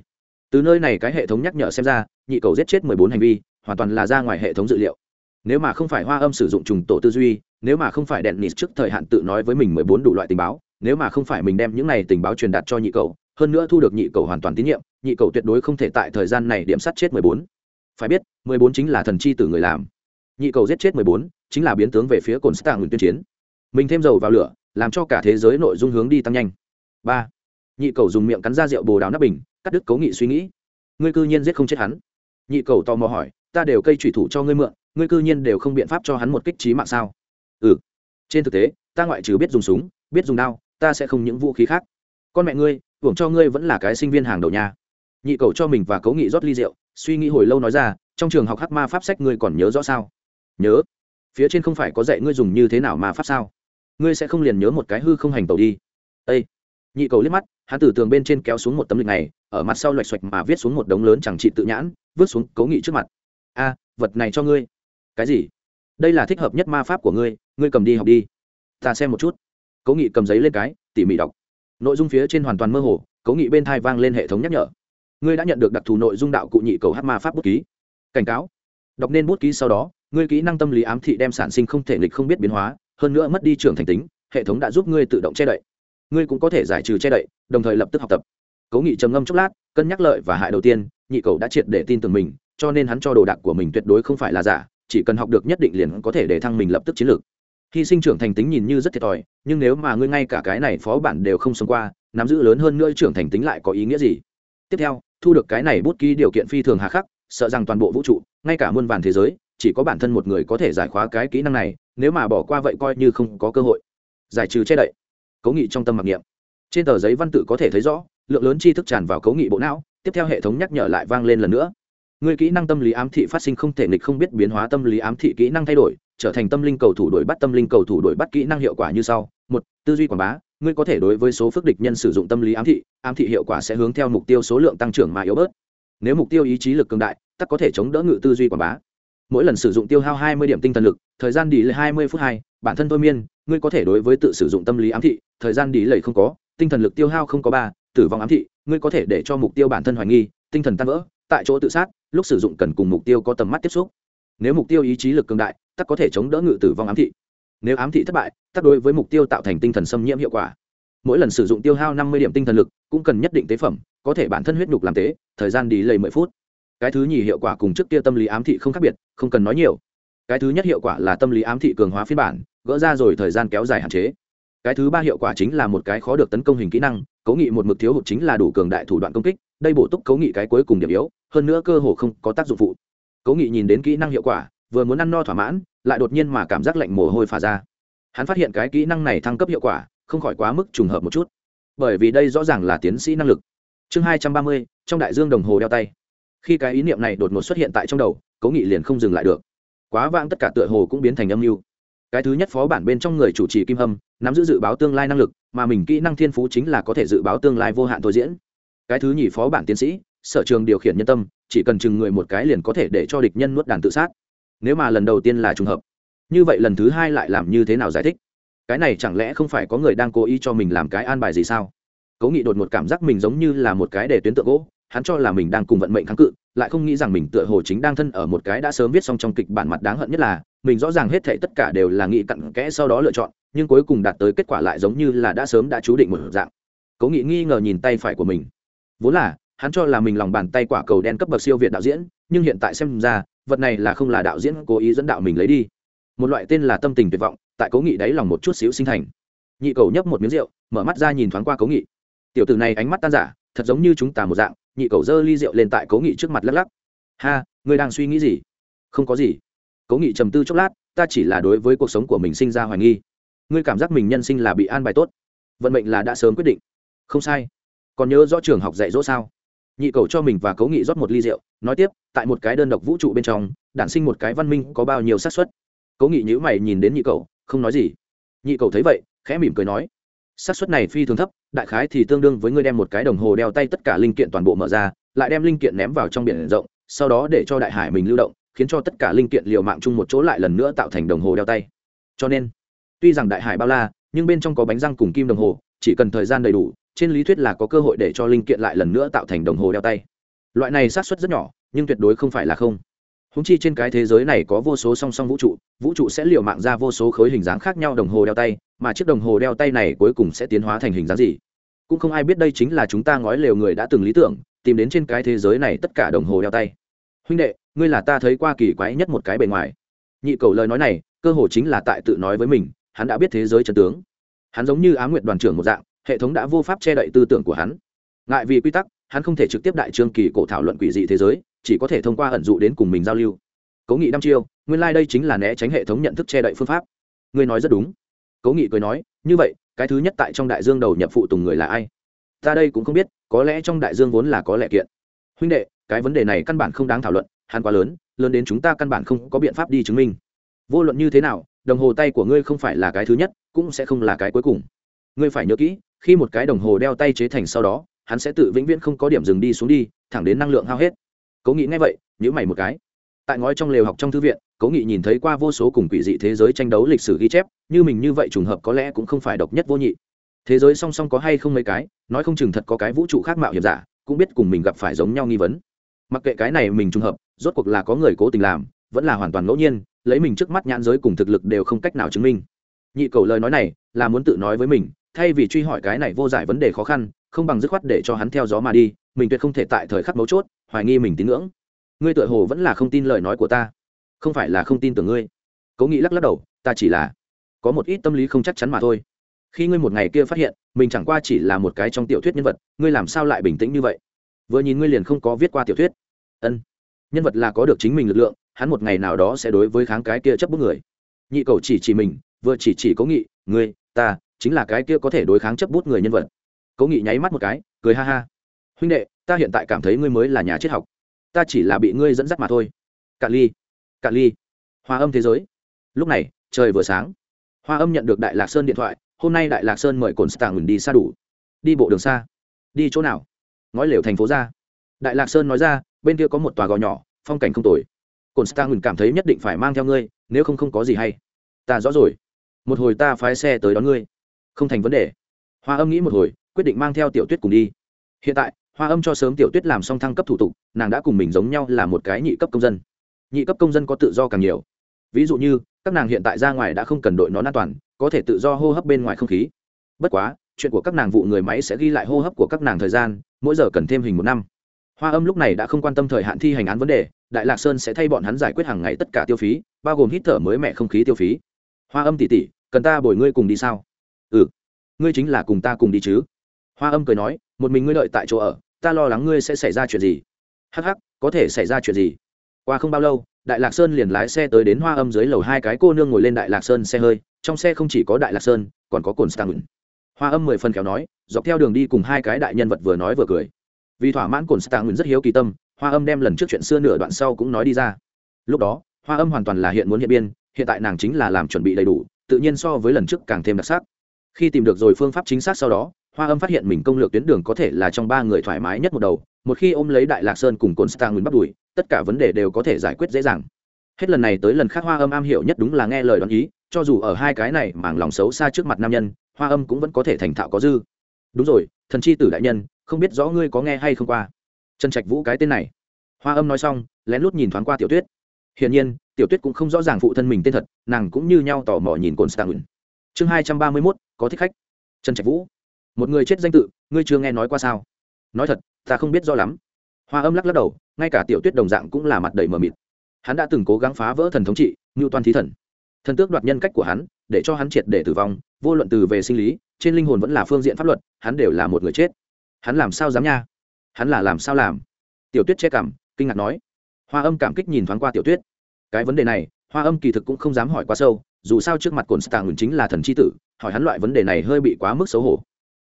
Từ nơi này cái hệ thống nhắc nhở xem ra, nhị cầu giết chết mười bốn hành vi, hoàn toàn là ra ngoài hệ thống dữ liệu. Nếu mà không phải hoa âm sử dụng trùng tổ tư duy, nếu mà không phải đèn nịt trước thời hạn tự nói với mình mười bốn đủ loại tình báo, nếu mà không phải mình đem những này tình báo truyền đạt cho nhị cầu, hơn nữa thu được nhị cầu hoàn toàn tín nhiệm, nhị cầu tuyệt đối không thể tại thời gian này điểm sát chết mười bốn phải biết, mười bốn chính là thần chi tử người làm. Nhị cầu giết chết mười bốn chính là biến tướng về phía cồn stạng tuyên chiến. Mình thêm dầu vào lửa, làm cho cả thế giới nội dung hướng đi tăng nhanh. Ba, nhị cầu dùng miệng cắn ra rượu bồ đào nắp bình, cắt đứt cấu nghị suy nghĩ. Ngươi cư nhiên giết không chết hắn. Nhị cầu tò mò hỏi, ta đều cây thủy thủ cho ngươi mượn, ngươi cư nhiên đều không biện pháp cho hắn một kích trí mạng sao? Ừ. Trên thực tế, ta ngoại trừ biết dùng súng, biết dùng đao, ta sẽ không những vũ khí khác. Con mẹ ngươi, hưởng cho ngươi vẫn là cái sinh viên hàng đầu nhà nhị cầu cho mình và cấu nghị rót ly rượu suy nghĩ hồi lâu nói ra, trong trường học hắc ma pháp sách ngươi còn nhớ rõ sao? Nhớ. Phía trên không phải có dạy ngươi dùng như thế nào mà pháp sao? Ngươi sẽ không liền nhớ một cái hư không hành tàu đi. Â nhị cầu liếc mắt, hắn từ tường bên trên kéo xuống một tấm lịch này, ở mặt sau loạch xoạch mà viết xuống một đống lớn chẳng trị tự nhãn, vứt xuống cố nghị trước mặt. A, vật này cho ngươi. Cái gì? Đây là thích hợp nhất ma pháp của ngươi ngươi cầm đi học đi. Ta xem một chút. Cố nghị cầm giấy lên cái, tỉ mỉ đọc. Nội dung phía trên hoàn toàn mơ hồ cố nghị bên thai vang lên hệ thống nhắc nhở ngươi đã nhận được đặc thù nội dung đạo cụ nhị cầu hát ma pháp bút ký. Cảnh cáo. Đọc nên bút ký sau đó, ngươi kỹ năng tâm lý ám thị đem sản sinh không thể nghịch không biết biến hóa, hơn nữa mất đi trưởng thành tính, hệ thống đã giúp ngươi tự động che đậy. Ngươi cũng có thể giải trừ che đậy, đồng thời lập tức học tập. Cố nghị trầm ngâm chốc lát, cân nhắc lợi và hại đầu tiên, nhị cầu đã triệt để tin tưởng mình, cho nên hắn cho đồ đạc của mình tuyệt đối không phải là giả, chỉ cần học được nhất định liền có thể để thăng mình lập tức chiến lược. Hy sinh trưởng thành tính nhìn như rất thiệt thòi, nhưng nếu mà ngươi ngay cả cái này phó bản đều không xông qua, nắm giữ lớn hơn nữa trưởng thành tính lại có ý nghĩa gì? Tiếp theo thu được cái này bút ký điều kiện phi thường hà khắc, sợ rằng toàn bộ vũ trụ, ngay cả muôn vàn thế giới, chỉ có bản thân một người có thể giải khóa cái kỹ năng này, nếu mà bỏ qua vậy coi như không có cơ hội. Giải trừ che đậy. Cố nghị trong tâm mặc niệm. Trên tờ giấy văn tự có thể thấy rõ, lượng lớn tri thức tràn vào cố nghị bộ não, tiếp theo hệ thống nhắc nhở lại vang lên lần nữa. Người kỹ năng tâm lý ám thị phát sinh không thể nghịch không biết biến hóa tâm lý ám thị kỹ năng thay đổi, trở thành tâm linh cầu thủ đổi bắt tâm linh cầu thủ đổi bắt kỹ năng hiệu quả như sau. Một, tư duy quảng bá ngươi có thể đối với số phước địch nhân sử dụng tâm lý ám thị ám thị hiệu quả sẽ hướng theo mục tiêu số lượng tăng trưởng mà yếu bớt. Nếu mục tiêu ý chí lực cường đại, tắc có thể chống đỡ ngự tư duy quảng bá. Mỗi lần sử dụng tiêu hao hai mươi điểm tinh thần lực, thời gian đi lệ hai mươi phút hai, bản thân thôi miên, ngươi có thể đối với tự sử dụng tâm lý ám thị, thời gian đi lệ không có, tinh thần lực tiêu hao không có ba, tử vong ám thị, ngươi có thể để cho mục tiêu bản thân hoài nghi, tinh thần tan vỡ, tại chỗ tự sát, lúc sử dụng cần cùng mục tiêu có tầm mắt tiếp xúc. Nếu mục tiêu ý chí lực cường đại, tắc có thể chống đỡ ngự tử vong ám thị nếu ám thị thất bại tắc đối với mục tiêu tạo thành tinh thần xâm nhiễm hiệu quả. Mỗi lần sử dụng tiêu hao năm mươi điểm tinh thần lực, cũng cần nhất định tế phẩm, có thể bản thân huyết nhục làm tế, thời gian đi lầy mười phút. Cái thứ nhì hiệu quả cùng trước kia tâm lý ám thị không khác biệt, không cần nói nhiều. Cái thứ nhất hiệu quả là tâm lý ám thị cường hóa phiên bản, gỡ ra rồi thời gian kéo dài hạn chế. Cái thứ ba hiệu quả chính là một cái khó được tấn công hình kỹ năng, cấu nghị một mực thiếu hụt chính là đủ cường đại thủ đoạn công kích, đây bổ túc cấu nghị cái cuối cùng điểm yếu, hơn nữa cơ hồ không có tác dụng phụ. Cấu nghị nhìn đến kỹ năng hiệu quả, vừa muốn ăn no thỏa mãn lại đột nhiên mà cảm giác lạnh mồ hôi phả ra. Hắn phát hiện cái kỹ năng này thăng cấp hiệu quả, không khỏi quá mức trùng hợp một chút. Bởi vì đây rõ ràng là tiến sĩ năng lực. Chương hai trăm ba mươi, trong đại dương đồng hồ đeo tay. Khi cái ý niệm này đột ngột xuất hiện tại trong đầu cố nghị liền không dừng lại được. Quá vãng tất cả tựa hồ cũng biến thành âm mưu. Cái thứ nhất phó bản bên trong người chủ trì kim hâm, nắm giữ dự báo tương lai năng lực, mà mình kỹ năng thiên phú chính là có thể dự báo tương lai vô hạn thôi diễn. Cái thứ nhì phó bản tiến sĩ, sở trường điều khiển nhân tâm, chỉ cần chừng người một cái liền có thể để cho địch nhân nuốt đàn tự sát nếu mà lần đầu tiên là trùng hợp, như vậy lần thứ hai lại làm như thế nào giải thích? Cái này chẳng lẽ không phải có người đang cố ý cho mình làm cái an bài gì sao? Cố nghị đột một cảm giác mình giống như là một cái để tuyến tượng gỗ, hắn cho là mình đang cùng vận mệnh kháng cự, lại không nghĩ rằng mình tựa hồ chính đang thân ở một cái đã sớm viết xong trong kịch bản mặt đáng hận nhất là, mình rõ ràng hết thảy tất cả đều là nghĩ cặn kẽ sau đó lựa chọn, nhưng cuối cùng đạt tới kết quả lại giống như là đã sớm đã chú định một dạng. Cố nghị nghi ngờ nhìn tay phải của mình. Vốn là, hắn cho là mình lòng bàn tay quả cầu đen cấp bậc siêu việt đạo diễn, nhưng hiện tại xem ra vật này là không là đạo diễn cố ý dẫn đạo mình lấy đi. Một loại tên là tâm tình tuyệt vọng, tại cố nghị đáy lòng một chút xíu sinh thành. Nhị cầu nhấp một miếng rượu, mở mắt ra nhìn thoáng qua cố nghị. Tiểu tử này ánh mắt tan giả thật giống như chúng ta một dạng, nhị cầu giơ ly rượu lên tại cố nghị trước mặt lắc lắc. Ha, ngươi đang suy nghĩ gì? Không có gì. Cố nghị trầm tư chốc lát, ta chỉ là đối với cuộc sống của mình sinh ra hoài nghi. Ngươi cảm giác mình nhân sinh là bị an bài tốt. Vận mệnh là đã sớm quyết định. Không sai. Còn nhớ rõ trường học dạy dỗ sao? Nhị cầu cho mình và cố nghị rót một ly rượu, nói tiếp, tại một cái đơn độc vũ trụ bên trong, đản sinh một cái văn minh có bao nhiêu xác suất? Cố nghị nhữ mày nhìn đến nhị cầu, không nói gì. Nhị cầu thấy vậy, khẽ mỉm cười nói, xác suất này phi thường thấp, đại khái thì tương đương với ngươi đem một cái đồng hồ đeo tay tất cả linh kiện toàn bộ mở ra, lại đem linh kiện ném vào trong biển rộng, sau đó để cho đại hải mình lưu động, khiến cho tất cả linh kiện liều mạng chung một chỗ lại lần nữa tạo thành đồng hồ đeo tay. Cho nên, tuy rằng đại hải bao la, nhưng bên trong có bánh răng cùng kim đồng hồ, chỉ cần thời gian đầy đủ trên lý thuyết là có cơ hội để cho linh kiện lại lần nữa tạo thành đồng hồ đeo tay. Loại này xác suất rất nhỏ, nhưng tuyệt đối không phải là không. Húng chi trên cái thế giới này có vô số song song vũ trụ vũ trụ sẽ liều mạng ra vô số khối hình dáng khác nhau đồng hồ đeo tay, mà chiếc đồng hồ đeo tay này cuối cùng sẽ tiến hóa thành hình dáng gì? Cũng không ai biết đây chính là chúng ta ngói lều người đã từng lý tưởng, tìm đến trên cái thế giới này tất cả đồng hồ đeo tay. Huynh đệ, ngươi là ta thấy qua kỳ quái nhất một cái bề ngoài. Nhị cầu lời nói này, cơ hồ chính là tại tự nói với mình, hắn đã biết thế giới chân tướng. Hắn giống như á nguyện đoàn trưởng một dạng hệ thống đã vô pháp che đậy tư tưởng của hắn. Ngại vì quy tắc, hắn không thể trực tiếp đại trương kỳ cổ thảo luận quỷ dị thế giới, chỉ có thể thông qua ẩn dụ đến cùng mình giao lưu. Cố nghị năm chiêu, nguyên lai、like、đây chính là né tránh hệ thống nhận thức che đậy phương pháp. Ngươi nói rất đúng. Cố nghị cười nói, như vậy, cái thứ nhất tại trong đại dương đầu nhập phụ tùng người là ai? Ta đây cũng không biết, có lẽ trong đại dương vốn là có lẽ kiện. Huynh đệ, cái vấn đề này căn bản không đáng thảo luận, hắn quá lớn lớn đến chúng ta căn bản không có biện pháp đi chứng minh. Vô luận như thế nào, đồng hồ tay của ngươi không phải là cái thứ nhất, cũng sẽ không là cái cuối cùng. Ngươi phải nhớ kỹ khi một cái đồng hồ đeo tay chế thành sau đó, hắn sẽ tự vĩnh viễn không có điểm dừng đi xuống đi, thẳng đến năng lượng hao hết. Cố nghị ngay vậy nhữ mày một cái. Tại ngói trong lều học trong thư viện, cố nghị nhìn thấy qua vô số cùng quỷ dị thế giới tranh đấu lịch sử ghi chép, như mình như vậy trùng hợp có lẽ cũng không phải độc nhất vô nhị. Thế giới song song có hay không mấy cái, nói không chừng thật có cái vũ trụ khác mạo hiểm giả, cũng biết cùng mình gặp phải giống nhau nghi vấn. Mặc kệ cái này mình trùng hợp, rốt cuộc là có người cố tình làm, vẫn là hoàn toàn ngẫu nhiên, lấy mình trước mắt nhãn giới cùng thực lực đều không cách nào chứng minh. Nhị cầu lời nói này là muốn tự nói với mình thay vì truy hỏi cái này vô giải vấn đề khó khăn, không bằng dứt khoát để cho hắn theo gió mà đi, mình tuyệt không thể tại thời khắc mấu chốt, hoài nghi mình tín ngưỡng. Ngươi tựa hồ vẫn là không tin lời nói của ta. Không phải là không tin tưởng ngươi. Cố nghĩ lắc lắc đầu, ta chỉ là có một ít tâm lý không chắc chắn mà thôi. Khi ngươi một ngày kia phát hiện, mình chẳng qua chỉ là một cái trong tiểu thuyết nhân vật, ngươi làm sao lại bình tĩnh như vậy? Vừa nhìn ngươi liền không có viết qua tiểu thuyết. Ân, nhân vật là có được chính mình lực lượng, hắn một ngày nào đó sẽ đối với kháng cái kia chấp bức người. Nhị cầu chỉ chỉ mình, vừa chỉ chỉ cố nghị, ngươi, ta chính là cái kia có thể đối kháng chấp bút người nhân vật. Cố nghị nháy mắt một cái, cười ha ha. Huynh đệ, ta hiện tại cảm thấy ngươi mới là nhà triết học. Ta chỉ là bị ngươi dẫn dắt mà thôi. Cạn ly cạn ly, hoa âm thế giới. Lúc này, trời vừa sáng. Hoa âm nhận được đại lạc sơn điện thoại, hôm nay đại lạc sơn mời cồn stạng đi xa đủ. Đi bộ đường xa. Đi chỗ nào? Ngói lều thành phố ra. Đại lạc sơn nói ra, bên kia có một tòa gò nhỏ, phong cảnh không tồi. Cồn stạng cảm thấy nhất định phải mang theo ngươi, nếu không không có gì hay. Ta rõ rồi. Một hồi ta phái xe tới đón ngươi không thành vấn đề. Hoa âm nghĩ một hồi, quyết định mang theo tiểu tuyết cùng đi. Hiện tại, hoa âm cho sớm tiểu tuyết làm xong thăng cấp thủ tục, nàng đã cùng mình giống nhau là một cái nhị cấp công dân. Nhị cấp công dân có tự do càng nhiều. Ví dụ như, các nàng hiện tại ra ngoài đã không cần đội nón an toàn, có thể tự do hô hấp bên ngoài không khí. Bất quá, chuyện của các nàng vụ người máy sẽ ghi lại hô hấp của các nàng thời gian, mỗi giờ cần thêm hình một năm. Hoa âm lúc này đã không quan tâm thời hạn thi hành án vấn đề, đại lạc sơn sẽ thay bọn hắn giải quyết hàng ngày tất cả tiêu phí, bao gồm hít thở mới mẹ không khí tiêu phí. Hoa âm tỉ tỉ, cần ta bồi ngươi cùng đi sao? Ngươi chính là cùng ta cùng đi chứ? Hoa âm cười nói, một mình ngươi đợi tại chỗ ở, ta lo lắng ngươi sẽ xảy ra chuyện gì? Hắc hắc, có thể xảy ra chuyện gì? Qua không bao lâu, đại lạc sơn liền lái xe tới đến hoa âm dưới lầu hai cái cô nương ngồi lên đại lạc sơn xe hơi, trong xe không chỉ có đại lạc sơn, còn có cồn stang hoa âm mười phần kéo nói, dọc theo đường đi cùng hai cái đại nhân vật vừa nói vừa cười. Vì thỏa mãn cồn stang rất hiếu kỳ tâm, hoa âm đem lần trước chuyện xưa nửa đoạn sau cũng nói đi ra. Lúc đó, hoa âm hoàn toàn là hiện muốn hiện biên, hiện tại nàng chính là làm chuẩn bị đầy đủ, tự nhiên so với lần trước càng thêm đặc sắc khi tìm được rồi phương pháp chính xác sau đó, hoa âm phát hiện mình công lược tuyến đường có thể là trong ba người thoải mái nhất một đầu, một khi ôm lấy đại lạc sơn cùng cồn stang nguyên bắt đùi tất cả vấn đề đều có thể giải quyết dễ dàng. Hết lần này tới lần khác hoa âm am hiểu nhất đúng là nghe lời đoán ý, cho dù ở hai cái này mảng lòng xấu xa trước mặt nam nhân, hoa âm cũng vẫn có thể thành thạo có dư. Đúng rồi, thần chi tử đại nhân, không biết rõ ngươi có nghe hay không qua. Trần trạch vũ cái tên này. Hoa âm nói xong, lén lút nhìn thoáng qua tiểu tuyết. Hiển nhiên, tiểu tuyết cũng không rõ ràng phụ thân mình tên thật, nàng cũng như nhau tò mò nhìn cồn stang chương hai trăm ba mươi mốt, có thích khách. Trần trạch vũ. Một người chết danh tự, ngươi chưa nghe nói qua sao? Nói thật, ta không biết do lắm. Hoa âm lắc lắc đầu, ngay cả tiểu tuyết đồng dạng cũng là mặt đầy mờ mịt. Hắn đã từng cố gắng phá vỡ thần thống trị, ngưu toan thí thần. Thần tước đoạt nhân cách của hắn, để cho hắn triệt để tử vong, vô luận từ về sinh lý, trên linh hồn vẫn là phương diện pháp luật, hắn đều là một người chết. Hắn làm sao dám nha? Hắn là làm sao làm? Tiểu tuyết che cảm, kinh ngạc nói. Hoa âm cảm kích nhìn thoáng qua tiểu tuyết. Cái vấn đề này, hoa âm kỳ thực cũng không dám hỏi quá sâu dù sao trước mặt cồn stạng chính là thần c h i tử, hỏi hắn loại vấn đề này hơi bị quá mức xấu hổ.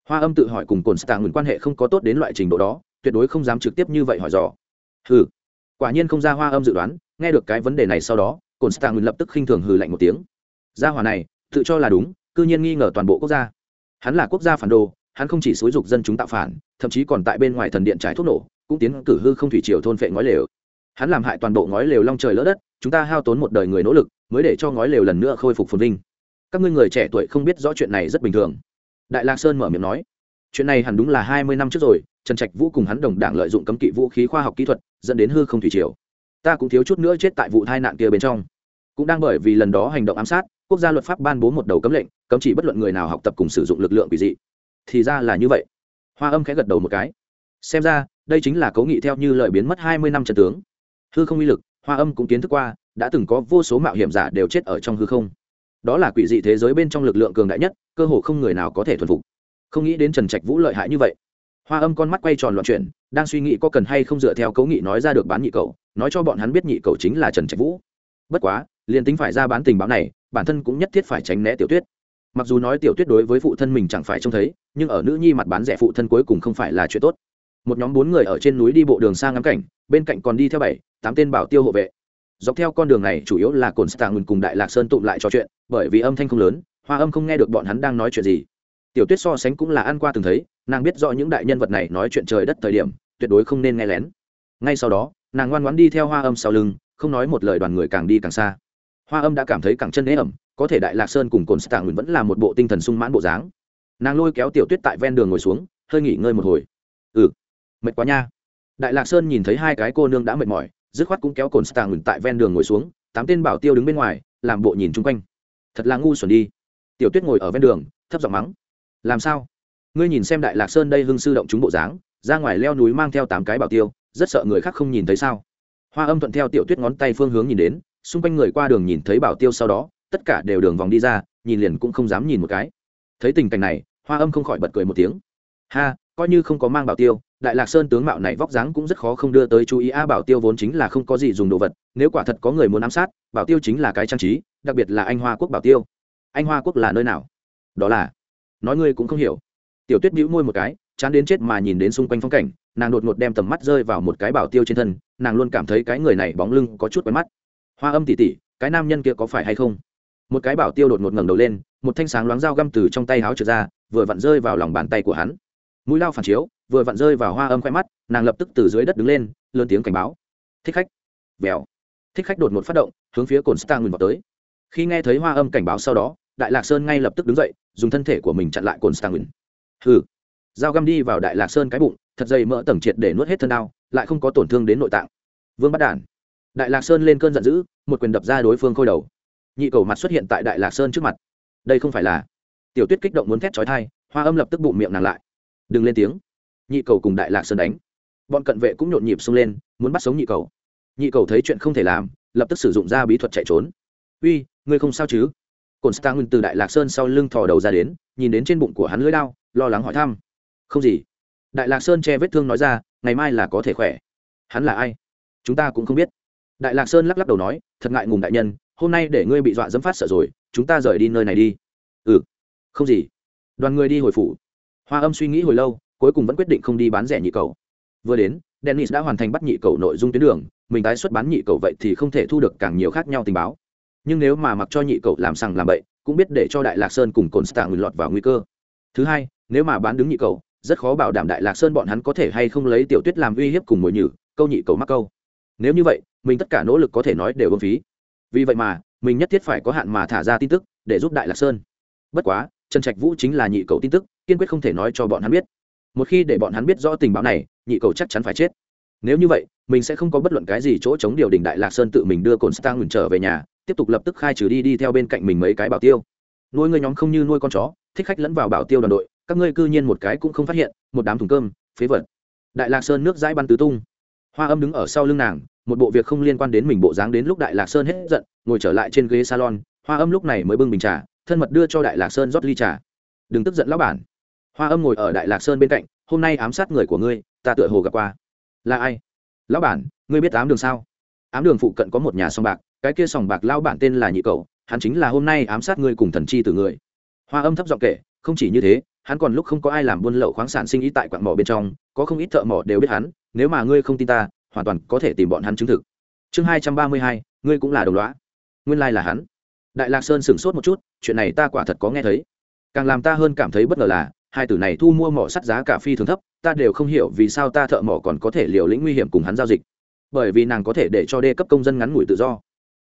Hoa âm tự hỏi cùng cồn stạng quan hệ không có tốt đến loại trình độ đó, tuyệt đối không dám trực tiếp như vậy hỏi dò. Hừ. Quả nhiên không ra hoa âm dự đoán, nghe được cái vấn đề này sau đó, cồn stạng lập tức khinh thường hừ lạnh một tiếng. Gia hòa này, tự cho là đúng, cư nhiên nghi ngờ toàn bộ quốc gia. Hắn là quốc gia phản đồ, hắn không chỉ xúi dục dân chúng tạo phản, thậm chí còn tại bên ngoài thần điện trải thuốc nổ, cũng tiến cử hư không thủy triều thôn phệ ngói lều. Hắn làm hại toàn bộ ngói lều long trời lỡ đất chúng ta hao tốn một đời người nỗ lực, mới để cho ngói lều lần nữa khôi phục phồn vinh. Các ngươi người trẻ tuổi không biết rõ chuyện này rất bình thường. Đại lạc sơn mở miệng nói. Chuyện này hẳn đúng là hai mươi năm trước rồi, trần trạch vũ cùng hắn đồng đảng lợi dụng cấm kỵ vũ khí khoa học kỹ thuật, dẫn đến hư không thủy triều. Ta cũng thiếu chút nữa chết tại vụ tai nạn kia bên trong. Cũng đang bởi vì lần đó hành động ám sát, quốc gia luật pháp ban bố một đầu cấm lệnh, cấm chỉ bất luận người nào học tập cùng sử dụng lực lượng quỷ dị. Thì ra là như vậy. Hoa âm khẽ gật đầu một cái. Xem ra, đây chính là cấu nghị theo như lời biến mất hai mươi năm trận tướng. Hư không uy lực hoa âm cũng kiến thức qua, đã từng có vô số mạo hiểm giả đều chết ở trong hư không. Đó là quỷ dị thế giới bên trong lực lượng cường đại nhất, cơ hồ không người nào có thể thuần phục. Không nghĩ đến trần trạch vũ lợi hại như vậy. Hoa âm con mắt quay tròn loạn chuyển, đang suy nghĩ có cần hay không dựa theo cấu nghị nói ra được bán nhị cầu nói cho bọn hắn biết nhị cầu chính là trần trạch vũ. Bất quá, liền tính phải ra bán tình báo này, bản thân cũng nhất thiết phải tránh né tiểu tuyết. Mặc dù nói tiểu tuyết đối với phụ thân mình chẳng phải trông thấy, nhưng ở nữ nhi mặt bán rẻ phụ thân cuối cùng không phải là chuyện tốt một nhóm bốn người ở trên núi đi bộ đường xa ngắm cảnh, bên cạnh còn đi theo bảy, tám tên bảo tiêu hộ vệ. Dọc theo con đường này, chủ yếu là cồn stạng cùng đại lạc sơn tụm lại trò chuyện, bởi vì âm thanh không lớn, hoa âm không nghe được bọn hắn đang nói chuyện gì. Tiểu tuyết so sánh cũng là ăn qua từng thấy, nàng biết rõ những đại nhân vật này nói chuyện trời đất thời điểm, tuyệt đối không nên nghe lén. Ngay sau đó, nàng ngoan ngoãn đi theo hoa âm sau lưng, không nói một lời đoàn người càng đi càng xa. Hoa âm đã cảm thấy cẳng chân ế ẩm, có thể đại lạc sơn cùng cồn stạng vẫn là một bộ tinh thần sung mãn bộ dáng. Nàng lôi kéo tiểu tuyết tại ven đường ngồi xuống, hơi nghỉ ngơi một hồi. Ừ mệt quá nha. Đại lạc sơn nhìn thấy hai cái cô nương đã mệt mỏi, dứt khoát cũng kéo cồn stạng tại ven đường ngồi xuống, tám tên bảo tiêu đứng bên ngoài, làm bộ nhìn chung quanh. Thật là ngu xuẩn đi. Tiểu tuyết ngồi ở ven đường, thấp giọng mắng. Làm sao? Ngươi nhìn xem đại lạc sơn đây hưng sư động chúng bộ dáng, ra ngoài leo núi mang theo tám cái bảo tiêu, rất sợ người khác không nhìn thấy sao? Hoa âm thuận theo tiểu tuyết ngón tay phương hướng nhìn đến, xung quanh người qua đường nhìn thấy bảo tiêu sau đó, tất cả đều đường vòng đi ra, nhìn liền cũng không dám nhìn một cái. Thấy tình cảnh này, hoa âm không khỏi bật cười một tiếng. Ha, coi như không có mang bảo tiêu đại lạc sơn tướng mạo này vóc dáng cũng rất khó không đưa tới chú ý. A bảo tiêu vốn chính là không có gì dùng đồ vật, nếu quả thật có người muốn ám sát, bảo tiêu chính là cái trang trí, đặc biệt là anh hoa quốc bảo tiêu. Anh hoa quốc là nơi nào? Đó là, nói ngươi cũng không hiểu. Tiểu tuyết bĩu môi một cái, chán đến chết mà nhìn đến xung quanh phong cảnh, nàng đột ngột đem tầm mắt rơi vào một cái bảo tiêu trên thân, nàng luôn cảm thấy cái người này bóng lưng có chút quen mắt. Hoa âm tỉ tỉ cái nam nhân kia có phải hay không? Một cái bảo tiêu đột ngột ngẩng đầu lên, một thanh sáng loáng dao găm từ trong tay háo trượt ra, vừa vặn rơi vào lòng bàn tay của hắn mũi lao phản chiếu, vừa vặn rơi vào hoa âm khoe mắt, nàng lập tức từ dưới đất đứng lên, lớn tiếng cảnh báo. Thích khách. Vèo. Thích khách đột ngột phát động, hướng phía cồn star ngừng vào tới. Khi nghe thấy hoa âm cảnh báo sau đó, đại lạc sơn ngay lập tức đứng dậy, dùng thân thể của mình chặn lại cồn stang hừ. Dao găm đi vào đại lạc sơn cái bụng, thật dày mỡ tầng triệt để nuốt hết thân đao lại không có tổn thương đến nội tạng. Vương bắt đản. Đại lạc sơn lên cơn giận dữ, một quyền đập ra đối phương khôi đầu. Nhị cầu mặt xuất hiện tại đại lạc sơn trước mặt. Đây không phải là. Tiểu tuyết kích động muốn thét trói thai hoa âm lập tức bụng miệng nàng lại đừng lên tiếng. Nhị cầu cùng đại lạc sơn đánh. Bọn cận vệ cũng nhộn nhịp xông lên, muốn bắt sống nhị cầu. Nhị cầu thấy chuyện không thể làm, lập tức sử dụng ra bí thuật chạy trốn. Uy, ngươi không sao chứ? Cồn nguyên từ đại lạc sơn sau lưng thò đầu ra đến, nhìn đến trên bụng của hắn lưỡi đao, lo lắng hỏi thăm. Không gì. Đại lạc sơn che vết thương nói ra, ngày mai là có thể khỏe. Hắn là ai? Chúng ta cũng không biết. Đại lạc sơn lắc lắc đầu nói, thật ngại ngùng đại nhân, hôm nay để ngươi bị dọa dẫm phát sợ rồi, chúng ta rời đi nơi này đi. Ừ. Không gì. Đoàn người đi hồi phủ hoa âm suy nghĩ hồi lâu cuối cùng vẫn quyết định không đi bán rẻ nhị cầu. Vừa đến dennis đã hoàn thành bắt nhị cầu nội dung tuyến đường mình tái xuất bán nhị cầu vậy thì không thể thu được càng nhiều khác nhau tình báo. Nhưng nếu mà mặc cho nhị cầu làm sằng làm bậy cũng biết để cho đại lạc sơn cùng cồn stạng lọt vào nguy cơ. Thứ hai nếu mà bán đứng nhị cầu, rất khó bảo đảm đại lạc sơn bọn hắn có thể hay không lấy tiểu tuyết làm uy hiếp cùng mồi nhử câu nhị cầu mắc câu. Nếu như vậy mình tất cả nỗ lực có thể nói đều bông phí. Vì vậy mà mình nhất thiết phải có hạn mà thả ra tin tức để giúp đại lạc sơn. Bất quá trần trạch vũ chính là nhị cầu tin tức kiên quyết không thể nói cho bọn hắn biết. Một khi để bọn hắn biết rõ tình báo này, nhị cầu chắc chắn phải chết. Nếu như vậy, mình sẽ không có bất luận cái gì chỗ chống điều đình đại lạc sơn tự mình đưa cồn stang trở về nhà, tiếp tục lập tức khai trừ đi đi theo bên cạnh mình mấy cái bảo tiêu. Nuôi ngươi nhóm không như nuôi con chó, thích khách lẫn vào bảo tiêu đoàn đội, các ngươi cư nhiên một cái cũng không phát hiện, một đám thùng cơm, phế vật. Đại lạc sơn nước dãi bắn tứ tung. Hoa âm đứng ở sau lưng nàng, một bộ việc không liên quan đến mình bộ dáng đến lúc đại lạc sơn hết giận, ngồi trở lại trên ghế salon, hoa âm lúc này mới bưng bình trà, thân mật đưa cho đại lạc sơn rót ly trà. Đừng tức giận lão bản hoa âm ngồi ở đại lạc sơn bên cạnh, hôm nay ám sát người của ngươi, ta tựa hồ gặp qua. Là ai? Lão bản, ngươi biết ám đường sao? Ám đường phụ cận có một nhà sòng bạc, cái kia sòng bạc lão bản tên là nhị cầu hắn chính là hôm nay ám sát ngươi cùng thần chi từ người. Hoa âm thấp giọng kể, không chỉ như thế, hắn còn lúc không có ai làm buôn lậu khoáng sản sinh ý tại quặng mỏ bên trong, có không ít thợ mỏ đều biết hắn, nếu mà ngươi không tin ta, hoàn toàn có thể tìm bọn hắn chứng thực. Chương hai trăm ba mươi hai, ngươi cũng là đồng loá nguyên lai、like、là hắn. Đại lạc sơn sửng sốt một chút, chuyện này ta quả thật có nghe thấy. Càng làm ta hơn cảm thấy bất ngờ là hai tử này thu mua mỏ sắt giá cả phi thường thấp, ta đều không hiểu vì sao ta thợ mỏ còn có thể liều lĩnh nguy hiểm cùng hắn giao dịch. Bởi vì nàng có thể để cho đê cấp công dân ngắn ngủi tự do.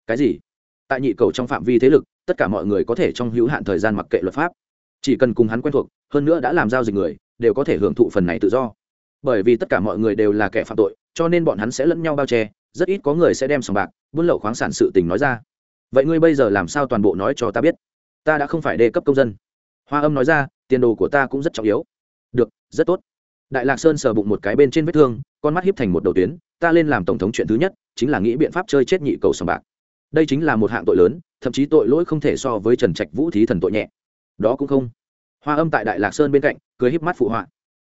Cái gì? Tại nhị cầu trong phạm vi thế lực, tất cả mọi người có thể trong hữu hạn thời gian mặc kệ luật pháp. Chỉ cần cùng hắn quen thuộc, hơn nữa đã làm giao dịch người, đều có thể hưởng thụ phần này tự do. Bởi vì tất cả mọi người đều là kẻ phạm tội, cho nên bọn hắn sẽ lẫn nhau bao che, rất ít có người sẽ đem sòng bạc, buôn lậu khoáng sản sự tình nói ra. Vậy ngươi bây giờ làm sao toàn bộ nói cho ta biết? Ta đã không phải đề cấp công dân. Hoa âm nói ra tiền đồ của ta cũng rất trọng yếu. Được, rất tốt. Đại lạc sơn sờ bụng một cái bên trên vết thương, con mắt hiếp thành một đầu tuyến, ta lên làm tổng thống chuyện thứ nhất, chính là nghĩ biện pháp chơi chết nhị cầu sòng bạc. Đây chính là một hạng tội lớn, thậm chí tội lỗi không thể so với trần trạch vũ thí thần tội nhẹ. Đó cũng không. Hoa âm tại đại lạc sơn bên cạnh, cười híp mắt phụ họa.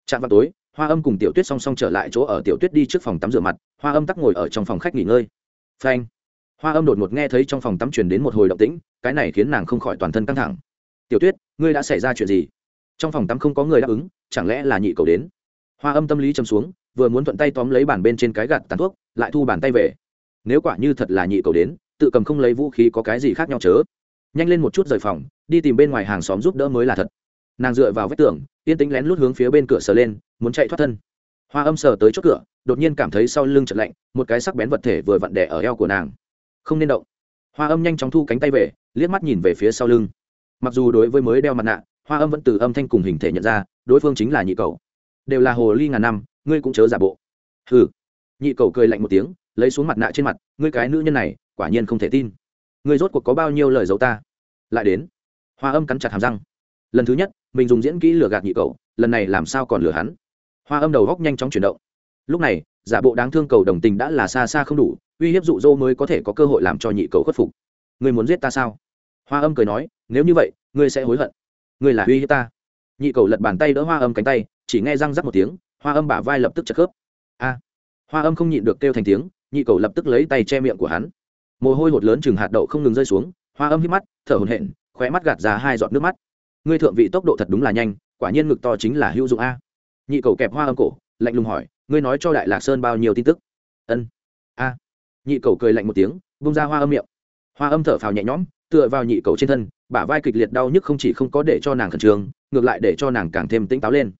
Chạm vào tối, hoa âm cùng tiểu tuyết song song trở lại chỗ ở tiểu tuyết đi trước phòng tắm rửa mặt, hoa âm tắc ngồi ở trong phòng khách nghỉ ngơi. Phanh. Hoa âm đột ngột nghe thấy trong phòng tắm truyền đến một hồi động tĩnh, cái này khiến nàng không khỏi toàn thân căng thẳng. Tiểu tuyết, ngươi đã xảy ra chuyện gì? Trong phòng tắm không có người đáp ứng, chẳng lẽ là nhị cầu đến? Hoa âm tâm lý châm xuống, vừa muốn thuận tay tóm lấy bàn bên trên cái gạt tàn thuốc, lại thu bàn tay về. Nếu quả như thật là nhị cầu đến, tự cầm không lấy vũ khí có cái gì khác nhau chớ? Nhanh lên một chút rời phòng, đi tìm bên ngoài hàng xóm giúp đỡ mới là thật. Nàng dựa vào vách tường, yên tĩnh lén lút hướng phía bên cửa sờ lên, muốn chạy thoát thân. Hoa âm sờ tới chốt cửa, đột nhiên cảm thấy sau lưng chật lạnh, một cái sắc bén vật thể vừa vặn đẻ ở eo của nàng. Không nên động. Hoa âm nhanh chóng thu cánh tay về, liếc mắt nhìn về phía sau lưng. Mặc dù đối với mới đeo mặt nạ hoa âm vẫn từ âm thanh cùng hình thể nhận ra, đối phương chính là nhị cầu đều là hồ ly ngàn năm, ngươi cũng chớ giả bộ. Hừ. Nhị cầu cười lạnh một tiếng, lấy xuống mặt nạ trên mặt, ngươi cái nữ nhân này, quả nhiên không thể tin. Ngươi rốt cuộc có bao nhiêu lời giấu ta? Lại đến. Hoa âm cắn chặt hàm răng. Lần thứ nhất, mình dùng diễn kỹ lừa gạt nhị cầu lần này làm sao còn lừa hắn? Hoa âm đầu góc nhanh chóng chuyển động. Lúc này, giả bộ đáng thương cầu đồng tình đã là xa xa không đủ, uy hiếp dụ dỗ mới có thể có cơ hội làm cho nhị cầu khuất phục. Ngươi muốn giết ta sao? Hoa âm cười nói, nếu như vậy, ngươi sẽ hối hận ngươi là uy hiếp ta. Nhị cầu lật bàn tay đỡ hoa âm cánh tay, chỉ nghe răng rắc một tiếng, hoa âm bả vai lập tức chật khớp. A! Hoa âm không nhịn được kêu thành tiếng, nhị cầu lập tức lấy tay che miệng của hắn. Mồ hôi hột lớn chừng hạt đậu không ngừng rơi xuống, hoa âm hít mắt, thở hồn hện khóe mắt gạt ra hai giọt nước mắt. Ngươi thượng vị tốc độ thật đúng là nhanh, quả nhiên ngực to chính là hữu dụng a. Nhị cầu kẹp hoa âm cổ, lạnh lùng hỏi, ngươi nói cho đại lạc sơn bao nhiêu tin tức? Ân. A. Nhị cầu cười lạnh một tiếng bung ra hoa âm miệng. Hoa âm thở phào nhẹ nhõm, tựa vào nhị cầu trên thân bả vai kịch liệt đau nhức không chỉ không có để cho nàng khẩn trương, ngược lại để cho nàng càng thêm tỉnh táo lên.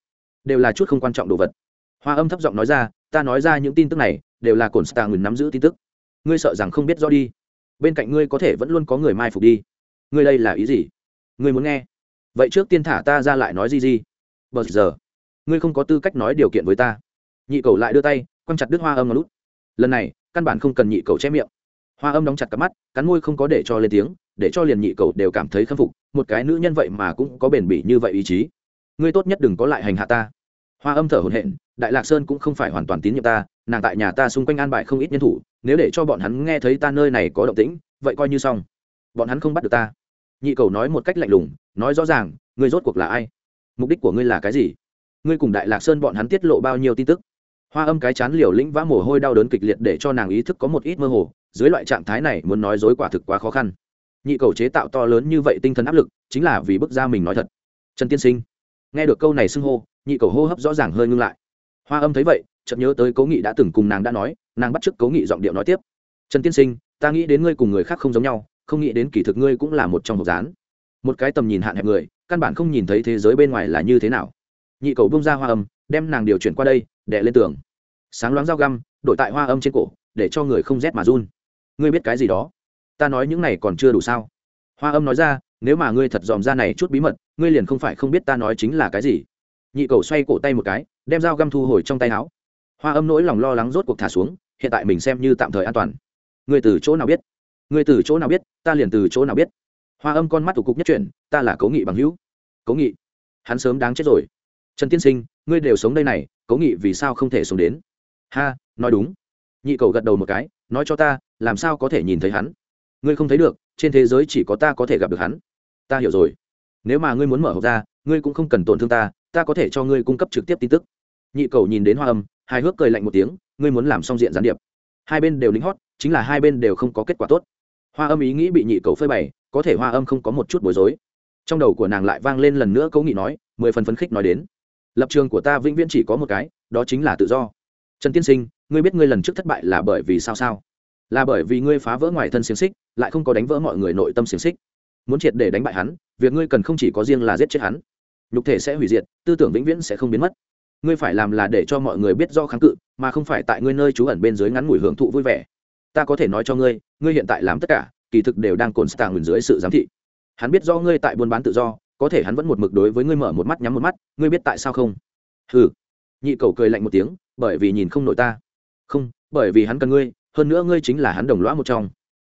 Đều là chút không quan trọng đồ vật. Hoa âm thấp giọng nói ra, ta nói ra những tin tức này, đều là cồn star ngừng nắm giữ tin tức. Ngươi sợ rằng không biết rõ đi. Bên cạnh ngươi có thể vẫn luôn có người mai phục đi. Ngươi đây là ý gì? Ngươi muốn nghe? Vậy trước tiên thả ta ra lại nói gì gì. Bờ giờ, ngươi không có tư cách nói điều kiện với ta. Nhị cầu lại đưa tay, quăng chặt đứt hoa âm ngón lút. Lần này, căn bản không cần nhị cầu che miệng. Hoa âm đóng chặt cặp mắt, cắn môi không có để cho lên tiếng để cho liền nhị cầu đều cảm thấy khâm phục, một cái nữ nhân vậy mà cũng có bền bỉ như vậy ý chí. Ngươi tốt nhất đừng có lại hành hạ ta. Hoa âm thở hồn hện đại lạc sơn cũng không phải hoàn toàn tín nhiệm ta, nàng tại nhà ta xung quanh an bài không ít nhân thủ, nếu để cho bọn hắn nghe thấy ta nơi này có động tĩnh, vậy coi như xong. Bọn hắn không bắt được ta. Nhị cầu nói một cách lạnh lùng, nói rõ ràng, ngươi rốt cuộc là ai? Mục đích của ngươi là cái gì? Ngươi cùng đại lạc sơn bọn hắn tiết lộ bao nhiêu tin tức? Hoa âm cái chán liều lĩnh vã mồ hôi đau đớn kịch liệt để cho nàng ý thức có một ít mơ hồ, dưới loại trạng thái này muốn nói dối quả thực quá khó khăn nhị cầu chế tạo to lớn như vậy tinh thần áp lực, chính là vì bức ra mình nói thật. Trần tiên sinh, nghe được câu này xưng hô, nhị cầu hô hấp rõ ràng hơi ngưng lại. Hoa âm thấy vậy, chợt nhớ tới cố nghị đã từng cùng nàng đã nói, nàng bắt t r ư c cố nghị giọng điệu nói tiếp. Trần tiên sinh, ta nghĩ đến ngươi cùng người khác không giống nhau, không nghĩ đến kỳ thực ngươi cũng là một trong hộp dán. Một cái tầm nhìn hạn hẹp người, căn bản không nhìn thấy thế giới bên ngoài là như thế nào. Nhị cầu bông ra hoa âm, đem nàng điều chuyển qua đây đẻ lên tường. Sáng loáng dao găm, đổi tại hoa âm trên cổ, để cho người không rét mà run. Ngươi biết cái gì đó? Ta nói những này còn chưa đủ sao? Hoa âm nói ra, nếu mà ngươi thật dòm ra này chút bí mật, ngươi liền không phải không biết ta nói chính là cái gì. Nhị cầu xoay cổ tay một cái, đem dao găm thu hồi trong tay áo. Hoa âm nỗi lòng lo lắng rốt cuộc thả xuống, hiện tại mình xem như tạm thời an toàn. Ngươi từ chỗ nào biết? Ngươi từ chỗ nào biết? Ta liền từ chỗ nào biết? Hoa âm con mắt thủ cục nhất chuyển, ta là cố nghị bằng hữu. Cố nghị, hắn sớm đáng chết rồi. Trần tiên sinh, ngươi đều sống đây này, cố nghị vì sao không thể sống đến? Ha, nói đúng. Nhị cầu gật đầu một cái, nói cho ta, làm sao có thể nhìn thấy hắn? Ngươi không thấy được, trên thế giới chỉ có ta có thể gặp được hắn. Ta hiểu rồi. Nếu mà ngươi muốn mở hộp ra, ngươi cũng không cần tổn thương ta ta có thể cho ngươi cung cấp trực tiếp tin tức. Nhị cầu nhìn đến hoa âm, hài hước cười lạnh một tiếng, ngươi muốn làm xong diện gián điệp. Hai bên đều lính hót, chính là hai bên đều không có kết quả tốt. Hoa âm ý nghĩ bị nhị cầu phơi bày, có thể hoa âm không có một chút bối rối. Trong đầu của nàng lại vang lên lần nữa cấu nghị nói, mười phần phấn khích nói đến. Lập trường của ta vĩnh viễn chỉ có một cái, đó chính là tự do. Trần tiên sinh, ngươi biết ngươi lần trước thất bại là bởi vì sao sao? Là bởi vì ngươi phá vỡ ngoài thân xiềng xích, lại không có đánh vỡ mọi người nội tâm xiềng xích. Muốn triệt để đánh bại hắn, việc ngươi cần không chỉ có riêng là giết chết hắn, nhục thể sẽ hủy diệt, tư tưởng vĩnh viễn sẽ không biến mất. Ngươi phải làm là để cho mọi người biết do kháng cự, mà không phải tại ngươi nơi trú ẩn bên dưới ngắn ngủi hưởng thụ vui vẻ. Ta có thể nói cho ngươi ngươi hiện tại làm tất cả, kỳ thực đều đang cồn stàng dưới sự giám thị. Hắn biết do ngươi tại buôn bán tự do, có thể hắn vẫn một mực đối với ngươi mở một mắt nhắm một mắt, ngươi biết tại sao không? Hừ. Nhị cầu cười lạnh một tiếng, bởi vì nhìn không nổi ta. Không, bởi vì hắn cần ngươi hơn nữa ngươi chính là hắn đồng lõa một trong.